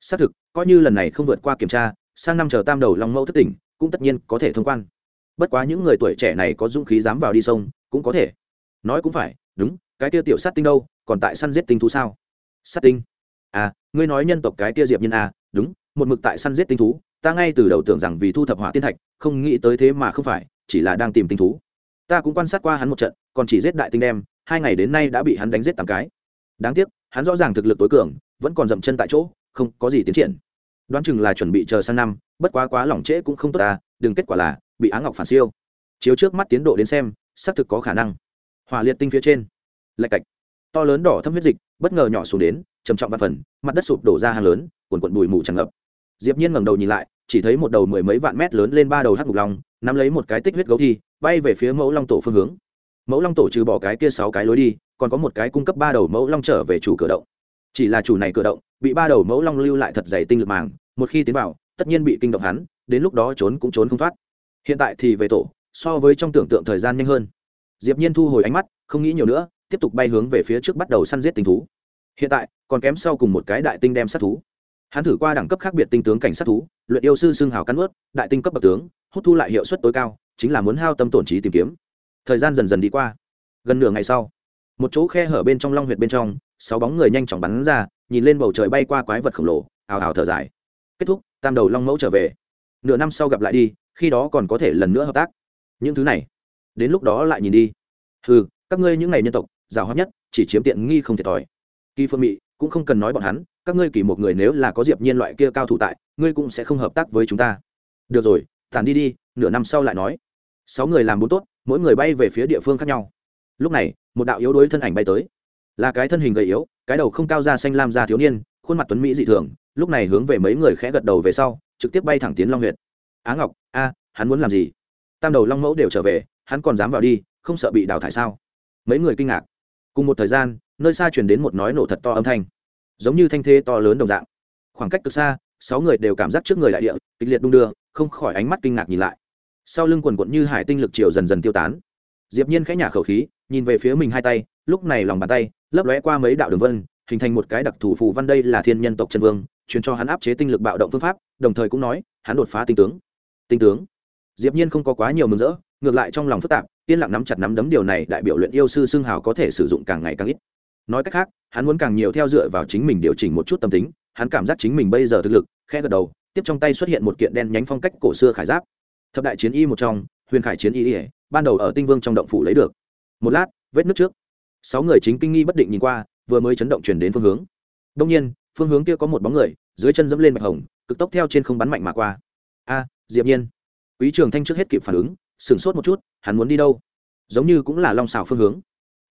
Xác thực, coi như lần này không vượt qua kiểm tra sang năm chờ tam đầu long mẫu thất tỉnh, cũng tất nhiên có thể thông quan. Bất quá những người tuổi trẻ này có dũng khí dám vào đi sông, cũng có thể. Nói cũng phải, đúng, cái kia tiểu sát tinh đâu, còn tại săn giết tinh thú sao? Sát tinh? À ngươi nói nhân tộc cái kia diệp nhân à đúng, một mực tại săn giết tinh thú, ta ngay từ đầu tưởng rằng vì thu thập hỏa tiên thạch, không nghĩ tới thế mà không phải, chỉ là đang tìm tinh thú. Ta cũng quan sát qua hắn một trận, còn chỉ giết đại tinh đem, hai ngày đến nay đã bị hắn đánh giết tám cái. Đáng tiếc, hắn rõ ràng thực lực tối cường, vẫn còn dậm chân tại chỗ, không có gì tiến triển đoán chừng là chuẩn bị chờ sang năm, bất quá quá lỏng trễ cũng không tốt ta, đừng kết quả là, bị á ngọc phản siêu. Chiếu trước mắt tiến độ đến xem, xác thực có khả năng. Hỏa liệt tinh phía trên. Lạch cạch. To lớn đỏ thâm huyết dịch, bất ngờ nhỏ xuống đến, trầm trọng văn phần, mặt đất sụp đổ ra hàng lớn, cuồn cuộn bụi mù tràn ngập. Diệp nhiên ngẩng đầu nhìn lại, chỉ thấy một đầu mười mấy vạn mét lớn lên ba đầu hắc ngục long, nắm lấy một cái tích huyết gấu thi, bay về phía mẫu long tổ phương hướng. Mẫu long tổ trừ bỏ cái kia sáu cái lối đi, còn có một cái cung cấp ba đầu mẫu long trở về chủ cửa động chỉ là chủ này cử động, bị ba đầu mẫu long lưu lại thật dày tinh lực màng, một khi tiến vào, tất nhiên bị kinh động hắn, đến lúc đó trốn cũng trốn không thoát. Hiện tại thì về tổ, so với trong tưởng tượng thời gian nhanh hơn. Diệp nhiên thu hồi ánh mắt, không nghĩ nhiều nữa, tiếp tục bay hướng về phía trước bắt đầu săn giết tinh thú. Hiện tại, còn kém sau cùng một cái đại tinh đem sát thú. Hắn thử qua đẳng cấp khác biệt tinh tướng cảnh sát thú, luyện yêu sư xương hào cắn ướt đại tinh cấp bậc tướng, hút thu lại hiệu suất tối cao, chính là muốn hao tâm tổn trí tìm kiếm. Thời gian dần dần đi qua. Gần nửa ngày sau, một chỗ khe hở bên trong long huyệt bên trong sáu bóng người nhanh chóng bắn ra, nhìn lên bầu trời bay qua quái vật khổng lồ ào ào thở dài. Kết thúc, tam đầu long mẫu trở về. Nửa năm sau gặp lại đi, khi đó còn có thể lần nữa hợp tác. Những thứ này, đến lúc đó lại nhìn đi. Ừ các ngươi những ngày nhân tộc, giàu hóa nhất, chỉ chiếm tiện nghi không thiệt thòi. Kỳ phương mị cũng không cần nói bọn hắn, các ngươi kỳ một người nếu là có diệp nhiên loại kia cao thủ tại, ngươi cũng sẽ không hợp tác với chúng ta. Được rồi tàn đi đi, nửa năm sau lại nói. Sáu người làm bốn tốt, mỗi người bay về phía địa phương khác nhau. Lúc này, một đạo yếu đuối thân ảnh bay tới là cái thân hình gầy yếu, cái đầu không cao da xanh lam ra thiếu niên, khuôn mặt tuấn mỹ dị thường, lúc này hướng về mấy người khẽ gật đầu về sau, trực tiếp bay thẳng tiến long huyệt. Á ngọc, a, hắn muốn làm gì? Tam đầu long mẫu đều trở về, hắn còn dám vào đi, không sợ bị đào thải sao? Mấy người kinh ngạc. Cùng một thời gian, nơi xa truyền đến một nói nổ thật to âm thanh, giống như thanh thế to lớn đồng dạng. Khoảng cách cực xa, sáu người đều cảm giác trước người đại địa, kịch liệt đung đưa, không khỏi ánh mắt kinh ngạc nhìn lại. Sau lưng quần quận như hải tinh lực chiều dần dần tiêu tán. Diệp nhiên khẽ nhả khẩu khí nhìn về phía mình hai tay, lúc này lòng bàn tay lấp lóe qua mấy đạo đường vân, hình thành một cái đặc thù phù văn đây là thiên nhân tộc chân vương, truyền cho hắn áp chế tinh lực bạo động phương pháp, đồng thời cũng nói, hắn đột phá tinh tướng. Tinh tướng? Diệp nhiên không có quá nhiều mừng rỡ, ngược lại trong lòng phức tạp, yên lặng nắm chặt nắm đấm điều này, đại biểu luyện yêu sư xương hào có thể sử dụng càng ngày càng ít. Nói cách khác, hắn muốn càng nhiều theo dựa vào chính mình điều chỉnh một chút tâm tính, hắn cảm giác chính mình bây giờ thực lực, khẽ gật đầu, tiếp trong tay xuất hiện một kiện đen nhánh phong cách cổ xưa khải giáp. Thập đại chiến y một trong, huyền khải chiến y, ban đầu ở tinh vương trong động phủ lấy được một lát, vết nước trước. Sáu người chính kinh nghi bất định nhìn qua, vừa mới chấn động chuyển đến phương hướng. Đông nhiên, phương hướng kia có một bóng người, dưới chân dẫm lên bạch hồng, cực tốc theo trên không bắn mạnh mà qua. A, diệp nhiên. Quý trường thanh trước hết kịp phản ứng, sửng sốt một chút, hắn muốn đi đâu? Giống như cũng là long xảo phương hướng.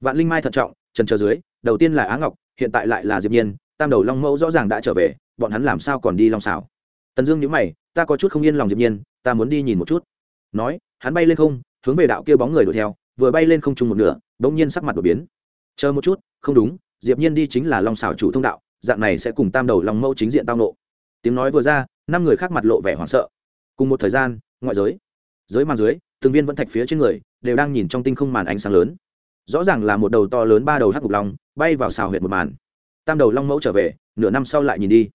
Vạn linh mai thận trọng, trần chờ dưới, đầu tiên là á ngọc, hiện tại lại là diệp nhiên, tam đầu long mẫu rõ ràng đã trở về, bọn hắn làm sao còn đi long xảo? Tần dương nhíu mày, ta có chút không yên lòng diệp nhiên, ta muốn đi nhìn một chút. Nói, hắn bay lên không, hướng về đạo kia bóng người đuổi theo vừa bay lên không trung một nửa đống nhiên sắc mặt đổi biến. Chờ một chút, không đúng, diệp nhiên đi chính là long xảo chủ thông đạo, dạng này sẽ cùng tam đầu long mẫu chính diện tao nộ. Tiếng nói vừa ra, năm người khác mặt lộ vẻ hoảng sợ. Cùng một thời gian, ngoại giới giới màn dưới, từng viên vẫn thạch phía trên người đều đang nhìn trong tinh không màn ánh sáng lớn. Rõ ràng là một đầu to lớn ba đầu hắc ngục long bay vào xào huyệt một màn. Tam đầu long mẫu trở về, nửa năm sau lại nhìn đi.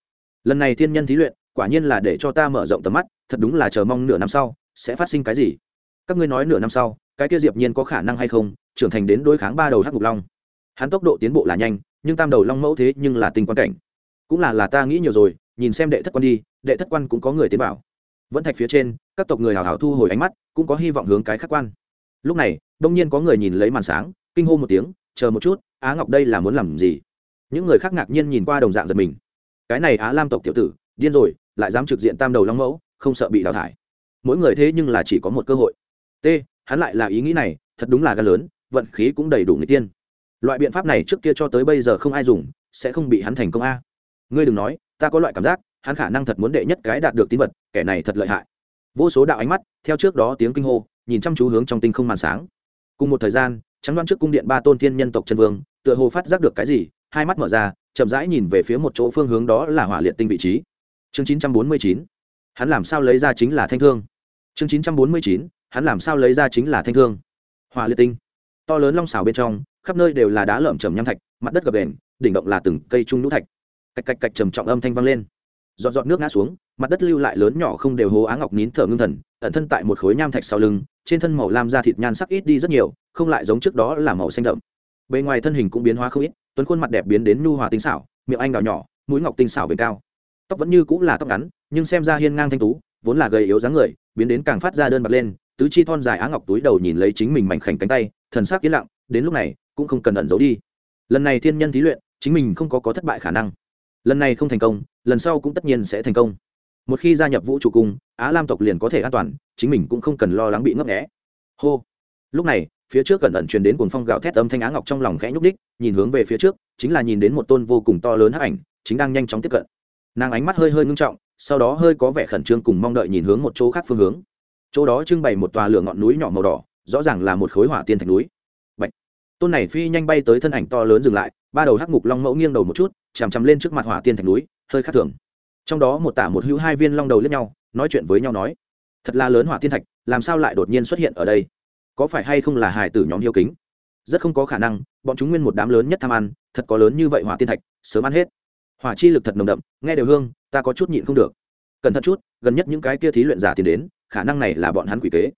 Lần này thiên nhân thí luyện, quả nhiên là để cho ta mở rộng tầm mắt, thật đúng là chờ mong nửa năm sau sẽ phát sinh cái gì. Các ngươi nói nửa năm sau cái kia diệp nhiên có khả năng hay không, trưởng thành đến đối kháng ba đầu hắc ngục long. Hắn tốc độ tiến bộ là nhanh, nhưng tam đầu long mẫu thế nhưng là tinh quan cảnh. Cũng là là ta nghĩ nhiều rồi, nhìn xem đệ thất quan đi, đệ thất quan cũng có người tiến bảo. Vẫn thạch phía trên, các tộc người hào hào thu hồi ánh mắt, cũng có hy vọng hướng cái khắc quan. Lúc này, đông nhiên có người nhìn lấy màn sáng, kinh hô một tiếng, chờ một chút, á ngọc đây là muốn làm gì? Những người khác ngạc nhiên nhìn qua đồng dạng giật mình. Cái này á lam tộc tiểu tử, điên rồi, lại dám trực diện tam đầu long mẫu, không sợ bị đào thải. Mỗi người thế nhưng là chỉ có một cơ hội. T hắn lại là ý nghĩ này, thật đúng là gan lớn, vận khí cũng đầy đủ người tiên. Loại biện pháp này trước kia cho tới bây giờ không ai dùng, sẽ không bị hắn thành công a. Ngươi đừng nói, ta có loại cảm giác, hắn khả năng thật muốn đệ nhất cái đạt được tín vật, kẻ này thật lợi hại. Vô số đạo ánh mắt, theo trước đó tiếng kinh hô, nhìn chăm chú hướng trong tinh không màn sáng. Cùng một thời gian, trắng đoan trước cung điện ba tôn thiên nhân tộc chân vương, tựa hồ phát giác được cái gì, hai mắt mở ra, chậm rãi nhìn về phía một chỗ phương hướng đó là hỏa liệt tinh vị trí. Chương chín trăm bốn mươi chín, hắn làm sao lấy ra chính là thanh thương? Chương chín trăm bốn mươi chín hắn làm sao lấy ra chính là thanh thương? Hỏa liệt tinh. To lớn long xào bên trong, khắp nơi đều là đá lởm chầm nham thạch, mặt đất gập đền đỉnh động là từng cây trung nhũ thạch. Cạch cạch cạch trầm trọng âm thanh vang lên. Dọn dọn nước ngã xuống, mặt đất lưu lại lớn nhỏ không đều hố á ngọc nín thở ngưng thần, ẩn thân tại một khối nham thạch sau lưng, trên thân màu lam da thịt nhan sắc ít đi rất nhiều, không lại giống trước đó là màu xanh đậm. Bề ngoài thân hình cũng biến hóa không ít, tuấn khuôn mặt đẹp biến đến nhu hòa tinh xảo, miệng anh đào nhỏ, mũi ngọc tinh xảo về cao. Tóc vẫn như cũng là tóc ngắn, nhưng xem ra hiên ngang thanh tú, vốn là gầy yếu dáng người, biến đến càng phát ra đơn bật lên tứ chi thon dài á ngọc túi đầu nhìn lấy chính mình mảnh khảnh cánh tay, thần sắc yên lặng, đến lúc này, cũng không cần ẩn giấu đi. Lần này thiên nhân thí luyện, chính mình không có có thất bại khả năng. Lần này không thành công, lần sau cũng tất nhiên sẽ thành công. Một khi gia nhập vũ trụ cung á lam tộc liền có thể an toàn, chính mình cũng không cần lo lắng bị ngấp nghẽ hô. Lúc này, phía trước cẩn ẩn truyền đến cuồng phong gạo thét âm thanh á ngọc trong lòng khẽ nhúc đích nhìn hướng về phía trước, chính là nhìn đến một tôn vô cùng to lớn hắc ảnh, chính đang nhanh chóng tiếp cận. Nàng ánh mắt hơi hơi ngưng trọng, sau đó hơi có vẻ khẩn trương cùng mong đợi nhìn hướng một chỗ khác phương hướng chỗ đó trưng bày một tòa lửa ngọn núi nhỏ màu đỏ, rõ ràng là một khối hỏa tiên thạch núi. Bạch. tôn này phi nhanh bay tới thân ảnh to lớn dừng lại, ba đầu hắc ngục long mẫu nghiêng đầu một chút, chằm chằm lên trước mặt hỏa tiên thạch núi, hơi khác thường. Trong đó một tả một hữu hai viên long đầu lẫn nhau, nói chuyện với nhau nói, thật là lớn hỏa tiên thạch, làm sao lại đột nhiên xuất hiện ở đây? Có phải hay không là hài tử nhóm hiếu kính? Rất không có khả năng, bọn chúng nguyên một đám lớn nhất tham ăn, thật có lớn như vậy hỏa tiên thạch, sớm ăn hết. Hỏa chi lực thật nồng đậm, nghe đều hương, ta có chút nhịn không được cẩn thận chút, gần nhất những cái kia thí luyện giả tiền đến, khả năng này là bọn hắn quỷ kế.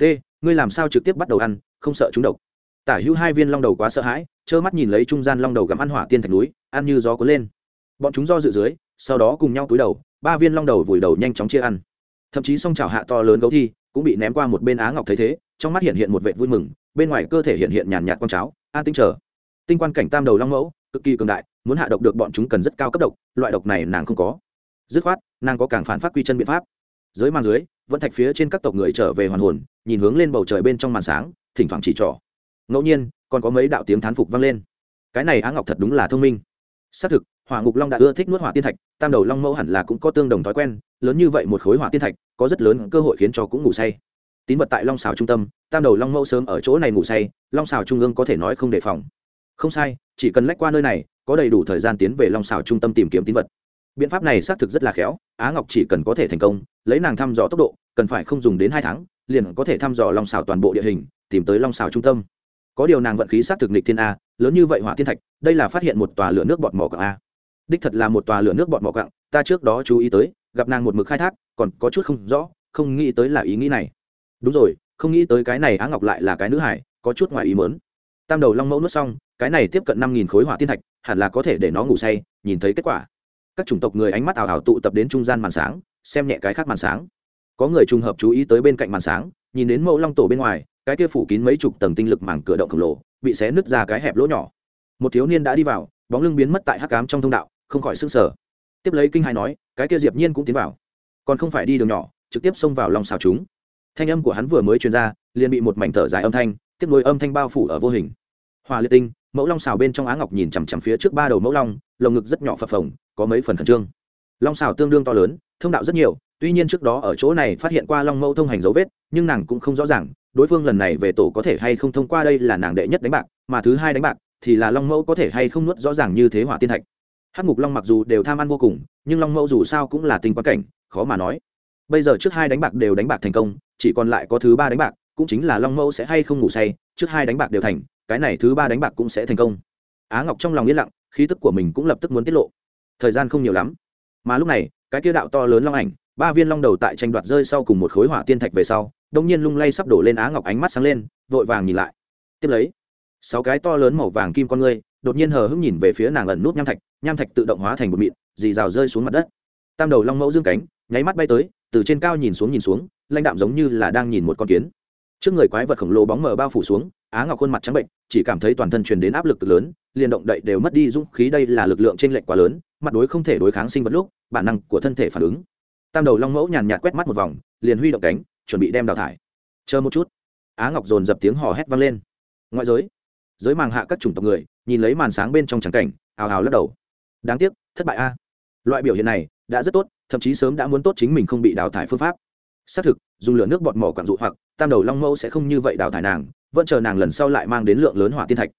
T, ngươi làm sao trực tiếp bắt đầu ăn, không sợ chúng độc? Tả hữu hai viên long đầu quá sợ hãi, trơ mắt nhìn lấy trung gian long đầu gặm ăn hỏa tiên thạch núi, ăn như gió cuốn lên. Bọn chúng do dự dưới, sau đó cùng nhau túi đầu, ba viên long đầu vùi đầu nhanh chóng chia ăn. Thậm chí song trào hạ to lớn gấu thi, cũng bị ném qua một bên á ngọc thấy thế, trong mắt hiện hiện một vệ vui mừng, bên ngoài cơ thể hiện hiện nhàn nhạt con cháo, an tinh trở tinh quan cảnh tam đầu long mẫu, cực kỳ cường đại, muốn hạ độc được bọn chúng cần rất cao cấp độc, loại độc này nàng không có dứt khoát, nàng có càng phản phát quy chân biện pháp. Dưới màn dưới, vẫn thạch phía trên các tộc người trở về hoàn hồn, nhìn hướng lên bầu trời bên trong màn sáng, thỉnh thoảng chỉ trỏ. Ngẫu nhiên, còn có mấy đạo tiếng thán phục vang lên. Cái này á ngọc thật đúng là thông minh. Xác thực, hỏa ngục long đã ưa thích nuốt hỏa tiên thạch, tam đầu long mẫu hẳn là cũng có tương đồng thói quen, lớn như vậy một khối hỏa tiên thạch, có rất lớn cơ hội khiến cho cũng ngủ say. Tín vật tại long xào trung tâm, tam đầu long mẫu sớm ở chỗ này ngủ say, long xào trung ương có thể nói không đề phòng. Không sai, chỉ cần lách qua nơi này, có đầy đủ thời gian tiến về long xào trung tâm tìm kiếm tín vật biện pháp này xác thực rất là khéo, á ngọc chỉ cần có thể thành công, lấy nàng thăm dò tốc độ, cần phải không dùng đến hai tháng, liền có thể thăm dò long xào toàn bộ địa hình, tìm tới long xào trung tâm. Có điều nàng vận khí xác thực nịch thiên a, lớn như vậy hỏa thiên thạch, đây là phát hiện một tòa lửa nước bọt mỏ cặng a. Đích thật là một tòa lửa nước bọt mỏ cặng ta trước đó chú ý tới, gặp nàng một mực khai thác, còn có chút không rõ, không nghĩ tới là ý nghĩ này. Đúng rồi, không nghĩ tới cái này á ngọc lại là cái nữ hải, có chút ngoài ý mớn tam đầu long mẫu nuốt xong, cái này tiếp cận năm nghìn khối hỏa thiên thạch, hẳn là có thể để nó ngủ say, nhìn thấy kết quả các chủng tộc người ánh mắt ảo ảo tụ tập đến trung gian màn sáng, xem nhẹ cái khác màn sáng. Có người trùng hợp chú ý tới bên cạnh màn sáng, nhìn đến mẫu long tổ bên ngoài, cái kia phủ kín mấy chục tầng tinh lực mảng cửa động khổng lồ, bị xé nứt ra cái hẹp lỗ nhỏ. Một thiếu niên đã đi vào, bóng lưng biến mất tại hắc cám trong thông đạo, không khỏi sức sở tiếp lấy kinh hai nói, cái kia diệp nhiên cũng tiến vào. Còn không phải đi đường nhỏ, trực tiếp xông vào lòng xào chúng. Thanh âm của hắn vừa mới truyền ra, liền bị một mảnh thở dài âm thanh, tiếp nối âm thanh bao phủ ở vô hình. Hòa liệt tinh mẫu long xào bên trong á ngọc nhìn chằm chằm phía trước ba đầu mẫu long, lồng ngực rất nhỏ phập phồng, có mấy phần khẩn trương. Long xào tương đương to lớn, thông đạo rất nhiều, tuy nhiên trước đó ở chỗ này phát hiện qua long mẫu thông hành dấu vết, nhưng nàng cũng không rõ ràng, đối phương lần này về tổ có thể hay không thông qua đây là nàng đệ nhất đánh bạc, mà thứ hai đánh bạc thì là long mẫu có thể hay không nuốt rõ ràng như thế hỏa tiên thạch. Hắc ngục long mặc dù đều tham ăn vô cùng, nhưng long mẫu dù sao cũng là tình quá cảnh, khó mà nói. Bây giờ trước hai đánh bạc đều đánh bạc thành công, chỉ còn lại có thứ ba đánh bạc, cũng chính là long mẫu sẽ hay không ngủ say trước hai đánh bạc đều thành, cái này thứ ba đánh bạc cũng sẽ thành công. Á ngọc trong lòng yên lặng, khí tức của mình cũng lập tức muốn tiết lộ. Thời gian không nhiều lắm, mà lúc này, cái kia đạo to lớn long ảnh, ba viên long đầu tại tranh đoạt rơi sau cùng một khối hỏa tiên thạch về sau đông nhiên lung lay sắp đổ lên á ngọc ánh mắt sáng lên, vội vàng nhìn lại. Tiếp lấy, sáu cái to lớn màu vàng kim con ngươi, đột nhiên hờ hững nhìn về phía nàng ẩn nút nham thạch nham thạch tự động hóa thành một mịn, dì rào rơi xuống mặt đất. Tam đầu long mẫu dương cánh, nháy mắt bay tới, từ trên cao nhìn xuống nhìn xuống, lãnh đạm giống như là đang nhìn một con kiến trước người quái vật khổng lồ bóng mờ bao phủ xuống, á ngọc khuôn mặt trắng bệnh, chỉ cảm thấy toàn thân truyền đến áp lực lớn, liền động đậy đều mất đi dũng khí đây là lực lượng t r ê n lệch quá lớn, mặt đối không thể đối kháng sinh vật lúc, bản năng của thân thể phản ứng. Tam đầu long mẫu nhàn nhạt quét mắt một vòng, liền huy động cánh, chuẩn bị đem đào thải. Chờ một chút. Á ngọc dồn dập tiếng hò hét vang lên. Ngoại giới. Giới màng hạ các chủng tộc người, nhìn lấy màn sáng bên trong trắng cảnh ào ào lắc đầu. Đáng tiếc, thất bại a. Loại biểu hiện này, đã rất tốt, thậm chí sớm đã muốn tốt chính mình không bị đào thải phương pháp xác thực, dùng lửa nước bọt mỏ quặn dụ hoặc tam đầu long mẫu sẽ không như vậy đào thải nàng, vẫn chờ nàng lần sau lại mang đến lượng lớn hỏa tiên thạch.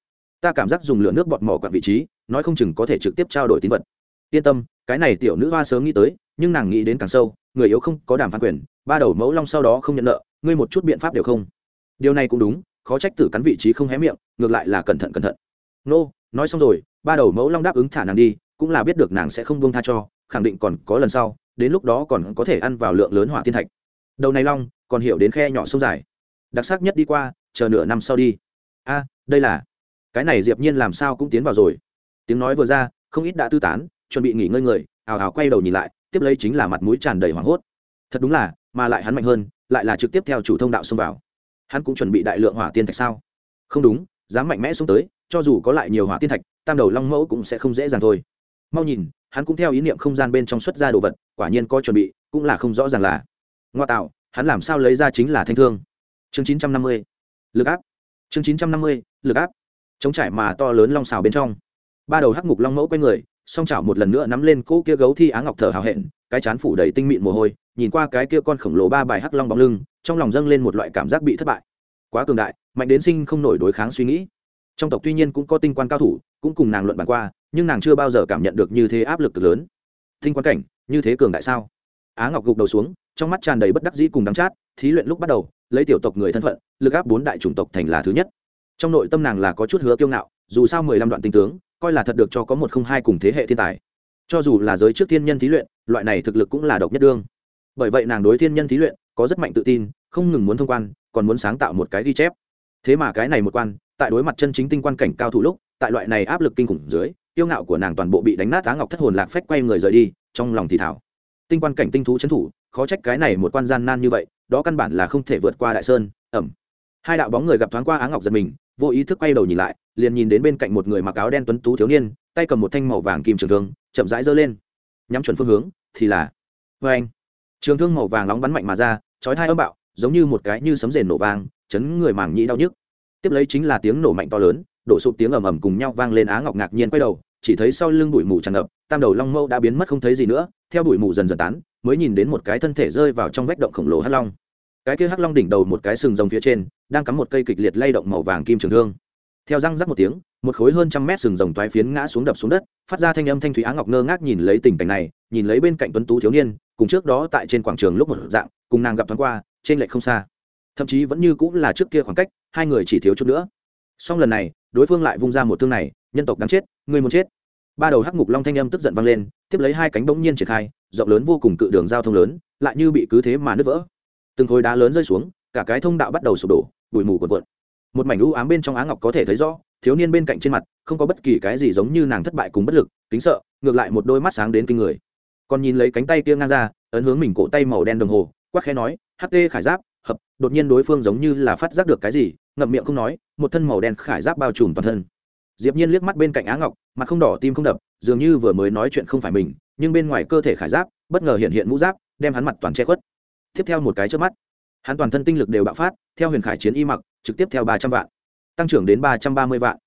Ta cảm giác dùng lửa nước bọt mỏ quặn vị trí, nói không chừng có thể trực tiếp trao đổi tín vật. Yên tâm, cái này tiểu nữ hoa sớm nghĩ tới, nhưng nàng nghĩ đến càng sâu, người yếu không có đàm phán quyền, ba đầu mẫu long sau đó không nhận nợ, ngươi một chút biện pháp đều không. Điều này cũng đúng, khó trách tử cắn vị trí không hé miệng, ngược lại là cẩn thận cẩn thận. Nô, nói xong rồi, ba đầu mẫu long đáp ứng thả nàng đi, cũng là biết được nàng sẽ không buông tha cho, khẳng định còn có lần sau, đến lúc đó còn có thể ăn vào lượng lớn hỏa tiên thạch đầu này long, còn hiểu đến khe nhỏ sông dài. Đặc sắc nhất đi qua, chờ nửa năm sau đi. A, đây là. Cái này diệp nhiên làm sao cũng tiến vào rồi. Tiếng nói vừa ra, không ít đã tư tán, chuẩn bị nghỉ ngơi người, ào ào quay đầu nhìn lại, tiếp lấy chính là mặt mũi tràn đầy hoảng hốt. Thật đúng là, mà lại hắn mạnh hơn, lại là trực tiếp theo chủ thông đạo xông vào. Hắn cũng chuẩn bị đại lượng hỏa tiên thạch sao? Không đúng, dám mạnh mẽ xuống tới, cho dù có lại nhiều hỏa tiên thạch, tam đầu long mẫu cũng sẽ không dễ dàng thôi. Mau nhìn, hắn cũng theo ý niệm không gian bên trong xuất ra đồ vật, quả nhiên có chuẩn bị, cũng là không rõ ràng là ngoa tạo, hắn làm sao lấy ra chính là thanh thương? Chương chín trăm năm mươi, lực áp. Chương chín trăm năm mươi, lực áp. Chống trải mà to lớn long xào bên trong. Ba đầu hắc ngục long mẫu quay người, song chảo một lần nữa nắm lên cỗ kia gấu thi á ngọc thở hào hẹn, cái chán phủ đầy tinh mịn mồ hôi, nhìn qua cái kia con khổng lồ ba bài hắc long bóng lưng, trong lòng dâng lên một loại cảm giác bị thất bại. Quá cường đại, mạnh đến sinh không nổi đối kháng suy nghĩ. Trong tộc tuy nhiên cũng có tinh quan cao thủ, cũng cùng nàng luận bàn qua, nhưng nàng chưa bao giờ cảm nhận được như thế áp lực cực lớn. Tinh quan cảnh, như thế cường đại sao? Á ngọc gục đầu xuống trong mắt tràn đầy bất đắc dĩ cùng đắng chát, thí luyện lúc bắt đầu, lấy tiểu tộc người thân phận, lực áp bốn đại chủng tộc thành là thứ nhất. Trong nội tâm nàng là có chút hứa kiêu ngạo, dù sao mười lăm đoạn tinh tướng, coi là thật được cho có một không hai cùng thế hệ thiên tài. Cho dù là giới trước thiên nhân thí luyện, loại này thực lực cũng là độc nhất đương. Bởi vậy nàng đối thiên nhân thí luyện có rất mạnh tự tin, không ngừng muốn thông quan, còn muốn sáng tạo một cái ghi chép. Thế mà cái này một quan, tại đối mặt chân chính tinh quan cảnh cao thủ lúc, tại loại này áp lực kinh khủng dưới tiêu ngạo của nàng toàn bộ bị đánh nát á ngọc thất hồn lạc phách quay người rời đi, trong lòng thì thảo tinh quan cảnh tinh thú trấn thủ khó trách cái này một quan gian nan như vậy, đó căn bản là không thể vượt qua đại sơn, ẩm. Hai đạo bóng người gặp thoáng qua á ngọc giật mình, vô ý thức quay đầu nhìn lại, liền nhìn đến bên cạnh một người mặc áo đen tuấn tú thiếu niên, tay cầm một thanh màu vàng kim trường thương, chậm rãi giơ lên. Nhắm chuẩn phương hướng, thì là vê anh. Trường thương màu vàng nóng bắn mạnh mà ra, chói hai âm bạo, giống như một cái như sấm rền nổ vang, chấn người màng nhĩ đau nhức. Tiếp lấy chính là tiếng nổ mạnh to lớn, đổ sụp tiếng ầm ầm cùng nhau vang lên á ngọc ngạc nhiên quay đầu, chỉ thấy sau lưng bụi mù tràn ngập, tam đầu long mâu đã biến mất không thấy gì nữa, theo bụi mù dần dần tán mới nhìn đến một cái thân thể rơi vào trong vách động khổng lồ hắc long. Cái kia hắc long đỉnh đầu một cái sừng rồng phía trên, đang cắm một cây kịch liệt lay động màu vàng kim trường thương. Theo răng rắc một tiếng, một khối hơn trăm mét sừng rồng toái phiến ngã xuống đập xuống đất, phát ra thanh âm thanh thúy á ngọc ngơ ngác nhìn lấy tình cảnh này, nhìn lấy bên cạnh tuấn tú thiếu niên, cùng trước đó tại trên quảng trường lúc một dạng, cùng nàng gặp thoáng qua, trên lệch không xa. Thậm chí vẫn như cũng là trước kia khoảng cách, hai người chỉ thiếu chút nữa. Song lần này, đối phương lại vung ra một thương này, nhân tộc đáng chết, người muốn chết ba đầu hắc ngục long thanh âm tức giận vang lên, tiếp lấy hai cánh bỗng nhiên triển khai, rộng lớn vô cùng cự đường giao thông lớn, lại như bị cứ thế mà nứt vỡ. Từng khối đá lớn rơi xuống, cả cái thông đạo bắt đầu sụp đổ, bụi mù cuộn cuộn. Một mảnh u ám bên trong á ngọc có thể thấy rõ, thiếu niên bên cạnh trên mặt, không có bất kỳ cái gì giống như nàng thất bại cùng bất lực, kính sợ, ngược lại một đôi mắt sáng đến kinh người. Còn nhìn lấy cánh tay kia ngang ra, ấn hướng mình cổ tay màu đen đồng hồ, quắc khẽ nói ht khải giáp, hợp. Đột nhiên đối phương giống như là phát giác được cái gì, ngậm miệng không nói, một thân màu đen khải giáp bao trùm toàn thân diệp nhiên liếc mắt bên cạnh á ngọc, mặt không đỏ tim không đập, dường như vừa mới nói chuyện không phải mình, nhưng bên ngoài cơ thể khải giáp, bất ngờ hiện hiện mũ giáp, đem hắn mặt toàn che khuất. Tiếp theo một cái trước mắt, hắn toàn thân tinh lực đều bạo phát, theo huyền khải chiến y mặc, trực tiếp theo ba trăm vạn, tăng trưởng đến ba trăm ba mươi vạn.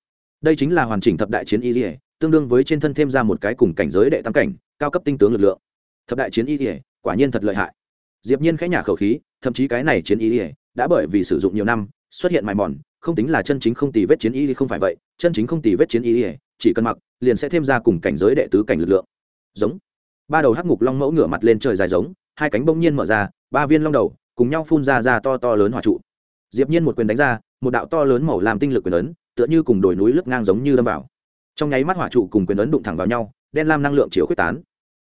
Đây chính là hoàn chỉnh thập đại chiến y dỉa tương đương với trên thân thêm ra một cái cùng cảnh giới đệ tam cảnh, cao cấp tinh tướng lực lượng. Thập đại chiến y dỉa quả nhiên thật lợi hại. Diệp nhiên khẽ nhả khẩu khí, thậm chí cái này chiến y dỉa đã bởi vì sử dụng nhiều năm, xuất hiện mài mòn không tính là chân chính không tì vết chiến y không phải vậy, chân chính không tì vết chiến y chỉ cần mặc, liền sẽ thêm ra cùng cảnh giới đệ tứ cảnh lực lượng. Giống. Ba đầu hắc ngục long mẫu ngửa mặt lên trời dài giống, hai cánh bỗng nhiên mở ra, ba viên long đầu, cùng nhau phun ra ra to to lớn hỏa trụ. Diệp nhiên một quyền đánh ra, một đạo to lớn màu làm tinh lực quyền ấn, tựa như cùng đồi núi lướt ngang giống như đâm vào. Trong nháy mắt hỏa trụ cùng quyền ấn đụng thẳng vào nhau, đen lam năng lượng chiếu khuếch tán.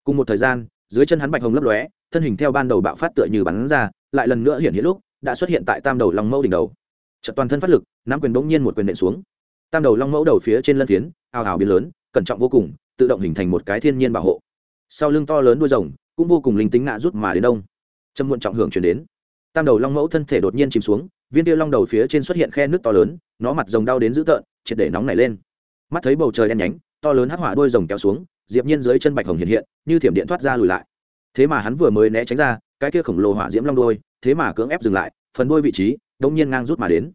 Cùng một thời gian, dưới chân hắn bạch hồng lấp lóe, thân hình theo ban đầu bạo phát tựa như bắn ra, lại lần nữa hiện hiện lúc, đã xuất hiện tại tam đầu long mẫu đỉnh đầu trận toàn thân phát lực, nắm quyền bỗng nhiên một quyền nện xuống. Tam đầu long mẫu đầu phía trên lân phiến, ào ào biến lớn, cẩn trọng vô cùng, tự động hình thành một cái thiên nhiên bảo hộ. Sau lưng to lớn đuôi rồng, cũng vô cùng linh tính ngạ rút mà đến đông. Trầm muộn trọng hưởng chuyển đến. Tam đầu long mẫu thân thể đột nhiên chìm xuống, viên tiêu long đầu phía trên xuất hiện khe nước to lớn, nó mặt rồng đau đến dữ tợn, triệt để nóng nảy lên. Mắt thấy bầu trời đen nhánh, to lớn hắc hỏa đuôi rồng kéo xuống, diệp nhiên dưới chân bạch hồng hiện hiện, như thiểm điện thoát ra lùi lại. Thế mà hắn vừa mới né tránh ra, cái kia khổng lồ hỏa diễm long đuôi, thế mà cưỡng ép dừng lại, phần đuôi vị trí đống nhiên ngang rút mà đến.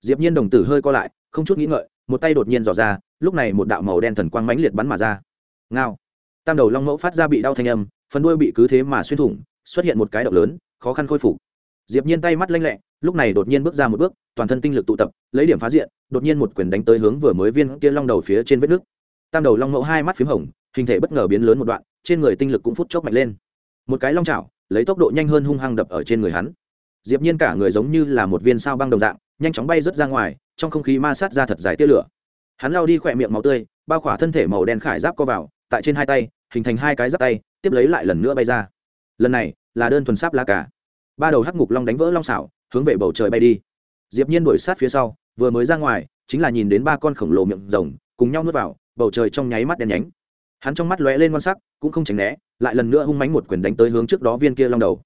Diệp nhiên đồng tử hơi co lại, không chút nghĩ ngợi, một tay đột nhiên dò ra, lúc này một đạo màu đen thần quang mãnh liệt bắn mà ra. Ngao. Tam đầu long mẫu phát ra bị đau thanh âm, phần đuôi bị cứ thế mà xuyên thủng, xuất hiện một cái động lớn, khó khăn khôi phục. Diệp nhiên tay mắt lanh lẹ, lúc này đột nhiên bước ra một bước, toàn thân tinh lực tụ tập, lấy điểm phá diện, đột nhiên một quyền đánh tới hướng vừa mới viên kia long đầu phía trên vết nước. Tam đầu long mẫu hai mắt phím hồng, hình thể bất ngờ biến lớn một đoạn, trên người tinh lực cũng phút chốc mạnh lên. Một cái long chảo, lấy tốc độ nhanh hơn hung hăng đập ở trên người hắn diệp nhiên cả người giống như là một viên sao băng đồng dạng, nhanh chóng bay rớt ra ngoài, trong không khí ma sát ra thật dài tia lửa. Hắn lao đi khỏe miệng máu tươi, bao khỏa thân thể màu đen khải giáp co vào, tại trên hai tay, hình thành hai cái giáp tay, tiếp lấy lại lần nữa bay ra. Lần này, là đơn thuần sáp lá cả. Ba đầu hắc ngục long đánh vỡ long xảo, hướng về bầu trời bay đi. Diệp nhiên đuổi sát phía sau, vừa mới ra ngoài, chính là nhìn đến ba con khổng lồ miệng rồng, cùng nhau nuốt vào, bầu trời trong nháy mắt đen nhánh. Hắn trong mắt lóe lên quan sắc, cũng không tránh né, lại lần nữa hung mãnh một quyền đánh tới hướng trước đó viên kia long đầu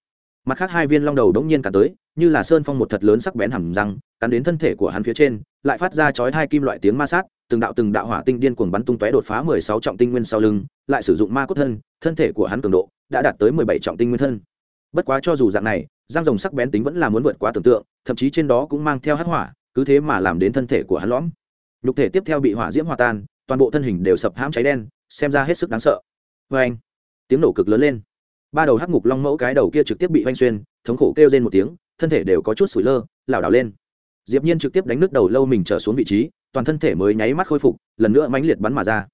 mặt khác hai viên long đầu đống nhiên cả tới, như là sơn phong một thật lớn sắc bén hầm răng, cắn đến thân thể của hắn phía trên, lại phát ra chói hai kim loại tiếng ma sát, từng đạo từng đạo hỏa tinh điên cuồng bắn tung tóe đột phá mười sáu trọng tinh nguyên sau lưng, lại sử dụng ma cốt thân thân thể của hắn cường độ đã đạt tới mười bảy trọng tinh nguyên thân. Bất quá cho dù dạng này giang rồng sắc bén tính vẫn là muốn vượt quá tưởng tượng, thậm chí trên đó cũng mang theo hắc hỏa, cứ thế mà làm đến thân thể của hắn lõm. Nhục thể tiếp theo bị hỏa diễm hòa tan, toàn bộ thân hình đều sập hãm cháy đen, xem ra hết sức đáng sợ. Vê anh tiếng nổ cực lớn lên ba đầu hắc ngục long mẫu cái đầu kia trực tiếp bị oanh xuyên, thống khổ kêu rên một tiếng, thân thể đều có chút sủi lơ, lảo đảo lên. Diệp nhiên trực tiếp đánh nước đầu lâu mình trở xuống vị trí, toàn thân thể mới nháy mắt khôi phục, lần nữa mãnh liệt bắn mà ra.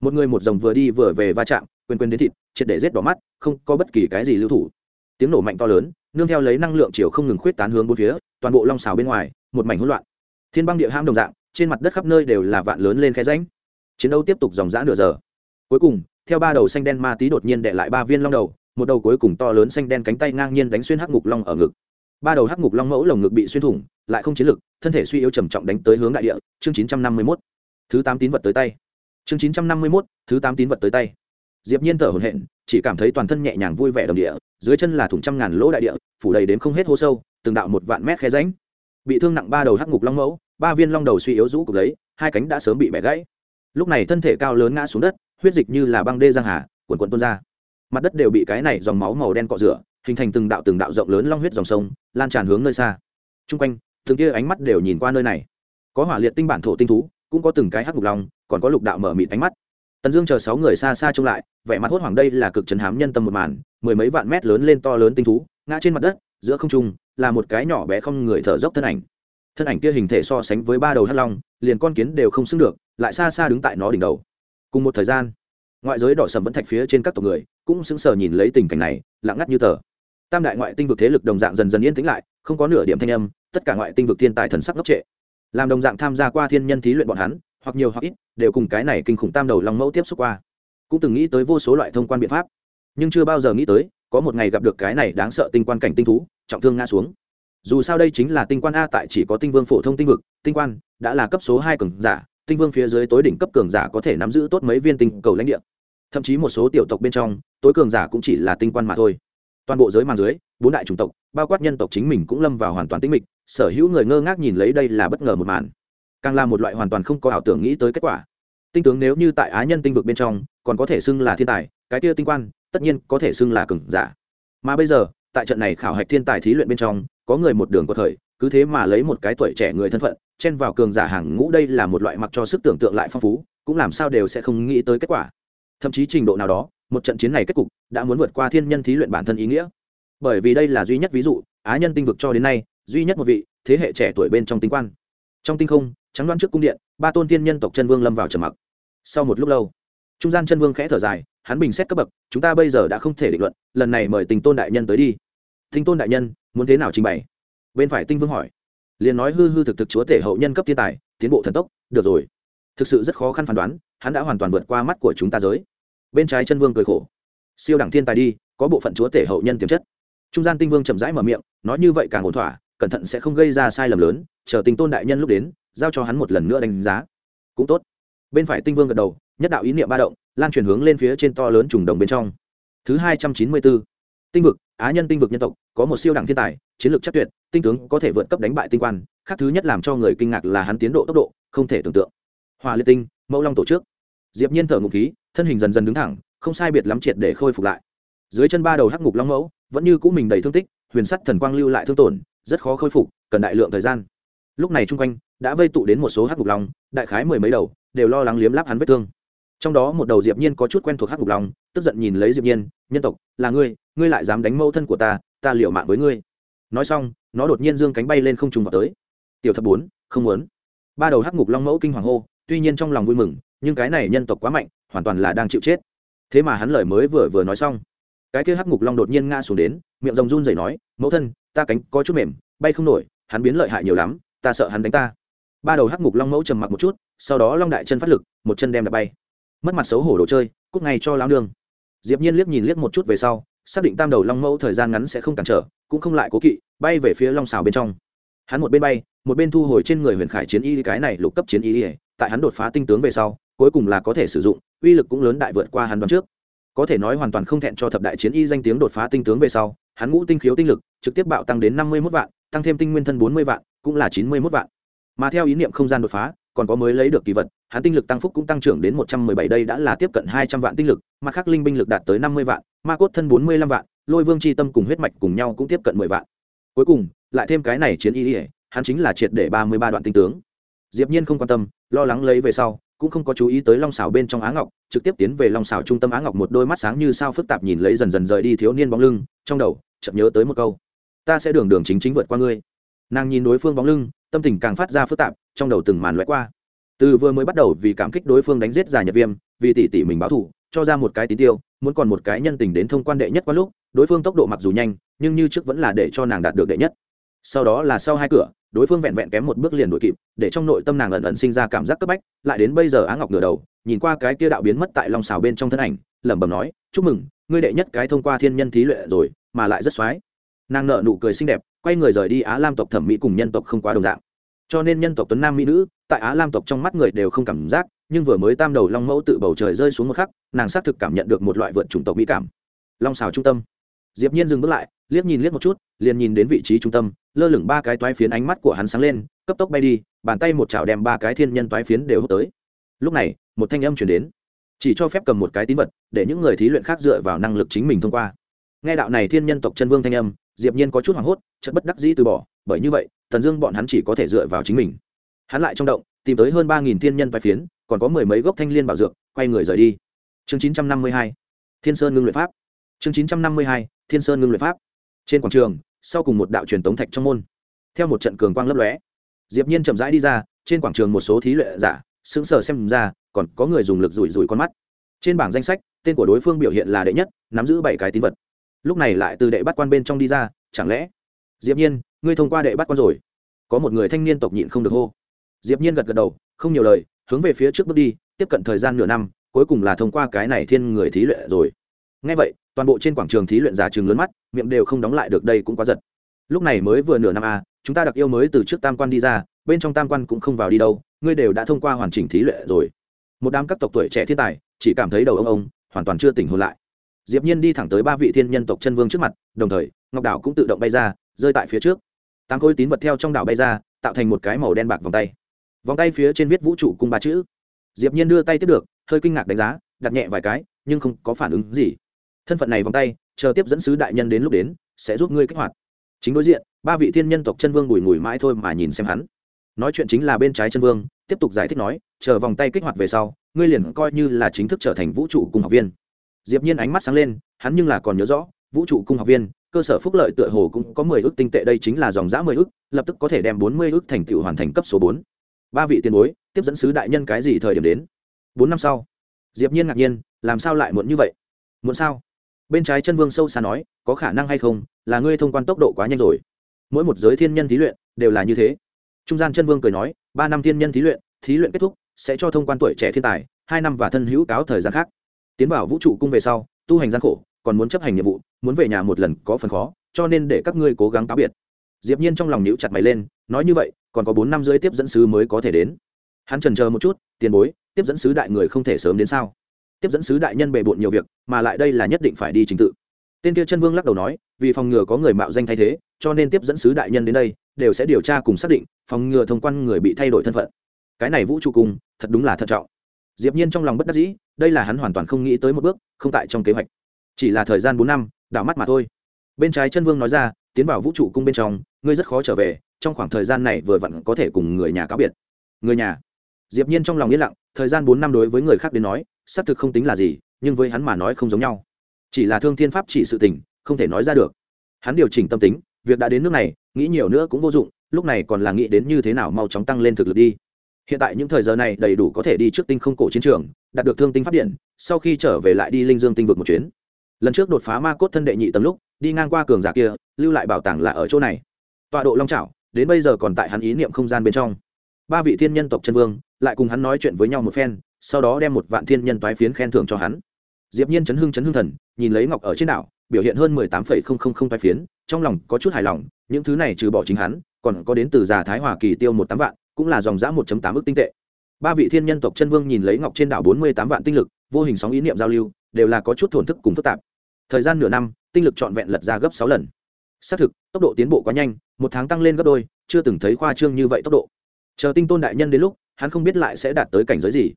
Một người một dòng vừa đi vừa về va chạm, quên quên đến thịt, triệt để rết đỏ mắt, không có bất kỳ cái gì lưu thủ. Tiếng nổ mạnh to lớn, nương theo lấy năng lượng chiều không ngừng khuyết tán hướng bốn phía, toàn bộ long xào bên ngoài, một mảnh hỗn loạn. Thiên băng địa ham đồng dạng, trên mặt đất khắp nơi đều là vạn lớn lên khe ránh chiến đấu tiếp tục dòng dã nửa giờ. Cuối cùng, theo ba đầu xanh đen ma tí đột nhiên đệ lại ba viên long đầu một đầu cuối cùng to lớn xanh đen cánh tay ngang nhiên đánh xuyên hắc ngục long ở ngực. Ba đầu hắc ngục long mẫu lồng ngực bị xuyên thủng, lại không chiến lực, thân thể suy yếu trầm trọng đánh tới hướng đại địa, chương chín trăm năm mươi mốt. Thứ tám tín vật tới tay. Chương chín trăm năm mươi mốt, thứ tám tín vật tới tay. Diệp nhiên thở hổn hển, chỉ cảm thấy toàn thân nhẹ nhàng vui vẻ đồng địa, dưới chân là thủng trăm ngàn lỗ đại địa, phủ đầy đến không hết hố sâu, từng đạo một vạn mét khe rãnh. Bị thương nặng ba đầu hắc ngục long mẫu, ba viên long đầu suy yếu rũ cục lấy, hai cánh đã sớm bị bẻ gãy. Lúc này thân thể cao lớn ngã xuống đất, huyết dịch như là băng đê giang hà cuồn cuộn tuôn ra mặt đất đều bị cái này dòng máu màu đen cọ rửa, hình thành từng đạo từng đạo rộng lớn long huyết dòng sông, lan tràn hướng nơi xa. T r u n g quanh thường kia ánh mắt đều nhìn qua nơi này. Có hỏa liệt tinh bản thổ tinh thú, cũng có từng cái hắc ngục long, còn có lục đạo mở mịt ánh mắt. Tần dương chờ sáu người xa xa trông lại, vẻ mặt hốt hoảng đây là cực trấn hám nhân tâm một màn, mười mấy vạn mét lớn lên to lớn tinh thú, ngã trên mặt đất, giữa không trung, là một cái nhỏ bé không người thở dốc thân ảnh. Thân ảnh kia hình thể so sánh với ba đầu hắc long, liền con kiến đều không xứng được, lại xa xa đứng tại nó đỉnh đầu. Cùng một thời gian ngoại giới đỏ sầm vẫn thạch phía trên các tộc người, cũng sững sờ nhìn lấy tình cảnh này, lặng ngắt như tờ. Tam đại ngoại tinh vực thế lực đồng dạng dần dần yên tĩnh lại, không có nửa điểm thanh âm, tất cả ngoại tinh vực thiên tài thần sắc ngốc trệ. Làm đồng dạng tham gia qua thiên nhân thí luyện bọn hắn, hoặc nhiều hoặc ít, đều cùng cái này kinh khủng tam đầu long mẫu tiếp xúc qua. Cũng từng nghĩ tới vô số loại thông quan biện pháp, nhưng chưa bao giờ nghĩ tới, có một ngày gặp được cái này đáng sợ tinh quan cảnh tinh thú, trọng thương ngã xuống. Dù sao đây chính là tinh quan a tại chỉ có tinh vương phổ thông tinh vực, tinh quan đã là cấp số hai cường giả, tinh vương phía dưới tối đỉnh cấp cường giả có thể nắm giữ tốt mấy viên tinh cầu lãnh địa thậm chí một số tiểu tộc bên trong, tối cường giả cũng chỉ là tinh quan mà thôi. Toàn bộ giới màn dưới, bốn đại chủng tộc, bao quát nhân tộc chính mình cũng lâm vào hoàn toàn tĩnh mịch, sở hữu người ngơ ngác nhìn lấy đây là bất ngờ một màn. Càng là một loại hoàn toàn không có ảo tưởng nghĩ tới kết quả. Tinh tướng nếu như tại á nhân tinh vực bên trong, còn có thể xưng là thiên tài, cái kia tinh quan, tất nhiên có thể xưng là cường giả. Mà bây giờ, tại trận này khảo hạch thiên tài thí luyện bên trong, có người một đường có thời, cứ thế mà lấy một cái tuổi trẻ người thân phận, chen vào cường giả hàng ngũ đây là một loại mặc cho sức tưởng tượng lại phong phú, cũng làm sao đều sẽ không nghĩ tới kết quả thậm chí trình độ nào đó, một trận chiến này kết cục đã muốn vượt qua thiên nhân thí luyện bản thân ý nghĩa. Bởi vì đây là duy nhất ví dụ, á nhân tinh vực cho đến nay, duy nhất một vị thế hệ trẻ tuổi bên trong tinh quan. Trong tinh không, trắng đoán trước cung điện, ba tôn thiên nhân tộc chân vương lâm vào trầm mặc. Sau một lúc lâu, trung gian chân vương khẽ thở dài, hắn bình xét cấp bậc, chúng ta bây giờ đã không thể định luận, lần này mời tình tôn đại nhân tới đi. Tinh tôn đại nhân, muốn thế nào trình bày? Bên phải tinh vương hỏi. Liền nói hư hư thực thực chúa tể hậu nhân cấp thiên tài, tiến bộ thần tốc, được rồi. Thực sự rất khó khăn phán đoán, hắn đã hoàn toàn vượt qua mắt của chúng ta giới bên trái chân vương cười khổ. Siêu đẳng thiên tài đi, có bộ phận chúa tể hậu nhân tiềm chất. Trung gian tinh vương chậm rãi mở miệng, nói như vậy càng ổn thỏa, cẩn thận sẽ không gây ra sai lầm lớn, chờ tình tôn đại nhân lúc đến, giao cho hắn một lần nữa đánh giá. Cũng tốt. Bên phải tinh vương gật đầu, nhất đạo ý niệm ba động, lan truyền hướng lên phía trên to lớn trùng đồng bên trong. Thứ hai trăm chín mươi bốn tinh vực, á nhân tinh vực nhân tộc, có một siêu đẳng thiên tài, chiến lược chắc tuyệt, tinh tướng có thể vượt cấp đánh bại tinh quan, khác thứ nhất làm cho người kinh ngạc là hắn tiến độ tốc độ, không thể tưởng tượng. Hòa liệt tinh, mẫu long tổ chức. Diệp nhiên thở ngục khí thân hình dần dần đứng thẳng, không sai biệt lắm triệt để khôi phục lại. Dưới chân ba đầu hắc ngục long mẫu, vẫn như cũ mình đầy thương tích, huyền sắt thần quang lưu lại thương tổn, rất khó khôi phục, cần đại lượng thời gian. Lúc này chung quanh, đã vây tụ đến một số hắc ngục long, đại khái mười mấy đầu, đều lo lắng liếm láp hắn vết thương. Trong đó một đầu diệp nhiên có chút quen thuộc hắc ngục long, tức giận nhìn lấy diệp nhiên, nhân tộc, là ngươi ngươi lại dám đánh mâu thân của ta ta liều mạng với ngươi. Nói xong, nó đột nhiên dương cánh bay lên không trùng vào tới. Tiểu thập bốn, không muốn. Ba đầu hắc ngục long mẫu kinh hoàng hô, tuy nhiên trong lòng vui mừng nhưng cái này nhân tộc quá mạnh, hoàn toàn là đang chịu chết. Thế mà hắn lời mới vừa vừa nói xong, cái kia hắc ngục long đột nhiên ngã xuống đến, miệng rồng run rẩy nói, mẫu thân, ta cánh có chút mềm, bay không nổi, hắn biến lợi hại nhiều lắm, ta sợ hắn đánh ta. Ba đầu hắc ngục long mẫu trầm mặc một chút, sau đó long đại chân phát lực, một chân đem đập bay. Mất mặt xấu hổ đồ chơi cúc ngay cho lao nương. Diệp nhiên liếc nhìn liếc một chút về sau, xác định tam đầu long mẫu thời gian ngắn sẽ không cản trở, cũng không lại cố kỵ, bay về phía long xào bên trong. Hắn một bên bay, một bên thu hồi trên người huyền khải chiến y cái này lục cấp chiến y, tại hắn đột phá tinh tướng về sau cuối cùng là có thể sử dụng, uy lực cũng lớn đại vượt qua hắn đoán trước. Có thể nói hoàn toàn không thẹn cho thập đại chiến y danh tiếng đột phá tinh tướng về sau, hắn ngũ tinh khiếu tinh lực, trực tiếp bạo tăng đến năm mươi mốt vạn, tăng thêm tinh nguyên thân bốn mươi vạn, cũng là chín mươi mốt vạn. Mà theo ý niệm không gian đột phá, còn có mới lấy được kỳ vật, hắn tinh lực tăng phúc cũng tăng trưởng đến một trăm mười bảy, đây đã là tiếp cận hai trăm vạn tinh lực, mà khắc linh binh lực đạt tới năm mươi vạn, ma cốt thân bốn mươi lăm vạn, lôi vương c h i tâm cùng huyết mạch cùng nhau cũng tiếp cận mười vạn. Cuối cùng, lại thêm cái này chiến y ỉa hắn chính là triệt để ba mươi ba đoạn tinh tướng. Diệp nhiên không quan tâm, lo lắng lấy về sau cũng không có chú ý tới long xảo bên trong á ngọc, trực tiếp tiến về long xảo trung tâm á ngọc một đôi mắt sáng như sao phức tạp nhìn lấy dần dần rời đi thiếu niên bóng lưng, trong đầu chợt nhớ tới một câu, ta sẽ đường đường chính chính vượt qua ngươi. Nàng nhìn đối phương bóng lưng, tâm tình càng phát ra phức tạp, trong đầu từng màn loại qua. Từ vừa mới bắt đầu vì cảm kích đối phương đánh giết già nhật viêm, vì tỷ tỷ mình báo thù, cho ra một cái tín tiêu, muốn còn một cái nhân tình đến thông quan đệ nhất qua lúc, đối phương tốc độ mặc dù nhanh, nhưng như trước vẫn là để cho nàng đạt được đệ nhất. Sau đó là sau hai cửa đối phương vẹn vẹn kém một bước liền đuổi kịp, để trong nội tâm nàng ẩn ẩn sinh ra cảm giác cấp bách, lại đến bây giờ á ngọc ngửa đầu, nhìn qua cái kia đạo biến mất tại lòng xào bên trong thân ảnh, lẩm bẩm nói, chúc mừng, ngươi đệ nhất cái thông qua thiên nhân thí luyện rồi, mà lại rất xoái. Nàng nợ nụ cười xinh đẹp, quay người rời đi á lam tộc thẩm mỹ cùng nhân tộc không quá đồng dạng. Cho nên nhân tộc tuấn nam mỹ nữ, tại á lam tộc trong mắt người đều không cảm giác, nhưng vừa mới tam đầu long mẫu tự bầu trời rơi xuống một khắc, nàng xác thực cảm nhận được một loại vượt chủng tộc mỹ cảm. Long xào trung tâm. Diệp nhiên dừng bước lại liếc nhìn liếc một chút, liền nhìn đến vị trí trung tâm, lơ lửng ba cái toái phiến ánh mắt của hắn sáng lên, cấp tốc bay đi, bàn tay một chảo đem ba cái thiên nhân toái phiến đều hút tới. Lúc này, một thanh âm truyền đến. Chỉ cho phép cầm một cái tín vật, để những người thí luyện khác dựa vào năng lực chính mình thông qua. Nghe đạo này thiên nhân tộc chân vương thanh âm, diệp nhiên có chút hoảng hốt, chợt bất đắc dĩ từ bỏ, bởi như vậy, thần dương bọn hắn chỉ có thể dựa vào chính mình. Hắn lại trong động, tìm tới hơn ba nghìn thiên nhân toái phiến, còn có mười mấy gốc thanh liên bảo dược, quay người rời đi. Chương chín trăm năm mươi hai, thiên sơn ngưng luyện pháp. Chương chín trăm năm mươi hai, thiên sơn ngưng luyện pháp trên quảng trường, sau cùng một đạo truyền tống thạch trong môn. Theo một trận cường quang lấp lóe, diệp nhiên chậm rãi đi ra, trên quảng trường một số thí luyện giả, sững sờ xem ra, còn có người dùng lực rủi rủi con mắt. Trên bảng danh sách, tên của đối phương biểu hiện là đệ nhất, nắm giữ bảy cái tín vật. Lúc này lại từ đệ bắt quan bên trong đi ra, chẳng lẽ? Diệp nhiên, ngươi thông qua đệ bắt quan rồi. Có một người thanh niên tộc nhịn không được hô. Diệp nhiên gật gật đầu, không nhiều lời, hướng về phía trước bước đi, tiếp cận thời gian nửa năm, cuối cùng là thông qua cái này thiên người thí luyện rồi. Nghe vậy toàn bộ trên quảng trường thí luyện giả trường lớn mắt miệng đều không đóng lại được đây cũng quá giật. Lúc này mới vừa nửa năm a à, chúng ta đặc yêu mới từ trước tam quan đi ra bên trong tam quan cũng không vào đi đâu ngươi đều đã thông qua hoàn chỉnh thí luyện rồi. Một đám các tộc tuổi trẻ thiên tài chỉ cảm thấy đầu ông ông hoàn toàn chưa tỉnh hồn lại. Diệp nhiên đi thẳng tới ba vị thiên nhân tộc chân vương trước mặt đồng thời ngọc đảo cũng tự động bay ra rơi tại phía trước. Tám khối tín vật theo trong đảo bay ra tạo thành một cái màu đen bạc vòng tay. Vòng tay phía trên viết vũ trụ cùng ba chữ. Diệp nhiên đưa tay tiếp được hơi kinh ngạc đánh giá đặt nhẹ vài cái nhưng không có phản ứng gì thân phận này vòng tay, chờ tiếp dẫn sứ đại nhân đến lúc đến, sẽ giúp ngươi kích hoạt. Chính đối diện, ba vị thiên nhân tộc chân vương bùi ngùi mãi thôi mà nhìn xem hắn. Nói chuyện chính là bên trái chân vương, tiếp tục giải thích nói, chờ vòng tay kích hoạt về sau, ngươi liền coi như là chính thức trở thành vũ trụ cung học viên. Diệp nhiên ánh mắt sáng lên, hắn nhưng là còn nhớ rõ, vũ trụ cung học viên, cơ sở phúc lợi tựa hồ cũng có mười ước tinh tệ, đây chính là dòng giã mười ước, lập tức có thể đem bốn mươi ước thành tựu hoàn thành cấp số bốn. Ba vị tiền bối, tiếp dẫn sứ đại nhân cái gì thời điểm đến? Bốn năm sau. Diệp nhiên ngạc nhiên, làm sao lại muộn như vậy? Muộn sao? Bên trái chân vương sâu xa nói, có khả năng hay không? Là ngươi thông quan tốc độ quá nhanh rồi. Mỗi một giới thiên nhân thí luyện đều là như thế. Trung gian chân vương cười nói, ba năm thiên nhân thí luyện thí luyện kết thúc, sẽ cho thông quan tuổi trẻ thiên tài, hai năm và thân hữu cáo thời gian khác. Tiến vào vũ trụ cung về sau, tu hành gian khổ, còn muốn chấp hành nhiệm vụ, muốn về nhà một lần có phần khó, cho nên để các ngươi cố gắng cáo biệt. Diệp nhiên trong lòng níu chặt mày lên, nói như vậy, còn có bốn năm rưỡi tiếp dẫn sứ mới có thể đến. Hắn chần chờ một chút, tiền bối, tiếp dẫn sứ đại người không thể sớm đến sao? Tiếp dẫn sứ đại nhân bề bộn nhiều việc, mà lại đây là nhất định phải đi trình tự. Tên kia chân vương lắc đầu nói, vì phòng ngừa có người mạo danh thay thế, cho nên tiếp dẫn sứ đại nhân đến đây, đều sẽ điều tra cùng xác định, phòng ngừa thông quan người bị thay đổi thân phận. Cái này vũ trụ cùng, thật đúng là thận trọng. Diệp nhiên trong lòng bất đắc dĩ, đây là hắn hoàn toàn không nghĩ tới một bước, không tại trong kế hoạch. Chỉ là thời gian bốn năm, đảo mắt mà thôi. Bên trái chân vương nói ra, tiến vào vũ trụ cung bên trong, ngươi rất khó trở về, trong khoảng thời gian này vừa vặn có thể cùng người nhà cáo biệt. Người nhà? Diệp nhiên trong lòng yên lặng, thời gian bốn năm đối với người khác đến nói xác thực không tính là gì, nhưng với hắn mà nói không giống nhau. Chỉ là thương thiên pháp chỉ sự tình, không thể nói ra được. Hắn điều chỉnh tâm tính, việc đã đến nước này, nghĩ nhiều nữa cũng vô dụng, lúc này còn là nghĩ đến như thế nào mau chóng tăng lên thực lực đi. Hiện tại những thời giờ này đầy đủ có thể đi trước tinh không cổ chiến trường, đạt được thương tinh phát điện, sau khi trở về lại đi linh dương tinh vực một chuyến. Lần trước đột phá ma cốt thân đệ nhị tầng lúc, đi ngang qua cường giả kia, lưu lại bảo tàng là ở chỗ này. Tọa độ long trảo, đến bây giờ còn tại hắn ý niệm không gian bên trong. Ba vị thiên nhân tộc chân vương lại cùng hắn nói chuyện với nhau một phen, sau đó đem một vạn thiên nhân toái phiến khen thưởng cho hắn. Diệp nhiên chấn hưng chấn hưng thần, nhìn lấy ngọc ở trên đảo, biểu hiện hơn mười tám phẩy không không không toái phiến, trong lòng có chút hài lòng, những thứ này trừ bỏ chính hắn, còn có đến từ già thái hòa kỳ tiêu một tám vạn, cũng là dòng giã một tám ước tinh tệ. Ba vị thiên nhân tộc chân vương nhìn lấy ngọc trên đảo bốn mươi tám vạn tinh lực, vô hình sóng ý niệm giao lưu, đều là có chút thổn thức cùng phức tạp. Thời gian nửa năm, tinh lực trọn vẹn lật ra gấp sáu lần. Xác thực, tốc độ tiến bộ quá nhanh, một tháng tăng lên gấp đôi, chưa từng thấy khoa trương như vậy tốc độ. Chờ tinh tôn đại nhân đến lúc hắn không biết lại sẽ đạt tới cảnh giới gì.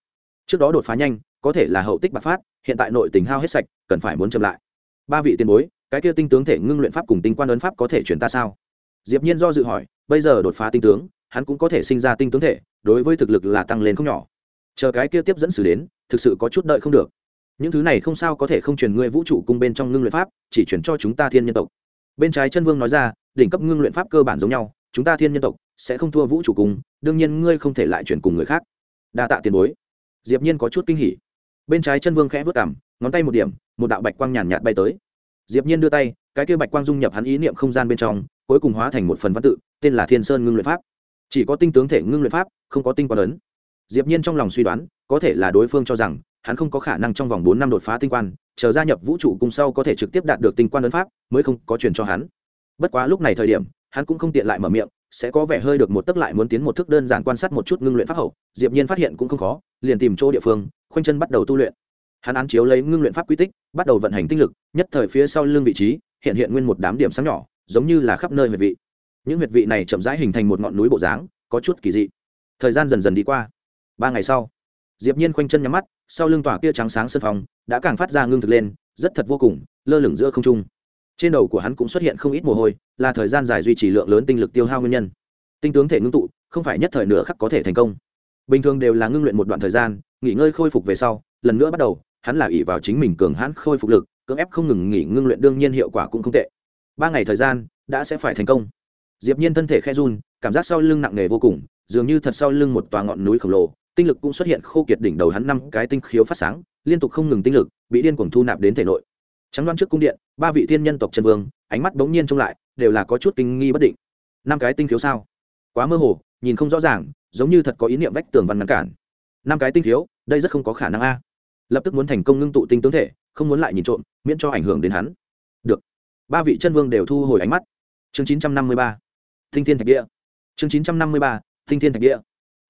Trước đó đột phá nhanh, có thể là hậu tích bạc phát, hiện tại nội tình hao hết sạch, cần phải muốn chậm lại. Ba vị tiền bối, cái kia tinh tướng thể ngưng luyện pháp cùng tinh quan ấn pháp có thể chuyển ta sao? Diệp nhiên do dự hỏi, bây giờ đột phá tinh tướng, hắn cũng có thể sinh ra tinh tướng thể, đối với thực lực là tăng lên không nhỏ. Chờ cái kia tiếp dẫn xử đến, thực sự có chút đợi không được. Những thứ này không sao có thể không truyền ngươi vũ trụ cung bên trong ngưng luyện pháp, chỉ chuyển cho chúng ta thiên nhân tộc. Bên trái chân vương nói ra, đỉnh cấp ngưng luyện pháp cơ bản giống nhau chúng ta thiên nhân tộc sẽ không thua vũ trụ cung đương nhiên ngươi không thể lại chuyển cùng người khác. Đa tạ tiền bối. Diệp nhiên có chút kinh hỉ. Bên trái chân vương khẽ vớt cằm, ngón tay một điểm một đạo bạch quang nhàn nhạt bay tới. Diệp nhiên đưa tay cái kia bạch quang dung nhập hắn ý niệm không gian bên trong cuối cùng hóa thành một phần văn tự tên là thiên sơn ngưng luyện pháp. Chỉ có tinh tướng thể ngưng luyện pháp không có tinh quan ấn. Diệp nhiên trong lòng suy đoán có thể là đối phương cho rằng hắn không có khả năng trong vòng bốn năm đột phá tinh quan chờ gia nhập vũ trụ cùng sau có thể trực tiếp đạt được tinh quan ấn pháp mới không có truyền cho hắn. Bất quá lúc này thời điểm hắn cũng không tiện lại mở miệng, sẽ có vẻ hơi được một tức lại muốn tiến một thức đơn giản quan sát một chút ngưng luyện pháp hậu, diệp nhiên phát hiện cũng không khó, liền tìm chỗ địa phương, khoanh chân bắt đầu tu luyện. Hắn án chiếu lấy ngưng luyện pháp quy tích, bắt đầu vận hành tinh lực, nhất thời phía sau lưng vị trí, hiện hiện nguyên một đám điểm sáng nhỏ, giống như là khắp nơi huyệt vị. Những huyệt vị này chậm rãi hình thành một ngọn núi bộ dáng, có chút kỳ dị. Thời gian dần dần đi qua. Ba ngày sau, diệp nhiên khoanh chân nhắm mắt, sau lưng tỏa kia trắng sáng sân phòng, đã càng phát ra ngưng thực lên, rất thật vô cùng, lơ lửng giữa không trung trên đầu của hắn cũng xuất hiện không ít mồ hôi, là thời gian dài duy trì lượng lớn tinh lực tiêu hao nguyên nhân. Tinh tướng thể ngưng tụ, không phải nhất thời nửa khắc có thể thành công. Bình thường đều là ngưng luyện một đoạn thời gian, nghỉ ngơi khôi phục về sau, lần nữa bắt đầu, hắn là ỉ vào chính mình cường hãn khôi phục lực, cưỡng ép không ngừng nghỉ ngưng luyện đương nhiên hiệu quả cũng không tệ. Ba ngày thời gian, đã sẽ phải thành công. Diệp nhiên thân thể khe run, cảm giác sau lưng nặng nề vô cùng, dường như thật sau lưng một tòa ngọn núi khổng lồ, tinh lực cũng xuất hiện khô kiệt đỉnh đầu hắn năm cái tinh khiếu phát sáng, liên tục không ngừng tinh lực, bị điên cuồng thu nạp đến thể nội trắng đoan trước cung điện, ba vị thiên nhân tộc chân vương, ánh mắt bỗng nhiên trông lại, đều là có chút kinh nghi bất định. Năm cái tinh khiếu sao? Quá mơ hồ, nhìn không rõ ràng, giống như thật có ý niệm vách tường văn ngăn cản. Năm cái tinh khiếu, đây rất không có khả năng a. Lập tức muốn thành công ngưng tụ tinh tướng thể, không muốn lại nhìn trộm, miễn cho ảnh hưởng đến hắn. Được. Ba vị chân vương đều thu hồi ánh mắt. Chương chín trăm năm mươi ba. Tinh thiên thạch địa. Chương chín trăm năm mươi ba. Tinh thiên thạch địa.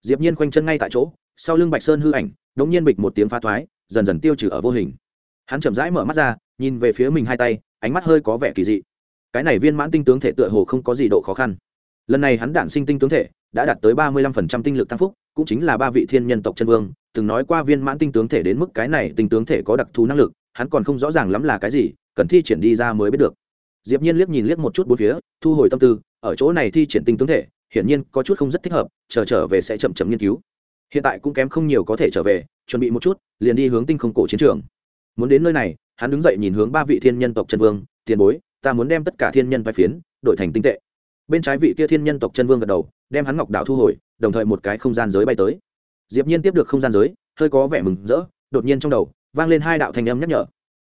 Diệp nhiên khoanh chân ngay tại chỗ, sau lưng bạch sơn hư ảnh, đống nhiên bịch một tiếng phá thoái, dần dần tiêu trừ ở vô hình. Hắn chậm rãi mở mắt ra nhìn về phía mình hai tay, ánh mắt hơi có vẻ kỳ dị. Cái này viên mãn tinh tướng thể tựa hồ không có gì độ khó khăn. Lần này hắn đản sinh tinh tướng thể, đã đạt tới ba mươi lăm phần trăm tinh lực tăng phúc, cũng chính là ba vị thiên nhân tộc chân vương, từng nói qua viên mãn tinh tướng thể đến mức cái này tinh tướng thể có đặc thù năng lực, hắn còn không rõ ràng lắm là cái gì, cần thi triển đi ra mới biết được. Diệp nhiên liếc nhìn liếc một chút bốn phía, thu hồi tâm tư, ở chỗ này thi triển tinh tướng thể, hiển nhiên có chút không rất thích hợp, chờ trở về sẽ chậm chậm nghiên cứu. Hiện tại cũng kém không nhiều có thể trở về, chuẩn bị một chút, liền đi hướng tinh không cổ chiến trường. Muốn đến nơi này hắn đứng dậy nhìn hướng ba vị thiên nhân tộc chân vương, tiền bối, ta muốn đem tất cả thiên nhân vai phiến đổi thành tinh tệ. Bên trái vị kia thiên nhân tộc chân vương gật đầu, đem hắn ngọc đạo thu hồi, đồng thời một cái không gian giới bay tới. Diệp nhiên tiếp được không gian giới, hơi có vẻ mừng rỡ, đột nhiên trong đầu vang lên hai đạo thanh âm nhắc nhở.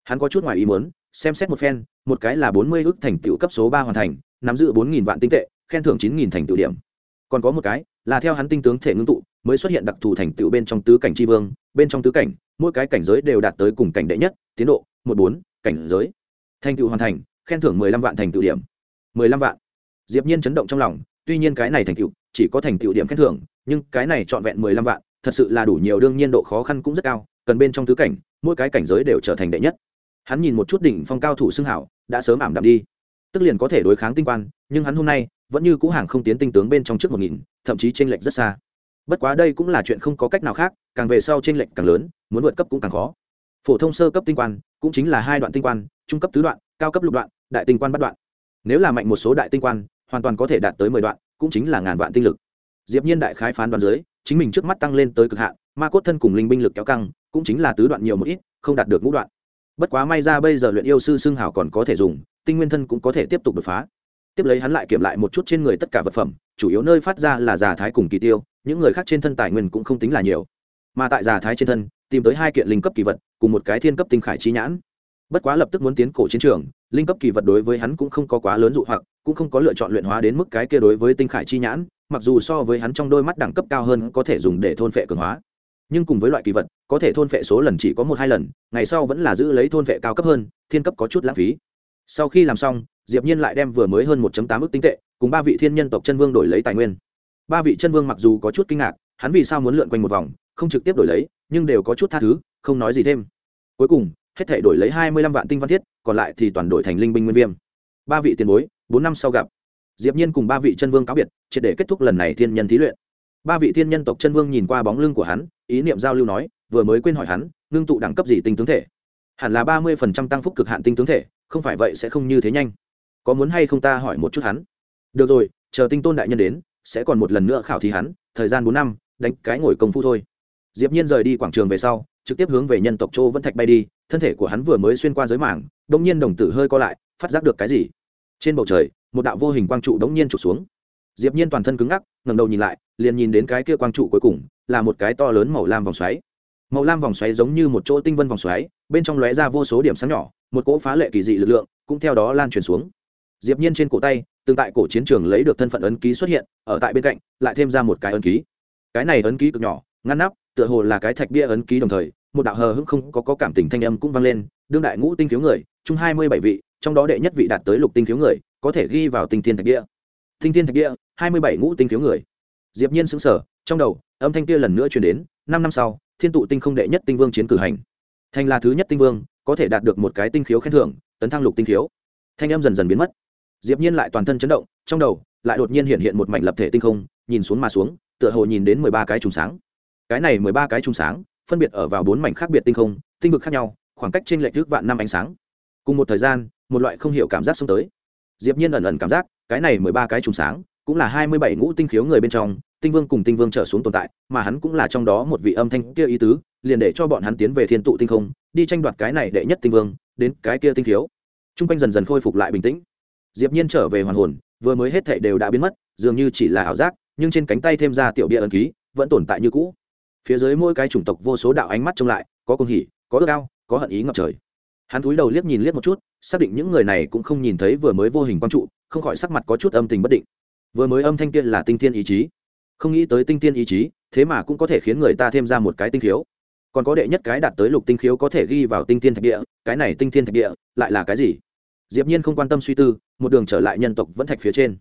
Hắn có chút ngoài ý muốn, xem xét một phen, một cái là bốn mươi ước thành tựu cấp số ba hoàn thành, nắm giữ bốn nghìn vạn tinh tệ, khen thưởng chín nghìn thành tựu điểm. Còn có một cái là theo hắn tinh tướng thể ngưng tụ, mới xuất hiện đặc thù thành tựu bên trong tứ cảnh tri vương, bên trong tứ cảnh, mỗi cái cảnh giới đều đạt tới cùng cảnh đệ nhất, tiến độ một bốn, cảnh giới. Thành tựu hoàn thành, khen thưởng mười lăm vạn thành tựu điểm. mười lăm vạn. Diệp nhiên chấn động trong lòng, tuy nhiên cái này thành tựu, chỉ có thành tựu điểm khen thưởng, nhưng cái này trọn vẹn mười lăm vạn, thật sự là đủ nhiều, đương nhiên độ khó khăn cũng rất cao, cần bên trong tứ cảnh, mỗi cái cảnh giới đều trở thành đệ nhất. Hắn nhìn một chút đỉnh phong cao thủ xưng hảo, đã sớm ảm đạm đi. Tức liền có thể đối kháng tinh quan, nhưng hắn hôm nay vẫn như cũ hàng không tiến tinh tướng bên trong trước một nghìn, thậm chí trên lệch rất xa. Bất quá đây cũng là chuyện không có cách nào khác, càng về sau trên lệch càng lớn, muốn vượt cấp cũng càng khó phổ thông sơ cấp tinh quan cũng chính là hai đoạn tinh quan, trung cấp tứ đoạn, cao cấp lục đoạn, đại tinh quan bắt đoạn. Nếu là mạnh một số đại tinh quan, hoàn toàn có thể đạt tới mười đoạn, cũng chính là ngàn vạn tinh lực. Diệp nhiên đại khái phán đoán dưới, chính mình trước mắt tăng lên tới cực hạn, ma cốt thân cùng linh binh lực kéo căng, cũng chính là tứ đoạn nhiều một ít, không đạt được ngũ đoạn. Bất quá may ra bây giờ luyện yêu sư xương hảo còn có thể dùng, tinh nguyên thân cũng có thể tiếp tục đột phá. Tiếp lấy hắn lại kiểm lại một chút trên người tất cả vật phẩm, chủ yếu nơi phát ra là giả thái cùng kỳ tiêu, những người khác trên thân tài nguyên cũng không tính là nhiều. Mà tại giả thái trên thân tìm tới hai kiện linh cấp kỳ vật, cùng một cái thiên cấp tinh khải chi nhãn. Bất quá lập tức muốn tiến cổ chiến trường, linh cấp kỳ vật đối với hắn cũng không có quá lớn dụ hoặc, cũng không có lựa chọn luyện hóa đến mức cái kia đối với tinh khải chi nhãn, mặc dù so với hắn trong đôi mắt đẳng cấp cao hơn có thể dùng để thôn phệ cường hóa. Nhưng cùng với loại kỳ vật, có thể thôn phệ số lần chỉ có một hai lần, ngày sau vẫn là giữ lấy thôn phệ cao cấp hơn, thiên cấp có chút lãng phí. Sau khi làm xong, diệp nhiên lại đem vừa mới hơn 1 tám ức tinh tệ, cùng ba vị thiên nhân tộc chân vương đổi lấy tài nguyên. Ba vị chân vương mặc dù có chút kinh ngạc, hắn vì sao muốn lượn quanh một vòng, không trực tiếp đổi lấy nhưng đều có chút tha thứ, không nói gì thêm. Cuối cùng, hết thể đổi lấy hai mươi lăm vạn tinh văn thiết, còn lại thì toàn đổi thành linh binh nguyên viêm. Ba vị tiền bối, bốn năm sau gặp. Diệp nhiên cùng ba vị chân vương cáo biệt, triệt để kết thúc lần này thiên nhân thí luyện. Ba vị thiên nhân tộc chân vương nhìn qua bóng lưng của hắn, ý niệm giao lưu nói, vừa mới quên hỏi hắn, ngưng tụ đẳng cấp gì tinh tướng thể? Hẳn là ba mươi phần trăm tăng phúc cực hạn tinh tướng thể, không phải vậy sẽ không như thế nhanh. Có muốn hay không ta hỏi một chút hắn? Được rồi, chờ tinh tôn đại nhân đến, sẽ còn một lần nữa khảo thí hắn, thời gian bốn năm, đánh cái ngồi công phu thôi diệp nhiên rời đi quảng trường về sau, trực tiếp hướng về nhân tộc châu vẫn thạch bay đi, thân thể của hắn vừa mới xuyên qua giới mảng, đống nhiên đồng tử hơi co lại, phát giác được cái gì? Trên bầu trời, một đạo vô hình quang trụ đống nhiên trụ xuống. Diệp nhiên toàn thân cứng ngắc, ngẩng đầu nhìn lại, liền nhìn đến cái kia quang trụ cuối cùng, là một cái to lớn màu lam vòng xoáy. Màu lam vòng xoáy giống như một chỗ tinh vân vòng xoáy, bên trong lóe ra vô số điểm sáng nhỏ, một cỗ phá lệ kỳ dị lực lượng cũng theo đó lan truyền xuống. Diệp nhiên trên cổ tay tương tại cổ chiến trường lấy được thân phận ấn ký xuất hiện, ở tại bên cạnh, lại thêm ra một cái ấn ký. Cái này ấn ký cực nhỏ, ngăn nắp tựa hồ là cái thạch bia ấn ký đồng thời một đạo hờ hững không có, có cảm tình thanh âm cũng vang lên đương đại ngũ tinh thiếu người chung hai mươi bảy vị trong đó đệ nhất vị đạt tới lục tinh thiếu người có thể ghi vào tinh thiên thạch bia. Tinh thiên thạch bia hai mươi bảy ngũ tinh thiếu người. Diệp nhiên sững sờ trong đầu âm thanh kia lần nữa truyền đến năm năm sau thiên tụ tinh không đệ nhất tinh vương chiến cử hành. Thành là thứ nhất tinh vương có thể đạt được một cái tinh khiếu khen thưởng tấn thăng lục tinh khiếu. Thanh âm dần dần biến mất. Diệp nhiên lại toàn thân chấn động trong đầu lại đột nhiên hiện hiện một mảnh lập thể tinh không nhìn xuống mà xuống tựa hồ nhìn đến mười ba cái trùng sáng cái này mười ba cái trùng sáng, phân biệt ở vào bốn mảnh khác biệt tinh không, tinh vực khác nhau, khoảng cách trên lệch trước vạn năm ánh sáng. Cùng một thời gian, một loại không hiểu cảm giác xông tới. Diệp nhiên ẩn ẩn cảm giác, cái này mười ba cái trùng sáng, cũng là hai mươi bảy ngũ tinh khiếu người bên trong, tinh vương cùng tinh vương trở xuống tồn tại, mà hắn cũng là trong đó một vị âm thanh kia ý tứ, liền để cho bọn hắn tiến về thiên tụ tinh không, đi tranh đoạt cái này đệ nhất tinh vương, đến cái kia tinh khiếu. Trung quanh dần dần khôi phục lại bình tĩnh. Diệp nhiên trở về hoàn hồn, vừa mới hết thảy đều đã biến mất, dường như chỉ là ảo giác, nhưng trên cánh tay thêm ra tiểu bia ấn ký, vẫn tồn tại như cũ phía dưới mỗi cái chủng tộc vô số đạo ánh mắt trông lại, có cung hỉ, có ước ao, có hận ý ngập trời. Hắn cúi đầu liếc nhìn liếc một chút, xác định những người này cũng không nhìn thấy vừa mới vô hình quang trụ, không khỏi sắc mặt có chút âm tình bất định. Vừa mới âm thanh tiên là tinh thiên ý chí. Không nghĩ tới tinh thiên ý chí, thế mà cũng có thể khiến người ta thêm ra một cái tinh khiếu. Còn có đệ nhất cái đạt tới lục tinh khiếu có thể ghi vào tinh thiên thạch địa, cái này tinh thiên thạch địa lại là cái gì? Diệp nhiên không quan tâm suy tư, một đường trở lại nhân tộc vẫn thạch phía trên.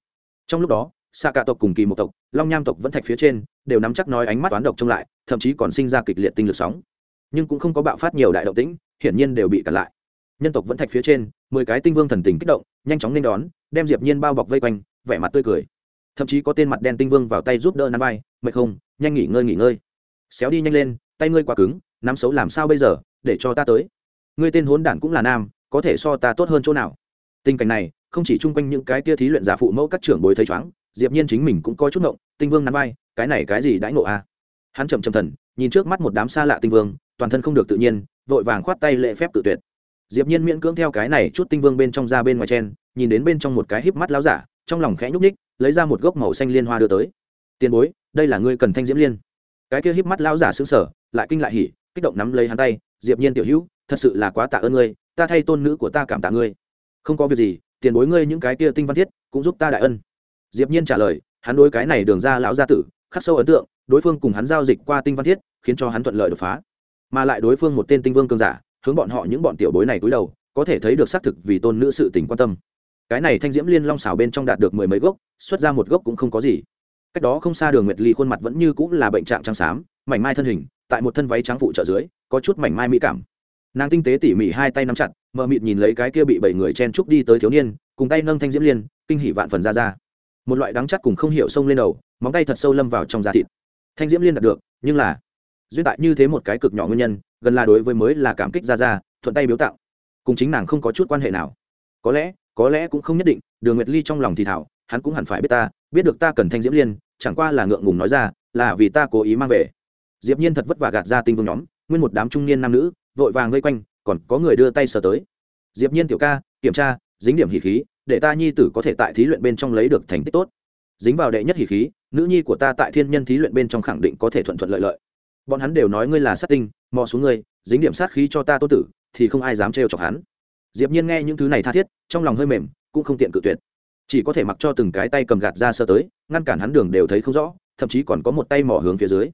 Trong lúc đó xạ cả tộc cùng kỳ một tộc, long nham tộc vẫn thạch phía trên, đều nắm chắc nói ánh mắt toán độc trông lại, thậm chí còn sinh ra kịch liệt tinh lực sóng. Nhưng cũng không có bạo phát nhiều đại động tĩnh, hiển nhiên đều bị cản lại. Nhân tộc vẫn thạch phía trên, mười cái tinh vương thần tình kích động, nhanh chóng nên đón, đem diệp nhiên bao bọc vây quanh, vẻ mặt tươi cười. Thậm chí có tên mặt đen tinh vương vào tay giúp đỡ nắm vai, mệt không, nhanh nghỉ ngơi nghỉ ngơi. Xéo đi nhanh lên, tay ngươi quá cứng, nắm xấu làm sao bây giờ, để cho ta tới. Ngươi tên hốn đản cũng là nam, có thể so ta tốt hơn chỗ nào? Tình cảnh này, không chỉ chung quanh những cái tia thí luyện giả phụ mẫu các trưởng bối thấy chóng diệp nhiên chính mình cũng có chút ngộng, tinh vương nắm vai, cái này cái gì đãi ngộ a? À? hắn chậm chậm thần, nhìn trước mắt một đám xa lạ tinh vương, toàn thân không được tự nhiên, vội vàng khoát tay lệ phép tự tuyệt. Diệp nhiên miễn cưỡng theo cái này chút tinh vương bên trong ra bên ngoài chen, nhìn đến bên trong một cái híp mắt láo giả, trong lòng khẽ nhúc nhích, lấy ra một gốc màu xanh liên hoa đưa tới. Tiền bối, đây là ngươi cần thanh diễm liên. Cái kia híp mắt láo giả sững sờ, lại kinh lại hỉ, kích động nắm lấy hắn tay, diệp nhiên tiểu hữu, thật sự là quá tạ ơn ngươi, ta thay tôn nữ của ta cảm tạ ngươi. Không có việc gì, tiền bối ngươi những cái kia tinh văn thiết, cũng giúp ta đại ân diệp nhiên trả lời, hắn đối cái này đường ra lão gia tử, khắc sâu ấn tượng, đối phương cùng hắn giao dịch qua tinh văn thiết, khiến cho hắn thuận lợi đột phá. Mà lại đối phương một tên tinh vương cường giả, hướng bọn họ những bọn tiểu bối này cúi đầu, có thể thấy được xác thực vì tôn nữ sự tình quan tâm. Cái này thanh diễm liên long xảo bên trong đạt được mười mấy gốc, xuất ra một gốc cũng không có gì. Cách đó không xa đường nguyệt ly khuôn mặt vẫn như cũng là bệnh trạng trắng xám, mảnh mai thân hình, tại một thân váy trắng phụ trợ dưới, có chút mảnh mai mỹ cảm. Nàng tinh tế tỉ mỉ hai tay nắm chặt, mờ mịt nhìn lấy cái kia bị bảy người chen trúc đi tới thiếu niên, cùng tay nâng thanh diễm liên, kinh hỉ vạn phần ra ra một loại đắng chắt cùng không hiểu sông lên đầu, móng tay thật sâu lâm vào trong da thịt. Thanh diễm liên đạt được, nhưng là, duyên tại như thế một cái cực nhỏ nguyên nhân, gần là đối với mới là cảm kích ra ra, thuận tay biếu tạo cùng chính nàng không có chút quan hệ nào. Có lẽ có lẽ cũng không nhất định, đường nguyệt ly trong lòng thì thảo, hắn cũng hẳn phải biết ta, biết được ta cần thanh diễm liên, chẳng qua là ngượng ngùng nói ra, là vì ta cố ý mang về. Diệp nhiên thật vất vả gạt ra tinh vương nhóm, nguyên một đám trung niên nam nữ, vội vàng vây quanh, còn có người đưa tay sờ tới. Diệp nhiên tiểu ca, kiểm tra, dính điểm hỉ khí để ta nhi tử có thể tại thí luyện bên trong lấy được thành tích tốt. Dính vào đệ nhất hỉ khí, nữ nhi của ta tại thiên nhân thí luyện bên trong khẳng định có thể thuận thuận lợi lợi. Bọn hắn đều nói ngươi là sát tinh, mò xuống ngươi, dính điểm sát khí cho ta tô tử, thì không ai dám trêu chọc hắn. Diệp nhiên nghe những thứ này tha thiết, trong lòng hơi mềm, cũng không tiện cự tuyệt. Chỉ có thể mặc cho từng cái tay cầm gạt ra sơ tới, ngăn cản hắn đường đều thấy không rõ, thậm chí còn có một tay mò hướng phía dưới.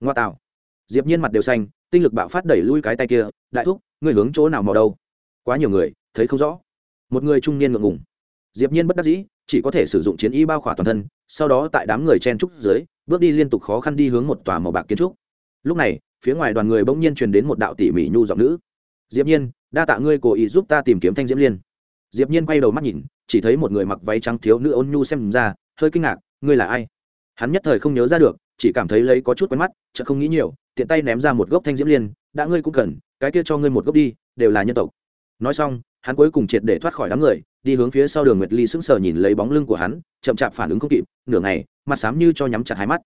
Ngoa tạo. Diệp nhiên mặt đều xanh, tinh lực bạo phát đẩy lui cái tay kia, đại thúc, ngươi hướng chỗ nào mò đâu? Quá nhiều người, thấy không rõ. Một người trung niên ngượng ngùng diệp nhiên bất đắc dĩ, chỉ có thể sử dụng chiến y bao khỏa toàn thân, sau đó tại đám người chen trúc dưới, bước đi liên tục khó khăn đi hướng một tòa màu bạc kiến trúc. Lúc này, phía ngoài đoàn người bỗng nhiên truyền đến một đạo tỉ mỉ nhu giọng nữ. Diệp nhiên, đa tạ ngươi cố ý giúp ta tìm kiếm thanh diễm liên. Diệp nhiên quay đầu mắt nhìn, chỉ thấy một người mặc váy trắng thiếu nữ ôn nhu xem ra, hơi kinh ngạc, ngươi là ai? Hắn nhất thời không nhớ ra được, chỉ cảm thấy lấy có chút quen mắt, chợt không nghĩ nhiều, tiện tay ném ra một gốc thanh diễm liên, đã ngươi cũng cần, cái kia cho ngươi một gốc đi, đều là nhân tộc. Nói xong, hắn cuối cùng triệt để thoát khỏi đám người đi hướng phía sau đường nguyệt ly sững sờ nhìn lấy bóng lưng của hắn, chậm chạp phản ứng không kịp, nửa ngày, mặt xám như cho nhắm chặt hai mắt.